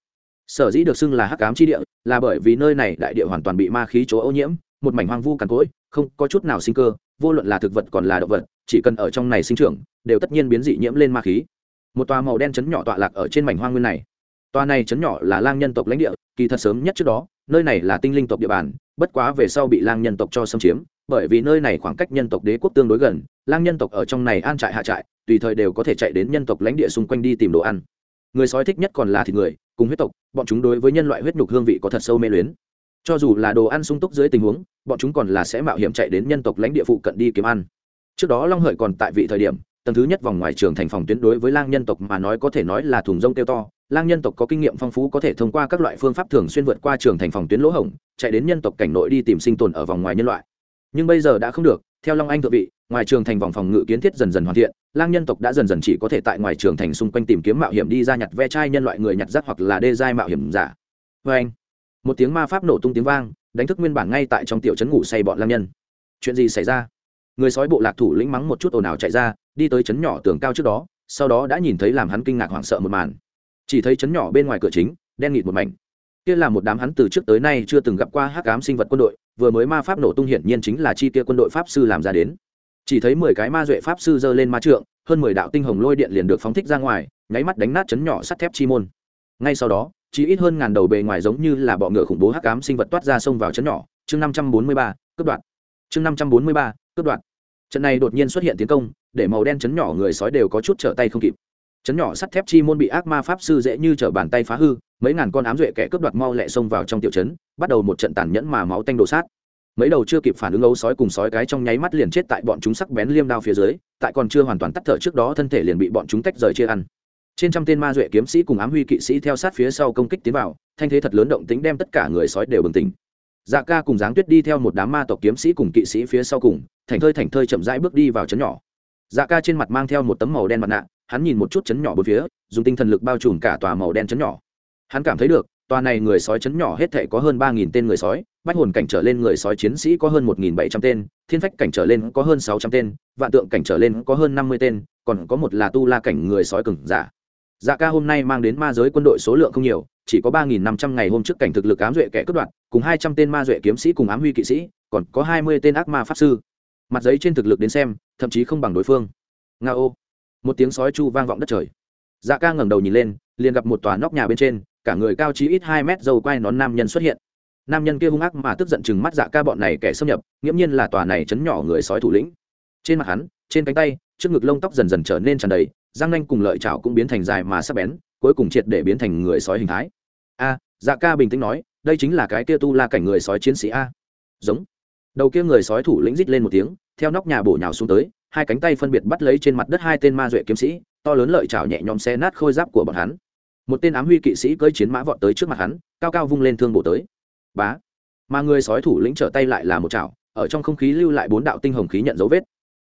sở dĩ được xưng là hắc cám chi địa là bởi vì nơi này đại địa hoàn toàn bị ma khí chỗ ô nhiễm, một mảnh hoang vu cằn cỗi, không có chút nào sinh cơ, vô luận là thực vật còn là động vật, chỉ cần ở trong này sinh trưởng, đều tất nhiên biến dị nhiễm lên ma khí. Một tòa màu đen chấn nhỏ tọa lạc ở trên mảnh hoang nguyên này. Tòa này chấn nhỏ là lang nhân tộc lãnh địa, kỳ thật sớm nhất trước đó, nơi này là tinh linh tộc địa bàn, bất quá về sau bị lang nhân tộc cho xâm chiếm, bởi vì nơi này khoảng cách nhân tộc đế quốc tương đối gần, lang nhân tộc ở trong này an trại hạ trại, tùy thời đều có thể chạy đến nhân tộc lãnh địa xung quanh đi tìm đồ ăn người sói thích nhất còn là thịt người, cùng huyết tộc, bọn chúng đối với nhân loại huyết nhục hương vị có thật sâu mê luyến. Cho dù là đồ ăn sung túc dưới tình huống, bọn chúng còn là sẽ mạo hiểm chạy đến nhân tộc lãnh địa phụ cận đi kiếm ăn. Trước đó long hợi còn tại vị thời điểm, tầng thứ nhất vòng ngoài trường thành phòng tuyến đối với lang nhân tộc mà nói có thể nói là thùng rông tiêu to. Lang nhân tộc có kinh nghiệm phong phú có thể thông qua các loại phương pháp thường xuyên vượt qua trường thành phòng tuyến lỗ hổng, chạy đến nhân tộc cảnh nội đi tìm sinh tồn ở vòng ngoài nhân loại. Nhưng bây giờ đã không được, theo long anh thượng vị ngoài trường thành vòng phòng ngự kiến thiết dần dần hoàn thiện, lang nhân tộc đã dần dần chỉ có thể tại ngoài trường thành xung quanh tìm kiếm mạo hiểm đi ra nhặt ve chai nhân loại người nhặt rác hoặc là đê giai mạo hiểm giả. Vê anh, một tiếng ma pháp nổ tung tiếng vang, đánh thức nguyên bản ngay tại trong tiểu trấn ngủ say bọn lang nhân. Chuyện gì xảy ra? Người sói bộ lạc thủ lĩnh mắng một chút ồn ào chạy ra, đi tới trấn nhỏ tường cao trước đó, sau đó đã nhìn thấy làm hắn kinh ngạc hoảng sợ một màn. Chỉ thấy trấn nhỏ bên ngoài cửa chính, đen nghịt một mảnh. Kia là một đám hắn từ trước tới nay chưa từng gặp qua hắc ám sinh vật quân đội, vừa mới ma pháp nổ tung hiển nhiên chính là chi kia quân đội pháp sư làm ra đến chỉ thấy mười cái ma duệ pháp sư giơ lên ma trượng, hơn mười đạo tinh hồng lôi điện liền được phóng thích ra ngoài, nháy mắt đánh nát chấn nhỏ sắt thép chi môn. Ngay sau đó, chỉ ít hơn ngàn đầu bề ngoài giống như là bọ ngựa khủng bố hắc ám sinh vật toát ra xông vào chấn nhỏ. Chương năm trăm bốn mươi ba, cướp đoạn chương năm trăm bốn mươi ba, cướp đoạn trận này đột nhiên xuất hiện tiến công, để màu đen chấn nhỏ người sói đều có chút trở tay không kịp. Chấn nhỏ sắt thép chi môn bị ác ma pháp sư dễ như trở bàn tay phá hư, mấy ngàn con ám duệ kẻ cướp đoạt mau lẹ xông vào trong tiểu trấn bắt đầu một trận tàn nhẫn mà máu tanh đổ sát mấy đầu chưa kịp phản ứng ấu sói cùng sói cái trong nháy mắt liền chết tại bọn chúng sắc bén liêm đao phía dưới, tại còn chưa hoàn toàn tắt thở trước đó thân thể liền bị bọn chúng tách rời chia ăn. Trên trăm tên ma duệ kiếm sĩ cùng ám huy kỵ sĩ theo sát phía sau công kích tiến vào, thanh thế thật lớn động tính đem tất cả người sói đều bừng tỉnh. Dạ ca cùng dáng tuyết đi theo một đám ma tộc kiếm sĩ cùng kỵ sĩ phía sau cùng, thành thơi thành thơi chậm rãi bước đi vào chấn nhỏ. Dạ ca trên mặt mang theo một tấm màu đen mặt nạ, hắn nhìn một chút chấn nhỏ bốn phía, dùng tinh thần lực bao trùm cả tòa màu đen chấn nhỏ. Hắn cảm thấy được tòa này người sói chấn nhỏ hết thể có hơn ba nghìn tên người sói, bách hồn cảnh trở lên người sói chiến sĩ có hơn một nghìn bảy trăm tên, thiên phách cảnh trở lên có hơn sáu trăm tên, vạn tượng cảnh trở lên có hơn năm mươi tên, còn có một là tu la cảnh người sói cừng giả. Dạ ca hôm nay mang đến ma giới quân đội số lượng không nhiều, chỉ có ba nghìn năm trăm ngày hôm trước cảnh thực lực ám duệ kẻ cướp đoạt, cùng hai trăm tên ma duệ kiếm sĩ cùng ám huy kỵ sĩ, còn có hai mươi tên ác ma pháp sư. Mặt giấy trên thực lực đến xem, thậm chí không bằng đối phương. Nga ô một tiếng sói chu vang vọng đất trời dạ ca ngẩng đầu nhìn lên, liền gặp một tòa nóc nhà bên trên, cả người cao chí ít hai mét dâu quai nón nam nhân xuất hiện. Nam nhân kia hung ác mà tức giận chừng mắt dạ ca bọn này kẻ xâm nhập, nghiễm nhiên là tòa này chấn nhỏ người sói thủ lĩnh. Trên mặt hắn, trên cánh tay, trước ngực lông tóc dần dần trở nên tràn đầy, răng nanh cùng lợi chảo cũng biến thành dài mà sắc bén, cuối cùng triệt để biến thành người sói hình thái. A dạ ca bình tĩnh nói, đây chính là cái kia tu la cảnh người sói chiến sĩ a. Giống. Đầu kia người sói thủ lĩnh rít lên một tiếng, theo nóc nhà bổ nhào xuống tới, hai cánh tay phân biệt bắt lấy trên mặt đất hai tên ma duệ kiếm sĩ to lớn lợi chảo nhẹ nhõm xé nát khôi giáp của bọn hắn. Một tên ám huy kỵ sĩ cưỡi chiến mã vọt tới trước mặt hắn, cao cao vung lên thương bổ tới. Bá. Mà người sói thủ lĩnh trở tay lại là một chảo, ở trong không khí lưu lại bốn đạo tinh hồng khí nhận dấu vết.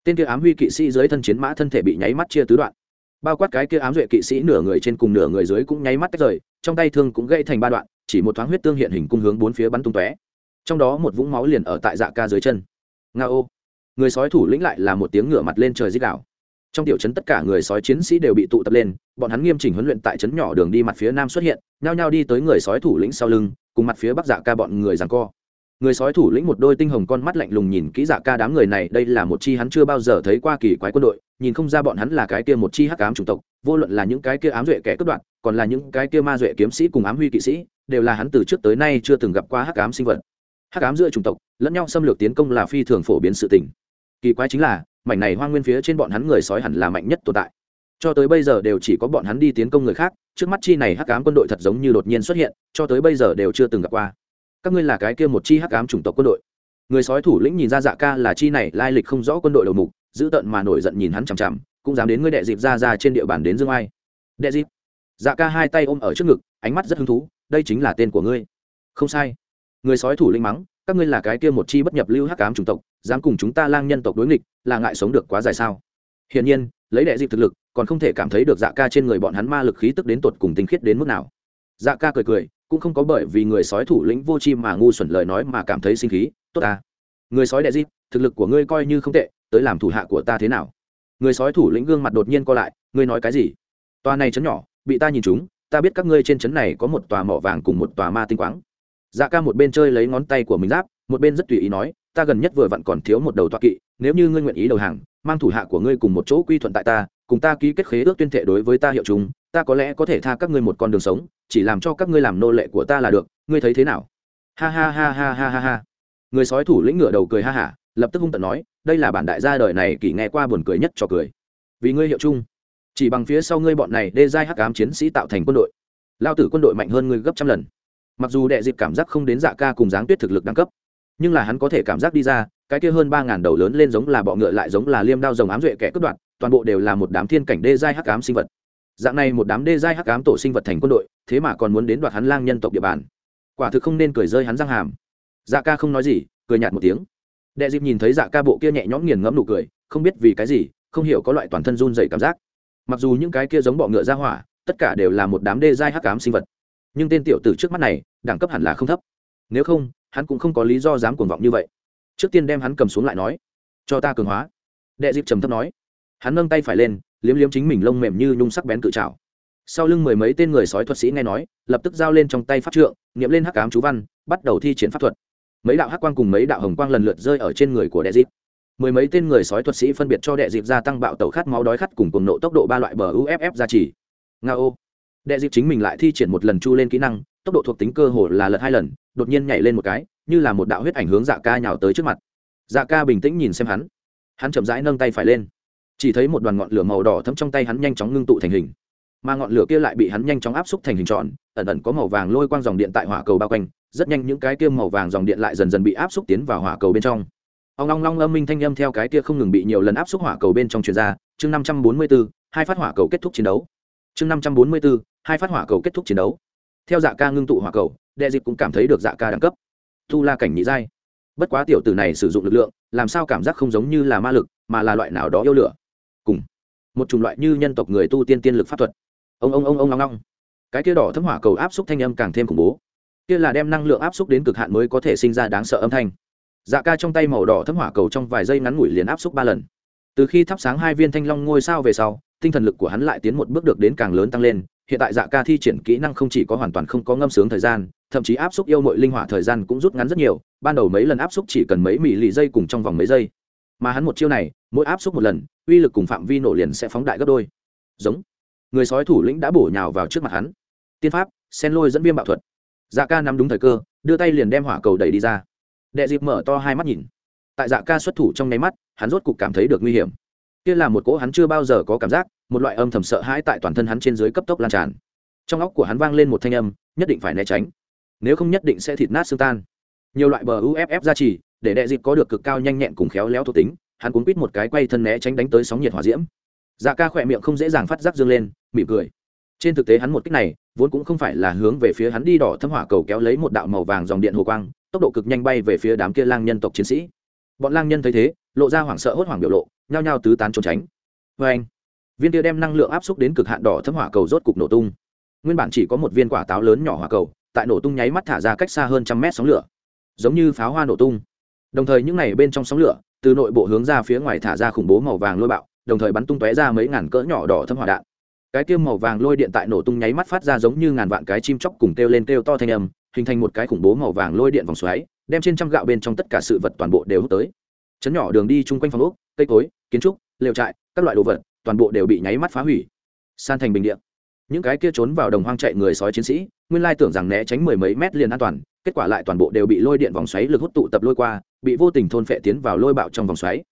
Tên kia ám huy kỵ sĩ dưới thân chiến mã thân thể bị nháy mắt chia tứ đoạn. Bao quát cái kia ám duệ kỵ sĩ nửa người trên cùng nửa người dưới cũng nháy mắt tách rời, trong tay thương cũng gây thành ba đoạn, chỉ một thoáng huyết tương hiện hình cung hướng bốn phía bắn tung tóe. Trong đó một vũng máu liền ở tại dạ ca dưới chân. Nga ô người sói thủ lĩnh lại là một tiếng ngửa mặt lên trời dích đạo trong tiểu trấn tất cả người sói chiến sĩ đều bị tụ tập lên, bọn hắn nghiêm chỉnh huấn luyện tại trấn nhỏ đường đi mặt phía nam xuất hiện, nhao nhao đi tới người sói thủ lĩnh sau lưng, cùng mặt phía bắc dạ ca bọn người giằng co. Người sói thủ lĩnh một đôi tinh hồng con mắt lạnh lùng nhìn kỹ dạ ca đám người này, đây là một chi hắn chưa bao giờ thấy qua kỳ quái quân đội, nhìn không ra bọn hắn là cái kia một chi hắc ám chủng tộc, vô luận là những cái kia ám duệ kẻ cướp đoạn còn là những cái kia ma duệ kiếm sĩ cùng ám huy kỵ sĩ, đều là hắn từ trước tới nay chưa từng gặp qua hắc ám sinh vật. Hắc ám giữa chủng tộc, lẫn nhau xâm lược tiến công là phi thường phổ biến sự tình. Kỳ quái chính là mảnh này hoang nguyên phía trên bọn hắn người sói hẳn là mạnh nhất tồn tại. Cho tới bây giờ đều chỉ có bọn hắn đi tiến công người khác, trước mắt chi này hắc ám quân đội thật giống như đột nhiên xuất hiện, cho tới bây giờ đều chưa từng gặp qua. Các ngươi là cái kia một chi hắc ám chủng tộc quân đội. Người sói thủ lĩnh nhìn ra dạ ca là chi này, lai lịch không rõ quân đội đầu mục, giữ tận mà nổi giận nhìn hắn chằm chằm, cũng dám đến ngươi đệ dịp ra ra trên địa bàn đến dương ai. Đệ dịp. Dạ ca hai tay ôm ở trước ngực, ánh mắt rất hứng thú, đây chính là tên của ngươi. Không sai. Người sói thủ lĩnh mắng các ngươi là cái kia một chi bất nhập lưu hắc ám chủng tộc, dám cùng chúng ta lang nhân tộc đối nghịch, là ngại sống được quá dài sao? Hiển nhiên, lấy đệ dịp thực lực, còn không thể cảm thấy được dạ ca trên người bọn hắn ma lực khí tức đến tột cùng tinh khiết đến mức nào. Dạ ca cười cười, cũng không có bởi vì người sói thủ lĩnh vô chi mà ngu xuẩn lời nói mà cảm thấy sinh khí, tốt ta. Người sói đệ dịp thực lực của ngươi coi như không tệ, tới làm thủ hạ của ta thế nào? Người sói thủ lĩnh gương mặt đột nhiên co lại, ngươi nói cái gì? Tòa này chấn nhỏ, bị ta nhìn chúng ta biết các ngươi trên chấn này có một tòa mỏ vàng cùng một tòa ma tinh quáng dạ ca một bên chơi lấy ngón tay của mình giáp, một bên rất tùy ý nói, ta gần nhất vừa vặn còn thiếu một đầu toa kỵ, nếu như ngươi nguyện ý đầu hàng, mang thủ hạ của ngươi cùng một chỗ quy thuận tại ta, cùng ta ký kết khế ước tuyên thệ đối với ta hiệu chúng ta có lẽ có thể tha các ngươi một con đường sống, chỉ làm cho các ngươi làm nô lệ của ta là được, ngươi thấy thế nào? Ha ha ha ha ha ha ha. Người sói thủ lĩnh ngửa đầu cười ha hả, lập tức hung tận nói, đây là bản đại gia đời này kỳ nghe qua buồn cười nhất cho cười. Vì ngươi hiệu chung, chỉ bằng phía sau ngươi bọn này đê giai hắc ám chiến sĩ tạo thành quân đội. Lao tử quân đội mạnh hơn ngươi gấp trăm lần mặc dù đệ dịp cảm giác không đến dạ ca cùng dáng tuyết thực lực đẳng cấp, nhưng là hắn có thể cảm giác đi ra, cái kia hơn ba ngàn đầu lớn lên giống là bọ ngựa lại giống là liêm đao rồng ám duệ kẻ cướp đoạt, toàn bộ đều là một đám thiên cảnh đê giai hắc ám sinh vật. Dạng này một đám đê giai hắc ám tổ sinh vật thành quân đội, thế mà còn muốn đến đoạt hắn lang nhân tộc địa bàn. Quả thực không nên cười rơi hắn răng hàm. Dạ ca không nói gì, cười nhạt một tiếng. Đệ dịp nhìn thấy dạ ca bộ kia nhẹ nhõm nghiền ngẫm nụ cười, không biết vì cái gì, không hiểu có loại toàn thân run dày cảm giác. Mặc dù những cái kia giống bọ ngựa ra hỏa, tất cả đều là một đám đê giai hắc ám sinh vật nhưng tên tiểu tử trước mắt này, đẳng cấp hẳn là không thấp. Nếu không, hắn cũng không có lý do dám cuồng vọng như vậy. Trước tiên đem hắn cầm xuống lại nói, cho ta cường hóa. Đệ dịp trầm thấp nói. Hắn nâng tay phải lên, liếm liếm chính mình lông mềm như nhung sắc bén cự trào sau lưng mười mấy tên người sói thuật sĩ nghe nói, lập tức giao lên trong tay pháp trượng nghiệm lên hắc cám chú văn, bắt đầu thi triển pháp thuật. Mấy đạo hắc quang cùng mấy đạo hồng quang lần lượt rơi ở trên người của đệ dịp mười mấy tên người sói thuật sĩ phân biệt cho đệ dịp gia tăng bạo tẩu khát máu đói khát cùng cùng nộ tốc độ ba loại bờ uff ra chỉ nga ô đệ dịp chính mình lại thi triển một lần chu lên kỹ năng, tốc độ thuộc tính cơ hồ là lật hai lần, đột nhiên nhảy lên một cái, như là một đạo huyết ảnh hướng dạ ca nhào tới trước mặt. Dạ ca bình tĩnh nhìn xem hắn. Hắn chậm rãi nâng tay phải lên. Chỉ thấy một đoàn ngọn lửa màu đỏ thấm trong tay hắn nhanh chóng ngưng tụ thành hình. Mà ngọn lửa kia lại bị hắn nhanh chóng áp xúc thành hình tròn, ẩn ẩn có màu vàng lôi quang dòng điện tại hỏa cầu bao quanh, rất nhanh những cái kia màu vàng dòng điện lại dần dần bị áp xúc tiến vào hỏa cầu bên trong. Ông long long âm minh thanh âm theo cái kia không ngừng bị nhiều lần áp xúc hỏa cầu bên trong truyền ra, chương năm trăm bốn mươi bốn hai phát hỏa cầu kết thúc chiến đấu. Chương năm trăm bốn mươi bốn hai phát hỏa cầu kết thúc chiến đấu. Theo dạ ca ngưng tụ hỏa cầu, đệ dịp cũng cảm thấy được dạ ca đẳng cấp. Thu la cảnh nhị giai. Bất quá tiểu tử này sử dụng lực lượng, làm sao cảm giác không giống như là ma lực, mà là loại nào đó yêu lửa. Cùng một chủng loại như nhân tộc người tu tiên tiên lực pháp thuật. Ông ông ông ông long long cái kia đỏ thấm hỏa cầu áp xúc thanh âm càng thêm khủng bố. Kia là đem năng lượng áp xúc đến cực hạn mới có thể sinh ra đáng sợ âm thanh. Dạ ca trong tay màu đỏ thấm hỏa cầu trong vài giây ngắn ngủi liền áp xúc ba lần. Từ khi thắp sáng hai viên thanh long ngôi sao về sau, tinh thần lực của hắn lại tiến một bước được đến càng lớn tăng lên hiện tại dạ ca thi triển kỹ năng không chỉ có hoàn toàn không có ngâm sướng thời gian, thậm chí áp xúc yêu mọi linh hỏa thời gian cũng rút ngắn rất nhiều, ban đầu mấy lần áp xúc chỉ cần mấy mỉ lì giây cùng trong vòng mấy giây. Mà hắn một chiêu này, mỗi áp xúc một lần, uy lực cùng phạm vi nổ liền sẽ phóng đại gấp đôi. Giống. Người sói thủ lĩnh đã bổ nhào vào trước mặt hắn. Tiên pháp sen lôi dẫn viêm bạo thuật. Dạ ca nắm đúng thời cơ, đưa tay liền đem hỏa cầu đẩy đi ra. Đệ dịp mở to hai mắt nhìn. Tại dạ ca xuất thủ trong nháy mắt, hắn rốt cục cảm thấy được nguy hiểm. Kia là một cỗ hắn chưa bao giờ có cảm giác một loại âm thầm sợ hãi tại toàn thân hắn trên dưới cấp tốc lan tràn. Trong óc của hắn vang lên một thanh âm, nhất định phải né tránh. Nếu không nhất định sẽ thịt nát xương tan. Nhiều loại bờ uff ra trì, để đệ dịp có được cực cao nhanh nhẹn cùng khéo léo thuộc tính, hắn cuốn quít một cái quay thân né tránh đánh tới sóng nhiệt hỏa diễm. Dạ ca khỏe miệng không dễ dàng phát giác dương lên, mỉm cười. Trên thực tế hắn một cách này, vốn cũng không phải là hướng về phía hắn đi đỏ thâm hỏa cầu kéo lấy một đạo màu vàng dòng điện hồ quang, tốc độ cực nhanh bay về phía đám kia lang nhân tộc chiến sĩ. Bọn lang nhân thấy thế, lộ ra hoảng sợ hốt hoảng biểu lộ, nhao nhao tứ tán trốn tránh. Vê anh viên kia đem năng lượng áp xúc đến cực hạn đỏ thấm hỏa cầu rốt cục nổ tung. Nguyên bản chỉ có một viên quả táo lớn nhỏ hỏa cầu, tại nổ tung nháy mắt thả ra cách xa hơn trăm mét sóng lửa. Giống như pháo hoa nổ tung. Đồng thời những này bên trong sóng lửa, từ nội bộ hướng ra phía ngoài thả ra khủng bố màu vàng lôi bạo, đồng thời bắn tung tóe ra mấy ngàn cỡ nhỏ đỏ thâm hỏa đạn. Cái tiêm màu vàng lôi điện tại nổ tung nháy mắt phát ra giống như ngàn vạn cái chim chóc cùng kêu lên kêu to thanh âm, hình thành một cái khủng bố màu vàng lôi điện vòng xoáy, đem trên trăm gạo bên trong tất cả sự vật toàn bộ đều hút tới. Chấn nhỏ đường đi chung quanh phòng ốc, cây cối, kiến trúc, lều trại, các loại đồ vật toàn bộ đều bị nháy mắt phá hủy. San thành bình điện những cái kia trốn vào đồng hoang chạy người sói chiến sĩ, nguyên lai tưởng rằng né tránh mười mấy mét liền an toàn, kết quả lại toàn bộ đều bị lôi điện vòng xoáy lực hút tụ tập lôi qua, bị vô tình thôn phệ tiến vào lôi bạo trong vòng xoáy.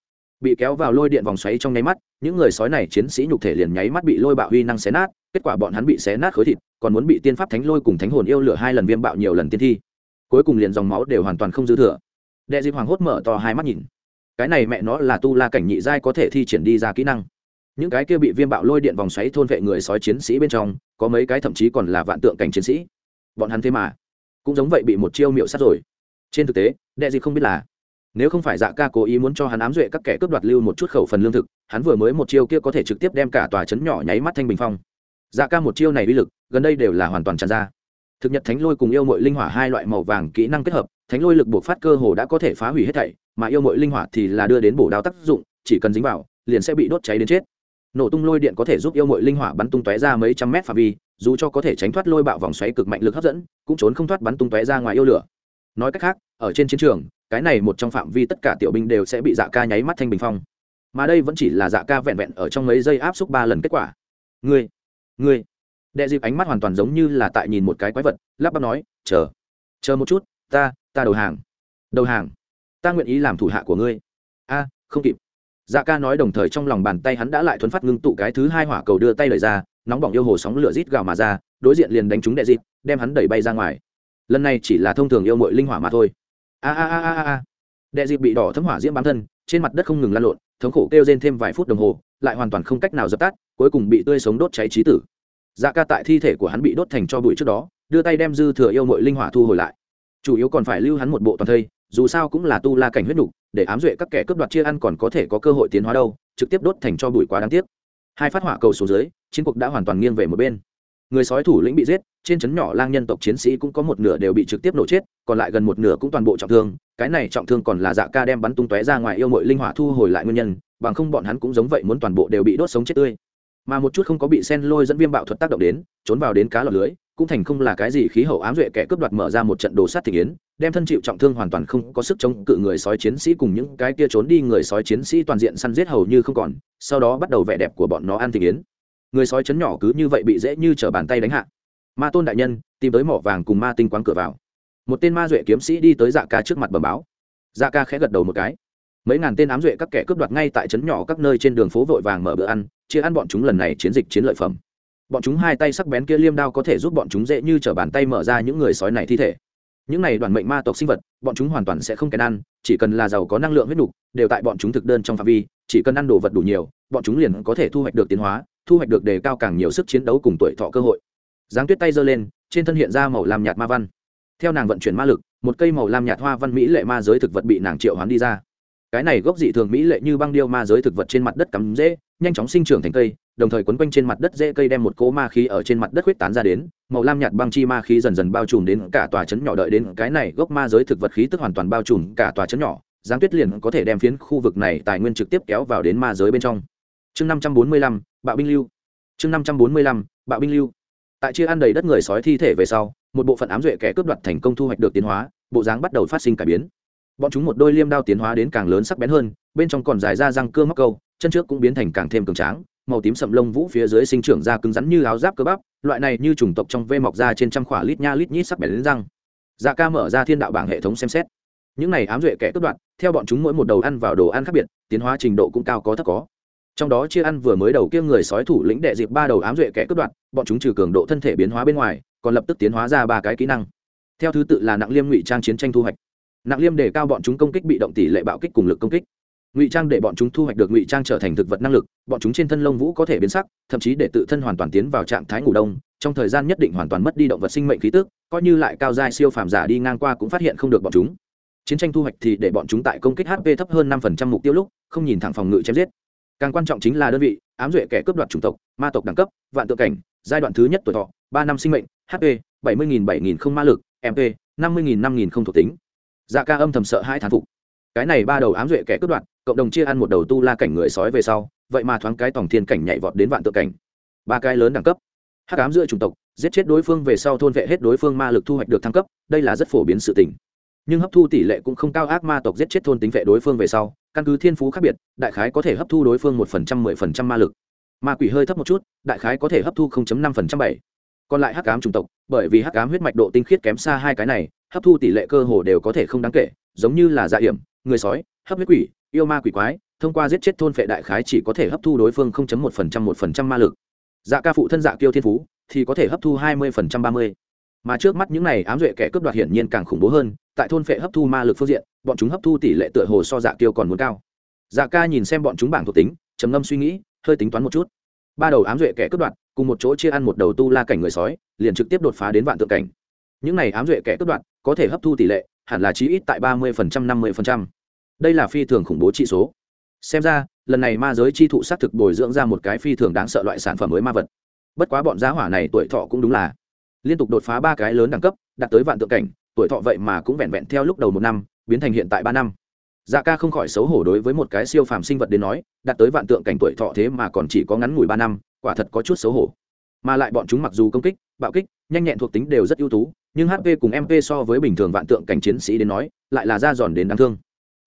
Bị kéo vào lôi điện vòng xoáy trong nháy mắt, những người sói này chiến sĩ nhục thể liền nháy mắt bị lôi bạo huy năng xé nát, kết quả bọn hắn bị xé nát khối thịt, còn muốn bị tiên pháp thánh lôi cùng thánh hồn yêu lửa hai lần viêm bạo nhiều lần tiên thi. Cuối cùng liền dòng máu đều hoàn toàn không dư thừa. Đệ dịp hoàng hốt mở to hai mắt nhìn. Cái này mẹ nó là tu la cảnh nhị giai có thể thi triển đi ra kỹ năng những cái kia bị viêm bạo lôi điện vòng xoáy thôn vệ người sói chiến sĩ bên trong, có mấy cái thậm chí còn là vạn tượng cảnh chiến sĩ. Bọn hắn thế mà cũng giống vậy bị một chiêu miệu sát rồi. Trên thực tế, đệ gì không biết là, nếu không phải dạ ca cố ý muốn cho hắn ám duệ các kẻ cướp đoạt lưu một chút khẩu phần lương thực, hắn vừa mới một chiêu kia có thể trực tiếp đem cả tòa trấn nhỏ nháy mắt thanh bình phong. Dạ ca một chiêu này uy lực, gần đây đều là hoàn toàn tràn ra. Thực nhật thánh lôi cùng yêu mội linh hỏa hai loại màu vàng kỹ năng kết hợp, thánh lôi lực buộc phát cơ hồ đã có thể phá hủy hết thảy, mà yêu mội linh hỏa thì là đưa đến bổ đao tác dụng, chỉ cần dính vào, liền sẽ bị đốt cháy đến chết nổ tung lôi điện có thể giúp yêu mội linh hỏa bắn tung tóe ra mấy trăm mét phạm vi, dù cho có thể tránh thoát lôi bạo vòng xoáy cực mạnh lực hấp dẫn, cũng trốn không thoát bắn tung tóe ra ngoài yêu lửa. Nói cách khác, ở trên chiến trường, cái này một trong phạm vi tất cả tiểu binh đều sẽ bị dạ ca nháy mắt thanh bình phong. Mà đây vẫn chỉ là dạ ca vẹn vẹn ở trong mấy giây áp xúc ba lần kết quả. Ngươi ngươi. Đệ dịp ánh mắt hoàn toàn giống như là tại nhìn một cái quái vật, lắp bắp nói, chờ chờ một chút, ta ta đầu hàng đầu hàng. Ta nguyện ý làm thủ hạ của ngươi. A, không kịp dạ ca nói đồng thời trong lòng bàn tay hắn đã lại thuấn phát ngưng tụ cái thứ hai hỏa cầu đưa tay lời ra, nóng bỏng yêu hồ sóng lửa rít gào mà ra, đối diện liền đánh trúng đệ dịp, đem hắn đẩy bay ra ngoài. Lần này chỉ là thông thường yêu mội linh hỏa mà thôi. A a a a a đệ dịp bị đỏ thấm hỏa diễm bám thân, trên mặt đất không ngừng lan lộn, thống khổ kêu trên thêm vài phút đồng hồ, lại hoàn toàn không cách nào dập tắt, cuối cùng bị tươi sống đốt cháy trí tử. Dạ ca tại thi thể của hắn bị đốt thành cho bụi trước đó, đưa tay đem dư thừa yêu mội linh hỏa thu hồi lại. Chủ yếu còn phải lưu hắn một bộ toàn thây dù sao cũng là tu la cảnh huyết đủ để ám duệ các kẻ cướp đoạt chia ăn còn có thể có cơ hội tiến hóa đâu, trực tiếp đốt thành cho bụi quá đáng tiếc. Hai phát hỏa cầu xuống dưới, chiến cuộc đã hoàn toàn nghiêng về một bên. Người sói thủ lĩnh bị giết, trên trấn nhỏ lang nhân tộc chiến sĩ cũng có một nửa đều bị trực tiếp nổ chết, còn lại gần một nửa cũng toàn bộ trọng thương. Cái này trọng thương còn là dạ ca đem bắn tung tóe ra ngoài yêu mội linh hỏa thu hồi lại nguyên nhân, bằng không bọn hắn cũng giống vậy muốn toàn bộ đều bị đốt sống chết tươi. Mà một chút không có bị sen lôi dẫn viêm bạo thuật tác động đến, trốn vào đến cá lọt lưới cũng thành không là cái gì khí hậu ám duệ kẻ cướp đoạt mở ra một trận đồ sát thị yến, đem thân chịu trọng thương hoàn toàn không có sức chống cự người sói chiến sĩ cùng những cái kia trốn đi người sói chiến sĩ toàn diện săn giết hầu như không còn, sau đó bắt đầu vẻ đẹp của bọn nó ăn thị yến. Người sói chấn nhỏ cứ như vậy bị dễ như t bàn tay đánh hạ. Ma tôn đại nhân, tìm tới mỏ vàng cùng ma tinh quán cửa vào. Một tên ma duệ kiếm sĩ đi tới dạ ca trước mặt bờ báo. Dạ ca khẽ gật đầu một cái. Mấy ngàn tên ám duệ các kẻ cướp đoạt ngay tại trấn nhỏ các nơi trên đường phố vội vàng mở bữa ăn, chia ăn bọn chúng lần này chiến dịch chiến lợi phẩm bọn chúng hai tay sắc bén kia liêm đao có thể giúp bọn chúng dễ như t bàn tay mở ra những người sói này thi thể. Những này đoàn mệnh ma tộc sinh vật, bọn chúng hoàn toàn sẽ không kèn ăn, chỉ cần là giàu có năng lượng huyết nục, đều tại bọn chúng thực đơn trong phạm vi, chỉ cần ăn đồ vật đủ nhiều, bọn chúng liền có thể thu hoạch được tiến hóa, thu hoạch được đề cao càng nhiều sức chiến đấu cùng tuổi thọ cơ hội. Giáng tuyết tay giơ lên, trên thân hiện ra màu lam nhạt ma văn. Theo nàng vận chuyển ma lực, một cây màu lam nhạt hoa văn mỹ lệ ma giới thực vật bị nàng triệu hoán đi ra. Cái này gốc dị thường mỹ lệ như băng điêu ma giới thực vật trên mặt đất cắm dễ nhanh chóng sinh trưởng thành cây đồng thời quấn quanh trên mặt đất dễ cây đem một cỗ ma khí ở trên mặt đất huyết tán ra đến, màu lam nhạt băng chi ma khí dần dần bao trùm đến cả tòa chấn nhỏ đợi đến cái này gốc ma giới thực vật khí tức hoàn toàn bao trùm cả tòa chấn nhỏ giáng tuyết liền có thể đem phiến khu vực này tài nguyên trực tiếp kéo vào đến ma giới bên trong. Chương năm trăm bốn mươi lăm, bạo binh lưu. Chương năm trăm bốn mươi lăm, bạo binh lưu. Tại chia ăn đầy đất người sói thi thể về sau, một bộ phận ám duệ kẻ cướp đoạt thành công thu hoạch được tiến hóa, bộ dáng bắt đầu phát sinh cải biến. Bọn chúng một đôi liêm đao tiến hóa đến càng lớn sắc bén hơn, bên trong còn dài ra răng cưa móc câu, chân trước cũng biến thành càng thêm cường tráng màu tím sậm lông vũ phía dưới sinh trưởng ra cứng rắn như áo giáp cơ bắp, loại này như chủng tộc trong vê mọc ra trên trăm khỏa lít nha lít nhít sắc bén đến răng. Dạ ca mở ra thiên đạo bảng hệ thống xem xét. Những này ám duệ kẻ cướp đoạt, theo bọn chúng mỗi một đầu ăn vào đồ ăn khác biệt, tiến hóa trình độ cũng cao có thấp có. Trong đó chia ăn vừa mới đầu kia người sói thủ lĩnh đệ dịp ba đầu ám duệ kẻ cướp đoạt, bọn chúng trừ cường độ thân thể biến hóa bên ngoài, còn lập tức tiến hóa ra ba cái kỹ năng. Theo thứ tự là nặng liêm ngụy trang chiến tranh thu hoạch. Nặng liêm để cao bọn chúng công kích bị động tỷ lệ bạo kích cùng lực công kích ngụy trang để bọn chúng thu hoạch được ngụy trang trở thành thực vật năng lực, bọn chúng trên thân lông vũ có thể biến sắc, thậm chí để tự thân hoàn toàn tiến vào trạng thái ngủ đông, trong thời gian nhất định hoàn toàn mất đi động vật sinh mệnh khí tức, coi như lại cao giai siêu phàm giả đi ngang qua cũng phát hiện không được bọn chúng. Chiến tranh thu hoạch thì để bọn chúng tại công kích hp thấp hơn năm mục tiêu lúc, không nhìn thẳng phòng ngự chém giết. Càng quan trọng chính là đơn vị, ám duệ kẻ cướp đoạt chủng tộc, ma tộc đẳng cấp, vạn tượng cảnh, giai đoạn thứ nhất tuổi thọ, ba năm sinh mệnh hp bảy mươi bảy nghìn không ma lực mp năm mươi năm nghìn không thuộc tính. Dạ ca âm thầm sợ hai thán phục. Cái này ba đầu ám duệ kẻ cướp đoạt cộng đồng chia ăn một đầu tu la cảnh người sói về sau, vậy mà thoáng cái tổng thiên cảnh nhảy vọt đến vạn tượng cảnh. Ba cái lớn đẳng cấp. Hắc ám giữa chủng tộc, giết chết đối phương về sau thôn vệ hết đối phương ma lực thu hoạch được thăng cấp, đây là rất phổ biến sự tình. Nhưng hấp thu tỷ lệ cũng không cao ác ma tộc giết chết thôn tính vệ đối phương về sau, căn cứ thiên phú khác biệt, đại khái có thể hấp thu đối phương một phần trăm, mười phần trăm ma lực. Ma quỷ hơi thấp một chút, đại khái có thể hấp thu không chấm năm phần trăm bảy. Còn lại hắc ám chủng tộc, bởi vì hắc ám huyết mạch độ tinh khiết kém xa hai cái này, hấp thu tỷ lệ cơ hồ đều có thể không đáng kể, giống như là dạ hiểm, người sói, hấp huyết quỷ yêu ma quỷ quái, thông qua giết chết thôn phệ đại khái chỉ có thể hấp thu đối phương một phần trăm một phần trăm ma lực. Dạ ca phụ thân dạ kiêu thiên phú, thì có thể hấp thu hai mươi phần trăm ba mươi. Mà trước mắt những này ám duệ kẻ cướp đoạt hiển nhiên càng khủng bố hơn, tại thôn phệ hấp thu ma lực phương diện, bọn chúng hấp thu tỷ lệ tựa hồ so dạ kiêu còn muốn cao. Dạ ca nhìn xem bọn chúng bảng thuộc tính, trầm ngâm suy nghĩ, hơi tính toán một chút. Ba đầu ám duệ kẻ cướp đoạt, cùng một chỗ chia ăn một đầu tu la cảnh người sói, liền trực tiếp đột phá đến vạn tượng cảnh. Những này ám duệ kẻ cướp đoạt, có thể hấp thu tỷ lệ, hẳn là chí ít tại ba mươi năm mươi đây là phi thường khủng bố trị số. Xem ra, lần này ma giới chi thụ xác thực bồi dưỡng ra một cái phi thường đáng sợ loại sản phẩm mới ma vật. Bất quá bọn giá hỏa này tuổi thọ cũng đúng là liên tục đột phá ba cái lớn đẳng cấp, đạt tới vạn tượng cảnh, tuổi thọ vậy mà cũng vẹn vẹn theo lúc đầu một năm, biến thành hiện tại ba năm. Dạ ca không khỏi xấu hổ đối với một cái siêu phàm sinh vật đến nói, đạt tới vạn tượng cảnh tuổi thọ thế mà còn chỉ có ngắn ngủi ba năm, quả thật có chút xấu hổ. Mà lại bọn chúng mặc dù công kích, bạo kích, nhanh nhẹn thuộc tính đều rất ưu tú, nhưng hp cùng mp so với bình thường vạn tượng cảnh chiến sĩ đến nói, lại là ra giòn đến đáng thương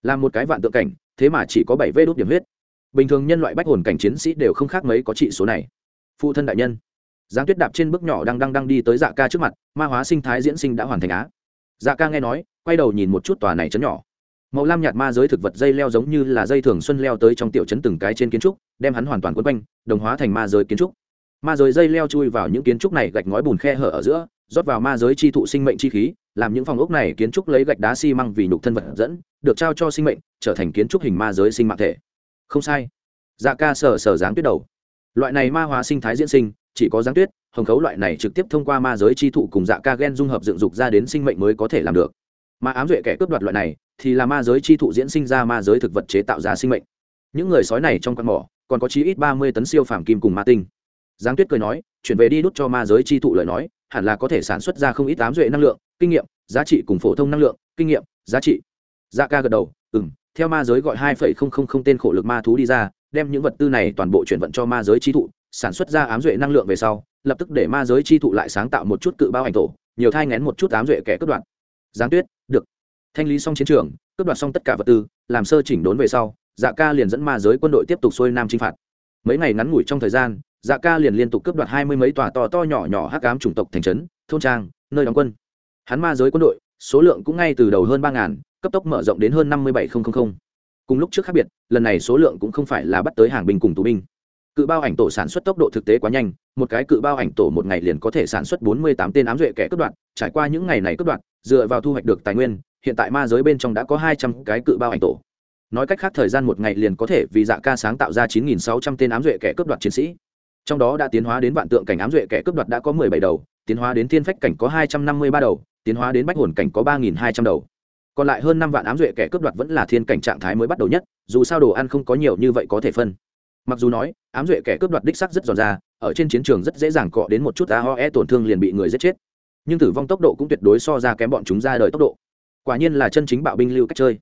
là một cái vạn tượng cảnh, thế mà chỉ có bảy vê đốt điểm huyết. Bình thường nhân loại bách hồn cảnh chiến sĩ đều không khác mấy có trị số này. Phụ thân đại nhân. Giáng tuyết đạp trên bước nhỏ đang đang đang đi tới dạ ca trước mặt, ma hóa sinh thái diễn sinh đã hoàn thành á. Dạ ca nghe nói, quay đầu nhìn một chút tòa này chấn nhỏ. Màu lam nhạt ma giới thực vật dây leo giống như là dây thường xuân leo tới trong tiểu chấn từng cái trên kiến trúc, đem hắn hoàn toàn quấn quanh, đồng hóa thành ma giới kiến trúc. Ma giới dây leo chui vào những kiến trúc này gạch ngói bùn khe hở ở giữa rót vào ma giới chi thụ sinh mệnh chi khí, làm những phòng ốc này kiến trúc lấy gạch đá xi măng vì nhục thân vật dẫn, được trao cho sinh mệnh, trở thành kiến trúc hình ma giới sinh mạng thể. Không sai. Dạ ca sở sở dáng tuyết đầu. Loại này ma hóa sinh thái diễn sinh, chỉ có dáng tuyết, hồng khấu loại này trực tiếp thông qua ma giới chi thụ cùng dạ ca gen dung hợp dựng dục ra đến sinh mệnh mới có thể làm được. Mà ám duệ kẻ cướp đoạt loại này, thì là ma giới chi thụ diễn sinh ra ma giới thực vật chế tạo ra sinh mệnh. Những người sói này trong căn mỏ, còn có chí ít ba mươi tấn siêu phàm kim cùng ma tinh. Giáng tuyết cười nói, chuyển về đi đút cho ma giới chi thụ lời nói hẳn là có thể sản xuất ra không ít ám duệ năng lượng, kinh nghiệm, giá trị cùng phổ thông năng lượng, kinh nghiệm, giá trị. Dạ ca gật đầu ừ m theo ma giới gọi hai phẩy không không không tên khổ lực ma thú đi ra, đem những vật tư này toàn bộ chuyển vận cho ma giới chi thụ, sản xuất ra ám duệ năng lượng về sau, lập tức để ma giới chi thụ lại sáng tạo một chút cự bao ảnh tổ, nhiều thai ngén một chút ám duệ kẻ cướp đoạt. Giáng tuyết, được. Thanh lý xong chiến trường, cướp đoạt xong tất cả vật tư, làm sơ chỉnh đốn về sau dạ ca liền dẫn ma giới quân đội tiếp tục xuôi nam chinh phạt. Mấy ngày ngắn ngủi trong thời gian dạ ca liền liên tục cướp đoạt hai mươi mấy tòa to to nhỏ nhỏ hắc ám chủng tộc thành trấn, thôn trang, nơi đóng quân. Hắn ma giới quân đội, số lượng cũng ngay từ đầu hơn ba ngàn, cấp tốc mở rộng đến hơn năm mươi bảy nghìn cùng lúc trước khác biệt, lần này số lượng cũng không phải là bắt tới hàng binh cùng tù binh. Cự bao ảnh tổ sản xuất tốc độ thực tế quá nhanh, một cái cự bao ảnh tổ một ngày liền có thể sản xuất bốn mươi tám tên ám duệ kẻ cướp đoạt, trải qua những ngày này cướp đoạt, dựa vào thu hoạch được tài nguyên, hiện tại ma giới bên trong đã có hai trăm cái cự bao ảnh tổ. Nói cách khác thời gian một ngày liền có thể vì dạ ca sáng tạo ra chín nghìn sáu trăm tên ám duệ kẻ cướp đoạt chiến sĩ trong đó đã tiến hóa đến vạn tượng cảnh ám duệ kẻ cướp đoạt đã có mười bảy đầu, tiến hóa đến thiên phách cảnh có hai trăm năm mươi ba đầu, tiến hóa đến bách hồn cảnh có ba nghìn hai trăm đầu. Còn lại hơn năm vạn ám duệ kẻ cướp đoạt vẫn là thiên cảnh trạng thái mới bắt đầu nhất, dù sao đồ ăn không có nhiều như vậy có thể phân. Mặc dù nói, ám duệ kẻ cướp đoạt đích sắc rất giòn ra ở trên chiến trường rất dễ dàng cọ đến một chút aoe tổn thương liền bị người giết chết. Nhưng tử vong tốc độ cũng tuyệt đối so ra kém bọn chúng ra đời tốc độ. Quả nhiên là chân chính bạo binh lưu cách chơi.